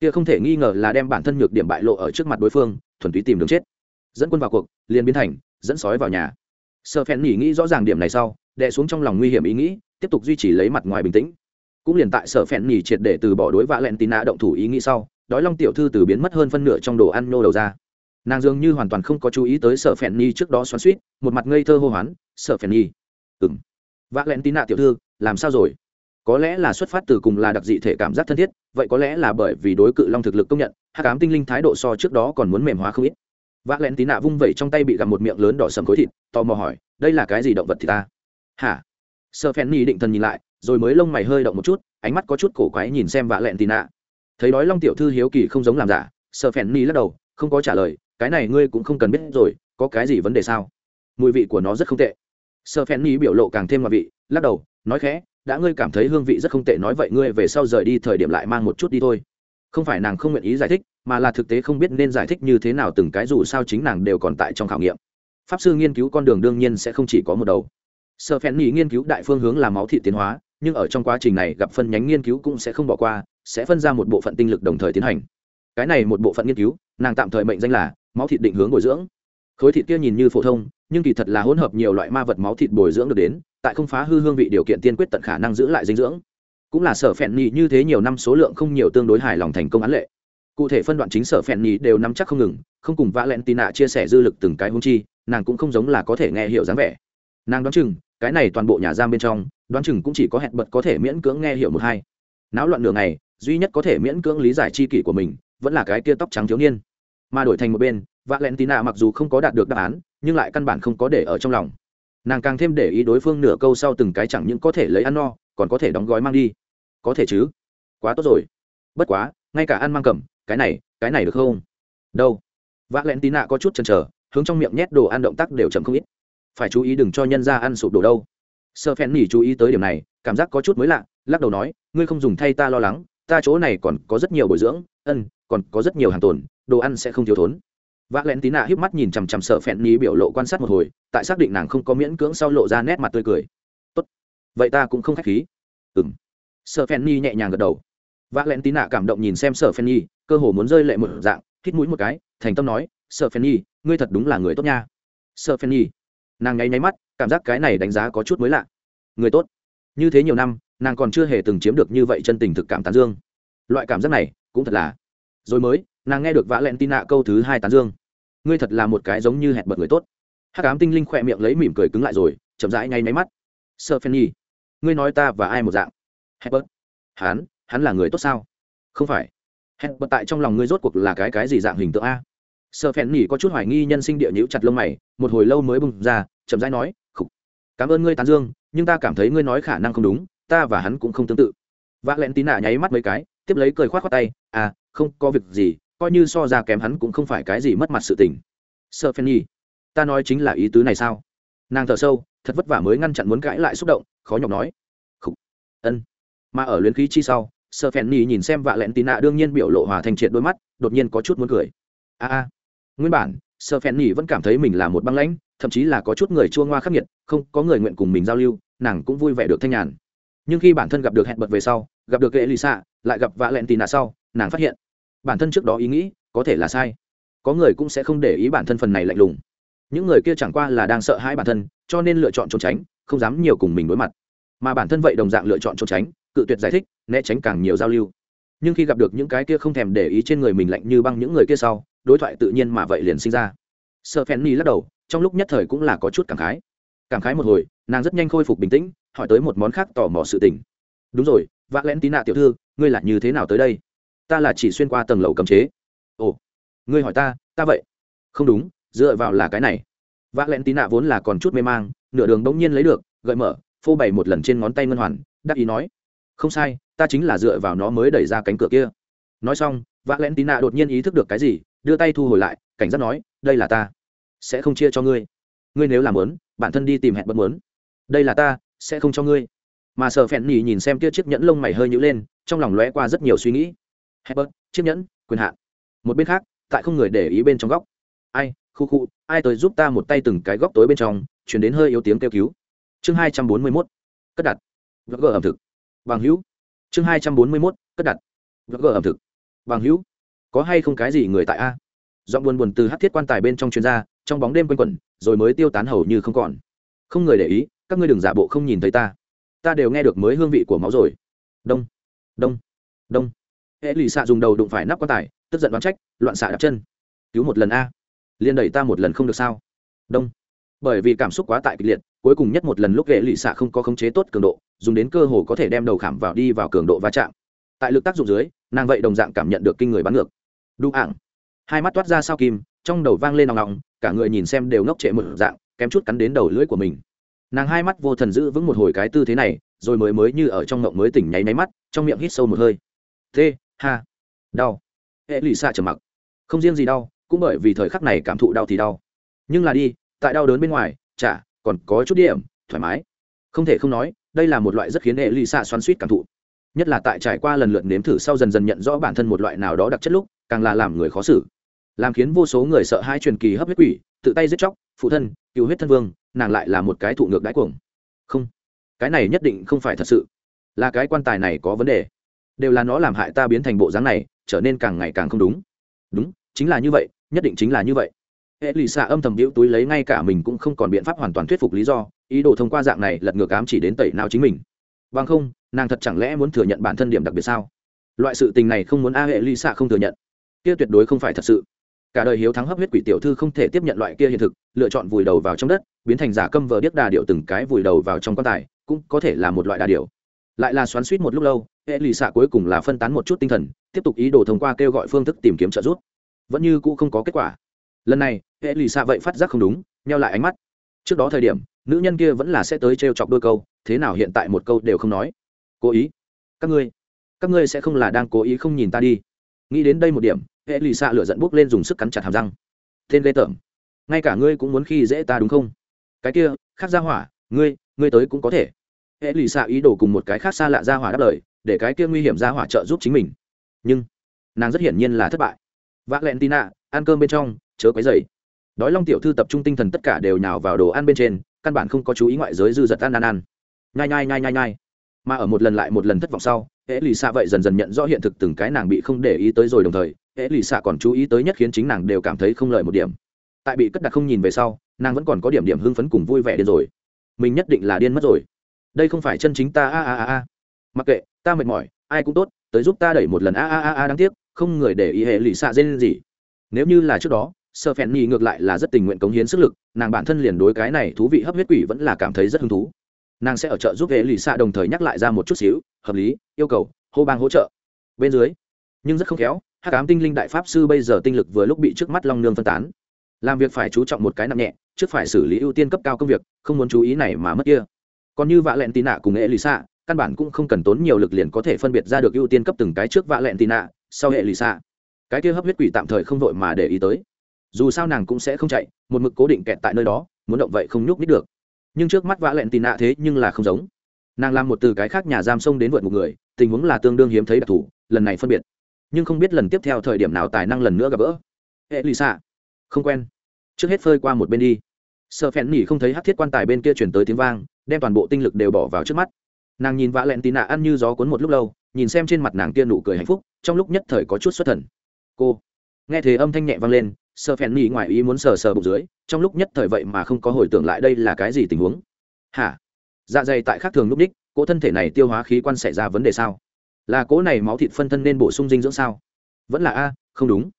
Kia không thể nghi ngờ là đem bản thân nhược điểm bại lộ ở trước mặt đối phương, thuần túy tìm đường chết. Dẫn quân vào cuộc, liền biến thành, dẫn sói vào nhà sợ phen nghỉ nghĩ rõ ràng điểm này sau, đè xuống trong lòng nguy hiểm ý nghĩ, tiếp tục duy trì lấy mặt ngoài bình tĩnh. Cũng liền tại sở phèn nhì triệt để từ bỏ đối vạ lẹn tín nạ động thủ ý nghĩ sau, đói long tiểu thư từ biến mất hơn phân nửa trong đồ ăn nô đầu ra. Nàng dường như hoàn toàn không có chú ý tới sở phèn nhì trước đó xoắn suýt một mặt ngây thơ hô hoán, sở phèn nhì ừng vạ lẹn tín nạ tiểu thư, làm sao rồi? Có lẽ là xuất phát từ cùng là đặc dị thể cảm giác thân thiết, vậy có lẽ là bởi vì đối cự long thực lực công nhận hát cám tinh linh thái độ so trước đó còn muốn mềm hóa không ít vạ lẹn tí nạ vung vẩy trong tay bị gặp một miệng lớn đỏ sầm khối thịt, tò mò hỏi, đây là cái gì động vật thì ta? Hả? Sợ phen ni định thần nhìn lại, rồi mới lông mày hơi động một chút, ánh mắt có chút cổ quái nhìn xem vạ lẹn tí nạ. Thấy đói long tiểu thư hiếu kỳ không giống làm giả sợ phen ni lắc đầu, không có trả lời, cái này ngươi cũng không cần biết rồi, có cái gì vấn đề sao? Mùi vị của nó rất không tệ. Sợ phen ni biểu lộ càng thêm mà vị, lắc đầu, nói khẽ, đã ngươi cảm thấy hương vị rất không tệ, nói vậy ngươi về sau rời đi thời điểm lại mang một chút đi thôi không phải nàng không nguyện ý giải thích, mà là thực tế không biết nên giải thích như thế nào từng cái dù sao chính nàng đều còn tại trong khảo nghiệm. Pháp sư nghiên cứu con đường đương nhiên sẽ không chỉ có một đầu. Sợ phèn nghỉ nghiên cứu đại phương hướng là máu thị tiến hóa, nhưng ở trong quá trình này gặp phân nhánh nghiên cứu cũng sẽ không bỏ qua, sẽ phân ra một bộ phận tinh lực đồng thời tiến hành. Cái này một bộ phận nghiên cứu, nàng tạm thời mệnh danh là máu thịt định hướng bồi dưỡng. Khối thịt kia nhìn như phổ thông, nhưng kỳ thật là hỗn hợp nhiều loại ma vật máu thịt bồi dưỡng được đến, tại không phá hư hương vị điều kiện tiên quyết tận khả năng giữ lại dinh dưỡng cũng là sở phèn nhì như thế nhiều năm số lượng không nhiều tương đối hài lòng thành công án lệ. Cụ thể phân đoạn chính sở phèn nhì đều nắm chắc không ngừng, không cùng vã len tì nạ chia sẻ dư lực từng cái hung chi, nàng cũng không giống là có thể nghe hiểu dáng vẻ. Nàng đoán chừng, cái này toàn bộ nhà giam bên trong, đoán chừng cũng chỉ có hẹn bật có thể miễn cưỡng nghe hiểu một hai. Náo loạn đường này duy nhất có thể miễn cưỡng lý giải chi kỷ của mình, vẫn là cái kia tóc trắng thiếu niên. Mà đổi thành một bên vạ len tì nạ mặc dù không có đạt được đáp án, nhưng lại căn bản không có để ở trong lòng. Nàng càng thêm để ý đối phương nửa câu sau từng cái chẳng những có thể lấy ăn no, còn có thể đóng gói mang đi có thể chứ? Quá tốt rồi. Bất quá, ngay cả ăn mang cầm, cái này cái này được không? Đâu? Vác lẹn tí nạ có chút chần chờ, hướng trong miệng nhét đồ ăn động tác đều chậm không ít. Phải chú ý đừng cho nhân ra ăn sụp đổ đâu. Sơ phen nỉ chú ý tới điểm này, cảm giác có chút mới lạ, lắc đầu nói, ngươi không dùng thay ta lo lắng, ta chỗ này còn có rất nhiều bồi dưỡng, ân, còn có rất nhiều hàng tồn, đồ ăn sẽ không thiếu thốn. Vác lẹn tí nạ híp mắt nhìn chằm chằm sợ phen nỉ biểu lộ quan sát một hồi, tại xác định nàng không có miễn cưỡng sau lộ ra nét mặt tươi cười. Tốt, vậy ta cũng không k h á c h khí. Ừng sở sợ nhi nhẹ nhàng gật đầu. Vạ len tí nạ cảm động nhìn xem sợ phen nhi cơ hồ muốn rơi lệ một dạng, hít mũi một cái, thành tâm nói sợ phen nhi ngươi thật đúng là người tốt nha. Sợ phen nhi nàng nháy nháy mắt, cảm giác cái này đánh giá có chút mới lạ. Người tốt. Như thế nhiều năm, nàng còn chưa hề từng chiếm được như vậy chân tình thực cảm tán dương. Loại cảm giác này, cũng thật là. Rồi mới, nàng nghe được vã len tin nạ câu thứ hai tán dương. Ngươi thật là một cái giống như hẹn bật người tốt. Hắc ám tinh linh khỏe miệng lấy mỉm cười cứng lại rồi, chậm rãi ngay máy mắt. Sợ phen nhi ngươi nói ta và ai một dạng? Hepburn, hắn hắn là người tốt sao? Không phải. Hepburn, tại trong lòng ngươi rốt cuộc là cái cái gì dạng hình tượng a? Sở Phèn nhi có chút hoài nghi nhân sinh địa nhíu chặt lông mày một hồi lâu mới bùng ra chậm rãi nói khục cảm ơn ngươi tán dương nhưng ta cảm thấy ngươi nói khả năng không đúng ta và hắn cũng không tương tự. Vạc lẹn Tín nạ nháy mắt mấy cái tiếp lấy cười khoát khoát tay à không có việc gì coi như so ra kém hắn cũng không phải cái gì mất mặt sự tình. Sở Phèn nhi ta nói chính là ý tứ này sao? Nàng thở sâu thật vất vả mới ngăn chặn muốn cãi lại xúc động khó nhọc nói "Khục. ân mà ở luyến khí chi sau sợ phèn nhì nhìn xem vạ lẹn tì nạ đương nhiên biểu lộ hòa thành triệt đôi mắt, đột nhiên có chút muốn cười. A a nguyên bản sợ phèn nhì vẫn cảm thấy mình là một băng lãnh, thậm chí là có chút người chua ngoa khắc nghiệt, không, có người nguyện cùng mình giao lưu, nàng cũng vui vẻ được thanh nhàn. Nhưng khi bản thân gặp được hẹn bật về sau, gặp được ghệ lì xạ lại gặp vạ lẹn tì nạ sau, nàng phát hiện, bản thân trước đó ý nghĩ, có thể là sai. Có người cũng sẽ không để ý bản thân phần này lạnh lùng. Những người kia chẳng qua là đang sợ hãi bản thân, cho nên lựa chọn trốn tránh, không dám nhiều cùng mình đối mặt. Mà bản thân vậy đồng dạng lựa chọn trốn tránh cự tuyệt giải thích, né tránh càng nhiều giao lưu. Nhưng khi gặp được những cái kia không thèm để ý trên người mình lạnh như băng những người kia sau, đối thoại tự nhiên mà vậy liền sinh ra. Sợ phen ni lắc đầu, trong lúc nhất thời cũng là có chút cảm khái. Cảm khái một hồi, nàng rất nhanh khôi phục bình tĩnh, hỏi tới một món khác tò mò sự tình. Đúng rồi vạ lén tí nạ tiểu thư, ngươi là như thế nào tới đây? Ta là chỉ xuyên qua tầng lầu cấm chế. Ồ, ngươi hỏi ta ta vậy? Không đúng, dựa vào là cái này. Vạ lén tí nạ vốn là còn chút mê mang, nửa đường bỗng nhiên lấy được, gợi mở, phô bày một lần trên ngón tay ngân hoàn, đắc ý nói không sai ta chính là dựa vào nó mới đẩy ra cánh cửa kia. Nói xong vã lén tí nạ đột nhiên ý thức được cái gì đưa tay thu hồi lại cảnh giác nói đây là ta. Sẽ không chia cho ngươi. Ngươi nếu làm lớn bản thân đi tìm hẹn bất muốn. Đây là ta sẽ không cho ngươi. Mà sợ phèn nhì nhìn xem kia chiếc nhẫn lông mày hơi nhữ lên trong lòng lóe qua rất nhiều suy nghĩ. Herbert, chiếc nhẫn quyền hạn. Một bên khác tại không người để ý bên trong góc. Ai khu khu ai tới giúp ta một tay từng cái góc tối bên trong chuyển đến hơi yếu tiếng kêu cứu. Chương hai trăm bốn mươi mốt. Cất đặt. Gỡ ẩm thực bằng hữu. Chương hai trăm bốn mươi mốt, cất đặt. Gỡ ẩm thực. Bằng hữu. Có hay không cái gì người tại a? Giọng buồn buồn từ hát thiết quan tài bên trong chuyên gia, trong bóng đêm quanh quẩn, rồi mới tiêu tán hầu như không còn. Không người để ý, các ngươi đừng giả bộ không nhìn thấy ta. Ta đều nghe được mới hương vị của máu rồi. Đông. Đông. Đông. Hệ lì xạ dùng đầu đụng phải nắp quan tài, tức giận đoán trách, loạn xạ đạp chân. Cứu một lần a. Liền đẩy ta một lần không được sao? Đông bởi vì cảm xúc quá tại kịch liệt, cuối cùng nhất một lần lúc ghệ lụy xạ không có khống chế tốt cường độ, dùng đến cơ hồ có thể đem đầu khảm vào đi vào cường độ va chạm. Tại lực tác dụng dưới, nàng vậy đồng dạng cảm nhận được kinh người bắn ngược. Đu ảng. Hai mắt toát ra sao kim, trong đầu vang lên nòng nòng, cả người nhìn xem đều ngốc trệ một dạng, kém chút cắn đến đầu lưỡi của mình. Nàng hai mắt vô thần giữ vững một hồi cái tư thế này, rồi mới mới như ở trong ngộng mới tỉnh nháy máy mắt, trong miệng hít sâu một hơi. Thế ha đau. Hệ lụy xạ trầm mặc. Không riêng gì đau, cũng bởi vì thời khắc này cảm thụ đau thì đau. Nhưng là đi tại đau đớn bên ngoài, chả, còn có chút điểm, thoải mái. Không thể không nói, đây là một loại rất khiến hệ lụy xạ xoắn suýt cảm thụ. Nhất là tại trải qua lần lượt nếm thử sau dần dần nhận rõ bản thân một loại nào đó đặc chất lúc, càng là làm người khó xử. Làm khiến vô số người sợ hai truyền kỳ hấp huyết quỷ, tự tay giết chóc, phụ thân, cứu huyết thân vương, nàng lại là một cái thụ ngược đãi cuồng. Không, cái này nhất định không phải thật sự. Là cái quan tài này có vấn đề. Đều là nó làm hại ta biến thành bộ dáng này, trở nên càng ngày càng không đúng. Đúng, chính là như vậy, nhất định chính là như vậy hệ lì xạ âm thầm đĩu túi lấy ngay cả mình cũng không còn biện pháp hoàn toàn thuyết phục lý do, ý đồ thông qua dạng này lật ngược ám chỉ đến tẩy nào chính mình. Bằng không, nàng thật chẳng lẽ muốn thừa nhận bản thân điểm đặc biệt sao? Loại sự tình này không muốn a hệ lì xạ không thừa nhận. Kia tuyệt đối không phải thật sự. Cả đời hiếu thắng hấp huyết quỷ tiểu thư không thể tiếp nhận loại kia hiện thực, lựa chọn vùi đầu vào trong đất, biến thành giả câm vờ điếc đà điệu từng cái vùi đầu vào trong quan tài, cũng có thể là một loại đà điệu lại là xoắn suýt một lúc lâu, hệ lì xạ cuối cùng là phân tán một chút tinh thần, tiếp tục ý đồ thông qua kêu gọi phương thức tìm kiếm trợ giúp. Vẫn như cũ không có kết quả lần này, hệ lì xạ vậy phát giác không đúng neo lại ánh mắt. Trước đó thời điểm, nữ nhân kia vẫn là sẽ tới t chọc đôi câu, thế nào hiện tại một câu đều không nói. Cố ý. Các ngươi các ngươi sẽ không là đang cố ý không nhìn ta đi. Nghĩ đến đây một điểm, hệ lì xạ lửa dẫn bốc lên dùng sức cắn chặt hàm răng. Tên ghê tởm. Ngay cả ngươi cũng muốn khi dễ ta đúng không? Cái kia, khác ra hỏa, ngươi ngươi tới cũng có thể. Hệ lì xạ ý đồ cùng một cái khác xa lạ ra hỏa đáp lời, để cái kia nguy hiểm ra hỏa trợ giúp chính mình. Nhưng, nàng rất hiển nhiên là thất bại. V ạ l e n tina ăn cơm bên trong chớ quấy dày đói long tiểu thư tập trung tinh thần tất cả đều nhào vào đồ ăn bên trên, căn bản không có chú ý ngoại giới dư giật ăn ăn ăn. Nhai nhai nhai nhai nhai. Mà ở một lần lại một lần thất vọng sau, hễ lì xạ vậy dần dần nhận rõ hiện thực từng cái nàng bị không để ý tới rồi đồng thời, hễ lì xạ còn chú ý tới nhất khiến chính nàng đều cảm thấy không lợi một điểm. Tại bị cất đặt không nhìn về sau, nàng vẫn còn có điểm điểm hưng phấn cùng vui vẻ điên rồi. Mình nhất định là điên mất rồi. Đây không phải chân chính ta, a a a a. Mặc kệ, ta mệt mỏi, ai cũng tốt, tới giúp ta đẩy một lần, a a a a, đáng tiếc, không người để ý hệ lì xạ dên gì. Nếu như là trước đó sơ phèn nhì ngược lại là rất tình nguyện cống hiến sức lực, nàng bản thân liền đối cái này thú vị hấp huyết quỷ vẫn là cảm thấy rất hứng thú. Nàng sẽ ở chợ giúp hệ lì xạ đồng thời nhắc lại ra một chút xíu, hợp lý, yêu cầu, hô bang hỗ trợ. Bên dưới, nhưng rất không khéo, hắc ám tinh linh đại pháp sư bây giờ tinh lực vừa lúc bị trước mắt long nương phân tán. Làm việc phải chú trọng một cái nặng nhẹ, trước phải xử lý ưu tiên cấp cao công việc, không muốn chú ý này mà mất kia. Còn như vạ lẹn tì nạ cùng hệ lì xạ căn bản cũng không cần tốn nhiều lực liền có thể phân biệt ra được ưu tiên cấp từng cái trước vạ lẹn tì nạ, sau hệ lì xạ cái kia hấp huyết quỷ tạm thời không vội mà để ý tới dù sao nàng cũng sẽ không chạy, một mực cố định kẹt tại nơi đó, muốn động vậy không nhúc nít được. Nhưng trước mắt vã lẹn tì nạ thế nhưng là không giống. Nàng làm một từ cái khác nhà giam sông đến vượt một người, tình huống là tương đương hiếm thấy đặc thù, lần này phân biệt. Nhưng không biết lần tiếp theo thời điểm nào tài năng lần nữa gặp gỡ. Hệ lì xạ không quen. Trước hết phơi qua một bên đi. Sợ phèn nỉ không thấy hát thiết quan tài bên kia chuyển tới tiếng vang, đem toàn bộ tinh lực đều bỏ vào trước mắt. Nàng nhìn vã lẹn tì nạ ăn như gió cuốn một lúc lâu, nhìn xem trên mặt nàng kia nụ cười hạnh phúc, trong lúc nhất thời có chút xuất thần. Cô, nghe thấy âm thanh nhẹ vang lên sợ phèn nhì ngoài ý muốn sờ sờ bụng dưới, trong lúc nhất thời vậy mà không có hồi tưởng lại đây là cái gì tình huống. Hả? Dạ dày tại khác thường lúc đích, cỗ thân thể này tiêu hóa khí quan xảy ra vấn đề sao? Là cỗ này máu thịt phân thân nên bổ sung dinh dưỡng sao? Vẫn là a, không đúng.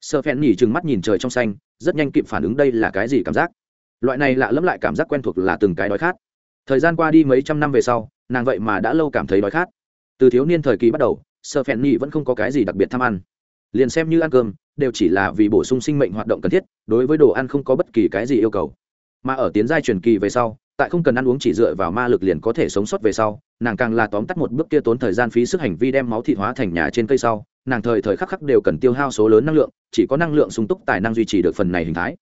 Sợ phèn nhỉ trừng mắt nhìn trời trong xanh, rất nhanh kịp phản ứng đây là cái gì cảm giác? Loại này lạ lẫm lại cảm giác quen thuộc là từng cái đói khát. Thời gian qua đi mấy trăm năm về sau, nàng vậy mà đã lâu cảm thấy đói khát. Từ thiếu niên thời kỳ bắt đầu sợ phèn nhỉ vẫn không có cái gì đặc biệt tham ăn liền xem như ăn cơm, đều chỉ là vì bổ sung sinh mệnh hoạt động cần thiết, đối với đồ ăn không có bất kỳ cái gì yêu cầu. Mà ở tiến giai truyền kỳ về sau, tại không cần ăn uống chỉ dựa vào ma lực liền có thể sống sót về sau, nàng càng là tóm tắt một bước kia tốn thời gian phí sức hành vi đem máu thịt hóa thành nhà trên cây sau, nàng thời thời khắc khắc đều cần tiêu hao số lớn năng lượng, chỉ có năng lượng sung túc tài năng duy trì được phần này hình thái.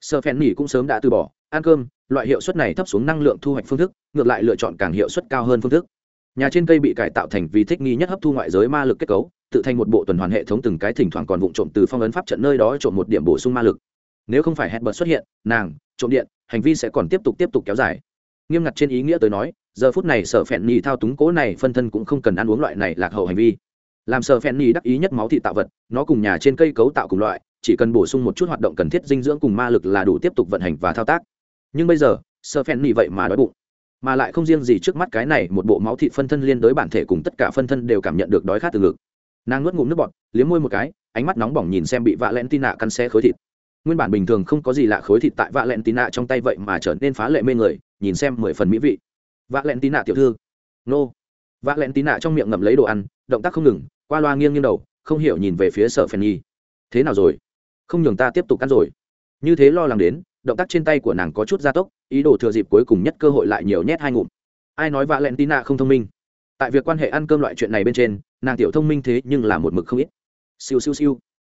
Sơ phen nỉ cũng sớm đã từ bỏ, ăn cơm, loại hiệu suất này thấp xuống năng lượng thu hoạch phương thức, ngược lại lựa chọn càng hiệu suất cao hơn phương thức. Nhà trên cây bị cải tạo thành vì thích nghi nhất hấp thu ngoại giới ma lực kết cấu tự thành một bộ tuần hoàn hệ thống từng cái thỉnh thoảng còn vụng trộm từ phong ấn pháp trận nơi đó trộm một điểm bổ sung ma lực. Nếu không phải hẹn bật xuất hiện, nàng, trộm điện, hành vi sẽ còn tiếp tục tiếp tục kéo dài. Nghiêm ngặt trên ý nghĩa tới nói, giờ phút này sở phèn nhì thao túng cố này phân thân cũng không cần ăn uống loại này lạc hậu hành vi. Làm sở phèn nhì đắc ý nhất máu thị tạo vật, nó cùng nhà trên cây cấu tạo cùng loại, chỉ cần bổ sung một chút hoạt động cần thiết dinh dưỡng cùng ma lực là đủ tiếp tục vận hành và thao tác. Nhưng bây giờ, sở phèn nhì vậy mà đói bụng. Mà lại không riêng gì trước mắt cái này, một bộ máu thị phân thân liên đối bản thể cùng tất cả phân thân đều cảm nhận được đói khát từ ngực nàng nuốt ngụm nước bọt, liếm môi một cái, ánh mắt nóng bỏng nhìn xem bị vạ len tin nạ căn xe khối thịt. Nguyên bản bình thường không có gì lạ khối thịt tại vạ len tin nạ trong tay vậy mà trở nên phá lệ mê người, nhìn xem mười phần mỹ vị. Vạ len tin nạ tiểu thư. Nô. Vạ len tin nạ trong miệng ngậm lấy đồ ăn, động tác không ngừng, qua loa nghiêng nghiêng đầu, không hiểu nhìn về phía sở phèn nhi. Thế nào rồi? Không nhường ta tiếp tục ăn rồi. Như thế lo lắng đến, động tác trên tay của nàng có chút gia tốc, ý đồ thừa dịp cuối cùng nhất cơ hội lại nhiều nhét hai ngụm. Ai nói vạ len tin nạ không thông minh? Tại việc quan hệ ăn cơm loại chuyện này bên trên nàng tiểu thông minh thế nhưng là một mực không ít. Siêu siêu siêu.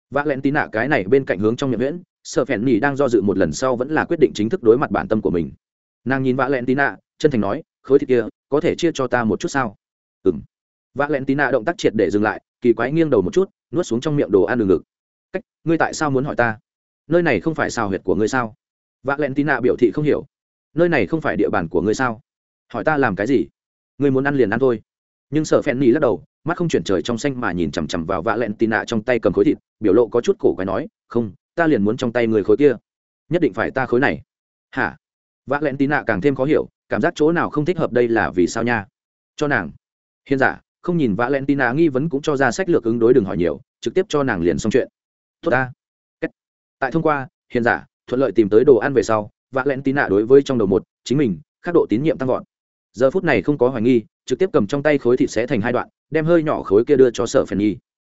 Vạ len tin nạ cái này bên cạnh hướng trong nhậm viễn, sợ phèn nhì đang do dự một lần sau vẫn là quyết định chính thức đối mặt bản tâm của mình. Nàng nhìn vạ len tin nạ chân thành nói, khối thịt kia, có thể chia cho ta một chút sao? Ừ m vạ len tin nạ động tác triệt để dừng lại, kỳ quái nghiêng đầu một chút, nuốt xuống trong miệng đồ ăn đường ngực. Cách, ngươi tại sao muốn hỏi ta? Nơi này không phải xào huyệt của ngươi sao? Vạ lẹn tín nạ biểu thị không hiểu. Nơi này không phải địa bàn của ngươi sao? Hỏi ta làm cái gì? Ngươi muốn ăn liền ăn thôi nhưng sợ phen ni lắc đầu, mắt không chuyển trời trong xanh mà nhìn chằm chằm vào vạ lẹn tì nạ trong tay cầm khối thịt, biểu lộ có chút cổ quái nói, không, ta liền muốn trong tay người khối kia. Nhất định phải ta khối này. Hả? Vạ lẹn tì nạ càng thêm khó hiểu, cảm giác chỗ nào không thích hợp đây là vì sao nha? Cho nàng. Hiền giả, không nhìn vạ lẹn tì nạ, nghi vấn cũng cho ra sách lược ứng đối đừng hỏi nhiều, trực tiếp cho nàng liền xong chuyện. Tốt ta. Tại thông qua hiền giả, thuận lợi tìm tới đồ ăn về sau, vạ lẹn tì nạ đối với trong đầu một, chính mình, khắc độ tín nhiệm tăng vọt. Giờ phút này không có hoài nghi trực tiếp cầm trong tay khối thịt xé thành hai đoạn, đem hơi nhỏ khối kia đưa cho sở phèn nhi.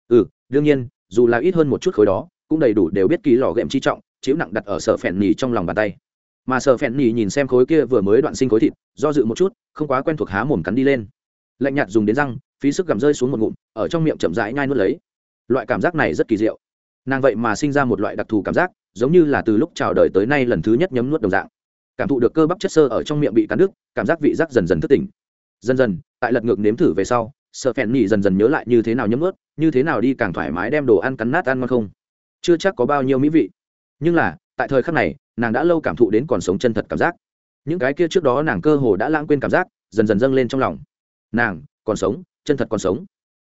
Ừ đương nhiên, dù là ít hơn một chút khối đó, cũng đầy đủ đều biết ký lò ghẹm chi trọng chiếu nặng đặt ở sở phèn nhì trong lòng bàn tay. Mà sở phèn nhì nhìn xem khối kia vừa mới đoạn sinh khối thịt, do dự một chút, không quá quen thuộc há mồm cắn đi lên. Lạnh nhạt dùng đến răng, phí sức gầm rơi xuống một ngụm, ở trong miệng chậm rãi nhai nuốt lấy. Loại cảm giác này rất kỳ diệu. Nàng vậy mà sinh ra một loại đặc thù cảm giác, giống như là từ lúc chào đời tới nay lần thứ nhất nhấm nuốt đồng dạng. Cảm thụ được cơ bắp chất sơ ở trong miệng bị cắn đứt, cảm giác vị giác dần dần thức tỉnh dần dần, tại lật ngược nếm thử về sau, sợ phèn nhì dần dần nhớ lại như thế nào nhấm ướt, như thế nào đi càng thoải mái đem đồ ăn cắn nát ăn ngon không. Chưa chắc có bao nhiêu mỹ vị. Nhưng là, tại thời khắc này, nàng đã lâu cảm thụ đến còn sống chân thật cảm giác. Những cái kia trước đó nàng cơ hồ đã lãng quên cảm giác, dần dần dâng lên trong lòng. Nàng, còn sống, chân thật còn sống.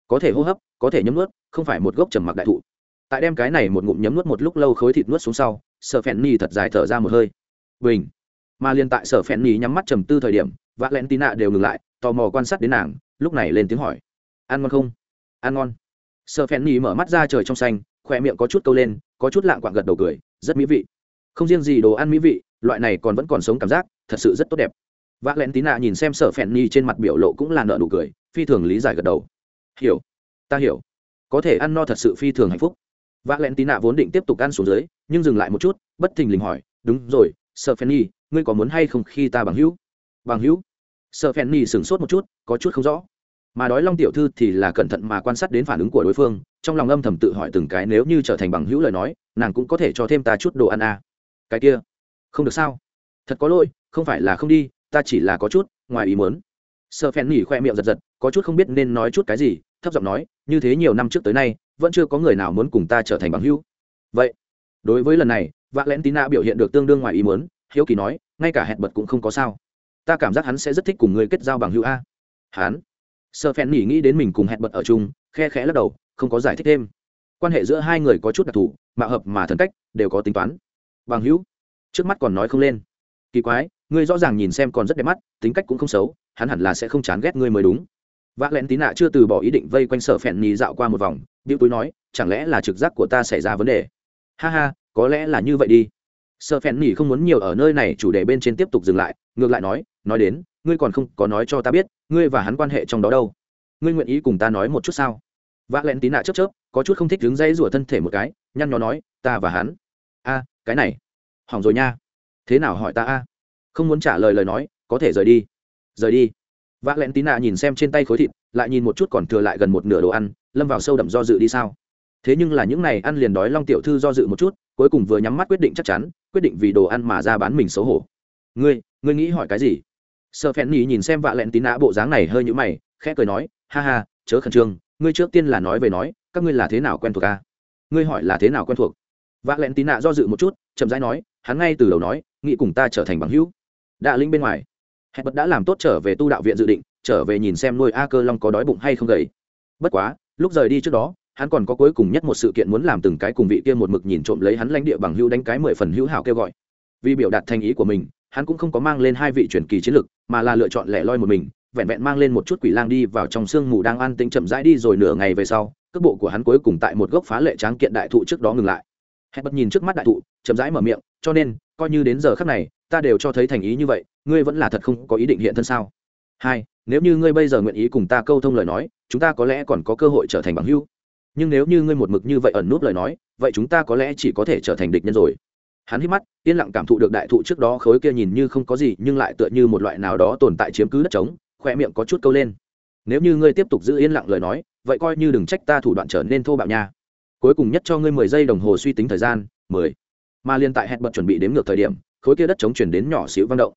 Có thể hô hấp, có thể nhấm nuốt, không phải một gốc trầm mặc đại thụ. Tại đem cái này một ngụm nhấm nuốt một lúc lâu khối thịt nuốt xuống sau, sợ phèn nhì thật dài thở ra một hơi. Bình. Mà liền tại sở phèn nhì nhắm mắt trầm tư thời điểm v ạ l tì nạ đều ngừng lại tò mò quan sát đến nàng, lúc này lên tiếng hỏi. Ăn ngon không? Ăn ngon. Sợ phèn nhì mở mắt ra trời trong xanh khoe miệng có chút câu lên, có chút lạng quạng gật đầu cười, rất mỹ vị. Không riêng gì đồ ăn mỹ vị, loại này còn vẫn còn sống cảm giác, thật sự rất tốt đẹp. Vác lén tí nạ nhìn xem sợ phèn nhì trên mặt biểu lộ cũng là nợ nụ cười, phi thường lý giải gật đầu. Hiểu, ta hiểu. Có thể ăn no thật sự phi thường hạnh phúc. Vác lén tí nạ vốn định tiếp tục ăn xuống dưới, nhưng dừng lại một chút, bất thình lình hỏi, đúng rồi sợ phèn nhì ngươi có muốn hay không khi ta bằng hữu? Bằng hữu? Sợ phen nhi sửng sốt một chút, có chút không rõ. Mà đói long tiểu thư thì là cẩn thận mà quan sát đến phản ứng của đối phương, trong lòng âm thầm tự hỏi từng cái nếu như trở thành bằng hữu lời nói, nàng cũng có thể cho thêm ta chút đồ ăn à. cái kia, không được sao? Thật có lỗi, không phải là không đi, ta chỉ là có chút, ngoài ý muốn. Sợ phèn nhỉ khoe miệng giật giật, có chút không biết nên nói chút cái gì, thấp giọng nói, như thế nhiều năm trước tới nay, vẫn chưa có người nào muốn cùng ta trở thành bằng hữu. Vậy, đối với lần này vạ tí tín biểu hiện được tương đương ngoài ý muốn, hiếu kỳ nói, ngay cả hẹn bật cũng không có sao ta cảm giác hắn sẽ rất thích cùng ngươi kết giao bằng hữu a. Hắn. Sợ phèn Nỉ nghĩ đến mình cùng hẹn bật ở chung, khe khẽ lắc đầu, không có giải thích thêm. Quan hệ giữa hai người có chút đặc thù mạo hợp mà thần cách, đều có tính toán. Bằng hữu. Trước mắt còn nói không lên. Kỳ quái, ngươi rõ ràng nhìn xem còn rất đẹp mắt, tính cách cũng không xấu, hắn hẳn là sẽ không chán ghét ngươi mới đúng. Vạ lẹn tí nạ chưa từ bỏ ý định vây quanh sở phèn nhì dạo qua một vòng điệu túi nói, chẳng lẽ là trực giác của ta xảy ra vấn đề? Ha ha, có lẽ là như vậy đi. Sở phèn nhì không muốn nhiều ở nơi này, chủ đề bên trên tiếp tục dừng lại ngược lại nói nói đến, ngươi còn không có nói cho ta biết, ngươi và hắn quan hệ trong đó đâu. Ngươi nguyện ý cùng ta nói một chút sao? Vạ lẹn tí nạ chớp chớp, có chút không thích đứng dây rủa thân thể một cái, nhăn nhó nói, ta và hắn. A, cái này, hỏng rồi nha. Thế nào hỏi ta a? Không muốn trả lời lời nói, có thể rời đi. Rời đi. Vạ lẹn tí nạ nhìn xem trên tay khối thịt, lại nhìn một chút còn thừa lại gần một nửa đồ ăn, lâm vào sâu đậm do dự đi sao? Thế nhưng là những này ăn liền đói long tiểu thư do dự một chút, cuối cùng vừa nhắm mắt quyết định chắc chắn, quyết định vì đồ ăn mà ra bán mình xấu hổ. Ngươi ngươi nghĩ hỏi cái gì? Sợ phèn nhì nhìn xem vạ lẹn tí á bộ dáng này hơi nhũ mày, khẽ cười nói, ha ha, chớ khẩn trương, ngươi trước tiên là nói về nói, các ngươi là thế nào quen thuộc à? ngươi hỏi là thế nào quen thuộc? Vạ lẹn tí nạ do dự một chút, chậm rãi nói, hắn ngay từ đầu nói, nghĩ cùng ta trở thành bằng hữu. Đạ linh bên ngoài hẹn bật đã làm tốt trở về tu đạo viện dự định, trở về nhìn xem nuôi a cơ long có đói bụng hay không gầy. Bất quá, lúc rời đi trước đó, hắn còn có cuối cùng nhất một sự kiện muốn làm từng cái cùng vị kia một mực nhìn trộm lấy hắn lãnh địa bằng hữu đánh cái mười phần hữu hảo kêu gọi. Vì biểu đạt thành ý của mình hắn cũng không có mang lên hai vị truyền kỳ chiến lực, mà là lựa chọn lẻ loi một mình, vẹn vẹn mang lên một chút quỷ lang đi vào trong sương mù đang an tĩnh chậm rãi đi rồi nửa ngày về sau, cước bộ của hắn cuối cùng tại một gốc phá lệ tráng kiện đại thụ trước đó ngừng lại. Hẹn bật nhìn trước mắt đại thụ, chậm rãi mở miệng, cho nên, coi như đến giờ khắc này, ta đều cho thấy thành ý như vậy, ngươi vẫn là thật không có ý định hiện thân sao? Hai, nếu như ngươi bây giờ nguyện ý cùng ta câu thông lời nói, chúng ta có lẽ còn có cơ hội trở thành bằng hữu. Nhưng nếu như ngươi một mực như vậy ẩn núp lời nói, vậy chúng ta có lẽ chỉ có thể trở thành địch nhân rồi hắn hít mắt, yên lặng cảm thụ được đại thụ trước đó khối kia nhìn như không có gì, nhưng lại tựa như một loại nào đó tồn tại chiếm cứ đất trống khoe miệng có chút câu lên. Nếu như ngươi tiếp tục giữ yên lặng lời nói, vậy coi như đừng trách ta thủ đoạn trở nên thô bạo nha. Cuối cùng nhất cho ngươi mười giây đồng hồ suy tính thời gian, mười. Mà liên tại hẹn bật chuẩn bị đếm ngược thời điểm, khối kia đất chống chuyển đến nhỏ xíu vang động.